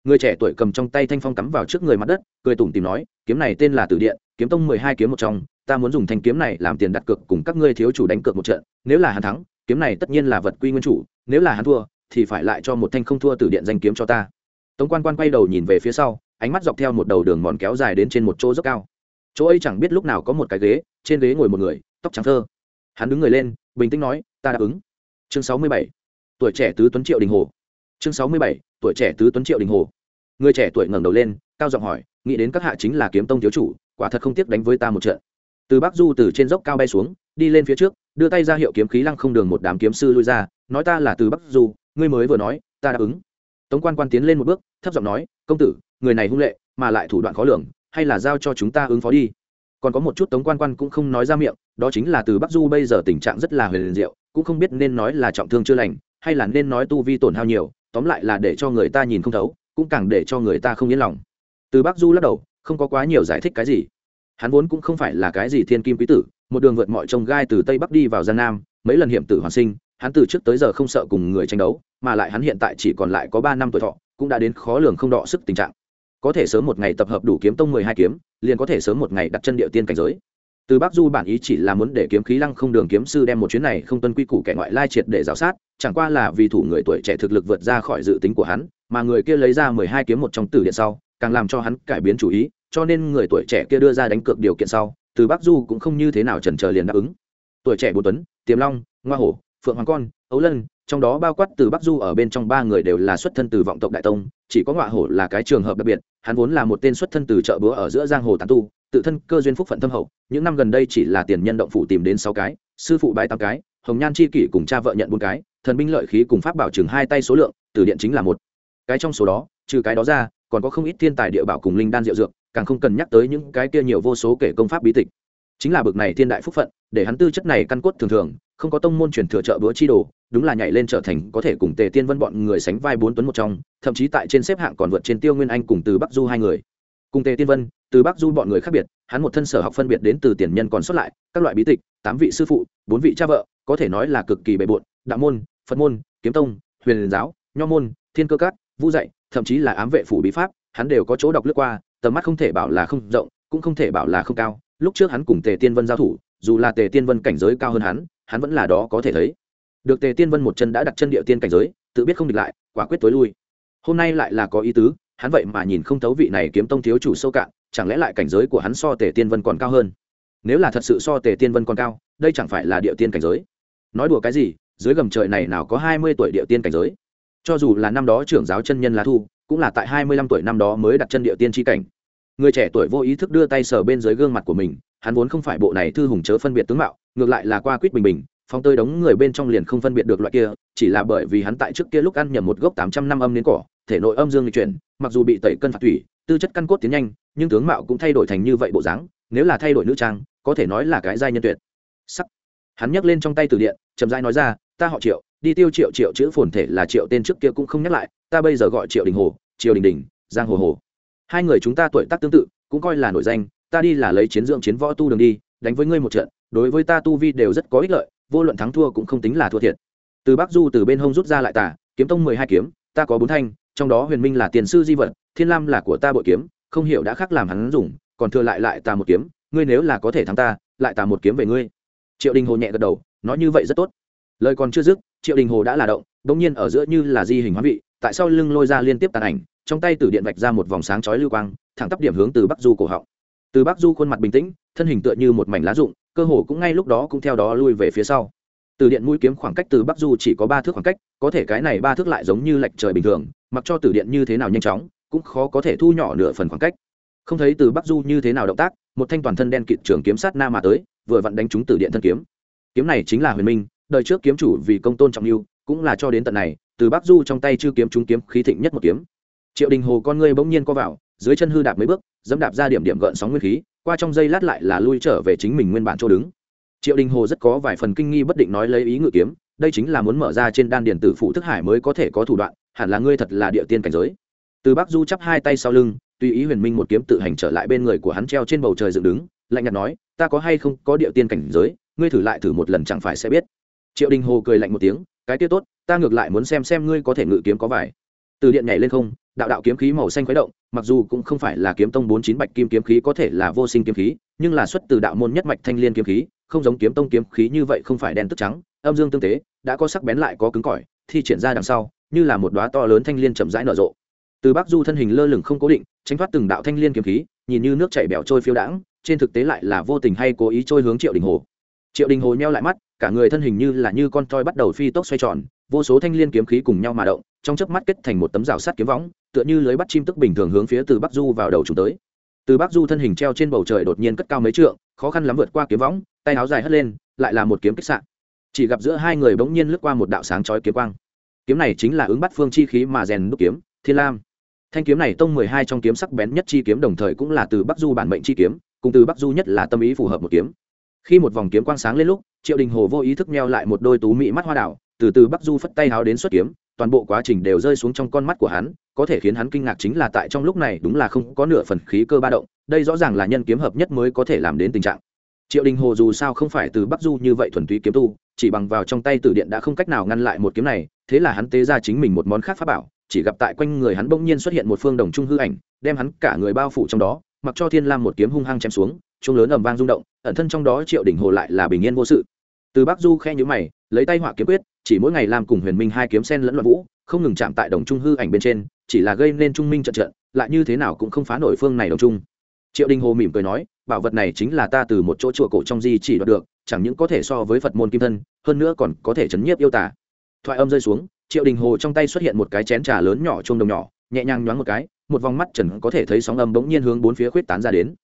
Speaker 1: người trẻ tuổi cầm trong tay thanh phong cắm vào trước người mặt đất, cười tủm tìm nói, kiếm này tên là tử điện, kiếm tông mười hai kiếm một trong, ta muốn dùng thanh kiếm này làm tiền đặt cược cùng các ngươi thiếu chủ đánh cược một trận. Nếu là hắn thắng, kiếm này tất nhiên là vật quy nguyên chủ, nếu là hắn thua, thì phải lại cho một thanh không thua tử điện danh kiếm cho ta. Tống quan quan quay đầu nhìn về phía sau, ánh mắt dọc theo một đầu đường mòn kéo dài đến trên một chỗ dốc cao. Chỗ ấy chẳng biết lúc nào có một cái ghế, trên ghế ngồi một người, tóc trắng thơ. Hắn đứng người lên, bình tĩnh nói, ta đáp ứng. Chương sáu mươi bảy. Tuổi trẻ tứ tuấn triệu đình hồ. Chương sáu mươi bảy tuổi trẻ tứ tuấn triệu đình hồ. Người trẻ tuổi ngẩng đầu lên, cao giọng hỏi, nghĩ đến các hạ chính là kiếm tông thiếu chủ, quả thật không tiếc đánh với ta một trận. Từ bắc du từ trên dốc cao bay xuống, đi lên phía trước, đưa tay ra hiệu kiếm khí lăng không đường một đám kiếm sư lui ra, nói ta là từ bắc du, ngươi mới vừa nói, ta đáp ứng. Tống quan quan tiến lên một bước, thấp giọng nói, công tử, người này hung lệ, mà lại thủ đoạn khó lường, hay là giao cho chúng ta ứng phó đi. Còn có một chút tống quan quan cũng không nói ra miệng, đó chính là từ bắc du bây giờ tình trạng rất là huyền diệu, cũng không biết nên nói là trọng thương chưa lành, hay là nên nói tu vi tổn hao nhiều tóm lại là để cho người ta nhìn không thấu, cũng càng để cho người ta không yên lòng. Từ bắc du lắc đầu, không có quá nhiều giải thích cái gì. Hắn vốn cũng không phải là cái gì thiên kim quý tử, một đường vượt mọi trông gai từ tây bắc đi vào giang nam, mấy lần hiểm tử hoàn sinh, hắn từ trước tới giờ không sợ cùng người tranh đấu, mà lại hắn hiện tại chỉ còn lại có ba năm tuổi thọ, cũng đã đến khó lường không đọ sức tình trạng. Có thể sớm một ngày tập hợp đủ kiếm tông mười hai kiếm, liền có thể sớm một ngày đặt chân địa tiên cảnh giới từ bắc du bản ý chỉ là muốn để kiếm khí lăng không đường kiếm sư đem một chuyến này không tuân quy củ kẻ ngoại lai triệt để giáo sát, chẳng qua là vì thủ người tuổi trẻ thực lực vượt ra khỏi dự tính của hắn, mà người kia lấy ra mười hai kiếm một trong tử điện sau, càng làm cho hắn cải biến chủ ý, cho nên người tuổi trẻ kia đưa ra đánh cược điều kiện sau, từ bắc du cũng không như thế nào chần chờ liền đáp ứng. Tuổi trẻ bồ tuấn, tiềm long, ngoa hổ, phượng hoàng con, ấu lân, trong đó bao quát từ bắc du ở bên trong ba người đều là xuất thân từ vọng tộc đại tông, chỉ có Ngoại hổ là cái trường hợp đặc biệt, hắn vốn là một tên xuất thân từ chợ búa ở giữa giang hồ tán tu tự thân cơ duyên phúc phận thâm hậu, những năm gần đây chỉ là tiền nhân động phủ tìm đến sáu cái, sư phụ bái tám cái, hồng nhan chi kỷ cùng cha vợ nhận bốn cái, thần binh lợi khí cùng pháp bảo chừng hai tay số lượng, từ điện chính là một. Cái trong số đó, trừ cái đó ra, còn có không ít thiên tài địa bảo cùng linh đan diệu dược, càng không cần nhắc tới những cái kia nhiều vô số kể công pháp bí tịch. Chính là bực này thiên đại phúc phận, để hắn tư chất này căn cốt thường thường, không có tông môn truyền thừa trợ bữa chi đồ, đúng là nhảy lên trở thành có thể cùng tề tiên vân bọn người sánh vai bốn tuấn một trong, thậm chí tại trên xếp hạng còn vượt trên tiêu nguyên anh cùng từ bắc du hai người cùng tề tiên vân, từ bắc du bọn người khác biệt, hắn một thân sở học phân biệt đến từ tiền nhân còn xuất lại, các loại bí tịch, tám vị sư phụ, bốn vị cha vợ, có thể nói là cực kỳ bề bộn, đạo môn, phật môn, kiếm tông, huyền giáo, nho môn, thiên cơ cát vũ dạy, thậm chí là ám vệ phủ bí pháp, hắn đều có chỗ đọc lướt qua, tầm mắt không thể bảo là không rộng, cũng không thể bảo là không cao. Lúc trước hắn cùng tề tiên vân giao thủ, dù là tề tiên vân cảnh giới cao hơn hắn hắn vẫn là đó có thể thấy. Được tề tiên vân một chân đã đặt chân địa tiên cảnh giới, tự biết không địch lại, quả quyết tối lui. Hôm nay lại là có ý tứ hắn vậy mà nhìn không thấu vị này kiếm tông thiếu chủ sâu cạn, chẳng lẽ lại cảnh giới của hắn so tề tiên vân còn cao hơn? Nếu là thật sự so tề tiên vân còn cao, đây chẳng phải là địa tiên cảnh giới? Nói đùa cái gì, dưới gầm trời này nào có hai mươi tuổi địa tiên cảnh giới? Cho dù là năm đó trưởng giáo chân nhân lá thu, cũng là tại hai mươi lăm tuổi năm đó mới đặt chân địa tiên tri cảnh. Người trẻ tuổi vô ý thức đưa tay sờ bên dưới gương mặt của mình, hắn vốn không phải bộ này thư hùng chớ phân biệt tướng mạo, ngược lại là qua quýt bình bình phong tơi đống người bên trong liền không phân biệt được loại kia, chỉ là bởi vì hắn tại trước kia lúc ăn nhầm một gốc tám trăm năm âm đến cỏ thể nội âm dương lịch chuyển, mặc dù bị tẩy cân phạt thủy, tư chất căn cốt tiến nhanh, nhưng tướng mạo cũng thay đổi thành như vậy bộ dáng, nếu là thay đổi nữ trang, có thể nói là cái giai nhân tuyệt. Sắc. Hắn nhấc lên trong tay từ điện, chậm rãi nói ra, ta họ triệu, đi tiêu triệu triệu chữ phồn thể là triệu tên trước kia cũng không nhắc lại, ta bây giờ gọi triệu đình hồ triệu đình đình, giang hồ hồ. Hai người chúng ta tuổi tác tương tự, cũng coi là nổi danh, ta đi là lấy chiến dưỡng chiến võ tu đường đi, đánh với ngươi một trận, đối với ta tu vi đều rất có ích lợi, vô luận thắng thua cũng không tính là thua thiệt. Từ bắc du từ bên hông rút ra lại tả kiếm tông mười hai kiếm, ta có bốn thanh trong đó huyền minh là tiền sư di vật, thiên lam là của ta bội kiếm, không hiểu đã khác làm hắn dùng, còn thừa lại lại ta một kiếm, ngươi nếu là có thể thắng ta, lại ta một kiếm về ngươi. Triệu đình hồ nhẹ gật đầu, nói như vậy rất tốt. Lời còn chưa dứt, triệu đình hồ đã là động đ ỗ n g nhiên ở giữa như là di hình hóa vị, tại sao lưng lôi ra liên tiếp tàn ảnh, trong tay từ điện vạch ra một vòng sáng chói lưu quang, thẳng tắp điểm hướng từ bắc du cổ họng. Từ bắc du khuôn mặt bình tĩnh, thân hình tựa như một mảnh lá rụng, cơ hồ cũng ngay lúc đó cũng theo đó lui về phía sau. Từ điện mũi kiếm khoảng cách từ bắc du chỉ có ba thước khoảng cách, có thể cái này ba thước lại giống như lệch trời bình thường mặc cho từ điện như thế nào nhanh chóng, cũng khó có thể thu nhỏ nửa phần khoảng cách. Không thấy từ bắc du như thế nào động tác, một thanh toàn thân đen kịt trường kiếm sát na mà tới, vừa vặn đánh trúng từ điện thân kiếm. Kiếm này chính là huyền minh, đời trước kiếm chủ vì công tôn trọng lưu cũng là cho đến tận này, từ bắc du trong tay chưa kiếm trúng kiếm khí thịnh nhất một kiếm. Triệu đình hồ con ngươi bỗng nhiên co vào, dưới chân hư đạp mấy bước, dẫm đạp ra điểm điểm gợn sóng nguyên khí, qua trong dây lát lại là lui trở về chính mình nguyên bản chỗ đứng. Triệu đình hồ rất có vài phần kinh nghi bất định nói lấy ý ngự kiếm đây chính là muốn mở ra trên đan điền tử phụ thức hải mới có thể có thủ đoạn, hẳn là ngươi thật là địa tiên cảnh giới. Từ bắc du chắp hai tay sau lưng, tùy ý huyền minh một kiếm tự hành trở lại bên người của hắn treo trên bầu trời dựng đứng, lạnh nhạt nói, ta có hay không có địa tiên cảnh giới, ngươi thử lại thử một lần chẳng phải sẽ biết. Triệu đình hồ cười lạnh một tiếng, cái tiết tốt, ta ngược lại muốn xem xem ngươi có thể ngự kiếm có vải từ điện nhảy lên không, đạo đạo kiếm khí màu xanh khuấy động, mặc dù cũng không phải là kiếm tông bốn chín bạch kim kiếm khí có thể là vô sinh kiếm khí, nhưng là xuất từ đạo môn nhất mạch thanh liên kiếm khí không giống kiếm tông kiếm khí như vậy không phải đen tức trắng, âm dương tương tế, đã có sắc bén lại có cứng cỏi, thi triển ra đằng sau, như là một đóa to lớn thanh liên chậm rãi nở rộ. Từ bắc du thân hình lơ lửng không cố định, tránh thoát từng đạo thanh liên kiếm khí, nhìn như nước chảy bẻo trôi phiêu đãng, trên thực tế lại là vô tình hay cố ý trôi hướng triệu đình hồ. Triệu đình hồ nheo lại mắt, cả người thân hình như là như con toi bắt đầu phi tốc xoay tròn, vô số thanh liên kiếm khí cùng nhau mà động, trong chớp mắt kết thành một tấm rào sắt kiếm võng, tựa như lưới bắt chim tức bình thường hướng phía từ bắc du vào đầu chúng tới từ bắc du thân hình treo trên bầu trời đột nhiên cất cao mấy trượng, khó khăn lắm vượt qua kiếm võng, tay áo dài hất lên, lại là một kiếm kích sạn chỉ gặp giữa hai người bỗng nhiên lướt qua một đạo sáng chói kiếm quang. Kiếm này chính là ứng bắt phương chi khí mà rèn đúc kiếm, thiên lam. Thanh kiếm này tông mười hai trong kiếm sắc bén nhất chi kiếm đồng thời cũng là từ bắc du bản mệnh chi kiếm, cùng từ bắc du nhất là tâm ý phù hợp một kiếm. Khi một vòng kiếm quang sáng lên lúc, triệu đình hồ vô ý thức meo lại một đôi tú mị mắt hoa đảo, từ từ bắc du phất tay háo đến xuất kiếm, toàn bộ quá trình đều rơi xuống trong con mắt của hắn có thể khiến hắn kinh ngạc chính là tại trong lúc này đúng là không có nửa phần khí cơ ba động, đây rõ ràng là nhân kiếm hợp nhất mới có thể làm đến tình trạng. Triệu đình hồ dù sao không phải từ bắc du như vậy thuần túy kiếm tu, chỉ bằng vào trong tay tử điện đã không cách nào ngăn lại một kiếm này, thế là hắn tế ra chính mình một món khác pháp bảo, chỉ gặp tại quanh người hắn bỗng nhiên xuất hiện một phương đồng trung hư ảnh, đem hắn cả người bao phủ trong đó, mặc cho thiên lam một kiếm hung hăng chém xuống chung lớn ầm vang rung động, ẩn thân trong đó triệu đỉnh hồ lại là bình yên vô sự. Từ bắc du khe nhữ mày, lấy tay họa kiếm quyết, chỉ mỗi ngày làm cùng huyền minh hai kiếm sen lẫn loạn vũ, không ngừng chạm tại đồng trung hư ảnh bên trên chỉ là gây nên trung minh trận trận, lại như thế nào cũng không phá nổi phương này đồng trung. Triệu đình hồ mỉm cười nói, bảo vật này chính là ta từ một chỗ chùa cổ trong di chỉ đoạt được, chẳng những có thể so với phật môn kim thân, hơn nữa còn có thể chấn nhiếp yêu tả thoại âm rơi xuống, triệu đình hồ trong tay xuất hiện một cái chén trà lớn nhỏ chuông đồng nhỏ, nhẹ nhàng nhoáng một cái, một vòng mắt trần có thể thấy sóng âm bỗng nhiên hướng bốn phía khuyết tán ra đến.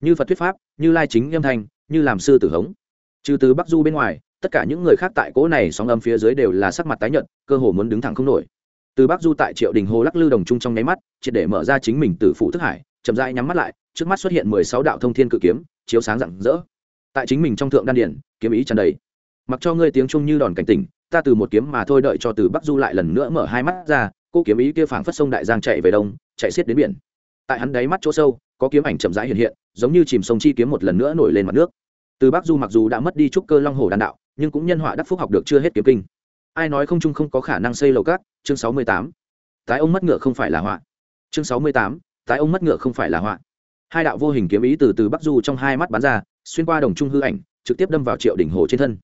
Speaker 1: Như phật thuyết pháp, như lai chính âm thanh, như làm sư tử hống. Trừ từ bắc du bên ngoài, tất cả những người khác tại cỗ này sóng âm phía dưới đều là sắc mặt tái nhợt, cơ hồ muốn đứng thẳng không nổi từ bắc du tại triệu đình hồ lắc lư đồng trung trong nháy mắt, triệt để mở ra chính mình từ phụ thức hải, chậm rãi nhắm mắt lại, trước mắt xuất hiện mười sáu đạo thông thiên cự kiếm, chiếu sáng rạng rỡ. Tại chính mình trong thượng đan điển, kiếm ý tràn đầy. Mặc cho ngươi tiếng trung như đòn cảnh tỉnh, ta từ một kiếm mà thôi đợi cho từ bắc du lại lần nữa mở hai mắt ra, cô kiếm ý kia phảng phất sông đại giang chạy về đông, chạy xiết đến biển. Tại hắn đáy mắt chỗ sâu, có kiếm ảnh chậm rãi hiện hiện, giống như chìm sông chi kiếm một lần nữa nổi lên mặt nước. Từ bắc du mặc dù đã mất đi trúc cơ long hồ đan đạo, nhưng cũng nhân họa đắc phúc học được chưa hết kiếm kinh ai nói không trung không có khả năng xây lầu cát, chương sáu mươi tám. Tái ông mất ngựa không phải là họa. Chương sáu mươi tám, tái ông mất ngựa không phải là họa. Hai đạo vô hình kiếm ý từ từ bắc du trong hai mắt bắn ra, xuyên qua đồng trung hư ảnh, trực tiếp đâm vào triệu đình hồ trên thân.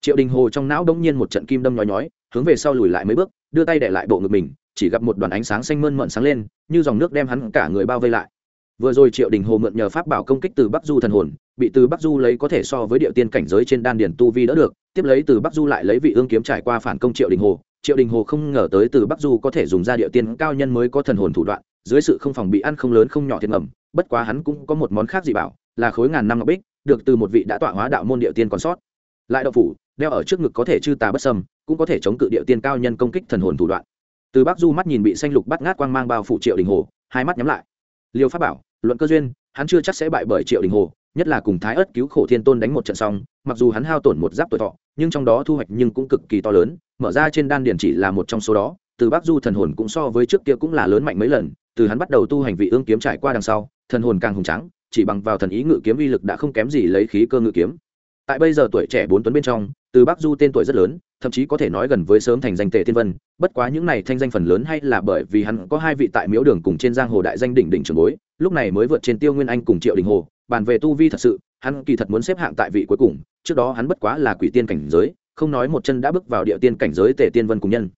Speaker 1: Triệu đình hồ trong não đông nhiên một trận kim đâm nhói nhói, hướng về sau lùi lại mấy bước, đưa tay để lại bộ ngực mình, chỉ gặp một đoàn ánh sáng xanh mơn mận sáng lên, như dòng nước đem hắn cả người bao vây lại vừa rồi triệu đình hồ mượn nhờ pháp bảo công kích từ bắc du thần hồn, bị từ bắc du lấy có thể so với địa tiên cảnh giới trên đan điền tu vi đỡ được, tiếp lấy từ bắc du lại lấy vị ương kiếm trải qua phản công triệu đình hồ. Triệu đình hồ không ngờ tới từ bắc du có thể dùng ra địa tiên cao nhân mới có thần hồn thủ đoạn, dưới sự không phòng bị ăn không lớn không nhỏ thiệt ngầm, bất quá hắn cũng có một món khác gì bảo, là khối ngàn năm ngọc bích, được từ một vị đã tọa hóa đạo môn địa tiên còn sót. Lại đậu phủ, đeo ở trước ngực có thể chư tà bất sâm cũng có thể chống cự địa tiên cao nhân công kích thần hồn thủ đoạn. Từ bắc du mắt nhìn bị xanh lục bắt ngát quang mang bao phủ triệu đình hồ, hai mắt nhắm lại. Liêu pháp bảo luận cơ duyên, hắn chưa chắc sẽ bại bởi triệu đình hồ, nhất là cùng thái ớt cứu khổ thiên tôn đánh một trận xong, mặc dù hắn hao tổn một giáp tuổi thọ, nhưng trong đó thu hoạch nhưng cũng cực kỳ to lớn, mở ra trên đan điển chỉ là một trong số đó, từ bắc du thần hồn cũng so với trước kia cũng là lớn mạnh mấy lần, từ hắn bắt đầu tu hành vị ương kiếm trải qua đằng sau, thần hồn càng hùng trắng chỉ bằng vào thần ý ngự kiếm uy lực đã không kém gì lấy khí cơ ngự kiếm. Tại bây giờ tuổi trẻ bốn tuấn bên trong, từ bắc du tên tuổi rất lớn, thậm chí có thể nói gần với sớm thành danh tề thiên vân, bất quá những này thanh danh phần lớn hay là bởi vì hắn có hai vị tại miếu đường cùng trên giang hồ đại danh đỉnh đỉnh trường bối lúc này mới vượt trên tiêu nguyên anh cùng triệu đình hồ, bàn về tu vi thật sự, hắn kỳ thật muốn xếp hạng tại vị cuối cùng, trước đó hắn bất quá là quỷ tiên cảnh giới, không nói một chân đã bước vào địa tiên cảnh giới tề tiên vân cùng nhân.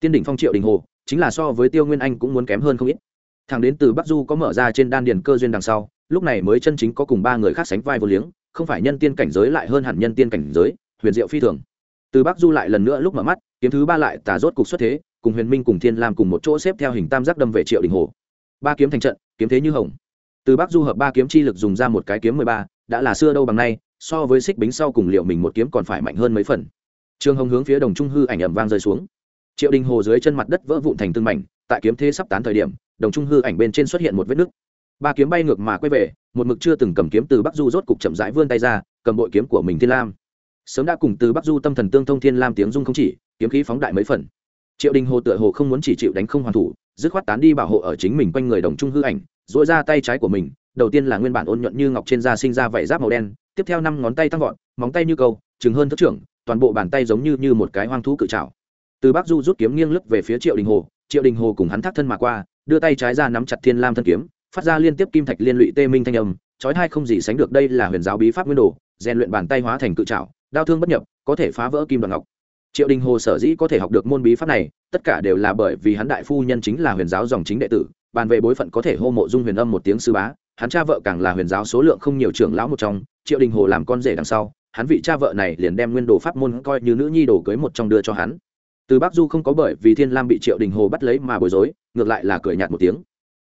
Speaker 1: Tiên đỉnh phong triệu đình hồ, chính là so với tiêu nguyên anh cũng muốn kém hơn không ít. Thằng đến từ bắc du có mở ra trên đan điền cơ duyên đằng sau, lúc này mới chân chính có cùng ba người khác sánh vai vô liếng, không phải nhân tiên cảnh giới lại hơn hẳn nhân tiên cảnh giới, huyền diệu phi thường. Từ bắc du lại lần nữa lúc mở mắt, kiếm thứ ba lại tà rốt cục xuất thế, cùng huyền minh cùng thiên lam cùng một chỗ xếp theo hình tam giác đâm về triệu đình hồ. Ba kiếm thành trận kiếm thế như hồng. Từ bắc du hợp ba kiếm chi lực dùng ra một cái kiếm mười ba, đã là xưa đâu bằng nay, so với xích bính sau cùng liệu mình một kiếm còn phải mạnh hơn mấy phần. Trương hồng hướng phía đồng trung hư ảnh ẩm vang rơi xuống. Triệu đình hồ dưới chân mặt đất vỡ vụn thành tương mảnh, tại kiếm thế sắp tán thời điểm, đồng trung hư ảnh bên trên xuất hiện một vết nứt. Ba kiếm bay ngược mà quay về, một mực chưa từng cầm kiếm từ bắc du rốt cục chậm rãi vươn tay ra, cầm bội kiếm của mình thiên lam. Sớm đã cùng từ bắc du tâm thần tương thông thiên lam tiếng dung không chỉ, kiếm khí phóng đại mấy phần. Triệu đình hồ tựa hồ không muốn chỉ chịu đánh không hoàn thủ, dứt khoát tán đi bảo hộ ở chính mình quanh người đồng trung hư ảnh dội ra tay trái của mình, đầu tiên là nguyên bản ôn nhuận như ngọc trên da sinh ra vảy giáp màu đen, tiếp theo năm ngón tay tăng vọt, móng tay như câu, chừng hơn thức trưởng, toàn bộ bàn tay giống như như một cái hoang thú cự trào từ bắc du rút kiếm nghiêng lướt về phía triệu đình hồ, triệu đình hồ cùng hắn thác thân mà qua, đưa tay trái ra nắm chặt thiên lam thân kiếm, phát ra liên tiếp kim thạch liên lụy tê minh thanh âm, chói tai không gì sánh được, đây là huyền giáo bí pháp nguyên đồ, rèn luyện bàn tay hóa thành cự trảo, đao thương bất nhập, có thể phá vỡ kim đoạn ngọc. Triệu đình hồ sở dĩ có thể học được môn bí pháp này, tất cả đều là bởi vì hắn đại phu nhân chính là huyền giáo dòng chính đệ tử bàn về bối phận có thể hô mộ dung huyền âm một tiếng sư bá, hắn cha vợ càng là huyền giáo số lượng không nhiều trưởng lão một trong, triệu đình hồ làm con rể đằng sau, hắn vị cha vợ này liền đem nguyên đồ pháp môn coi như nữ nhi đồ cưới một trong đưa cho hắn. Từ bắc du không có bởi vì thiên lam bị triệu đình hồ bắt lấy mà bối rối, ngược lại là cười nhạt một tiếng.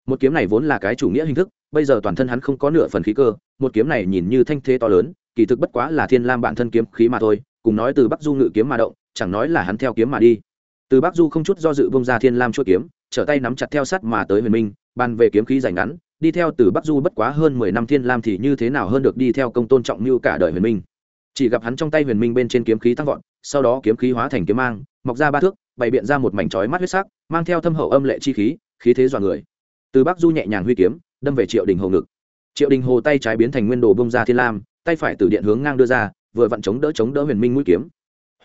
Speaker 1: Một kiếm này vốn là cái chủ nghĩa hình thức, bây giờ toàn thân hắn không có nửa phần khí cơ, một kiếm này nhìn như thanh thế to lớn, kỳ thực bất quá là thiên lam bản thân kiếm khí mà thôi, cùng nói từ bắc du ngự kiếm mà động, chẳng nói là hắn theo kiếm mà đi. Từ bắc du không chút do dự bông ra thiên lam chuỗi kiếm trở tay nắm chặt theo sắt mà tới huyền minh, bàn về kiếm khí dành ngắn, đi theo từ bắc du bất quá hơn mười năm thiên lam thì như thế nào hơn được đi theo công tôn trọng mưu cả đời huyền minh. Chỉ gặp hắn trong tay huyền minh bên trên kiếm khí tăng vọt, sau đó kiếm khí hóa thành kiếm mang, mọc ra ba thước, bày biện ra một mảnh trói mắt huyết sắc, mang theo thâm hậu âm lệ chi khí khí thế dọa người. Từ bắc du nhẹ nhàng huy kiếm, đâm về triệu đình hồ ngực. Triệu đình hồ tay trái biến thành nguyên đồ bông ra thiên lam, tay phải từ điện hướng ngang đưa ra, vừa vặn chống đỡ chống đỡ huyền minh mũi kiếm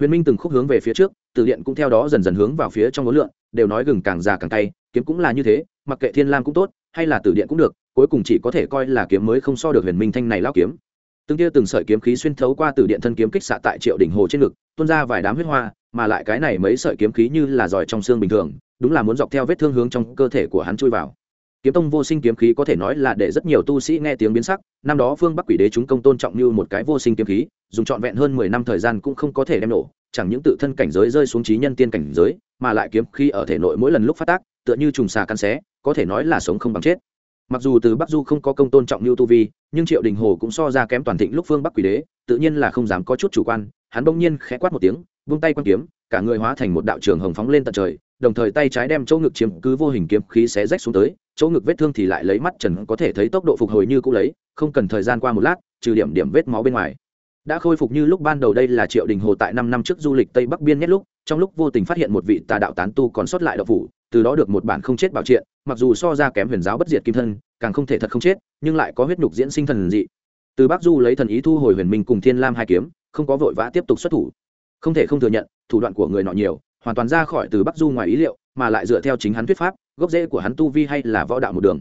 Speaker 1: huyền minh từng khúc hướng về phía trước từ điện cũng theo đó dần dần hướng vào phía trong ngón lượn đều nói gừng càng già càng tay kiếm cũng là như thế, mặc kệ thiên lam cũng tốt, hay là tử điện cũng được, cuối cùng chỉ có thể coi là kiếm mới không so được huyền minh thanh này lao kiếm. Từng tia từng sợi kiếm khí xuyên thấu qua từ điện thân kiếm kích xạ tại triệu đỉnh hồ trên ngực, tuôn ra vài đám huyết hoa, mà lại cái này mấy sợi kiếm khí như là giỏi trong xương bình thường, đúng là muốn dọc theo vết thương hướng trong cơ thể của hắn chui vào kiếm tông vô sinh kiếm khí có thể nói là để rất nhiều tu sĩ nghe tiếng biến sắc. Năm đó phương bắc quỷ đế chúng công tôn trọng như một cái vô sinh kiếm khí, dùng trọn vẹn hơn mười năm thời gian cũng không có thể đem nổ. Chẳng những tự thân cảnh giới rơi xuống trí nhân tiên cảnh giới, mà lại kiếm khí ở thể nội mỗi lần lúc phát tác, tựa như trùng xà cắn xé, có thể nói là sống không bằng chết. Mặc dù từ bắc du không có công tôn trọng như tu vi, nhưng triệu đình hồ cũng so ra kém toàn thịnh lúc phương bắc quỷ đế, tự nhiên là không dám có chút chủ quan. Hắn bỗng nhiên khẽ quát một tiếng, vung tay quăng kiếm, cả người hóa thành một đạo trường hồng phóng lên tận trời, đồng thời tay trái đem chỗ ngực chiếm cứ vô hình kiếm khí xé rách xuống tới chỗ ngực vết thương thì lại lấy mắt trần có thể thấy tốc độ phục hồi như cũ lấy, không cần thời gian qua một lát, trừ điểm điểm vết máu bên ngoài. Đã khôi phục như lúc ban đầu đây là triệu đình hồ tại năm năm trước du lịch tây bắc biên nhất lúc, trong lúc vô tình phát hiện một vị tà đạo tán tu còn sót lại đậu phủ, từ đó được một bản không chết bảo triện, mặc dù so ra kém huyền giáo bất diệt kim thân, càng không thể thật không chết, nhưng lại có huyết nhục diễn sinh thần dị. Từ bắc du lấy thần ý thu hồi huyền minh cùng thiên lam hai kiếm, không có vội vã tiếp tục xuất thủ. Không thể không thừa nhận, thủ đoạn của người nọ nhiều, hoàn toàn ra khỏi từ bắc du ngoài ý liệu, mà lại dựa theo chính hắn thuyết pháp gốc rễ của hắn tu vi hay là võ đạo một đường?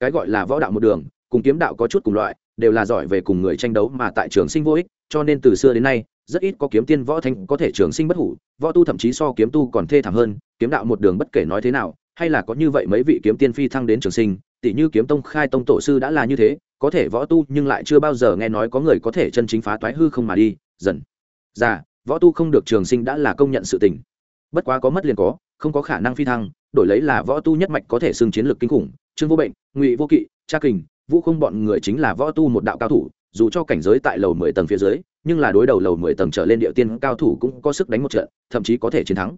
Speaker 1: Cái gọi là võ đạo một đường cùng kiếm đạo có chút cùng loại đều là giỏi về cùng người tranh đấu mà tại trường sinh vô ích cho nên từ xưa đến nay rất ít có kiếm tiên võ thanh có thể trường sinh bất hủ võ tu thậm chí so kiếm tu còn thê thảm hơn kiếm đạo một đường bất kể nói thế nào hay là có như vậy mấy vị kiếm tiên phi thăng đến trường sinh tỷ như kiếm tông khai tông tổ sư đã là như thế có thể võ tu nhưng lại chưa bao giờ nghe nói có người có thể chân chính phá toái hư không mà đi dần. Dạ, võ tu không được trường sinh đã là công nhận sự tình. Bất quá có mất liền có không có khả năng phi thăng, đổi lấy là võ tu nhất mạch có thể xưng chiến lược kinh khủng, trương vô bệnh, ngụy vô kỵ, cha kình, vũ không bọn người chính là võ tu một đạo cao thủ, dù cho cảnh giới tại lầu mười tầng phía dưới, nhưng là đối đầu lầu mười tầng trở lên địa tiên cao thủ cũng có sức đánh một trận, thậm chí có thể chiến thắng.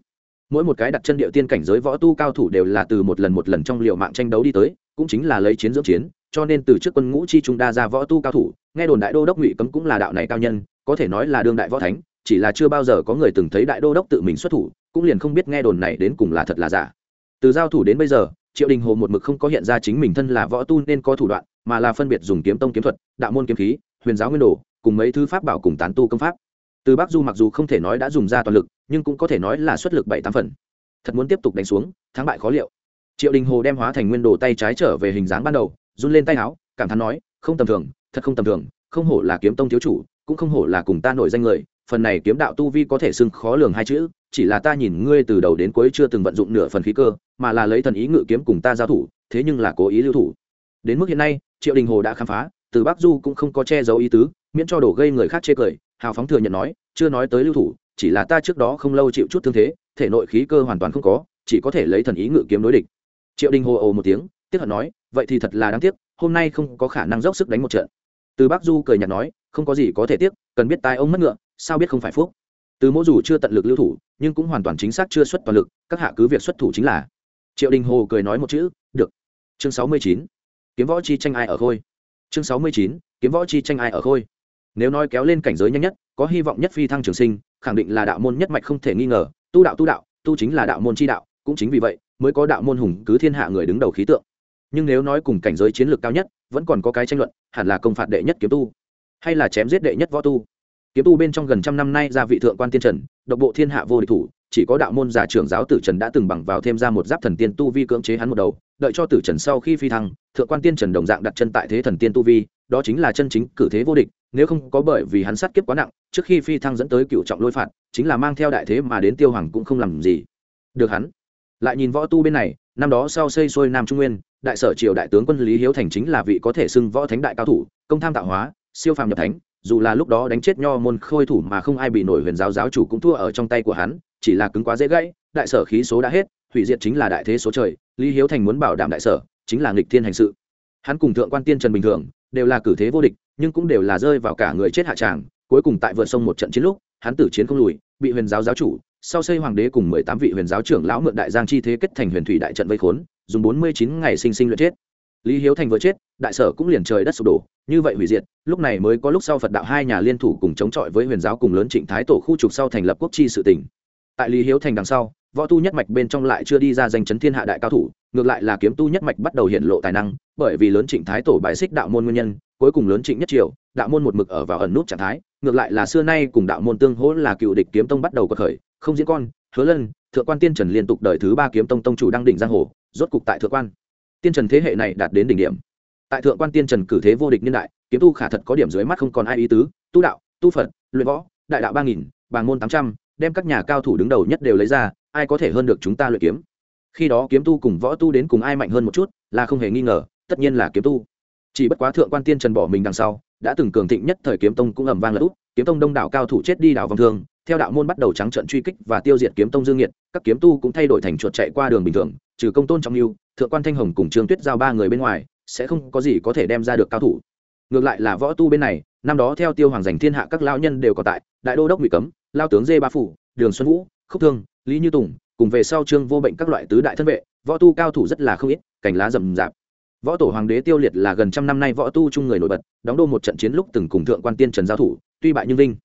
Speaker 1: Mỗi một cái đặt chân địa tiên cảnh giới võ tu cao thủ đều là từ một lần một lần trong liệu mạng tranh đấu đi tới, cũng chính là lấy chiến dưỡng chiến, cho nên từ trước quân ngũ chi trung đa ra võ tu cao thủ, nghe đồn đại đô đốc ngụy cấm cũng là đạo này cao nhân, có thể nói là đương đại võ thánh chỉ là chưa bao giờ có người từng thấy đại đô đốc tự mình xuất thủ, cũng liền không biết nghe đồn này đến cùng là thật là giả. Từ giao thủ đến bây giờ, triệu đình hồ một mực không có hiện ra chính mình thân là võ tu nên có thủ đoạn, mà là phân biệt dùng kiếm tông kiếm thuật, đạo môn kiếm khí, huyền giáo nguyên đồ, cùng mấy thứ pháp bảo cùng tán tu công pháp. Từ bắc du mặc dù không thể nói đã dùng ra toàn lực, nhưng cũng có thể nói là xuất lực bảy tám phần. Thật muốn tiếp tục đánh xuống, thắng bại khó liệu. Triệu đình hồ đem hóa thành nguyên đồ tay trái trở về hình dáng ban đầu, run lên tay áo, cảm thán nói, không tầm thường, thật không tầm thường, không hổ là kiếm tông thiếu chủ, cũng không hổ là cùng ta nổi danh người phần này kiếm đạo tu vi có thể xưng khó lường hai chữ, chỉ là ta nhìn ngươi từ đầu đến cuối chưa từng vận dụng nửa phần khí cơ, mà là lấy thần ý ngự kiếm cùng ta giao thủ, thế nhưng là cố ý lưu thủ. Đến mức hiện nay, triệu đình hồ đã khám phá, từ bắc du cũng không có che giấu ý tứ, miễn cho đổ gây người khác chê cười, hào phóng thừa nhận nói, chưa nói tới lưu thủ, chỉ là ta trước đó không lâu chịu chút thương thế, thể nội khí cơ hoàn toàn không có, chỉ có thể lấy thần ý ngự kiếm đối địch. Triệu đình hồ ồ một tiếng, tiếc hận nói, vậy thì thật là đáng tiếc, hôm nay không có khả năng dốc sức đánh một trận. Từ bắc du cười nhạt nói, không có gì có thể tiếc, cần biết tai ông mất ngựa sao biết không phải phúc? Từ mỗi dù chưa tận lực lưu thủ, nhưng cũng hoàn toàn chính xác chưa xuất toàn lực, các hạ cứ việc xuất thủ chính là. Triệu đình hồ cười nói một chữ, được. Chương sáu mươi chín, kiếm võ chi tranh ai ở khôi? Chương sáu mươi chín, kiếm võ chi tranh ai ở khôi? Nếu nói kéo lên cảnh giới nhanh nhất, có hy vọng nhất phi thăng trường sinh, khẳng định là đạo môn nhất mạch không thể nghi ngờ, tu đạo tu đạo, tu chính là đạo môn chi đạo, cũng chính vì vậy mới có đạo môn hùng cứ thiên hạ người đứng đầu khí tượng. Nhưng nếu nói cùng cảnh giới chiến lược cao nhất, vẫn còn có cái tranh luận, hẳn là công phạt đệ nhất kiếm tu, hay là chém giết đệ nhất võ tu kiếm tu bên trong gần trăm năm nay ra vị thượng quan tiên trần, độc bộ thiên hạ vô địch thủ, chỉ có đạo môn giả trưởng giáo tử trần đã từng bằng vào thêm ra một giáp thần tiên tu vi cưỡng chế hắn một đầu, đợi cho tử trần sau khi phi thăng, thượng quan tiên trần đồng dạng đặt chân tại thế thần tiên tu vi, đó chính là chân chính cử thế vô địch, nếu không có bởi vì hắn sát kiếp quá nặng, trước khi phi thăng dẫn tới cựu trọng lôi phạt, chính là mang theo đại thế mà đến tiêu hoàng cũng không làm gì. Được hắn. Lại nhìn võ tu bên này, năm đó sau xây xuôi nam trung nguyên, đại sở triều đại tướng quân lý hiếu thành chính là vị có thể xưng võ thánh đại cao thủ, công tham tạo hóa, siêu phàm nhập thánh dù là lúc đó đánh chết nho môn khôi thủ mà không ai bị nổi huyền giáo giáo chủ cũng thua ở trong tay của hắn, chỉ là cứng quá dễ gãy, đại sở khí số đã hết, hủy diệt chính là đại thế số trời, lý hiếu thành muốn bảo đảm đại sở, chính là nghịch thiên hành sự. Hắn cùng thượng quan tiên trần bình thường, đều là cử thế vô địch, nhưng cũng đều là rơi vào cả người chết hạ tràng, cuối cùng tại vượt sông một trận chiến lúc, hắn tử chiến không lùi, bị huyền giáo giáo chủ, sau xây hoàng đế cùng mười tám vị huyền giáo trưởng lão mượn đại giang chi thế kết thành huyền thủy đại trận vây khốn, dùng bốn mươi chín ngày sinh sinh luyện chết. Lý hiếu thành vừa chết đại sở cũng liền trời đất sụp đổ, như vậy hủy diệt, lúc này mới có lúc sau phật đạo hai nhà liên thủ cùng chống chọi với huyền giáo cùng lớn trịnh thái tổ khu trục sau thành lập quốc chi sự tỉnh. Tại lý hiếu thành đằng sau, võ tu nhất mạch bên trong lại chưa đi ra danh chấn thiên hạ đại cao thủ, ngược lại là kiếm tu nhất mạch bắt đầu hiện lộ tài năng, bởi vì lớn trịnh thái tổ bài xích đạo môn nguyên nhân, cuối cùng lớn trịnh nhất triều, đạo môn một mực ở vào ẩn nút trạng thái, ngược lại là xưa nay cùng đạo môn tương hỗ là cựu địch kiếm tông bắt đầu cuộc khởi, không diễn con, hứa lân, thượng quan tiên trần liên tục đời thứ ba kiếm tông tông chủ đăng đỉnh giang hồ, rốt cục tại thượng quan. Tiên trần thế hệ này đạt đến đỉnh điểm tại thượng quan tiên trần cử thế vô địch niên đại, kiếm tu khả thật có điểm dưới mắt không còn ai ý tứ, tu đạo, tu phật, luyện võ, đại đạo ba nghìn, bàng môn tám trăm, đem các nhà cao thủ đứng đầu nhất đều lấy ra, ai có thể hơn được chúng ta luyện kiếm? Khi đó kiếm tu cùng võ tu đến cùng ai mạnh hơn một chút, là không hề nghi ngờ, tất nhiên là kiếm tu. Chỉ bất quá thượng quan tiên trần bỏ mình đằng sau, đã từng cường thịnh nhất thời kiếm tông cũng ầm vang lật úp, kiếm tông đông đảo cao thủ chết đi đảo vòng thương, theo đạo môn bắt đầu trắng trận truy kích và tiêu diệt kiếm tông dương nhiệt các kiếm tu cũng thay đổi thành chuột chạy qua đường bình thường, trừ công tôn trọng lưu, thượng quan thanh hồng cùng trương tuyết giao ba người bên ngoài sẽ không có gì có thể đem ra được cao thủ. Ngược lại là võ tu bên này, năm đó theo tiêu hoàng giành thiên hạ các lao nhân đều có tại, đại đô đốc ngụy cấm, lao tướng dê ba phủ, đường xuân vũ, khúc thương, lý như tùng, cùng về sau trương vô bệnh các loại tứ đại thân vệ, võ tu cao thủ rất là không ít, cành lá rầm rạp. Võ tổ hoàng đế tiêu liệt là gần trăm năm nay võ tu chung người nổi bật, đóng đô một trận chiến lúc từng cùng thượng quan tiên trần giao thủ, tuy bại nhưng vinh.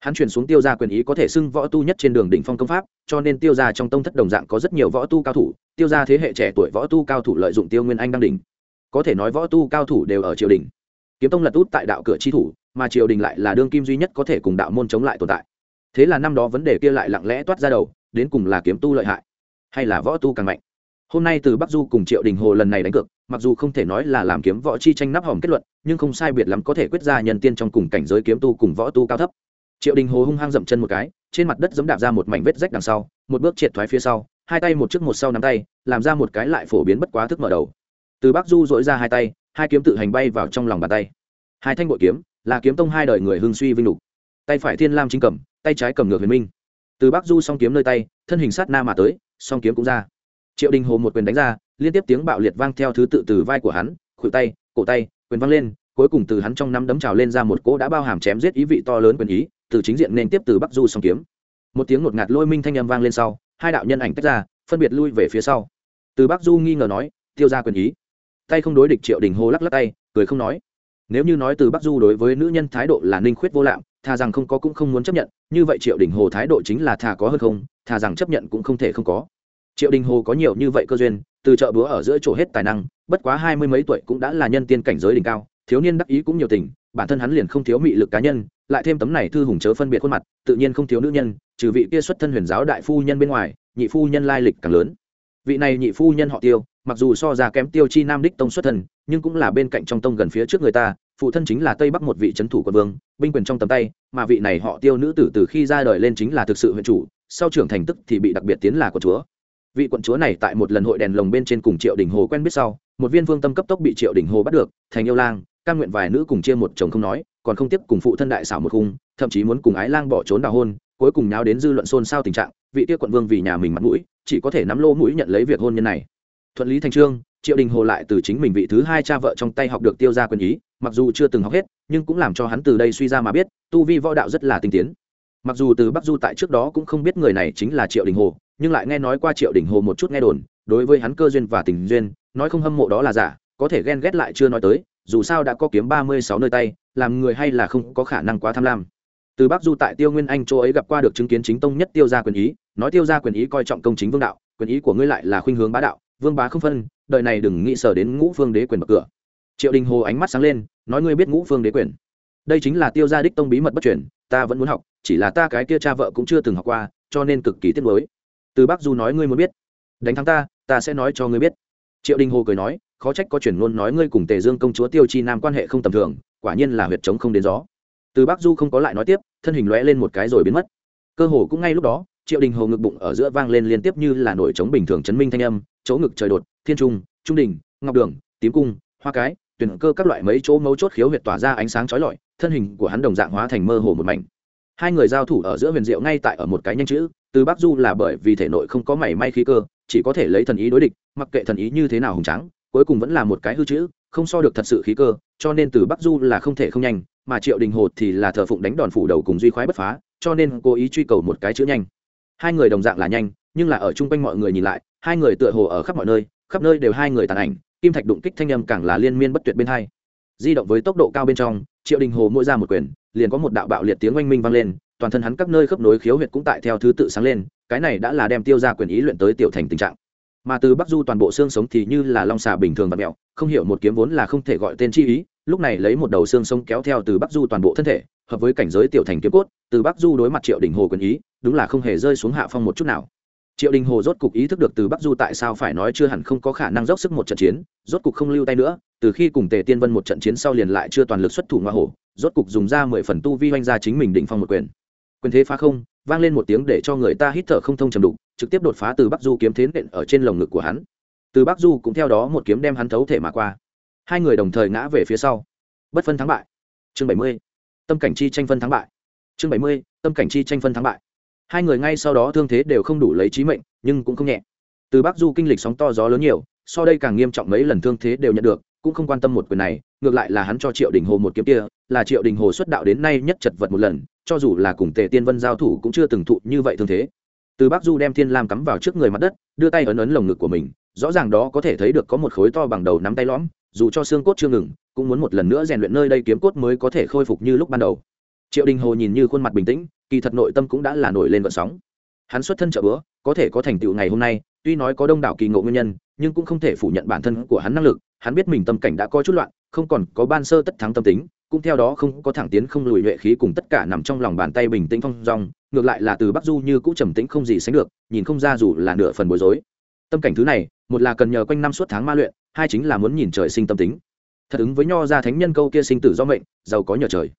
Speaker 1: Hắn truyền xuống tiêu gia quyền ý có thể xưng võ tu nhất trên đường đỉnh phong công pháp, cho nên tiêu gia trong tông thất đồng dạng có rất nhiều võ tu cao thủ, tiêu gia thế hệ trẻ tuổi võ tu cao thủ lợi dụng tiêu nguyên anh đăng đỉnh có thể nói võ tu cao thủ đều ở triều đình. Kiếm tông lật út tại đạo cửa chi thủ, mà triều đình lại là đương kim duy nhất có thể cùng đạo môn chống lại tồn tại. Thế là năm đó vấn đề kia lại lặng lẽ toát ra đầu, đến cùng là kiếm tu lợi hại, hay là võ tu càng mạnh. Hôm nay từ bắc du cùng triệu đình hồ lần này đánh cược, mặc dù không thể nói là làm kiếm võ chi tranh nắp hòm kết luận, nhưng không sai biệt lắm có thể quyết ra nhân tiên trong cùng cảnh giới kiếm tu cùng võ tu cao thấp. Triệu đình hồ hung hăng dậm chân một cái, trên mặt đất giấm đạp ra một mảnh vết rách đằng sau, một bước triệt thoái phía sau, hai tay một trước một sau nắm tay, làm ra một cái lại phổ biến bất quá thức mở đầu từ bắc du dỗi ra hai tay, hai kiếm tự hành bay vào trong lòng bàn tay. Hai thanh bội kiếm, là kiếm tông hai đời người hưng suy vinh lục. Tay phải thiên lam chính cầm, tay trái cầm ngược huyền minh. Từ bắc du song kiếm nơi tay, thân hình sát na mà tới, song kiếm cũng ra. Triệu đình hồ một quyền đánh ra, liên tiếp tiếng bạo liệt vang theo thứ tự từ vai của hắn, khuỷu tay, cổ tay, quyền văng lên, cuối cùng từ hắn trong năm đấm trào lên ra một cỗ đã bao hàm chém giết ý vị to lớn quyền ý, từ chính diện nên tiếp từ bắc du song kiếm. Một tiếng ngột ngạt lôi minh thanh âm vang lên sau, hai đạo nhân ảnh tách ra, phân biệt lui về phía sau. Từ bắc du nghi ngờ nói, tiêu ra quyền ý tay không đối địch triệu đình hồ lắc lắc tay, cười không nói. Nếu như nói từ bắc du đối với nữ nhân thái độ là ninh khuyết vô lạm, thà rằng không có cũng không muốn chấp nhận, như vậy triệu đình hồ thái độ chính là thà có hơn không, thà rằng chấp nhận cũng không thể không có. Triệu đình hồ có nhiều như vậy cơ duyên, từ chợ búa ở giữa chỗ hết tài năng, bất quá hai mươi mấy tuổi cũng đã là nhân tiên cảnh giới đỉnh cao, thiếu niên đắc ý cũng nhiều tình, bản thân hắn liền không thiếu mị lực cá nhân, lại thêm tấm này thư hùng chớ phân biệt khuôn mặt, tự nhiên không thiếu nữ nhân, trừ vị kia xuất thân huyền giáo đại phu nhân bên ngoài, nhị phu nhân lai lịch càng lớn. Vị này nhị phu nhân họ tiêu mặc dù so ra kém tiêu chi nam đích tông xuất thân nhưng cũng là bên cạnh trong tông gần phía trước người ta, phụ thân chính là tây bắc một vị c thủ quân vương, binh quyền trong tầm tay, mà vị này họ tiêu nữ tử từ khi ra đời lên chính là thực sự huyện chủ, sau trưởng thành tức thì bị đặc biệt tiến là quận chúa. Vị quận chúa này tại một lần hội đèn lồng bên trên cùng triệu đình hồ quen biết sau, một viên vương tâm cấp tốc bị triệu đình hồ bắt được, thành yêu lang căn nguyện vài nữ cùng chia một chồng không nói, còn không tiếp cùng phụ thân đại xảo một khung, thậm chí muốn cùng ái lang bỏ trốn đào hôn, cuối cùng nháo đến dư luận xôn xao tình trạng, vị tiêu quận vương vì nhà mình mặt mũi, chỉ có thể nắm lô mũi nhận lấy việc hôn nhân này thuận lý thành trương, triệu đình hồ lại từ chính mình vị thứ hai cha vợ trong tay học được tiêu ra quyền ý, mặc dù chưa từng học hết, nhưng cũng làm cho hắn từ đây suy ra mà biết, tu vi võ đạo rất là tinh tiến. Mặc dù từ bắc du tại trước đó cũng không biết người này chính là triệu đình hồ, nhưng lại nghe nói qua triệu đình hồ một chút nghe đồn, đối với hắn cơ duyên và tình duyên, nói không hâm mộ đó là giả, có thể ghen ghét lại chưa nói tới, dù sao đã có kiếm ba mươi sáu nơi tay, làm người hay là không có khả năng quá tham lam. Từ bắc du tại tiêu nguyên anh chỗ ấy gặp qua được chứng kiến chính tông nhất tiêu gia quyền ý, nói tiêu gia quyền ý coi trọng công chính vương đạo, quyền ý của ngươi lại là khuynh hướng bá đạo vương bá không phân đời này đừng nghĩ sở đến ngũ phương đế quyền bậc cửa. Triệu đình hồ ánh mắt sáng lên, nói ngươi biết ngũ phương đế quyền. Đây chính là tiêu gia đích tông bí mật bất chuyển ta vẫn muốn học, chỉ là ta cái kia cha vợ cũng chưa từng học qua, cho nên cực kỳ tiếc nuối. Từ bắc du nói ngươi muốn biết, đánh thắng ta ta sẽ nói cho ngươi biết. Triệu đình hồ cười nói, khó trách có chuyển luôn nói ngươi cùng tề dương công chúa tiêu chi nam quan hệ không tầm thường, quả nhiên là huyệt trống không đến gió. Từ bắc du không có lại nói tiếp, thân hình lóe lên một cái rồi biến mất. Cơ hồ cũng ngay lúc đó triệu đình hồ ngực bụng ở giữa vang lên liên tiếp như là nổi trống bình thường chấn minh thanh âm, chỗ ngực trời đột, thiên trung trung đình ngọc đường, tím cung, hoa cái, tuyển cơ các loại mấy chỗ mấu chốt khiếu huyệt tỏa ra ánh sáng chói lọi, thân hình của hắn đồng dạng hóa thành mơ hồ một mảnh. Hai người giao thủ ở giữa huyền diệu ngay tại ở một cái nhanh chữ, từ bắc du là bởi vì thể nội không có mảy may khí cơ, chỉ có thể lấy thần ý đối địch, mặc kệ thần ý như thế nào hùng trắng cuối cùng vẫn là một cái hư chữ, không so được thật sự khí cơ, cho nên từ bắc du là không thể không nhanh, mà triệu đình hồ thì là thờ phụng đánh đòn phủ đầu cùng duy khoái bất phá, cho nên cố ý truy cầu một cái chữ nhanh hai người đồng dạng là nhanh, nhưng là ở chung quanh mọi người nhìn lại, hai người tựa hồ ở khắp mọi nơi, khắp nơi đều hai người tàn ảnh, kim thạch đụng kích thanh âm càng là liên miên bất tuyệt bên hai. Di động với tốc độ cao bên trong, triệu đình hồ mỗi ra một quyền, liền có một đạo bạo liệt tiếng oanh minh vang lên, toàn thân hắn các nơi khớp nối khiếu huyệt cũng tại theo thứ tự sáng lên, cái này đã là đem tiêu ra quyền ý luyện tới tiểu thành tình trạng. Mà từ bắc du toàn bộ xương sống thì như là long xà bình thường và mẹo không hiểu một kiếm vốn là không thể gọi tên chi ý, lúc này lấy một đầu xương sống kéo theo từ bắc du toàn bộ thân thể hợp với cảnh giới tiểu thành kiếm cốt, từ bắc du đối mặt triệu đình hồ quân ý, đúng là không hề rơi xuống hạ phong một chút nào. Triệu đình hồ rốt cục ý thức được từ bắc du tại sao phải nói chưa hẳn không có khả năng dốc sức một trận chiến, rốt cục không lưu tay nữa, từ khi cùng tề tiên vân một trận chiến sau liền lại chưa toàn lực xuất thủ ngoa hổ, rốt cục dùng ra mười phần tu vi oanh ra chính mình định phong một quyền. Quyền thế phá không, vang lên một tiếng để cho người ta hít thở không thông trầm đục, trực tiếp đột phá từ bắc du kiếm thế nện ở trên lồng ngực của hắn. Từ bắc du cũng theo đó một kiếm đem hắn thấu thể mà qua. Hai người đồng thời ngã về phía sau. Bất phân thắng bại. Chương bảy mươi tâm cảnh chi tranh phân thắng bại. Chương bảy mươi, tâm cảnh chi tranh phân thắng bại. Hai người ngay sau đó thương thế đều không đủ lấy trí mệnh, nhưng cũng không nhẹ. Từ bắc du kinh lịch sóng to gió lớn nhiều so đây càng nghiêm trọng mấy lần thương thế đều nhận được, cũng không quan tâm một quyền này, ngược lại là hắn cho triệu đình hồ một kiếm kia, là triệu đình hồ xuất đạo đến nay nhất chật vật một lần, cho dù là cùng tề tiên vân giao thủ cũng chưa từng thụ như vậy thương thế. Từ bắc du đem thiên lam cắm vào trước người mặt đất, đưa tay ấn ấn lồng ngực của mình, rõ ràng đó có thể thấy được có một khối to bằng đầu nắm tay lõm dù cho xương cốt chưa ngừng, cũng muốn một lần nữa rèn luyện nơi đây kiếm cốt mới có thể khôi phục như lúc ban đầu. Triệu đình hồ nhìn như khuôn mặt bình tĩnh, kỳ thật nội tâm cũng đã là nổi lên vận sóng. Hắn xuất thân trợ bữa có thể có thành tựu ngày hôm nay, tuy nói có đông đảo kỳ ngộ nguyên nhân, nhưng cũng không thể phủ nhận bản thân của hắn năng lực, hắn biết mình tâm cảnh đã có chút loạn, không còn có ban sơ tất thắng tâm tính, cũng theo đó không có thẳng tiến không lùi nhuệ khí cùng tất cả nằm trong lòng bàn tay bình tĩnh phong rong ngược lại là từ bắc du như cũ trầm tĩnh không gì sánh được, nhìn không ra dù là nửa phần bối rối. Tâm cảnh thứ này, một là cần nhờ quanh năm suốt tháng ma luyện hai chính là muốn nhìn trời sinh tâm tính. Thật ứng với nho ra thánh nhân câu kia sinh tử do mệnh, giàu có nhờ trời.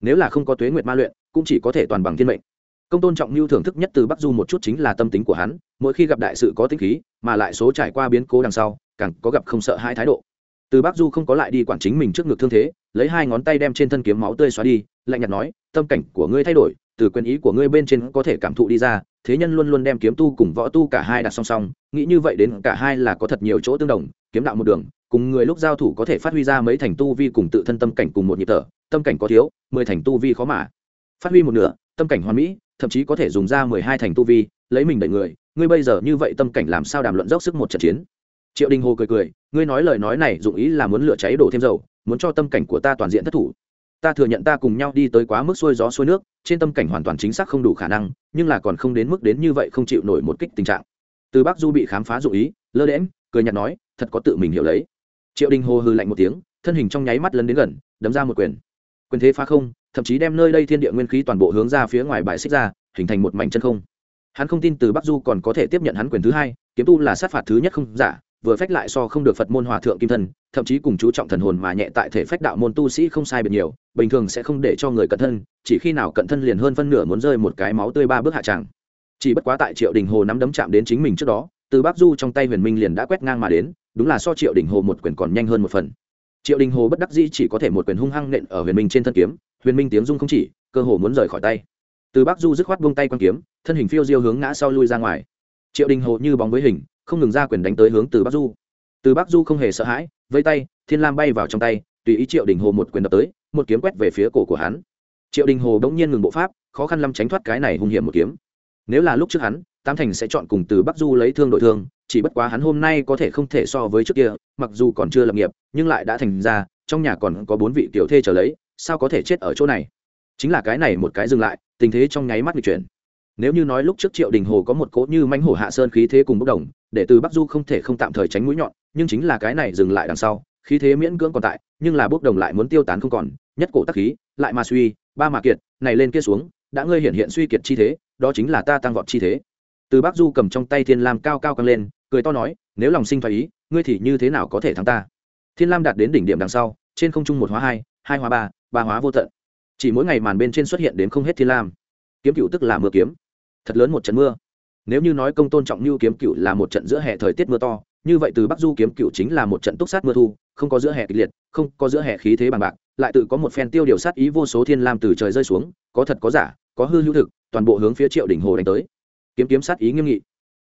Speaker 1: Nếu là không có tuế nguyệt ma luyện, cũng chỉ có thể toàn bằng thiên mệnh. Công tôn trọng lưu thưởng thức nhất từ bắc du một chút chính là tâm tính của hắn, mỗi khi gặp đại sự có tính khí, mà lại số trải qua biến cố đằng sau, càng có gặp không sợ hai thái độ. Từ bắc du không có lại đi quản chính mình trước ngực thương thế, lấy hai ngón tay đem trên thân kiếm máu tươi xóa đi, lạnh nhạt nói, tâm cảnh của ngươi thay đổi từ quyền ý của ngươi bên trên có thể cảm thụ đi ra, thế nhân luôn luôn đem kiếm tu cùng võ tu cả hai đặt song song, nghĩ như vậy đến cả hai là có thật nhiều chỗ tương đồng, kiếm đạo một đường, cùng người lúc giao thủ có thể phát huy ra mấy thành tu vi cùng tự thân tâm cảnh cùng một nhịp thở, tâm cảnh có thiếu, mười thành tu vi khó mà phát huy một nửa, tâm cảnh hoàn mỹ, thậm chí có thể dùng ra mười hai thành tu vi, lấy mình đẩy người, ngươi bây giờ như vậy tâm cảnh làm sao đàm luận dốc sức một trận chiến? Triệu đình hồ cười cười, ngươi nói lời nói này dụng ý là muốn lửa cháy đổ thêm dầu, muốn cho tâm cảnh của ta toàn diện thất thủ ta thừa nhận ta cùng nhau đi tới quá mức xuôi gió xuôi nước, trên tâm cảnh hoàn toàn chính xác không đủ khả năng, nhưng là còn không đến mức đến như vậy không chịu nổi một kích tình trạng. Từ bắc du bị khám phá dụ ý, lơ đễm cười nhạt nói, thật có tự mình hiểu lấy. Triệu đình hồ hư lạnh một tiếng, thân hình trong nháy mắt lấn đến gần, đấm ra một quyền. Quyền thế phá không, thậm chí đem nơi đây thiên địa nguyên khí toàn bộ hướng ra phía ngoài bài xích ra, hình thành một mảnh chân không. Hắn không tin từ bắc du còn có thể tiếp nhận hắn quyền thứ hai, kiếm tu là sát phạt thứ nhất không giả vừa phách lại so không được phật môn hòa thượng kim thân, thậm chí cùng chú trọng thần hồn mà nhẹ tại thể phách đạo môn tu sĩ không sai biệt nhiều, bình thường sẽ không để cho người cận thân, chỉ khi nào cận thân liền hơn phân nửa muốn rơi một cái máu tươi ba bước hạ tràng. Chỉ bất quá tại triệu đình hồ nắm đấm chạm đến chính mình trước đó, từ bắc du trong tay huyền minh liền đã quét ngang mà đến, đúng là so triệu đình hồ một quyền còn nhanh hơn một phần. Triệu đình hồ bất đắc dĩ chỉ có thể một quyền hung hăng nện ở huyền minh trên thân kiếm, huyền minh tiếng dung không chỉ, cơ hồ muốn rời khỏi tay. Từ bắc du dứt khoát buông tay quan kiếm, thân hình phiêu diêu hướng ngã sau lui ra ngoài. Triệu đình hồ như bóng với hình không ngừng ra quyền đánh tới hướng từ bắc du. Từ bắc du không hề sợ hãi, vây tay, thiên lam bay vào trong tay, tùy ý triệu đình hồ một quyền đập tới, một kiếm quét về phía cổ của hắn. Triệu đình hồ đ ỗ n g nhiên ngừng bộ pháp, khó khăn lâm tránh thoát cái này hung hiểm một kiếm. Nếu là lúc trước hắn tam thành sẽ chọn cùng từ bắc du lấy thương đội thương, chỉ bất quá hắn hôm nay có thể không thể so với trước kia, mặc dù còn chưa lập nghiệp, nhưng lại đã thành ra, trong nhà còn có bốn vị tiểu thê trở lấy, sao có thể chết ở chỗ này? Chính là cái này một cái dừng lại, tình thế trong nháy mắt bị chuyển nếu như nói lúc trước triệu đình hồ có một cỗ như manh hổ hạ sơn khí thế cùng bốc đồng, để từ bắc du không thể không tạm thời tránh mũi nhọn, nhưng chính là cái này dừng lại đằng sau, khí thế miễn cưỡng còn tại, nhưng là bốc đồng lại muốn tiêu tán không còn, nhất cổ tắc khí, lại mà suy, ba mà kiệt, này lên kia xuống, đã ngươi hiện hiện suy kiệt chi thế, đó chính là ta tăng vọt chi thế. Từ bắc du cầm trong tay thiên lam cao cao căng lên, cười to nói, nếu lòng sinh phải ý, ngươi thì như thế nào có thể thắng ta? Thiên lam đạt đến đỉnh điểm đằng sau, trên không trung một hóa hai hai hóa ba ba hóa vô tận. Chỉ mỗi ngày màn bên trên xuất hiện đến không hết thiên lam. Kiếm cựu tức là mưa kiếm thật lớn một trận mưa. Nếu như nói công tôn trọng như kiếm cựu là một trận giữa hè thời tiết mưa to, như vậy từ bắc du kiếm cựu chính là một trận túc sát mưa thu, không có giữa hè kịch liệt, không có giữa hè khí thế bằng bạc, lại tự có một phen tiêu điều sát ý vô số thiên lam từ trời rơi xuống, có thật có giả, có hư hữu thực, toàn bộ hướng phía triệu đỉnh hồ đánh tới. Kiếm kiếm sát ý nghiêm nghị.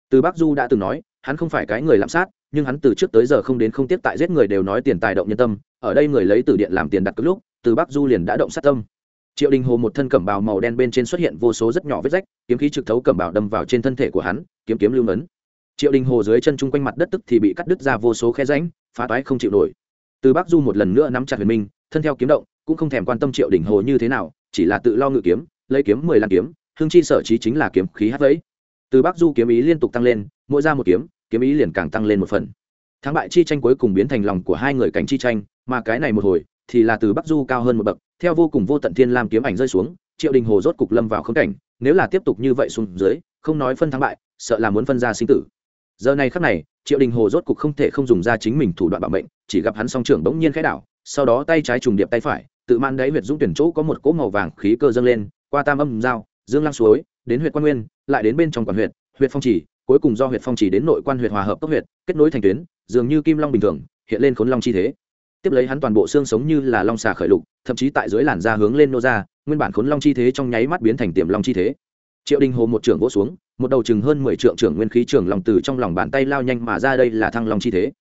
Speaker 1: Từ bắc du đã từng nói, hắn không phải cái người lạm sát, nhưng hắn từ trước tới giờ không đến không tiếp tại giết người đều nói tiền tài động nhân tâm, ở đây người lấy từ điện làm tiền đặt cứ lúc, từ bắc du liền đã động sát tâm triệu đình hồ một thân cẩm bào màu đen bên trên xuất hiện vô số rất nhỏ vết rách, kiếm khí trực thấu cẩm bào đâm vào trên thân thể của hắn, kiếm kiếm lưu ngấn. Triệu đình hồ dưới chân chung quanh mặt đất tức thì bị cắt đứt ra vô số khe ránh phá toái không chịu nổi. Từ bắc du một lần nữa nắm chặt huyền minh, thân theo kiếm động, cũng không thèm quan tâm triệu đình hồ như thế nào, chỉ là tự lo ngự kiếm, lấy kiếm mười lăm kiếm, hương chi sở trí chính là kiếm khí hát vẫy từ bắc du kiếm ý liên tục tăng lên, mỗi ra một kiếm kiếm ý liền càng tăng lên một phần. Thắng bại chi tranh cuối cùng biến thành lòng của hai người cảnh chi tranh, mà cái này một hồi thì là từ bắc du cao hơn một bậc, theo vô cùng vô tận thiên lam kiếm ảnh rơi xuống, triệu đình hồ rốt cục lâm vào khống cảnh, nếu là tiếp tục như vậy xuống dưới, không nói phân thắng bại, sợ là muốn phân ra sinh tử. Giờ này khắc này, triệu đình hồ rốt cục không thể không dùng ra chính mình thủ đoạn bảo mệnh, chỉ gặp hắn song trưởng bỗng nhiên khẽ đảo, sau đó tay trái trùng điệp tay phải, tự man đáy huyệt dũng tuyển chỗ có một cỗ màu vàng khí cơ dâng lên, qua tam âm dao dương lang suối, đến huyệt quan nguyên, lại đến bên trong quản huyệt huyệt phong chỉ cuối cùng do huyệt phong chỉ đến nội quan huyệt hòa hợp tốc huyệt, kết nối thành tuyến, dường như kim long bình thường, hiện lên khốn long chi thế tiếp lấy hắn toàn bộ xương sống như là long xà khởi lục, thậm chí tại dưới làn da hướng lên nô ra, nguyên bản khốn long chi thế trong nháy mắt biến thành tiềm long chi thế. Triệu đình hồ một trưởng vỗ xuống, một đầu chừng hơn mười trượng trưởng nguyên khí trưởng lòng từ trong lòng bàn tay lao nhanh mà ra đây là thăng long chi thế.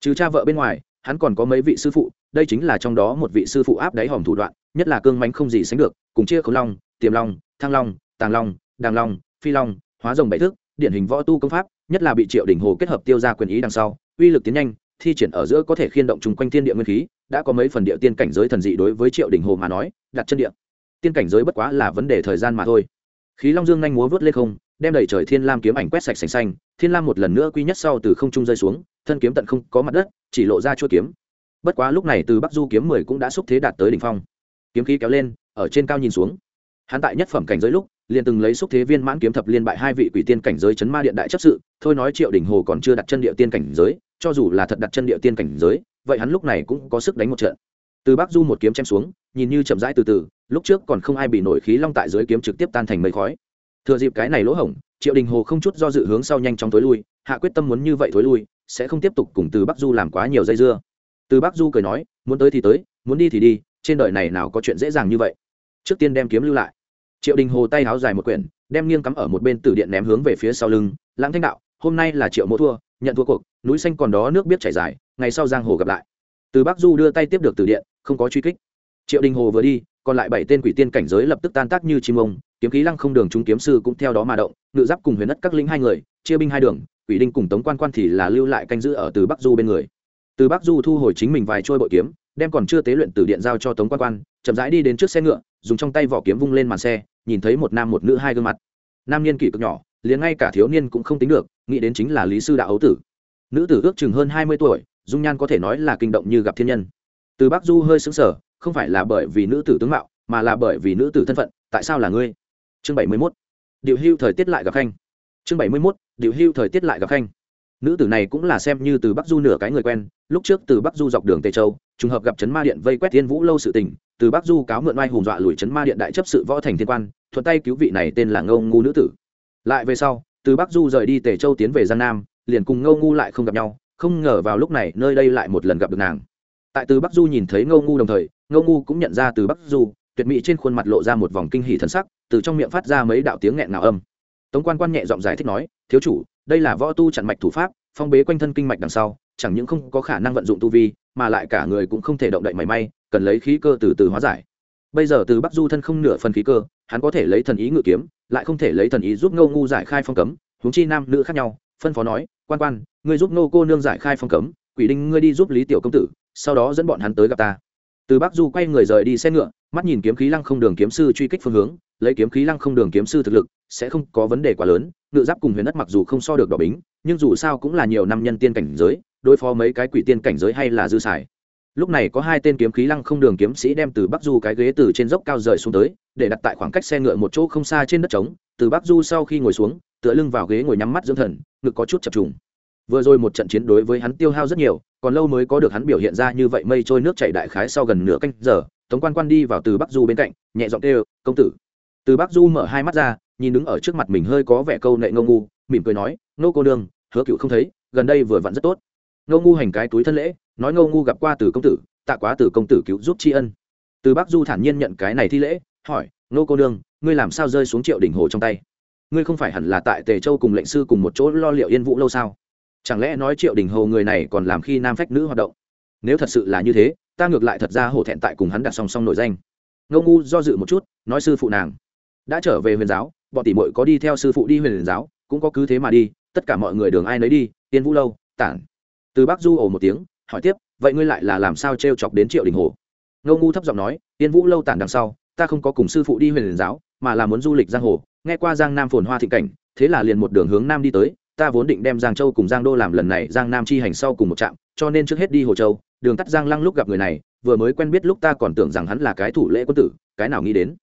Speaker 1: Trừ cha vợ bên ngoài, hắn còn có mấy vị sư phụ, đây chính là trong đó một vị sư phụ áp đáy hòm thủ đoạn, nhất là cương mánh không gì sánh được, cùng chia khấu long, tiềm long, thăng long, tàng long, đàng long, phi long, hóa rồng bảy thức, điển hình võ tu công pháp, nhất là bị triệu đình hồ kết hợp tiêu ra quyền ý đằng sau, uy lực tiến nhanh thi triển ở giữa có thể khiên động chung quanh thiên địa nguyên khí, đã có mấy phần địa tiên cảnh giới thần dị đối với triệu đình hồ mà nói, đặt chân địa. Tiên cảnh giới bất quá là vấn đề thời gian mà thôi. Khí long dương nhanh múa vớt lên không, đem đẩy trời thiên lam kiếm ảnh quét sạch sành xanh, thiên lam một lần nữa quy nhất sau từ không trung rơi xuống, thân kiếm tận không có mặt đất, chỉ lộ ra chuôi kiếm. Bất quá lúc này từ bắc du kiếm mười cũng đã xúc thế đạt tới đỉnh phong. Kiếm khí kéo lên, ở trên cao nhìn xuống. Hắn tại nhất phẩm cảnh giới lúc, liền từng lấy xúc thế viên mãn kiếm thập liên bại hai vị quỷ tiên cảnh giới chấn ma điện đại chấp sự, thôi nói triệu đỉnh hồ còn chưa đặt chân địa tiên cảnh giới cho dù là thật đặt chân địa tiên cảnh giới, vậy hắn lúc này cũng có sức đánh một trận. Từ bắc du một kiếm chém xuống, nhìn như chậm rãi từ từ, lúc trước còn không ai bị nổi khí long tại dưới kiếm trực tiếp tan thành mây khói. Thừa dịp cái này lỗ hổng, triệu đình hồ không chút do dự hướng sau nhanh chóng thối lui, hạ quyết tâm muốn như vậy thối lui, sẽ không tiếp tục cùng từ bắc du làm quá nhiều dây dưa. Từ bắc du cười nói, muốn tới thì tới, muốn đi thì đi, trên đời này nào có chuyện dễ dàng như vậy. Trước tiên đem kiếm lưu lại. Triệu đình hồ tay háo dài một quyển, đem nghiêng cắm ở một bên tử điện ném hướng về phía sau lưng lãng thanh đạo hôm nay là triệu mỗ thua, nhận thua cuộc, núi xanh còn đó nước biết chảy dài, ngày sau giang hồ gặp lại. Từ bắc du đưa tay tiếp được tử điện, không có truy kích. Triệu đình hồ vừa đi, còn lại bảy tên quỷ tiên cảnh giới lập tức tan tác như chim ông, kiếm khí lăng không đường chúng kiếm sư cũng theo đó mà động, ngự giáp cùng huyền đất các lính hai người, chia binh hai đường, quỷ đinh cùng tống quan quan thì là lưu lại canh giữ ở từ bắc du bên người. Từ bắc du thu hồi chính mình vài trôi bội kiếm, đem còn chưa tế luyện từ điện giao cho tống quan quan, chậm rãi đi đến trước xe ngựa, dùng trong tay vỏ kiếm vung lên màn xe, nhìn thấy một nam một nữ hai gương mặt. Nam niên kỷ cực nhỏ liền ngay cả thiếu niên cũng không tính được, nghĩ đến chính là lý sư đạo ấu tử. Nữ tử ước chừng hơn hai mươi tuổi, dung nhan có thể nói là kinh động như gặp thiên nhân. Từ bắc du hơi xứng sở không phải là bởi vì nữ tử tướng mạo, mà là bởi vì nữ tử thân phận, tại sao là ngươi? Chương bảy mươi mốt. Điệu hưu thời tiết lại gặp khanh. Chương bảy mươi mốt, điệu hưu thời tiết lại gặp khanh. Nữ tử này cũng là xem như từ bắc du nửa cái người quen, lúc trước từ bắc du dọc đường tây châu, trùng hợp gặp chấn ma điện vây quét thiên vũ lâu sự tình, từ bắc du cáo mượn oai hùng dọa lùi chấn ma điện đại chấp sự võ thành thiên quan, thuận tay cứu vị này tên là ngâu ngu nữ tử lại về sau, từ bắc du rời đi tề châu tiến về giang nam, liền cùng ngâu ngu lại không gặp nhau, không ngờ vào lúc này nơi đây lại một lần gặp được nàng. Tại từ bắc du nhìn thấy ngâu ngu đồng thời ngâu ngu cũng nhận ra từ bắc du, tuyệt mỹ trên khuôn mặt lộ ra một vòng kinh hỉ thần sắc, từ trong miệng phát ra mấy đạo tiếng nghẹn nào âm. Tống quan quan nhẹ giọng giải thích nói, thiếu chủ, đây là võ tu chặn mạch thủ pháp, phong bế quanh thân kinh mạch đằng sau, chẳng những không có khả năng vận dụng tu vi, mà lại cả người cũng không thể động đậy mảy may, cần lấy khí cơ từ từ hóa giải. Bây giờ từ bắc du thân không nửa phần khí cơ, hắn có thể lấy thần ý ngự kiếm lại không thể lấy thần ý giúp Ngô ngu giải khai phong cấm, huống chi nam nữ khác nhau, phân phó nói, quan quan, ngươi giúp ngô cô nương giải khai phong cấm, quỷ đinh ngươi đi giúp lý tiểu công tử, sau đó dẫn bọn hắn tới gặp ta. Từ bắc du quay người rời đi xe ngựa, mắt nhìn kiếm khí lăng không đường kiếm sư truy kích phương hướng, lấy kiếm khí lăng không đường kiếm sư thực lực, sẽ không có vấn đề quá lớn, ngự giáp cùng huyền đất mặc dù không so được đỏ bính, nhưng dù sao cũng là nhiều năm nhân tiên cảnh giới, đối phó mấy cái quỷ tiên cảnh giới hay là dư xài lúc này có hai tên kiếm khí lăng không đường kiếm sĩ đem từ bắc du cái ghế từ trên dốc cao rời xuống tới, để đặt tại khoảng cách xe ngựa một chỗ không xa trên đất trống. Từ bắc du sau khi ngồi xuống, tựa lưng vào ghế ngồi nhắm mắt dưỡng thần, ngực có chút chập trùng. Vừa rồi một trận chiến đối với hắn tiêu hao rất nhiều, còn lâu mới có được hắn biểu hiện ra như vậy mây trôi nước chảy đại khái sau gần nửa canh giờ, tống quan quan đi vào từ bắc du bên cạnh, nhẹ giọng kêu, công tử. Từ bắc du mở hai mắt ra, nhìn đứng ở trước mặt mình hơi có vẻ câu nệ ngô ngu, mỉm cười nói, nô cô nương, hứa cựu không thấy, gần đây vừa vặn rất tốt. Ngô ngu hành cái túi thân lễ nói ngô ngu gặp qua từ công tử, tạ quá từ công tử cứu giúp tri ân. Từ bắc du thản nhiên nhận cái này thi lễ, hỏi, ngô cô nương, ngươi làm sao rơi xuống triệu đỉnh hồ trong tay? Ngươi không phải hẳn là tại tề châu cùng lệnh sư cùng một chỗ lo liệu yên vũ lâu sao? Chẳng lẽ nói triệu đình hồ người này còn làm khi nam phách nữ hoạt động? Nếu thật sự là như thế, ta ngược lại thật ra hổ thẹn tại cùng hắn đặt song song nổi danh. Ngô ngu do dự một chút, nói sư phụ nàng, đã trở về huyền giáo, bọn tỷ mội có đi theo sư phụ đi huyền giáo, cũng có cứ thế mà đi, tất cả mọi người đường ai nấy đi tiên vũ lâu, tản. Từ bác du ồ một tiếng hỏi tiếp, vậy ngươi lại là làm sao t r e o chọc đến triệu đình hồ? Ngô ngu thấp giọng nói tiên vũ lâu tản đằng sau, ta không có cùng sư phụ đi huyền giáo, mà là muốn du lịch giang hồ, nghe qua giang nam phồn hoa thịnh cảnh, thế là liền một đường hướng nam đi tới, ta vốn định đem giang châu cùng giang đô làm lần này giang nam chi hành sau cùng một trạm, cho nên trước hết đi hồ châu, đường tắt giang lăng lúc gặp người này, vừa mới quen biết lúc ta còn tưởng rằng hắn là cái thủ lễ quân tử, cái nào nghĩ đến?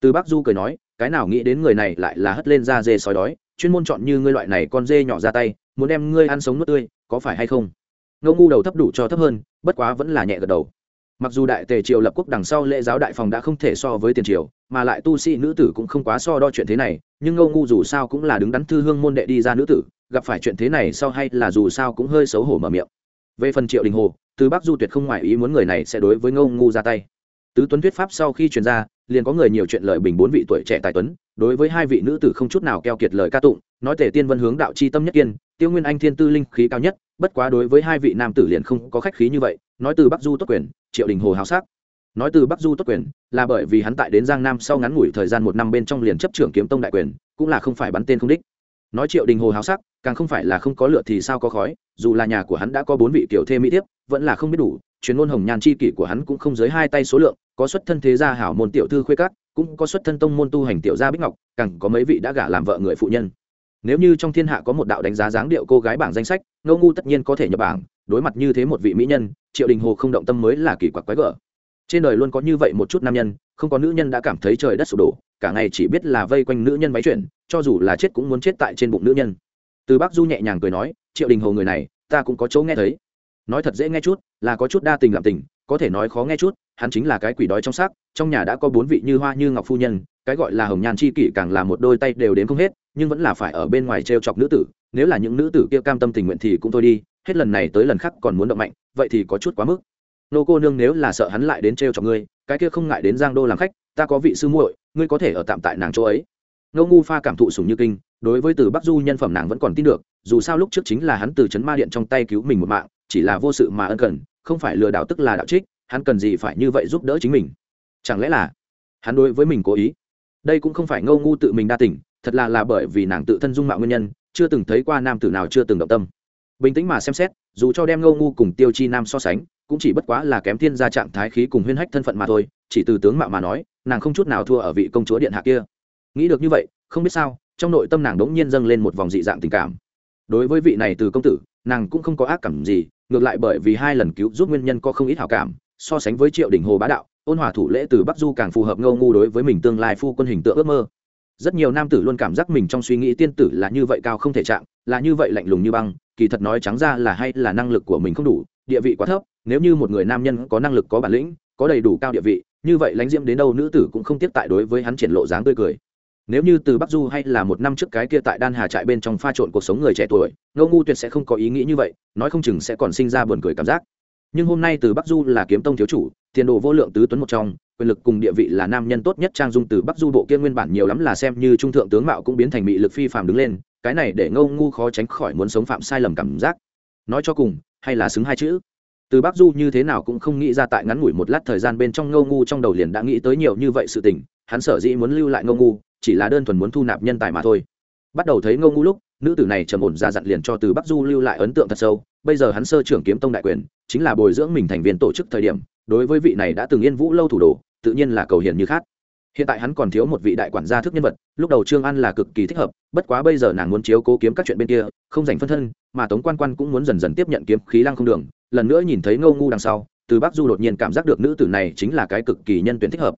Speaker 1: Từ bắc du cười nói, cái nào nghĩ đến người này lại là hất lên da dê sói đói, chuyên môn chọn như ngươi loại này con dê nhỏ ra tay, muốn đem ngươi ăn sống nuốt tươi, có phải hay không? Ngô ngu đầu thấp đủ cho thấp hơn, bất quá vẫn là nhẹ gật đầu. Mặc dù đại tề triều lập quốc đằng sau lễ giáo đại phòng đã không thể so với tiền triều, mà lại tu sĩ nữ tử cũng không quá so đo chuyện thế này, nhưng ngô ngu dù sao cũng là đứng đắn thư hương môn đệ đi ra nữ tử, gặp phải chuyện thế này sau hay là dù sao cũng hơi xấu hổ mở miệng. Về phần triệu đình hồ, từ bắc du tuyệt không ngoại ý muốn người này sẽ đối với ngô ngu ra tay. Tứ tuấn thuyết pháp sau khi truyền ra, liền có người nhiều chuyện lời bình bốn vị tuổi trẻ tài tuấn, đối với hai vị nữ tử không chút nào keo kiệt lời ca tụng, nói tề tiên vân hướng đạo c h i tâm nhất kiên, tiêu nguyên anh thiên tư linh khí cao nhất bất quá đối với hai vị nam tử liền không có khách khí như vậy, nói từ bắc du tốt quyền, triệu đình hồ hào sắc. Nói từ bắc du tốt quyền, là bởi vì hắn tại đến giang nam sau ngắn ngủi thời gian một năm bên trong liền chấp trưởng kiếm tông đại quyền, cũng là không phải bắn tên không đích. Nói triệu đình hồ hào sắc, càng không phải là không có lựa thì sao có khói, dù là nhà của hắn đã có bốn vị tiểu thê mỹ thiếp, vẫn là không biết đủ chuyến môn hồng nhàn c h i kỷ của hắn cũng không dưới hai tay số lượng, có xuất thân thế gia hảo môn tiểu thư khuê cát cũng có xuất thân tông môn tu hành tiểu gia bích ngọc, càng có mấy vị đã gả làm vợ người phụ nhân nếu như trong thiên hạ có một đạo đánh giá dáng điệu cô gái bảng danh sách, ngô ngu tất nhiên có thể nhập bảng, đối mặt như thế một vị mỹ nhân, triệu đình hồ không động tâm mới là kỳ quặc quái gở. Trên đời luôn có như vậy một chút nam nhân, không có nữ nhân đã cảm thấy trời đất sụp đổ, cả ngày chỉ biết là vây quanh nữ nhân máy chuyển, cho dù là chết cũng muốn chết tại trên bụng nữ nhân. Từ bác du nhẹ nhàng cười nói, triệu đình hồ người này, ta cũng có chỗ nghe thấy. Nói thật dễ nghe chút, là có chút đa tình làm tình có thể nói khó nghe chút, hắn chính là cái quỷ đói trong xác, trong nhà đã có bốn vị như hoa như ngọc phu nhân, cái gọi là hồng nhan chi kỷ càng là một đôi tay đều đến không hết, nhưng vẫn là phải ở bên ngoài t r e o chọc nữ tử, nếu là những nữ tử kia cam tâm tình nguyện thì cũng thôi đi, hết lần này tới lần khác còn muốn động mạnh, vậy thì có chút quá mức. Nô cô nương nếu là sợ hắn lại đến t r e o chọc ngươi, cái kia không ngại đến giang đô làm khách, ta có vị sư muội, ngươi có thể ở tạm tại nàng chỗ ấy. Ngô ngu pha cảm thụ sùng như kinh, đối với từ bắc du nhân phẩm nàng vẫn còn tin được, dù sao lúc trước chính là hắn từ chấn ma điện trong tay cứu mình một mạng, chỉ là vô sự mà ân cần không phải lừa đảo tức là đạo trích hắn cần gì phải như vậy giúp đỡ chính mình? Chẳng lẽ là hắn đối với mình cố ý? Đây cũng không phải ngô ngu tự mình đa tình, thật là là bởi vì nàng tự thân dung mạo nguyên nhân chưa từng thấy qua nam tử nào chưa từng động tâm. Bình tĩnh mà xem xét dù cho đem ngô ngu cùng tiêu chi nam so sánh cũng chỉ bất quá là kém thiên gia trạng thái khí cùng huyên hách thân phận mà thôi chỉ từ tướng mạo mà nói nàng không chút nào thua ở vị công chúa điện hạ kia. Nghĩ được như vậy không biết sao trong nội tâm nàng đ ố n g nhiên dâng lên một vòng dị dạng tình cảm. Đối với vị này từ công tử nàng cũng không có ác cảm gì, ngược lại bởi vì hai lần cứu giúp nguyên nhân có không ít hảo cảm, so sánh với triệu đình hồ bá đạo, ôn hòa thủ lễ từ bắc du càng phù hợp ngâu ngu đối với mình tương lai phu quân hình tượng ước mơ. Rất nhiều nam tử luôn cảm giác mình trong suy nghĩ tiên tử là như vậy cao không thể chạm, là như vậy lạnh lùng như băng, kỳ thật nói trắng ra là hay là năng lực của mình không đủ, địa vị quá thấp, nếu như một người nam nhân có năng lực có bản lĩnh, có đầy đủ cao địa vị, như vậy lãnh diễm đến đâu nữ tử cũng không tiếp tại đối với hắn triển lộ dáng tươi cười nếu như từ bắc du hay là một năm trước cái kia tại đan hà trại bên trong pha trộn cuộc sống người trẻ tuổi, ngô ngu tuyệt sẽ không có ý nghĩ như vậy, nói không chừng sẽ còn sinh ra buồn cười cảm giác. Nhưng hôm nay từ bắc du là kiếm tông thiếu chủ, tiền đồ vô lượng tứ tuấn một trong, quyền lực cùng địa vị là nam nhân tốt nhất trang dung từ bắc du bộ kia nguyên bản nhiều lắm là xem như trung thượng tướng mạo cũng biến thành bị lực phi phàm đứng lên, cái này để ngâu ngu khó tránh khỏi muốn sống phạm sai lầm cảm giác. Nói cho cùng, hay là xứng hai chữ? Từ bắc du như thế nào cũng không nghĩ ra tại ngắn ngủi một lát thời gian bên trong ngâu ngu trong đầu liền đã nghĩ tới nhiều như vậy sự tình, hắn sở dĩ muốn lưu lại ngâu ngu chỉ là đơn thuần muốn thu nạp nhân tài mà thôi. Bắt đầu thấy ngô ngu lúc, nữ tử này trầm ổn ra dặn liền cho từ bắc du lưu lại ấn tượng thật sâu. Bây giờ hắn sơ trưởng kiếm tông đại quyền, chính là bồi dưỡng mình thành viên tổ chức thời điểm, đối với vị này đã từng yên vũ lâu thủ đồ, tự nhiên là cầu hiền như khác hiện tại hắn còn thiếu một vị đại quản gia thức nhân vật, lúc đầu trương an là cực kỳ thích hợp, bất quá bây giờ nàng muốn chiếu cố kiếm các chuyện bên kia, không dành phân thân, mà tống quan quan cũng muốn dần dần tiếp nhận kiếm khí lăng không đường. Lần nữa nhìn thấy ngâu ngu đằng sau, từ bắc du đột nhiên cảm giác được nữ tử này chính là cái cực kỳ nhân tuyển thích hợp.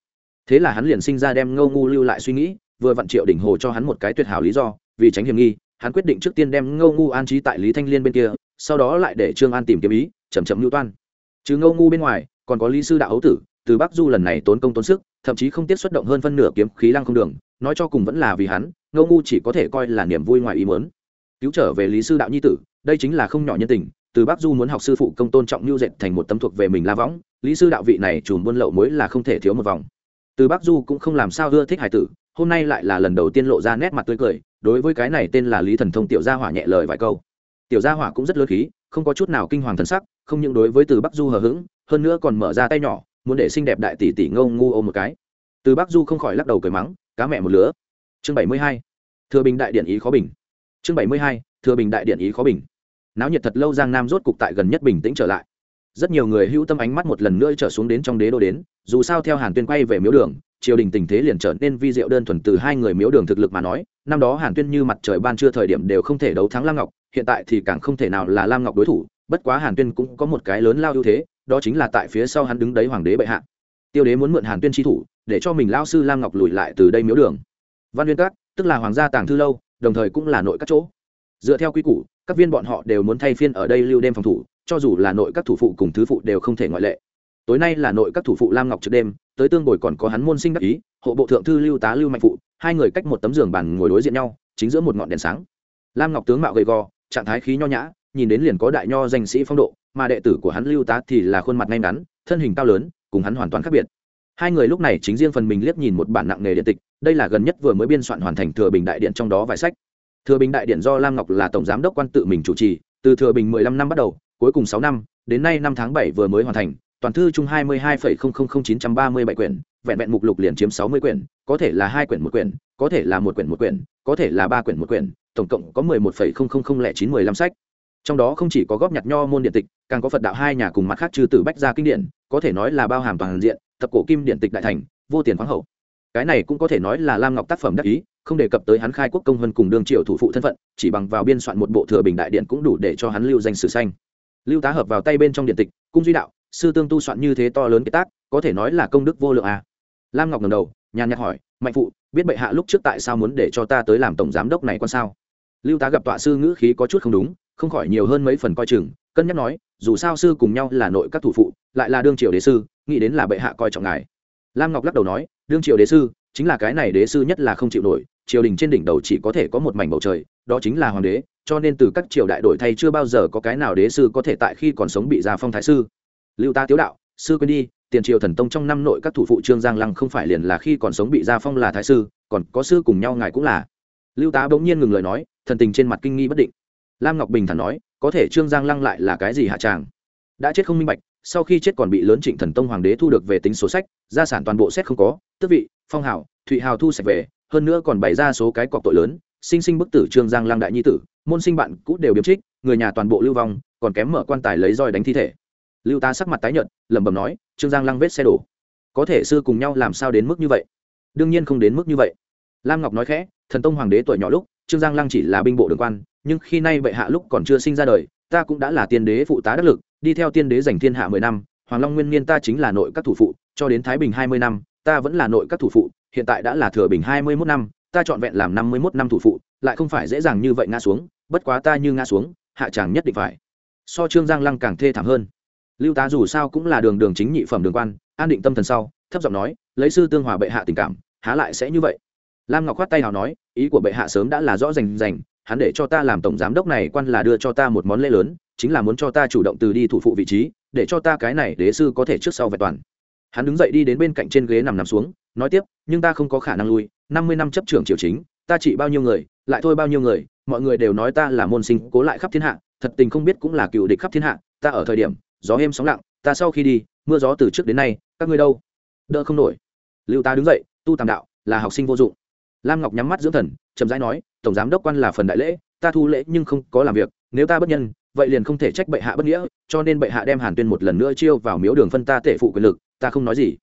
Speaker 1: Thế là hắn liền sinh ra đem ngâu ngu lưu lại suy nghĩ vừa vặn triệu đỉnh hồ cho hắn một cái tuyệt hảo lý do, vì tránh hiểm nghi, hắn quyết định trước tiên đem Ngô ngu an trí tại lý thanh liên bên kia, sau đó lại để trương an tìm kiếm ý chầm chậm lưu toan chứ Ngô ngu bên ngoài, còn có lý sư đạo ấu tử, từ bắc du lần này tốn công tốn sức, thậm chí không tiết xuất động hơn phân nửa kiếm khí lăng không đường, nói cho cùng vẫn là vì hắn, Ngô ngu chỉ có thể coi là niềm vui ngoài ý muốn. cứu trở về lý sư đạo nhi tử, đây chính là không nhỏ nhân tình, từ bắc du muốn học sư phụ công tôn trọng lưu dệt thành một tấm thuộc về mình la võng, lý sư đạo vị này chùm buôn lậu mới là không thể thiếu một vòng từ bắc du cũng không làm sao ưa thích hải tử hôm nay lại là lần đầu tiên lộ ra nét mặt tươi cười, đối với cái này tên là lý thần thông tiểu gia hỏa nhẹ lời vài câu. Tiểu gia hỏa cũng rất lớn khí, không có chút nào kinh hoàng thần sắc, không những đối với từ bắc du hờ hững, hơn nữa còn mở ra tay nhỏ, muốn để xinh đẹp đại tỷ tỷ ngâu ngu ôm một cái. Từ bắc du không khỏi lắc đầu cười mắng, cá mẹ một lứa. Chương bảy mươi hai. Thừa bình đại điện ý khó bình. Chương bảy mươi hai. Thừa bình đại điện ý khó bình. Náo nhiệt thật lâu giang nam rốt cục tại gần nhất bình tĩnh trở lại. Rất nhiều người hữu tâm ánh mắt một lần nữa trở xuống đến trong đế đô đến, dù sao theo hàn tuyên quay về miếu đường triều đình tình thế liền trở nên vi diệu đơn thuần từ hai người miếu đường thực lực mà nói, năm đó hàn tuyên như mặt trời ban trưa thời điểm đều không thể đấu thắng lam ngọc, hiện tại thì càng không thể nào là lam ngọc đối thủ, bất quá hàn tuyên cũng có một cái lớn lao ưu thế, đó chính là tại phía sau hắn đứng đấy hoàng đế bệ hạ. Tiêu đế muốn mượn hàn tuyên tri thủ, để cho mình lao sư lam ngọc lùi lại từ đây miếu đường. Văn Viên các, tức là hoàng gia tàng thư lâu, đồng thời cũng là nội các chỗ. Dựa theo quy củ, các viên bọn họ đều muốn thay phiên ở đây lưu đêm phòng thủ, cho dù là nội các thủ phụ cùng thứ phụ đều không thể ngoại lệ. Tối nay là nội các thủ phụ lam ngọc trước đêm tới tương bồi còn có hắn môn sinh đắc ý, hộ bộ thượng thư lưu tá lưu mạnh phụ, hai người cách một tấm giường bàn ngồi đối diện nhau, chính giữa một ngọn đèn sáng. Lam ngọc tướng mạo gầy gò, trạng thái khí nho nhã, nhìn đến liền có đại nho danh sĩ phong độ, mà đệ tử của hắn lưu tá thì là khuôn mặt ngay ngắn, thân hình cao lớn, cùng hắn hoàn toàn khác biệt. Hai người lúc này chính riêng phần mình liếc nhìn một bản nặng nghề điện tịch, đây là gần nhất vừa mới biên soạn hoàn thành thừa bình đại điện trong đó vài sách. Thừa bình đại điện do lam ngọc là tổng giám đốc quan tự mình chủ trì, từ thừa bình mười lăm năm bắt đầu, cuối cùng sáu năm, đến nay năm tháng bảy vừa mới hoàn thành toàn thư chung hai mươi hai chín trăm ba mươi bảy quyển, vẹn vẹn mục lục liền chiếm sáu mươi quyển, có thể là hai quyển một quyển, có thể là một quyển một quyển, có thể là ba quyển một quyển, tổng cộng có mười một chín mười lăm sách. Trong đó không chỉ có góp nhặt nho môn điện tịch, càng có phật đạo hai nhà cùng mặt khác trừ tử bách gia kinh điển, có thể nói là bao hàm toàn diện tập cổ kim điện tịch đại thành, vô tiền khoáng hậu. Cái này cũng có thể nói là lam ngọc tác phẩm đắc ý, không đề cập tới hắn khai quốc công hơn cùng đương triều thủ phụ thân phận, chỉ bằng vào biên soạn một bộ thừa bình đại điện cũng đủ để cho hắn lưu danh sử xanh lưu tá hợp vào tay bên trong điện tịch, cung duy đạo sư tương tu soạn như thế to lớn cái tác, có thể nói là công đức vô lượng à. lam ngọc ngầm đầu, nhàn nhạt hỏi, mạnh phụ, biết bệ hạ lúc trước tại sao muốn để cho ta tới làm tổng giám đốc này con sao? Lưu tá gặp tọa sư ngữ khí có chút không đúng, không khỏi nhiều hơn mấy phần coi chừng, cân nhắc nói, dù sao sư cùng nhau là nội các thủ phụ, lại là đương triều đế sư, nghĩ đến là bệ hạ coi trọng ngài. Lam ngọc lắc đầu nói, đương triều đế sư, chính là cái này đế sư nhất là không chịu nổi, triều đình trên đỉnh đầu chỉ có thể có một mảnh bầu trời, đó chính là hoàng đế, cho nên từ các triều đại đổi thay chưa bao giờ có cái nào đế sư có thể tại khi còn sống bị gia phong thái sư lưu ta tiếu đạo, sư quên đi, tiền triều thần tông trong năm nội các thủ phụ trương giang lăng không phải liền là khi còn sống bị gia phong là thái sư, còn có sư cùng nhau ngài cũng là. Lưu tá bỗng nhiên ngừng lời nói, thần tình trên mặt kinh nghi bất định. Lam ngọc bình thản nói, có thể trương giang lăng lại là cái gì hạ tràng? Đã chết không minh bạch, sau khi chết còn bị lớn trịnh thần tông hoàng đế thu được về tính số sách, gia sản toàn bộ xét không có, tước vị, phong hào, thụy hào thu sạch về, hơn nữa còn bày ra số cái cọc tội lớn, sinh sinh bức tử trương giang lăng đại nhi tử, môn sinh bạn cũ đều biếm trích, người nhà toàn bộ lưu vong, còn kém mở quan tài lấy roi đánh thi thể lưu ta sắc mặt tái nhợt, lẩm bẩm nói, trương giang lăng vết xe đổ. Có thể sư cùng nhau làm sao đến mức như vậy? Đương nhiên không đến mức như vậy. Lam ngọc nói khẽ, thần tông hoàng đế tuổi nhỏ lúc, trương giang lăng chỉ là binh bộ đường quan, nhưng khi nay bệ hạ lúc còn chưa sinh ra đời, ta cũng đã là tiên đế phụ tá đắc lực, đi theo tiên đế giành thiên hạ mười năm, hoàng long nguyên niên ta chính là nội các thủ phụ, cho đến thái bình hai mươi năm, ta vẫn là nội các thủ phụ, hiện tại đã là thừa bình hai mươi mốt năm, ta trọn vẹn làm năm mươi mốt năm thủ phụ, lại không phải dễ dàng như vậy ngã xuống, bất quá ta như ngã xuống, hạ chàng nhất định phải. So trương giang lăng càng thê thảm hơn lưu tá dù sao cũng là đường đường chính nhị phẩm đường quan, an định tâm thần sau, thấp giọng nói, lấy sư tương hòa bệ hạ tình cảm, há lại sẽ như vậy? Lam ngọc khoát tay nào nói, ý của bệ hạ sớm đã là rõ rành rành, hắn để cho ta làm tổng giám đốc này quan là đưa cho ta một món lễ lớn, chính là muốn cho ta chủ động từ đi thủ phụ vị trí, để cho ta cái này đế sư có thể trước sau vẹn toàn. Hắn đứng dậy đi đến bên cạnh trên ghế nằm nằm xuống, nói tiếp, nhưng ta không có khả năng lui, năm mươi năm chấp trưởng triều chính, ta chỉ bao nhiêu người, lại thôi bao nhiêu người, mọi người đều nói ta là môn sinh cố lại khắp thiên hạ, thật tình không biết cũng là cựu địch khắp thiên hạ, ta ở thời điểm gió êm sóng lặng, ta sau khi đi, mưa gió từ trước đến nay, các ngươi đâu? Đỡ không nổi. Lưu ta đứng dậy, tu tàm đạo, là học sinh vô dụng. Lam ngọc nhắm mắt dưỡng thần, chậm rãi nói, tổng giám đốc quan là phần đại lễ, ta thu lễ nhưng không có làm việc, nếu ta bất nhân, vậy liền không thể trách bệ hạ bất nghĩa, cho nên bệ hạ đem hàn tuyên một lần nữa chiêu vào miếu đường phân ta tể phụ quyền lực, ta không nói gì.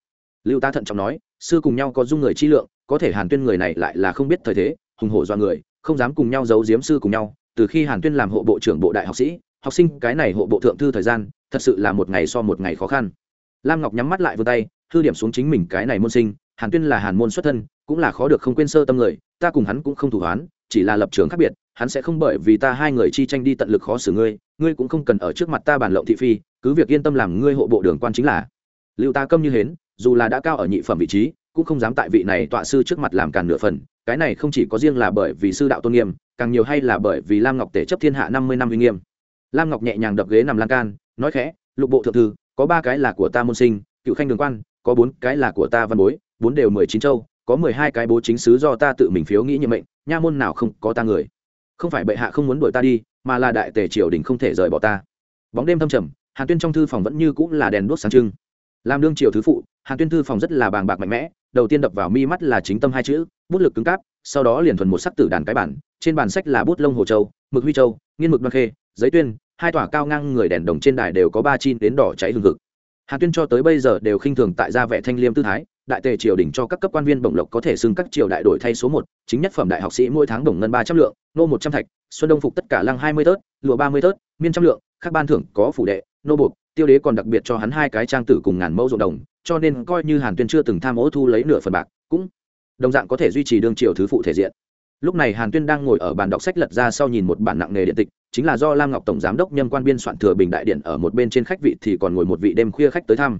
Speaker 1: Lưu ta thận trọng nói, sư cùng nhau có dung người chi lượng, có thể hàn tuyên người này lại là không biết thời thế, hùng hổ do người, không dám cùng nhau giấu giếm sư cùng nhau, từ khi hàn tuyên làm hộ bộ trưởng bộ đại học sĩ, học sinh cái này hộ bộ thượng thư thời gian thật sự là một ngày so một ngày khó khăn. Lam ngọc nhắm mắt lại vươn tay thư điểm xuống chính mình cái này môn sinh, hàn tuyên là hàn môn xuất thân, cũng là khó được không quên sơ tâm người, ta cùng hắn cũng không thủ hoán, chỉ là lập trường khác biệt, hắn sẽ không bởi vì ta hai người chi tranh đi tận lực khó xử ngươi ngươi cũng không cần ở trước mặt ta bàn lộng thị phi, cứ việc yên tâm làm ngươi hộ bộ đường quan chính là. Lưu ta câm như hến, dù là đã cao ở nhị phẩm vị trí, cũng không dám tại vị này tọa sư trước mặt làm càn nửa phần, cái này không chỉ có riêng là bởi vì sư đạo tôn nghiêm, càng nhiều hay là bởi vì lam ngọc tể chấp thiên hạ năm mươi năm uy nghiêm. Lam ngọc nhẹ nhàng đập ghế nằm lan can nói khẽ, lục bộ thượng thư, có ba cái là của ta môn sinh, cựu khanh đường quan, có bốn cái là của ta văn bối, bốn đều mười chín châu, có mười hai cái bố chính sứ do ta tự mình phiếu nghĩ nhiệm mệnh, nha môn nào không có ta người. Không phải bệ hạ không muốn đuổi ta đi, mà là đại tề triều đình không thể rời bỏ ta. Bóng đêm thâm trầm, hàn tuyên trong thư phòng vẫn như cũng là đèn đuốc sáng trưng. Làm đương triều thứ phụ, hàn tuyên thư phòng rất là bàng bạc mạnh mẽ, đầu tiên đập vào mi mắt là chính tâm hai chữ, bút lực cứng cáp, sau đó liền thuần một sắc tử đàn cái bản, trên bản sách là bút lông hồ châu, mực huy châu, nghiên mực đoan khê, giấy tuyên hai tòa cao ngang người đèn đồng trên đài đều có ba chi đến đỏ cháy hừng hực. Hàn tuyên cho tới bây giờ đều khinh thường tại gia vẻ thanh liêm tư thái, đại tề triều đình cho các cấp quan viên bổng lộc có thể xưng các triều đại đổi thay số một, chính nhất phẩm đại học sĩ mỗi tháng đồng ngân ba trăm lượng, nô một trăm thạch, xuân đông phục tất cả lăng hai mươi tớt, lụa ba mươi tớt, miên trăm lượng các ban thưởng có phủ đệ, nô buộc, tiêu đế còn đặc biệt cho hắn hai cái trang tử cùng ngàn mẫu ruộng đồng, cho nên coi như hàn tuyên chưa từng tham ô thu lấy nửa phần bạc, cũng đồng dạng có thể duy trì đương triều thứ phụ thể diện lúc này hàn tuyên đang ngồi ở bàn đọc sách lật ra sau nhìn một bản nặng nghề điện tịch, chính là do lam ngọc tổng giám đốc nhân quan biên soạn thừa bình đại điện ở một bên trên khách vị thì còn ngồi một vị đêm khuya khách tới thăm.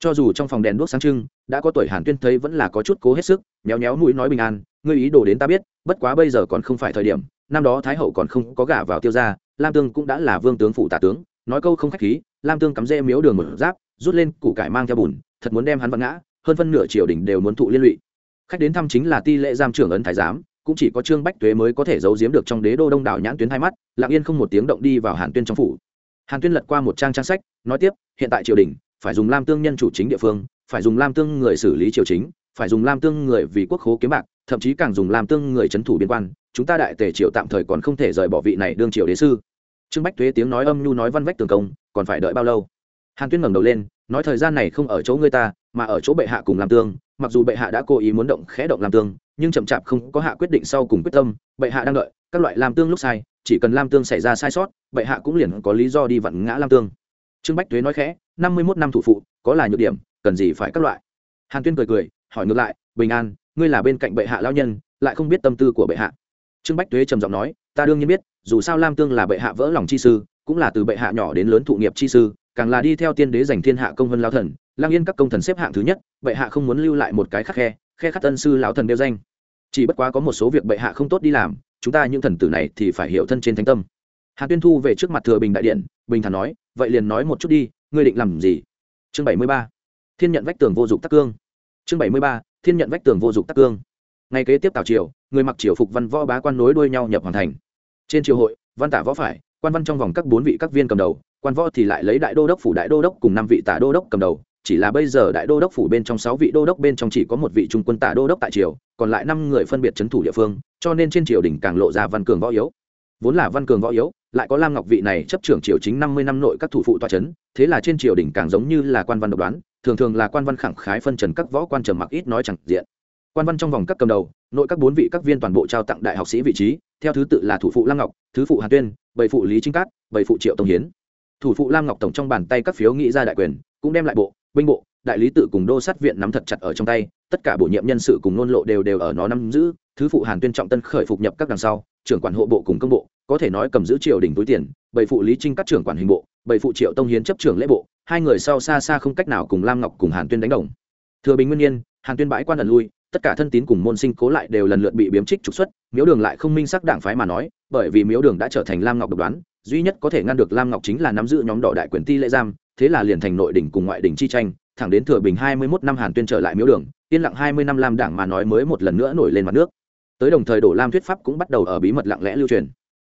Speaker 1: Cho dù trong phòng đèn đuốc sáng trưng, đã có tuổi hàn tuyên thấy vẫn là có chút cố hết sức, méo méo mũi nói bình an, ngươi ý đồ đến ta biết, bất quá bây giờ còn không phải thời điểm, năm đó thái hậu còn không có gả vào tiêu gia, lam tương cũng đã là vương tướng phụ tả tướng, nói câu không khách khí, lam tương cắm rễ miếu đường một giáp, rút lên củ cải mang theo bùn, thật muốn đem hắn vặn ngã, hơn phân nửa triều đình đều muốn thụ liên lụy. Khách đến thăm chính là ti lệ giam trưởng ấn thái giám cũng chỉ có trương bách tuế mới có thể giấu giếm được trong đế đô đông đảo nhãn tuyến hai mắt lạng yên không một tiếng động đi vào hàn tuyên trong phủ. Hàn tuyên lật qua một trang trang sách, nói tiếp, hiện tại triều đình, phải dùng lam tương nhân chủ chính địa phương, phải dùng lam tương người xử lý triều chính, phải dùng lam tương người vì quốc khố kiếm bạc, thậm chí càng dùng lam tương người c h ấ n thủ biên quan, chúng ta đại tề triều tạm thời còn không thể rời bỏ vị này đương triều đế sư. Trương bách thuế tiếng nói âm nhu nói văn vách tường công, còn phải đợi bao lâu? Hàn tuyên ngẩng đầu lên, nói thời gian này không ở chỗ ngươi ta, mà ở chỗ bệ hạ cùng lam tương, mặc dù bệ hạ đã cố ý muốn động khẽ động lam tương nhưng chậm chạp không có hạ quyết định sau cùng quyết tâm, bệ hạ đang đợi, các loại lam tương lúc sai, chỉ cần lam tương xảy ra sai sót, bệ hạ cũng liền có lý do đi vặn ngã lam tương. Trương bách thuế nói khẽ, năm mươi mốt năm thủ phụ, có là nhược điểm, cần gì phải các loại? Hàn tuyên cười cười, hỏi ngược lại, bình an, ngươi là bên cạnh bệ hạ lao nhân, lại không biết tâm tư của bệ hạ. Trương bách thuế trầm giọng nói, ta đương nhiên biết, dù sao lam tương là bệ hạ vỡ lòng chi sư, cũng là từ bệ hạ nhỏ đến lớn thụ nghiệp chi sư, càng là đi theo tiên đế giành thiên hạ công vân lao thần lang yên các công thần xếp hạng thứ nhất, bệ hạ không muốn lưu lại một cái khắc khe khe khắc tân sư lão thần đeo danh chỉ bất quá có một số việc bệ hạ không tốt đi làm, chúng ta những thần tử này thì phải hiểu thân trên thánh tâm. Hàn tuyên thu về trước mặt thừa bình đại điện, bình thản nói, vậy liền nói một chút đi, ngươi định làm gì? Chương bảy mươi ba. Thiên nhận vách tường vô dụng tắc cương. Chương bảy mươi ba. Thiên nhận vách tường vô dụng tắc cương. Ngày kế tiếp tào triều, người mặc triều phục văn võ bá quan nối đuôi nhau nhập hoàn thành. Trên triều hội, văn tả võ phải, quan văn trong vòng các bốn vị các viên cầm đầu, quan võ thì lại lấy đại đô đốc phủ đại đô đốc cùng năm vị tả đô đốc cầm đầu chỉ là bây giờ đại đô đốc phủ bên trong sáu vị đô đốc bên trong chỉ có một vị trung quân tả đô đốc tại triều, còn lại năm người phân biệt trấn thủ địa phương, cho nên trên triều đình càng lộ ra văn cường võ yếu. Vốn là văn cường võ yếu, lại có lam ngọc vị này chấp trưởng triều chính năm mươi năm nội các thủ phụ toa trấn, thế là trên triều đình càng giống như là quan văn độc đoán, thường thường là quan văn khẳng khái phân trần các võ quan trầm mặc ít nói chẳng diện. Quan văn trong vòng các cầm đầu, nội các bốn vị các viên toàn bộ trao tặng đại học sĩ vị trí, theo thứ tự là thủ phụ lam ngọc, thứ phụ hà tuyên bảy phụ lý trinh cát bảy phụ triệu tông hiến. Thủ phụ lam ngọc tổng trong bàn tay các phiếu nghĩ ra đại quyền, cũng đem lại bộ binh bộ, đại lý tự cùng đô sát viện nắm thật chặt ở trong tay, tất cả bổ nhiệm nhân sự cùng nôn lộ đều đều ở nó nắm giữ, thứ phụ hàn tuyên trọng tân khởi phục nhập các đằng sau, trưởng quản hộ bộ cùng công bộ, có thể nói cầm giữ triều đình túi tiền, bảy phụ lý trinh các trưởng quản hình bộ, bảy phụ triệu tông hiến chấp trưởng lễ bộ, hai người sau xa xa không cách nào cùng lam ngọc cùng hàn tuyên đánh đồng. Thừa bình nguyên nhiên hàn tuyên bãi quan lần lui, tất cả thân tín cùng môn sinh cố lại đều lần lượt bị biếm trích trục xuất, miếu đường lại không minh sắc đảng phái mà nói, bởi vì miếu đường đã trở thành lam ngọc độc đoán, duy nhất có thể ngăn được lam ngọc chính là nắm giữ nhóm đỏ đại quyền ti lễ giam thế là liền thành nội đỉnh cùng ngoại đỉnh chi tranh, thẳng đến thừa bình hai mươi 21 năm hàn tuyên trở lại miếu đường, yên lặng hai mươi năm lam đảng mà nói mới một lần nữa nổi lên mặt nước. Tới đồng thời đổ lam thuyết pháp cũng bắt đầu ở bí mật lặng lẽ lưu truyền.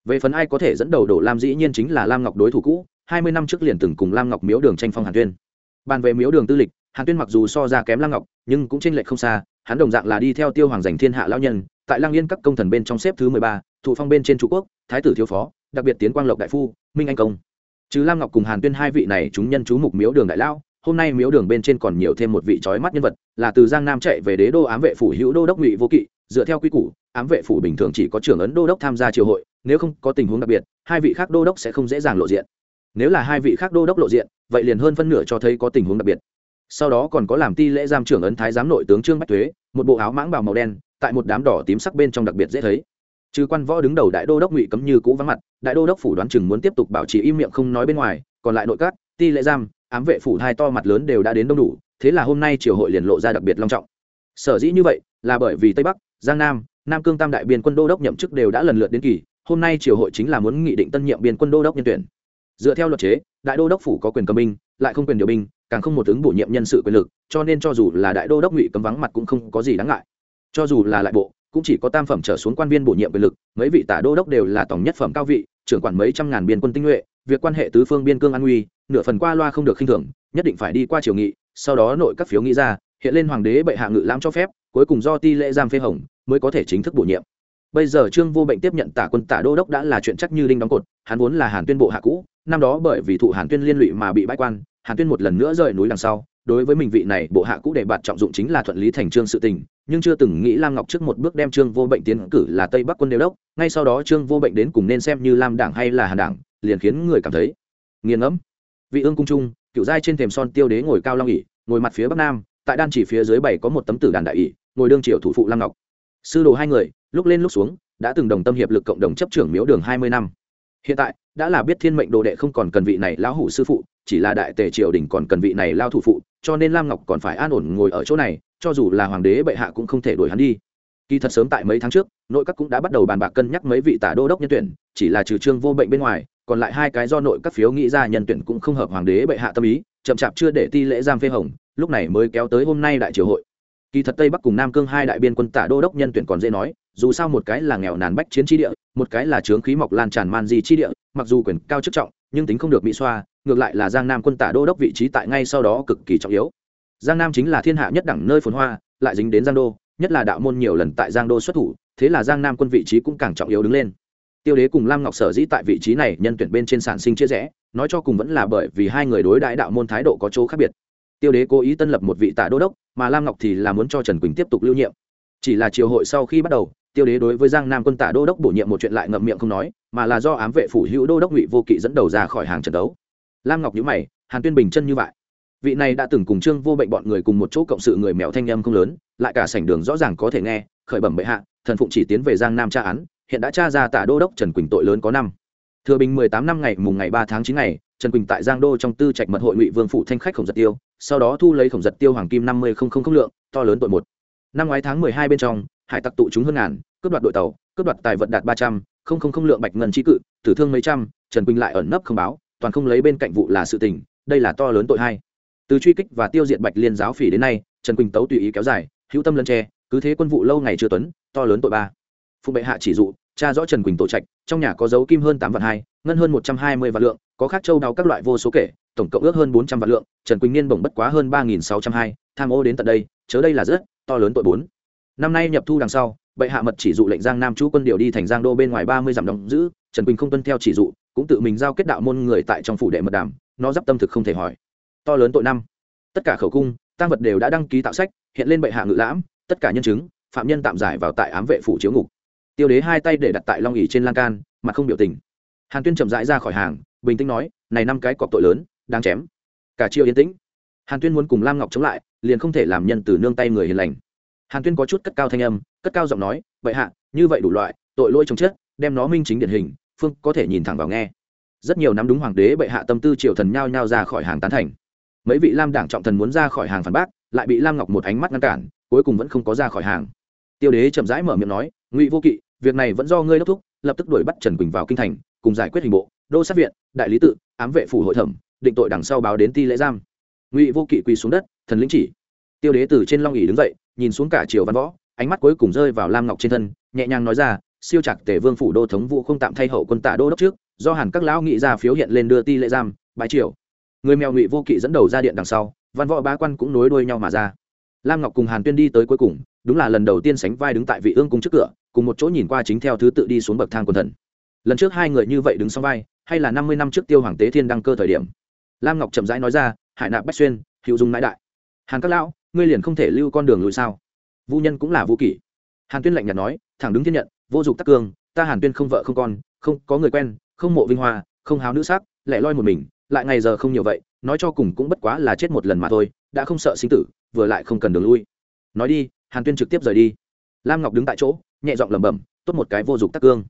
Speaker 1: Về phần ai có thể dẫn đầu đổ lam dĩ nhiên chính là lam ngọc đối thủ cũ, hai mươi năm trước liền từng cùng lam ngọc miếu đường tranh phong hàn tuyên. Bàn về miếu đường tư lịch, hàn tuyên mặc dù so ra kém lam ngọc, nhưng cũng chênh lệch không xa, hắn đồng dạng là đi theo tiêu hoàng giành thiên hạ lão nhân, tại lang yên các công thần bên trong xếp thứ mười ba, thụ phong bên trên Trung quốc, thái tử thiếu phó, đặc biệt tiến quang lộc đại phu, minh anh công chứ lam ngọc cùng hàn tuyên hai vị này chúng nhân chú mục miếu đường đại lão hôm nay miếu đường bên trên còn nhiều thêm một vị trói mắt nhân vật, là từ giang nam chạy về đế đô ám vệ phủ hữu đô đốc ngụy vô kỵ. Dựa theo quy củ, ám vệ phủ bình thường chỉ có trưởng ấn đô đốc tham gia triều hội, nếu không có tình huống đặc biệt, hai vị khác đô đốc sẽ không dễ dàng lộ diện. Nếu là hai vị khác đô đốc lộ diện, vậy liền hơn phân nửa cho thấy có tình huống đặc biệt. Sau đó còn có làm ti lễ giam trưởng ấn thái giám nội tướng trương bách thuế một bộ áo mãng bào màu đen, tại một đám đỏ tím sắc bên trong đặc biệt dễ thấy trừ quan võ đứng đầu đại đô đốc ngụy cấm như cũ vắng mặt, đại đô đốc phủ đoán chừng muốn tiếp tục bảo trì im miệng không nói bên ngoài, còn lại nội các, ti lễ giam, ám vệ phủ hai to mặt lớn đều đã đến đông đủ, thế là hôm nay triều hội liền lộ ra đặc biệt long trọng. Sở dĩ như vậy, là bởi vì tây bắc, giang nam nam cương tam đại biên quân đô đốc nhậm chức đều đã lần lượt đến kỳ, hôm nay triều hội chính là muốn nghị định tân nhiệm biên quân đô đốc nhân tuyển. Dựa theo luật chế, đại đô đốc phủ có quyền cầm binh, lại không quyền điều binh, càng không một ứng bổ nhiệm nhân sự quyền lực, cho nên cho dù là đại đô đốc ngụy cấm vắng mặt cũng không có gì đáng ngại. Cho dù là lại bộ cũng chỉ có tam phẩm trở xuống quan viên bổ nhiệm quyền lực, mấy vị tả đô đốc đều là tổng nhất phẩm cao vị, trưởng quản mấy trăm ngàn biên quân tinh nhuệ, việc quan hệ tứ phương biên cương an nguy, nửa phần qua loa không được khinh thường, nhất định phải đi qua triều nghị, sau đó nội các phiếu nghĩ ra, hiện lên hoàng đế bệ hạ ngự lãm cho phép, cuối cùng do ti lễ giam phê hồng, mới có thể chính thức bổ nhiệm. Bây giờ trương vô bệnh tiếp nhận tả quân tả đô đốc đã là chuyện chắc như đinh đóng cột, hắn vốn là hàn tuyên bộ hạ cũ, năm đó bởi vì thụ hàn tuyên liên lụy mà bị bãi quan, hàn tuyên một lần nữa rời núi đằng sau đối với mình vị này, bộ hạ cũ để bạt trọng dụng chính là thuận lý thành trương sự tình, nhưng chưa từng nghĩ lam ngọc trước một bước đem trương vô bệnh tiến cử là tây bắc quân đều đốc, ngay sau đó trương vô bệnh đến cùng nên xem như lam đảng hay là hàn đảng, liền khiến người cảm thấy nghiền ngẫm. Vị ương cung trung, cựu giai trên thềm son tiêu đế ngồi cao long ỉ ngồi mặt phía bắc nam, tại đan chỉ phía dưới bảy có một tấm tử đàn đại ỉ ngồi đương triều thủ phụ lam ngọc. Sư đồ hai người, lúc lên lúc xuống, đã từng đồng tâm hiệp lực cộng đồng chấp trưởng miếu đường hai mươi năm hiện tại, đã là biết thiên mệnh đồ đệ không còn cần vị này lão hủ sư phụ, chỉ là đại tề triều đình còn cần vị này lao thủ phụ, cho nên lam ngọc còn phải an ổn ngồi ở chỗ này, cho dù là hoàng đế bệ hạ cũng không thể đuổi hắn đi. Kỳ thật sớm tại mấy tháng trước, nội các cũng đã bắt đầu bàn bạc cân nhắc mấy vị tả đô đốc nhân tuyển, chỉ là trừ trương vô bệnh bên ngoài, còn lại hai cái do nội các phiếu nghĩ ra nhân tuyển cũng không hợp hoàng đế bệ hạ tâm ý, chậm chạp chưa để ti lễ giam phê hồng, lúc này mới kéo tới hôm nay đại triều hội. Kỳ thật tây bắc cùng nam cương hai đại biên quân tả đô đốc nhân tuyển còn dễ nói dù sao một cái là nghèo nàn bách chiến tri địa, một cái là trướng khí mọc lan tràn man di tri địa, mặc dù quyền cao chức trọng, nhưng tính không được mỹ xoa, ngược lại là giang nam quân tả đô đốc vị trí tại ngay sau đó cực kỳ trọng yếu. Giang nam chính là thiên hạ nhất đẳng nơi phồn hoa, lại dính đến giang đô, nhất là đạo môn nhiều lần tại giang đô xuất thủ, thế là giang nam quân vị trí cũng càng trọng yếu đứng lên. Tiêu đế cùng lam ngọc sở dĩ tại vị trí này nhân tuyển bên trên sản sinh chia rẽ, nói cho cùng vẫn là bởi vì hai người đối đãi đạo môn thái độ có chỗ khác biệt. Tiêu đế cố ý tân lập một vị tả đô đốc, mà lam ngọc thì là muốn cho trần quỳnh tiếp tục lưu nhiệm. Chỉ là triều hội sau khi bắt đầu tiêu đế đối với giang nam quân tả đô đốc bổ nhiệm một chuyện lại ngậm miệng không nói, mà là do ám vệ phủ hữu đô đốc ngụy vô kỵ dẫn đầu ra khỏi hàng trận đấu. Lam ngọc nhữ mày, hàn tuyên bình chân như vậy. Vị này đã từng cùng trương vô bệnh bọn người cùng một chỗ cộng sự người mèo thanh em không lớn, lại cả sảnh đường rõ ràng có thể nghe, khởi bẩm bệ hạ, thần phụng chỉ tiến về giang nam tra án, hiện đã tra ra tả đô đốc trần quỳnh tội lớn có năm. Thừa bình mười tám năm ngày, mùng ngày ba tháng chín ngày, trần quỳnh tại giang đô trong tư trạch mật hội ngụy vương phủ thanh khách khổng giật tiêu, sau đó thu lấy khổng giật tiêu hoàng kim năm mươi không không không lượng, to lớn tội một. Năm ngoái tháng mười hai bên trong hải tặc tụ chúng hơn ngàn, cướp đoạt đội tàu, cướp đoạt tài vận đạt ba trăm, không không không lượng bạch ngân trí cự, tử thương mấy trăm, trần quỳnh lại ẩn nấp không báo, toàn không lấy bên cạnh vụ là sự tình, đây là to lớn tội hai. Từ truy kích và tiêu diệt bạch liên giáo phỉ đến nay, trần quỳnh tấu tùy ý kéo dài, hữu tâm lân tre cứ thế quân vụ lâu ngày chưa tuấn, to lớn tội ba. Phụ bệ hạ chỉ dụ cha rõ trần quỳnh tổ trạch, trong nhà có dấu kim hơn tám vạn hai, ngân hơn một trăm hai mươi vạn lượng, có khác châu đào các loại vô số kể, tổng cộng ước hơn bốn trăm vạn lượng, trần quỳnh niên bổng bất quá hơn ba nghìn sáu trăm hai, tham ô đến tận đây, chớ đây là rất to lớn tội bốn năm nay nhập thu đằng sau, bệ hạ mật chỉ dụ lệnh giang nam chú quân điều đi thành giang đô bên ngoài ba mươi dặm đóng giữ, trần quỳnh không tuân theo chỉ dụ, cũng tự mình giao kết đạo môn người tại trong phủ đệ mật đàm, nó d tâm thực không thể hỏi. To lớn tội năm. Tất cả khẩu cung tăng vật đều đã đăng ký tạo sách, hiện lên bệ hạ ngự lãm, tất cả nhân chứng, phạm nhân tạm giải vào tại ám vệ phủ chiếu ngục. Tiêu đế hai tay để đặt tại long ỉ trên lan can mà không biểu tình. Hàn tuyên chậm rãi ra khỏi hàng, bình tĩnh nói, này năm cái cọp tội lớn đang chém. Cả chiều yên tĩnh. Hàn tuyên muốn cùng lam ngọc chống lại, liền không thể làm nhân từ nương tay người hiền lành hàn tuyên có chút cất cao thanh âm, cất cao giọng nói, vậy hạ, như vậy đủ loại, tội lỗi trồng chết, đem nó minh chính điển hình, phương có thể nhìn thẳng vào nghe. Rất nhiều năm đúng hoàng đế bệ hạ tâm tư triều thần nhao nhao ra khỏi hàng tán thành. Mấy vị lam đảng trọng thần muốn ra khỏi hàng phản bác, lại bị lam ngọc một ánh mắt ngăn cản, cuối cùng vẫn không có ra khỏi hàng. Tiêu đế chậm rãi mở miệng nói, ngụy vô kỵ, việc này vẫn do ngươi đốc thúc, lập tức đuổi bắt trần quỳnh vào kinh thành, cùng giải quyết hình bộ, đô sát viện, đại lý tự, ám vệ phủ hội thẩm, định tội đằng sau báo đến ti lễ giam. Ngụy vô kỵ quỳ xuống đất, thần lĩnh chỉ. Tiêu đế từ trên long ỉ đứng dậy nhìn xuống cả triều văn võ, ánh mắt cuối cùng rơi vào lam ngọc trên thân, nhẹ nhàng nói ra, siêu chặt tể vương phủ đô thống vụ không tạm thay hậu quân tả đô đốc trước, do hàn các lão nghị ra phiếu hiện lên đưa ti lệ giam bãi triều. Người mèo ngụy vô kỵ dẫn đầu ra điện đằng sau, văn võ bá quan cũng nối đuôi nhau mà ra. Lam ngọc cùng hàn tuyên đi tới cuối cùng, đúng là lần đầu tiên sánh vai đứng tại vị ương cung trước cửa, cùng một chỗ nhìn qua chính theo thứ tự đi xuống bậc thang quần thần. Lần trước hai người như vậy đứng sau vai, hay là năm mươi năm trước tiêu hoàng tế thiên đăng cơ thời điểm? Lam ngọc chậm rãi nói ra, hải nạp bách xuyên, hữu dung nãi đại. Hàn các lão ngươi liền không thể lưu con đường lùi sao? Vũ nhân cũng là vũ kỷ. Hàn tuyên lạnh nhạt nói, thẳng đứng thiên nhận, vô dụng tắc cương, ta hàn tuyên không vợ không con, không, có người quen, không mộ vinh hoa, không háo nữ sắc, lẻ loi một mình, lại ngày giờ không nhiều vậy, nói cho cùng cũng bất quá là chết một lần mà thôi, đã không sợ sinh tử, vừa lại không cần đường lui. Nói đi, hàn tuyên trực tiếp rời đi. Lam ngọc đứng tại chỗ, nhẹ giọng lẩm bẩm, tốt một cái vô dụng tắc cương.